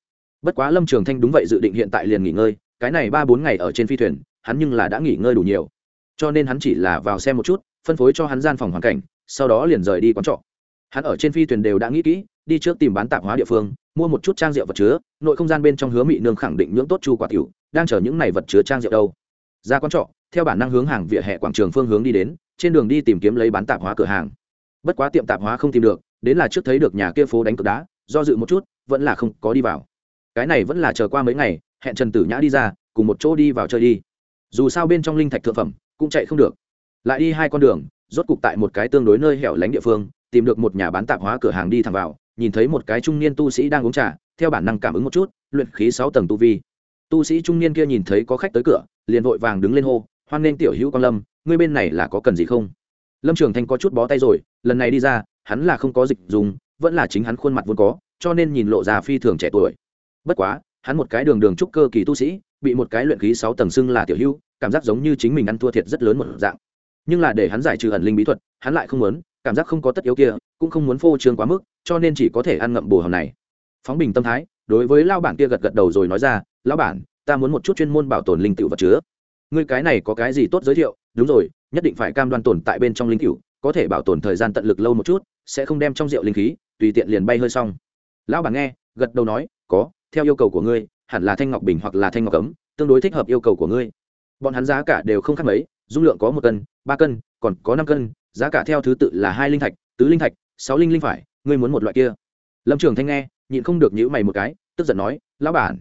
Bất quá lâm trường thanh đúng vậy dự định hiện tại liền nghỉ ngơi, cái này ba bốn ngày ở trên phi thuyền, hắn nhưng là đã nghỉ ngơi đủ nhiều. Cho nên hắn chỉ là vào xem một chút, phân phối cho hắn gian phòng hoàn cảnh, sau đó liền rời đi quán trọ. Hắn ở trên phi thuyền đều đã nghĩ kỹ, đi trước tìm bán tạp hóa địa phương, mua một chút trang rượu vật chứa, nội không gian bên trong hứa mị nương khẳng định nhưỡng tốt chu quả tiểu, đang chở những này vật chứa trang rượu đâu. Ra quán trọ, theo bản năng hướng hàng vỉa hè quảng trường phương hướng đi đến trên đường đi tìm kiếm lấy bán tạp hóa cửa hàng. Bất quá tiệm tạp hóa không tìm được, đến là trước thấy được nhà kia phố đánh cược đá, do dự một chút, vẫn là không có đi vào. Cái này vẫn là chờ qua mấy ngày, hẹn trần tử nhã đi ra, cùng một chỗ đi vào chơi đi. Dù sao bên trong linh thạch thượng phẩm, cũng chạy không được. Lại đi hai con đường, rốt cục tại một cái tương đối nơi hẻo lánh địa phương, tìm được một nhà bán tạp hóa cửa hàng đi thẳng vào, nhìn thấy một cái trung niên tu sĩ đang uống trà, theo bản năng cảm ứng một chút, luyện khí sáu tầng tu vi. Tu sĩ trung niên kia nhìn thấy có khách tới cửa, liền vội vàng đứng lên hô, hoan nghênh tiểu hữu quan lâm ngươi bên này là có cần gì không? Lâm trường thanh có chút bó tay rồi lần này đi ra hắn là không có dịch dùng vẫn là chính hắn khuôn mặt vốn có cho nên nhìn lộ già phi thường trẻ tuổi. Bất quá hắn một cái đường đường trúc cơ kỳ tu sĩ bị một cái luyện khí sáu tầng xưng là tiểu hưu, cảm giác giống như chính mình ăn thua thiệt rất lớn một dạng. Nhưng là để hắn giải trừ ẩn linh bí thuật hắn lại không muốn cảm giác không có tất yếu kia cũng không muốn phô trương quá mức cho nên chỉ có thể ăn ngậm bồ hầm này. Phóng bình tâm thái đối với lao bản kia gật gật đầu rồi nói ra lão bản ta muốn một chút chuyên môn bảo tồn linh tự vật chứa ngươi cái này có cái gì tốt giới thiệu? Đúng rồi, nhất định phải cam đoan tồn tại bên trong linh cựu có thể bảo tồn thời gian tận lực lâu một chút, sẽ không đem trong rượu linh khí, tùy tiện liền bay hơi xong. Lão bản nghe, gật đầu nói, có, theo yêu cầu của ngươi, hẳn là thanh ngọc bình hoặc là thanh ngọc cấm tương đối thích hợp yêu cầu của ngươi. Bọn hắn giá cả đều không khác mấy, dung lượng có một cân, ba cân, còn có năm cân, giá cả theo thứ tự là hai linh thạch, tứ linh thạch, sáu linh linh phải, ngươi muốn một loại kia. Lâm trường thanh nghe, nhịn không được nhữ mày một cái, tức giận nói, lão bản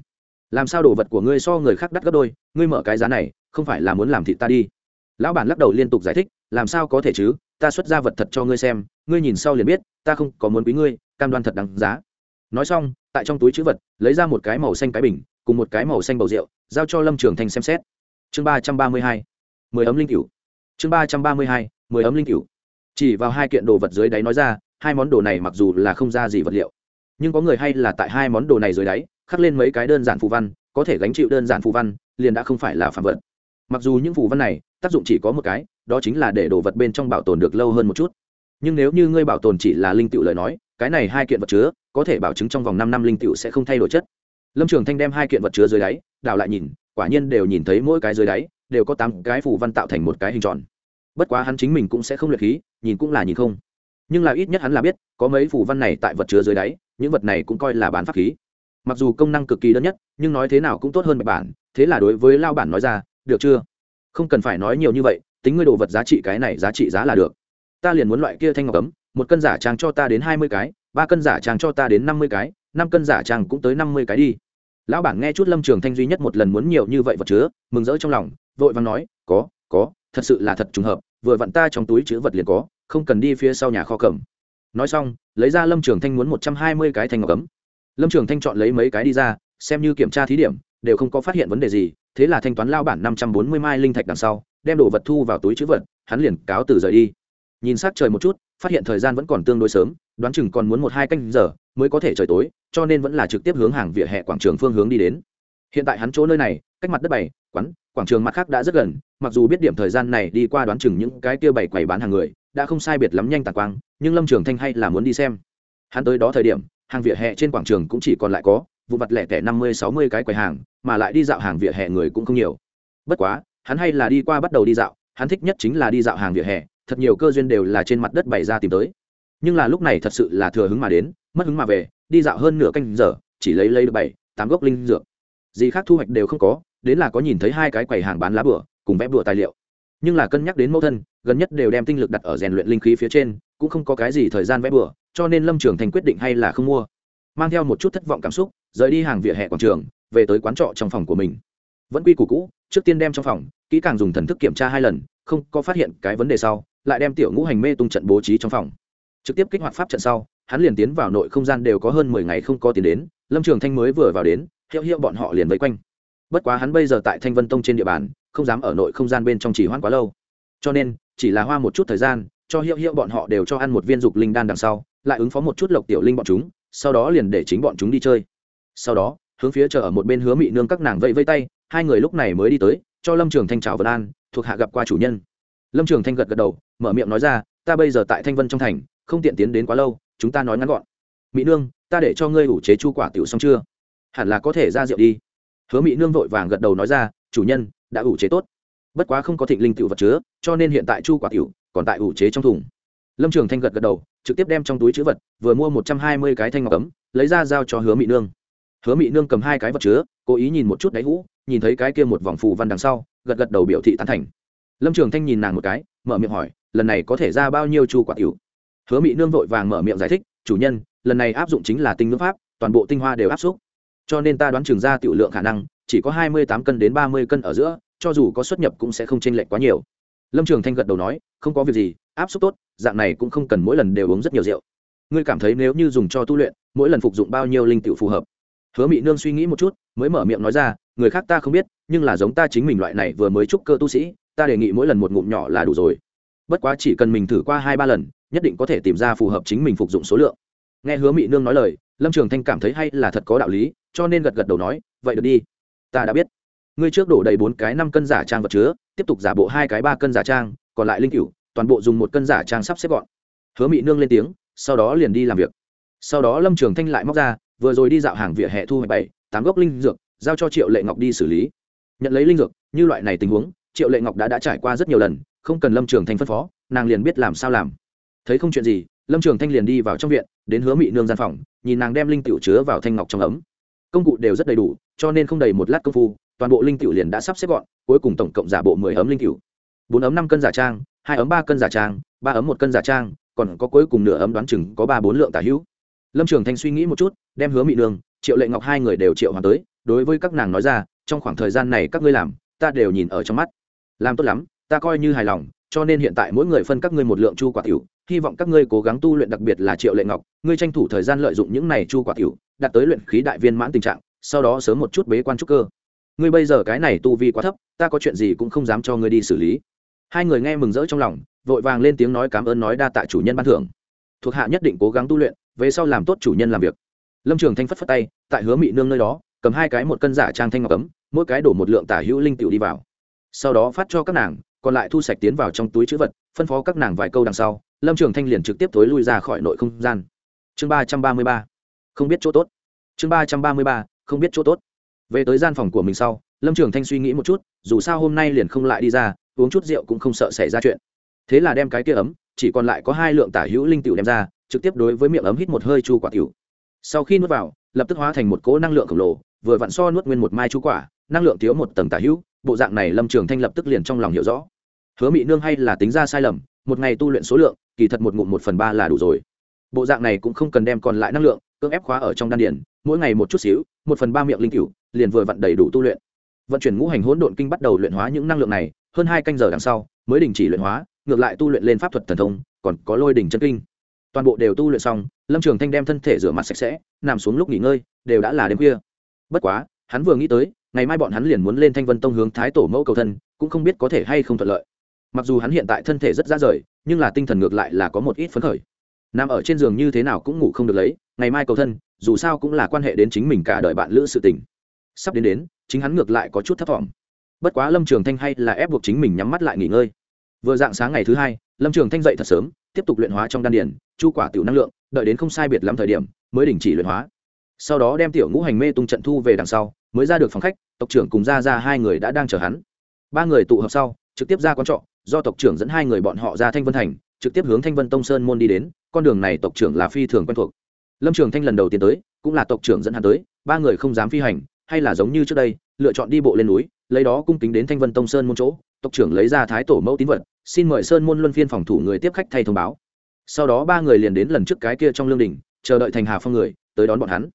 làm sao đồ vật của ngươi so người khác đắt gấp đôi, ngươi mở cái giá này, không phải là muốn làm thịt ta đi. Lão bản lắc đầu liên tục giải thích, làm sao có thể chứ, ta xuất ra vật thật cho ngươi xem, ngươi nhìn sau liền biết, ta không có muốn quý ngươi, cam đoan thật đáng giá. Nói xong, tại trong túi chữ vật, lấy ra một cái màu xanh cái bình, cùng một cái màu xanh bầu rượu, giao cho lâm trường thanh xem xét. Chương ba trăm ba mươi hai, mười ấm linh cửu. Chương ba trăm ba mươi hai, mười ấm linh cửu. Chỉ vào hai kiện đồ vật dưới đáy nói ra, hai món đồ này mặc dù là không ra gì vật liệu, nhưng có người hay là tại hai món đồ này dưới đáy khắc lên mấy cái đơn giản phù văn, có thể gánh chịu đơn giản phù văn, liền đã không phải là phạm vật. Mặc dù những phù văn này, tác dụng chỉ có một cái, đó chính là để đồ vật bên trong bảo tồn được lâu hơn một chút. Nhưng nếu như ngươi bảo tồn chỉ là linh tựu lời nói, cái này hai kiện vật chứa, có thể bảo chứng trong vòng năm năm linh tựu sẽ không thay đổi chất. Lâm trường thanh đem hai kiện vật chứa dưới đáy đào lại nhìn, quả nhiên đều nhìn thấy mỗi cái dưới đáy, đều có tám cái phù văn tạo thành một cái hình tròn. Bất quá hắn chính mình cũng sẽ không luyện khí, nhìn cũng là nhìn không. Nhưng là ít nhất hắn là biết, có mấy phù văn này tại vật chứa dưới đáy, những vật này cũng coi là bán pháp khí mặc dù công năng cực kỳ đơn nhất, nhưng nói thế nào cũng tốt hơn bạch bản, thế là đối với lao bản nói ra, được chưa? Không cần phải nói nhiều như vậy, tính ngươi đồ vật giá trị cái này giá trị giá là được. Ta liền muốn loại kia thanh ngọc ấm, một cân giả trang cho ta đến hai mươi cái, ba cân giả trang cho ta đến năm mươi cái, năm cân giả trang cũng tới năm mươi cái đi. Lão bản nghe chút lâm trường thanh duy nhất một lần muốn nhiều như vậy vật chứa, mừng rỡ trong lòng, vội vàng nói, có có, thật sự là thật trùng hợp, vừa vặn ta trong túi chứa vật liền có, không cần đi phía sau nhà kho cầm. Nói xong, lấy ra lâm trường thanh muốn một trăm hai mươi cái thanh ngọc ấm lâm trường thanh chọn lấy mấy cái đi ra, xem như kiểm tra thí điểm, đều không có phát hiện vấn đề gì, thế là thanh toán lao bản năm trăm bốn mươi mai linh thạch đằng sau, đem đồ vật thu vào túi chữ vật, hắn liền cáo từ rời đi. Nhìn s trời một chút, phát hiện thời gian vẫn còn tương đối sớm, đoán chừng còn muốn một hai canh giờ mới có thể trời tối, cho nên vẫn là trực tiếp hướng hàng vỉa hè quảng trường phương hướng đi đến. Hiện tại hắn chỗ nơi này, cách mặt đất bày quán, quảng trường mặt khác đã rất gần, mặc dù biết điểm thời gian này đi qua đoán chừng những cái kia bày quầy bán hàng người, đã không sai biệt lắm nhanh tàn quang, nhưng lâm trường thanh hay là muốn đi xem. Hắn tới đó thời điểm hàng vỉa hè trên quảng trường cũng chỉ còn lại có, vụ vặt lẻ tẻ năm mươi, sáu mươi cái quầy hàng, mà lại đi dạo hàng vỉa hè người cũng không nhiều. Bất quá, hắn hay là đi qua bắt đầu đi dạo, hắn thích nhất chính là đi dạo hàng vỉa hè, thật nhiều cơ duyên đều là trên mặt đất bày ra tìm tới. Nhưng là lúc này thật sự là thừa hứng mà đến, mất hứng mà về, đi dạo hơn nửa canh giờ, chỉ lấy lấy được bảy, tám gốc linh dược. Gì khác thu hoạch đều không có, đến là có nhìn thấy hai cái quầy hàng bán lá bửa, cùng vẽ bửa tài liệu. Nhưng là cân nhắc đến mẫu thân, gần nhất đều đem tinh lực đặt ở rèn luyện linh khí phía trên, cũng không có cái gì thời gian vẽ bửa cho nên lâm trường thành quyết định hay là không mua. Mang theo một chút thất vọng cảm xúc, rời đi hàng vỉa hè quảng trường, về tới quán trọ trong phòng của mình. Vẫn quy củ cũ, trước tiên đem trong phòng, kỹ càng dùng thần thức kiểm tra hai lần, không có phát hiện cái vấn đề sau, lại đem tiểu ngũ hành mê tung trận bố trí trong phòng. Trực tiếp kích hoạt pháp trận sau, hắn liền tiến vào nội không gian đều có hơn mười ngày không có tiền đến, lâm trường thanh mới vừa vào đến, hiệu hiệu bọn họ liền vây quanh. Bất quá hắn bây giờ tại thanh vân tông trên địa bàn, không dám ở nội không gian bên trong chỉ hoãn quá lâu. Cho nên, chỉ là hoa một chút thời gian, cho hiệu hiệu bọn họ đều cho ăn một viên dục linh đan đằng sau lại ứng phó một chút lộc tiểu linh bọn chúng, sau đó liền để chính bọn chúng đi chơi. Sau đó, hướng phía chờ ở một bên hứa mị nương các nàng vẫy vây tay, hai người lúc này mới đi tới, cho lâm trường thanh trào vân an, thuộc hạ gặp qua chủ nhân. Lâm trường thanh gật gật đầu, mở miệng nói ra, ta bây giờ tại thanh vân trong thành, không tiện tiến đến quá lâu, chúng ta nói ngắn gọn. Mỹ nương, ta để cho ngươi ủ chế chu quả tiểu xong chưa? Hẳn là có thể ra rượu đi. Hứa mỹ nương vội vàng gật đầu nói ra, chủ nhân, đã ủ chế tốt. Bất quá không có thịnh linh tiểu vật chứa, cho nên hiện tại chu quả tiểu còn tại ủ chế trong thùng. Lâm trường thanh gật gật đầu trực tiếp đem trong túi chữ vật, vừa mua một trăm hai mươi cái thanh ngọc ấm, lấy ra giao cho hứa mỹ nương. Hứa mỹ nương cầm hai cái vật chứa, cố ý nhìn một chút đáy hũ, nhìn thấy cái kia một vòng phù văn đằng sau, gật gật đầu biểu thị tán thành. Lâm trường thanh nhìn nàng một cái, mở miệng hỏi, lần này có thể ra bao nhiêu chu quả tiểu? Hứa mỹ nương vội vàng mở miệng giải thích, chủ nhân, lần này áp dụng chính là tinh ngữ pháp, toàn bộ tinh hoa đều áp xúc. Cho nên ta đoán trường ra tiểu lượng khả năng, chỉ có hai mươi tám cân đến ba mươi cân ở giữa, cho dù có xuất nhập cũng sẽ không chênh lệch quá nhiều. Lâm trường thanh gật đầu nói, không có việc gì áp suất tốt, dạng này cũng không cần mỗi lần đều uống rất nhiều rượu. Ngươi cảm thấy nếu như dùng cho tu luyện, mỗi lần phục dụng bao nhiêu linh tiểu phù hợp? Hứa mỹ nương suy nghĩ một chút, mới mở miệng nói ra, người khác ta không biết, nhưng là giống ta chính mình loại này vừa mới trúc cơ tu sĩ, ta đề nghị mỗi lần một ngụm nhỏ là đủ rồi. Bất quá chỉ cần mình thử qua hai ba lần, nhất định có thể tìm ra phù hợp chính mình phục dụng số lượng. Nghe hứa mỹ nương nói lời, lâm trường thanh cảm thấy hay là thật có đạo lý, cho nên gật gật đầu nói, vậy được đi. Ta đã biết. Ngươi trước đổ đầy bốn cái năm cân giả trang vật chứa, tiếp tục giả bộ hai cái ba cân giả trang, còn lại linh cựu toàn bộ dùng một cân giả trang sắp xếp gọn. Hứa mỹ nương lên tiếng, sau đó liền đi làm việc. Sau đó lâm trường thanh lại móc ra, vừa rồi đi dạo hàng vỉa hè thu hoạch bảy, tám gốc linh dược, giao cho triệu lệ ngọc đi xử lý. Nhận lấy linh dược, như loại này tình huống, triệu lệ ngọc đã đã trải qua rất nhiều lần, không cần lâm trường thanh phân phó, nàng liền biết làm sao làm. Thấy không chuyện gì, lâm trường thanh liền đi vào trong viện, đến hứa mị nương gian phòng, nhìn nàng đem linh tiểu chứa vào thanh ngọc trong ấm. Công cụ đều rất đầy đủ, cho nên không đầy một lát công phu, toàn bộ linh tiểu liền đã sắp xếp gọn, cuối cùng tổng cộng giả bộ mười ấm linh tiểu. Bốn ấm năm cân giả trang hai ấm ba cân giả trang, ba ấm một cân giả trang, còn có cuối cùng nửa ấm đoán chừng có ba bốn lượng tả hữu. Lâm trường thanh suy nghĩ một chút, đem hứa mị nương, triệu lệ ngọc hai người đều triệu hoàng tới, đối với các nàng nói ra, trong khoảng thời gian này các ngươi làm, ta đều nhìn ở trong mắt. Làm tốt lắm, ta coi như hài lòng, cho nên hiện tại mỗi người phân các ngươi một lượng chu quả tiểu, hy vọng các ngươi cố gắng tu luyện đặc biệt là triệu lệ ngọc, ngươi tranh thủ thời gian lợi dụng những này chu quả tiểu, đạt tới luyện khí đại viên mãn tình trạng, sau đó sớm một chút bế quan trúc cơ. Ngươi bây giờ cái này tu vi quá thấp, ta có chuyện gì cũng không dám cho ngươi đi xử lý hai người nghe mừng rỡ trong lòng, vội vàng lên tiếng nói cảm ơn nói đa tạ chủ nhân ban thưởng. Thuộc hạ nhất định cố gắng tu luyện, về sau làm tốt chủ nhân làm việc. Lâm trường thanh phất phất tay, tại hứa mị nương nơi đó, cầm hai cái một cân giả trang thanh ngọc cấm mỗi cái đổ một lượng tả hữu linh tiểu đi vào. Sau đó phát cho các nàng, còn lại thu sạch tiến vào trong túi chữ vật, phân phó các nàng vài câu đằng sau, lâm trường thanh liền trực tiếp thối lui ra khỏi nội không gian. Chương ba trăm ba mươi ba. Không biết chỗ tốt. Chương ba trăm ba mươi ba, không biết chỗ tốt. Về tới gian phòng của mình sau, lâm trường thanh suy nghĩ một chút, dù sao hôm nay liền không lại đi ra uống chút rượu cũng không sợ xảy ra chuyện. Thế là đem cái kia ấm, chỉ còn lại có hai lượng tả hữu linh tiểu đem ra, trực tiếp đối với miệng ấm hít một hơi chu quả tiểu. Sau khi nuốt vào, lập tức hóa thành một cỗ năng lượng khổng lồ, vừa vặn so nuốt nguyên một mai chu quả, năng lượng thiếu một tầng tả hữu, bộ dạng này lâm trường thanh lập tức liền trong lòng hiểu rõ. Hứa mị nương hay là tính ra sai lầm, một ngày tu luyện số lượng, kỳ thật một ngụm một phần ba là đủ rồi. Bộ dạng này cũng không cần đem còn lại năng lượng, cưỡng ép khóa ở trong đan điển mỗi ngày một chút xíu, một phần ba miệng linh cửu liền vừa vặn đầy đủ tu luyện. Vận chuyển ngũ hành hỗn độn kinh bắt đầu luyện hóa những năng lượng này hơn hai canh giờ đằng sau, mới đình chỉ luyện hóa, ngược lại tu luyện lên pháp thuật thần thông, còn có lôi đỉnh chân kinh. Toàn bộ đều tu luyện xong, lâm trường thanh đem thân thể rửa mặt sạch sẽ, nằm xuống lúc nghỉ ngơi, đều đã là đêm khuya. Bất quá, hắn vừa nghĩ tới, ngày mai bọn hắn liền muốn lên thanh vân tông hướng thái tổ mẫu cầu thân, cũng không biết có thể hay không thuận lợi. Mặc dù hắn hiện tại thân thể rất ra rời, nhưng là tinh thần ngược lại là có một ít phấn khởi. Nằm ở trên giường như thế nào cũng ngủ không được lấy, ngày mai cầu thân, dù sao cũng là quan hệ đến chính mình cả đời bạn lữ sự tình. Sắp đến đến, chính hắn ngược lại có chút thấp t bất quá lâm trường thanh hay là ép buộc chính mình nhắm mắt lại nghỉ ngơi. Vừa dạng sáng ngày thứ hai, lâm trường thanh dậy thật sớm, tiếp tục luyện hóa trong đan điển chu quả tiểu năng lượng, đợi đến không sai biệt lắm thời điểm, mới đình chỉ luyện hóa. Sau đó đem tiểu ngũ hành mê tung trận thu về đằng sau, mới ra được phòng khách, tộc trưởng cùng ra ra hai người đã đang chờ hắn. Ba người tụ hợp sau, trực tiếp ra quán trọ, do tộc trưởng dẫn hai người bọn họ ra thanh vân thành, trực tiếp hướng thanh vân tông sơn môn đi đến, con đường này tộc trưởng là phi thường quen thuộc. Lâm trường thanh lần đầu tiên tới, cũng là tộc trưởng dẫn hắn tới, ba người không dám phi hành, hay là giống như trước đây, lựa chọn đi bộ lên núi lấy đó cung kính đến thanh vân tông sơn môn chỗ, tộc trưởng lấy ra thái tổ mẫu tín vật, xin mời sơn môn luân phiên phòng thủ người tiếp khách thay thông báo. Sau đó ba người liền đến lần trước cái kia trong lương đình chờ đợi thành hà phong người, tới đón bọn hắn.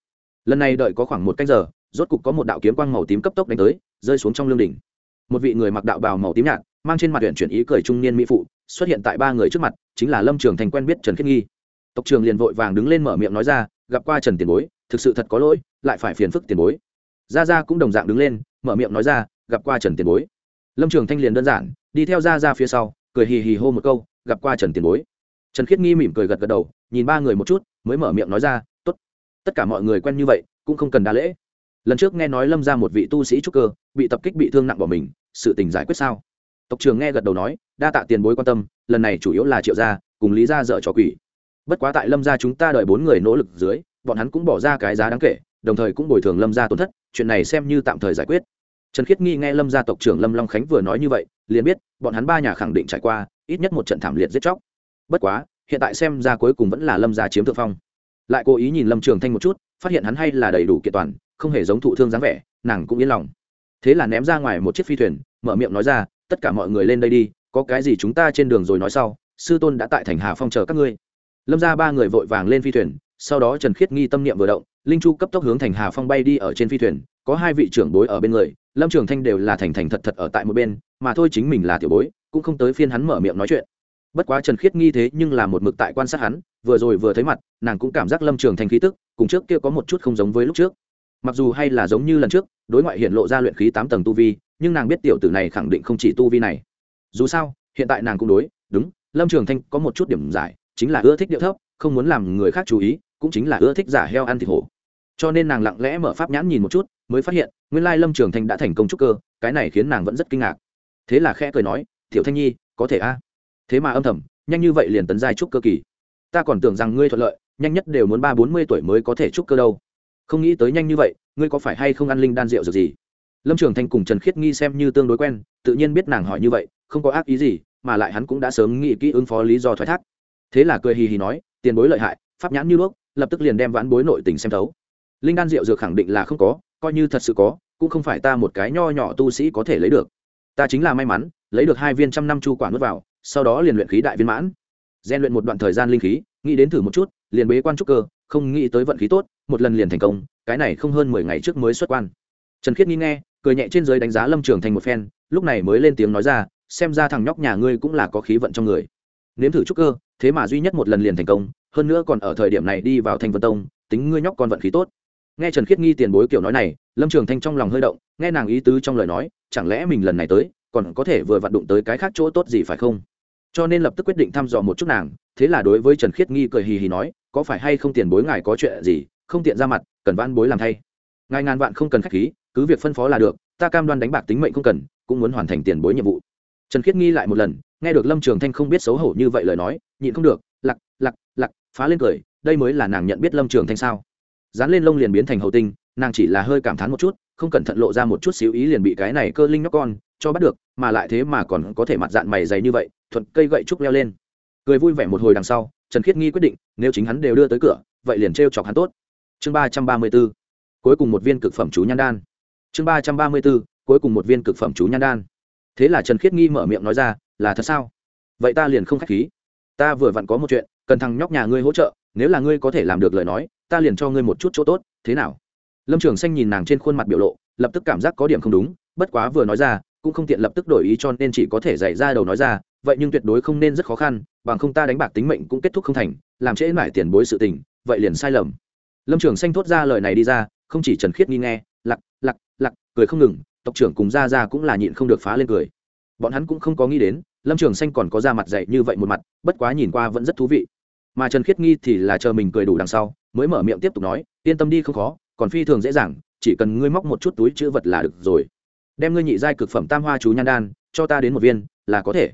Lần này đợi có khoảng một canh giờ, rốt cục có một đạo kiếm quang màu tím cấp tốc đánh tới, rơi xuống trong lương đình một vị người mặc đạo bào màu tím nhạt, mang trên mặt huyện chuyển ý cười trung niên mỹ phụ, xuất hiện tại ba người trước mặt, chính là lâm trường thành quen biết trần khiết nghi. Tộc trường liền vội vàng đứng lên mở miệng nói ra, gặp qua trần tiền bối, thực sự thật có lỗi, lại phải phiền phức tiền bối. Gia gia cũng đồng dạng đứng lên, mở miệng nói ra gặp qua trần tiền bối. Lâm trường thanh liền đơn giản, đi theo gia gia phía sau, cười hì hì hô một câu, gặp qua trần tiền bối. Trần khiết nghi mỉm cười gật gật đầu, nhìn ba người một chút, mới mở miệng nói ra, tốt. Tất cả mọi người quen như vậy, cũng không cần đa lễ. Lần trước nghe nói lâm ra một vị tu sĩ trúc cơ, bị tập kích bị thương nặng bỏ mình, sự tình giải quyết sao? Tộc trường nghe gật đầu nói, đa tạ tiền bối quan tâm, lần này chủ yếu là triệu gia, cùng lý gia dợ trò quỷ. Bất quá tại lâm gia chúng ta đợi bốn người nỗ lực dưới, bọn hắn cũng bỏ ra cái giá đáng kể, đồng thời cũng bồi thường lâm gia tổn thất, chuyện này xem như tạm thời giải quyết trần khiết nghi nghe lâm gia tộc trưởng lâm long khánh vừa nói như vậy, liền biết, bọn hắn ba nhà khẳng định trải qua, ít nhất một trận thảm liệt giết chóc. Bất quá, hiện tại xem ra cuối cùng vẫn là lâm gia chiếm thượng phong. Lại cố ý nhìn lâm trường thanh một chút, phát hiện hắn hay là đầy đủ kiện toàn, không hề giống thụ thương dáng vẻ, nàng cũng yên lòng. Thế là ném ra ngoài một chiếc phi thuyền, mở miệng nói ra, tất cả mọi người lên đây đi, có cái gì chúng ta trên đường rồi nói sau, sư tôn đã tại thành hà phong chờ các ngươi. Lâm ra ba người vội vàng lên phi thuyền, sau đó trần khiết nghi tâm niệm vừa động, linh chu cấp tốc hướng thành hà phong bay đi ở trên phi thuyền, có hai vị trưởng bối ở bên người lâm trường thanh đều là thành thành thật thật ở tại một bên, mà thôi chính mình là tiểu bối, cũng không tới phiên hắn mở miệng nói chuyện. Bất quá trần khiết nghi thế nhưng là một mực tại quan sát hắn, vừa rồi vừa thấy mặt, nàng cũng cảm giác lâm trường thanh khí tức, cùng trước kia có một chút không giống với lúc trước. Mặc dù hay là giống như lần trước, đối ngoại hiện lộ ra luyện khí tám tầng tu vi, nhưng nàng biết tiểu tử này khẳng định không chỉ tu vi này. Dù sao, hiện tại nàng cũng đối, đúng, lâm trường thanh có một chút điểm giải, chính là ưa thích điệu thấp, không muốn làm người khác chú ý, cũng chính là ưa thích giả heo ăn thịt hổ cho nên nàng lặng lẽ mở pháp nhãn nhìn một chút, mới phát hiện, nguyên lai lâm trường thanh đã thành công trúc cơ, cái này khiến nàng vẫn rất kinh ngạc. Thế là khẽ cười nói, tiểu thanh nhi, có thể a? Thế mà âm thầm, nhanh như vậy liền tấn giai trúc cơ kỳ. Ta còn tưởng rằng ngươi thuận lợi, nhanh nhất đều muốn ba bốn mươi tuổi mới có thể trúc cơ đâu. Không nghĩ tới nhanh như vậy, ngươi có phải hay không ăn linh đan rượu dược gì? Lâm trường thanh cùng trần khiết nghi xem như tương đối quen, tự nhiên biết nàng hỏi như vậy, không có ác ý gì, mà lại hắn cũng đã sớm nghĩ kỹ ứng phó lý do thoái thác. Thế là cười hì hì nói, tiền bối lợi hại, pháp nhãn như đuốc, lập tức liền đem vãn bối nội tình xem thấu linh đan rượu dược khẳng định là không có, coi như thật sự có, cũng không phải ta một cái nho nhỏ tu sĩ có thể lấy được. Ta chính là may mắn, lấy được hai viên trăm năm chu quả nuốt vào, sau đó liền luyện khí đại viên mãn. Gian luyện một đoạn thời gian linh khí, nghĩ đến thử một chút, liền bế quan trúc cơ, không nghĩ tới vận khí tốt, một lần liền thành công, cái này không hơn mười ngày trước mới xuất quan. Trần khiết nghi nghe, cười nhẹ trên giới đánh giá lâm trường thành một phen, lúc này mới lên tiếng nói ra, xem ra thằng nhóc nhà ngươi cũng là có khí vận trong người. Nếm thử trúc cơ, thế mà duy nhất một lần liền thành công, hơn nữa còn ở thời điểm này đi vào thanh vân tông, tính ngươi nhóc còn vận khí tốt nghe trần khiết nghi tiền bối kiểu nói này, lâm trường thanh trong lòng hơi động, nghe nàng ý tứ trong lời nói, chẳng lẽ mình lần này tới, còn có thể vừa vặn đụng tới cái khác chỗ tốt gì phải không? Cho nên lập tức quyết định thăm dò một chút nàng, thế là đối với trần khiết nghi cười hì hì nói, có phải hay không tiền bối ngài có chuyện gì, không tiện ra mặt, cần van bối làm thay. Ngài ngàn vạn không cần khách khí, cứ việc phân phó là được, ta cam đoan đánh bạc tính mệnh không cần, cũng muốn hoàn thành tiền bối nhiệm vụ. Trần khiết nghi lại một lần, nghe được lâm trường thanh không biết xấu hổ như vậy lời nói, nhịn không được, lặc lặc lặc, phá lên cười, đây mới là nàng nhận biết lâm trường thanh sao? Dán lên lông liền biến thành hậu tinh, nàng chỉ là hơi cảm thán một chút, không cẩn thận lộ ra một chút xíu ý liền bị cái này cơ linh nhóc con cho bắt được, mà lại thế mà còn có thể mặt dạng mày dày như vậy, thuận cây gậy trúc leo lên. Cười vui vẻ một hồi đằng sau, trần khiết nghi quyết định, nếu chính hắn đều đưa tới cửa, vậy liền trêu chọc hắn tốt. Chương ba trăm ba mươi b ố cuối cùng một viên cực phẩm chú nhan đan. Chương ba trăm ba mươi b ố cuối cùng một viên cực phẩm chú nhan đan. Thế là trần khiết nghi mở miệng nói ra, là thật sao? Vậy ta liền không k h á c h khí. Ta vừa vặn có một chuyện, cần thằng nhóc nhà ngươi hỗ trợ, nếu là ngươi có thể làm được lời nói ta liền cho ngươi một chút chỗ tốt, thế nào? Lâm trường xanh nhìn nàng trên khuôn mặt biểu lộ, lập tức cảm giác có điểm không đúng, bất quá vừa nói ra, cũng không tiện lập tức đổi ý cho nên chỉ có thể dạy ra đầu nói ra, vậy nhưng tuyệt đối không nên rất khó khăn, bằng không ta đánh bạc tính mệnh cũng kết thúc không thành, làm trễ mải tiền bối sự tình, vậy liền sai lầm. Lâm trường xanh thốt ra lời này đi ra, không chỉ trần khiết nghi nghe, lặc lặc lặc, cười không ngừng, tộc trưởng cùng ra ra cũng là nhịn không được phá lên cười. Bọn hắn cũng không có nghĩ đến, lâm trường xanh còn có ra mặt dạy như vậy một mặt, bất quá nhìn qua vẫn rất thú vị mà trần khiết nghi thì là chờ mình cười đủ đằng sau, mới mở miệng tiếp tục nói, yên tâm đi, không khó, còn phi thường dễ dàng, chỉ cần ngươi móc một chút túi chữ vật là được rồi. Đem ngươi nhị giai cực phẩm tam hoa chú nhan đan, cho ta đến một viên, là có thể.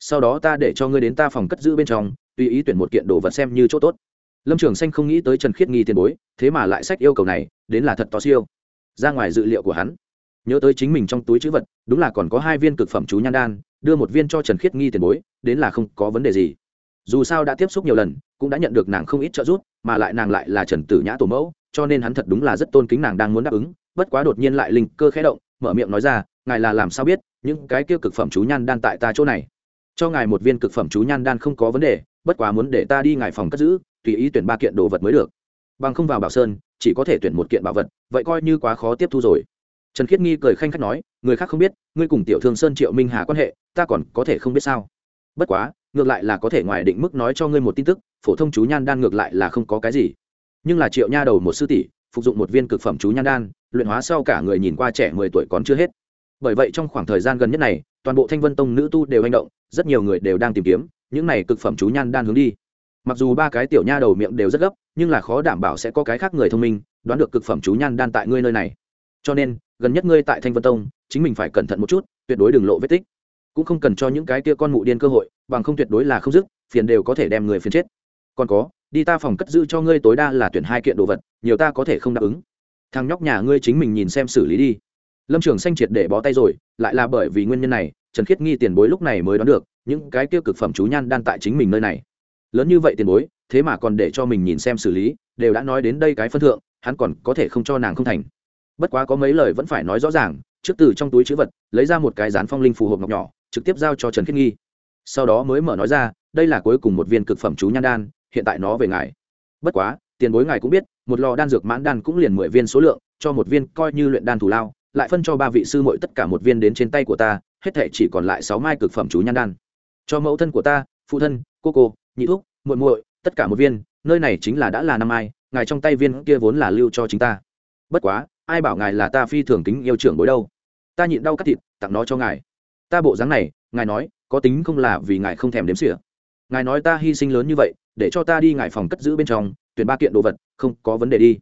Sau đó ta để cho ngươi đến ta phòng cất giữ bên trong, tùy ý tuyển một kiện đồ vật xem như chỗ tốt. Lâm trường xanh không nghĩ tới trần khiết nghi tiền bối, thế mà lại sách yêu cầu này, đến là thật to siêu. Ra ngoài dự liệu của hắn, nhớ tới chính mình trong túi chữ vật, đúng là còn có hai viên cực phẩm chú nhan đan, đưa một viên cho trần khiết nghi tiền bối, đến là không có vấn đề gì dù sao đã tiếp xúc nhiều lần, cũng đã nhận được nàng không ít trợ giúp, mà lại nàng lại là trần tử nhã tổ mẫu, cho nên hắn thật đúng là rất tôn kính nàng đang muốn đáp ứng, bất quá đột nhiên lại linh cơ khẽ động, mở miệng nói ra, ngài là làm sao biết, những cái kia cực phẩm chú nhan đan tại ta chỗ này? Cho ngài một viên cực phẩm chú nhan đan không có vấn đề, bất quá muốn để ta đi ngài phòng cất giữ, tùy ý tuyển ba kiện đồ vật mới được. Bằng không vào bảo sơn, chỉ có thể tuyển một kiện bảo vật, vậy coi như quá khó tiếp thu rồi. Trần khiết nghi cười khanh khách nói, người khác không biết, ngươi cùng tiểu thương sơn triệu minh hà quan hệ, ta còn có thể không biết sao? Bất quá ngược lại là có thể ngoài định mức nói cho ngươi một tin tức, phổ thông chú nhan đan ngược lại là không có cái gì. Nhưng là triệu nha đầu một sư tỷ, phục dụng một viên cực phẩm chú nhan đan, luyện hóa sau cả người nhìn qua trẻ mười tuổi còn chưa hết. Bởi vậy trong khoảng thời gian gần nhất này, toàn bộ thanh vân tông nữ tu đều hành động, rất nhiều người đều đang tìm kiếm những này cực phẩm chú nhan đan hướng đi. Mặc dù ba cái tiểu nha đầu miệng đều rất gấp, nhưng là khó đảm bảo sẽ có cái khác người thông minh đoán được cực phẩm chú nhan đan tại ngươi nơi này. Cho nên, gần nhất ngươi tại thanh vân tông, chính mình phải cẩn thận một chút, tuyệt đối đừng lộ vết tích cũng không cần cho những cái kia con mụ điên cơ hội, bằng không tuyệt đối là không dứt, phiền đều có thể đem người phiền chết. Còn có, đi ta phòng cất giữ cho ngươi tối đa là tuyển hai kiện đồ vật, nhiều ta có thể không đáp ứng. Thằng nhóc nhà ngươi chính mình nhìn xem xử lý đi. Lâm trường xanh triệt để bó tay rồi, lại là bởi vì nguyên nhân này, trần khiết nghi tiền bối lúc này mới đoán được, những cái kia cực phẩm chú nhan đan tại chính mình nơi này. Lớn như vậy tiền bối, thế mà còn để cho mình nhìn xem xử lý, đều đã nói đến đây cái phân thượng, hắn còn có thể không cho nàng không thành. Bất quá có mấy lời vẫn phải nói rõ ràng, trước từ trong túi chữ vật, lấy ra một cái dán phong linh phù hộp ngọc nhỏ trực tiếp giao cho trần khiết nghi. Sau đó mới mở nói ra, đây là cuối cùng một viên cực phẩm chú nhan đan, hiện tại nó về ngài. Bất quá, tiền bối ngài cũng biết, một lò đan dược mãn đan cũng liền mười viên số lượng, cho một viên coi như luyện đan thủ lao, lại phân cho ba vị sư muội tất cả một viên đến trên tay của ta, hết thể chỉ còn lại sáu mai cực phẩm chú nhan đan. Cho mẫu thân của ta, phụ thân, cô cô, nhị thúc, muội muội, tất cả một viên, nơi này chính là đã là năm ai, ngài trong tay viên kia vốn là lưu cho chính ta. Bất quá, ai bảo ngài là ta phi thường kính yêu trưởng bối đâu? Ta nhịn đau cắt thịt, tặng nó cho ngài ta bộ dáng này, ngài nói, có tính không là vì ngài không thèm đếm xỉa. Ngài nói ta hy sinh lớn như vậy, để cho ta đi ngài phòng cất giữ bên trong, tuyển ba kiện đồ vật, không có vấn đề đi.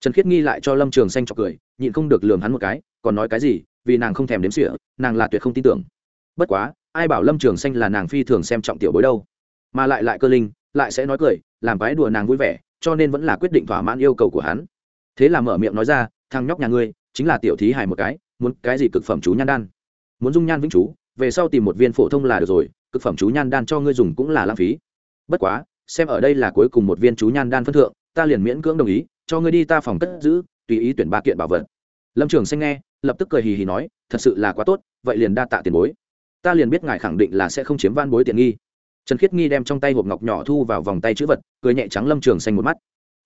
Trần khiết nghi lại cho lâm trường xanh cho cười, nhịn không được lường hắn một cái, còn nói cái gì, vì nàng không thèm đếm xỉa, nàng là tuyệt không tin tưởng. Bất quá, ai bảo lâm trường xanh là nàng phi thường xem trọng tiểu bối đâu. Mà lại lại cơ linh, lại sẽ nói cười, làm cái đùa nàng vui vẻ, cho nên vẫn là quyết định thỏa mãn yêu cầu của hắn. Thế là mở miệng nói ra, thằng nhóc nhà ngươi, chính là tiểu thí hài một cái, muốn cái gì cực phẩm chú nhan đan? Muốn dung nhan vĩnh chú, về sau tìm một viên phổ thông là được rồi, cực phẩm chú nhan đan cho ngươi dùng cũng là lãng phí. Bất quá, xem ở đây là cuối cùng một viên chú nhan đan phân thượng, ta liền miễn cưỡng đồng ý, cho ngươi đi ta phòng cất giữ, tùy ý tuyển ba kiện bảo vật. Lâm trường xanh nghe, lập tức cười hì hì nói, thật sự là quá tốt, vậy liền đa tạ tiền bối. Ta liền biết ngài khẳng định là sẽ không chiếm van bối tiện nghi. Trần khiết nghi đem trong tay hộp ngọc nhỏ thu vào vòng tay chữ vật, cười nhẹ trắng lâm trường xanh một mắt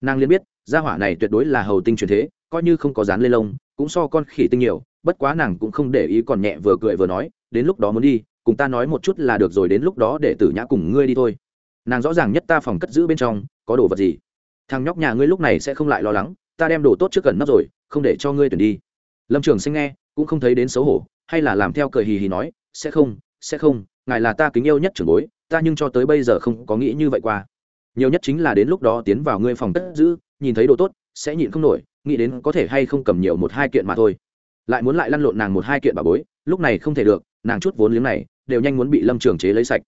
nàng liền biết, gia hỏa này tuyệt đối là hầu tinh truyền thế, coi như không có dán lên lông, cũng so con khỉ tinh nhiều, bất quá nàng cũng không để ý còn nhẹ vừa cười vừa nói, đến lúc đó muốn đi, cùng ta nói một chút là được rồi, đến lúc đó để tử nhã cùng ngươi đi thôi. Nàng rõ ràng nhất ta phòng cất giữ bên trong, có đồ vật gì? Thằng nhóc nhà ngươi lúc này sẽ không lại lo lắng, ta đem đồ tốt trước gần nắp rồi, không để cho ngươi tuyển đi. Lâm trường sinh nghe, cũng không thấy đến xấu hổ, hay là làm theo cười hì hì nói, sẽ không sẽ không, ngài là ta kính yêu nhất trưởng bối, ta nhưng cho tới bây giờ không có nghĩ như vậy qua nhiều nhất chính là đến lúc đó tiến vào ngươi phòng cất giữ, nhìn thấy đồ tốt, sẽ nhịn không nổi, nghĩ đến có thể hay không cầm nhiều một hai kiện mà thôi. Lại muốn lại lăn lộn nàng một hai kiện bà bối, lúc này không thể được, nàng chút vốn liếng này, đều nhanh muốn bị lâm trường chế lấy sạch.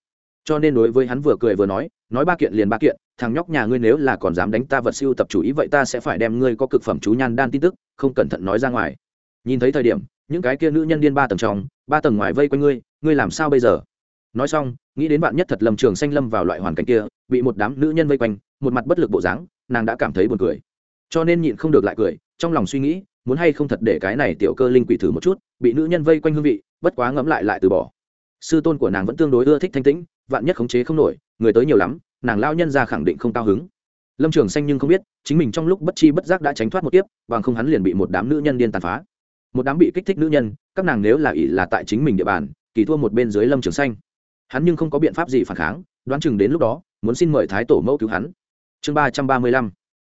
Cho nên đối với hắn vừa cười vừa nói nói ba kiện liền ba kiện, thằng nhóc nhà ngươi nếu là còn dám đánh ta vật siêu tập chủ ý vậy ta sẽ phải đem ngươi có cực phẩm chú nhan đan tin tức, không cẩn thận nói ra ngoài. Nhìn thấy thời điểm, những cái kia nữ nhân điên ba tầng trong, ba tầng ngoài vây quanh ngươi ngươi làm sao bây giờ? Nói xong, nghĩ đến bạn nhất thật lâm trường xanh lâm vào loại hoàn cảnh kia, bị một đám nữ nhân vây quanh, một mặt bất lực bộ dáng, nàng đã cảm thấy buồn cười. Cho nên nhịn không được lại cười, trong lòng suy nghĩ, muốn hay không thật để cái này tiểu cơ linh quỷ thử một chút, bị nữ nhân vây quanh hương vị, bất quá ngẫm lại lại từ bỏ. Sư tôn của nàng vẫn tương đối ưa thích thanh tĩnh, vạn nhất khống chế không nổi, người tới nhiều lắm, nàng lao nhân ra khẳng định không cao hứng. Lâm trường xanh nhưng không biết, chính mình trong lúc bất chi bất giác đã tránh thoát một tiếp bằng không hắn liền bị một đám nữ nhân điên tàn phá. Một đám bị kích thích nữ nhân, các nàng nếu là ỷ là tại chính mình địa bàn, kỳ thua một bên dưới lâm trường xanh hắn nhưng không có biện pháp gì phản kháng, đoán chừng đến lúc đó, muốn xin mời thái tổ mẫu cứu hắn. Chương ba trăm ba mươi lăm.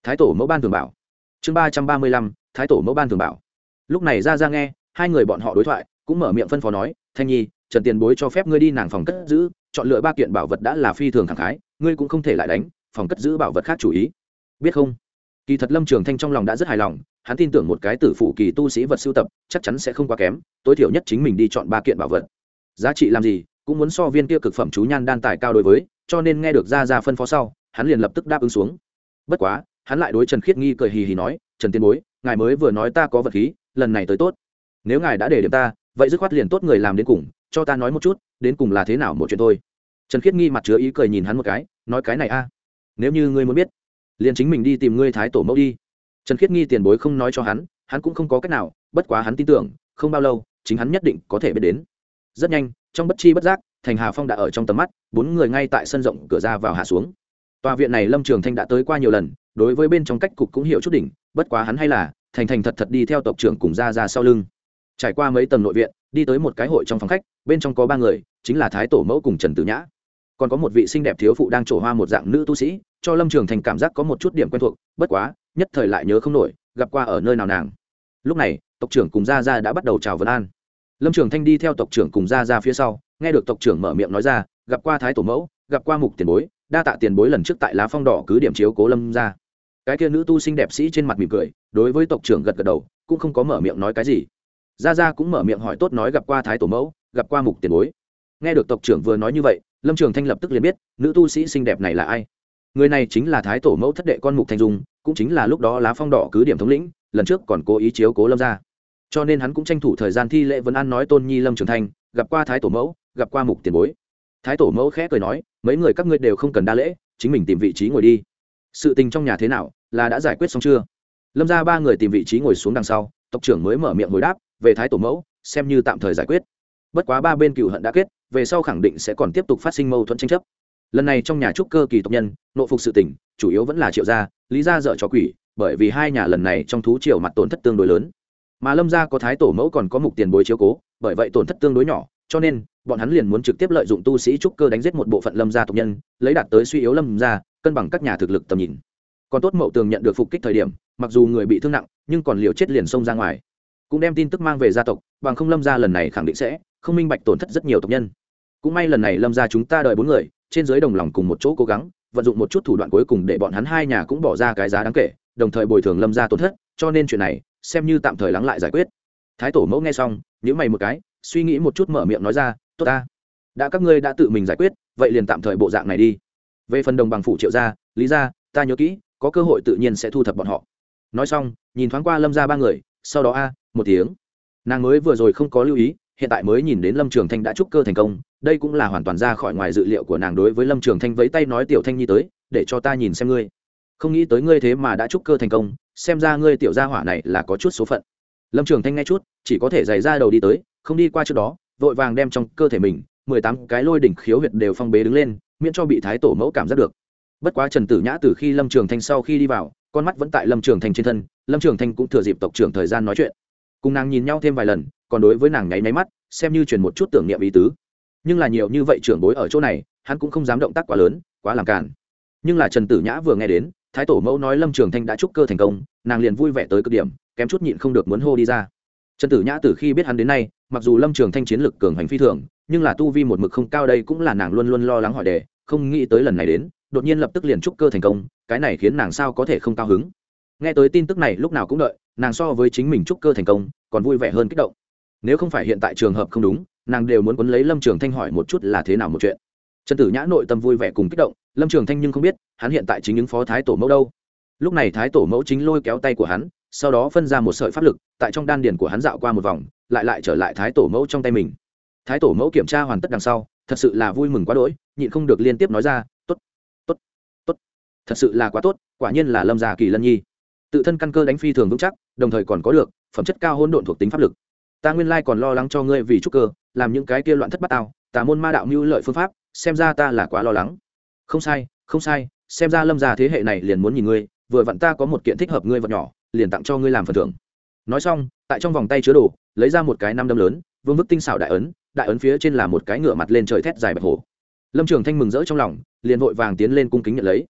Thái tổ mẫu ban thường bảo. Chương ba trăm ba mươi lăm, thái tổ mẫu ban thường bảo. Lúc này ra ra nghe, hai người bọn họ đối thoại, cũng mở miệng phân phó nói, thanh nhi, trần tiền bối cho phép ngươi đi nàng phòng cất giữ, chọn lựa ba kiện bảo vật đã là phi thường thẳng khái, ngươi cũng không thể lại đánh, phòng cất giữ bảo vật khác chủ ý. Biết không? Kỳ thật lâm trường thanh trong lòng đã rất hài lòng, hắn tin tưởng một cái tử phụ kỳ tu sĩ vật sưu tập, chắc chắn sẽ không quá kém, tối thiểu nhất chính mình đi chọn ba kiện bảo vật. Giá trị làm gì? Cũng muốn so viên kia cực phẩm chú nhan đan tài cao đối với, cho nên nghe được ra ra phân phó sau, hắn liền lập tức đáp ứng xuống. Bất quá, hắn lại đối trần khiết nghi cười hì hì nói, trần tiên bối, ngài mới vừa nói ta có vật khí, lần này tới tốt. Nếu ngài đã để điểm ta, vậy dứt khoát liền tốt người làm đến cùng, cho ta nói một chút, đến cùng là thế nào một chuyện thôi. Trần khiết nghi mặt chứa ý cười nhìn hắn một cái, nói cái này a, nếu như ngươi muốn biết, liền chính mình đi tìm ngươi thái tổ mẫu đi. Trần khiết nghi tiền bối không nói cho hắn hắn cũng không có cách nào, bất quá hắn tin tưởng, không bao lâu, chính hắn nhất định có thể biết đến rất nhanh, trong bất chi bất giác, thành hà phong đã ở trong tầm mắt, bốn người ngay tại sân rộng cửa ra vào hạ xuống. Tòa viện này lâm trường thanh đã tới qua nhiều lần, đối với bên trong cách cục cũng hiểu chút đỉnh, bất quá hắn hay là, thành thành thật thật đi theo tộc trưởng cùng ra ra sau lưng. Trải qua mấy tầng nội viện, đi tới một cái hội trong phòng khách, bên trong có ba người, chính là thái tổ mẫu cùng trần tử nhã. Còn có một vị xinh đẹp thiếu phụ đang trổ hoa một dạng nữ tu sĩ, cho lâm trường thành cảm giác có một chút điểm quen thuộc, bất quá, nhất thời lại nhớ không nổi, gặp qua ở nơi nào nàng. Lúc này, tộc trưởng cùng gia gia đã bắt đầu chào vấn an lâm trường thanh đi theo tộc trưởng cùng Ra Ra phía sau, nghe được tộc trưởng mở miệng nói ra, gặp qua thái tổ mẫu, gặp qua mục tiền bối, đa tạ tiền bối lần trước tại lá phong đỏ cứ điểm chiếu cố lâm ra. Cái kia nữ tu sinh đẹp sĩ trên mặt mỉm cười, đối với tộc trưởng gật gật đầu, cũng không có mở miệng nói cái gì. Ra Ra cũng mở miệng hỏi tốt nói gặp qua thái tổ mẫu, gặp qua mục tiền bối. Nghe được tộc trưởng vừa nói như vậy, lâm trường thanh lập tức liền biết, nữ tu sĩ xinh đẹp này là ai. Người này chính là thái tổ mẫu thất đệ con mục thanh dung, cũng chính là lúc đó lá phong đỏ cứ điểm thống lĩnh, lần trước còn cố ý chiếu cố lâm ra cho nên hắn cũng tranh thủ thời gian thi lễ vấn an nói tôn nhi lâm trường thanh, gặp qua thái tổ mẫu, gặp qua mục tiền bối. Thái tổ mẫu khẽ cười nói, mấy người các ngươi đều không cần đa lễ, chính mình tìm vị trí ngồi đi. Sự tình trong nhà thế nào, là đã giải quyết xong chưa? Lâm ra ba người tìm vị trí ngồi xuống đằng sau, tộc trưởng mới mở miệng hồi đáp, về thái tổ mẫu, xem như tạm thời giải quyết. Bất quá ba bên cựu hận đã kết, về sau khẳng định sẽ còn tiếp tục phát sinh mâu thuẫn tranh chấp. Lần này trong nhà trúc cơ kỳ tộc nhân, nộ phục sự tỉnh chủ yếu vẫn là triệu gia, lý gia dợ cho quỷ, bởi vì hai nhà lần này trong thú triều mặt tổn thất tương đối lớn mà lâm gia có thái tổ mẫu còn có mục tiền bối chiếu cố, bởi vậy tổn thất tương đối nhỏ, cho nên, bọn hắn liền muốn trực tiếp lợi dụng tu sĩ trúc cơ đánh giết một bộ phận lâm gia tộc nhân, lấy đạt tới suy yếu lâm gia, cân bằng các nhà thực lực tầm nhìn. Còn tốt mậu tường nhận được phục kích thời điểm, mặc dù người bị thương nặng, nhưng còn liều chết liền xông ra ngoài. Cũng đem tin tức mang về gia tộc, bằng không lâm gia lần này khẳng định sẽ không minh bạch tổn thất rất nhiều tộc nhân. Cũng may lần này lâm gia chúng ta đợi bốn người, trên dưới đồng lòng cùng một chỗ cố gắng, vận dụng một chút thủ đoạn cuối cùng để bọn hắn hai nhà cũng bỏ ra cái giá đáng kể, đồng thời bồi thường lâm gia tổn thất, cho nên chuyện này xem như tạm thời lắng lại giải quyết. Thái tổ mẫu nghe xong nhữ mày một cái, suy nghĩ một chút mở miệng nói ra, tốt ta. Đã các ngươi đã tự mình giải quyết, vậy liền tạm thời bộ dạng này đi. Về phần đồng bằng phủ triệu gia, lý gia, ta nhớ kỹ, có cơ hội tự nhiên sẽ thu thập bọn họ. Nói xong, nhìn thoáng qua lâm gia ba người, sau đó a, một tiếng. Nàng mới vừa rồi không có lưu ý, hiện tại mới nhìn đến lâm trường thanh đã trúc cơ thành công, đây cũng là hoàn toàn ra khỏi ngoài dự liệu của nàng đối với lâm trường thanh vẫy tay nói tiểu thanh nhi tới, để cho ta nhìn xem ngươi không nghĩ tới ngươi thế mà đã trúc cơ thành công, xem ra ngươi tiểu gia hỏa này là có chút số phận. Lâm trường thanh nghe chút, chỉ có thể giày ra đầu đi tới, không đi qua trước đó, vội vàng đem trong cơ thể mình mười tám cái lôi đỉnh khiếu huyệt đều phong bế đứng lên, miễn cho bị thái tổ mẫu cảm giác được. Bất quá trần tử nhã từ khi lâm trường thanh sau khi đi vào, con mắt vẫn tại lâm trường thanh trên thân, lâm trường thanh cũng thừa dịp tộc trưởng thời gian nói chuyện. Cùng nàng nhìn nhau thêm vài lần, còn đối với nàng nháy máy mắt, xem như truyền một chút tưởng niệm ý tứ. Nhưng là nhiều như vậy trưởng bối ở chỗ này, hắn cũng không dám động tác quá lớn, quá làm cản nhưng là trần tử nhã vừa nghe đến thái tổ mẫu nói lâm trường thanh đã trúc cơ thành công, nàng liền vui vẻ tới cực điểm, kém chút nhịn không được muốn hô đi ra. Trần tử nhã từ khi biết hắn đến nay, mặc dù lâm trường thanh chiến lực cường hành phi thường, nhưng là tu vi một mực không cao đây cũng là nàng luôn luôn lo lắng hỏi đề, không nghĩ tới lần này đến, đột nhiên lập tức liền trúc cơ thành công, cái này khiến nàng sao có thể không cao hứng. Nghe tới tin tức này lúc nào cũng đợi, nàng so với chính mình trúc cơ thành công, còn vui vẻ hơn kích động. Nếu không phải hiện tại trường hợp không đúng, nàng đều muốn quấn lấy lâm trường thanh hỏi một chút là thế nào một chuyện trần tử nhã nội tâm vui vẻ cùng kích động, lâm trường thanh nhưng không biết, hắn hiện tại chính những phó thái tổ mẫu đâu. Lúc này thái tổ mẫu chính lôi kéo tay của hắn, sau đó phân ra một sợi pháp lực, tại trong đan điền của hắn dạo qua một vòng, lại lại trở lại thái tổ mẫu trong tay mình. Thái tổ mẫu kiểm tra hoàn tất đằng sau, thật sự là vui mừng quá đỗi, nhịn không được liên tiếp nói ra t ố t t ố t t ố t thật sự là quá tốt, quả nhiên là lâm già kỳ lân nhi. Tự thân căn cơ đánh phi thường vững chắc, đồng thời còn có được, phẩm chất cao hôn độn thuộc tính pháp lực. Ta nguyên lai còn lo lắng cho ngươi vì trúc cơ, làm những cái kia loạn thất bát tao, tà môn ma đạo mưu lợi phương pháp xem ra ta là quá lo lắng. Không sai không sai, xem ra lâm gia thế hệ này liền muốn nhìn ngươi, vừa vặn ta có một kiện thích hợp ngươi vật nhỏ, liền tặng cho ngươi làm phần thưởng. Nói xong, tại trong vòng tay chứa đồ, lấy ra một cái năm đâm lớn, vương vức tinh xảo đại ấn đại ấn phía trên là một cái ngựa mặt lên trời thét dài bạch hổ. Lâm trường thanh mừng rỡ trong lòng, liền vội vàng tiến lên cung kính nhận lấy.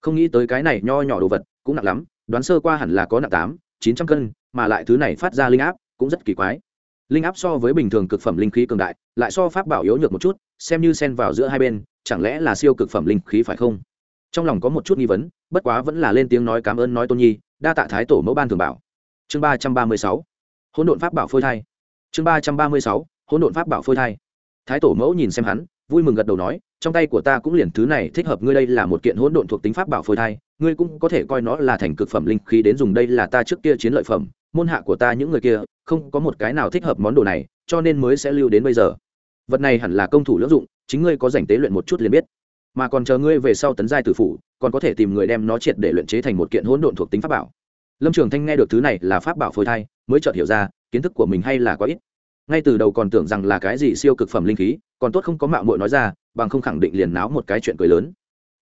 Không nghĩ tới cái này nho nhỏ đồ vật, cũng nặng lắm, đoán sơ qua hẳn là có nặng tám, chín trăm cân, mà lại thứ này phát ra linh áp, cũng rất kỳ quái. Linh áp so với bình thường cực phẩm linh khí cường đại, lại so pháp bảo yếu nhược một chút xem như xen vào giữa hai bên, chẳng lẽ là siêu cực phẩm linh khí phải không? Trong lòng có một chút nghi vấn, bất quá vẫn là lên tiếng nói cảm ơn nói tôn nhi, đa tạ thái tổ mẫu ban thường bảo. Chương ba trăm ba mươi sáu, hỗn độn pháp bảo phôi thai. Chương ba trăm ba mươi sáu, hỗn độn pháp bảo phôi thai. Thái tổ mẫu nhìn xem hắn, vui mừng gật đầu nói, trong tay của ta cũng liền thứ này, thích hợp ngươi đây là một kiện hỗn độn thuộc tính pháp bảo phôi thai, ngươi cũng có thể coi nó là thành cực phẩm linh khí đến dùng đây là ta trước kia chiến lợi phẩm, môn hạ của ta những người kia, không có một cái nào thích hợp món đồ này, cho nên mới sẽ lưu đến bây giờ vật này hẳn là công thủ lưỡng dụng, chính ngươi có dành tế luyện một chút liền biết. Mà còn chờ ngươi về sau tấn giai tử phủ, còn có thể tìm người đem nó triệt để luyện chế thành một kiện hỗn độn thuộc tính pháp bảo. Lâm trường thanh nghe được thứ này là pháp bảo phôi thai, mới chợt hiểu ra, kiến thức của mình hay là có ít. Ngay từ đầu còn tưởng rằng là cái gì siêu cực phẩm linh khí, còn tốt không có mạo muội nói ra, bằng không khẳng định liền náo một cái chuyện cười lớn.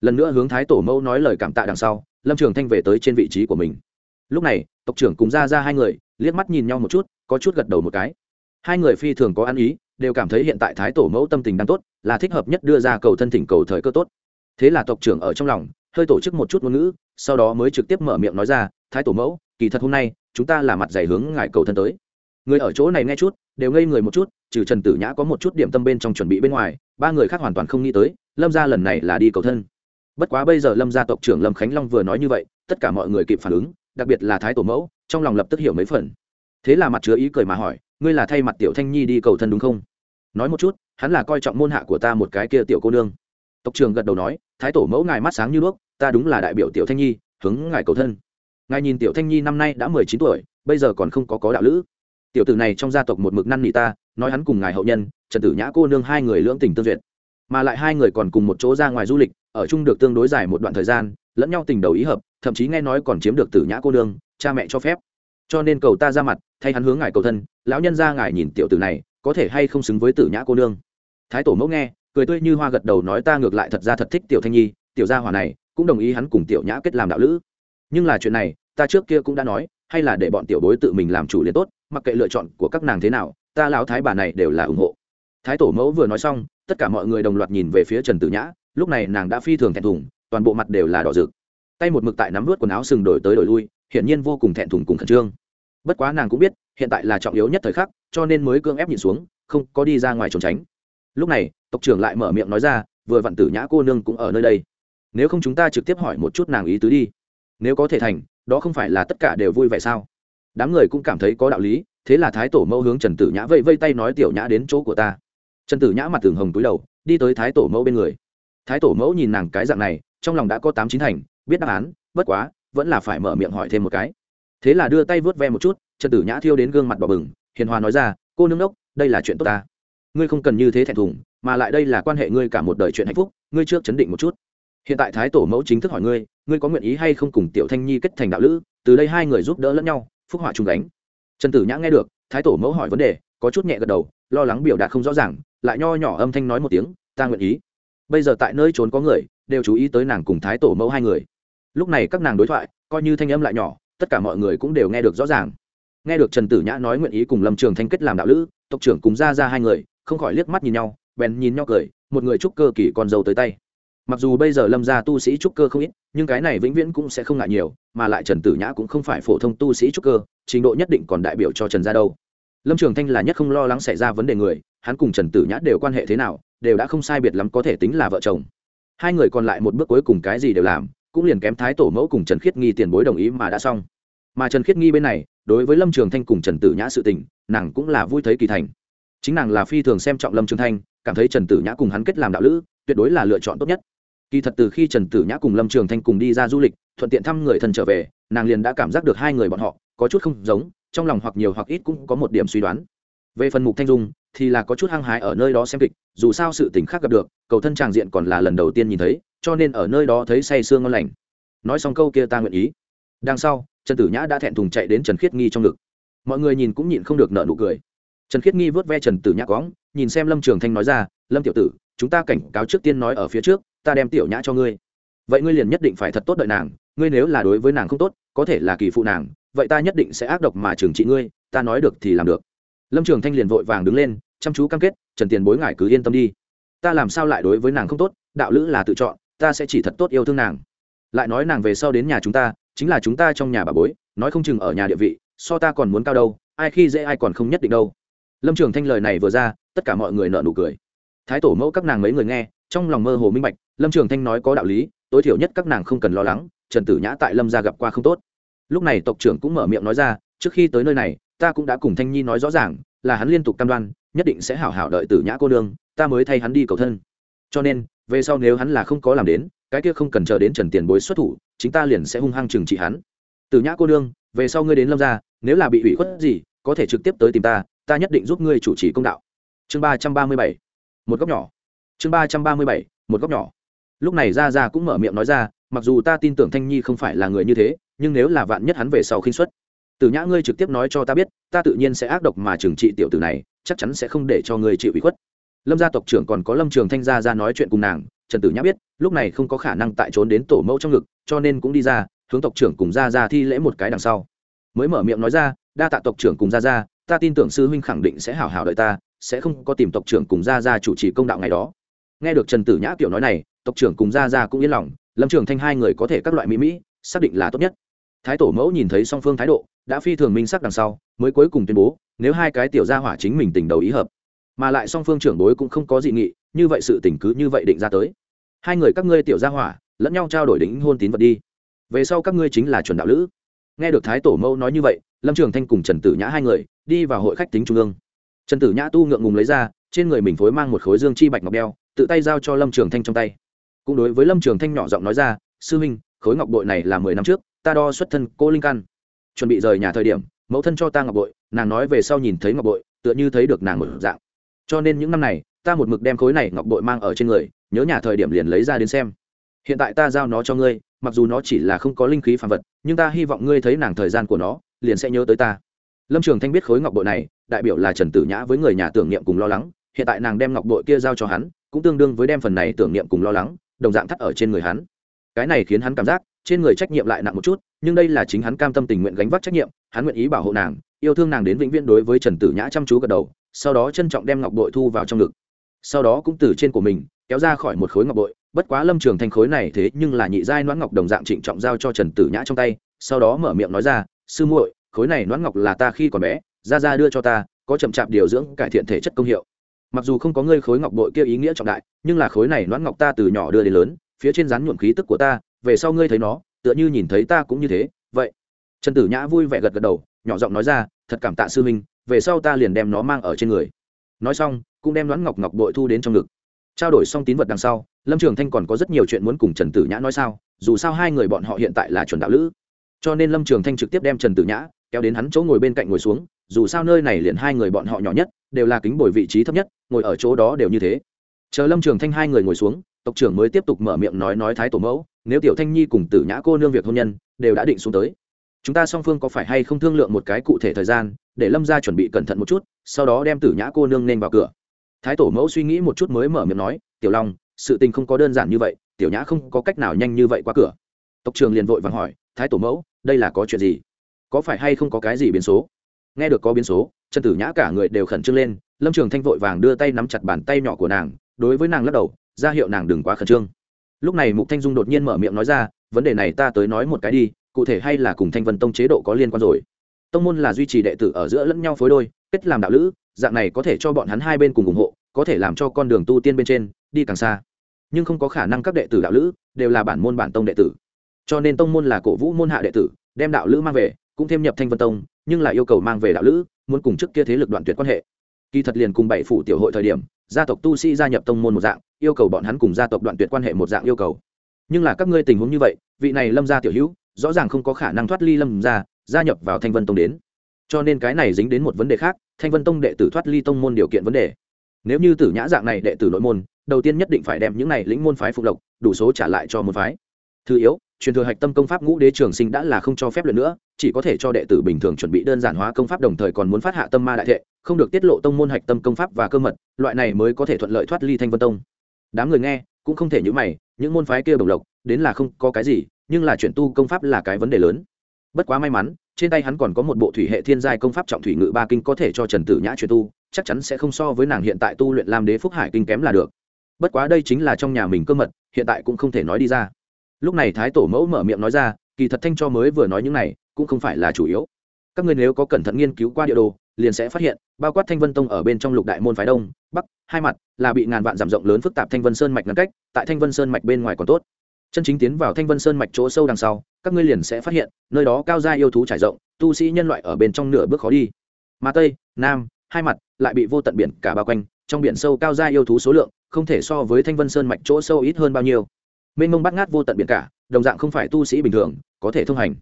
Lần nữa hướng thái tổ mẫu nói lời cảm tạ đằng sau, lâm trường thanh về tới trên vị trí của mình. Lúc này, tộc trưởng cùng ra ra hai người, liếc mắt nhìn nhau một chút, có chút gật đầu một cái. Hai người phi thường có ăn ý đều cảm thấy hiện tại thái tổ mẫu tâm tình đang tốt, là thích hợp nhất đưa ra cầu thân thỉnh cầu thời cơ tốt. Thế là tộc trưởng ở trong lòng, hơi tổ chức một chút ngôn ngữ, sau đó mới trực tiếp mở miệng nói ra, thái tổ mẫu, kỳ thật hôm nay, chúng ta là mặt dày hướng ngài cầu thân tới. Người ở chỗ này nghe chút, đều ngây người một chút, trừ trần tử nhã có một chút điểm tâm bên trong chuẩn bị bên ngoài, ba người khác hoàn toàn không nghĩ tới, lâm gia lần này là đi cầu thân. Bất quá bây giờ lâm gia tộc trưởng lâm khánh long vừa nói như vậy, tất cả mọi người kịp phản ứng, đặc biệt là thái tổ mẫu, trong lòng lập tức hiểu mấy phần. Thế là mặt chứa ý cười mà hỏi ngươi là thay mặt tiểu thanh nhi đi cầu thân đúng không? Nói một chút, hắn là coi trọng môn hạ của ta một cái kia tiểu cô nương. Tộc trưởng gật đầu nói, thái tổ mẫu ngài mắt sáng như đuốc, ta đúng là đại biểu tiểu thanh nhi, hướng ngài cầu thân. Ngài nhìn tiểu thanh nhi năm nay đã mười chín tuổi, bây giờ còn không có có đạo lữ. Tiểu tử này trong gia tộc một mực năn nỉ ta, nói hắn cùng ngài hậu nhân, trần tử nhã cô nương hai người lưỡng tình tương duyệt. Mà lại hai người còn cùng một chỗ ra ngoài du lịch, ở chung được tương đối dài một đoạn thời gian, lẫn nhau tình đầu ý hợp, thậm chí nghe nói còn chiếm được tử nhã cô nương, cha mẹ cho phép. Cho nên cầu ta ra mặt, thay hắn hướng ngài cầu thân lão nhân ra ngài nhìn tiểu tử này, có thể hay không xứng với tử nhã cô nương? Thái tổ mẫu nghe, cười tươi như hoa gật đầu nói ta ngược lại thật ra thật thích tiểu thanh nhi, tiểu gia hỏa này, cũng đồng ý hắn cùng tiểu nhã kết làm đạo lữ. Nhưng là chuyện này, ta trước kia cũng đã nói, hay là để bọn tiểu bối tự mình làm chủ liền tốt, mặc kệ lựa chọn của các nàng thế nào, ta lão thái bà này đều là ủng hộ. Thái tổ mẫu vừa nói xong, tất cả mọi người đồng loạt nhìn về phía trần tử nhã, lúc này nàng đã phi thường thẹn thùng, toàn bộ mặt đều là đỏ rực. Tay một mực tại nắm vớt quần áo sừng đổi tới đổi lui, hiển nhiên vô cùng thẹn thùng cùng khẩn trương. Bất quá nàng cũng biết hiện tại là trọng yếu nhất thời khắc, cho nên mới cương ép nhìn xuống, không có đi ra ngoài trốn tránh. Lúc này, tộc trưởng lại mở miệng nói ra, vừa vặn tử nhã cô nương cũng ở nơi đây. Nếu không chúng ta trực tiếp hỏi một chút nàng ý tứ đi. Nếu có thể thành, đó không phải là tất cả đều vui vẻ sao? Đám người cũng cảm thấy có đạo lý, thế là thái tổ mẫu hướng trần tử nhã vây vây tay nói tiểu nhã đến chỗ của ta. Trần tử nhã mặt tường hồng túi đầu, đi tới thái tổ mẫu bên người. Thái tổ mẫu nhìn nàng cái dạng này, trong lòng đã có tám chín thành, biết đáp án, bất quá, vẫn là phải mở miệng hỏi thêm một cái. Thế là đưa tay vớt ve một chút trần tử nhã thiêu đến gương mặt bỏ bừng, hiền hòa nói ra, cô nương đốc, đây là chuyện tốt ta. Ngươi không cần như thế thẹn thùng, mà lại đây là quan hệ ngươi cả một đời chuyện hạnh phúc, ngươi trước chấn định một chút. Hiện tại thái tổ mẫu chính thức hỏi ngươi ngươi có nguyện ý hay không cùng tiểu thanh nhi kết thành đạo lữ, từ đây hai người giúp đỡ lẫn nhau, phúc họa chung đánh trần tử nhã nghe được, thái tổ mẫu hỏi vấn đề, có chút nhẹ gật đầu, lo lắng biểu đạt không rõ ràng, lại nho nhỏ âm thanh nói một tiếng, ta nguyện ý. Bây giờ tại nơi trốn có người, đều chú ý tới nàng cùng thái tổ mẫu hai người. Lúc này các nàng đối thoại, coi như thanh âm lại nhỏ, tất cả mọi người cũng đều nghe được rõ ràng nghe được trần tử nhã nói nguyện ý cùng lâm trường thanh kết làm đạo lữ, tộc trưởng cùng ra ra hai người, không khỏi liếc mắt nhìn nhau, bèn nhìn nhau cười, một người trúc cơ kỳ con dâu tới tay. Mặc dù bây giờ lâm gia tu sĩ trúc cơ không ít, nhưng cái này vĩnh viễn cũng sẽ không ngại nhiều, mà lại trần tử nhã cũng không phải phổ thông tu sĩ trúc cơ, trình độ nhất định còn đại biểu cho trần gia đâu. Lâm trường thanh là nhất không lo lắng xảy ra vấn đề người, hắn cùng trần tử nhã đều quan hệ thế nào, đều đã không sai biệt lắm có thể tính là vợ chồng. Hai người còn lại một bước cuối cùng cái gì đều làm, cũng liền kém thái tổ mẫu cùng trần khiết nghi tiền bối đồng ý mà đã xong. Mà trần khiết nghi bên này đối với lâm trường thanh cùng trần tử nhã sự tình, nàng cũng là vui thấy kỳ thành. Chính nàng là phi thường xem trọng lâm trường thanh, cảm thấy trần tử nhã cùng hắn kết làm đạo lữ, tuyệt đối là lựa chọn tốt nhất. Kỳ thật từ khi trần tử nhã cùng lâm trường thanh cùng đi ra du lịch, thuận tiện thăm người thân trở về, nàng liền đã cảm giác được hai người bọn họ có chút không giống, trong lòng hoặc nhiều hoặc ít cũng có một điểm suy đoán. Về phần mục thanh dung, thì là có chút hăng hái ở nơi đó xem kịch, dù sao sự tình khác gặp được, cầu thân tràng diện còn là lần đầu tiên nhìn thấy, cho nên ở nơi đó thấy say sương ngon lành. Nói xong câu kia ta nguyện ý. Đằng sau trần tử nhã đã thẹn thùng chạy đến trần khiết nghi trong ngực. Mọi người nhìn cũng nhịn không được nợ nụ cười. Trần khiết nghi vớt ve trần tử nhã cóng nhìn xem lâm trường thanh nói ra, lâm tiểu tử, chúng ta cảnh cáo trước tiên nói ở phía trước, ta đem tiểu nhã cho ngươi. Vậy ngươi liền nhất định phải thật tốt đợi nàng, ngươi nếu là đối với nàng không tốt, có thể là kỳ phụ nàng, vậy ta nhất định sẽ ác độc mà trừng trị ngươi, ta nói được thì làm được. Lâm trường thanh liền vội vàng đứng lên, chăm chú cam kết, trần tiền bối ngại cứ yên tâm đi. Ta làm sao lại đối với nàng không tốt, đạo lữ là tự chọn, ta sẽ chỉ thật tốt yêu thương nàng. Lại nói nàng về sau đến nhà chúng ta chính là chúng ta trong nhà bà bối, nói không chừng ở nhà địa vị, so ta còn muốn cao đâu, ai khi dễ ai còn không nhất định đâu. Lâm trường thanh lời này vừa ra, tất cả mọi người nợ nụ cười. Thái tổ mẫu các nàng mấy người nghe, trong lòng mơ hồ minh bạch, lâm trường thanh nói có đạo lý, tối thiểu nhất các nàng không cần lo lắng, trần tử nhã tại lâm gia gặp qua không tốt. Lúc này tộc trưởng cũng mở miệng nói ra, trước khi tới nơi này, ta cũng đã cùng thanh nhi nói rõ ràng, là hắn liên tục cam đoan, nhất định sẽ hảo hảo đợi tử nhã cô nương, ta mới thay hắn đi cầu thân. Cho nên, về sau nếu hắn là không có làm đến cái kia không cần chờ đến trần tiền bối xuất thủ, chính ta liền sẽ hung hăng trừng trị hắn. Tử nhã cô nương, về sau ngươi đến lâm gia, nếu là bị ủy khuất gì, có thể trực tiếp tới tìm ta ta nhất định giúp ngươi chủ trì công đạo. Chương ba trăm ba mươi bảy, một góc nhỏ. Chương ba trăm ba mươi bảy, một góc nhỏ. Lúc này ra ra cũng mở miệng nói ra, mặc dù ta tin tưởng thanh nhi không phải là người như thế, nhưng nếu là vạn nhất hắn về sau khinh xuất tử nhã ngươi trực tiếp nói cho ta biết, ta tự nhiên sẽ ác độc mà trừng trị tiểu tử này, chắc chắn sẽ không để cho ngươi chịu ủy khuất. Lâm gia tộc trưởng còn có lâm trường thanh gia ra nói chuyện cùng nàng trần tử nhã biết, lúc này không có khả năng tại trốn đến tổ mẫu trong ngực, cho nên cũng đi ra, hướng tộc trưởng cùng gia ra thi lễ một cái đằng sau. Mới mở miệng nói ra, đa tạ tộc trưởng cùng gia ra ta tin tưởng sư huynh khẳng định sẽ hảo hảo đợi ta, sẽ không có tìm tộc trưởng cùng gia ra chủ trì công đạo ngày đó. Nghe được trần tử nhã tiểu nói này, tộc trưởng cùng gia ra cũng yên lòng, lâm trường thanh hai người có thể các loại mỹ mỹ, xác định là tốt nhất. Thái tổ mẫu nhìn thấy song phương thái độ, đã phi thường minh sắc đằng sau, mới cuối cùng tuyên bố, nếu hai cái tiểu gia hỏa chính mình tình đầu ý hợp mà lại song phương trưởng bối cũng không có dị nghị, như vậy sự tình cứ như vậy định ra tới. Hai người các ngươi tiểu gia hỏa, lẫn nhau trao đổi đính hôn tín vật đi. Về sau các ngươi chính là chuẩn đạo lữ. Nghe được thái tổ mẫu nói như vậy, lâm trường thanh cùng trần tử nhã hai người đi vào hội khách tính trung ương. Trần tử nhã tu ngượng ngùng lấy ra, trên người mình phối mang một khối dương chi bạch ngọc đeo, tự tay giao cho lâm trường thanh trong tay. Cũng đối với lâm trường thanh nhỏ giọng nói ra, sư huynh, khối ngọc bội này là mười năm trước, ta đo xuất thân cô linh căn. Chuẩn bị rời nhà thời điểm, mẫu thân cho ta ngọc bội. Nàng nói về sau nhìn thấy ngọc bội, tựa như thấy được nàng một dạng cho nên những năm này, ta một mực đem khối này ngọc bội mang ở trên người, nhớ nhà thời điểm liền lấy ra đến xem. Hiện tại ta giao nó cho ngươi, mặc dù nó chỉ là không có linh khí phàm vật, nhưng ta hy vọng ngươi thấy nàng thời gian của nó, liền sẽ nhớ tới ta. Lâm trường thanh biết khối ngọc bội này, đại biểu là trần tử nhã với người nhà tưởng niệm cùng lo lắng, hiện tại nàng đem ngọc bội kia giao cho hắn, cũng tương đương với đem phần này tưởng niệm cùng lo lắng, đồng dạng thắt ở trên người hắn. Cái này khiến hắn cảm giác, trên người trách nhiệm lại nặng một chút, nhưng đây là chính hắn cam tâm tình nguyện gánh vác trách nhiệm, hắn nguyện ý bảo hộ nàng, yêu thương nàng đến vĩnh viễn đối với trần tử nhã chăm chú gật đầu sau đó trân trọng đem ngọc bội thu vào trong ngực. Sau đó cũng từ trên của mình kéo ra khỏi một khối ngọc bội, bất quá lâm trường thành khối này thế nhưng là nhị giai noãn ngọc đồng dạng trịnh trọng giao cho trần tử nhã trong tay, sau đó mở miệng nói ra, sư muội, khối này noãn ngọc là ta khi còn bé, ra ra đưa cho ta, có chậm chạp điều dưỡng, cải thiện thể chất công hiệu. Mặc dù không có ngươi khối ngọc bội kia ý nghĩa trọng đại, nhưng là khối này noãn ngọc ta từ nhỏ đưa đến lớn, phía trên rán nhuộm khí tức của ta, về sau ngươi thấy nó, tựa như nhìn thấy ta cũng như thế. Vậy, trần tử nhã vui vẻ gật gật đầu, nhỏ giọng nói ra, thật cảm tạ sư minh về sau ta liền đem nó mang ở trên người. Nói xong, cũng đem đoán ngọc ngọc bội thu đến trong ngực. Trao đổi xong tín vật đằng sau, lâm trường thanh còn có rất nhiều chuyện muốn cùng trần tử nhã nói sao, dù sao hai người bọn họ hiện tại là chuẩn đạo lữ. Cho nên lâm trường thanh trực tiếp đem trần tử nhã kéo đến hắn chỗ ngồi bên cạnh ngồi xuống, dù sao nơi này liền hai người bọn họ nhỏ nhất, đều là kính bồi vị trí thấp nhất, ngồi ở chỗ đó đều như thế. Chờ lâm trường thanh hai người ngồi xuống, tộc trưởng mới tiếp tục mở miệng nói nói thái tổ mẫu, nếu tiểu thanh nhi cùng tử nhã cô nương việc hôn nhân, đều đã định xuống tới. Chúng ta song phương có phải hay không thương lượng một cái cụ thể thời gian để lâm ra chuẩn bị cẩn thận một chút, sau đó đem tử nhã cô nương nên vào cửa. Thái tổ mẫu suy nghĩ một chút mới mở miệng nói, tiểu long, sự tình không có đơn giản như vậy, tiểu nhã không có cách nào nhanh như vậy qua cửa. Tộc trường liền vội vàng hỏi, thái tổ mẫu, đây là có chuyện gì? Có phải hay không có cái gì biến số? Nghe được có biến số, trần tử nhã cả người đều khẩn trương lên, lâm trường thanh vội vàng đưa tay nắm chặt bàn tay nhỏ của nàng, đối với nàng lắc đầu, ra hiệu nàng đừng quá khẩn trương. Lúc này mục thanh dung đột nhiên mở miệng nói ra, vấn đề này ta tới nói một cái đi, cụ thể hay là cùng thanh vân tông chế độ có liên quan rồi? Tông môn là duy trì đệ tử ở giữa lẫn nhau phối đôi, kết làm đạo lữ, dạng này có thể cho bọn hắn hai bên cùng ủng hộ, có thể làm cho con đường tu tiên bên trên đi càng xa. Nhưng không có khả năng các đệ tử đạo lữ đều là bản môn bản tông đệ tử. Cho nên tông môn là cổ vũ môn hạ đệ tử, đem đạo lữ mang về, cũng thêm nhập thanh vân tông, nhưng lại yêu cầu mang về đạo lữ, muốn cùng trước kia thế lực đoạn tuyệt quan hệ. Kỳ thật liền cùng bảy phủ tiểu hội thời điểm, gia tộc tu sĩ gia nhập tông môn một dạng, yêu cầu bọn hắn cùng gia tộc đoạn tuyệt quan hệ một dạng yêu cầu. Nhưng là các ngươi tình huống như vậy, vị này lâm gia tiểu hữu, rõ ràng không có khả năng thoát ly lâm gia gia nhập vào thanh vân tông đến. Cho nên cái này dính đến một vấn đề khác, thanh vân tông đệ tử thoát ly tông môn điều kiện vấn đề. Nếu như tử nhã dạng này đệ tử nội môn, đầu tiên nhất định phải đem những này lĩnh môn phái phục lộc, đủ số trả lại cho môn phái. Thứ yếu, truyền thừa hạch tâm công pháp ngũ đế trường sinh đã là không cho phép lần nữa, chỉ có thể cho đệ tử bình thường chuẩn bị đơn giản hóa công pháp đồng thời còn muốn phát hạ tâm ma đại thệ, không được tiết lộ tông môn hạch tâm công pháp và cơ mật, loại này mới có thể thuận lợi thoát ly thanh vân tông. Đám người nghe, cũng không thể nhữ mày, những môn phái kia đồng lộc, đến là không có cái gì, nhưng là chuyện tu công pháp là cái vấn đề lớn bất quá may mắn, trên tay hắn còn có một bộ thủy hệ thiên giai công pháp trọng thủy ngự ba kinh có thể cho trần tử nhã truyền tu, chắc chắn sẽ không so với nàng hiện tại tu luyện lam đế phúc hải kinh kém là được. Bất quá đây chính là trong nhà mình cơ mật, hiện tại cũng không thể nói đi ra. Lúc này thái tổ mẫu mở miệng nói ra, kỳ thật thanh cho mới vừa nói những này, cũng không phải là chủ yếu. Các ngươi nếu có cẩn thận nghiên cứu qua địa đồ, liền sẽ phát hiện, bao quát thanh vân tông ở bên trong lục đại môn phái đông, bắc, hai mặt, là bị ngàn vạn giảm rộng lớn phức tạp thanh vân sơn mạch ngăn cách, tại thanh vân sơn mạch bên ngoài còn tốt chân chính tiến vào thanh vân sơn mạch chỗ sâu đằng sau, các ngươi liền sẽ phát hiện, nơi đó cao gia yêu thú trải rộng, tu sĩ nhân loại ở bên trong nửa bước khó đi. Mà tây, nam, hai mặt lại bị vô tận biển cả bao quanh, trong biển sâu cao gia yêu thú số lượng không thể so với thanh vân sơn mạch chỗ sâu ít hơn bao nhiêu. Mênh mông bắt ngát vô tận biển cả, đồng dạng không phải tu sĩ bình thường có thể thông hành.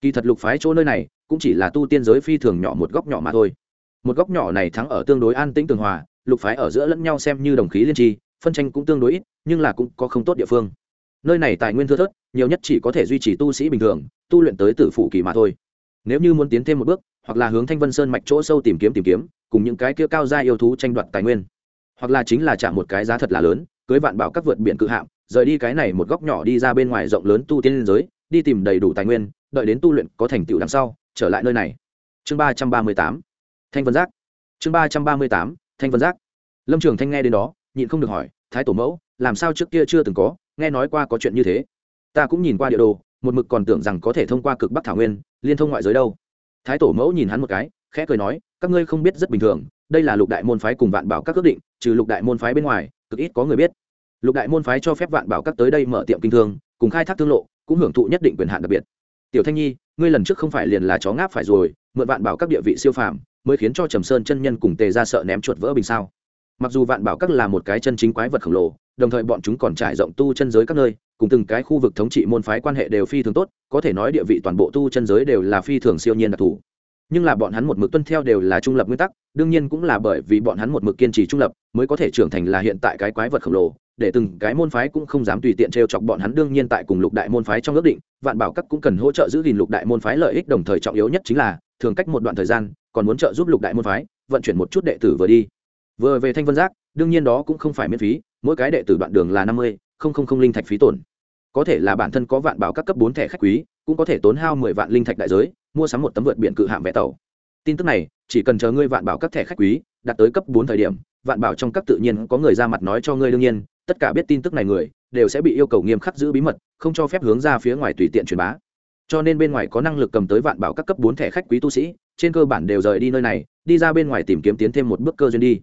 Kỳ thật lục phái chỗ nơi này cũng chỉ là tu tiên giới phi thường nhỏ một góc nhỏ mà thôi. Một góc nhỏ này thắng ở tương đối an tĩnh tường hòa, lục phái ở giữa lẫn nhau xem như đồng khí liên tri, phân tranh cũng tương đối ít, nhưng là cũng có không tốt địa phương nơi này tài nguyên thưa thớt, nhiều nhất chỉ có thể duy trì tu sĩ bình thường, tu luyện tới tử phụ kỳ mà thôi. Nếu như muốn tiến thêm một bước, hoặc là hướng thanh vân sơn mạch chỗ sâu tìm kiếm tìm kiếm, cùng những cái kia cao gia yêu thú tranh đoạt tài nguyên. Hoặc là chính là trả một cái giá thật là lớn, cưới vạn bảo các vượt biển cự hạm, rời đi cái này một góc nhỏ đi ra bên ngoài rộng lớn tu tiên liên giới, đi tìm đầy đủ tài nguyên, đợi đến tu luyện có thành tựu đằng sau, trở lại nơi này. Chương ba trăm ba mươi tám, thanh vân giác. Chương ba trăm ba mươi tám, thanh vân giác. Lâm trường thanh nghe đến đó, nhịn không được hỏi, thái tổ mẫu, làm sao trước kia chưa từng có? Nghe nói qua có chuyện như thế. Ta cũng nhìn qua địa đồ, một mực còn tưởng rằng có thể thông qua cực bắc thảo nguyên, liên thông ngoại giới đâu. Thái tổ mẫu nhìn hắn một cái, khẽ cười nói, các ngươi không biết rất bình thường, đây là lục đại môn phái cùng vạn bảo các ước định, trừ lục đại môn phái bên ngoài, cực ít có người biết. Lục đại môn phái cho phép vạn bảo các tới đây mở tiệm kinh thương, cùng khai thác thương lộ, cũng hưởng thụ nhất định quyền hạn đặc biệt. Tiểu thanh nhi, ngươi lần trước không phải liền là chó ngáp phải rồi, mượn vạn bảo các địa vị siêu phàm, mới khiến cho trầm sơn chân nhân cùng tề ra sợ ném chuột vỡ bình sao? Mặc dù vạn bảo các là một cái chân chính quái vật khổng lồ, đồng thời bọn chúng còn trải rộng tu chân giới các nơi, cùng từng cái khu vực thống trị môn phái quan hệ đều phi thường tốt, có thể nói địa vị toàn bộ tu chân giới đều là phi thường siêu nhiên đặc thù. Nhưng là bọn hắn một mực tuân theo đều là trung lập nguyên tắc, đương nhiên cũng là bởi vì bọn hắn một mực kiên trì trung lập, mới có thể trưởng thành là hiện tại cái quái vật khổng lồ, để từng cái môn phái cũng không dám tùy tiện t chọc bọn hắn. Đương nhiên tại cùng lục đại môn phái trong ước định, vạn bảo các cũng cần hỗ trợ giữ gìn lục đại môn phái lợi ích, đồng thời trọng yếu nhất chính là, thường cách một đoạn thời gian, còn muốn trợ giúp lục đại môn phái, vận chuyển một chút đệ tử vừa đi vừa về thanh vân giác, đương nhiên đó cũng không phải miễn phí, mỗi cái đệ tử đoạn đường là năm mươi, không không không linh thạch phí tổn. Có thể là bản thân có vạn bảo các cấp bốn thẻ khách quý, cũng có thể tốn hao mười vạn linh thạch đại giới, mua sắm một tấm vượt biển cự hạm vẽ tàu. Tin tức này, chỉ cần chờ ngươi vạn bảo các thẻ khách quý, đạt tới cấp bốn thời điểm, vạn bảo trong các tự nhiên có người ra mặt nói cho ngươi đương nhiên, tất cả biết tin tức này người, đều sẽ bị yêu cầu nghiêm khắc giữ bí mật, không cho phép hướng ra phía ngoài tùy tiện truyền bá. Cho nên bên ngoài có năng lực cầm tới vạn bảo các cấp bốn thẻ khách quý tu sĩ, trên cơ bản đều rời đi nơi này, đi ra bên ngoài tìm kiếm tiến thêm một bước cơ duyên đi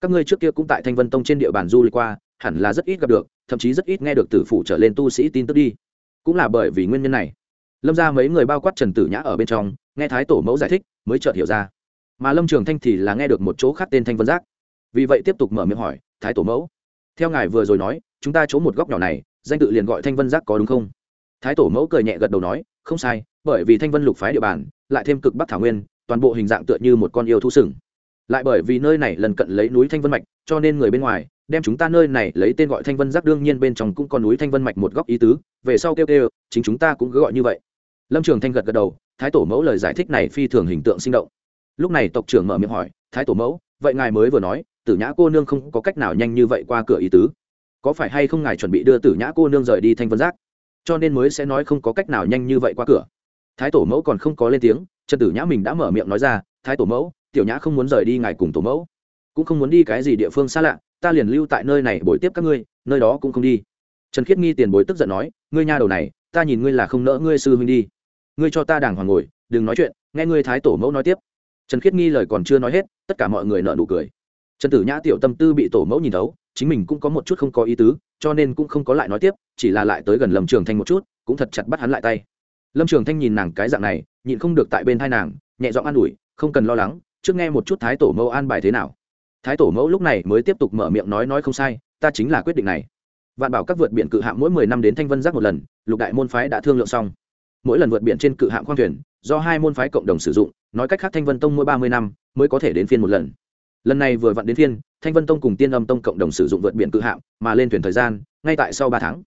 các ngươi trước kia cũng tại thanh vân tông trên địa bàn du lịch qua, hẳn là rất ít gặp được, thậm chí rất ít nghe được tử phụ trở lên tu sĩ tin tức đi. Cũng là bởi vì nguyên nhân này, lâm ra mấy người bao quát trần tử nhã ở bên trong, nghe thái tổ mẫu giải thích, mới chợt hiểu ra. Mà lâm trường thanh thì là nghe được một chỗ khác tên thanh vân giác. Vì vậy tiếp tục mở miệng hỏi, thái tổ mẫu, theo ngài vừa rồi nói, chúng ta chỗ một góc nhỏ này, danh tự liền gọi thanh vân giác có đúng không? Thái tổ mẫu cười nhẹ gật đầu nói, không sai, bởi vì thanh vân lục phái địa bàn, lại thêm cực bắc thảo nguyên, toàn bộ hình dạng tựa như một con yêu thú sừng lại bởi vì nơi này lần cận lấy núi thanh vân mạch, cho nên người bên ngoài, đem chúng ta nơi này lấy tên gọi thanh vân giác đương nhiên bên trong cũng có núi thanh vân mạch một góc ý tứ, về sau kêu kêu, chính chúng ta cũng cứ gọi như vậy. Lâm trường thanh gật gật đầu, thái tổ mẫu lời giải thích này phi thường hình tượng sinh động. Lúc này tộc trưởng mở miệng hỏi, thái tổ mẫu, vậy ngài mới vừa nói, tử nhã cô nương không có cách nào nhanh như vậy qua cửa ý tứ. Có phải hay không ngài chuẩn bị đưa tử nhã cô nương rời đi thanh vân giác? Cho nên mới sẽ nói không có cách nào nhanh như vậy qua cửa. Thái tổ mẫu còn không có lên tiếng, trần tử nhã mình đã mở miệng nói ra, thái tổ mẫu tiểu nhã không muốn rời đi ngài cùng tổ mẫu, cũng không muốn đi cái gì địa phương xa lạ, ta liền lưu tại nơi này bồi tiếp các ngươi, nơi đó cũng không đi. Trần khiết nghi tiền bối tức giận nói, ngươi nha đầu này, ta nhìn ngươi là không nỡ ngươi sư huynh đi. Ngươi cho ta đàng hoàng ngồi, đừng nói chuyện, nghe ngươi thái tổ mẫu nói tiếp. Trần khiết nghi lời còn chưa nói hết, tất cả mọi người nợ nụ cười. Trần tử nhã tiểu tâm tư bị tổ mẫu nhìn thấu, chính mình cũng có một chút không có ý tứ, cho nên cũng không có lại nói tiếp, chỉ là lại tới gần lâm trường thanh một chút, cũng thật chặt bắt hắn lại tay. Lâm trường thanh nhìn nàng cái dạng này, nhịn không được tại bên hai nàng, nhẹ giọng an ủi, không cần lo lắng trước nghe một chút thái tổ mẫu an bài thế nào. Thái tổ mẫu lúc này mới tiếp tục mở miệng nói nói không sai, ta chính là quyết định này. Vạn bảo các vượt biển cự hạm mỗi mười năm đến thanh vân giác một lần, lục đại môn phái đã thương lượng xong. Mỗi lần vượt biển trên cự hạm khoang thuyền, do hai môn phái cộng đồng sử dụng, nói cách khác thanh vân tông mỗi ba mươi năm mới có thể đến phiên một lần. Lần này vừa vặn đến phiên, thanh vân tông cùng tiên âm tông cộng đồng sử dụng vượt biển cự hạm mà lên thuyền thời gian, ngay tại sau ba tháng.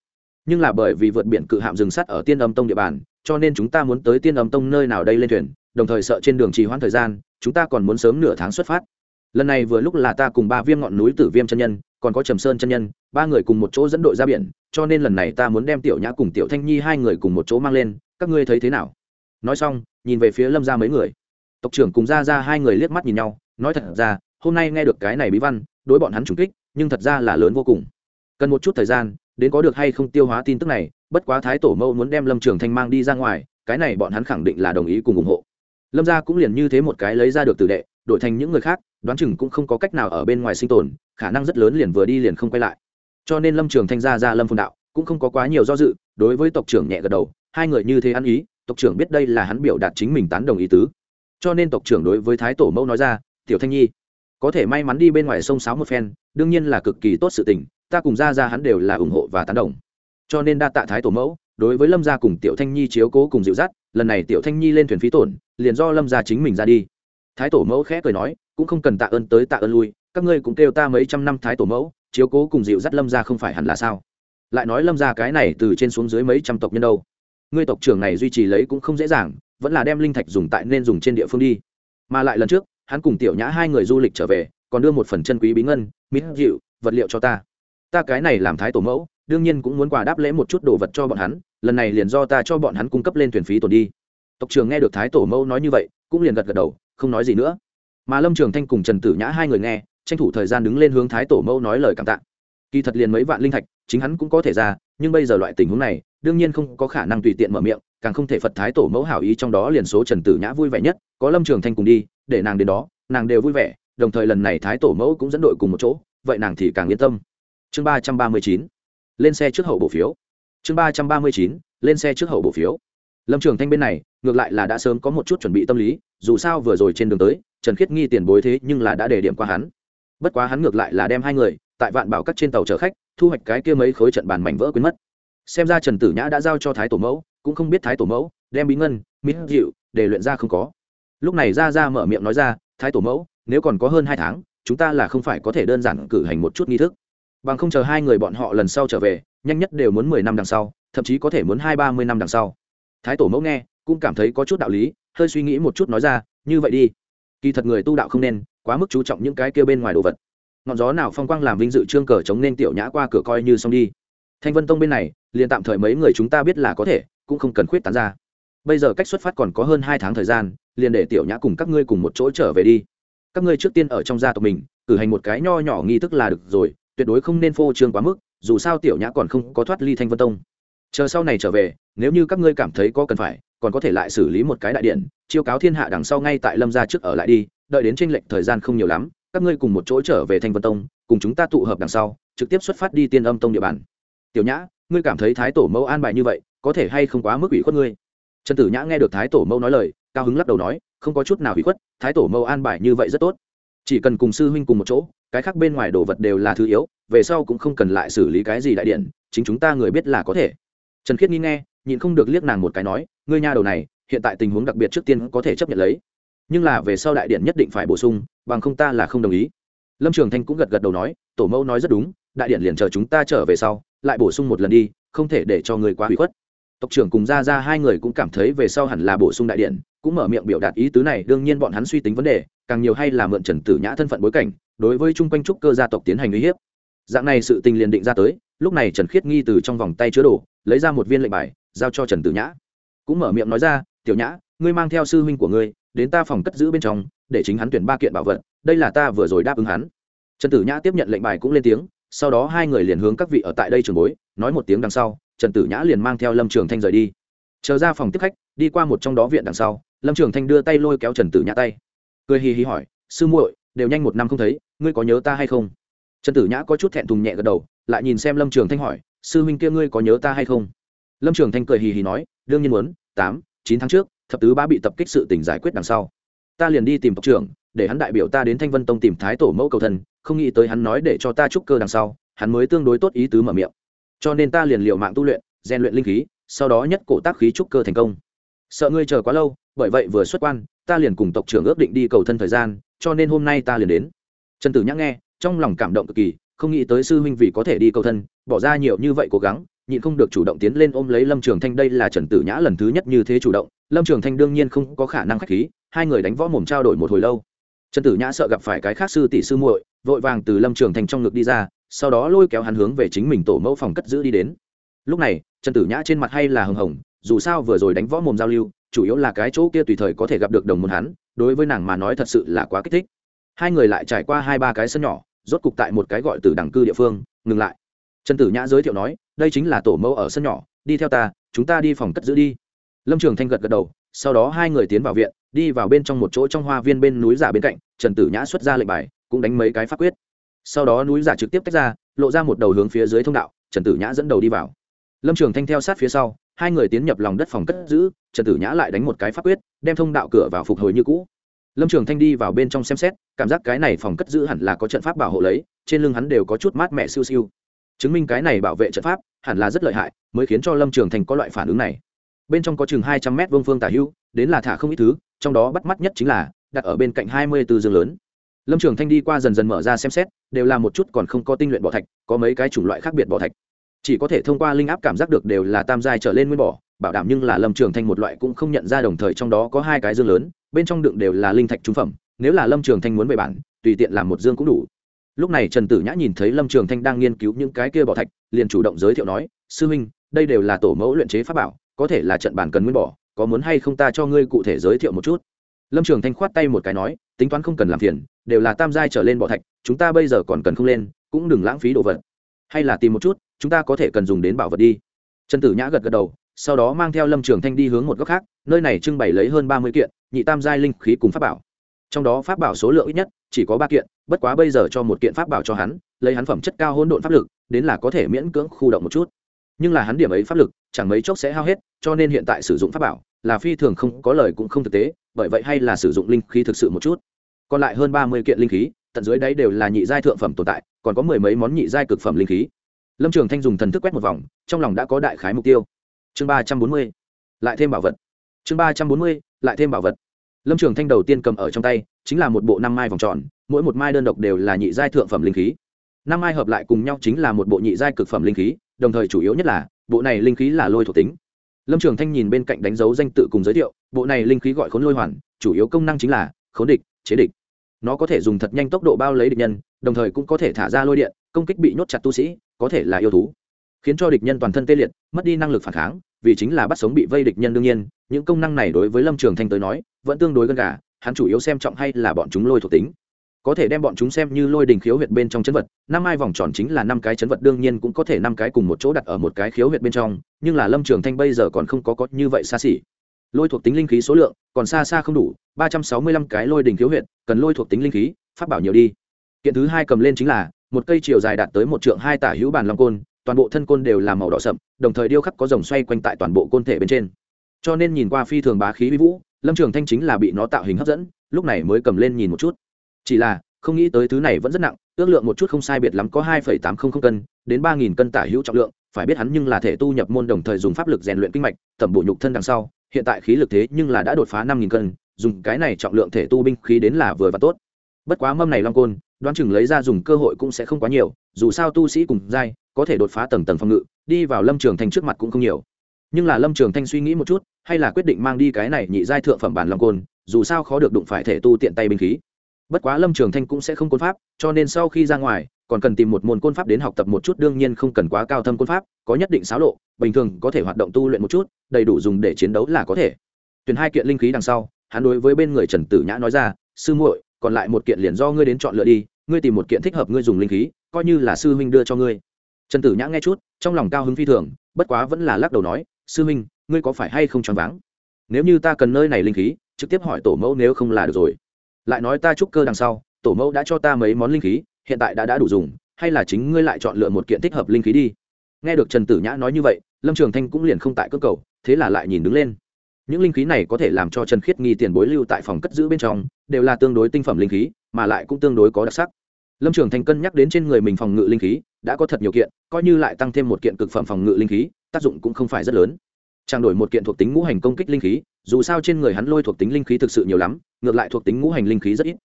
Nhưng là bởi vì vượt biển cự hạm dừng sắt ở tiên âm tông địa bàn, cho nên chúng ta muốn tới tiên âm tông nơi nào đây lên thuyền đồng thời sợ trên đường trì hoãn thời gian, chúng ta còn muốn sớm nửa tháng xuất phát. Lần này vừa lúc là ta cùng ba viêm ngọn núi tử viêm chân nhân, còn có trầm sơn chân nhân, ba người cùng một chỗ dẫn đội ra biển, cho nên lần này ta muốn đem tiểu nhã cùng tiểu thanh nhi hai người cùng một chỗ mang lên, các ngươi thấy thế nào? Nói xong, nhìn về phía lâm ra mấy người. Tộc trưởng cùng ra ra hai người liếc mắt nhìn nhau, nói thật ra, hôm nay nghe được cái này bí văn, đối bọn hắn trùng kích, nhưng thật ra là lớn vô cùng. Cần một chút thời gian, đến có được hay không tiêu hóa tin tức này, bất quá thái tổ mẫu muốn đem lâm trường thanh mang đi ra ngoài, cái này bọn hắn khẳng định là đồng ý cùng ủng hộ lâm gia cũng liền như thế một cái lấy ra được tử đệ, đổi thành những người khác, đoán chừng cũng không có cách nào ở bên ngoài sinh tồn, khả năng rất lớn liền vừa đi liền không quay lại. Cho nên lâm trường thanh gia ra lâm phồn đạo, cũng không có quá nhiều do dự, đối với tộc trưởng nhẹ gật đầu, hai người như thế ăn ý, tộc trưởng biết đây là hắn biểu đạt chính mình tán đồng ý tứ. Cho nên tộc trưởng đối với thái tổ mẫu nói ra, tiểu thanh nhi, có thể may mắn đi bên ngoài sông sáo một phen, đương nhiên là cực kỳ tốt sự tình, ta cùng ra ra hắn đều là ủng hộ và tán đồng. Cho nên đa tạ thái tổ mẫu, đối với lâm gia cùng tiểu thanh nhi chiếu cố cùng dịu dắt lần này tiểu thanh nhi lên thuyền phí tổn, liền do lâm gia chính mình ra đi. Thái tổ mẫu khẽ cười nói, cũng không cần tạ ơn tới tạ ơn lui, các ngươi cũng kêu ta mấy trăm năm thái tổ mẫu, chiếu cố cùng dịu dắt lâm gia không phải hẳn là sao? Lại nói lâm gia cái này từ trên xuống dưới mấy trăm tộc nhân đâu? Ngươi tộc trưởng này duy trì lấy cũng không dễ dàng, vẫn là đem linh thạch dùng tại nên dùng trên địa phương đi. Mà lại lần trước, hắn cùng tiểu nhã hai người du lịch trở về, còn đưa một phần chân quý bí ngân, mít dịu, vật liệu cho ta. Ta cái này làm thái tổ mẫu, đương nhiên cũng muốn quà đáp lễ một chút đồ vật cho bọn hắn lần này liền do ta cho bọn hắn cung cấp lên thuyền phí tổn đi. Tộc trường nghe được thái tổ mẫu nói như vậy, cũng liền gật gật đầu, không nói gì nữa. Mà lâm trường thanh cùng trần tử nhã hai người nghe, tranh thủ thời gian đứng lên hướng thái tổ mẫu nói lời cảm tạ. Kỳ thật liền mấy vạn linh thạch, chính hắn cũng có thể ra, nhưng bây giờ loại tình huống này, đương nhiên không có khả năng tùy tiện mở miệng, càng không thể phật thái tổ mẫu hảo ý trong đó liền số trần tử nhã vui vẻ nhất, có lâm trường thanh cùng đi, để nàng đến đó, nàng đều vui vẻ, đồng thời lần này thái tổ mẫu cũng dẫn đội cùng một chỗ, vậy nàng thì càng yên tâm. Chương ba trăm ba mươi chín, lên xe trước hậu bổ phiếu chương ba trăm ba mươi chín, lên xe trước hậu bổ phiếu. Lâm trường thanh bên này, ngược lại là đã sớm có một chút chuẩn bị tâm lý, dù sao vừa rồi trên đường tới, trần khiết nghi tiền bối thế nhưng là đã đề điểm qua hắn. Bất quá hắn ngược lại là đem hai người, tại vạn bảo các trên tàu chở khách, thu hoạch cái kia mấy khối trận bàn mảnh vỡ quên mất. Xem ra trần tử nhã đã giao cho thái tổ mẫu, cũng không biết thái tổ mẫu, đem bí ngân mít dịu để luyện ra không có. Lúc này ra ra mở miệng nói ra, thái tổ mẫu, nếu còn có hơn hai tháng, chúng ta là không phải có thể đơn giản cử hành một chút nghi thức bằng không chờ hai người bọn họ lần sau trở về, nhanh nhất đều muốn mười năm đằng sau, thậm chí có thể muốn hai ba mươi năm đằng sau. Thái tổ mẫu nghe, cũng cảm thấy có chút đạo lý, hơi suy nghĩ một chút nói ra, như vậy đi. Kỳ thật người tu đạo không nên quá mức chú trọng những cái kia bên ngoài đồ vật. Ngọn gió nào phong quang làm vinh dự trương cờ chống nên tiểu nhã qua cửa coi như xong đi. Thanh vân tông bên này, liền tạm thời mấy người chúng ta biết là có thể, cũng không cần khuyết tán ra. Bây giờ cách xuất phát còn có hơn hai tháng thời gian, liền để tiểu nhã cùng các ngươi cùng một chỗ trở về đi. Các ngươi trước tiên ở trong gia tộc mình, cử hành một cái nho nhỏ nghi thức là được rồi tuyệt đối không nên phô trương quá mức, dù sao tiểu nhã còn không có thoát ly thanh vân tông. Chờ sau này trở về, nếu như các ngươi cảm thấy có cần phải, còn có thể lại xử lý một cái đại điện, chiêu cáo thiên hạ đằng sau ngay tại lâm gia trước ở lại đi, đợi đến tranh lệch thời gian không nhiều lắm, các ngươi cùng một chỗ trở về thanh vân tông, cùng chúng ta tụ hợp đằng sau, trực tiếp xuất phát đi tiên âm tông địa bàn. Tiểu nhã, ngươi cảm thấy thái tổ mẫu an bài như vậy, có thể hay không quá mức ủy khuất ngươi? Trần tử nhã nghe được thái tổ mẫu nói lời, cao hứng lắc đầu nói, không có chút nào ủy khuất, thái tổ mẫu an bài như vậy rất tốt. Chỉ cần cùng sư huynh cùng một chỗ cái khác bên ngoài đồ vật đều là thứ yếu, về sau cũng không cần lại xử lý cái gì đại điện, chính chúng ta người biết là có thể. Trần khiết nghi nghe, nhịn không được liếc nàng một cái nói, ngươi nha đầu này, hiện tại tình huống đặc biệt trước tiên có thể chấp nhận lấy. Nhưng là về sau đại điện nhất định phải bổ sung, bằng không ta là không đồng ý. Lâm trường thanh cũng gật gật đầu nói, tổ mẫu nói rất đúng, đại điện liền chờ chúng ta trở về sau, lại bổ sung một lần đi, không thể để cho người quá hủy khuất. Tộc trưởng cùng ra ra hai người cũng cảm thấy về sau hẳn là bổ sung đại điện, cũng mở miệng biểu đạt ý tứ này, đương nhiên bọn hắn suy tính vấn đề, càng nhiều hay là mượn trần tử nhã thân phận bối cảnh đối với chung quanh trúc cơ gia tộc tiến hành uy hiếp. Dạng này sự tình liền định ra tới, lúc này trần khiết nghi từ trong vòng tay chứa đồ, lấy ra một viên lệnh bài, giao cho trần tử nhã. Cũng mở miệng nói ra, tiểu nhã, ngươi mang theo sư huynh của ngươi, đến ta phòng cất giữ bên trong, để chính hắn tuyển ba kiện bảo vật, đây là ta vừa rồi đáp ứng hắn. Trần tử nhã tiếp nhận lệnh bài cũng lên tiếng, sau đó hai người liền hướng các vị ở tại đây trường bối, nói một tiếng đằng sau, trần tử nhã liền mang theo lâm trường thanh rời đi. Chờ ra phòng tiếp khách, đi qua một trong đó viện đằng sau, lâm trường thanh đưa tay lôi kéo trần tử nhã tay. Cười hì hì hỏi, sư muội đều nhanh một năm không thấy ngươi có nhớ ta hay không? Trần tử nhã có chút thẹn thùng nhẹ gật đầu lại nhìn xem lâm trường thanh hỏi sư huynh kia ngươi có nhớ ta hay không? Lâm trường thanh cười hì hì nói đương nhiên muốn tám chín tháng trước thập tứ ba bị tập kích sự tỉnh giải quyết đằng sau. Ta liền đi tìm tộc trưởng để hắn đại biểu ta đến thanh vân tông tìm thái tổ mẫu cầu thần, không nghĩ tới hắn nói để cho ta trúc cơ đằng sau hắn mới tương đối tốt ý tứ mở miệng. Cho nên ta liền liệu mạng tu luyện rèn luyện linh khí sau đó nhất cổ tác khí trúc cơ thành công. Sợ ngươi chờ quá lâu bởi vậy vừa xuất quan ta liền cùng tộc trưởng ước định đi cầu thân thời gian cho nên hôm nay ta liền đến. Trần tử nhã nghe, trong lòng cảm động cực kỳ, không nghĩ tới sư huynh vì có thể đi cầu thân, bỏ ra nhiều như vậy cố gắng, nhịn không được chủ động tiến lên ôm lấy lâm trường thanh, đây là trần tử nhã lần thứ nhất như thế chủ động, lâm trường thanh đương nhiên không có khả năng k h á c h khí, hai người đánh võ mồm trao đổi một hồi lâu. Trần tử nhã sợ gặp phải cái khác sư tỷ sư muội, vội vàng từ lâm trường thanh trong ngực đi ra, sau đó lôi kéo hắn hướng về chính mình tổ mẫu phòng cất giữ đi đến. Lúc này, trần tử nhã trên mặt hay là hừng hồng, dù sao vừa rồi đánh võ mồm giao lưu chủ yếu là cái chỗ kia tùy thời có thể gặp được đồng môn hắn, đối với nàng mà nói thật sự là quá kích thích. Hai người lại trải qua hai ba cái sân nhỏ, rốt cục tại một cái gọi từ đẳng cư địa phương, ngừng lại. Trần tử nhã giới thiệu nói, đây chính là tổ mẫu ở sân nhỏ, đi theo ta, chúng ta đi phòng cất giữ đi. Lâm trường thanh gật gật đầu, sau đó hai người tiến vào viện, đi vào bên trong một chỗ trong hoa viên bên núi giả bên cạnh, trần tử nhã xuất ra lệnh bài, cũng đánh mấy cái pháp quyết. Sau đó núi giả trực tiếp tách ra, lộ ra một đầu hướng phía dưới thông đạo, trần tử nhã dẫn đầu đi vào. Lâm trường thanh theo sát phía sau hai người tiến nhập lòng đất phòng cất giữ trần tử nhã lại đánh một cái pháp quyết đem thông đạo cửa vào phục hồi như cũ. Lâm trường thanh đi vào bên trong xem xét cảm giác cái này phòng cất giữ hẳn là có trận pháp bảo hộ lấy trên lưng hắn đều có chút mát mẻ siêu siêu. Chứng minh cái này bảo vệ trận pháp hẳn là rất lợi hại mới khiến cho lâm trường thanh có loại phản ứng này. Bên trong có chừng hai trăm mét vương phương tả hưu, đến là thả không ít thứ trong đó bắt mắt nhất chính là đặt ở bên cạnh hai mươi tư giường lớn. Lâm trường thanh đi qua dần dần mở ra xem xét đều là một chút còn không có tinh luyện bọ thạch có mấy cái chủng loại khác biệt bọ thạch chỉ có thể thông qua linh áp cảm giác được đều là tam giai trở lên nguyên bỏ bảo đảm nhưng là lâm trường thanh một loại cũng không nhận ra đồng thời trong đó có hai cái dương lớn, bên trong đựng đều là linh thạch trung phẩm, nếu là lâm trường thanh muốn về bản, tùy tiện làm một dương cũng đủ. Lúc này trần tử nhã nhìn thấy lâm trường thanh đang nghiên cứu những cái kia bỏ thạch, liền chủ động giới thiệu nói, sư huynh, đây đều là tổ mẫu luyện chế pháp bảo, có thể là trận bản cần nguyên bỏ có muốn hay không ta cho ngươi cụ thể giới thiệu một chút? Lâm trường thanh khoát tay một cái nói, tính toán không cần làm phiền, đều là tam giai trở lên bỏ thạch, chúng ta bây giờ còn cần không lên, cũng đừng lãng phí đồ vật hay là tìm một chút, chúng ta có thể cần dùng đến bảo vật đi. Trần tử nhã gật gật đầu, sau đó mang theo lâm trường thanh đi hướng một góc khác, nơi này trưng bày lấy hơn ba mươi kiện, nhị tam giai linh khí cùng pháp bảo. Trong đó pháp bảo số lượng ít nhất chỉ có ba kiện, bất quá bây giờ cho một kiện pháp bảo cho hắn, lấy hắn phẩm chất cao hỗn độn pháp lực, đến là có thể miễn cưỡng khu động một chút. Nhưng là hắn điểm ấy pháp lực, chẳng mấy chốc sẽ hao hết, cho nên hiện tại sử dụng pháp bảo là phi thường không có lời cũng không thực tế, bởi vậy hay là sử dụng linh khí thực sự một chút. Còn lại hơn ba mươi kiện linh khí tận dưới đấy đều là nhị giai thượng phẩm tồn tại, còn có mười mấy món nhị giai cực phẩm linh khí. Lâm trường thanh dùng thần thức quét một vòng, trong lòng đã có đại khái mục tiêu. Chương ba trăm bốn mươi, lại thêm bảo vật. Chương ba trăm bốn mươi, lại thêm bảo vật. Lâm trường thanh đầu tiên cầm ở trong tay, chính là một bộ năm mai vòng tròn, mỗi một mai đơn độc đều là nhị giai thượng phẩm linh khí. Năm mai hợp lại cùng nhau chính là một bộ nhị giai cực phẩm linh khí, đồng thời chủ yếu nhất là, bộ này linh khí là lôi thuộc tính. Lâm trường thanh nhìn bên cạnh đánh dấu danh tự cùng giới thiệu, bộ này linh khí gọi khốn lôi hoàn, chủ yếu công năng chính là khốn địch, chế địch nó có thể dùng thật nhanh tốc độ bao lấy địch nhân, đồng thời cũng có thể thả ra lôi điện, công kích bị nhốt chặt tu sĩ, có thể là yêu thú. Khiến cho địch nhân toàn thân tê liệt, mất đi năng lực phản kháng, vì chính là bắt sống bị vây địch nhân đương nhiên, những công năng này đối với lâm trường thanh tới nói, vẫn tương đối gần gà, hắn chủ yếu xem trọng hay là bọn chúng lôi thuộc tính. Có thể đem bọn chúng xem như lôi đình khiếu huyệt bên trong chấn vật, năm ai vòng tròn chính là năm cái chấn vật, đương nhiên cũng có thể năm cái cùng một chỗ đặt ở một cái khiếu huyệt bên trong, nhưng là lâm trường thanh bây giờ còn không có có như vậy xa xỉ lôi thuộc tính linh khí số lượng, còn xa xa không đủ, ba trăm sáu mươi lăm cái lôi đỉnh khiếu huyệt, cần lôi thuộc tính linh khí phát bảo nhiều đi. Kiện thứ hai cầm lên chính là, một cây chiều dài đạt tới một trượng hai tả hữu bàn long côn, toàn bộ thân côn đều là màu đỏ sậm, đồng thời điêu khắc có dòng xoay quanh tại toàn bộ côn thể bên trên. Cho nên nhìn qua phi thường bá khí vi vũ, lâm trường thanh chính là bị nó tạo hình hấp dẫn, lúc này mới cầm lên nhìn một chút. Chỉ là, không nghĩ tới thứ này vẫn rất nặng, ước lượng một chút không sai biệt lắm có hai tám trăm linh cân, đến ba nghìn cân tả hữu trọng lượng, phải biết hắn nhưng là thể tu nhập môn đồng thời dùng pháp lực rèn luyện kinh mạch, tẩm bổ nhục thân đằng sau hiện tại khí lực thế nhưng là đã đột phá năm nghìn cân, dùng cái này trọng lượng thể tu binh khí đến là vừa và tốt. Bất quá mâm này long côn, đoán chừng lấy ra dùng cơ hội cũng sẽ không quá nhiều, dù sao tu sĩ cùng giai, có thể đột phá tầng tầng phòng ngự, đi vào lâm trường thanh trước mặt cũng không nhiều. Nhưng là lâm trường thanh suy nghĩ một chút, hay là quyết định mang đi cái này nhị giai thượng phẩm bản long côn, dù sao khó được đụng phải thể tu tiện tay binh khí bất quá lâm trường thanh cũng sẽ không côn pháp, cho nên sau khi ra ngoài, còn cần tìm một môn côn pháp đến học tập một chút, đương nhiên không cần quá cao thâm côn pháp, có nhất định xáo lộ, bình thường có thể hoạt động tu luyện một chút, đầy đủ dùng để chiến đấu là có thể. Tuyển hai kiện linh khí đằng sau, hắn đối với bên người trần tử nhã nói ra, sư muội, còn lại một kiện liền do ngươi đến chọn lựa đi, ngươi tìm một kiện thích hợp ngươi dùng linh khí, coi như là sư huynh đưa cho ngươi. Trần tử nhã nghe chút, trong lòng cao hứng phi thường, bất quá vẫn là lắc đầu nói, sư huynh, ngươi có phải hay không choáng váng? Nếu như ta cần nơi này linh khí, trực tiếp hỏi tổ mẫu nếu không là được rồi lại nói ta trúc cơ đằng sau, tổ mẫu đã cho ta mấy món linh khí, hiện tại đã đã đủ dùng, hay là chính ngươi lại chọn lựa một kiện thích hợp linh khí đi. Nghe được trần tử nhã nói như vậy, lâm trường thanh cũng liền không tại cơ cầu, thế là lại nhìn đứng lên. Những linh khí này có thể làm cho trần khiết nghi tiền bối lưu tại phòng cất giữ bên trong, đều là tương đối tinh phẩm linh khí, mà lại cũng tương đối có đặc sắc. Lâm trường thanh cân nhắc đến trên người mình phòng ngự linh khí, đã có thật nhiều kiện, coi như lại tăng thêm một kiện cực phẩm phòng ngự linh khí, tác dụng cũng không phải rất lớn. Trang đổi một kiện thuộc tính ngũ hành công kích linh khí, dù sao trên người hắn lôi thuộc tính linh khí thực sự nhiều lắm ngược lại thuộc tính ngũ hành linh khí rất ít.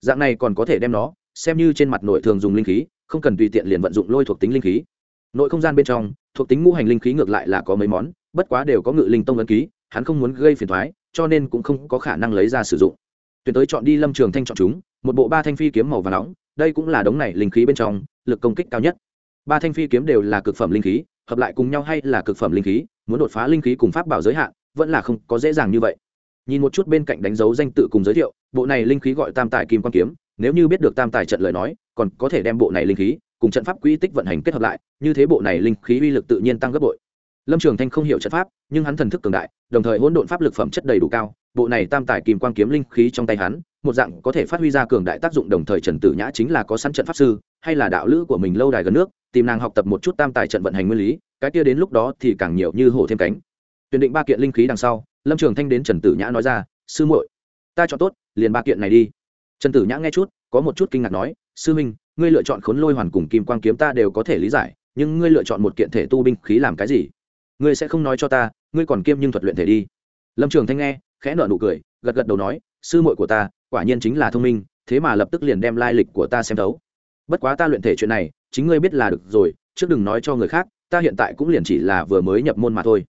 Dạng này còn có thể đem nó xem như trên mặt nội thường dùng linh khí, không cần tùy tiện liền vận dụng lôi thuộc tính linh khí. Nội không gian bên trong, thuộc tính ngũ hành linh khí ngược lại là có mấy món, bất quá đều có ngự linh tông ấn ký, hắn không muốn gây phiền thoái cho nên cũng không có khả năng lấy ra sử dụng. Tuyển tới chọn đi lâm trường thanh chọn chúng, một bộ ba thanh phi kiếm màu và nóng, đây cũng là đống này linh khí bên trong, lực công kích cao nhất. Ba thanh phi kiếm đều là cực phẩm linh khí, hợp lại cùng nhau hay là cực phẩm linh khí, muốn đột phá linh khí cùng pháp bảo giới hạn, vẫn là không có dễ dàng như vậy nhìn một chút bên cạnh đánh dấu danh tự cùng giới thiệu, bộ này linh khí gọi tam tài kim quan kiếm, nếu như biết được tam tài trận lời nói, còn có thể đem bộ này linh khí cùng trận pháp quỹ tích vận hành kết hợp lại, như thế bộ này linh khí uy lực tự nhiên tăng gấp bội. Lâm trường thanh không hiểu trận pháp, nhưng hắn thần thức cường đại, đồng thời hỗn độn pháp lực phẩm chất đầy đủ cao, bộ này tam tài kim quan kiếm linh khí trong tay hắn, một dạng có thể phát huy ra cường đại tác dụng đồng thời trần tử nhã chính là có sẵn trận pháp sư, hay là đạo lữ của mình lâu đài gần nước, tìm nàng học tập một chút tam tài trận vận hành nguyên lý, cái kia đến lúc đó thì càng nhiều như hổ thêm cánh. Tuyển định ba kiện linh khí đằng sau lâm trường thanh đến trần tử nhã nói ra, sư muội, ta chọn tốt, liền ba kiện này đi. Trần tử nhã nghe chút, có một chút kinh ngạc nói, sư minh ngươi lựa chọn khốn lôi hoàn cùng kim quang kiếm ta đều có thể lý giải, nhưng ngươi lựa chọn một kiện thể tu binh khí làm cái gì? Ngươi sẽ không nói cho ta, ngươi còn kiêm nhưng thuật luyện thể đi. Lâm trường thanh nghe, khẽ nợ nụ cười, gật gật đầu nói, sư muội của ta, quả nhiên chính là thông minh, thế mà lập tức liền đem lai lịch của ta xem thấu. Bất quá ta luyện thể chuyện này, chính ngươi biết là được rồi, trước đừng nói cho người khác, ta hiện tại cũng liền chỉ là vừa mới nhập môn mà thôi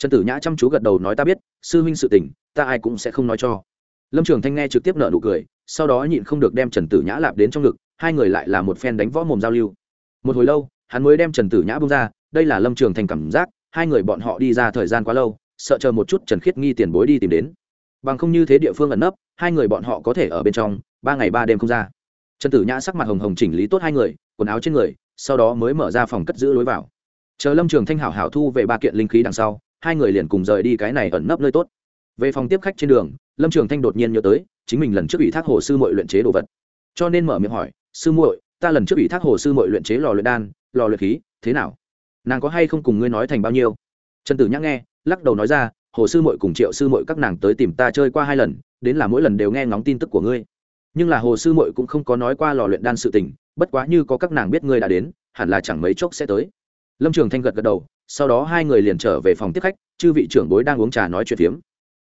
trần tử nhã chăm chú gật đầu nói ta biết, sư huynh sự tình, ta ai cũng sẽ không nói cho. Lâm trường thanh nghe trực tiếp nợ nụ cười, sau đó nhịn không được đem trần tử nhã lạp đến trong ngực, hai người lại là một phen đánh võ mồm giao lưu. Một hồi lâu, hắn mới đem trần tử nhã bung ra, đây là lâm trường thành cảm giác, hai người bọn họ đi ra thời gian quá lâu, sợ chờ một chút trần khiết nghi tiền bối đi tìm đến. Bằng không như thế địa phương ẩn nấp, hai người bọn họ có thể ở bên trong, ba ngày ba đêm không ra. Trần tử nhã sắc mặt hồng hồng chỉnh lý tốt hai người, quần áo trên người, sau đó mới mở ra phòng cất giữ lối vào. Chờ lâm trường thanh hảo hảo thu về ba kiện linh khí đằng sau hai người liền cùng rời đi cái này ẩn nấp nơi tốt. Về phòng tiếp khách trên đường, lâm trường thanh đột nhiên nhớ tới, chính mình lần trước ủy thác hồ sư mội luyện chế đồ vật. Cho nên mở miệng hỏi, sư muội, ta lần trước ủy thác hồ sư mội luyện chế lò luyện đan, lò luyện khí, thế nào? Nàng có hay không cùng ngươi nói thành bao nhiêu? Trần tử nhắc nghe, lắc đầu nói ra, hồ sư mội cùng triệu sư mội các nàng tới tìm ta chơi qua hai lần, đến là mỗi lần đều nghe ngóng tin tức của ngươi. Nhưng là hồ sư mội cũng không có nói qua lò luyện đan sự tình, bất quá như có các nàng biết ngươi đã đến, hẳn là chẳng mấy chốc sẽ tới. Lâm trường thanh gật gật đầu sau đó hai người liền trở về phòng tiếp khách, chư vị trưởng bối đang uống trà nói chuyện phiếm.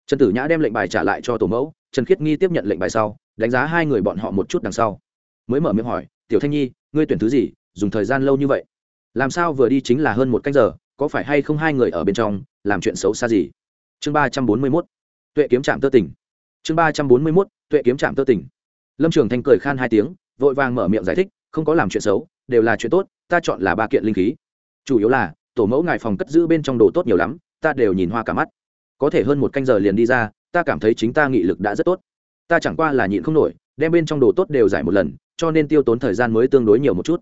Trần tử nhã đem lệnh bài trả lại cho tổ mẫu, trần khiết nghi tiếp nhận lệnh bài sau, đánh giá hai người bọn họ một chút đằng sau. Mới mở miệng hỏi, tiểu thanh nhi, ngươi tuyển thứ gì, dùng thời gian lâu như vậy? Làm sao vừa đi chính là hơn một canh giờ, có phải hay không hai người ở bên trong, làm chuyện xấu xa gì? Chương ba trăm bốn mươi mốt, tuệ kiếm trạm tơ tỉnh. Chương ba trăm bốn mươi mốt, tuệ kiếm trạm tơ tỉnh. Lâm trường thanh cười khan hai tiếng, vội vàng mở miệng giải thích, không có làm chuyện xấu, đều là chuyện tốt, ta chọn là ba kiện linh khí. Chủ yếu là tổ mẫu ngài phòng cất giữ bên trong đồ tốt nhiều lắm, ta đều nhìn hoa cả mắt. Có thể hơn một canh giờ liền đi ra, ta cảm thấy chính ta nghị lực đã rất tốt. Ta chẳng qua là nhịn không nổi, đem bên trong đồ tốt đều giải một lần, cho nên tiêu tốn thời gian mới tương đối nhiều một chút.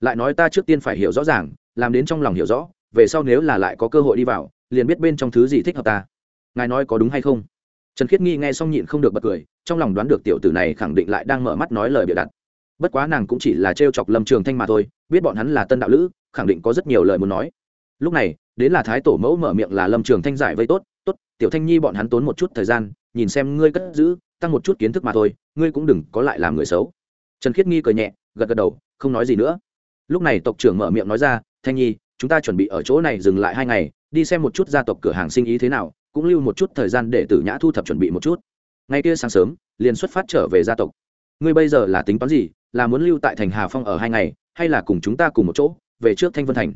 Lại nói ta trước tiên phải hiểu rõ ràng, làm đến trong lòng hiểu rõ, về sau nếu là lại có cơ hội đi vào, liền biết bên trong thứ gì thích hợp ta. Ngài nói có đúng hay không? Trần khiết nghi nghe xong nhịn không được bật cười, trong lòng đoán được tiểu tử này khẳng định lại đang mở mắt nói lời bịa đặt. Bất quá nàng cũng chỉ là t chọc lâm trường thanh mà thôi, biết bọn hắn là tân đạo lữ, khẳng định có rất nhiều lời muốn nói lúc này, đến là thái tổ mẫu mở miệng là lâm trường thanh giải vây tốt tốt, tiểu thanh nhi bọn hắn tốn một chút thời gian, nhìn xem ngươi cất giữ, tăng một chút kiến thức mà thôi, ngươi cũng đừng có lại làm người xấu. Trần khiết nghi cười nhẹ, gật gật đầu, không nói gì nữa. Lúc này tộc trưởng mở miệng nói ra, thanh nhi, chúng ta chuẩn bị ở chỗ này dừng lại hai ngày, đi xem một chút gia tộc cửa hàng sinh ý thế nào, cũng lưu một chút thời gian để tử nhã thu thập chuẩn bị một chút. Ngay kia sáng sớm, liền xuất phát trở về gia tộc. Ngươi bây giờ là tính toán gì, là muốn lưu tại thành hà phong ở hai ngày, hay là cùng chúng ta cùng một chỗ, về trước thanh vân thành?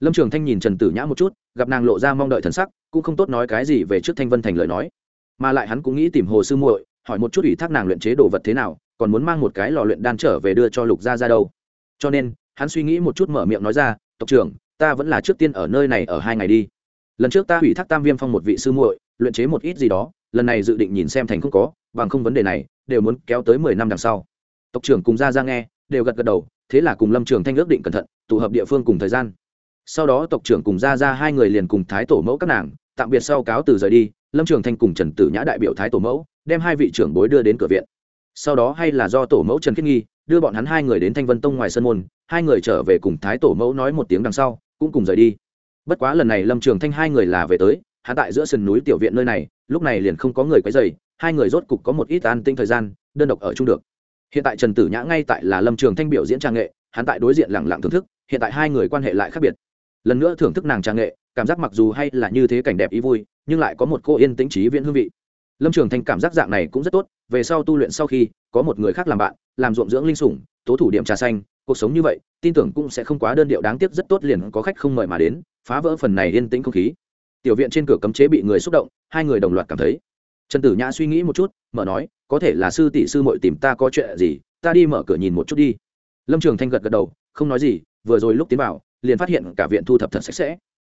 Lâm trường thanh nhìn trần tử nhã một chút, gặp nàng lộ ra mong đợi thần sắc, cũng không tốt nói cái gì về trước thanh vân thành lời nói. Mà lại hắn cũng nghĩ tìm hồ sư muội, hỏi một chút ủy thác nàng luyện chế đồ vật thế nào, còn muốn mang một cái lò luyện đan trở về đưa cho lục gia ra đâu. Cho nên, hắn suy nghĩ một chút mở miệng nói ra, tộc trưởng, ta vẫn là trước tiên ở nơi này ở hai ngày đi. Lần trước ta ủy thác tam viêm phong một vị sư muội, luyện chế một ít gì đó, lần này dự định nhìn xem thành không có, bằng không vấn đề này, đều muốn kéo tới mười năm đằng sau. Tộc trưởng cùng ra ra nghe, đều gật gật đầu, thế là cùng lâm trường thanh ước định cẩn thận, tụ hợp địa phương cùng thời gian sau đó tộc trưởng cùng ra ra hai người liền cùng thái tổ mẫu các nàng, tạm biệt sau cáo từ rời đi, lâm trường thanh cùng trần tử nhã đại biểu thái tổ mẫu, đem hai vị trưởng bối đưa đến cửa viện. Sau đó hay là do tổ mẫu trần khiết nghi, đưa bọn hắn hai người đến thanh vân tông ngoài sân môn, hai người trở về cùng thái tổ mẫu nói một tiếng đằng sau, cũng cùng rời đi. Bất quá lần này lâm trường thanh hai người là về tới hạ tại giữa sườn núi tiểu viện nơi này, lúc này liền không có người quấy dày hai người rốt cục có một ít an tinh thời gian, đơn độc ở chung được. Hiện tại trần tử nhã ngay tại là lâm trường thanh biểu diễn trang nghệ, hắn tại đối diện lẳng lặng thưởng thức, hiện tại hai người quan hệ lại khác biệt lần nữa thưởng thức nàng trang nghệ, cảm giác mặc dù hay là như thế cảnh đẹp ý vui, nhưng lại có một cô yên tĩnh trí viễn hương vị. Lâm trường thanh cảm giác dạng này cũng rất tốt, về sau tu luyện sau khi, có một người khác làm bạn, làm ruộng dưỡng linh sủng, tố thủ điểm trà xanh, cuộc sống như vậy, tin tưởng cũng sẽ không quá đơn điệu đáng tiếc rất tốt liền có khách không mời mà đến, phá vỡ phần này yên tĩnh không khí. Tiểu viện trên cửa cấm chế bị người xúc động, hai người đồng loạt cảm thấy. Trần tử nhã suy nghĩ một chút, mở nói, có thể là sư tỷ sư mội tìm ta có chuyện gì, ta đi mở cửa nhìn một chút đi. Lâm trường thanh gật gật đầu, không nói gì, vừa rồi lúc tiến vào liền phát hiện cả viện thu thập thật sạch sẽ.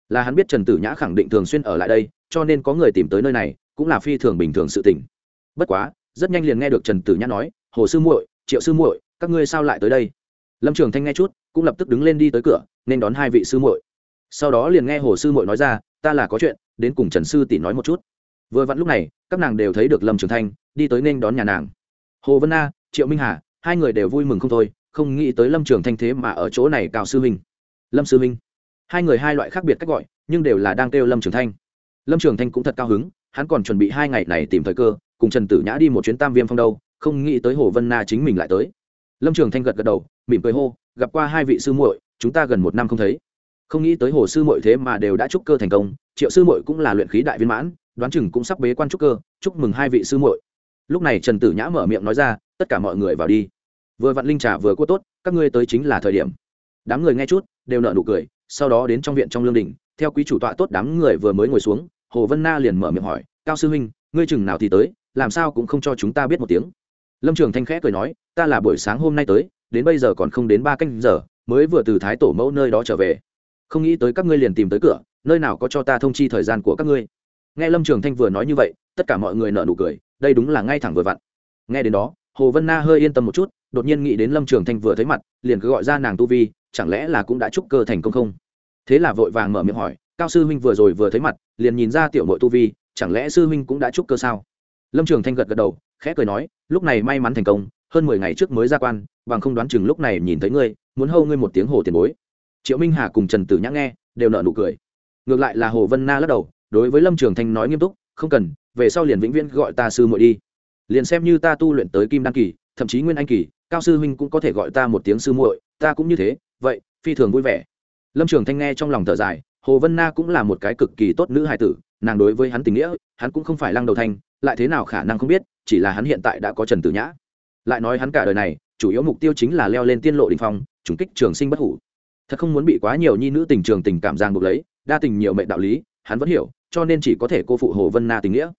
Là hắn biết trần tử nhã khẳng định thường xuyên ở lại đây, cho nên có người tìm tới nơi này, cũng là phi thường bình thường sự tình. Bất quá, rất nhanh liền nghe được trần tử nhã nói, hồ sư muội, triệu sư muội, các ngươi sao lại tới đây? Lâm trường thanh nghe chút, cũng lập tức đứng lên đi tới cửa, nên đón hai vị sư muội. Sau đó liền nghe hồ sư muội nói ra, ta là có chuyện, đến cùng trần sư tỷ nói một chút. Vừa vặn lúc này, các nàng đều thấy được lâm trường thanh, đi tới nên đón nhà nàng. Hồ vân na triệu minh hà, hai người đều vui mừng không thôi, không nghĩ tới lâm trường thanh thế mà ở chỗ này cao sư minh lâm sư minh hai người hai loại khác biệt cách gọi, nhưng đều là đang kêu lâm trường thanh. Lâm trường thanh cũng thật cao hứng, hắn còn chuẩn bị hai ngày này tìm thời cơ, cùng trần tử nhã đi một chuyến tam viêm phong đâu, không nghĩ tới hồ vân na chính mình lại tới. Lâm trường thanh gật gật đầu, mỉm cười hô, gặp qua hai vị sư muội, chúng ta gần một năm không thấy. Không nghĩ tới hồ sư muội thế mà đều đã trúc cơ thành công, triệu sư muội cũng là luyện khí đại viên mãn, đoán chừng cũng sắp bế quan trúc cơ, chúc mừng hai vị sư muội. Lúc này trần tử nhã mở miệng nói ra, tất cả mọi người vào đi. Vừa vặn linh trà vừa cua tốt, các ngươi tới chính là thời điểm. Đám người nghe chút đều nợ nụ cười, sau đó đến trong viện trong lương đình, theo quý chủ tọa tốt đám người vừa mới ngồi xuống, hồ vân na liền mở miệng hỏi, cao sư huynh, ngươi chừng nào thì tới, làm sao cũng không cho chúng ta biết một tiếng? Lâm trường thanh khẽ cười nói, ta là buổi sáng hôm nay tới, đến bây giờ còn không đến ba canh giờ, mới vừa từ thái tổ mẫu nơi đó trở về. Không nghĩ tới các ngươi liền tìm tới cửa, nơi nào có cho ta thông chi thời gian của các ngươi. Nghe lâm trường thanh vừa nói như vậy, tất cả mọi người nợ nụ cười, đây đúng là ngay thẳng vừa vặn. Nghe đến đó, hồ vân na hơi yên tâm một chút, đột nhiên nghĩ đến lâm trường thanh vừa thấy mặt, liền cứ gọi ra nàng tu vi chẳng lẽ là cũng đã trúc cơ thành công không? Thế là vội vàng mở miệng hỏi, cao sư huynh vừa rồi vừa thấy mặt, liền nhìn ra tiểu nội tu vi, chẳng lẽ sư huynh cũng đã trúc cơ sao? Lâm trường thanh gật gật đầu, khẽ cười nói, lúc này may mắn thành công, hơn mười ngày trước mới ra quan, bằng không đoán chừng lúc này nhìn thấy ngươi, muốn hâu ngươi một tiếng hồ tiền bối. Triệu minh hà cùng trần tử nhã nghe, đều nợ nụ cười. Ngược lại là hồ vân na lắc đầu, đối với lâm trường thanh nói nghiêm túc, không cần, về sau liền vĩnh viễn gọi ta sư muội đi. Liền xem như ta tu luyện tới kim đăng kỳ, thậm chí nguyên anh kỳ, cao sư huynh cũng có thể gọi ta một tiếng sư muội, ta cũng như thế vậy, phi thường vui vẻ. Lâm trường thanh nghe trong lòng thở dài, hồ vân na cũng là một cái cực kỳ tốt nữ hài tử, nàng đối với hắn tình nghĩa, hắn cũng không phải lăng đầu thanh, lại thế nào khả năng không biết, chỉ là hắn hiện tại đã có trần tử nhã. Lại nói hắn cả đời này, chủ yếu mục tiêu chính là leo lên tiên lộ đình phong, trùng kích trường sinh bất hủ. Thật không muốn bị quá nhiều nhi nữ tình trường tình cảm giang buộc lấy, đa tình nhiều mệnh đạo lý, hắn vẫn hiểu, cho nên chỉ có thể cô phụ hồ vân na tình nghĩa.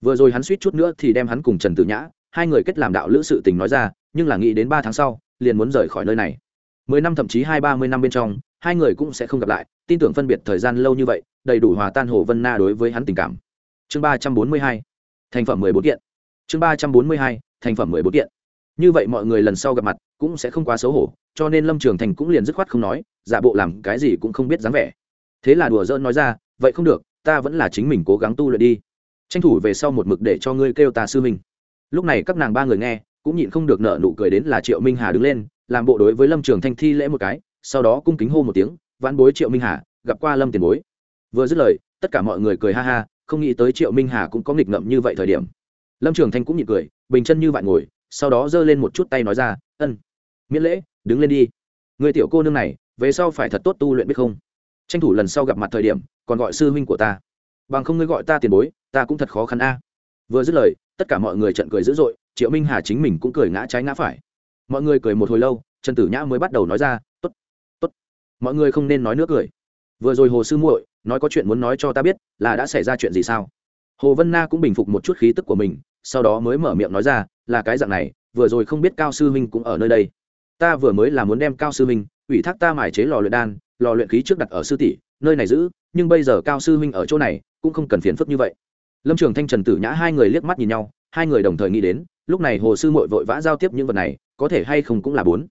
Vừa rồi hắn suýt chút nữa thì đem hắn cùng trần tử nhã, hai người kết làm đạo lữ sự tình nói ra, nhưng là nghĩ đến ba tháng sau, liền muốn rời khỏi nơi này mười năm thậm chí hai, ba mươi năm bên trong, hai người cũng sẽ không gặp lại. Tin tưởng phân biệt thời gian lâu như vậy, đầy đủ hòa tan hồ vân na đối với hắn tình cảm. Chương ba trăm bốn mươi hai, thành phẩm mười bốn kiện. Chương ba trăm bốn mươi hai, thành phẩm mười bốn kiện. Như vậy mọi người lần sau gặp mặt cũng sẽ không quá xấu hổ, cho nên lâm trường thành cũng liền dứt khoát không nói, giả bộ làm cái gì cũng không biết dáng vẻ. Thế là đùa dỡn nói ra, vậy không được, ta vẫn là chính mình cố gắng tu luyện đi. Tranh thủ về sau một mực để cho ngươi kêu ta sư minh lúc này các nàng ba người nghe, cũng nhịn không được nợ nụ cười đến là triệu minh hà đứng lên làm bộ đối với lâm trường thanh thi lễ một cái, sau đó cung kính hô một tiếng, vãn bối triệu minh hà, gặp qua lâm tiền bối. Vừa dứt lời, tất cả mọi người cười ha ha, không nghĩ tới triệu minh hà cũng có nghịch ngậm như vậy thời điểm. Lâm trường thanh cũng nhịn cười, bình chân như vậy ngồi, sau đó giơ lên một chút tay nói ra, ân, miễn lễ, đứng lên đi. Người tiểu cô nương này, về sau phải thật tốt tu luyện biết không? Tranh thủ lần sau gặp mặt thời điểm, còn gọi sư huynh của ta. Bằng không ngươi gọi ta tiền bối, ta cũng thật khó khăn a. Vừa dứt lời, tất cả mọi người trận cười dữ dội, triệu minh hà chính mình cũng cười ngã trái ngã phải mọi người cười một hồi lâu, trần tử nhã mới bắt đầu nói ra t ố t t ố t mọi người không nên nói nước cười. Vừa rồi hồ sư muội nói có chuyện muốn nói cho ta biết, là đã xảy ra chuyện gì sao? Hồ vân na cũng bình phục một chút khí tức của mình, sau đó mới mở miệng nói ra, là cái dạng này, vừa rồi không biết cao sư huynh cũng ở nơi đây. Ta vừa mới là muốn đem cao sư huynh ủy thác ta mải chế lò luyện đan, lò luyện khí trước đặt ở sư tỷ, nơi này giữ, nhưng bây giờ cao sư huynh ở chỗ này, cũng không cần phiền phức như vậy. Lâm trường thanh, trần tử nhã hai người liếc mắt nhìn nhau, hai người đồng thời nghĩ đến, lúc này hồ sư mội vội vã giao tiếp những vật này có thể hay không cũng là bốn.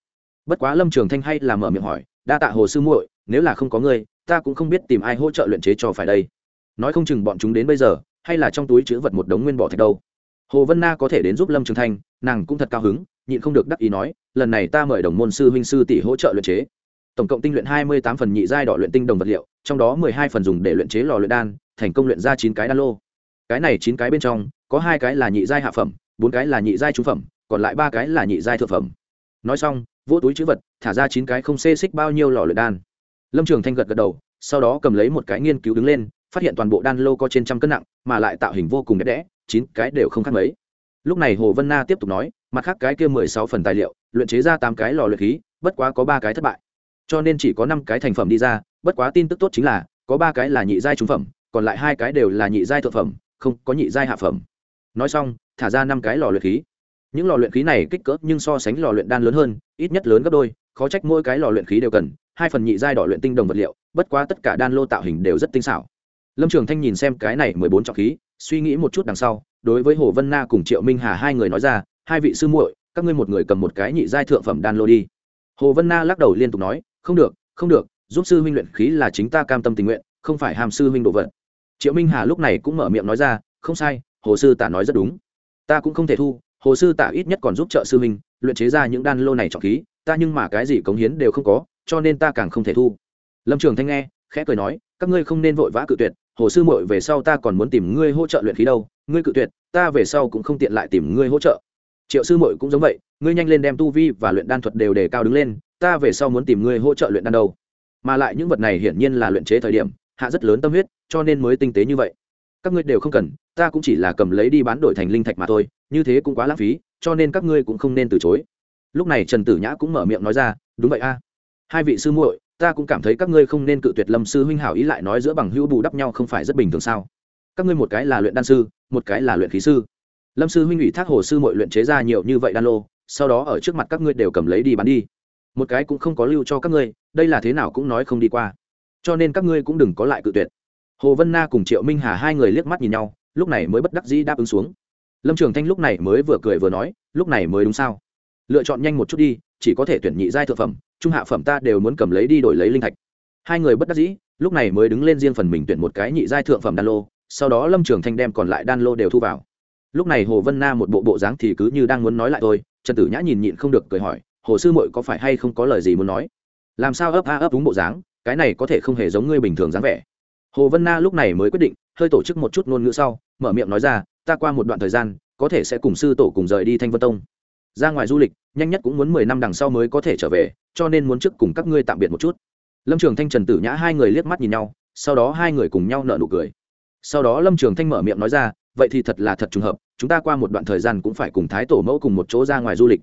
Bất quá lâm trường thanh hay là mở miệng hỏi, đa tạ hồ sư muội, nếu là không có ngươi, ta cũng không biết tìm ai hỗ trợ luyện chế cho phải đây. Nói không chừng bọn chúng đến bây giờ, hay là trong túi chữ vật một đống nguyên bỏ thạch đâu. Hồ vân na có thể đến giúp lâm trường thanh, nàng cũng thật cao hứng, nhịn không được đắc ý nói, lần này ta mời đồng môn sư huynh sư tỷ hỗ trợ luyện chế. Tổng cộng tinh luyện hai mươi tám phần nhị giai đỏ luyện tinh đồng vật liệu, trong đó mười hai phần dùng để luyện chế lò luyện đan, thành công luyện ra chín cái đan lô. Cái này chín cái bên trong, có hai cái là nhị giai hạ phẩm, bốn cái là nhị giai trung phẩm còn lại ba cái là nhị giai thượng phẩm. Nói xong, vỗ túi chữ vật, thả ra chín cái không xê xích bao nhiêu lò luyện đan. Lâm trường thanh gật gật đầu, sau đó cầm lấy một cái nghiên cứu đứng lên, phát hiện toàn bộ đan lô có trên trăm cân nặng, mà lại tạo hình vô cùng đẹp đẽ, chín cái đều không khác mấy. Lúc này hồ vân na tiếp tục nói, mặt khác cái kia mười sáu phần tài liệu, luyện chế ra tám cái lò luyện khí, bất quá có ba cái thất bại. Cho nên chỉ có năm cái thành phẩm đi ra, bất quá tin tức tốt chính là, có ba cái là nhị giai trung phẩm, còn lại hai cái đều là nhị giai thượng phẩm, không có nhị giai hạ phẩm. Nói xong, thả ra năm cái lò luyện khí những lò luyện khí này kích cỡ nhưng so sánh lò luyện đan lớn hơn, ít nhất lớn gấp đôi, khó trách mỗi cái lò luyện khí đều cần hai phần nhị giai đỏ luyện tinh đồng vật liệu, bất quá tất cả đan lô tạo hình đều rất tinh xảo. Lâm trường thanh nhìn xem cái này mười bốn trọng khí, suy nghĩ một chút đằng sau, đối với hồ vân na cùng triệu minh hà hai người nói ra, hai vị sư muội, các ngươi một người cầm một cái nhị giai thượng phẩm đan lô đi. Hồ vân na lắc đầu liên tục nói, không được không được, giúp sư huynh luyện khí là chính ta cam tâm tình nguyện, không phải hàm sư huynh đồ vật. Triệu minh hà lúc này cũng mở miệng nói ra, không sai, hồ sư tả nói rất đúng. Ta cũng không thể thu hồ sư tả ít nhất còn giúp trợ sư minh luyện chế ra những đan lô này trọng khí, ta nhưng mà cái gì cống hiến đều không có, cho nên ta càng không thể thu. Lâm trường thanh nghe, khẽ cười nói, các ngươi không nên vội vã cự tuyệt, hồ sư muội về sau ta còn muốn tìm ngươi hỗ trợ luyện khí đâu, ngươi cự tuyệt, ta về sau cũng không tiện lại tìm ngươi hỗ trợ. Triệu sư muội cũng giống vậy, ngươi nhanh lên đem tu vi và luyện đan thuật đều đề cao đứng lên, ta về sau muốn tìm ngươi hỗ trợ luyện đan đâu. Mà lại những vật này hiển nhiên là luyện chế thời điểm, hạ rất lớn tâm huyết, cho nên mới tinh tế như vậy. Các ngươi đều không cần, ta cũng chỉ là cầm lấy đi bán đổi thành linh thạch mà thôi như thế cũng quá lãng phí, cho nên các ngươi cũng không nên từ chối. Lúc này trần tử nhã cũng mở miệng nói ra, đúng vậy a. Hai vị sư muội, ta cũng cảm thấy các ngươi không nên cự tuyệt lâm sư huynh hảo ý lại nói giữa bằng hữu bù đắp nhau không phải rất bình thường sao? Các ngươi một cái là luyện đan sư, một cái là luyện khí sư. Lâm sư huynh ủy thác hồ sư muội luyện chế ra nhiều như vậy đan lô, sau đó ở trước mặt các ngươi đều cầm lấy đi bán đi. Một cái cũng không có lưu cho các ngươi, đây là thế nào cũng nói không đi qua. Cho nên các ngươi cũng đừng có lại cự tuyệt. Hồ vân na cùng triệu minh hà hai người liếc mắt nhìn nhau, lúc này mới bất đắc dĩ đáp ứng xuống lâm trường thanh lúc này mới vừa cười vừa nói, lúc này mới đúng sao? Lựa chọn nhanh một chút đi, chỉ có thể tuyển nhị giai thượng phẩm, trung hạ phẩm ta đều muốn cầm lấy đi đổi lấy linh thạch. Hai người bất đắc dĩ, lúc này mới đứng lên riêng phần mình tuyển một cái nhị giai thượng phẩm đan lô, sau đó lâm trường thanh đem còn lại đan lô đều thu vào. Lúc này hồ vân na một bộ bộ dáng thì cứ như đang muốn nói lại thôi, trần tử nhã nhìn nhịn không được cười hỏi, hồ sư muội có phải hay không có lời gì muốn nói? Làm sao ấp a ấp đúng bộ dáng, cái này có thể không hề giống ngươi bình thường dáng vẻ. Hồ vân na lúc này mới quyết định, hơi tổ chức một chút ngôn ngữ sau, mở miệng nói ra ta qua một đoạn thời gian, có thể sẽ cùng sư tổ cùng rời đi thanh vân tông. Ra ngoài du lịch, nhanh nhất cũng muốn mười năm đằng sau mới có thể trở về, cho nên muốn trước cùng các ngươi tạm biệt một chút. Lâm trường thanh, trần tử nhã hai người liếc mắt nhìn nhau, sau đó hai người cùng nhau nợ nụ cười. Sau đó lâm trường thanh mở miệng nói ra, vậy thì thật là thật trùng hợp, chúng ta qua một đoạn thời gian cũng phải cùng thái tổ mẫu cùng một chỗ ra ngoài du lịch.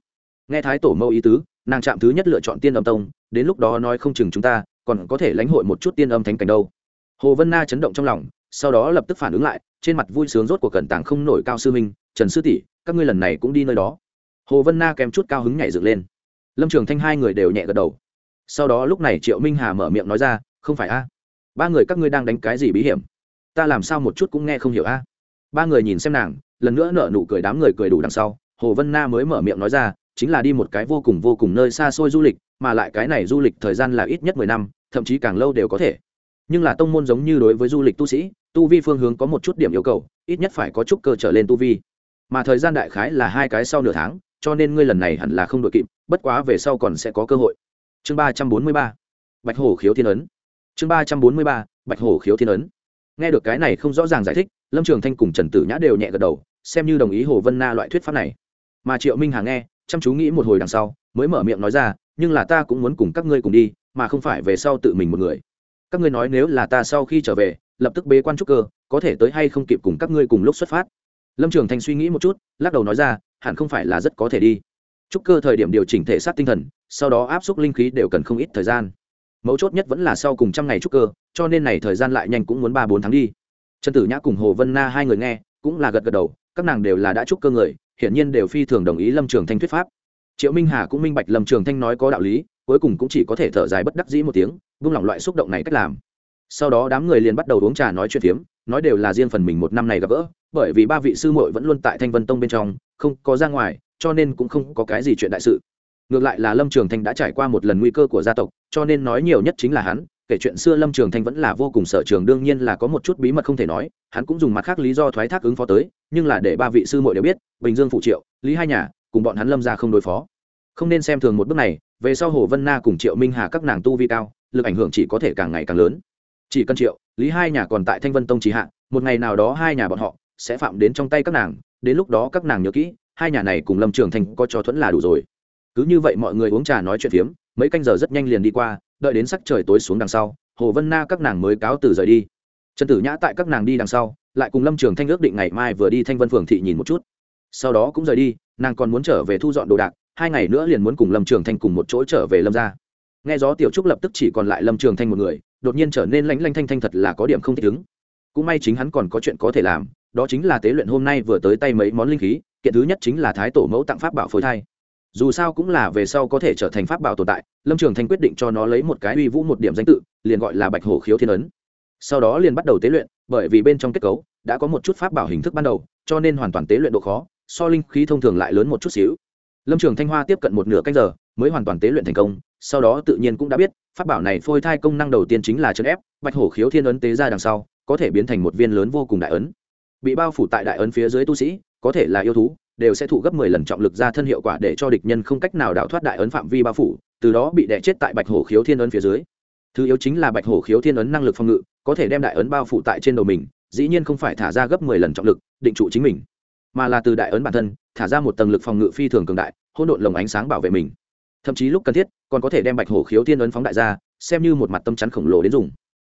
Nghe thái tổ mẫu ý tứ, nàng chạm thứ nhất lựa chọn tiên âm tông, đến lúc đó nói không chừng chúng ta còn có thể lãnh hội một chút tiên âm thánh cảnh đâu. Hồ vân na chấn động trong lòng sau đó lập tức phản ứng lại, trên mặt vui sướng rốt của cẩn tàng không nổi cao sư minh trần sư tỷ, các ngươi lần này cũng đi nơi đó. Hồ vân na kèm chút cao hứng nhảy dựng lên. Lâm trường thanh hai người đều nhẹ gật đầu. Sau đó lúc này triệu minh hà mở miệng nói ra, không phải a, ba người các ngươi đang đánh cái gì bí hiểm? Ta làm sao một chút cũng nghe không hiểu a. Ba người nhìn xem nàng, lần nữa nở nụ cười đám người cười đủ đằng sau. Hồ vân na mới mở miệng nói ra, chính là đi một cái vô cùng vô cùng nơi xa xôi du lịch, mà lại cái này du lịch thời gian là ít nhất mười năm, thậm chí càng lâu đều có thể. Nhưng là tông môn giống như đối với du lịch tu sĩ tu vi phương hướng có một chút điểm yêu cầu, ít nhất phải có chút cơ trở lên tu vi. Mà thời gian đại khái là hai cái sau nửa tháng, cho nên ngươi lần này hẳn là không đội kịp, bất quá về sau còn sẽ có cơ hội. Chương ba trăm bốn mươi ba, bạch hổ khiếu thiên ấn. Chương ba trăm bốn mươi ba, bạch hổ khiếu thiên ấn. Nghe được cái này không rõ ràng giải thích, lâm trường thanh cùng trần tử nhã đều nhẹ gật đầu, xem như đồng ý hồ vân na loại thuyết pháp này. Mà triệu minh hà nghe, chăm chú nghĩ một hồi đằng sau, mới mở miệng nói ra, nhưng là ta cũng muốn cùng các ngươi cùng đi, mà không phải về sau tự mình một người. Các ngươi nói nếu là ta sau khi trở về lập tức bế quan trúc cơ, có thể tới hay không kịp cùng các ngươi cùng lúc xuất phát. Lâm trường thanh suy nghĩ một chút, lắc đầu nói ra, hẳn không phải là rất có thể đi. Trúc cơ thời điểm điều chỉnh thể xác tinh thần, sau đó áp suất linh khí đều cần không ít thời gian. Mấu chốt nhất vẫn là sau cùng trăm ngày trúc cơ, cho nên này thời gian lại nhanh cũng muốn ba bốn tháng đi. Trần tử nhã cùng hồ vân na hai người nghe, cũng là gật gật đầu, các nàng đều là đã trúc cơ người, hiển nhiên đều phi thường đồng ý lâm trường thanh thuyết pháp. Triệu minh hà cũng minh bạch lâm trường thanh nói có đạo lý, cuối cùng cũng chỉ có thể thở dài bất đắc dĩ một tiếng vung lòng loại xúc động này cách làm sau đó đám người liền bắt đầu uống trà nói chuyện phiếm, nói đều là riêng phần mình một năm này gặp gỡ, bởi vì ba vị sư muội vẫn luôn tại thanh vân tông bên trong, không có ra ngoài, cho nên cũng không có cái gì chuyện đại sự. Ngược lại là lâm trường thanh đã trải qua một lần nguy cơ của gia tộc, cho nên nói nhiều nhất chính là hắn, kể chuyện xưa lâm trường thanh vẫn là vô cùng sở trường, đương nhiên là có một chút bí mật không thể nói, hắn cũng dùng mặt khác lý do thoái thác ứng phó tới, nhưng là để ba vị sư muội đều biết, bình dương phụ triệu, lý hai nhà, cùng bọn hắn lâm ra không đối phó. Không nên xem thường một bước này, về sau hồ vân na cùng triệu minh hà các nàng tu vi cao, lực ảnh hưởng chỉ có thể càng ngày càng lớn chỉ cần triệu, lý hai nhà còn tại thanh vân tông trì hạ, một ngày nào đó hai nhà bọn họ sẽ phạm đến trong tay các nàng, đến lúc đó các nàng nhớ kỹ, hai nhà này cùng lâm trường thành có cho thuẫn là đủ rồi. Cứ như vậy mọi người uống trà nói chuyện phiếm, mấy canh giờ rất nhanh liền đi qua, đợi đến sắc trời tối xuống đằng sau, hồ vân na các nàng mới cáo từ rời đi. Trần tử nhã tại các nàng đi đằng sau, lại cùng lâm trường thanh ước định ngày mai vừa đi thanh vân phường thị nhìn một chút. Sau đó cũng rời đi, nàng còn muốn trở về thu dọn đồ đạc, hai ngày nữa liền muốn cùng lâm trường thanh cùng một chỗ trở về lâm ra nghe gió tiểu trúc lập tức chỉ còn lại lâm trường thanh một người đột nhiên trở nên lánh lanh thanh thanh thật là có điểm không thích ứng. Cũng may chính hắn còn có chuyện có thể làm, đó chính là tế luyện hôm nay vừa tới tay mấy món linh khí, kiện thứ nhất chính là thái tổ mẫu tặng pháp bảo phối thai. Dù sao cũng là về sau có thể trở thành pháp bảo tồn tại, lâm trường thanh quyết định cho nó lấy một cái uy vũ một điểm danh tự, liền gọi là bạch hổ khiếu thiên ấn. Sau đó liền bắt đầu tế luyện, bởi vì bên trong kết cấu đã có một chút pháp bảo hình thức ban đầu, cho nên hoàn toàn tế luyện độ khó, so linh khí thông thường lại lớn một chút xíu. Lâm trường thanh hoa tiếp cận một nửa canh giờ mới hoàn toàn tế luyện thành công, sau đó tự nhiên cũng đã biết, pháp bảo này phôi thai công năng đầu tiên chính là chấn ép, bạch hổ khiếu thiên ấn tế ra đằng sau, có thể biến thành một viên lớn vô cùng đại ấn. Bị bao phủ tại đại ấn phía dưới tu sĩ, có thể là yêu thú, đều sẽ thụ gấp mười lần trọng lực ra thân hiệu quả để cho địch nhân không cách nào đảo thoát đại ấn phạm vi bao phủ, từ đó bị đè chết tại bạch hổ khiếu thiên ấn phía dưới. Thứ yếu chính là bạch hổ khiếu thiên ấn năng lực phòng ngự, có thể đem đại ấn bao phủ tại trên đầu mình, dĩ nhiên không phải thả ra gấp mười lần trọng lực, định trụ chính mình, mà là từ đại ấn bản thân, thả ra một tầng lực phòng ngự phi thường cường đại, hỗn độn lồng ánh sáng bảo vệ mình thậm chí lúc cần thiết, còn có thể đem bạch hổ khiếu thiên ấn phóng đại ra xem như một mặt tâm chắn khổng lồ đến dùng.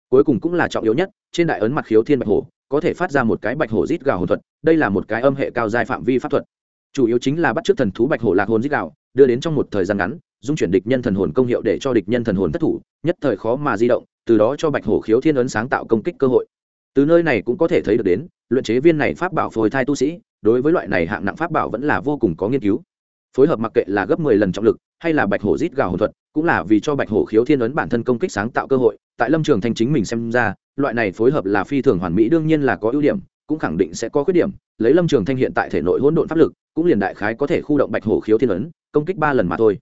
Cuối cùng cũng là trọng yếu nhất, trên đại ấn mặt khiếu thiên bạch hổ, có thể phát ra một cái bạch hổ rít gào hồn thuật, đây là một cái âm hệ cao dài phạm vi pháp thuật. Chủ yếu chính là bắt chước thần thú bạch hổ lạc hồn rít gào, đưa đến trong một thời gian ngắn, dung chuyển địch nhân thần hồn công hiệu để cho địch nhân thần hồn thất thủ, nhất thời khó mà di động, từ đó cho bạch hổ khiếu thiên ấn sáng tạo công kích cơ hội. Từ nơi này cũng có thể thấy được đến, luyện chế viên này pháp bảo phôi thai tu sĩ, đối với loại này hạng nặng pháp bảo vẫn là vô cùng có nghiên cứu phối hợp mặc kệ là gấp mười lần trọng lực, hay là bạch hổ rít gào hồn thuật, cũng là vì cho bạch hổ khiếu thiên ấn bản thân công kích sáng tạo cơ hội. Tại lâm trường thanh chính mình xem ra, loại này phối hợp là phi thường hoàn mỹ, đương nhiên là có ưu điểm, cũng khẳng định sẽ có khuyết điểm. Lấy lâm trường thanh hiện tại thể nội hỗn độn pháp lực, cũng liền đại khái có thể khu động bạch hổ khiếu thiên ấn, công kích ba lần mà thôi.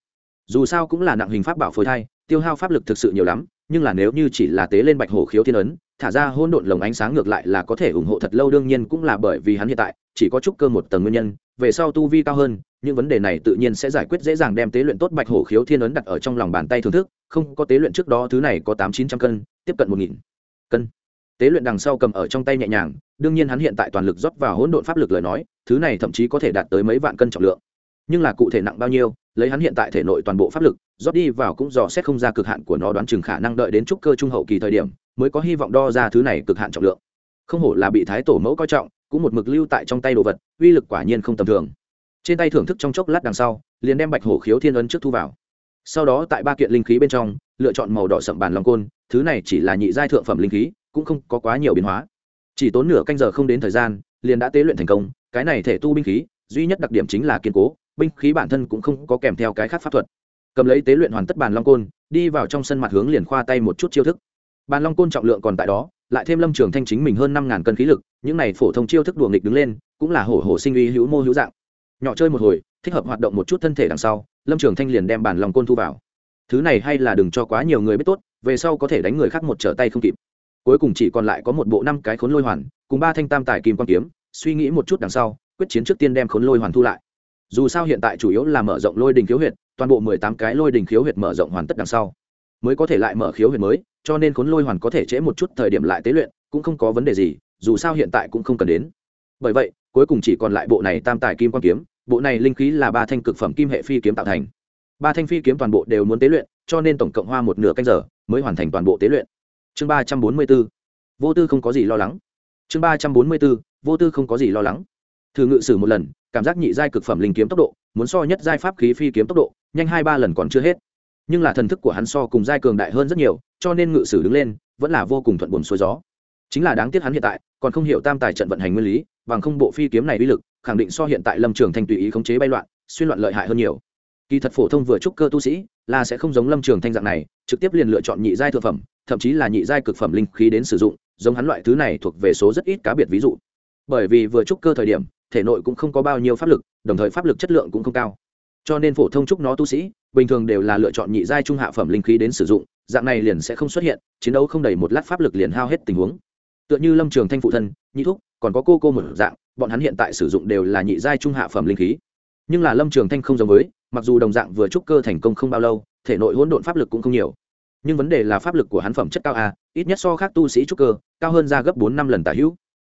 Dù sao cũng là nặng hình pháp bảo phối thai, tiêu hao pháp lực thực sự nhiều lắm, nhưng là nếu như chỉ là tế lên bạch hổ khiếu thiên ấn, thả ra hỗn độn lồng ánh sáng ngược lại là có thể ủng hộ thật lâu, đương nhiên cũng là bởi vì hắn hiện tại chỉ có chút cơ một tầng nguyên nhân, về sau tu vi cao hơn, những vấn đề này tự nhiên sẽ giải quyết dễ dàng đem tế luyện tốt bạch hổ khiếu thiên ấn đặt ở trong lòng bàn tay thưởng thức, không, có tế luyện trước đó thứ này có tám chín trăm cân, tiếp cận một nghìn cân. Tế luyện đằng sau cầm ở trong tay nhẹ nhàng, đương nhiên hắn hiện tại toàn lực rót vào hỗn độn pháp lực lời nói, thứ này thậm chí có thể đạt tới mấy vạn cân trọng lượng. Nhưng là cụ thể nặng bao nhiêu, lấy hắn hiện tại thể nội toàn bộ pháp lực, rót đi vào cũng dò xét không ra cực hạn của nó đoán chừng khả năng đợi đến trúc cơ trung hậu kỳ thời điểm, mới có hy vọng đo ra thứ này cực hạn trọng lượng. Không hổ là bị thái tổ mẫu coi trọng cũng một mực lưu tại trong tay đồ vật, uy lực quả nhiên không tầm thường. Trên tay thưởng thức trong chốc lát đằng sau, liền đem bạch hổ khiếu thiên ấn trước thu vào. Sau đó tại ba kiện linh khí bên trong, lựa chọn màu đỏ sậm bàn lòng côn, thứ này chỉ là nhị giai thượng phẩm linh khí, cũng không có quá nhiều biến hóa. Chỉ tốn nửa canh giờ không đến thời gian, liền đã tế luyện thành công, cái này thể tu binh khí, duy nhất đặc điểm chính là kiên cố, binh khí bản thân cũng không có kèm theo cái khác pháp thuật. Cầm lấy tế luyện hoàn tất bàn long côn, đi vào trong sân mặt hướng liền khoa tay một chút chiêu thức. Bàn long côn trọng lượng còn tại đó lại thêm lâm trường thanh chính mình hơn năm ngàn cân khí lực, những này phổ thông chiêu thức đùa nghịch đứng lên, cũng là hổ hổ sinh uy hữu mô hữu dạng. Nhỏ chơi một hồi, thích hợp hoạt động một chút thân thể đằng sau, lâm trường thanh liền đem bản lòng côn thu vào. Thứ này hay là đừng cho quá nhiều người biết tốt, về sau có thể đánh người khác một trở tay không kịp. Cuối cùng chỉ còn lại có một bộ năm cái khốn lôi hoàn, cùng ba thanh tam tài kim quan kiếm, suy nghĩ một chút đằng sau, quyết chiến trước tiên đem khốn lôi hoàn thu lại. Dù sao hiện tại chủ yếu là mở rộng lôi đình khiếu huyệt, toàn bộ mười tám cái lôi đình khiếu huyệt mở rộng hoàn tất đằng sau mới có thể lại mở khiếu huyệt mới, cho nên khốn lôi hoàn có thể trễ một chút thời điểm lại tế luyện, cũng không có vấn đề gì, dù sao hiện tại cũng không cần đến. Bởi vậy, cuối cùng chỉ còn lại bộ này tam tài kim quan kiếm, bộ này linh khí là ba thanh cực phẩm kim hệ phi kiếm tạo thành. Ba thanh phi kiếm toàn bộ đều muốn tế luyện, cho nên tổng cộng hoa một nửa canh giờ mới hoàn thành toàn bộ tế luyện. Chương ba trăm bốn mươi b ố vô tư không có gì lo lắng. Chương ba trăm bốn mươi b ố vô tư không có gì lo lắng. Thử ngự sử một lần, cảm giác nhị giai cực phẩm linh kiếm tốc độ, muốn so nhất giai pháp khí phi kiếm tốc độ, nhanh hai ba lần còn chưa hết nhưng là thần thức của hắn so cùng giai cường đại hơn rất nhiều, cho nên ngự sử đứng lên, vẫn là vô cùng thuận buồn xuôi gió. Chính là đáng tiếc hắn hiện tại, còn không hiểu tam tài trận vận hành nguyên lý, bằng không bộ phi kiếm này uy lực, khẳng định so hiện tại lâm trường thanh tùy ý khống chế bay loạn, xuyên loạn lợi hại hơn nhiều. Kỳ thật phổ thông vừa trúc cơ tu sĩ, là sẽ không giống lâm trường thanh dạng này, trực tiếp liền lựa chọn nhị giai thượng phẩm, thậm chí là nhị giai cực phẩm linh khí đến sử dụng, giống hắn loại thứ này thuộc về số rất ít cá biệt ví dụ. Bởi vì vừa trúc cơ thời điểm, thể nội cũng không có bao nhiêu pháp lực, đồng thời pháp lực chất lượng cũng không cao. Cho nên phổ thông trúc nó tu sĩ bình thường đều là lựa chọn nhị giai trung hạ phẩm linh khí đến sử dụng, dạng này liền sẽ không xuất hiện, chiến đấu không đầy một lát pháp lực liền hao hết tình huống. Tựa như lâm trường thanh phụ thân, nhị thúc, còn có cô cô một dạng, bọn hắn hiện tại sử dụng đều là nhị giai trung hạ phẩm linh khí. Nhưng là lâm trường thanh không giống với, mặc dù đồng dạng vừa trúc cơ thành công không bao lâu, thể nội hỗn độn pháp lực cũng không nhiều. Nhưng vấn đề là pháp lực của hắn phẩm chất cao a, ít nhất so khác tu sĩ trúc cơ, cao hơn ra gấp bốn năm lần tả hữu.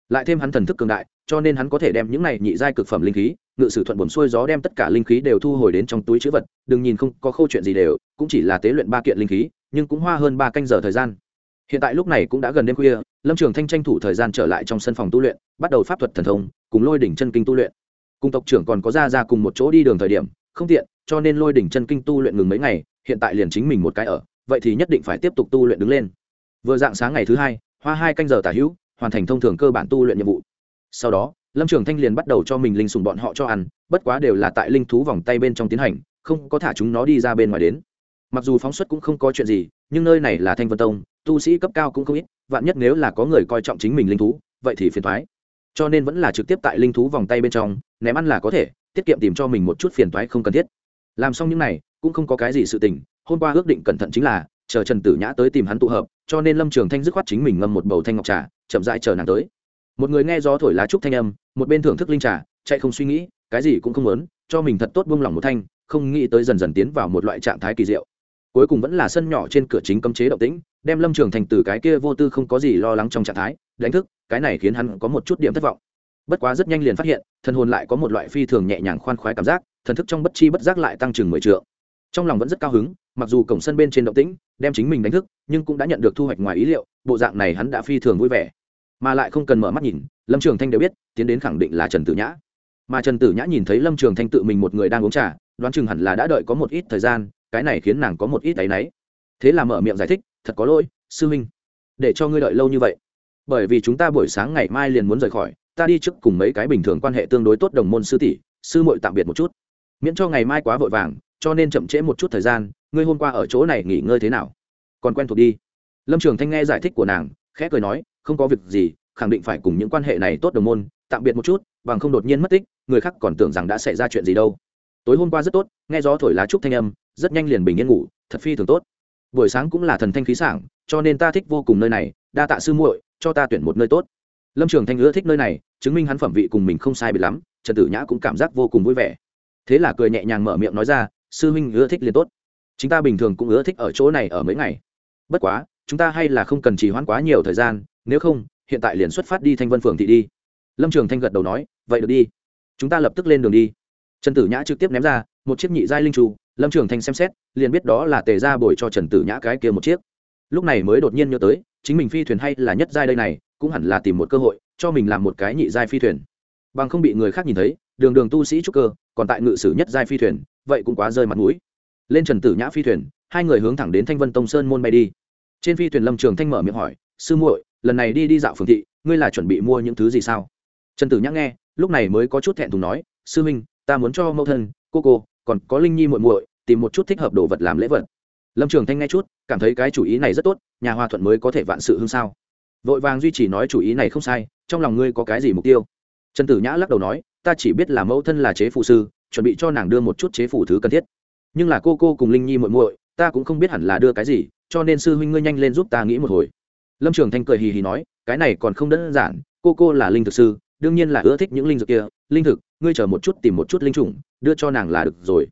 Lại thêm hắn thần thức cường đại, cho nên hắn có thể đem những này nhị giai cực phẩm linh khí ngự sử thuận buồn xuôi gió đem tất cả linh khí đều thu hồi đến trong túi chữ vật, đừng nhìn không có câu chuyện gì đều, cũng chỉ là tế luyện ba kiện linh khí, nhưng cũng hoa hơn ba canh giờ thời gian. Hiện tại lúc này cũng đã gần đêm khuya, lâm trường thanh tranh thủ thời gian trở lại trong sân phòng tu luyện, bắt đầu pháp thuật thần thông, cùng lôi đỉnh chân kinh tu luyện. Cùng tộc trưởng còn có ra ra cùng một chỗ đi đường thời điểm, không tiện, cho nên lôi đỉnh chân kinh tu luyện ngừng mấy ngày, hiện tại liền chính mình một cái ở, vậy thì nhất định phải tiếp tục tu luyện đứng lên. Vừa dạng sáng ngày thứ hai, hoa hai canh giờ tả hữu, hoàn thành thông thường cơ bản tu luyện nhiệm vụ. Sau đó lâm trường thanh liền bắt đầu cho mình linh sùng bọn họ cho ăn, bất quá đều là tại linh thú vòng tay bên trong tiến hành, không có thả chúng nó đi ra bên ngoài đến. Mặc dù phóng xuất cũng không có chuyện gì, nhưng nơi này là thanh vân tông, tu sĩ cấp cao cũng không ít, vạn nhất nếu là có người coi trọng chính mình linh thú, vậy thì phiền thoái cho nên vẫn là trực tiếp tại linh thú vòng tay bên trong, ném ăn là có thể, tiết kiệm tìm cho mình một chút phiền thoái không cần thiết. Làm xong những này, cũng không có cái gì sự tình, hôm qua ước định cẩn thận chính là, chờ trần tử nhã tới tìm hắn tụ hợp, cho nên lâm trường thanh dứt khoát chính mình ngâm một bầu thanh ngọc trà, chậm rãi chờ nàng tới một người nghe gió thổi lá trúc thanh âm, một bên thưởng thức linh trà, chạy không suy nghĩ, cái gì cũng không muốn, cho mình thật tốt buông lỏng một thanh, không nghĩ tới dần dần tiến vào một loại trạng thái kỳ diệu. Cuối cùng vẫn là sân nhỏ trên cửa chính cấm chế động tĩnh, đem lâm trường thành từ cái kia vô tư không có gì lo lắng trong trạng thái, đánh thức, cái này khiến hắn có một chút điểm thất vọng. Bất quá rất nhanh liền phát hiện, thần hồn lại có một loại phi thường nhẹ nhàng khoan khoái cảm giác, thần thức trong bất chi bất giác lại tăng chừng mười triệu trong lòng vẫn rất cao hứng, mặc dù cổng sân bên trên động tĩnh, đem chính mình đánh thức, nhưng cũng đã nhận được thu hoạch ngoài ý liệu, bộ dạng này hắn đã phi thường vui vẻ mà lại không cần mở mắt nhìn, lâm trường thanh đều biết, tiến đến khẳng định là trần tử nhã. Mà trần tử nhã nhìn thấy lâm trường thanh tự mình một người đang uống trà, đoán chừng hẳn là đã đợi có một ít thời gian, cái này khiến nàng có một ít áy náy. Thế là mở miệng giải thích, thật có lỗi, sư huynh, để cho ngươi đợi lâu như vậy. Bởi vì chúng ta buổi sáng ngày mai liền muốn rời khỏi, ta đi trước cùng mấy cái bình thường quan hệ tương đối tốt đồng môn sư tỷ, sư muội tạm biệt một chút. Miễn cho ngày mai quá vội vàng, cho nên chậm trễ một chút thời gian, ngươi hôm qua ở chỗ này nghỉ ngơi thế nào? Còn quen thuộc đi. Lâm trường thanh nghe giải thích của nàng, khẽ cười nói không có việc gì, khẳng định phải cùng những quan hệ này tốt đồng môn, tạm biệt một chút, bằng không đột nhiên mất tích, người khác còn tưởng rằng đã xảy ra chuyện gì đâu. Tối hôm qua rất tốt, nghe gió thổi lá trúc thanh âm, rất nhanh liền bình yên ngủ, thật phi thường tốt. Buổi sáng cũng là thần thanh khí sảng, cho nên ta thích vô cùng nơi này, đa tạ sư muội, cho ta tuyển một nơi tốt. Lâm trường thanh ưa thích nơi này, chứng minh hắn phẩm vị cùng mình không sai bị lắm, trần tử nhã cũng cảm giác vô cùng vui vẻ. Thế là cười nhẹ nhàng mở miệng nói ra, sư huynh ưa thích liền tốt. Chúng ta bình thường cũng ưa thích ở chỗ này ở mấy ngày. Bất quá, chúng ta hay là không cần trì hoãn quá nhiều thời gian nếu không, hiện tại liền xuất phát đi thanh vân phường thị đi. Lâm trường thanh gật đầu nói, vậy được đi. Chúng ta lập tức lên đường đi. Trần tử nhã trực tiếp ném ra một chiếc nhị giai linh trù. Lâm trường thanh xem xét, liền biết đó là tề ra bồi cho trần tử nhã cái kia một chiếc. Lúc này mới đột nhiên nhớ tới, chính mình phi thuyền hay là nhất giai đây này, cũng hẳn là tìm một cơ hội, cho mình làm một cái nhị giai phi thuyền. Bằng không bị người khác nhìn thấy, đường đường tu sĩ trúc cơ, còn tại ngự sử nhất giai phi thuyền, vậy cũng quá rơi mặt mũi. Lên trần tử nhã phi thuyền, hai người hướng thẳng đến thanh vân tông sơn môn bay đi. Trên phi thuyền lâm trường thanh mở miệng hỏi, sư muội lần này đi đi dạo phường thị, ngươi là chuẩn bị mua những thứ gì sao? Trần tử nhã nghe, lúc này mới có chút thẹn thùng nói, sư minh, ta muốn cho mẫu thân, cô cô, còn có linh nhi muội muội, tìm một chút thích hợp đồ vật làm lễ vật. Lâm trường thanh nghe chút, cảm thấy cái chủ ý này rất tốt, nhà hòa thuận mới có thể vạn sự hương sao. Vội vàng duy trì nói chủ ý này không sai, trong lòng ngươi có cái gì mục tiêu? Trần tử nhã lắc đầu nói, ta chỉ biết là mẫu thân là chế phụ sư, chuẩn bị cho nàng đưa một chút chế phủ thứ cần thiết. Nhưng là cô cô cùng linh nhi muội muội, ta cũng không biết hẳn là đưa cái gì, cho nên sư huynh ngươi nhanh lên giúp ta nghĩ một hồi lâm trường thanh cười hì hì nói, cái này còn không đơn giản, cô cô là linh thực sư, đương nhiên là ưa thích những linh dược kia. Linh thực, ngươi chờ một chút tìm một chút linh chủng, đưa cho nàng là được rồi.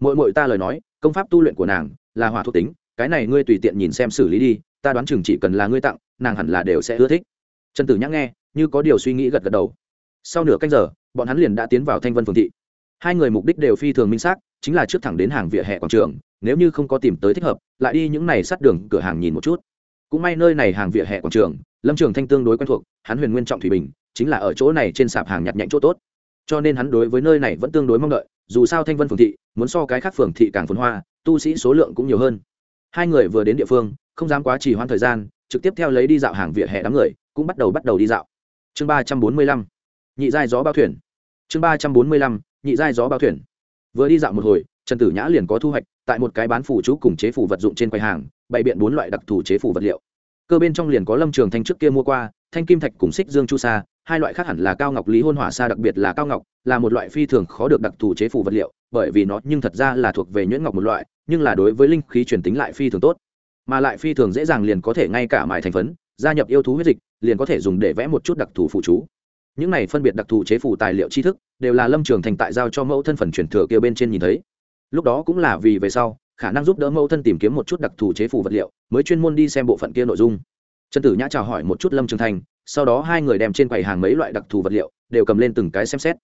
Mội mội ta lời nói, công pháp tu luyện của nàng là hỏa thuộc tính, cái này ngươi tùy tiện nhìn xem xử lý đi, ta đoán chừng chỉ cần là ngươi tặng, nàng hẳn là đều sẽ ưa thích. Trần tử nhắc nghe, như có điều suy nghĩ gật gật đầu. Sau nửa canh giờ, bọn hắn liền đã tiến vào thanh vân phường thị. Hai người mục đích đều phi thường minh xác, chính là trước thẳng đến hàng vỉa hè quảng trường, nếu như không có tìm tới thích hợp, lại đi những này sát đường, cửa hàng nhìn một chút cũng may nơi này hàng vỉa hè quảng trường, lâm trường thanh tương đối quen thuộc, hắn huyền nguyên trọng thủy bình, chính là ở chỗ này trên sạp hàng nhặt nhạnh chỗ tốt. Cho nên hắn đối với nơi này vẫn tương đối mong đợi, dù sao thanh vân phường thị, muốn so cái khác phường thị càng phồn hoa, tu sĩ số lượng cũng nhiều hơn. Hai người vừa đến địa phương, không dám quá trì hoãn thời gian, trực tiếp theo lấy đi dạo hàng vỉa hè đám người, cũng bắt đầu bắt đầu đi dạo. Chương ba trăm bốn mươi lăm, nhị giai gió bao thuyền. Chương ba trăm bốn mươi lăm, nhị giai gió bao thuyền. Vừa đi dạo một hồi, trần tử nhã liền có thu hoạch, tại một cái bán phủ chú cùng chế phủ vật dụng trên quầy hàng bày biện bốn loại đặc thù chế phủ vật liệu. Cơ bên trong liền có lâm trường thanh trước kia mua qua, thanh kim thạch cùng xích dương chu sa, hai loại khác hẳn là cao ngọc lý hôn hỏa sa đặc biệt là cao ngọc, là một loại phi thường khó được đặc thù chế phủ vật liệu, bởi vì nó nhưng thật ra là thuộc về nhuyễn ngọc một loại, nhưng là đối với linh khí truyền tính lại phi thường tốt. Mà lại phi thường dễ dàng liền có thể ngay cả mài thành phấn, gia nhập yêu thú huyết dịch, liền có thể dùng để vẽ một chút đặc thù phụ chú. Những này phân biệt đặc thù chế phủ tài liệu tri thức, đều là lâm trường thành tại giao cho mẫu thân phần truyền thừa kia bên trên nhìn thấy. Lúc đó cũng là vì về sau khả năng giúp đỡ mẫu thân tìm kiếm một chút đặc thù chế phủ vật liệu, mới chuyên môn đi xem bộ phận kia nội dung. Trần tử nhã chào hỏi một chút lâm trường thanh, sau đó hai người đem trên quầy hàng mấy loại đặc thù vật liệu đều cầm lên từng cái xem xét.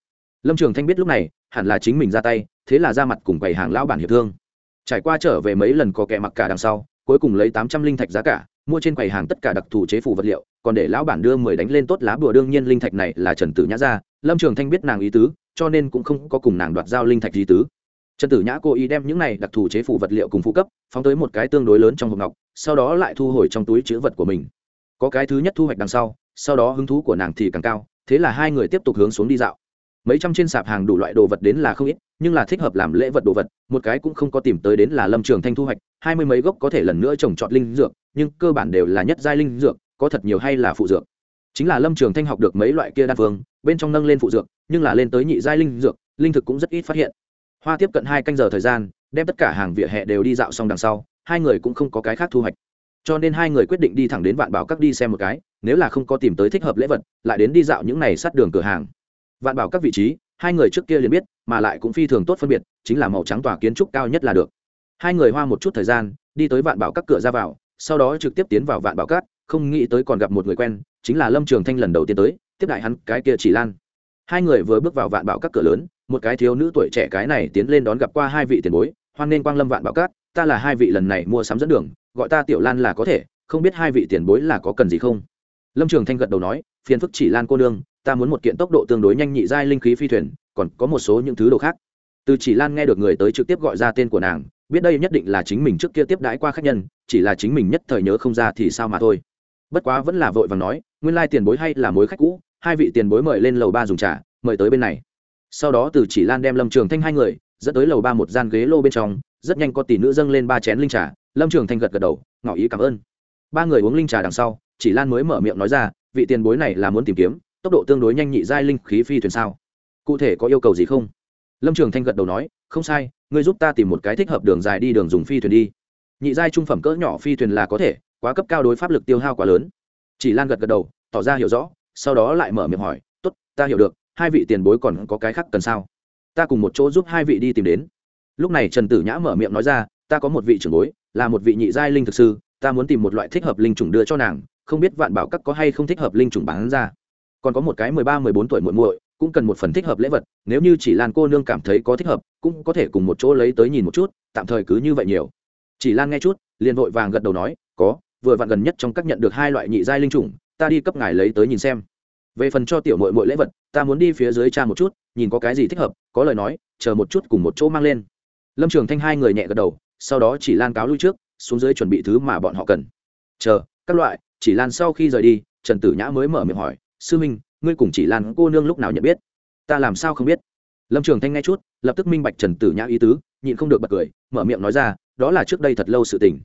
Lâm trường thanh biết lúc này, hẳn là chính mình ra tay, thế là ra mặt cùng quầy hàng lão bản hiệp thương. Trải qua trở về mấy lần có kẻ mặc cả đằng sau, cuối cùng lấy tám trăm linh thạch giá cả, mua trên quầy hàng tất cả đặc thù chế phủ vật liệu, còn để lão bản đưa mười đánh lên tốt lá bùa đương nhiên linh thạch này là trần tử nhã ra, lâm trường thanh biết nàng ý tứ, cho nên cũng không có cùng nàng đoạt giao linh thạch ý tứ trần tử nhã cố ý đem những này đặc thù chế phủ vật liệu cùng phụ cấp phóng tới một cái tương đối lớn trong hộp ngọc, sau đó lại thu hồi trong túi chữ vật của mình. Có cái thứ nhất thu hoạch đằng sau sau đó hứng thú của nàng thì càng cao, thế là hai người tiếp tục hướng xuống đi dạo. Mấy trăm trên sạp hàng đủ loại đồ vật đến là không ít, nhưng là thích hợp làm lễ vật đồ vật, một cái cũng không có tìm tới đến là lâm trường thanh thu hoạch, hai mươi mấy gốc có thể lần nữa trồng trọt linh dược, nhưng cơ bản đều là nhất giai linh dược, có thật nhiều hay là phụ dược. Chính là lâm trường thanh học được mấy loại kia đan phương, bên trong nâng lên phụ dược, nhưng là lên tới nhị giai linh dược, linh thực cũng rất ít phát hiện hoa tiếp cận hai canh giờ thời gian, đem tất cả hàng vỉa hè đều đi dạo xong đằng sau, hai người cũng không có cái khác thu hoạch. Cho nên hai người quyết định đi thẳng đến vạn bảo các đi xem một cái, nếu là không có tìm tới thích hợp lễ vật, lại đến đi dạo những này sát đường cửa hàng. Vạn bảo các vị trí, hai người trước kia liền biết, mà lại cũng phi thường tốt phân biệt, chính là màu trắng tòa kiến trúc cao nhất là được. Hai người hoa một chút thời gian, đi tới vạn bảo các cửa ra vào, sau đó trực tiếp tiến vào vạn bảo các, không nghĩ tới còn gặp một người quen, chính là lâm trường thanh lần đầu tiên tới, tiếp đại hắn cái kia chỉ lan. Hai người vừa bước vào vạn bảo các cửa lớn một cái thiếu nữ tuổi trẻ cái này tiến lên đón gặp qua hai vị tiền bối hoan nên quang lâm vạn bảo cát, ta là hai vị lần này mua sắm dẫn đường gọi ta tiểu lan là có thể không biết hai vị tiền bối là có cần gì không? Lâm trường thanh gật đầu nói phiền phức chỉ lan cô nương ta muốn một kiện tốc độ tương đối nhanh nhị giai linh khí phi thuyền còn có một số những thứ đồ khác. Từ chỉ lan nghe được người tới trực tiếp gọi ra tên của nàng biết đây nhất định là chính mình trước kia tiếp đãi qua khách nhân chỉ là chính mình nhất thời nhớ không ra thì sao mà thôi. Bất quá vẫn là vội và nói nguyên lai tiền bối hay là mối khách cũ hai vị tiền bối mời lên lầu ba dùng trà mời tới bên này sau đó từ chỉ lan đem lâm trường thanh hai người, dẫn tới lầu ba một gian ghế lô bên trong, rất nhanh có tỷ nữ dâng lên ba chén linh trà, lâm trường thanh gật gật đầu, ngỏ ý cảm ơn. Ba người uống linh trà đằng sau, chỉ lan mới mở miệng nói ra, vị tiền bối này là muốn tìm kiếm, tốc độ tương đối nhanh nhị giai linh khí phi thuyền sao. Cụ thể có yêu cầu gì không? Lâm trường thanh gật đầu nói, không sai, ngươi giúp ta tìm một cái thích hợp đường dài đi đường dùng phi thuyền đi. Nhị giai trung phẩm cỡ nhỏ phi thuyền là có thể, quá cấp cao đối pháp lực tiêu hao quá lớn. Chỉ lan gật gật đầu, tỏ ra hiểu rõ, sau đó lại mở miệng hỏi t ố t ta hiểu được hai vị tiền bối còn có cái khác cần sao? Ta cùng một chỗ giúp hai vị đi tìm đến. Lúc này trần tử nhã mở miệng nói ra, ta có một vị trưởng bối, là một vị nhị giai linh thực sư, ta muốn tìm một loại thích hợp linh chủng đưa cho nàng, không biết vạn bảo các có hay không thích hợp linh chủng bán ra. Còn có một cái mười ba, mười bốn tuổi muội muội, cũng cần một phần thích hợp lễ vật, nếu như chỉ lan cô nương cảm thấy có thích hợp, cũng có thể cùng một chỗ lấy tới nhìn một chút, tạm thời cứ như vậy nhiều. Chỉ lan nghe chút, liền vội vàng gật đầu nói, có, vừa vặn gần nhất trong các nhận được hai loại nhị giai linh chủng, ta đi cấp ngài lấy tới nhìn xem về phần cho tiểu muội muội lễ vật, ta muốn đi phía dưới cha một chút, nhìn có cái gì thích hợp, có lời nói, chờ một chút cùng một chỗ mang lên. Lâm trường thanh hai người nhẹ gật đầu, sau đó chỉ lan cáo lui trước, xuống dưới chuẩn bị thứ mà bọn họ cần. Chờ, các loại, chỉ lan sau khi rời đi, trần tử nhã mới mở miệng hỏi, sư minh, ngươi cùng chỉ lan cô nương lúc nào nhận biết? Ta làm sao không biết? Lâm trường thanh nghe chút, lập tức minh bạch trần tử nhã ý tứ, nhịn không được bật cười, mở miệng nói ra, đó là trước đây thật lâu sự tình.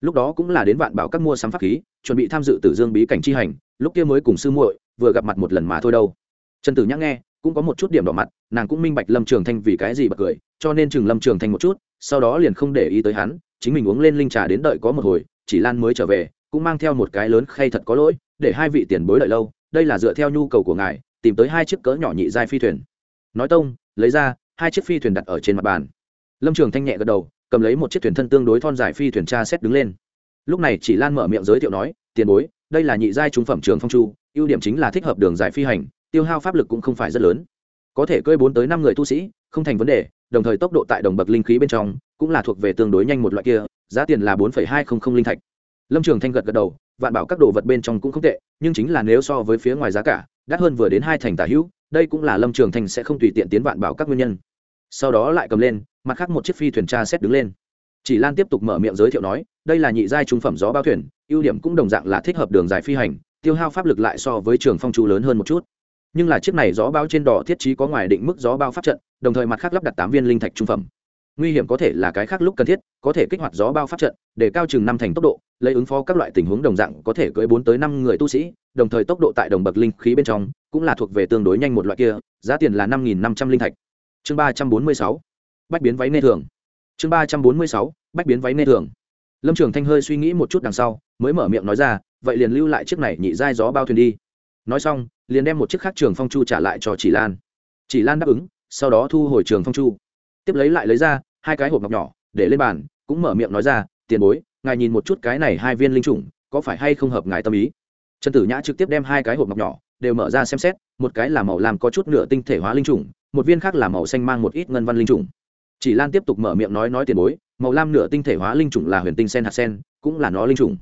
Lúc đó cũng là đến vạn bảo các mua sắm pháp khí, chuẩn bị tham dự tử dương bí cảnh chi hành, lúc kia mới cùng sư muội vừa gặp mặt một lần mà thôi đâu. Trần tử nhã nghe, cũng có một chút điểm đỏ mặt, nàng cũng minh bạch lâm trường thanh vì cái gì bật cười, cho nên chừng lâm trường thanh một chút, sau đó liền không để ý tới hắn, chính mình uống lên linh trà đến đợi có một hồi, chỉ lan mới trở về, cũng mang theo một cái lớn khay thật có lỗi, để hai vị tiền bối đợi lâu, đây là dựa theo nhu cầu của ngài, tìm tới hai chiếc cỡ nhỏ nhị giai phi thuyền. Nói tông, lấy ra, hai chiếc phi thuyền đặt ở trên mặt bàn. Lâm trường thanh nhẹ gật đầu, cầm lấy một chiếc thuyền thân tương đối thon dài phi thuyền tra xét đứng lên. Lúc này chỉ lan mở miệng giới thiệu nói, tiền bối, đây là nhị giai trung phẩm trường phong chu ưu điểm chính là thích hợp đường dài phi hành, tiêu hao pháp lực cũng không phải rất lớn. Có thể cơi bốn tới năm người tu sĩ, không thành vấn đề, đồng thời tốc độ tại đồng bậc linh khí bên trong cũng là thuộc về tương đối nhanh một loại kia, giá tiền là bốn hai trăm linh linh thạch. Lâm trường thanh gật gật đầu, vạn bảo các đồ vật bên trong cũng không tệ, nhưng chính là nếu so với phía ngoài giá cả, đắt hơn vừa đến hai thành tả hữu, đây cũng là lâm trường thanh sẽ không tùy tiện tiến vạn bảo các nguyên nhân. Sau đó lại cầm lên, mặt khác một chiếc phi thuyền tra xét đứng lên. Chỉ lan tiếp tục mở miệng giới thiệu nói, đây là nhị giai trung phẩm gió bao thuyền, ưu điểm cũng đồng dạng là thích hợp đường dài phi hành tiêu hao pháp lực lại so với trường phong chu lớn hơn một chút. Nhưng là chiếc này gió bao trên đỏ thiết trí có ngoài định mức gió bao pháp trận, đồng thời mặt khác lắp đặt tám viên linh thạch trung phẩm. Nguy hiểm có thể là cái khác lúc cần thiết, có thể kích hoạt gió bao pháp trận, để cao chừng năm thành tốc độ, lấy ứng phó các loại tình huống đồng dạng có thể cưỡi bốn tới năm người tu sĩ, đồng thời tốc độ tại đồng bậc linh khí bên trong cũng là thuộc về tương đối nhanh một loại kia, giá tiền là năm nghìn năm trăm linh thạch. Chương ba trăm bốn mươi sáu, bách biến váy nê thường. Chương ba trăm bốn mươi sáu, bách biến váy nê thường lâm trường thanh hơi suy nghĩ một chút đằng sau, mới mở miệng nói ra, vậy liền lưu lại chiếc này nhị giai gió bao thuyền đi. Nói xong, liền đem một chiếc khác trường phong chu trả lại cho chỉ lan. Chỉ lan đáp ứng, sau đó thu hồi trường phong chu. Tiếp lấy lại lấy ra hai cái hộp ngọc nhỏ, để lên bàn, cũng mở miệng nói ra, tiền bối, ngài nhìn một chút cái này hai viên linh chủng, có phải hay không hợp ngài tâm ý? Trần tử nhã trực tiếp đem hai cái hộp ngọc nhỏ đều mở ra xem xét, một cái là màu làm có chút nửa tinh thể hóa linh chủng, một viên khác là màu xanh mang một ít ngân văn linh chủng. Chỉ lan tiếp tục mở miệng nói nói tiền bối màu lam nửa tinh thể hóa linh chủng là huyền tinh sen hạt sen, cũng là nó linh chủng.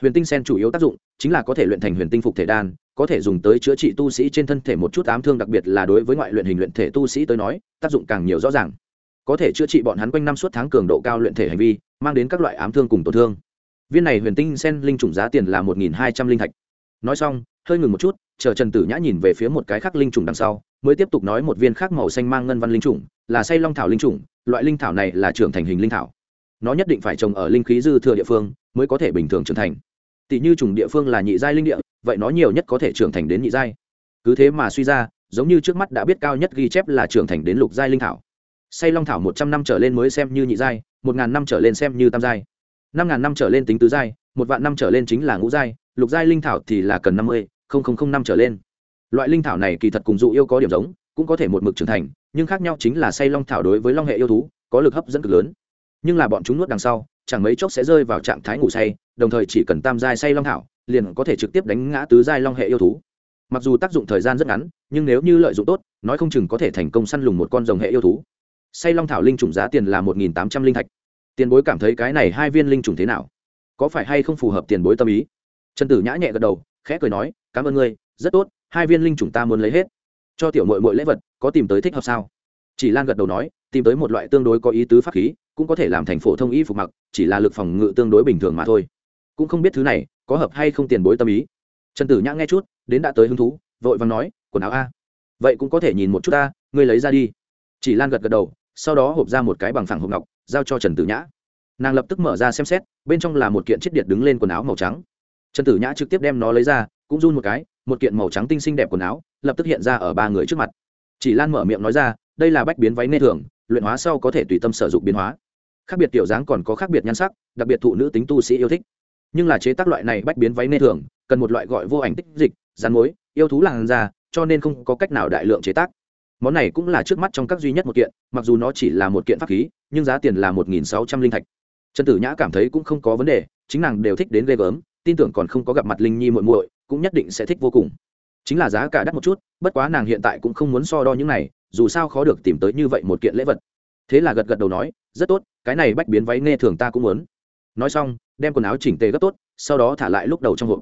Huyền tinh sen chủ yếu tác dụng chính là có thể luyện thành huyền tinh phục thể đan, có thể dùng tới chữa trị tu sĩ trên thân thể một chút ám thương, đặc biệt là đối với ngoại luyện hình luyện thể tu sĩ tới nói, tác dụng càng nhiều rõ ràng. Có thể chữa trị bọn hắn quanh năm suốt tháng cường độ cao luyện thể hành vi, mang đến các loại ám thương cùng tổn thương. Viên này huyền tinh sen linh trùng giá tiền là một nghìn hai trăm linh thạch. Nói xong, hơi ngừng một chút, chờ trần tử nhã nhìn về phía một cái khác linh trùng đằng sau, mới tiếp tục nói một viên khác màu xanh mang ngân văn linh trùng là say long thảo linh trùng loại linh thảo này là trưởng thành hình linh thảo. Nó nhất định phải trồng ở linh khí dư thừa địa phương mới có thể bình thường trưởng thành. Tỷ như trùng địa phương là nhị giai linh địa, vậy nó nhiều nhất có thể trưởng thành đến nhị giai. Cứ thế mà suy ra, giống như trước mắt đã biết cao nhất ghi chép là trưởng thành đến lục giai linh thảo. Say long thảo một trăm năm trở lên mới xem như nhị giai, một ngàn năm trở lên xem như tam giai. Năm ngàn năm trở lên tính tứ giai, một vạn năm trở lên chính là ngũ giai, lục giai linh thảo thì là cần năm mươi năm trở lên. Loại linh thảo này kỳ thật cùng dụ yêu có điểm giống, cũng có thể một mực trưởng thành nhưng khác nhau chính là say long thảo đối với long hệ yêu thú, có lực hấp dẫn cực lớn. Nhưng là bọn chúng nuốt đằng sau, chẳng mấy chốc sẽ rơi vào trạng thái ngủ say, đồng thời chỉ cần tam giai say long thảo, liền có thể trực tiếp đánh ngã tứ giai long hệ yêu thú. Mặc dù tác dụng thời gian rất ngắn, nhưng nếu như lợi dụng tốt, nói không chừng có thể thành công săn lùng một con rồng hệ yêu thú. Say long thảo linh trùng giá tiền là một nghìn tám trăm linh thạch. Tiền bối cảm thấy cái này hai viên linh trùng thế nào? Có phải hay không phù hợp tiền bối tâm ý? Trần tử nhã nhẹ gật đầu, khẽ cười nói, cảm ơn ngươi, rất tốt, hai viên linh trùng ta muốn lấy hết cho tiểu mội mội lễ vật, có tìm tới thích hợp sao? Chỉ lan gật đầu nói, tìm tới một loại tương đối có ý tứ pháp khí, cũng có thể làm thành phổ thông y phục mặc, chỉ là lực phòng ngự tương đối bình thường mà thôi. Cũng không biết thứ này, có hợp hay không tiền bối tâm ý. Trần tử nhã nghe chút, đến đã tới hứng thú, vội vàng nói, quần áo a. Vậy cũng có thể nhìn một chút ta, ngươi lấy ra đi. Chỉ lan gật gật đầu, sau đó hộp ra một cái bằng phẳng hộp ngọc, giao cho trần tử nhã. Nàng lập tức mở ra xem xét, bên trong là một kiện chiết điện đứng lên quần áo màu trắng. Trần tử nhã trực tiếp đem nó lấy ra, cũng run một cái, một kiện màu trắng tinh xinh đẹp quần áo lập tức hiện ra ở ba người trước mặt. Chỉ lan mở miệng nói ra, đây là bách biến váy nê thường, luyện hóa sau có thể tùy tâm sử dụng biến hóa. Khác biệt kiểu dáng còn có khác biệt nhan sắc, đặc biệt thụ nữ tính tu sĩ yêu thích. Nhưng là chế tác loại này bách biến váy nê thường, cần một loại gọi vô ảnh tích dịch rán mối, yêu thú làn da, cho nên không có cách nào đại lượng chế tác. Món này cũng là trước mắt trong các duy nhất một kiện, mặc dù nó chỉ là một kiện pháp khí, nhưng giá tiền là một nghìn sáu trăm linh thạch. Trần tử nhã cảm thấy cũng không có vấn đề, chính nàng đều thích đến ghê gớm, tin tưởng còn không có gặp mặt linh nhi muội muội, cũng nhất định sẽ thích vô cùng chính là giá cả đắt một chút, bất quá nàng hiện tại cũng không muốn so đo những này, dù sao khó được tìm tới như vậy một kiện lễ vật. Thế là gật gật đầu nói, rất tốt, cái này bách biến váy nghe thường ta cũng muốn. Nói xong, đem quần áo chỉnh tề gấp tốt, sau đó thả lại lúc đầu trong hộp.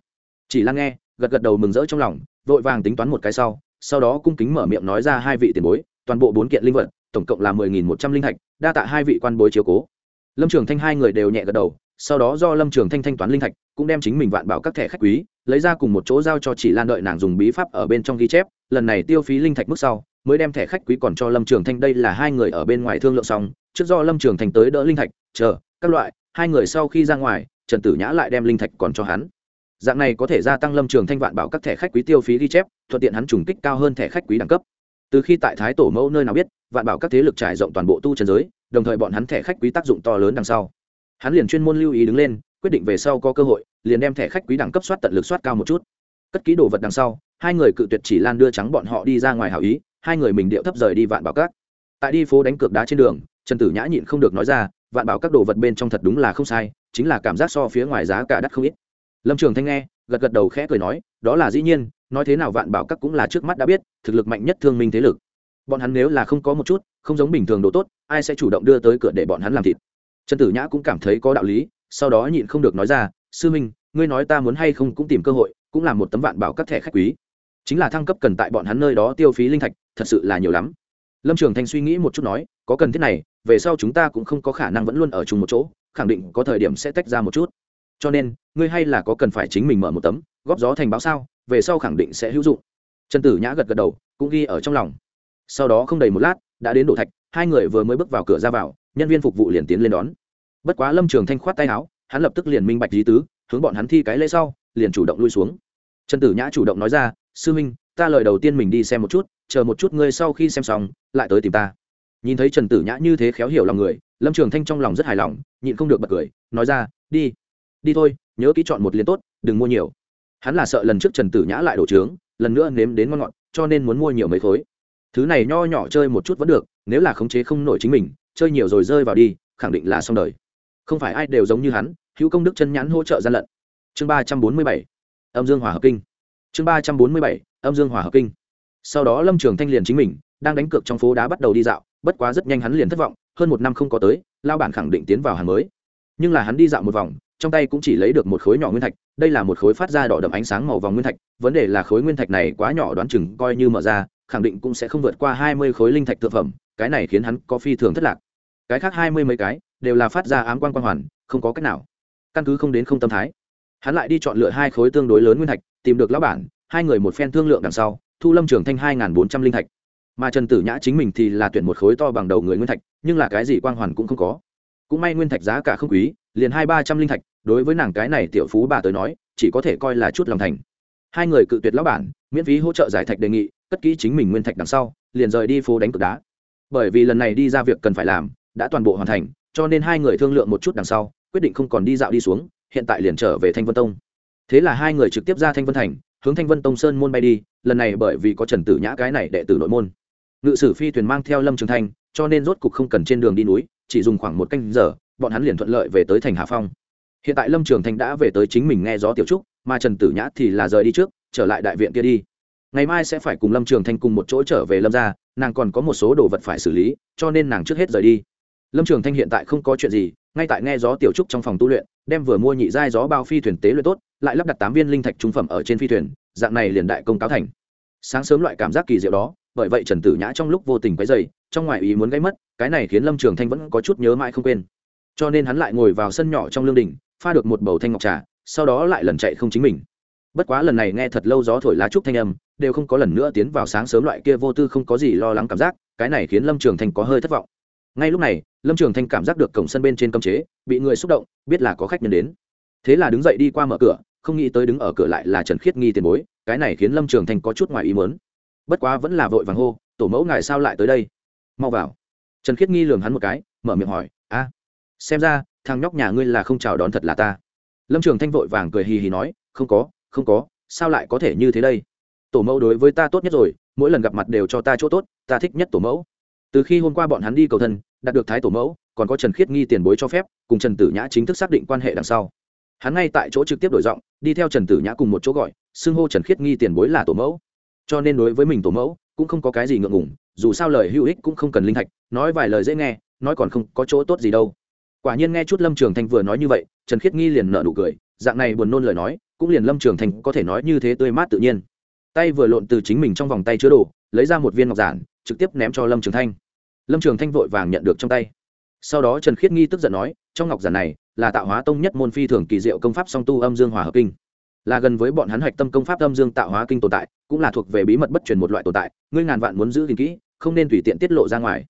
Chỉ lắng nghe, gật gật đầu mừng rỡ trong lòng, vội vàng tính toán một cái sau sau đó cung kính mở miệng nói ra hai vị tiền bối, toàn bộ bốn kiện linh vật, tổng cộng là mười nghìn một trăm linh thạch, đa tạ hai vị quan bối chiếu cố. Lâm trường thanh hai người đều nhẹ gật đầu, sau đó do lâm trường thanh thanh toán linh thạch cũng đem chính mình vạn bảo các thẻ khách quý, lấy ra cùng một chỗ giao cho chỉ lan đợi nàng dùng bí pháp ở bên trong ghi chép, lần này tiêu phí linh thạch mức sau, mới đem thẻ khách quý còn cho lâm trường thanh. Đây là hai người ở bên ngoài thương lượng xong, trước do lâm trường thanh tới đỡ linh thạch, chờ, các loại, hai người sau khi ra ngoài, trần tử nhã lại đem linh thạch còn cho hắn. Dạng này có thể gia tăng lâm trường thanh vạn bảo các thẻ khách quý tiêu phí ghi chép, thuận tiện hắn trùng kích cao hơn thẻ khách quý đẳng cấp. Từ khi tại thái tổ mẫu nơi nào biết, vạn bảo các thế lực trải rộng toàn bộ tu trần giới, đồng thời bọn hắn thẻ khách quý tác dụng to lớn đằng sau. Hắn liền chuyên môn lưu ý đứng lên quyết định về sau có cơ hội, liền đem thẻ khách quý đẳng cấp soát tận lực soát cao một chút. Cất ký đồ vật đằng sau, hai người cự tuyệt chỉ lan đưa trắng bọn họ đi ra ngoài hảo ý, hai người mình điệu thấp rời đi vạn bảo các. Tại đi phố đánh cược đá trên đường, trần tử nhã nhịn không được nói ra, vạn bảo các đồ vật bên trong thật đúng là không sai, chính là cảm giác so phía ngoài giá cả đắt không ít. Lâm trường thanh nghe, gật gật đầu khẽ cười nói, đó là dĩ nhiên, nói thế nào vạn bảo các cũng là trước mắt đã biết, thực lực mạnh nhất thương minh thế lực. Bọn hắn nếu là không có một chút, không giống bình thường đồ tốt, ai sẽ chủ động đưa tới cửa để bọn hắn làm thịt? Trần tử nhã cũng cảm thấy có đạo lý sau đó nhịn không được nói ra, sư minh, ngươi nói ta muốn hay không cũng tìm cơ hội, cũng là một tấm vạn bảo các thẻ khách quý. Chính là thăng cấp cần tại bọn hắn nơi đó tiêu phí linh thạch, thật sự là nhiều lắm. Lâm trường thanh suy nghĩ một chút nói, có cần thiết này, về sau chúng ta cũng không có khả năng vẫn luôn ở chung một chỗ, khẳng định có thời điểm sẽ tách ra một chút. Cho nên, ngươi hay là có cần phải chính mình mở một tấm, góp gió thành báo sao, về sau khẳng định sẽ hữu dụng. Trần tử nhã gật gật đầu, cũng ghi ở trong lòng. Sau đó không đầy một lát, đã đến đổ thạch, hai người vừa mới bước vào cửa ra vào, nhân viên phục vụ liền tiến lên đón bất quá lâm trường thanh khoát tay áo, hắn lập tức liền minh bạch lý tứ, hướng bọn hắn thi cái lễ sau, liền chủ động lui xuống. Trần tử nhã chủ động nói ra, sư huynh ta lời đầu tiên mình đi xem một chút, chờ một chút ngươi sau khi xem xong, lại tới tìm ta. Nhìn thấy trần tử nhã như thế khéo hiểu lòng người, lâm trường thanh trong lòng rất hài lòng, nhịn không được bật cười, nói ra, đi đi thôi, nhớ kỹ chọn một liền tốt, đừng mua nhiều. Hắn là sợ lần trước trần tử nhã lại đổ trướng, lần nữa nếm đến ngon ngọt, cho nên muốn mua nhiều mấy khối. Thứ này nho nhỏ chơi một chút vẫn được, nếu là khống chế không nổi chính mình, chơi nhiều rồi rơi vào đi, khẳng định là xong đời không phải ai đều giống như hắn, hữu công đức chân nhãn hỗ trợ gian lận. Chương ba trăm bốn mươi bảy, âm dương hòa hợp kinh. Chương ba trăm bốn mươi bảy, âm dương hòa hợp kinh. Sau đó lâm trường thanh liền chính mình, đang đánh cược trong phố đá bắt đầu đi dạo, bất quá rất nhanh hắn liền thất vọng, hơn một năm không có tới, lao bản khẳng định tiến vào hàng mới. Nhưng là hắn đi dạo một vòng, trong tay cũng chỉ lấy được một khối nhỏ nguyên thạch, đây là một khối phát ra đỏ đậm ánh sáng màu vòng nguyên thạch, vấn đề là khối nguyên thạch này quá nhỏ đoán chừng coi như mở ra, khẳng định cũng sẽ không vượt qua hai mươi khối linh thạch thực phẩm, cái này khiến hắn có phi thường thất lạc. Cái khác hai mươi mấy cái đều là phát ra ám quan quan hoàn, không có cách nào. Căn cứ không đến không tâm thái. Hắn lại đi chọn lựa hai khối tương đối lớn nguyên thạch, tìm được lão bản, hai người một phen thương lượng đằng sau, thu lâm trường thanh hai bốn trăm linh thạch. Mà trần tử nhã chính mình thì là tuyển một khối to bằng đầu người nguyên thạch, nhưng là cái gì quang hoàn cũng không có. Cũng may nguyên thạch giá cả không quý, liền hai ba trăm linh thạch, đối với nàng cái này tiểu phú bà tới nói, chỉ có thể coi là chút lòng thành. Hai người cự tuyệt lão bản, miễn phí hỗ trợ giải thạch đề nghị, cất kỹ chính mình nguyên thạch đằng sau, liền rời đi phố đánh cực đá. Bởi vì lần này đi ra việc cần phải làm, đã toàn bộ hoàn thành cho nên hai người thương lượng một chút đằng sau, quyết định không còn đi dạo đi xuống, hiện tại liền trở về thanh vân tông. Thế là hai người trực tiếp ra thanh vân thành, hướng thanh vân tông sơn môn bay đi, lần này bởi vì có trần tử nhã cái này đệ tử nội môn. Ngự sử phi thuyền mang theo lâm trường thanh, cho nên rốt cục không cần trên đường đi núi, chỉ dùng khoảng một canh giờ, bọn hắn liền thuận lợi về tới thành hà phong. Hiện tại lâm trường thanh đã về tới chính mình nghe gió tiểu trúc, mà trần tử nhã thì là rời đi trước, trở lại đại viện kia đi. Ngày mai sẽ phải cùng lâm trường thanh cùng một chỗ trở về lâm ra nàng còn có một số đồ vật phải xử lý, cho nên nàng trước hết rời đi lâm trường thanh hiện tại không có chuyện gì, ngay tại nghe gió tiểu trúc trong phòng tu luyện, đem vừa mua nhị giai gió bao phi thuyền tế luyện tốt, lại lắp đặt tám viên linh thạch trung phẩm ở trên phi thuyền, dạng này liền đại công cáo thành. Sáng sớm loại cảm giác kỳ diệu đó, bởi vậy trần tử nhã trong lúc vô tình quấy dày trong ngoài ý muốn gây mất, cái này khiến lâm trường thanh vẫn có chút nhớ mãi không quên. Cho nên hắn lại ngồi vào sân nhỏ trong lương đình, pha được một bầu thanh ngọc trà, sau đó lại lần chạy không chính mình. Bất quá lần này nghe thật lâu gió thổi lá trúc thanh âm, đều không có lần nữa tiến vào sáng sớm loại kia vô tư không có gì lo lắng cảm giác, cái này khiến lâm trường thanh có hơi thất vọng ngay lúc này, lâm trường thanh cảm giác được cổng sân bên trên cấm chế, bị người xúc động, biết là có khách nhân đến. Thế là đứng dậy đi qua mở cửa, không nghĩ tới đứng ở cửa lại là trần khiết nghi tiền bối, cái này khiến lâm trường thanh có chút ngoài ý mớn bất quá vẫn là vội vàng hô, tổ mẫu ngài sao lại tới đây? Mau vào. Trần khiết nghi lường hắn một cái, mở miệng hỏi, a, xem ra, thằng nhóc nhà ngươi là không chào đón thật là ta. Lâm trường thanh vội vàng cười hì hì nói, không có không có, sao lại có thể như thế đây? Tổ mẫu đối với ta tốt nhất rồi, mỗi lần gặp mặt đều cho ta chỗ tốt, ta thích nhất tổ mẫu từ khi hôm qua bọn hắn đi cầu thân, đạt được thái tổ mẫu, còn có trần khiết nghi tiền bối cho phép, cùng trần tử nhã chính thức xác định quan hệ đằng sau. Hắn ngay tại chỗ trực tiếp đổi giọng, đi theo trần tử nhã cùng một chỗ gọi, xưng hô trần khiết nghi tiền bối là tổ mẫu. Cho nên đối với mình tổ mẫu, cũng không có cái gì ngượng ngùng, dù sao lời hữu ích cũng không cần linh thạch, nói vài lời dễ nghe, nói còn không có chỗ tốt gì đâu. Quả nhiên nghe chút lâm trường thanh vừa nói như vậy, trần khiết nghi liền nợ nụ cười, dạng này buồn nôn lời nói, cũng liền lâm trường thanh có thể nói như thế tươi mát tự nhiên. Tay vừa lộn từ chính mình trong vòng tay chứa đồ, lấy ra một viên ngọc giản trực tiếp ném cho lâm trường thanh. Lâm trường thanh vội vàng nhận được trong tay. Sau đó trần khiết nghi tức giận nói, trong ngọc giản này, là tạo hóa tông nhất môn phi thường kỳ diệu công pháp song tu âm dương hòa hợp kinh. Là gần với bọn hắn hạch tâm công pháp âm dương tạo hóa kinh tồn tại, cũng là thuộc về bí mật bất truyền một loại tồn tại, ngươi ngàn vạn muốn giữ gìn kỹ, không nên tùy tiện tiết lộ ra ngoài.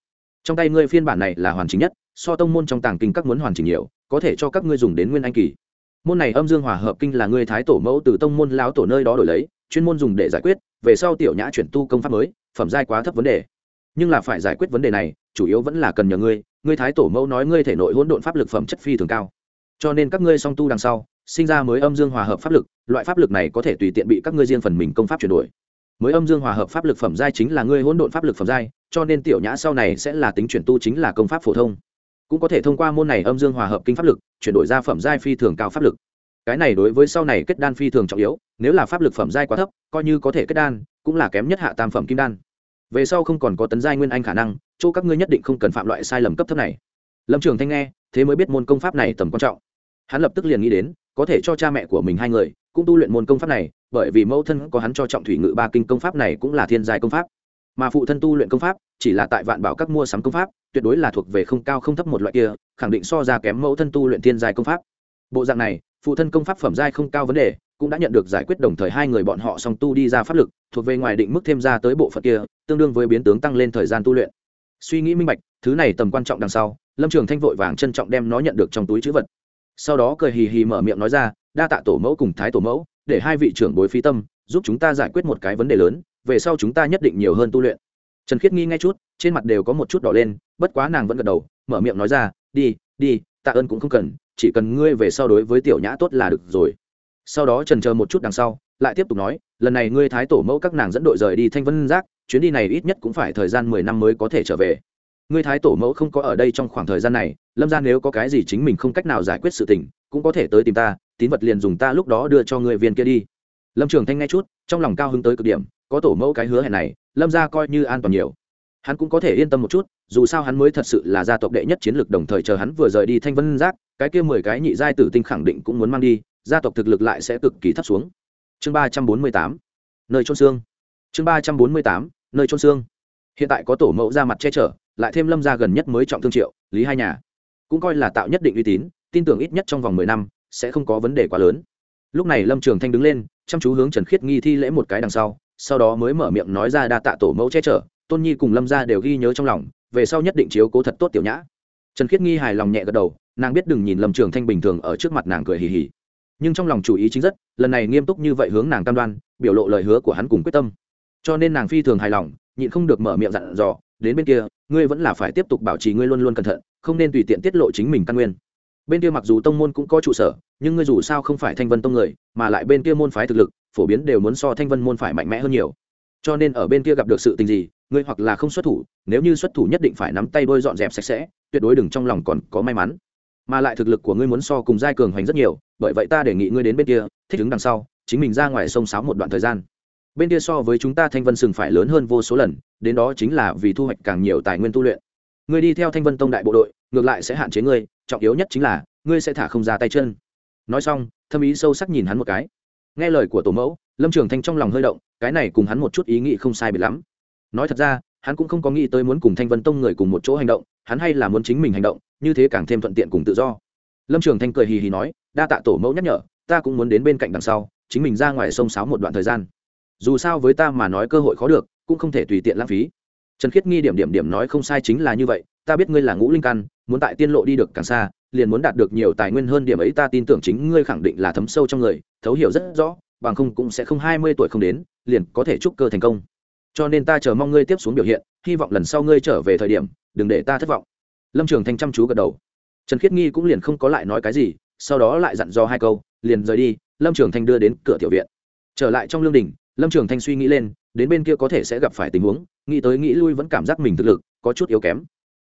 Trong tay ngươi phiên bản này là hoàn chỉnh nhất, so tông môn trong tàng kinh các muốn hoàn chỉnh nhiều, có thể cho các ngươi dùng đến nguyên anh kỳ. Môn này âm dương hòa hợp kinh là ngươi thái tổ mẫu từ tông môn lão tổ nơi đó đổi lấy, chuyên môn dùng để giải quyết về sau tiểu nhã chuyển tu công pháp mới, phẩm giai quá thấp vấn đề. Nhưng là phải giải quyết vấn đề này, chủ yếu vẫn là cần nhờ ngươi ngươi thái tổ mẫu nói ngươi thể nội hỗn độn pháp lực phẩm chất phi thường cao. Cho nên các ngươi song tu đằng sau, sinh ra mới âm dương hòa hợp pháp lực, loại pháp lực này có thể tùy tiện bị các ngươi riêng phần mình công pháp chuyển đổi. Mới âm dương hòa hợp pháp lực phẩm giai chính là ngươi hỗn độn pháp lực phẩm giai, cho nên tiểu nhã sau này sẽ là tính chuyển tu chính là công pháp phổ thông. Cũng có thể thông qua môn này âm dương hòa hợp kinh pháp lực, chuyển đổi ra phẩm giai phi thường cao pháp lực cái này đối với sau này kết đan phi thường trọng yếu, nếu là pháp lực phẩm giai quá thấp, coi như có thể kết đan, cũng là kém nhất hạ tam phẩm kim đan. Về sau không còn có tấn giai nguyên anh khả năng, chỗ các ngươi nhất định không cần phạm loại sai lầm cấp thấp này. Lâm trường thanh nghe, thế mới biết môn công pháp này tầm quan trọng. Hắn lập tức liền nghĩ đến, có thể cho cha mẹ của mình hai người, cũng tu luyện môn công pháp này, bởi vì mẫu thân có hắn cho trọng thủy ngự ba kinh công pháp này cũng là thiên giai công pháp. Mà phụ thân tu luyện công pháp, chỉ là tại vạn bảo các mua sắm công pháp, tuyệt đối là thuộc về không cao không thấp một loại kia, khẳng định so ra kém mẫu thân tu luyện thiên giai công pháp. Bộ dạng này phụ thân công pháp phẩm giai không cao vấn đề, cũng đã nhận được giải quyết đồng thời hai người bọn họ song tu đi ra pháp lực, thuộc về ngoài định mức thêm ra tới bộ phận kia, tương đương với biến tướng tăng lên thời gian tu luyện. Suy nghĩ minh bạch, thứ này tầm quan trọng đằng sau, lâm trường thanh vội vàng trân trọng đem nó nhận được trong túi chữ vật. Sau đó cười hì hì mở miệng nói ra, đa tạ tổ mẫu cùng thái tổ mẫu, để hai vị trưởng bối phi tâm, giúp chúng ta giải quyết một cái vấn đề lớn, về sau chúng ta nhất định nhiều hơn tu luyện. Trần khiết nghi ngay chút, trên mặt đều có một chút đỏ lên, bất quá nàng vẫn gật đầu, mở miệng nói ra, đi đi, tạ ơn cũng không cần chỉ cần ngươi về sau đối với tiểu nhã tốt là được rồi. Sau đó trần chờ một chút đằng sau, lại tiếp tục nói, lần này ngươi thái tổ mẫu các nàng dẫn đội rời đi thanh vân giác, chuyến đi này ít nhất cũng phải thời gian mười năm mới có thể trở về. Ngươi thái tổ mẫu không có ở đây trong khoảng thời gian này, lâm ra nếu có cái gì chính mình không cách nào giải quyết sự tình, cũng có thể tới tìm ta, tín vật liền dùng ta lúc đó đưa cho người viên kia đi. Lâm trường thanh nghe chút, trong lòng cao hứng tới cực điểm, có tổ mẫu cái hứa hẹn này, lâm ra coi như an toàn nhiều hắn cũng có thể yên tâm một chút, dù sao hắn mới thật sự là gia tộc đệ nhất chiến lược đồng thời chờ hắn vừa rời đi thanh vân giác, cái kia mười cái nhị giai tử tinh khẳng định cũng muốn mang đi, gia tộc thực lực lại sẽ cực kỳ thấp xuống. Chương ba trăm bốn mươi tám, nơi trôn xương. Chương ba trăm bốn mươi tám, nơi trôn xương. Hiện tại có tổ mẫu ra mặt che chở, lại thêm lâm ra gần nhất mới trọng thương triệu, lý hai nhà. Cũng coi là tạo nhất định uy tín, tin tưởng ít nhất trong vòng mười năm, sẽ không có vấn đề quá lớn. Lúc này lâm trường thanh đứng lên, chăm chú hướng trần khiết nghi thi lễ một cái đằng sau sau đó mới mở miệng nói ra đa tạ tổ mẫu che chở tôn nhi cùng lâm ra đều ghi nhớ trong lòng, về sau nhất định chiếu cố thật tốt tiểu nhã. Trần khiết nghi hài lòng nhẹ gật đầu, nàng biết đừng nhìn lâm trường thanh bình thường ở trước mặt nàng cười hì hì. Nhưng trong lòng chủ ý chính rất, lần này nghiêm túc như vậy hướng nàng cam đoan, biểu lộ lời hứa của hắn cùng quyết tâm. Cho nên nàng phi thường hài lòng, nhịn không được mở miệng dặn dò, đến bên kia, ngươi vẫn là phải tiếp tục bảo trì ngươi luôn luôn cẩn thận, không nên tùy tiện tiết lộ chính mình căn nguyên. Bên kia mặc dù tông môn cũng có trụ sở, nhưng ngươi dù sao không phải thanh vân tông người, mà lại bên kia môn phái thực lực, phổ biến đều muốn so thanh vân môn phải mạnh mẽ hơn nhiều. Cho nên ở bên kia gặp được sự tình gì ngươi hoặc là không xuất thủ, nếu như xuất thủ nhất định phải nắm tay đôi dọn dẹp sạch sẽ, tuyệt đối đừng trong lòng còn có may mắn. Mà lại thực lực của ngươi muốn so cùng giai cường hoành rất nhiều, bởi vậy ta đề nghị ngươi đến bên kia, thích ứng đằng sau, chính mình ra ngoài sông sáo một đoạn thời gian. Bên kia so với chúng ta thanh vân sừng phải lớn hơn vô số lần, đến đó chính là vì thu hoạch càng nhiều tài nguyên tu luyện. Ngươi đi theo thanh vân tông đại bộ đội, ngược lại sẽ hạn chế ngươi, trọng yếu nhất chính là, ngươi sẽ thả không ra tay chân. Nói xong, thâm ý sâu sắc nhìn hắn một cái. Nghe lời của tổ mẫu, lâm trường thanh trong lòng hơi động, cái này cùng hắn một chút ý nghĩ không sai biệt lắm nói thật ra, hắn cũng không có nghĩ tới muốn cùng thanh vân tông người cùng một chỗ hành động, hắn hay là muốn chính mình hành động, như thế càng thêm thuận tiện cùng tự do. Lâm trường thanh cười hì hì nói, đa tạ tổ mẫu nhắc nhở, ta cũng muốn đến bên cạnh đằng sau, chính mình ra ngoài sông sáo một đoạn thời gian. Dù sao với ta mà nói cơ hội khó được, cũng không thể tùy tiện lãng phí. Trần khiết nghi điểm điểm điểm nói không sai chính là như vậy, ta biết ngươi là ngũ linh căn, muốn tại tiên lộ đi được càng xa, liền muốn đạt được nhiều tài nguyên hơn điểm ấy ta tin tưởng chính ngươi khẳng định là thấm sâu trong người, thấu hiểu rất rõ, bằng không cũng sẽ không hai mươi tuổi không đến, liền có thể chúc cơ thành công cho nên ta chờ mong ngươi tiếp xuống biểu hiện, hy vọng lần sau ngươi trở về thời điểm, đừng để ta thất vọng. Lâm trường thanh chăm chú gật đầu. Trần khiết nghi cũng liền không có lại nói cái gì, sau đó lại dặn dò hai câu, liền rời đi, lâm trường thanh đưa đến cửa tiểu viện. Trở lại trong lương đình, lâm trường thanh suy nghĩ lên, đến bên kia có thể sẽ gặp phải tình huống, nghĩ tới nghĩ lui vẫn cảm giác mình thực lực, có chút yếu kém.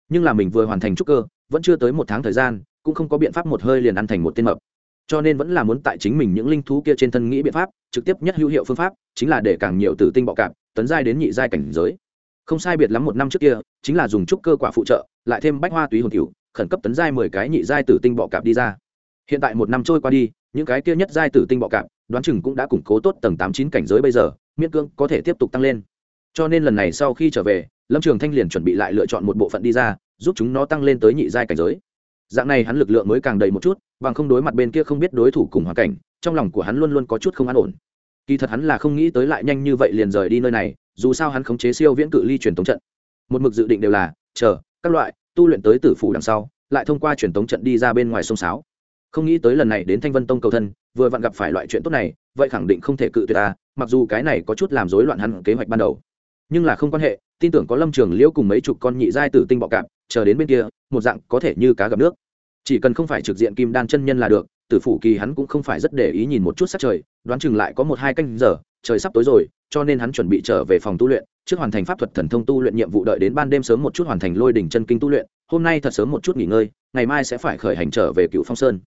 Nhưng là mình vừa hoàn thành trúc cơ, vẫn chưa tới một tháng thời gian, cũng không có biện pháp một hơi liền ăn thành một tên mập. Cho nên vẫn là muốn tại chính mình những linh thú kia trên thân nghĩ biện pháp, trực tiếp nhất hữu hiệu phương pháp, chính là để càng nhiều tử tinh bọ cạp tấn giai đến nhị giai cảnh giới. Không sai biệt lắm một năm trước kia, chính là dùng trúc cơ quả phụ trợ, lại thêm bách hoa túy hồn cựu khẩn cấp tấn giai mười cái nhị giai tử tinh bọ cạp đi ra. Hiện tại một năm trôi qua đi, những cái kia nhất giai tử tinh bọ cạp, đoán chừng cũng đã củng cố tốt tầng tám chín cảnh giới bây giờ, miễn cưỡng có thể tiếp tục tăng lên. Cho nên lần này sau khi trở về, lâm trường thanh liền chuẩn bị lại lựa chọn một bộ phận đi ra, giúp chúng nó tăng lên tới nhị giai cảnh giới. Dạng này hắn lực lượng mới càng đầy một chút, bằng không đối mặt bên kia không biết đối thủ cùng hoàn cảnh, trong lòng của hắn luôn luôn có chút không an ổn kỳ thật hắn là không nghĩ tới lại nhanh như vậy liền rời đi nơi này, dù sao hắn khống chế siêu viễn cự ly truyền tống trận. Một mực dự định đều là, chờ, các loại, tu luyện tới tử phủ đằng sau, lại thông qua truyền tống trận đi ra bên ngoài sông sáo. Không nghĩ tới lần này đến thanh vân tông cầu thân, vừa vặn gặp phải loại chuyện tốt này, vậy khẳng định không thể cự tuyệt ta mặc dù cái này có chút làm rối loạn hắn kế hoạch ban đầu. Nhưng là không quan hệ, tin tưởng có lâm trường liễu cùng mấy chục con nhị giai tử tinh bọ cạp, chờ đến bên kia, một dạng có thể như cá gặp nước. Chỉ cần không phải trực diện kim đan chân nhân là được tử phủ kỳ hắn cũng không phải rất để ý nhìn một chút sắc trời, đoán chừng lại có một hai canh giờ, trời sắp tối rồi, cho nên hắn chuẩn bị trở về phòng tu luyện. Trước hoàn thành pháp thuật thần thông tu luyện nhiệm vụ đợi đến ban đêm sớm một chút hoàn thành lôi đỉnh chân kinh tu luyện, hôm nay thật sớm một chút nghỉ ngơi, ngày mai sẽ phải khởi hành trở về cựu phong sơn.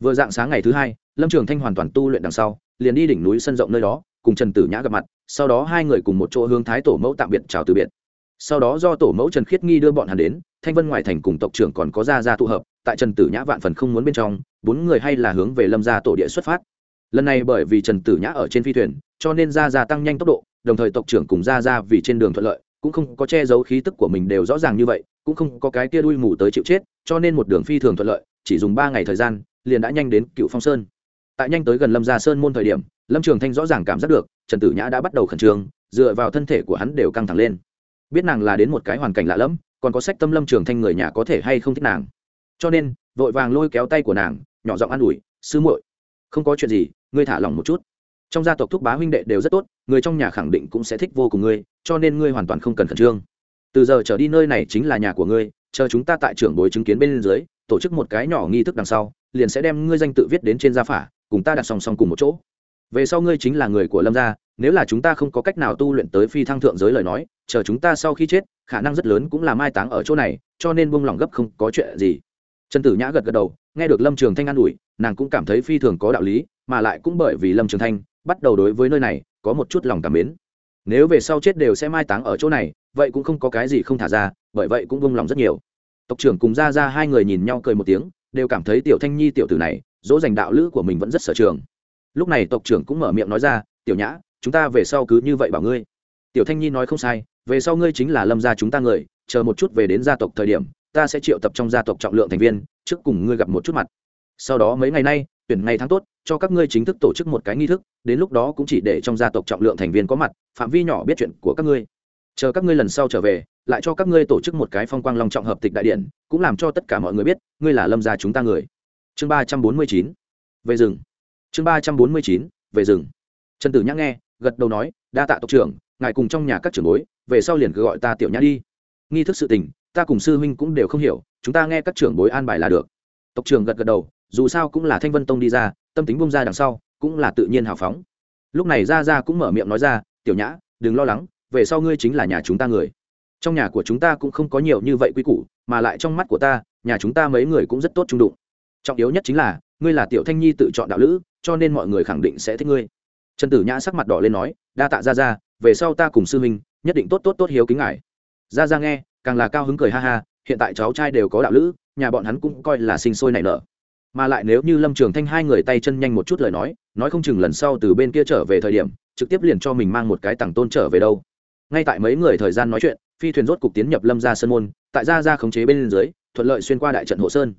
Vừa dạng sáng ngày thứ hai, lâm trường thanh hoàn toàn tu luyện đằng sau, liền đi đỉnh núi sân rộng nơi đó, cùng trần tử nhã gặp mặt, sau đó hai người cùng một chỗ hướng thái tổ mẫu tạm biệt chào từ biệt sau đó do tổ mẫu trần khiết nghi đưa bọn hắn đến, thanh vân ngoài thành cùng tộc trưởng còn có gia gia tụ hợp, tại trần tử nhã vạn phần không muốn bên trong, bốn người hay là hướng về lâm gia tổ địa xuất phát. Lần này bởi vì trần tử nhã ở trên phi thuyền, cho nên gia gia tăng nhanh tốc độ, đồng thời tộc trưởng cùng gia gia vì trên đường thuận lợi, cũng không có che giấu khí tức của mình đều rõ ràng như vậy, cũng không có cái tia đuôi mù tới chịu chết, cho nên một đường phi thường thuận lợi, chỉ dùng ba ngày thời gian, liền đã nhanh đến cựu phong sơn. Tại nhanh tới gần lâm gia sơn môn thời điểm, lâm trường thanh rõ ràng cảm giác được, trần tử nhã đã bắt đầu khẩn trương, dựa vào thân thể của hắn đều căng thẳng lên biết nàng là đến một cái hoàn cảnh lạ lẫm, còn có sách tâm lâm trường thanh người nhà có thể hay không thích nàng. Cho nên, vội vàng lôi kéo tay của nàng, nhỏ giọng an ủi, sư muội, không có chuyện gì, ngươi thả lòng một chút. Trong gia tộc thúc bá huynh đệ đều rất tốt, người trong nhà khẳng định cũng sẽ thích vô cùng ngươi, cho nên ngươi hoàn toàn không cần khẩn trương. Từ giờ trở đi nơi này chính là nhà của ngươi, chờ chúng ta tại trưởng bồi chứng kiến bên dưới, tổ chức một cái nhỏ nghi thức đằng sau, liền sẽ đem ngươi danh tự viết đến trên gia phả, cùng ta đặt song song cùng một chỗ. Về sau ngươi chính là người của lâm gia, nếu là chúng ta không có cách nào tu luyện tới phi thăng thượng giới lời nói chờ chúng ta sau khi chết, khả năng rất lớn cũng là mai táng ở chỗ này, cho nên buông lỏng gấp không có chuyện gì. Trần tử nhã gật gật đầu, nghe được lâm trường thanh an ủi, nàng cũng cảm thấy phi thường có đạo lý, mà lại cũng bởi vì lâm trường thanh, bắt đầu đối với nơi này, có một chút lòng cảm mến. Nếu về sau chết đều sẽ mai táng ở chỗ này, vậy cũng không có cái gì không thả ra, bởi vậy cũng vung lòng rất nhiều. Tộc trưởng cùng ra ra hai người nhìn nhau cười một tiếng, đều cảm thấy tiểu thanh nhi tiểu tử này, dỗ dành đạo lữ của mình vẫn rất sở trường. Lúc này tộc trưởng cũng mở miệng nói ra, tiểu nhã, chúng ta về sau cứ như vậy bảo ngươi tiểu thanh nhi nói không sai, về sau ngươi chính là lâm gia chúng ta người, chờ một chút về đến gia tộc thời điểm, ta sẽ triệu tập trong gia tộc trọng lượng thành viên, trước cùng ngươi gặp một chút mặt. Sau đó mấy ngày nay, tuyển ngày tháng tốt, cho các ngươi chính thức tổ chức một cái nghi thức, đến lúc đó cũng chỉ để trong gia tộc trọng lượng thành viên có mặt, phạm vi nhỏ biết chuyện của các ngươi. Chờ các ngươi lần sau trở về, lại cho các ngươi tổ chức một cái phong quang long trọng hợp tịch đại điện, cũng làm cho tất cả mọi người biết, ngươi là lâm gia chúng ta người. Chương ba trăm bốn mươi chín, về rừng. Chương ba trăm bốn mươi chín, về rừng. Trần tử nhã nghe gật đầu nói, đa tạ tộc trưởng, ngài cùng trong nhà các trưởng bối, về sau liền cứ gọi ta tiểu nhã đi. Nghi thức sự tình, ta cùng sư huynh cũng đều không hiểu, chúng ta nghe các trưởng bối an bài là được. Tộc trưởng gật gật đầu, dù sao cũng là thanh vân tông đi ra, tâm tính bung ra đằng sau, cũng là tự nhiên hào phóng. Lúc này ra ra cũng mở miệng nói ra, tiểu nhã, đừng lo lắng, về sau ngươi chính là nhà chúng ta người. Trong nhà của chúng ta cũng không có nhiều như vậy quy củ, mà lại trong mắt của ta, nhà chúng ta mấy người cũng rất tốt trung đụng. Trọng yếu nhất chính là, ngươi là tiểu thanh nhi tự chọn đạo lữ, cho nên mọi người khẳng định sẽ thích ngươi trần tử nhã sắc mặt đỏ lên nói, đa tạ ra ra về sau ta cùng sư huynh, nhất định tốt tốt tốt hiếu kính ngài. Ra ra nghe, càng là cao hứng cười ha ha, hiện tại cháu trai đều có đạo lữ, nhà bọn hắn cũng coi là sinh sôi nảy nở. Mà lại nếu như lâm trường thanh hai người tay chân nhanh một chút lời nói nói không chừng lần sau từ bên kia trở về thời điểm, trực tiếp liền cho mình mang một cái tặng tôn trở về đâu. Ngay tại mấy người thời gian nói chuyện, phi thuyền rốt cục tiến nhập lâm ra sơn môn, tại ra ra khống chế bên dưới, thuận lợi xuyên qua đại trận hộ sơn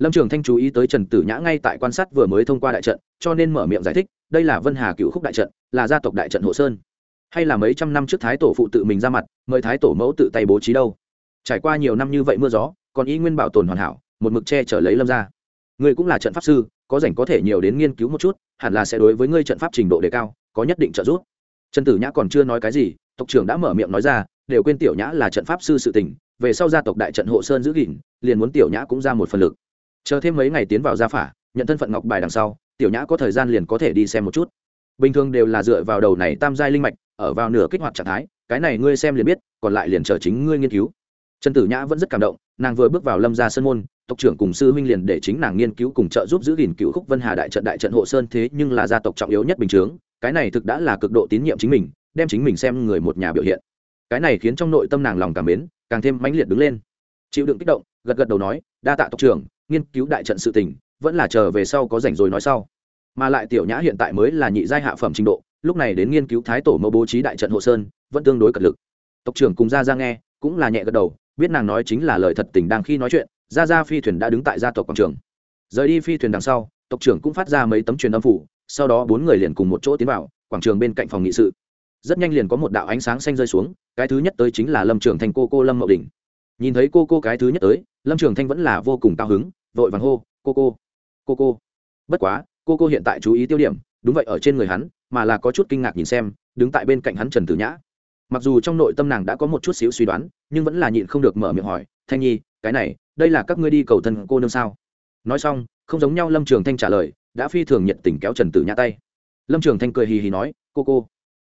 lâm trường thanh chú ý tới trần tử nhã ngay tại quan sát vừa mới thông qua đại trận, cho nên mở miệng giải thích, đây là vân hà cựu khúc đại trận, là gia tộc đại trận hộ sơn. Hay là mấy trăm năm trước thái tổ phụ tự mình ra mặt, mời thái tổ mẫu tự tay bố trí đâu? Trải qua nhiều năm như vậy mưa gió, còn y nguyên bảo tồn hoàn hảo, một mực che trở lấy lâm ra ngươi cũng là trận pháp sư, có rảnh có thể nhiều đến nghiên cứu một chút, hẳn là sẽ đối với ngươi trận pháp trình độ đề cao, có nhất định trợ giúp. Trần tử nhã còn chưa nói cái gì, tộc trưởng đã mở miệng nói ra, đều quên tiểu nhã là trận pháp sư sự tình, về sau gia tộc đại trận hộ sơn giữ gìn, liền muốn tiểu nhã cũng ra một phần lực chờ thêm mấy ngày tiến vào gia phả, nhận thân phận ngọc bài đằng sau, tiểu nhã có thời gian liền có thể đi xem một chút. Bình thường đều là dựa vào đầu này tam giai linh mạch, ở vào nửa kích hoạt trạng thái, cái này ngươi xem liền biết, còn lại liền chờ chính ngươi nghiên cứu. Trần tử nhã vẫn rất cảm động, nàng vừa bước vào lâm gia sơn môn, tộc trưởng cùng sư huynh liền để chính nàng nghiên cứu cùng trợ giúp giữ gìn cựu khúc vân hà đại trận đại trận hộ sơn thế nhưng là gia tộc trọng yếu nhất bình chướng, cái này thực đã là cực độ tín nhiệm chính mình, đem chính mình xem người một nhà biểu hiện. Cái này khiến trong nội tâm nàng lòng cảm mến, càng thêm mãnh liệt đứng lên. Chịu đựng kích động, gật gật đầu nói, đa tạ tộc trưởng nghiên cứu đại trận sự tình, vẫn là chờ về sau có rảnh rồi nói sau. Mà lại tiểu nhã hiện tại mới là nhị giai hạ phẩm trình độ, lúc này đến nghiên cứu thái tổ mẫu bố trí đại trận hộ sơn, vẫn tương đối cật lực. Tộc trưởng cùng ra ra nghe, cũng là nhẹ gật đầu, biết nàng nói chính là lời thật tình đang khi nói chuyện ra ra phi thuyền đã đứng tại gia tộc quảng trường. Rời đi phi thuyền đằng sau, tộc trưởng cũng phát ra mấy tấm truyền âm phủ, sau đó bốn người liền cùng một chỗ tiến vào, quảng trường bên cạnh phòng nghị sự. Rất nhanh liền có một đạo ánh sáng xanh rơi xuống, cái thứ nhất tới chính là lâm trường thành cô cô lâm mậu đình. Nhìn thấy cô cô cái thứ nhất tới, lâm trường thanh vẫn là vô cùng cao hứng vội vàng hô, cô cô cô cô. Bất quá, cô cô hiện tại chú ý tiêu điểm, đúng vậy ở trên người hắn, mà là có chút kinh ngạc nhìn xem, đứng tại bên cạnh hắn trần tử nhã. Mặc dù trong nội tâm nàng đã có một chút xíu suy đoán, nhưng vẫn là nhịn không được mở miệng hỏi, thanh nhi, cái này, đây là các ngươi đi cầu thân cô nương sao? Nói xong, không giống nhau lâm trường thanh trả lời, đã phi thường nhiệt tình kéo trần tử nhã tay. Lâm trường thanh cười hì hì nói, cô cô,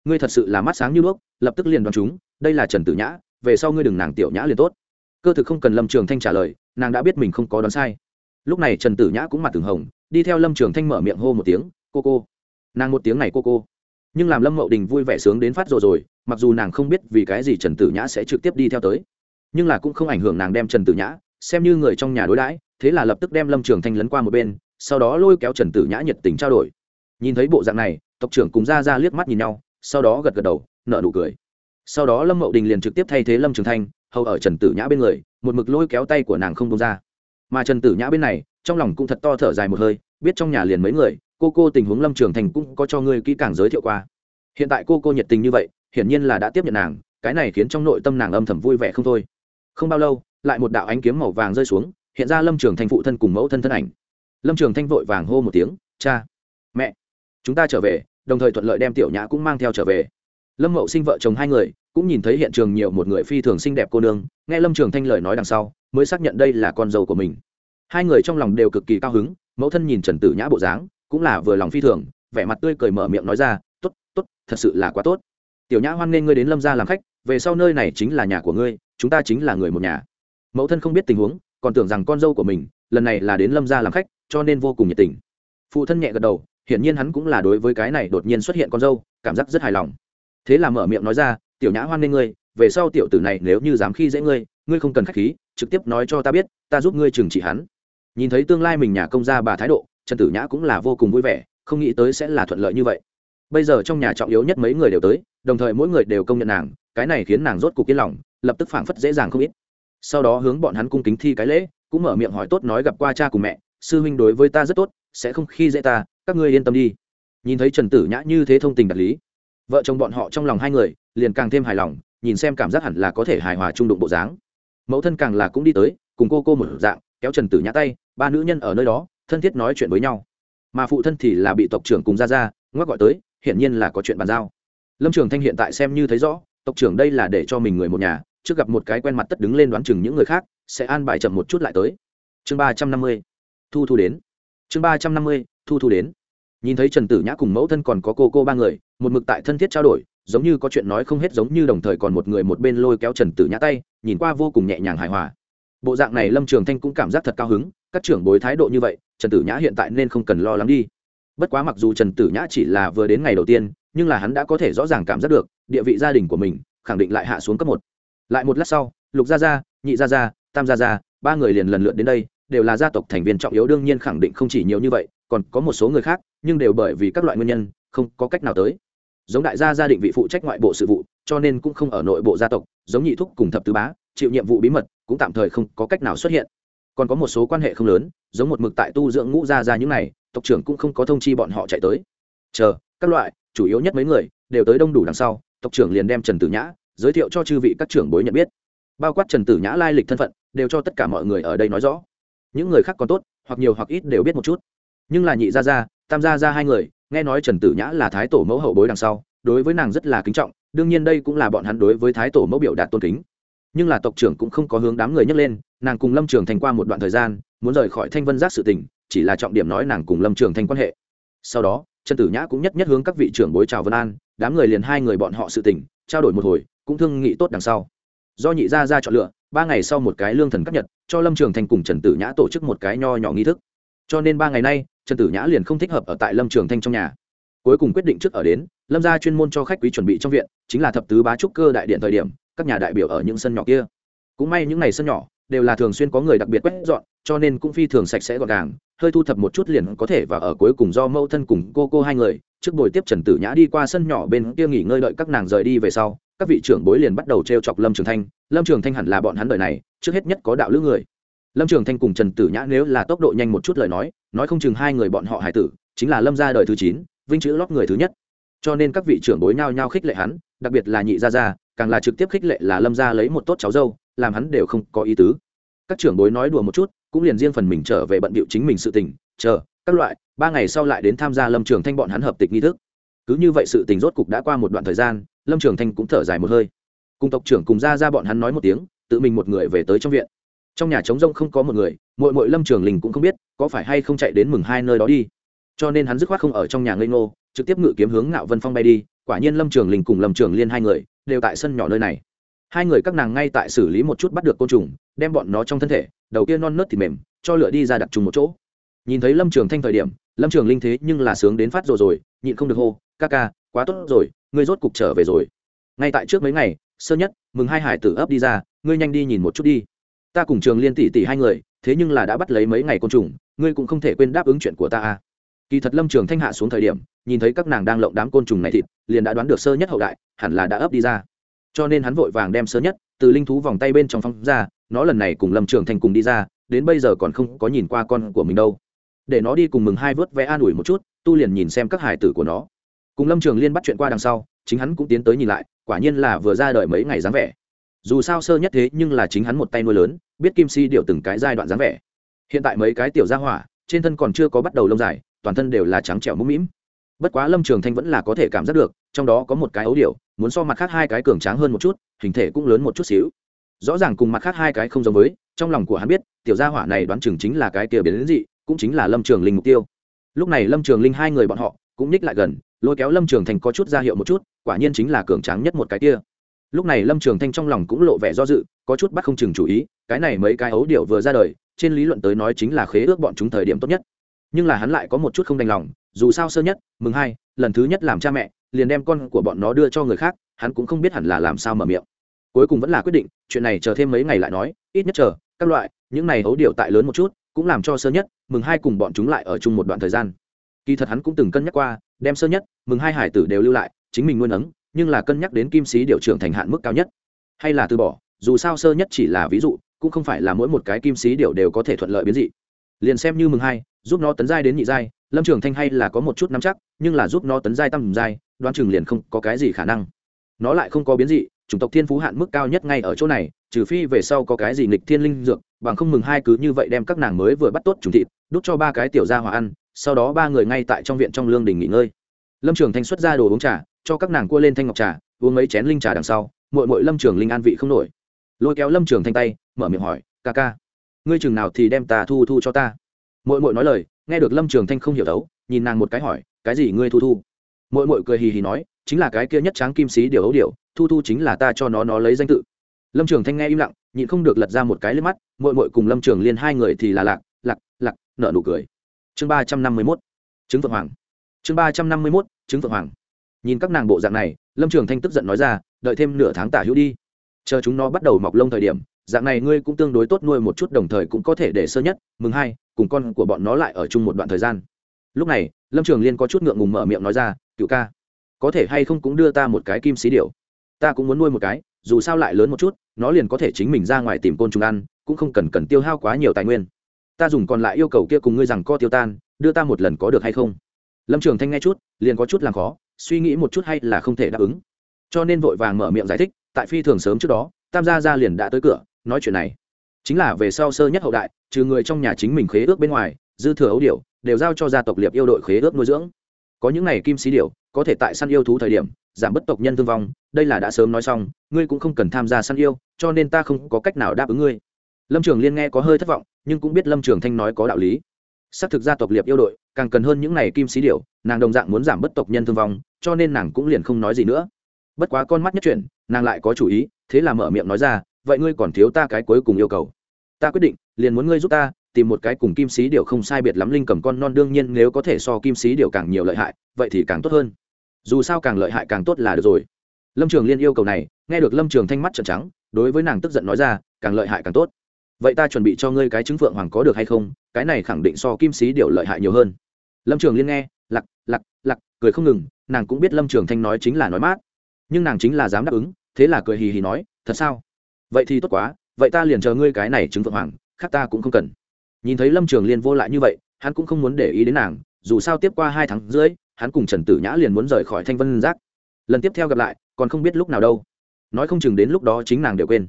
ngươi thật sự là mắt sáng như đuốc, lập tức liền đoán chúng, đây là trần tử nhã, về sau ngươi đừng nàng tiểu nhã liền tốt. Cơ thực không cần lâm trường thanh trả lời, nàng đã biết mình không có đoán sai lúc này trần tử nhã cũng mặt từng hồng, đi theo lâm trường thanh mở miệng hô một tiếng, cô cô. Nàng một tiếng này cô cô. Nhưng làm lâm mậu đình vui vẻ sướng đến phát rồi rồi, mặc dù nàng không biết vì cái gì trần tử nhã sẽ trực tiếp đi theo tới, nhưng là cũng không ảnh hưởng nàng đem trần tử nhã, xem như người trong nhà đối đãi, thế là lập tức đem lâm trường thanh lấn qua một bên, sau đó lôi kéo trần tử nhã nhiệt tình trao đổi. Nhìn thấy bộ dạng này, tộc trưởng cùng ra ra liếc mắt nhìn nhau, sau đó gật gật đầu nợ nụ cười. Sau đó lâm mậu đình liền trực tiếp thay thế lâm trường thanh, hầu ở trần tử nhã bên người, một mực lôi kéo tay của nàng không bông ra mà trần tử nhã bên này, trong lòng cũng thật to thở dài một hơi, biết trong nhà liền mấy người, cô cô tình huống lâm trường thành cũng có cho ngươi kỹ càng giới thiệu qua. Hiện tại cô cô nhiệt tình như vậy, hiển nhiên là đã tiếp nhận nàng, cái này khiến trong nội tâm nàng âm thầm vui vẻ không thôi. Không bao lâu, lại một đạo ánh kiếm màu vàng rơi xuống, hiện ra lâm trường thanh phụ thân cùng mẫu thân thân ảnh. Lâm trường thanh vội vàng hô một tiếng, cha, mẹ, chúng ta trở về. Đồng thời thuận lợi đem tiểu nhã cũng mang theo trở về. Lâm mậu sinh vợ chồng hai người, cũng nhìn thấy hiện trường nhiều một người phi thường xinh đẹp cô nương, nghe lâm trường thanh lời nói đằng sau mới xác nhận đây là con dâu của mình. Hai người trong lòng đều cực kỳ cao hứng, mẫu thân nhìn trần tử nhã bộ dáng, cũng là vừa lòng phi thường, vẻ mặt tươi cười mở miệng nói ra t ố t t ố t thật sự là quá tốt. Tiểu nhã hoan nghê ngươi đến lâm gia làm khách, về sau nơi này chính là nhà của ngươi, chúng ta chính là người một nhà. Mẫu thân không biết tình huống, còn tưởng rằng con dâu của mình, lần này là đến lâm gia làm khách, cho nên vô cùng nhiệt tình. Phụ thân nhẹ gật đầu, hiển nhiên hắn cũng là đối với cái này đột nhiên xuất hiện con dâu, cảm giác rất hài lòng. Thế là mở miệng nói ra, tiểu nhã hoan nghê ngươi, về sau tiểu tử này nếu như dám khi dễ ngươi ngươi không cần khách khí, trực tiếp nói cho ta biết, ta giúp ngươi trừng trị hắn. Nhìn thấy tương lai mình nhà công gia bà thái độ, trần tử nhã cũng là vô cùng vui vẻ, không nghĩ tới sẽ là thuận lợi như vậy. Bây giờ trong nhà trọng yếu nhất mấy người đều tới, đồng thời mỗi người đều công nhận nàng, cái này khiến nàng rốt cuộc yên lòng, lập tức phảng phất dễ dàng không ít. Sau đó hướng bọn hắn cung kính thi cái lễ, cũng mở miệng hỏi tốt nói gặp qua cha cùng mẹ, sư huynh đối với ta rất tốt, sẽ không khi dễ ta, các ngươi yên tâm đi. Nhìn thấy trần tử nhã như thế thông tình đạt lý, vợ chồng bọn họ trong lòng hai người liền càng thêm hài lòng, nhìn xem cảm giác hẳn là có thể hài hòa trung đụng bộ dáng mẫu thân càng là cũng đi tới, cùng cô cô một dạng, kéo trần tử nhã tay, ba nữ nhân ở nơi đó, thân thiết nói chuyện với nhau. Mà phụ thân thì là bị tộc trưởng cùng ra ra ngoắc gọi tới, hiển nhiên là có chuyện bàn giao. Lâm trường thanh hiện tại xem như thấy rõ, tộc trưởng đây là để cho mình người một nhà, trước gặp một cái quen mặt tất đứng lên đoán chừng những người khác, sẽ an bài chậm một chút lại tới. Chương ba trăm năm mươi, thu thu đến. Chương ba trăm năm mươi, thu thu đến. Nhìn thấy trần tử nhã cùng mẫu thân còn có cô cô ba người, một mực tại thân thiết trao đổi giống như có chuyện nói không hết giống như đồng thời còn một người một bên lôi kéo trần tử nhã tay, nhìn qua vô cùng nhẹ nhàng hài hòa. Bộ dạng này lâm trường thanh cũng cảm giác thật cao hứng, các trưởng bối thái độ như vậy, trần tử nhã hiện tại nên không cần lo lắng đi. Bất quá mặc dù trần tử nhã chỉ là vừa đến ngày đầu tiên, nhưng là hắn đã có thể rõ ràng cảm giác được, địa vị gia đình của mình, khẳng định lại hạ xuống cấp một. Lại một lát sau, lục gia gia, nhị gia gia, tam gia gia, ba người liền lần lượt đến đây, đều là gia tộc thành viên trọng yếu đương nhiên khẳng định không chỉ nhiều như vậy, còn có một số người khác, nhưng đều bởi vì các loại nguyên nhân, không có cách nào tới giống đại gia gia định vị phụ trách ngoại bộ sự vụ, cho nên cũng không ở nội bộ gia tộc, giống nhị thúc cùng thập tứ bá, chịu nhiệm vụ bí mật, cũng tạm thời không có cách nào xuất hiện. Còn có một số quan hệ không lớn, giống một mực tại tu dưỡng ngũ gia gia những này, tộc trưởng cũng không có thông chi bọn họ chạy tới. Chờ, các loại, chủ yếu nhất mấy người, đều tới đông đủ đằng sau, tộc trưởng liền đem trần tử nhã giới thiệu cho chư vị các trưởng bối nhận biết. Bao quát trần tử nhã lai lịch thân phận, đều cho tất cả mọi người ở đây nói rõ. Những người khác còn tốt, hoặc nhiều hoặc ít đều biết một chút. Nhưng là nhị gia gia, tam gia gia hai người nghe nói trần tử nhã là thái tổ mẫu hậu bối đằng sau, đối với nàng rất là kính trọng, đương nhiên đây cũng là bọn hắn đối với thái tổ mẫu biểu đạt tôn kính. Nhưng là tộc trưởng cũng không có hướng đám người nhấc lên, nàng cùng lâm trường thành qua một đoạn thời gian, muốn rời khỏi thanh vân giác sự tình, chỉ là trọng điểm nói nàng cùng lâm trường thành quan hệ. Sau đó, trần tử nhã cũng nhất nhất hướng các vị trưởng bối chào vân an, đám người liền hai người bọn họ sự tình, trao đổi một hồi, cũng thương nghị tốt đằng sau. Do nhị gia ra chọn lựa, ba ngày sau một cái lương thần cấp nhật, cho lâm trường thành cùng trần tử nhã tổ chức một cái nho nhỏ nghi thức cho nên ba ngày nay, trần tử nhã liền không thích hợp ở tại lâm trường thanh trong nhà. Cuối cùng quyết định trước ở đến, lâm gia chuyên môn cho khách quý chuẩn bị trong viện, chính là thập tứ bá trúc cơ đại điện thời điểm, các nhà đại biểu ở những sân nhỏ kia. Cũng may những ngày sân nhỏ đều là thường xuyên có người đặc biệt quét dọn, cho nên cũng phi thường sạch sẽ gọn gàng, hơi thu thập một chút liền có thể và ở cuối cùng do mâu thân cùng cô cô hai người, trước buổi tiếp trần tử nhã đi qua sân nhỏ bên kia nghỉ ngơi đợi các nàng rời đi về sau, các vị trưởng bối liền bắt đầu t r e o chọc lâm trường thanh. Lâm trường thanh hẳn là bọn hắn đời này, trước hết nhất có đạo lữ người lâm trường thanh cùng trần tử nhã nếu là tốc độ nhanh một chút lời nói nói không chừng hai người bọn họ hải tử, chính là lâm gia đời thứ chín, vinh chữ lót người thứ nhất. Cho nên các vị trưởng bối nhao nhao khích lệ hắn, đặc biệt là nhị gia gia, càng là trực tiếp khích lệ là lâm gia lấy một tốt cháu dâu, làm hắn đều không có ý tứ. Các trưởng bối nói đùa một chút, cũng liền riêng phần mình trở về bận bịu chính mình sự tình, chờ, các loại, ba ngày sau lại đến tham gia lâm trường thanh bọn hắn hợp tịch nghi thức. Cứ như vậy sự tình rốt cục đã qua một đoạn thời gian, lâm trường thanh cũng thở dài một hơi. Cùng tộc trưởng cùng ra ra bọn hắn nói một tiếng, tự mình một người về tới trong viện trong nhà trống rông không có một người mội mội lâm trường linh cũng không biết có phải hay không chạy đến mừng hai nơi đó đi. Cho nên hắn dứt khoát không ở trong nhà ngây ngô, trực tiếp ngự kiếm hướng ngạo vân phong bay đi, quả nhiên lâm trường linh cùng lâm trường liên hai người đều tại sân nhỏ nơi này. Hai người các nàng ngay tại xử lý một chút bắt được côn trùng, đem bọn nó trong thân thể, đầu kia non nớt thì mềm, cho lửa đi ra đặt trùng một chỗ. Nhìn thấy lâm trường thanh thời điểm, lâm trường linh thế nhưng là sướng đến phát rồi rồi, nhịn không được hô, ca ca, quá tốt rồi, ngươi rốt cục trở về rồi. Ngay tại trước mấy ngày, sơ nhất, mừng hai hải tử ấp đi ra, ngươi nhanh đi nhìn một chút đi ta cùng trường liên tỷ tỷ hai người, thế nhưng là đã bắt lấy mấy ngày côn trùng, ngươi cũng không thể quên đáp ứng chuyện của ta à. Kỳ thật lâm trường thanh hạ xuống thời điểm, nhìn thấy các nàng đang lộng đám côn trùng này thịt, liền đã đoán được sơ nhất hậu đại, hẳn là đã ấp đi ra. Cho nên hắn vội vàng đem sơ nhất từ linh thú vòng tay bên trong phong ra, nó lần này cùng lâm trường thanh cùng đi ra, đến bây giờ còn không có nhìn qua con của mình đâu. Để nó đi cùng mừng hai vớt vẽ an ủi một chút, tu liền nhìn xem các hải tử của nó. Cùng lâm trường liên bắt chuyện qua đằng sau, chính hắn cũng tiến tới nhìn lại, quả nhiên là vừa ra đời mấy ngày dáng vẻ dù sao sơ nhất thế nhưng là chính hắn một tay nuôi lớn, biết kim si điệu từng cái giai đoạn dáng vẻ. Hiện tại mấy cái tiểu gia hỏa, trên thân còn chưa có bắt đầu lông dài, toàn thân đều là trắng trẻo mũm mĩm. Bất quá lâm trường thanh vẫn là có thể cảm giác được, trong đó có một cái ấu điệu muốn so mặt khác hai cái cường tráng hơn một chút, hình thể cũng lớn một chút xíu. Rõ ràng cùng mặt khác hai cái không giống với, trong lòng của hắn biết, tiểu gia hỏa này đoán chừng chính là cái kia biến đến dị, cũng chính là lâm trường linh mục tiêu. Lúc này lâm trường linh hai người bọn họ cũng ních lại gần, lôi kéo lâm trường thành có chút ra hiệu một chút, quả nhiên chính là cường tráng nhất một cái kia lúc này lâm trường thanh trong lòng cũng lộ vẻ do dự, có chút bắt không chừng chủ ý, cái này mấy cái ấu điệu vừa ra đời, trên lý luận tới nói chính là khế ước bọn chúng thời điểm tốt nhất. Nhưng là hắn lại có một chút không đành lòng, dù sao sơ nhất, mừng hai, lần thứ nhất làm cha mẹ, liền đem con của bọn nó đưa cho người khác, hắn cũng không biết hẳn là làm sao mở miệng. Cuối cùng vẫn là quyết định, chuyện này chờ thêm mấy ngày lại nói, ít nhất chờ, các loại, những này ấu điệu tại lớn một chút, cũng làm cho sơ nhất, mừng hai cùng bọn chúng lại ở chung một đoạn thời gian. Kỳ thật hắn cũng từng cân nhắc qua, đem sơ nhất, mừng hai hải tử đều lưu lại, chính mình nuôi nấng nhưng là cân nhắc đến kim sĩ điều trưởng thành hạn mức cao nhất. Hay là từ bỏ, dù sao sơ nhất chỉ là ví dụ, cũng không phải là mỗi một cái kim sĩ điều đều có thể thuận lợi biến dị. Liền xem như mừng hai, giúp nó tấn giai đến nhị giai, lâm trường thanh hay là có một chút nắm chắc, nhưng là giúp nó tấn giai tầm giai, đoán chừng liền không có cái gì khả năng. Nó lại không có biến dị, chủng tộc thiên phú hạn mức cao nhất ngay ở chỗ này, trừ phi về sau có cái gì nghịch thiên linh dược, bằng không mừng hai cứ như vậy đem các nàng mới vừa bắt tốt trùng thịt, đút cho ba cái tiểu gia hòa ăn, sau đó ba người ngay tại trong viện trong lương đình nghỉ ngơi. Lâm trường thanh xuất ra đồ uống trà cho các nàng cua lên thanh ngọc trà, uống mấy chén linh trà đằng sau mội mội lâm trường linh an vị không nổi. Lôi kéo lâm trường thanh tay, mở miệng hỏi, ca ca, ngươi chừng nào thì đem ta thu thu cho ta? Mội mội nói lời, nghe được lâm trường thanh không hiểu đấu, nhìn nàng một cái hỏi, cái gì ngươi thu thu? Mội mội cười hì hì nói, chính là cái kia nhất tráng kim sĩ điều ấu điều, thu thu chính là ta cho nó nó lấy danh tự. Lâm trường thanh nghe im lặng, nhịn không được lật ra một cái lên mắt mội mội cùng lâm trường liên hai người thì là lạc lạc lạc nợ nụ cười. Chương ba trăm năm mươi mốt chứng phượng hoàng. Chương ba trăm năm mươi mốt chứng phượng hoàng nhìn các nàng bộ dạng này, lâm trường thanh tức giận nói ra, đợi thêm nửa tháng tả hữu đi. Chờ chúng nó bắt đầu mọc lông thời điểm, dạng này ngươi cũng tương đối tốt nuôi một chút đồng thời cũng có thể để sơ nhất, mừng hai, cùng con của bọn nó lại ở chung một đoạn thời gian. Lúc này, lâm trường liên có chút ngượng ngùng mở miệng nói ra, cựu ca, có thể hay không cũng đưa ta một cái kim xí điệu ta cũng muốn nuôi một cái, dù sao lại lớn một chút, nó liền có thể chính mình ra ngoài tìm côn trùng ăn, cũng không cần cần tiêu hao quá nhiều tài nguyên. Ta dùng còn lại yêu cầu kia cùng ngươi rằng co tiêu tan, đưa ta một lần có được hay không? Lâm trường thanh nghe chút, liền có chút làm khó suy nghĩ một chút hay là không thể đáp ứng. Cho nên vội vàng mở miệng giải thích, tại phi thường sớm trước đó, tam gia gia liền đã tới cửa, nói chuyện này. Chính là về sau sơ nhất hậu đại, trừ người trong nhà chính mình khế ước bên ngoài, dư thừa ấu điểu, đều giao cho gia tộc liệp yêu đội khế ước nuôi dưỡng. Có những ngày kim xí điểu, có thể tại săn yêu thú thời điểm, giảm bất tộc nhân thương vong, đây là đã sớm nói xong, ngươi cũng không cần tham gia săn yêu, cho nên ta không có cách nào đáp ứng ngươi. Lâm trường liên nghe có hơi thất vọng, nhưng cũng biết lâm trường thanh nói có đạo lý xác thực gia tộc liệp yêu đội, càng cần hơn những này kim xí điệu nàng đồng dạng muốn giảm bất tộc nhân thương vong, cho nên nàng cũng liền không nói gì nữa. Bất quá con mắt nhất chuyển, nàng lại có chủ ý, thế là mở miệng nói ra, vậy ngươi còn thiếu ta cái cuối cùng yêu cầu. Ta quyết định, liền muốn ngươi giúp ta, tìm một cái cùng kim sĩ điệu không sai biệt lắm linh cầm con non đương nhiên nếu có thể so kim sĩ điệu càng nhiều lợi hại, vậy thì càng tốt hơn. Dù sao càng lợi hại càng tốt là được rồi. Lâm trường liên yêu cầu này, nghe được lâm trường thanh mắt trợn trắng, đối với nàng tức giận nói ra, càng lợi hại càng tốt vậy ta chuẩn bị cho ngươi cái chứng phượng hoàng có được hay không? Cái này khẳng định so kim sĩ điệu lợi hại nhiều hơn. Lâm trường liên nghe, lặc lặc lặc, cười không ngừng, nàng cũng biết lâm trường thanh nói chính là nói mát. Nhưng nàng chính là dám đáp ứng, thế là cười hì hì nói, thật sao? Vậy thì tốt quá, vậy ta liền chờ ngươi cái này chứng phượng hoàng, khác ta cũng không cần. Nhìn thấy lâm trường liên vô lại như vậy, hắn cũng không muốn để ý đến nàng, dù sao tiếp qua hai tháng rưỡi, hắn cùng trần tử nhã liền muốn rời khỏi thanh vân giác. Lần tiếp theo gặp lại, còn không biết lúc nào đâu. Nói không chừng đến lúc đó chính nàng đều quên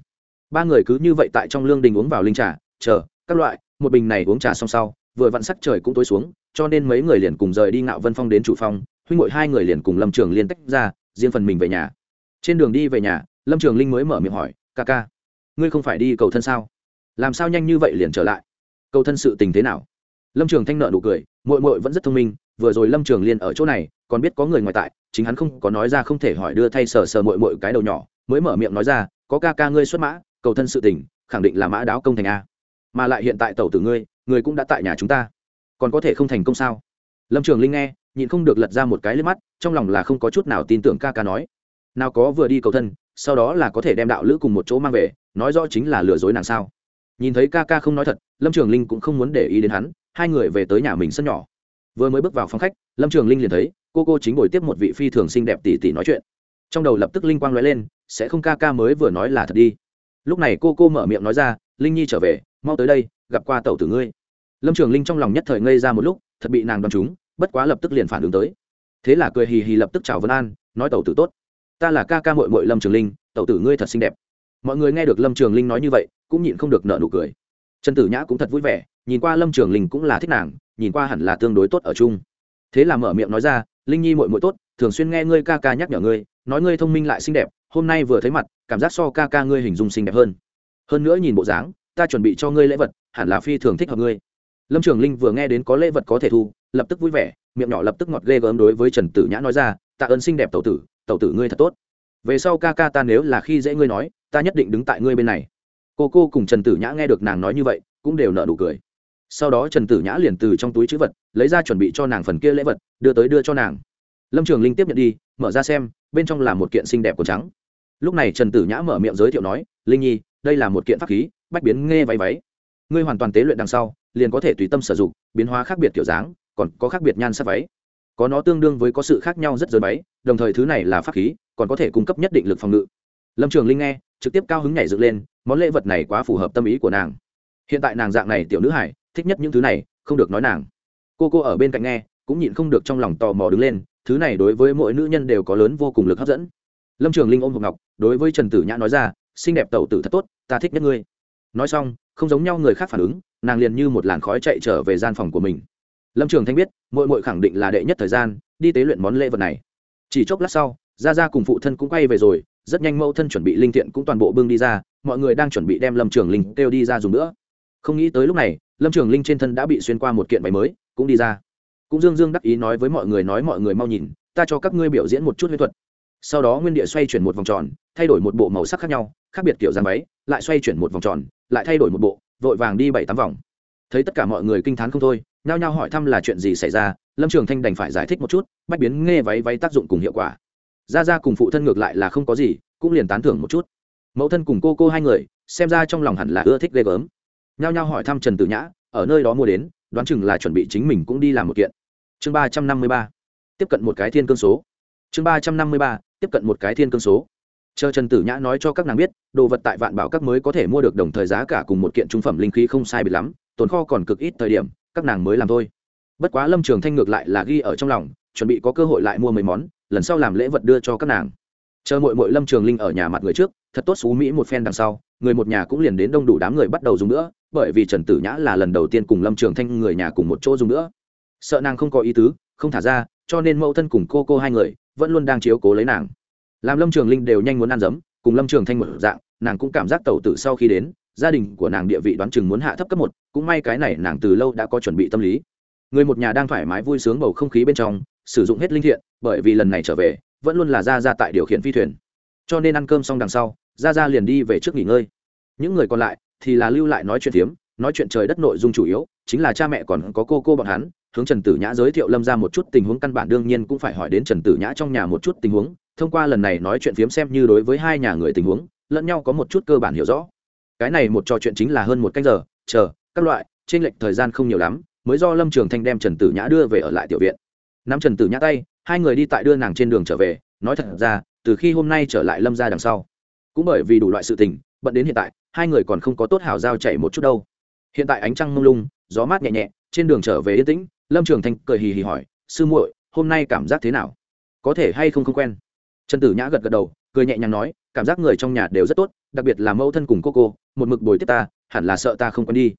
ba người cứ như vậy tại trong lương đình uống vào linh trà, chờ, các loại, một bình này uống trà xong sau, vừa vặn sắc trời cũng tối xuống, cho nên mấy người liền cùng rời đi ngạo vân phong đến chủ phong, huynh ngội hai người liền cùng lâm trường liên tách ra, riêng phần mình về nhà. Trên đường đi về nhà, lâm trường linh mới mở miệng hỏi, ca ca, ngươi không phải đi cầu thân sao? Làm sao nhanh như vậy liền trở lại? Cầu thân sự tình thế nào? Lâm trường thanh nợ nụ cười mội mội vẫn rất thông minh, vừa rồi lâm trường liên ở chỗ này, còn biết có người ngoài tại, chính hắn không có nói ra không thể hỏi đưa thay sờ sờ mội mội cái đầu nhỏ, mới mở miệng nói ra, có ca ca ngươi xuất mã cầu thân sự tình, khẳng định là mã đáo công thành a. Mà lại hiện tại tàu tử ngươi người cũng đã tại nhà chúng ta. Còn có thể không thành công sao? Lâm trường linh nghe, nhịn không được lật ra một cái lên mắt, trong lòng là không có chút nào tin tưởng ca ca nói. Nào có vừa đi cầu thân, sau đó là có thể đem đạo lữ cùng một chỗ mang về, nói rõ chính là lừa dối nàng sao? Nhìn thấy ca ca không nói thật, lâm trường linh cũng không muốn để ý đến hắn, hai người về tới nhà mình sân nhỏ. Vừa mới bước vào phòng khách, lâm trường linh liền thấy, cô cô chính ngồi tiếp một vị phi thường xinh đẹp tỉ tỉ nói chuyện. Trong đầu lập tức linh quang nói lên, sẽ không ca ca mới vừa nói là thật đi lúc này cô cô mở miệng nói ra, linh nhi trở về, mau tới đây, gặp qua tẩu tử ngươi. Lâm trường linh trong lòng nhất thời ngây ra một lúc, thật bị nàng đoán chúng bất quá lập tức liền phản ứng tới. Thế là cười hì hì lập tức chào vân an, nói tẩu tử tốt. Ta là ca ca mội mội lâm trường linh, tẩu tử ngươi thật xinh đẹp. Mọi người nghe được lâm trường linh nói như vậy, cũng nhịn không được nợ nụ cười. Trần tử nhã cũng thật vui vẻ, nhìn qua lâm trường linh cũng là thích nàng, nhìn qua hẳn là tương đối tốt ở chung. Thế là mở miệng nói ra, linh nhi mội mội tốt, thường xuyên nghe ngươi ca ca nhắc nhở ngươi, nói ngươi thông minh lại xinh đẹp hôm nay vừa thấy mặt, cảm giác so ca ca ngươi hình dung xinh đẹp hơn. Hơn nữa nhìn bộ dáng, ta chuẩn bị cho ngươi lễ vật, hẳn là phi thường thích hợp ngươi. Lâm trường linh vừa nghe đến có lễ vật có thể thu, lập tức vui vẻ, miệng nhỏ lập tức ngọt ghê gớm đối với trần tử nhã nói ra, tạ ơn xinh đẹp tẩu tử tẩu tử ngươi thật tốt. Về sau ca ca ta nếu là khi dễ ngươi nói, ta nhất định đứng tại ngươi bên này. Cô cô cùng trần tử nhã nghe được nàng nói như vậy, cũng đều nợ nụ cười. Sau đó trần tử nhã liền từ trong túi chữ vật, lấy ra chuẩn bị cho nàng phần kia lễ vật, đưa tới đưa cho nàng. Lâm trường linh tiếp nhận đi, mở ra xem, bên trong là một kiện xinh đẹp của trắng lúc này trần tử nhã mở miệng giới thiệu nói, linh nhi, đây là một kiện pháp khí, bách biến nghe váy váy. Ngươi hoàn toàn tế luyện đằng sau, liền có thể tùy tâm sử dụng, biến hóa khác biệt kiểu dáng, còn có khác biệt nhan sắc váy. Có nó tương đương với có sự khác nhau rất lớn váy, đồng thời thứ này là pháp khí, còn có thể cung cấp nhất định lực phòng ngự. Lâm trường linh nghe, trực tiếp cao hứng nhảy dựng lên, món lễ vật này quá phù hợp tâm ý của nàng. Hiện tại nàng dạng này tiểu nữ hải thích nhất những thứ này, không được nói nàng. Cô cô ở bên cạnh nghe, cũng nhịn không được trong lòng tò mò đứng lên, thứ này đối với mỗi nữ nhân đều có lớn vô cùng lực hấp dẫn lâm trường linh ôm hộp ngọc, đối với trần tử nhã nói ra, xinh đẹp tẩu tử thật tốt, ta thích nhất ngươi. Nói xong, không giống nhau người khác phản ứng, nàng liền như một làn khói chạy trở về gian phòng của mình. Lâm trường thanh biết mội mội khẳng định là đệ nhất thời gian, đi tế luyện món lễ vật này. Chỉ chốc lát sau ra ra cùng phụ thân cũng quay về rồi, rất nhanh mẫu thân chuẩn bị linh thiện cũng toàn bộ bưng đi ra, mọi người đang chuẩn bị đem lâm trường linh kêu đi ra dùng nữa. Không nghĩ tới lúc này, lâm trường linh trên thân đã bị xuyên qua một kiện váy mới, cũng đi ra. Cũng dương dương đắc ý nói với mọi người nói mọi người mau nhìn, ta cho các ngươi biểu diễn một chút huyết thuật sau đó nguyên địa xoay chuyển một vòng tròn, thay đổi một bộ màu sắc khác nhau, khác biệt kiểu dáng váy, lại xoay chuyển một vòng tròn, lại thay đổi một bộ, vội vàng đi bảy tám vòng. Thấy tất cả mọi người kinh t h á n không thôi, nhao nhao hỏi thăm là chuyện gì xảy ra, lâm trường thanh đành phải giải thích một chút, bách biến nghe váy váy tác dụng cùng hiệu quả. Ra ra cùng phụ thân ngược lại là không có gì, cũng liền tán thưởng một chút. Mẫu thân cùng cô cô hai người, xem ra trong lòng hẳn là ưa thích ghê gớm. Nhao nhao hỏi thăm trần tử nhã, ở nơi đó mua đến, đoán chừng là chuẩn bị chính mình cũng đi làm một kiện. Chương ba trăm năm mươi ba, tiếp cận một cái thiên cương số. Chương ba trăm năm mươi ba tiếp cận một cái thiên cương số. Chờ trần tử nhã nói cho các nàng biết, đồ vật tại vạn bảo các mới có thể mua được đồng thời giá cả cùng một kiện trung phẩm linh khí không sai bị lắm, tồn kho còn cực ít thời điểm, các nàng mới làm thôi. Bất quá lâm trường thanh ngược lại là ghi ở trong lòng, chuẩn bị có cơ hội lại mua mấy món, lần sau làm lễ vật đưa cho các nàng. Chờ mội mội lâm trường linh ở nhà mặt người trước, thật tốt xú mỹ một phen đằng sau, người một nhà cũng liền đến đông đủ đám người bắt đầu dùng nữa, bởi vì trần tử nhã là lần đầu tiên cùng lâm trường thanh người nhà cùng một chỗ dùng nữa. Sợ nàng không có ý tứ, không thả ra, cho nên mẫu thân cùng cô cô hai người vẫn luôn đang chiếu cố lấy nàng. Làm lâm trường linh đều nhanh muốn ăn dấm, cùng lâm trường thanh một dạng, nàng cũng cảm giác tẩu tử sau khi đến, gia đình của nàng địa vị đoán chừng muốn hạ thấp cấp một, cũng may cái này nàng từ lâu đã có chuẩn bị tâm lý. Người một nhà đang thoải mái vui sướng bầu không khí bên trong, sử dụng hết linh thiện, bởi vì lần này trở về, vẫn luôn là ra ra tại điều khiển phi thuyền. Cho nên ăn cơm xong đằng sau ra ra liền đi về trước nghỉ ngơi. Những người còn lại thì là lưu lại nói chuyện phiếm nói chuyện trời đất nội dung chủ yếu, chính là cha mẹ còn có cô cô bọn hắn, hướng trần tử nhã giới thiệu lâm ra một chút tình huống căn bản đương nhiên cũng phải hỏi đến trần tử nhã trong nhà một chút tình huống, thông qua lần này nói chuyện phiếm xem như đối với hai nhà người tình huống, lẫn nhau có một chút cơ bản hiểu rõ. Cái này một trò chuyện chính là hơn một canh giờ, chờ, các loại trên lệch thời gian không nhiều lắm, mới do lâm trường thanh đem trần tử nhã đưa về ở lại tiểu viện. Nắm trần tử nhã tay, hai người đi tại đưa nàng trên đường trở về, nói thật ra, từ khi hôm nay trở lại lâm ra đằng sau, cũng bởi vì đủ loại sự tình, bận đến hiện tại, hai người còn không có tốt hảo giao chảy một chút đâu hiện tại ánh trăng mông lung, gió mát nhẹ nhẹ, trên đường trở về yên tĩnh, lâm trường thanh cười hì hì hỏi, sư muội, hôm nay cảm giác thế nào? Có thể hay không không quen? Trần tử nhã gật gật đầu, cười nhẹ nhàng nói, cảm giác người trong nhà đều rất tốt, đặc biệt là mẫu thân cùng cô cô, một mực bồi tiếp ta, hẳn là sợ ta không quen đi.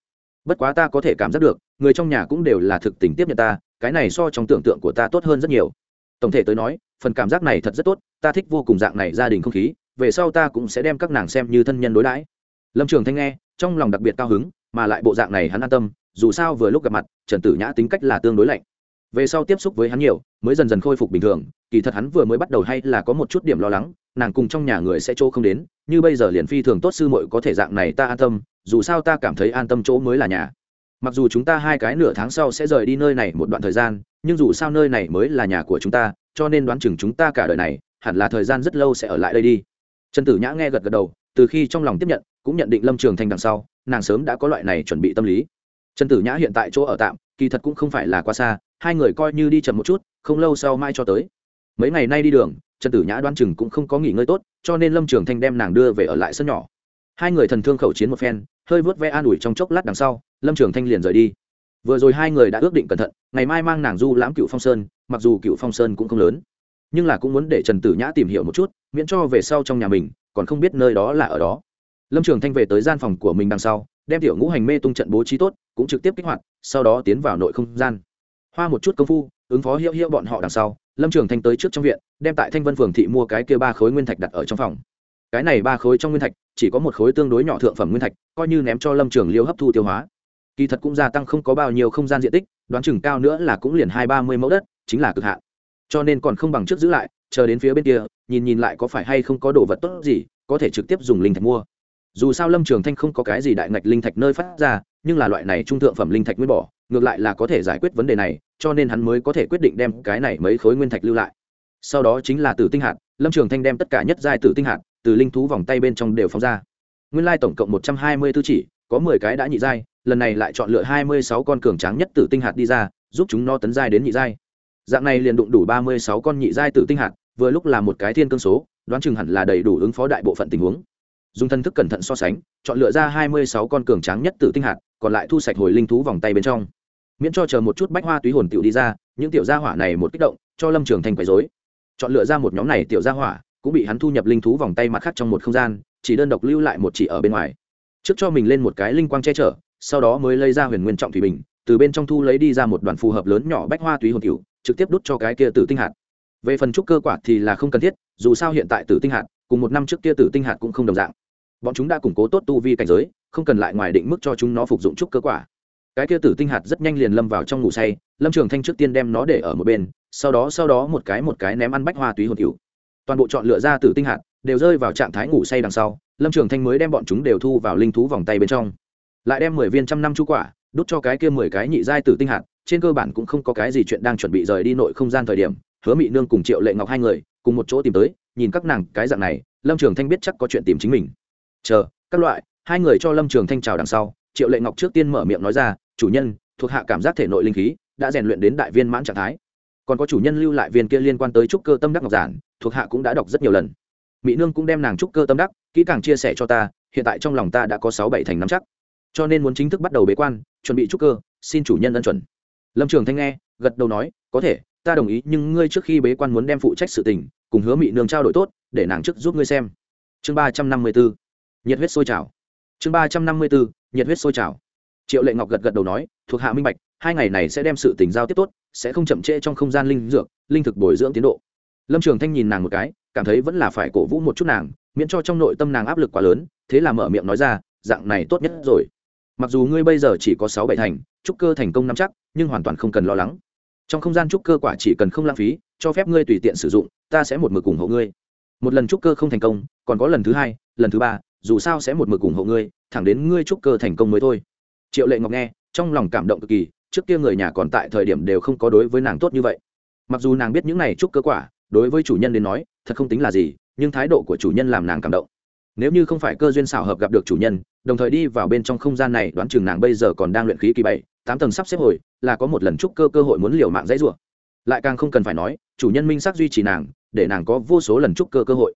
Bất quá ta có thể cảm giác được, người trong nhà cũng đều là thực tình tiếp nhận ta, cái này so trong tưởng tượng của ta tốt hơn rất nhiều. Tổng thể tới nói, phần cảm giác này thật rất tốt, ta thích vô cùng dạng này gia đình không khí, về sau ta cũng sẽ đem các nàng xem như thân nhân đối đãi. Lâm trường thanh nghe, trong lòng đặc biệt cao hứng mà lại bộ dạng này hắn an tâm, dù sao vừa lúc gặp mặt, trần tử nhã tính cách là tương đối lạnh. Về sau tiếp xúc với hắn nhiều, mới dần dần khôi phục bình thường, kỳ thật hắn vừa mới bắt đầu hay là có một chút điểm lo lắng, nàng cùng trong nhà người sẽ chỗ không đến, như bây giờ liền phi thường tốt sư muội có thể dạng này ta an tâm, dù sao ta cảm thấy an tâm chỗ mới là nhà. Mặc dù chúng ta hai cái nửa tháng sau sẽ rời đi nơi này một đoạn thời gian, nhưng dù sao nơi này mới là nhà của chúng ta, cho nên đoán chừng chúng ta cả đời này, hẳn là thời gian rất lâu sẽ ở lại đây đi. Trần tử nhã nghe gật gật đầu, từ khi trong lòng tiếp nhận cũng nhận định lâm trường thành đằng sau, nàng sớm đã có loại này chuẩn bị tâm lý. Trần tử nhã hiện tại chỗ ở tạm, kỳ thật cũng không phải là quá xa, hai người coi như đi chậm một chút, không lâu sau mai cho tới. Mấy ngày nay đi đường, trần tử nhã đoán chừng cũng không có nghỉ ngơi tốt, cho nên lâm trường thanh đem nàng đưa về ở lại sân nhỏ. Hai người thần thương khẩu chiến một phen, hơi vớt ve an ủi trong chốc lát đằng sau, lâm trường thanh liền rời đi. Vừa rồi hai người đã ước định cẩn thận, ngày mai mang nàng du lãm cựu phong sơn, mặc dù cựu phong sơn cũng không lớn, nhưng là cũng muốn để trần tử nhã tìm hiểu một chút, miễn cho về sau trong nhà mình, còn không biết nơi đó là ở đó lâm trường thanh về tới gian phòng của mình đằng sau, đem tiểu ngũ hành mê tung trận bố trí tốt, cũng trực tiếp kích hoạt, sau đó tiến vào nội không gian. Hoa một chút công phu, ứng phó hiệu hiệu bọn họ đằng sau, lâm trường thanh tới trước trong viện, đem tại thanh vân phường thị mua cái kia ba khối nguyên thạch đặt ở trong phòng. Cái này ba khối trong nguyên thạch, chỉ có một khối tương đối nhỏ thượng phẩm nguyên thạch, coi như ném cho lâm trường liêu hấp thu tiêu hóa. Kỳ thật cũng gia tăng không có bao nhiêu không gian diện tích, đoán chừng cao nữa là cũng liền hai ba mươi mẫu đất, chính là cực hạn. Cho nên còn không bằng trước giữ lại, chờ đến phía bên kia, nhìn nhìn lại có phải hay không có đồ vật tốt gì, có thể trực tiếp dùng linh thạch mua dù sao lâm trường thanh không có cái gì đại ngạch linh thạch nơi phát ra, nhưng là loại này trung thượng phẩm linh thạch nguyên bỏ, ngược lại là có thể giải quyết vấn đề này, cho nên hắn mới có thể quyết định đem cái này mấy khối nguyên thạch lưu lại. Sau đó chính là tử tinh hạt, lâm trường thanh đem tất cả nhất giai tử tinh hạt từ linh thú vòng tay bên trong đều phóng ra. Nguyên lai tổng cộng một trăm hai mươi tư chỉ, có mười cái đã nhị giai, lần này lại chọn lựa hai mươi sáu con cường tráng nhất tử tinh hạt đi ra, giúp chúng no tấn giai đến nhị giai. Dạng này liền đụng đủ ba mươi sáu con nhị giai tử tinh hạt, vừa lúc là một cái thiên cương số, đoán chừng hẳn là đầy đủ ứng phó đại bộ phận tình huống dùng thân thức cẩn thận so sánh chọn lựa ra hai mươi sáu con cường tráng nhất từ tinh hạt còn lại thu sạch hồi linh thú vòng tay bên trong. Miễn cho chờ một chút bách hoa túy hồn tiểu đi ra những tiểu gia hỏa này một kích động cho lâm trường thành quấy dối chọn lựa ra một nhóm này tiểu gia hỏa cũng bị hắn thu nhập linh thú vòng tay mặt khác trong một không gian chỉ đơn độc lưu lại một chỉ ở bên ngoài. Trước cho mình lên một cái linh quang che chở sau đó mới lấy ra huyền nguyên trọng thủy bình từ bên trong thu lấy đi ra một đoàn phù hợp lớn nhỏ bách hoa túy hồn tiểu, trực tiếp đút cho cái kia tử tinh hạt. Về phần trúc cơ quả thì là không cần thiết dù sao hiện tại tử tinh hạt cùng một năm trước kia tử tinh hạt cũng không đồng dạng. Bọn chúng đã củng cố tốt tu vi cảnh giới, không cần lại ngoài định mức cho chúng nó phục dụng trúc cơ quả. Cái kia tử tinh hạt rất nhanh liền lâm vào trong ngủ say, lâm trường thanh trước tiên đem nó để ở một bên, sau đó sau đó một cái một cái ném ăn bách hoa túy hồn cựu toàn bộ chọn lựa ra tử tinh hạt, đều rơi vào trạng thái ngủ say đằng sau, lâm trường thanh mới đem bọn chúng đều thu vào linh thú vòng tay bên trong. Lại đem mười viên trăm năm chú quả, đút cho cái kia mười cái nhị giai tử tinh hạt, trên cơ bản cũng không có cái gì chuyện đang chuẩn bị rời đi nội không gian thời điểm, hứa mị nương cùng triệu lệ ngọc hai người, cùng một chỗ tìm tới nhìn các nàng cái dạng này, lâm trường thanh biết chắc có chuyện tìm chính mình. Chờ, các loại, hai người cho lâm trường thanh chào đằng sau, triệu lệ ngọc trước tiên mở miệng nói ra, chủ nhân, thuộc hạ cảm giác thể nội linh khí đã rèn luyện đến đại viên mãn trạng thái. Còn có chủ nhân lưu lại viên kia liên quan tới trúc cơ tâm đắc ngọc giản, thuộc hạ cũng đã đọc rất nhiều lần. Mỹ nương cũng đem nàng trúc cơ tâm đắc, kỹ càng chia sẻ cho ta, hiện tại trong lòng ta đã có sáu bảy thành năm chắc. Cho nên muốn chính thức bắt đầu bế quan, chuẩn bị trúc cơ, xin chủ nhân ân chuẩn. Lâm trường thanh nghe, gật đầu nói, có thể, ta đồng ý, nhưng ngươi trước khi bế quan muốn đem phụ trách sự tình cùng hứa mị nương trao đổi tốt, để nàng trước giúp ngươi xem. Chương ba trăm năm mươi bốn nhiệt huyết sôi trào. Chương ba trăm năm mươi bốn nhiệt huyết sôi trào. Triệu lệ ngọc gật gật đầu nói, thuộc hạ minh bạch, hai ngày này sẽ đem sự tình giao tiếp tốt, sẽ không chậm trễ trong không gian linh dược, linh thực bồi dưỡng tiến độ. Lâm trường thanh nhìn nàng một cái, cảm thấy vẫn là phải cổ vũ một chút nàng, miễn cho trong nội tâm nàng áp lực quá lớn, thế là mở miệng nói ra, dạng này tốt nhất rồi. Mặc dù ngươi bây giờ chỉ có sáu bảy thành, trúc cơ thành công năm chắc, nhưng hoàn toàn không cần lo lắng. Trong không gian trúc cơ quả chỉ cần không lãng phí, cho phép ngươi tùy tiện sử dụng ta sẽ một mực ủng hộ ngươi. Một lần trúc cơ không thành công, còn có lần thứ hai, lần thứ ba, dù sao sẽ một mực ủng hộ ngươi, thẳng đến ngươi trúc cơ thành công mới thôi. Triệu lệ ngọc nghe, trong lòng cảm động cực kỳ, trước kia người nhà còn tại thời điểm đều không có đối với nàng tốt như vậy. Mặc dù nàng biết những này trúc cơ quả, đối với chủ nhân đến nói, thật không tính là gì, nhưng thái độ của chủ nhân làm nàng cảm động. Nếu như không phải cơ duyên xảo hợp gặp được chủ nhân, đồng thời đi vào bên trong không gian này, đoán chừng nàng bây giờ còn đang luyện khí kỳ bảy, tám tầng sắp xếp hồi, là có một lần trúc cơ cơ hội muốn liều mạng dãy rủa. Lại càng không cần phải nói, chủ nhân minh xác duy trì nàng để nàng có vô số lần trúc cơ cơ hội.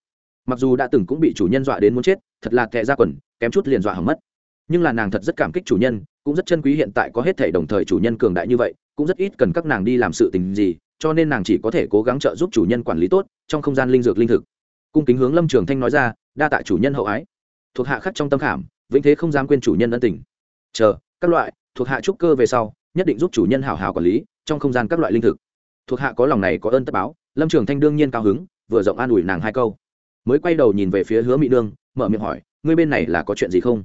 Mặc dù đã từng cũng bị chủ nhân dọa đến muốn chết, thật là tệ ra quần, kém chút liền dọa hỏng mất. Nhưng là nàng thật rất cảm kích chủ nhân, cũng rất chân quý hiện tại có hết thể đồng thời chủ nhân cường đại như vậy, cũng rất ít cần các nàng đi làm sự tình gì, cho nên nàng chỉ có thể cố gắng trợ giúp chủ nhân quản lý tốt, trong không gian linh dược linh thực. Cung kính hướng lâm trường thanh nói ra, đa tạ chủ nhân hậu ái. Thuộc hạ khắc trong tâm khảm, vĩnh thế không dám quên chủ nhân ân tình. Chờ, các loại, thuộc hạ trúc cơ về sau, nhất định giúp chủ nhân hảo hảo quản lý, trong không gian các loại linh thực. Thuộc hạ có lòng này có ơn tất báo lâm trường thanh đương nhiên cao hứng, vừa rộng an ủi nàng hai câu. Mới quay đầu nhìn về phía hứa mỹ nương, mở miệng hỏi, ngươi bên này là có chuyện gì không?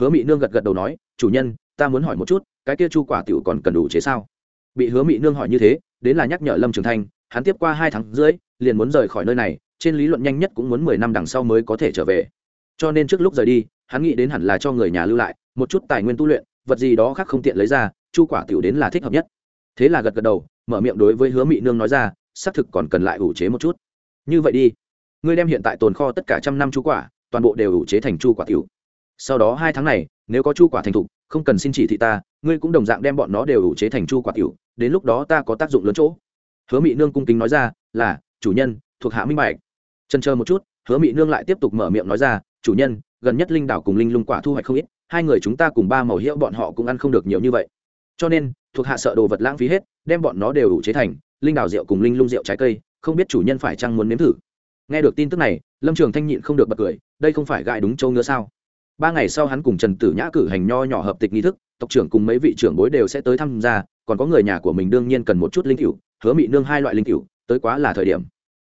Hứa mỹ nương gật gật đầu nói, chủ nhân, ta muốn hỏi một chút, cái kia chu quả tiểu còn cần đủ chế sao? Bị hứa mỹ nương hỏi như thế, đến là nhắc nhở lâm trường thanh, hắn tiếp qua hai tháng rưỡi, liền muốn rời khỏi nơi này, trên lý luận nhanh nhất cũng muốn mười năm đằng sau mới có thể trở về. Cho nên trước lúc rời đi, hắn nghĩ đến hẳn là cho người nhà lưu lại, một chút tài nguyên tu luyện, vật gì đó khác không tiện lấy ra, chu quả tiểu đến là thích hợp nhất. Thế là gật gật đầu, mở miệng đối với hứa mỹ nương nói ra xác thực còn cần lại ủ chế một chút. Như vậy đi, ngươi đem hiện tại tồn kho tất cả trăm năm chu quả, toàn bộ đều ủ chế thành chu quả tiểu. Sau đó hai tháng này, nếu có chu quả thành thục, không cần xin chỉ thị ta, ngươi cũng đồng dạng đem bọn nó đều ủ chế thành chu quả tiểu, đến lúc đó ta có tác dụng lớn chỗ. Hứa mỹ nương cung kính nói ra, là, chủ nhân, thuộc hạ minh bạch. Chân chờ một chút, hứa mỹ nương lại tiếp tục mở miệng nói ra, chủ nhân, gần nhất linh đảo cùng linh lung quả thu hoạch không ít, hai người chúng ta cùng ba màu hiệu bọn họ cũng ăn không được nhiều như vậy. Cho nên, thuộc hạ sợ đồ vật lãng phí hết, đem bọn nó đều ủ chế thành linh đào rượu cùng linh lung rượu trái cây, không biết chủ nhân phải chăng muốn nếm thử. Nghe được tin tức này, lâm trường thanh nhịn không được bật cười, đây không phải gãi đúng châu nữa sao? Ba ngày sau hắn cùng trần tử nhã cử hành nho nhỏ hợp tịch nghi thức, tộc trưởng cùng mấy vị trưởng bối đều sẽ tới tham gia, còn có người nhà của mình đương nhiên cần một chút linh cựu hứa mị nương hai loại linh cựu tới quá là thời điểm.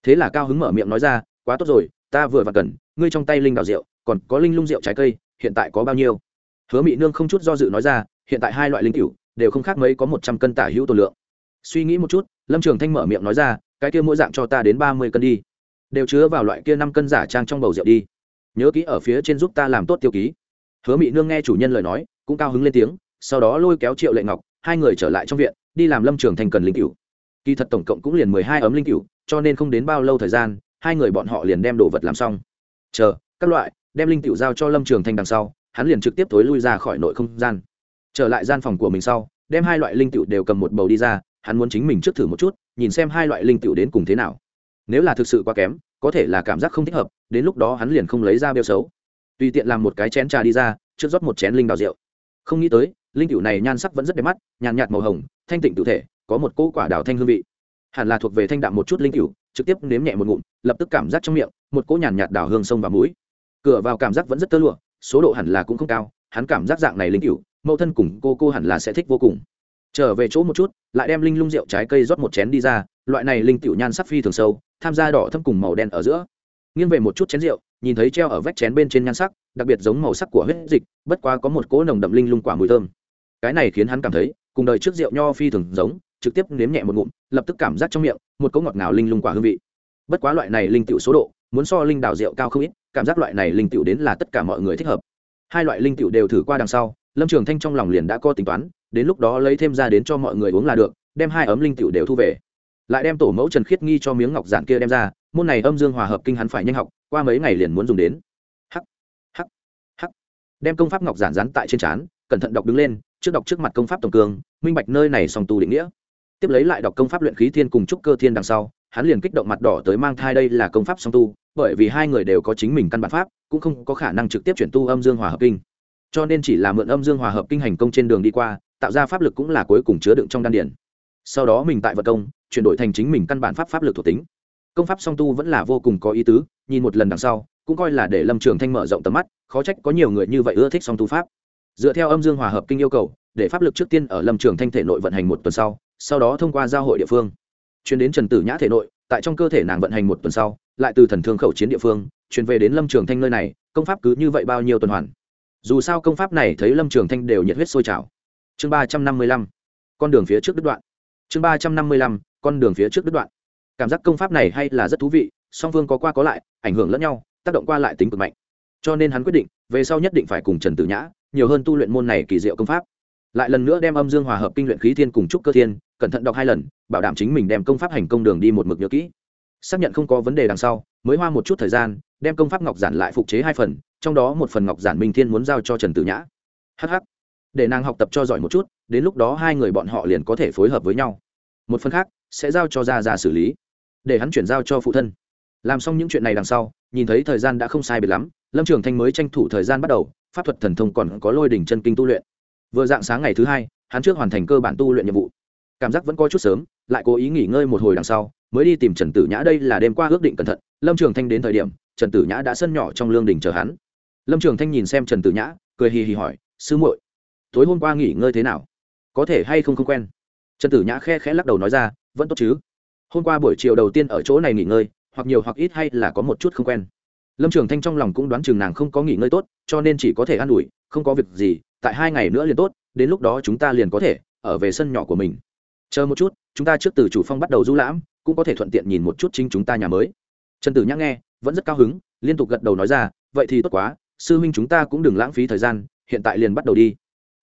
Thế là cao hứng mở miệng nói ra, quá tốt rồi, ta vừa và cần, ngươi trong tay linh đào rượu, còn có linh lung rượu trái cây, hiện tại có bao nhiêu? Hứa mị nương không chút do dự nói ra, hiện tại hai loại linh cựu đều không khác mấy có một trăm cân tả hữu tổ lượng suy nghĩ một chút, lâm trường thanh mở miệng nói ra, cái kia mỗi dạng cho ta đến ba mươi cân đi. Đều chứa vào loại kia năm cân giả trang trong bầu rượu đi. Nhớ kỹ ở phía trên giúp ta làm tốt tiêu ký. Hứa mỹ nương nghe chủ nhân lời nói, cũng cao hứng lên tiếng, sau đó lôi kéo triệu lệ ngọc, hai người trở lại trong viện, đi làm lâm trường thành cần linh cựu kỳ thật tổng cộng cũng liền mười hai ấm linh cựu cho nên không đến bao lâu thời gian, hai người bọn họ liền đem đồ vật làm xong. Chờ, các loại, đem linh cựu giao cho lâm trường thanh đằng sau, hắn liền trực tiếp thối lui ra khỏi nội không gian. Trở lại gian phòng của mình sau, đem hai loại linh cựu đều cầm một bầu đi ra hắn muốn chính mình trước thử một chút, nhìn xem hai loại linh tựu đến cùng thế nào. Nếu là thực sự quá kém, có thể là cảm giác không thích hợp, đến lúc đó hắn liền không lấy ra bêu xấu. Tùy tiện làm một cái chén trà đi ra, trước rót một chén linh đào rượu. Không nghĩ tới, linh cựu này nhan sắc vẫn rất đẹp mắt, nhàn nhạt màu hồng, thanh tịnh tự thể, có một cỗ quả đào thanh hương vị. Hẳn là thuộc về thanh đạm một chút linh cựu trực tiếp nếm nhẹ một ngụm, lập tức cảm giác trong miệng, một cỗ nhàn nhạt đào hương sông và mũi. Cửa vào cảm giác vẫn rất tơ lụa, số độ hẳn là cũng không cao, hắn cảm giác dạng này linh cựu mẫu thân cùng cô cô hẳn là sẽ thích vô cùng trở về chỗ một chút, lại đem linh lung rượu trái cây rót một chén đi ra, loại này linh tiểu nhan sắc phi thường sâu, tham gia đỏ thâm cùng màu đen ở giữa. Nghiêng về một chút chén rượu, nhìn thấy treo ở vách chén bên trên nhan sắc, đặc biệt giống màu sắc của huyết dịch, bất quá có một cỗ nồng đậm linh lung quả mùi thơm. Cái này khiến hắn cảm thấy, cùng đời trước rượu nho phi thường giống, trực tiếp nếm nhẹ một ngụm, lập tức cảm giác trong miệng, một cỗ ngọt ngào linh lung quả hương vị. Bất quá loại này linh tiểu số độ, muốn so linh đào rượu cao không ít, cảm giác loại này linh tiểu đến là tất cả mọi người thích hợp. Hai loại linh tiểu đều thử qua đằng sau, lâm trường thanh trong lòng liền đã có tính toán đến lúc đó lấy thêm ra đến cho mọi người uống là được, đem hai ấm linh tiểu đều thu về. Lại đem tổ mẫu trần khiết nghi cho miếng ngọc giản kia đem ra, môn này âm dương hòa hợp kinh hắn phải nhanh học, qua mấy ngày liền muốn dùng đến. Hắc hắc hắc. Đem công pháp ngọc giản dán tại trên trán, cẩn thận đọc đứng lên, trước đọc trước mặt công pháp tổng cường minh bạch nơi này song tu định nghĩa. Tiếp lấy lại đọc công pháp luyện khí thiên cùng trúc cơ thiên đằng sau, hắn liền kích động mặt đỏ tới mang thai đây là công pháp song tu, bởi vì hai người đều có chính mình căn bản pháp, cũng không có khả năng trực tiếp chuyển tu âm dương hòa hợp kinh. Cho nên chỉ là mượn âm dương hòa hợp kinh hành công trên đường đi qua tạo ra pháp lực cũng là cuối cùng chứa đựng trong đan điển sau đó mình tại vật công, chuyển đổi thành chính mình căn bản pháp pháp lực thuộc tính. Công pháp song tu vẫn là vô cùng có ý tứ, nhìn một lần đằng sau, cũng coi là để lâm trường thanh mở rộng tầm mắt, khó trách có nhiều người như vậy ưa thích song tu pháp. Dựa theo âm dương hòa hợp kinh yêu cầu, để pháp lực trước tiên ở lâm trường thanh thể nội vận hành một tuần sau sau đó thông qua giao hội địa phương. Chuyển đến trần tử nhã thể nội, tại trong cơ thể nàng vận hành một tuần sau, lại từ thần thương khẩu chiến địa phương, chuyển về đến lâm trường thanh nơi này, công pháp cứ như vậy bao nhiêu tuần hoàn. Dù sao công pháp này thấy lâm trường thanh đều nhiệt huyết sôi trào chương ba trăm năm mươi lăm. Con đường phía trước đứt đoạn. Chương ba trăm năm mươi lăm, con đường phía trước đứt đoạn. Cảm giác công pháp này hay là rất thú vị, song phương có qua có lại, ảnh hưởng lẫn nhau, tác động qua lại tính cực mạnh. Cho nên hắn quyết định, về sau nhất định phải cùng trần tử nhã, nhiều hơn tu luyện môn này kỳ diệu công pháp. Lại lần nữa đem âm dương hòa hợp kinh luyện khí thiên cùng trúc cơ thiên, cẩn thận đọc hai lần, bảo đảm chính mình đem công pháp hành công đường đi một mực nhớ kỹ. Xác nhận không có vấn đề đằng sau, mới hoa một chút thời gian, đem công pháp ngọc giản lại phục chế hai phần, trong đó một phần ngọc giản minh thiên muốn giao cho trần tử nhã. Hh để nàng học tập cho giỏi một chút, đến lúc đó hai người bọn họ liền có thể phối hợp với nhau. Một phần khác sẽ giao cho Ra Ra xử lý, để hắn chuyển giao cho phụ thân. Làm xong những chuyện này đằng sau, nhìn thấy thời gian đã không sai biệt lắm, lâm trường thanh mới tranh thủ thời gian bắt đầu, pháp thuật thần thông còn có lôi đỉnh chân kinh tu luyện. Vừa dạng sáng ngày thứ hai, hắn trước hoàn thành cơ bản tu luyện nhiệm vụ. Cảm giác vẫn có chút sớm, lại cố ý nghỉ ngơi một hồi đằng sau, mới đi tìm trần tử nhã đây là đêm qua ước định cẩn thận, lâm trường thanh đến thời điểm, trần tử nhã đã sân nhỏ trong lương đình chờ hắn. Lâm trường thanh nhìn xem trần tử nhã, cười hì hì hỏi, sư muội tối hôm qua nghỉ ngơi thế nào? Có thể hay không không quen? Trần tử nhã khe khẽ lắc đầu nói ra, vẫn tốt chứ. Hôm qua buổi chiều đầu tiên ở chỗ này nghỉ ngơi, hoặc nhiều hoặc ít hay là có một chút không quen. Lâm trường thanh trong lòng cũng đoán chừng nàng không có nghỉ ngơi tốt, cho nên chỉ có thể an ủi, không có việc gì, tại hai ngày nữa liền tốt, đến lúc đó chúng ta liền có thể ở về sân nhỏ của mình. Chờ một chút, chúng ta trước từ chủ phong bắt đầu du lãm, cũng có thể thuận tiện nhìn một chút chính chúng ta nhà mới. Trần tử nhã nghe, vẫn rất cao hứng, liên tục gật đầu nói ra, vậy thì tốt quá, sư huynh chúng ta cũng đừng lãng phí thời gian, hiện tại liền bắt đầu đi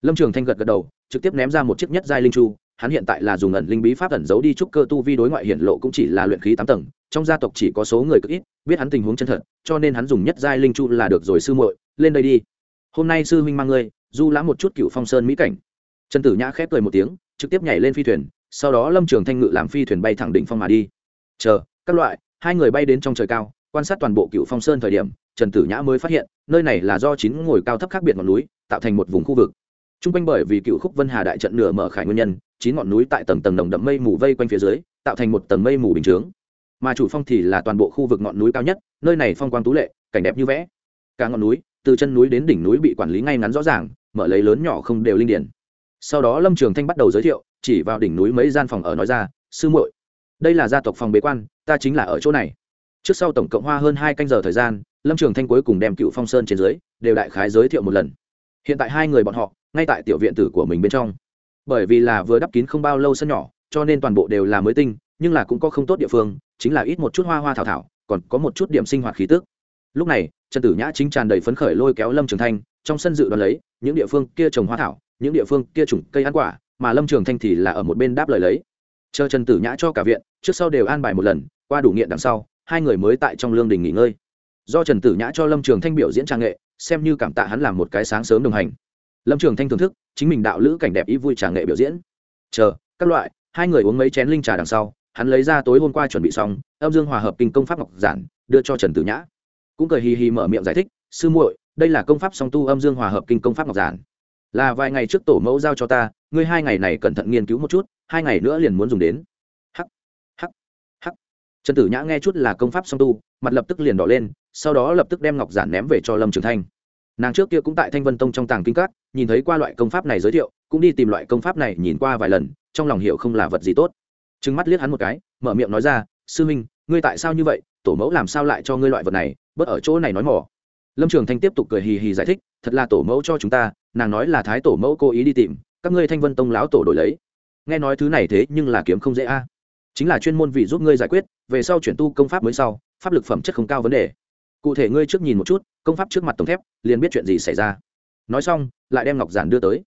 lâm trường thanh gật gật đầu, trực tiếp ném ra một chiếc nhất giai linh chu, hắn hiện tại là dùng ẩn linh bí pháp ẩn giấu đi trúc cơ tu vi đối ngoại hiển lộ cũng chỉ là luyện khí tám tầng, trong gia tộc chỉ có số người cực ít, biết hắn tình huống chân thật, cho nên hắn dùng nhất giai linh chu là được rồi sư muội, lên đây đi. Hôm nay sư huynh mang ngươi, du lãm một chút cựu phong sơn mỹ cảnh. Trần tử nhã khép cười một tiếng, trực tiếp nhảy lên phi thuyền, sau đó lâm trường thanh ngự làm phi thuyền bay thẳng đỉnh phong mà đi. Chờ, các loại, hai người bay đến trong trời cao, quan sát toàn bộ cựu phong sơn thời điểm, trần tử nhã mới phát hiện, nơi này là do chín ngồi cao thấp khác biệt ngọn núi, tạo thành một vùng khu vực t r u n g quanh bởi vì cựu khúc vân hà đại trận nửa mở khải nguyên nhân, chín ngọn núi tại tầng tầng nồng đậm mây mù vây quanh phía dưới, tạo thành một tầng mây mù bình chướng. Mà chủ phong thì là toàn bộ khu vực ngọn núi cao nhất, nơi này phong quang tú lệ, cảnh đẹp như vẽ. Cả ngọn núi, từ chân núi đến đỉnh núi bị quản lý ngay ngắn rõ ràng, mở lấy lớn nhỏ không đều linh điển. Sau đó lâm trường thanh bắt đầu giới thiệu, chỉ vào đỉnh núi mấy gian phòng ở nói ra, sư muội, đây là gia tộc phòng bế quan, ta chính là ở chỗ này. Trước sau tổng cộng hoa hơn hai canh giờ thời gian, lâm trường thanh cuối cùng đem cựu phong sơn trên dưới, đều đại khái giới thiệu một lần. Hiện tại hai người bọn họ ngay tại tiểu viện tử của mình bên trong. Bởi vì là vừa đắp kín không bao lâu sân nhỏ, cho nên toàn bộ đều là mới tinh, nhưng là cũng có không tốt địa phương, chính là ít một chút hoa hoa thảo thảo, còn có một chút điểm sinh hoạt khí tức. Lúc này, trần tử nhã chính tràn đầy phấn khởi lôi kéo lâm trường thanh, trong sân dự đoán lấy, những địa phương kia trồng hoa thảo, những địa phương kia trồng cây ăn quả, mà lâm trường thanh thì là ở một bên đáp lời lấy. Chờ trần tử nhã cho cả viện, trước sau đều an bài một lần, qua đủ nghiện đằng sau, hai người mới tại trong lương đình nghỉ ngơi. Do trần tử nhã cho lâm trường thanh biểu diễn trang nghệ, xem như cảm tạ hắn làm một cái sáng sớm đồng hành lâm trường thanh thưởng thức, chính mình đạo lữ cảnh đẹp ý vui trà nghệ biểu diễn. Chờ, các loại, hai người uống mấy chén linh trà đằng sau, hắn lấy ra tối hôm qua chuẩn bị xong, âm dương hòa hợp kinh công pháp ngọc giản, đưa cho trần tử nhã. Cũng cười hì hì mở miệng giải thích, sư muội, đây là công pháp song tu âm dương hòa hợp kinh công pháp ngọc giản. Là vài ngày trước tổ mẫu giao cho ta, ngươi hai ngày này cẩn thận nghiên cứu một chút, hai ngày nữa liền muốn dùng đến. Hắc hắc hắc. Trần tử nhã nghe chút là công pháp song tu, mặt lập tức liền đỏ lên, sau đó lập tức đem ngọc giản ném về cho lâm trường thanh nàng trước kia cũng tại thanh vân tông trong tàng kinh các, nhìn thấy qua loại công pháp này giới thiệu, cũng đi tìm loại công pháp này nhìn qua vài lần, trong lòng hiểu không là vật gì tốt. Trừng mắt liếc hắn một cái, mở miệng nói ra, sư minh, ngươi tại sao như vậy? Tổ mẫu làm sao lại cho ngươi loại vật này? Bớt ở chỗ này nói mỏ lâm trường thanh tiếp tục cười hì hì giải thích, thật là tổ mẫu cho chúng ta, nàng nói là thái tổ mẫu cố ý đi tìm, các ngươi thanh vân tông lão tổ đổi lấy. Nghe nói thứ này thế nhưng là kiếm không dễ a. Chính là chuyên môn vì giúp ngươi giải quyết, về sau chuyển tu công pháp mới sau, pháp lực phẩm chất không cao vấn đề. Cụ thể ngươi trước nhìn một chút công pháp trước mặt tổng thép, liền biết chuyện gì xảy ra. Nói xong, lại đem ngọc giản đưa tới.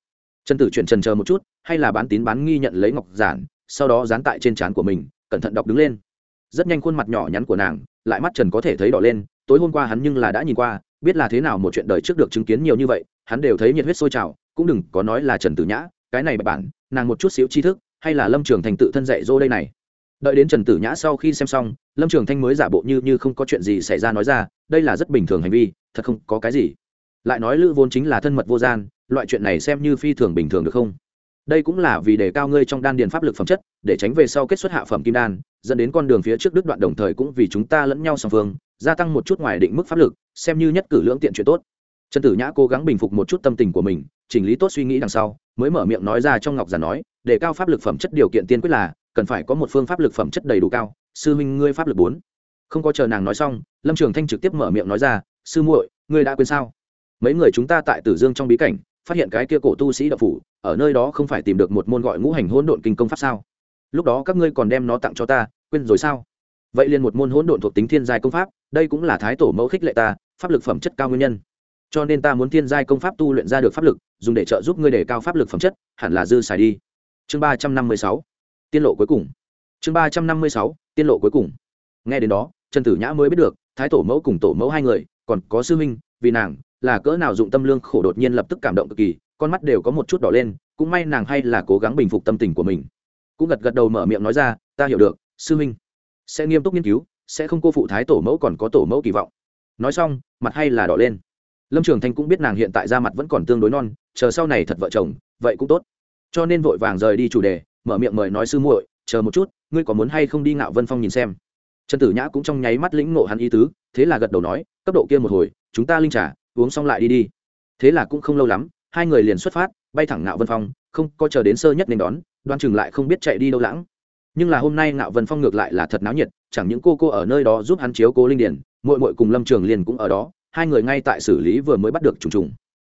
Trần tử chuyển trần chờ một chút, hay là bán tín bán nghi nhận lấy ngọc giản, sau đó dán tại trên trán của mình, cẩn thận đọc đứng lên. Rất nhanh khuôn mặt nhỏ nhắn của nàng, lại mắt trần có thể thấy đỏ lên, tối hôm qua hắn nhưng là đã nhìn qua, biết là thế nào một chuyện đời trước được chứng kiến nhiều như vậy, hắn đều thấy nhiệt huyết sôi trào, cũng đừng có nói là trần tử nhã, cái này bạch bản, nàng một chút xíu tri thức, hay là lâm trường thành tự thân dạy dô đây này. Đợi đến trần tử nhã sau khi xem xong, lâm trường thanh mới giả bộ như như không có chuyện gì xảy ra nói ra, đây là rất bình thường hành vi thật không có cái gì. Lại nói lữ vốn chính là thân mật vô gian, loại chuyện này xem như phi thường bình thường được không? Đây cũng là vì đề cao ngươi trong đan điền pháp lực phẩm chất, để tránh về sau kết xuất hạ phẩm kim đan, dẫn đến con đường phía trước đứt đoạn đồng thời cũng vì chúng ta lẫn nhau song phương, gia tăng một chút ngoài định mức pháp lực, xem như nhất cử lưỡng tiện chuyện tốt. Trần tử nhã cố gắng bình phục một chút tâm tình của mình, chỉnh lý tốt suy nghĩ đằng sau, mới mở miệng nói ra trong ngọc giản nói, để cao pháp lực phẩm chất điều kiện tiên quyết là, cần phải có một phương pháp lực phẩm chất đầy đủ cao, sư huynh ngươi pháp lực bốn. Không có chờ nàng nói xong, lâm trường thanh trực tiếp mở miệng nói ra sư muội, ngươi đã quên sao? Mấy người chúng ta tại tử dương trong bí cảnh, phát hiện cái kia cổ tu sĩ đạo phủ, ở nơi đó không phải tìm được một môn gọi ngũ hành hỗn độn kinh công pháp sao? Lúc đó các ngươi còn đem nó tặng cho ta, quên rồi sao? Vậy liền một môn hỗn độn thuộc tính thiên giai công pháp, đây cũng là thái tổ mẫu khích lệ ta, pháp lực phẩm chất cao nguyên nhân. Cho nên ta muốn thiên giai công pháp tu luyện ra được pháp lực, dùng để trợ giúp ngươi đề cao pháp lực phẩm chất, hẳn là dư xài đi. Chương ba trăm năm mươi sáu, tiên lộ cuối cùng. Chương ba trăm năm mươi sáu, tiên lộ cuối cùng. Nghe đến đó, trần tử nhã mới biết được, thái tổ mẫu cùng tổ mẫu hai người còn có sư minh vì nàng, là cỡ nào dụng tâm lương khổ đột nhiên lập tức cảm động cực kỳ, con mắt đều có một chút đỏ lên, cũng may nàng hay là cố gắng bình phục tâm tình của mình. Cũng gật gật đầu mở miệng nói ra, ta hiểu được, sư minh sẽ nghiêm túc nghiên cứu, sẽ không cô phụ thái tổ mẫu còn có tổ mẫu kỳ vọng. Nói xong, mặt hay là đỏ lên. Lâm trường thanh cũng biết nàng hiện tại ra mặt vẫn còn tương đối non, chờ sau này thật vợ chồng, vậy cũng tốt. Cho nên vội vàng rời đi chủ đề, mở miệng mời nói sư muội, chờ một chút, ngươi có muốn hay không đi ngạo vân phong nhìn xem? Trần tử nhã cũng trong nháy mắt lĩnh ngộ hắn ý tứ, thế là gật đầu nói, cấp độ kia một hồi, chúng ta linh trả uống xong lại đi đi. Thế là cũng không lâu lắm, hai người liền xuất phát, bay thẳng ngạo vân phong, không có chờ đến sơ nhất nên đón, đoan chừng lại không biết chạy đi đâu lãng. Nhưng là hôm nay ngạo vân phong ngược lại là thật náo nhiệt, chẳng những cô cô ở nơi đó giúp hắn chiếu cố linh điển mội mội cùng lâm trường liền cũng ở đó, hai người ngay tại xử lý vừa mới bắt được trùng trùng.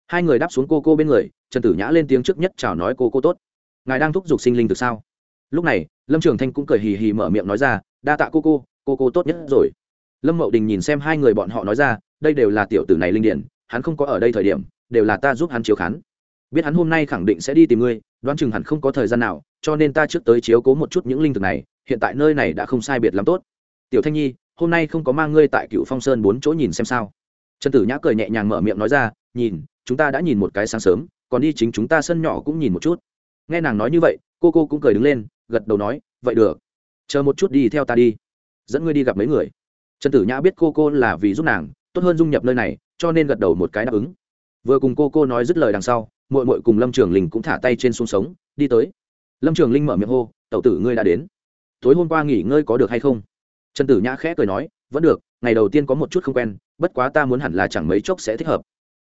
Hai người đáp xuống cô cô bên người, trần tử nhã lên tiếng trước nhất chào nói cô cô tốt. Ngài đang thúc giục sinh linh từ sao? Lúc này, lâm trường thanh cũng cười hì hì mở miệng nói ra, đa tạ cô cô cô cô tốt nhất rồi. Lâm mậu đình nhìn xem hai người bọn họ nói ra, đây đều là tiểu tử này linh điển, hắn không có ở đây thời điểm, đều là ta giúp hắn chiếu khán. Biết hắn hôm nay khẳng định sẽ đi tìm ngươi, đoán chừng hẳn không có thời gian nào, cho nên ta trước tới chiếu cố một chút những linh thực này, hiện tại nơi này đã không sai biệt lắm tốt. Tiểu thanh nhi, hôm nay không có mang ngươi tại cựu phong sơn bốn chỗ nhìn xem sao? Trần tử nhã cười nhẹ nhàng mở miệng nói ra, nhìn, chúng ta đã nhìn một cái sáng sớm, còn đi chính chúng ta sân nhỏ cũng nhìn một chút. Nghe nàng nói như vậy, cô cô cũng cười đứng lên, gật đầu nói, vậy được. Chờ một chút đi theo ta đi dẫn ngươi đi gặp mấy người. Trần tử nhã biết cô cô là vì giúp nàng, tốt hơn dung nhập nơi này, cho nên gật đầu một cái đáp ứng. Vừa cùng cô cô nói dứt lời đằng sau mội mội cùng lâm trường linh cũng thả tay trên xuống sống, đi tới. Lâm trường linh mở miệng hô tậu tử ngươi đã đến. Tối hôm qua nghỉ ngơi có được hay không? Trần tử nhã khẽ cười nói, vẫn được, ngày đầu tiên có một chút không quen, bất quá ta muốn hẳn là chẳng mấy chốc sẽ thích hợp.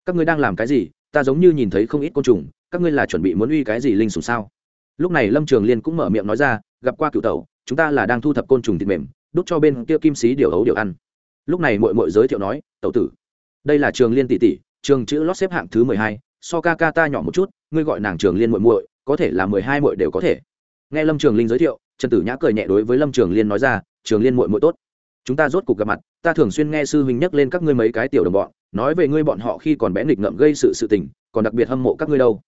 Các ngươi đang làm cái gì? Ta giống như nhìn thấy không ít côn trùng, các ngươi là chuẩn bị muốn uy cái gì linh sủng sao? Lúc này lâm trường liên cũng mở miệng nói ra, gặp qua cựu tẩu, chúng ta là đang thu thập côn trùng thịt mềm đút cho bên kia kim sĩ điều ấu điều ăn. Lúc này mội mội giới thiệu nói, tẩu tử, đây là trường liên tỷ tỷ, trường chữ lót xếp hạng thứ mười hai, so ca ca ta nhỏ một chút, ngươi gọi nàng trường liên muội muội, có thể là mười hai muội đều có thể. Nghe lâm trường linh giới thiệu, trần tử nhã cười nhẹ đối với lâm trường liên nói ra, trường liên muội muội tốt, chúng ta rốt cuộc gặp mặt, ta thường xuyên nghe sư huynh nhắc lên các ngươi mấy cái tiểu đồng bọn, nói về ngươi bọn họ khi còn bé nghịch ngợm gây sự sự tình, còn đặc biệt hâm mộ các ngươi đâu.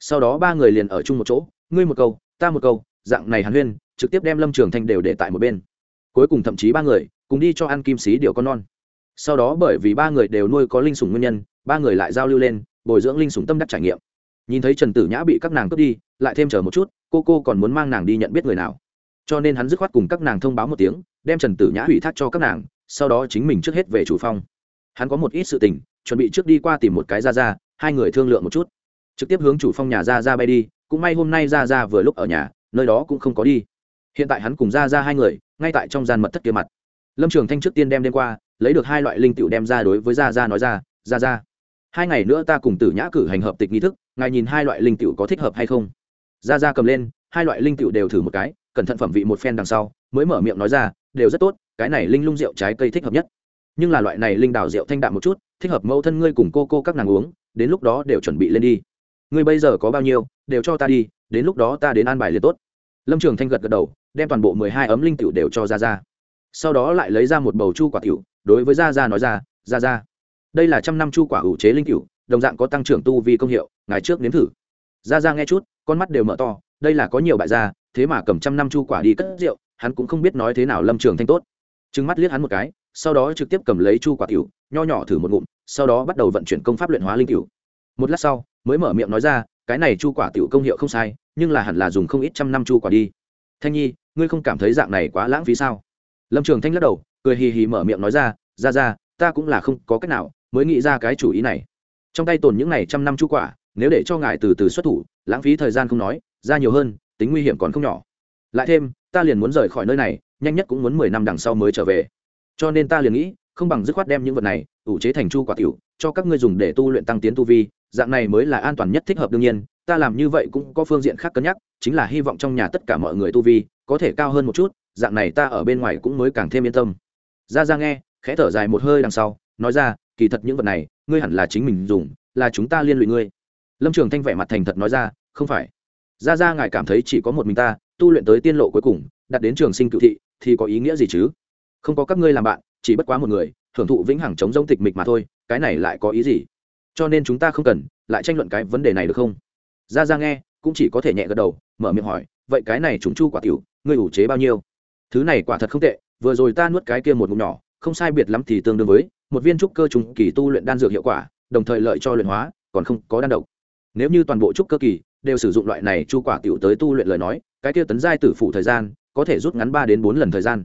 Sau đó ba người liền ở chung một chỗ, ngươi một câu, ta một câu, dạng này hàn huyên, trực tiếp đem lâm trường thanh đều để tại một bên cuối cùng thậm chí ba người cùng đi cho ăn kim sĩ điều con non. Sau đó bởi vì ba người đều nuôi có linh sủng nguyên nhân, ba người lại giao lưu lên, bồi dưỡng linh sủng tâm đắc trải nghiệm. Nhìn thấy trần tử nhã bị các nàng cướp đi, lại thêm chờ một chút, cô cô còn muốn mang nàng đi nhận biết người nào. Cho nên hắn dứt khoát cùng các nàng thông báo một tiếng, đem trần tử nhã ủy thác cho các nàng, sau đó chính mình trước hết về chủ phong hắn có một ít sự tình, chuẩn bị trước đi qua tìm một cái ra ra, hai người thương lượng một chút. Trực tiếp hướng chủ phong nhà ra ra bay đi, cũng may hôm nay ra ra vừa lúc ở nhà, nơi đó cũng không có đi. Hiện tại hắn cùng ra ra hai người ngay tại trong gian mật thất kia mặt. Lâm trường thanh trước tiên đem đêm qua lấy được hai loại linh tiểu đem ra đối với gia gia nói ra gia gia, hai ngày nữa ta cùng tử nhã cử hành hợp tịch nghi thức ngài nhìn hai loại linh tiểu có thích hợp hay không? Gia gia cầm lên hai loại linh tiểu đều thử một cái cẩn thận phẩm vị một phen đằng sau mới mở miệng nói ra đều rất tốt cái này linh lung rượu trái cây thích hợp nhất. Nhưng là loại này linh đào rượu thanh đạm một chút thích hợp mẫu thân ngươi cùng cô cô các nàng uống đến lúc đó đều chuẩn bị lên đi. Ngươi bây giờ có bao nhiêu đều cho ta đi đến lúc đó ta đến an bài liền tốt. Lâm trường thanh gật gật đầu đem toàn bộ mười hai ấm linh tiểu đều cho ra ra sau đó lại lấy ra một bầu chu quả tiểu, đối với ra ra nói ra ra ra đây là trăm năm chu quả ủ chế linh tiểu, đồng dạng có tăng trưởng tu vi công hiệu ngày trước nếm thử. Ra ra nghe chút, con mắt đều mở to, đây là có nhiều bại gia, thế mà cầm trăm năm chu quả đi cất rượu, hắn cũng không biết nói thế nào lâm trường thanh tốt. Trừng mắt liếc hắn một cái, sau đó trực tiếp cầm lấy chu quả tiểu, nho nhỏ thử một ngụm, sau đó bắt đầu vận chuyển công pháp luyện hóa linh tiểu. Một lát sau, mới mở miệng nói ra, cái này chu quả tiểu công hiệu không sai, nhưng là hẳn là dùng không ít trăm năm chu quả đi. Thanh nhi ngươi không cảm thấy dạng này quá lãng phí sao? Lâm trường thanh lắc đầu, cười hì hì mở miệng nói ra ra ra, ta cũng là không có cách nào mới nghĩ ra cái chủ ý này. Trong tay tồn những này trăm năm chu quả, nếu để cho ngài từ từ xuất thủ, lãng phí thời gian không nói, ra nhiều hơn, tính nguy hiểm còn không nhỏ. Lại thêm, ta liền muốn rời khỏi nơi này, nhanh nhất cũng muốn mười năm đằng sau mới trở về. Cho nên ta liền nghĩ, không bằng dứt khoát đem những vật này ủ chế thành chu quả tiểu, cho các ngươi dùng để tu luyện tăng tiến tu vi, dạng này mới là an toàn nhất, thích hợp đương nhiên ta làm như vậy cũng có phương diện khác cân nhắc, chính là hy vọng trong nhà tất cả mọi người tu vi có thể cao hơn một chút, dạng này ta ở bên ngoài cũng mới càng thêm yên tâm. Ra ra nghe, khẽ thở dài một hơi đằng sau, nói ra, kỳ thật những vật này, ngươi hẳn là chính mình dùng, là chúng ta liên lụy ngươi. Lâm trường thanh vẻ mặt thành thật nói ra, không phải. Ra ra ngài cảm thấy chỉ có một mình ta, tu luyện tới tiên lộ cuối cùng đặt đến trường sinh cựu thị, thì có ý nghĩa gì chứ? Không có các ngươi làm bạn, chỉ bất quá một người hưởng thụ vĩnh hằng chống giống tịch mịch mà thôi, cái này lại có ý gì? Cho nên chúng ta không cần, lại tranh luận cái vấn đề này được không? Ra ra nghe, cũng chỉ có thể nhẹ gật đầu, mở miệng hỏi, vậy cái này chúng chu quả tiểu, ngươi ủ chế bao nhiêu? Thứ này quả thật không tệ, vừa rồi ta nuốt cái kia một ngụm nhỏ, không sai biệt lắm thì tương đương với một viên trúc cơ trùng kỳ tu luyện đan dược hiệu quả, đồng thời lợi cho luyện hóa, còn không có đan độc. Nếu như toàn bộ trúc cơ kỳ đều sử dụng loại này chu quả tiểu tới tu luyện lời nói, cái kia tấn giai tử phụ thời gian có thể rút ngắn ba đến bốn lần thời gian.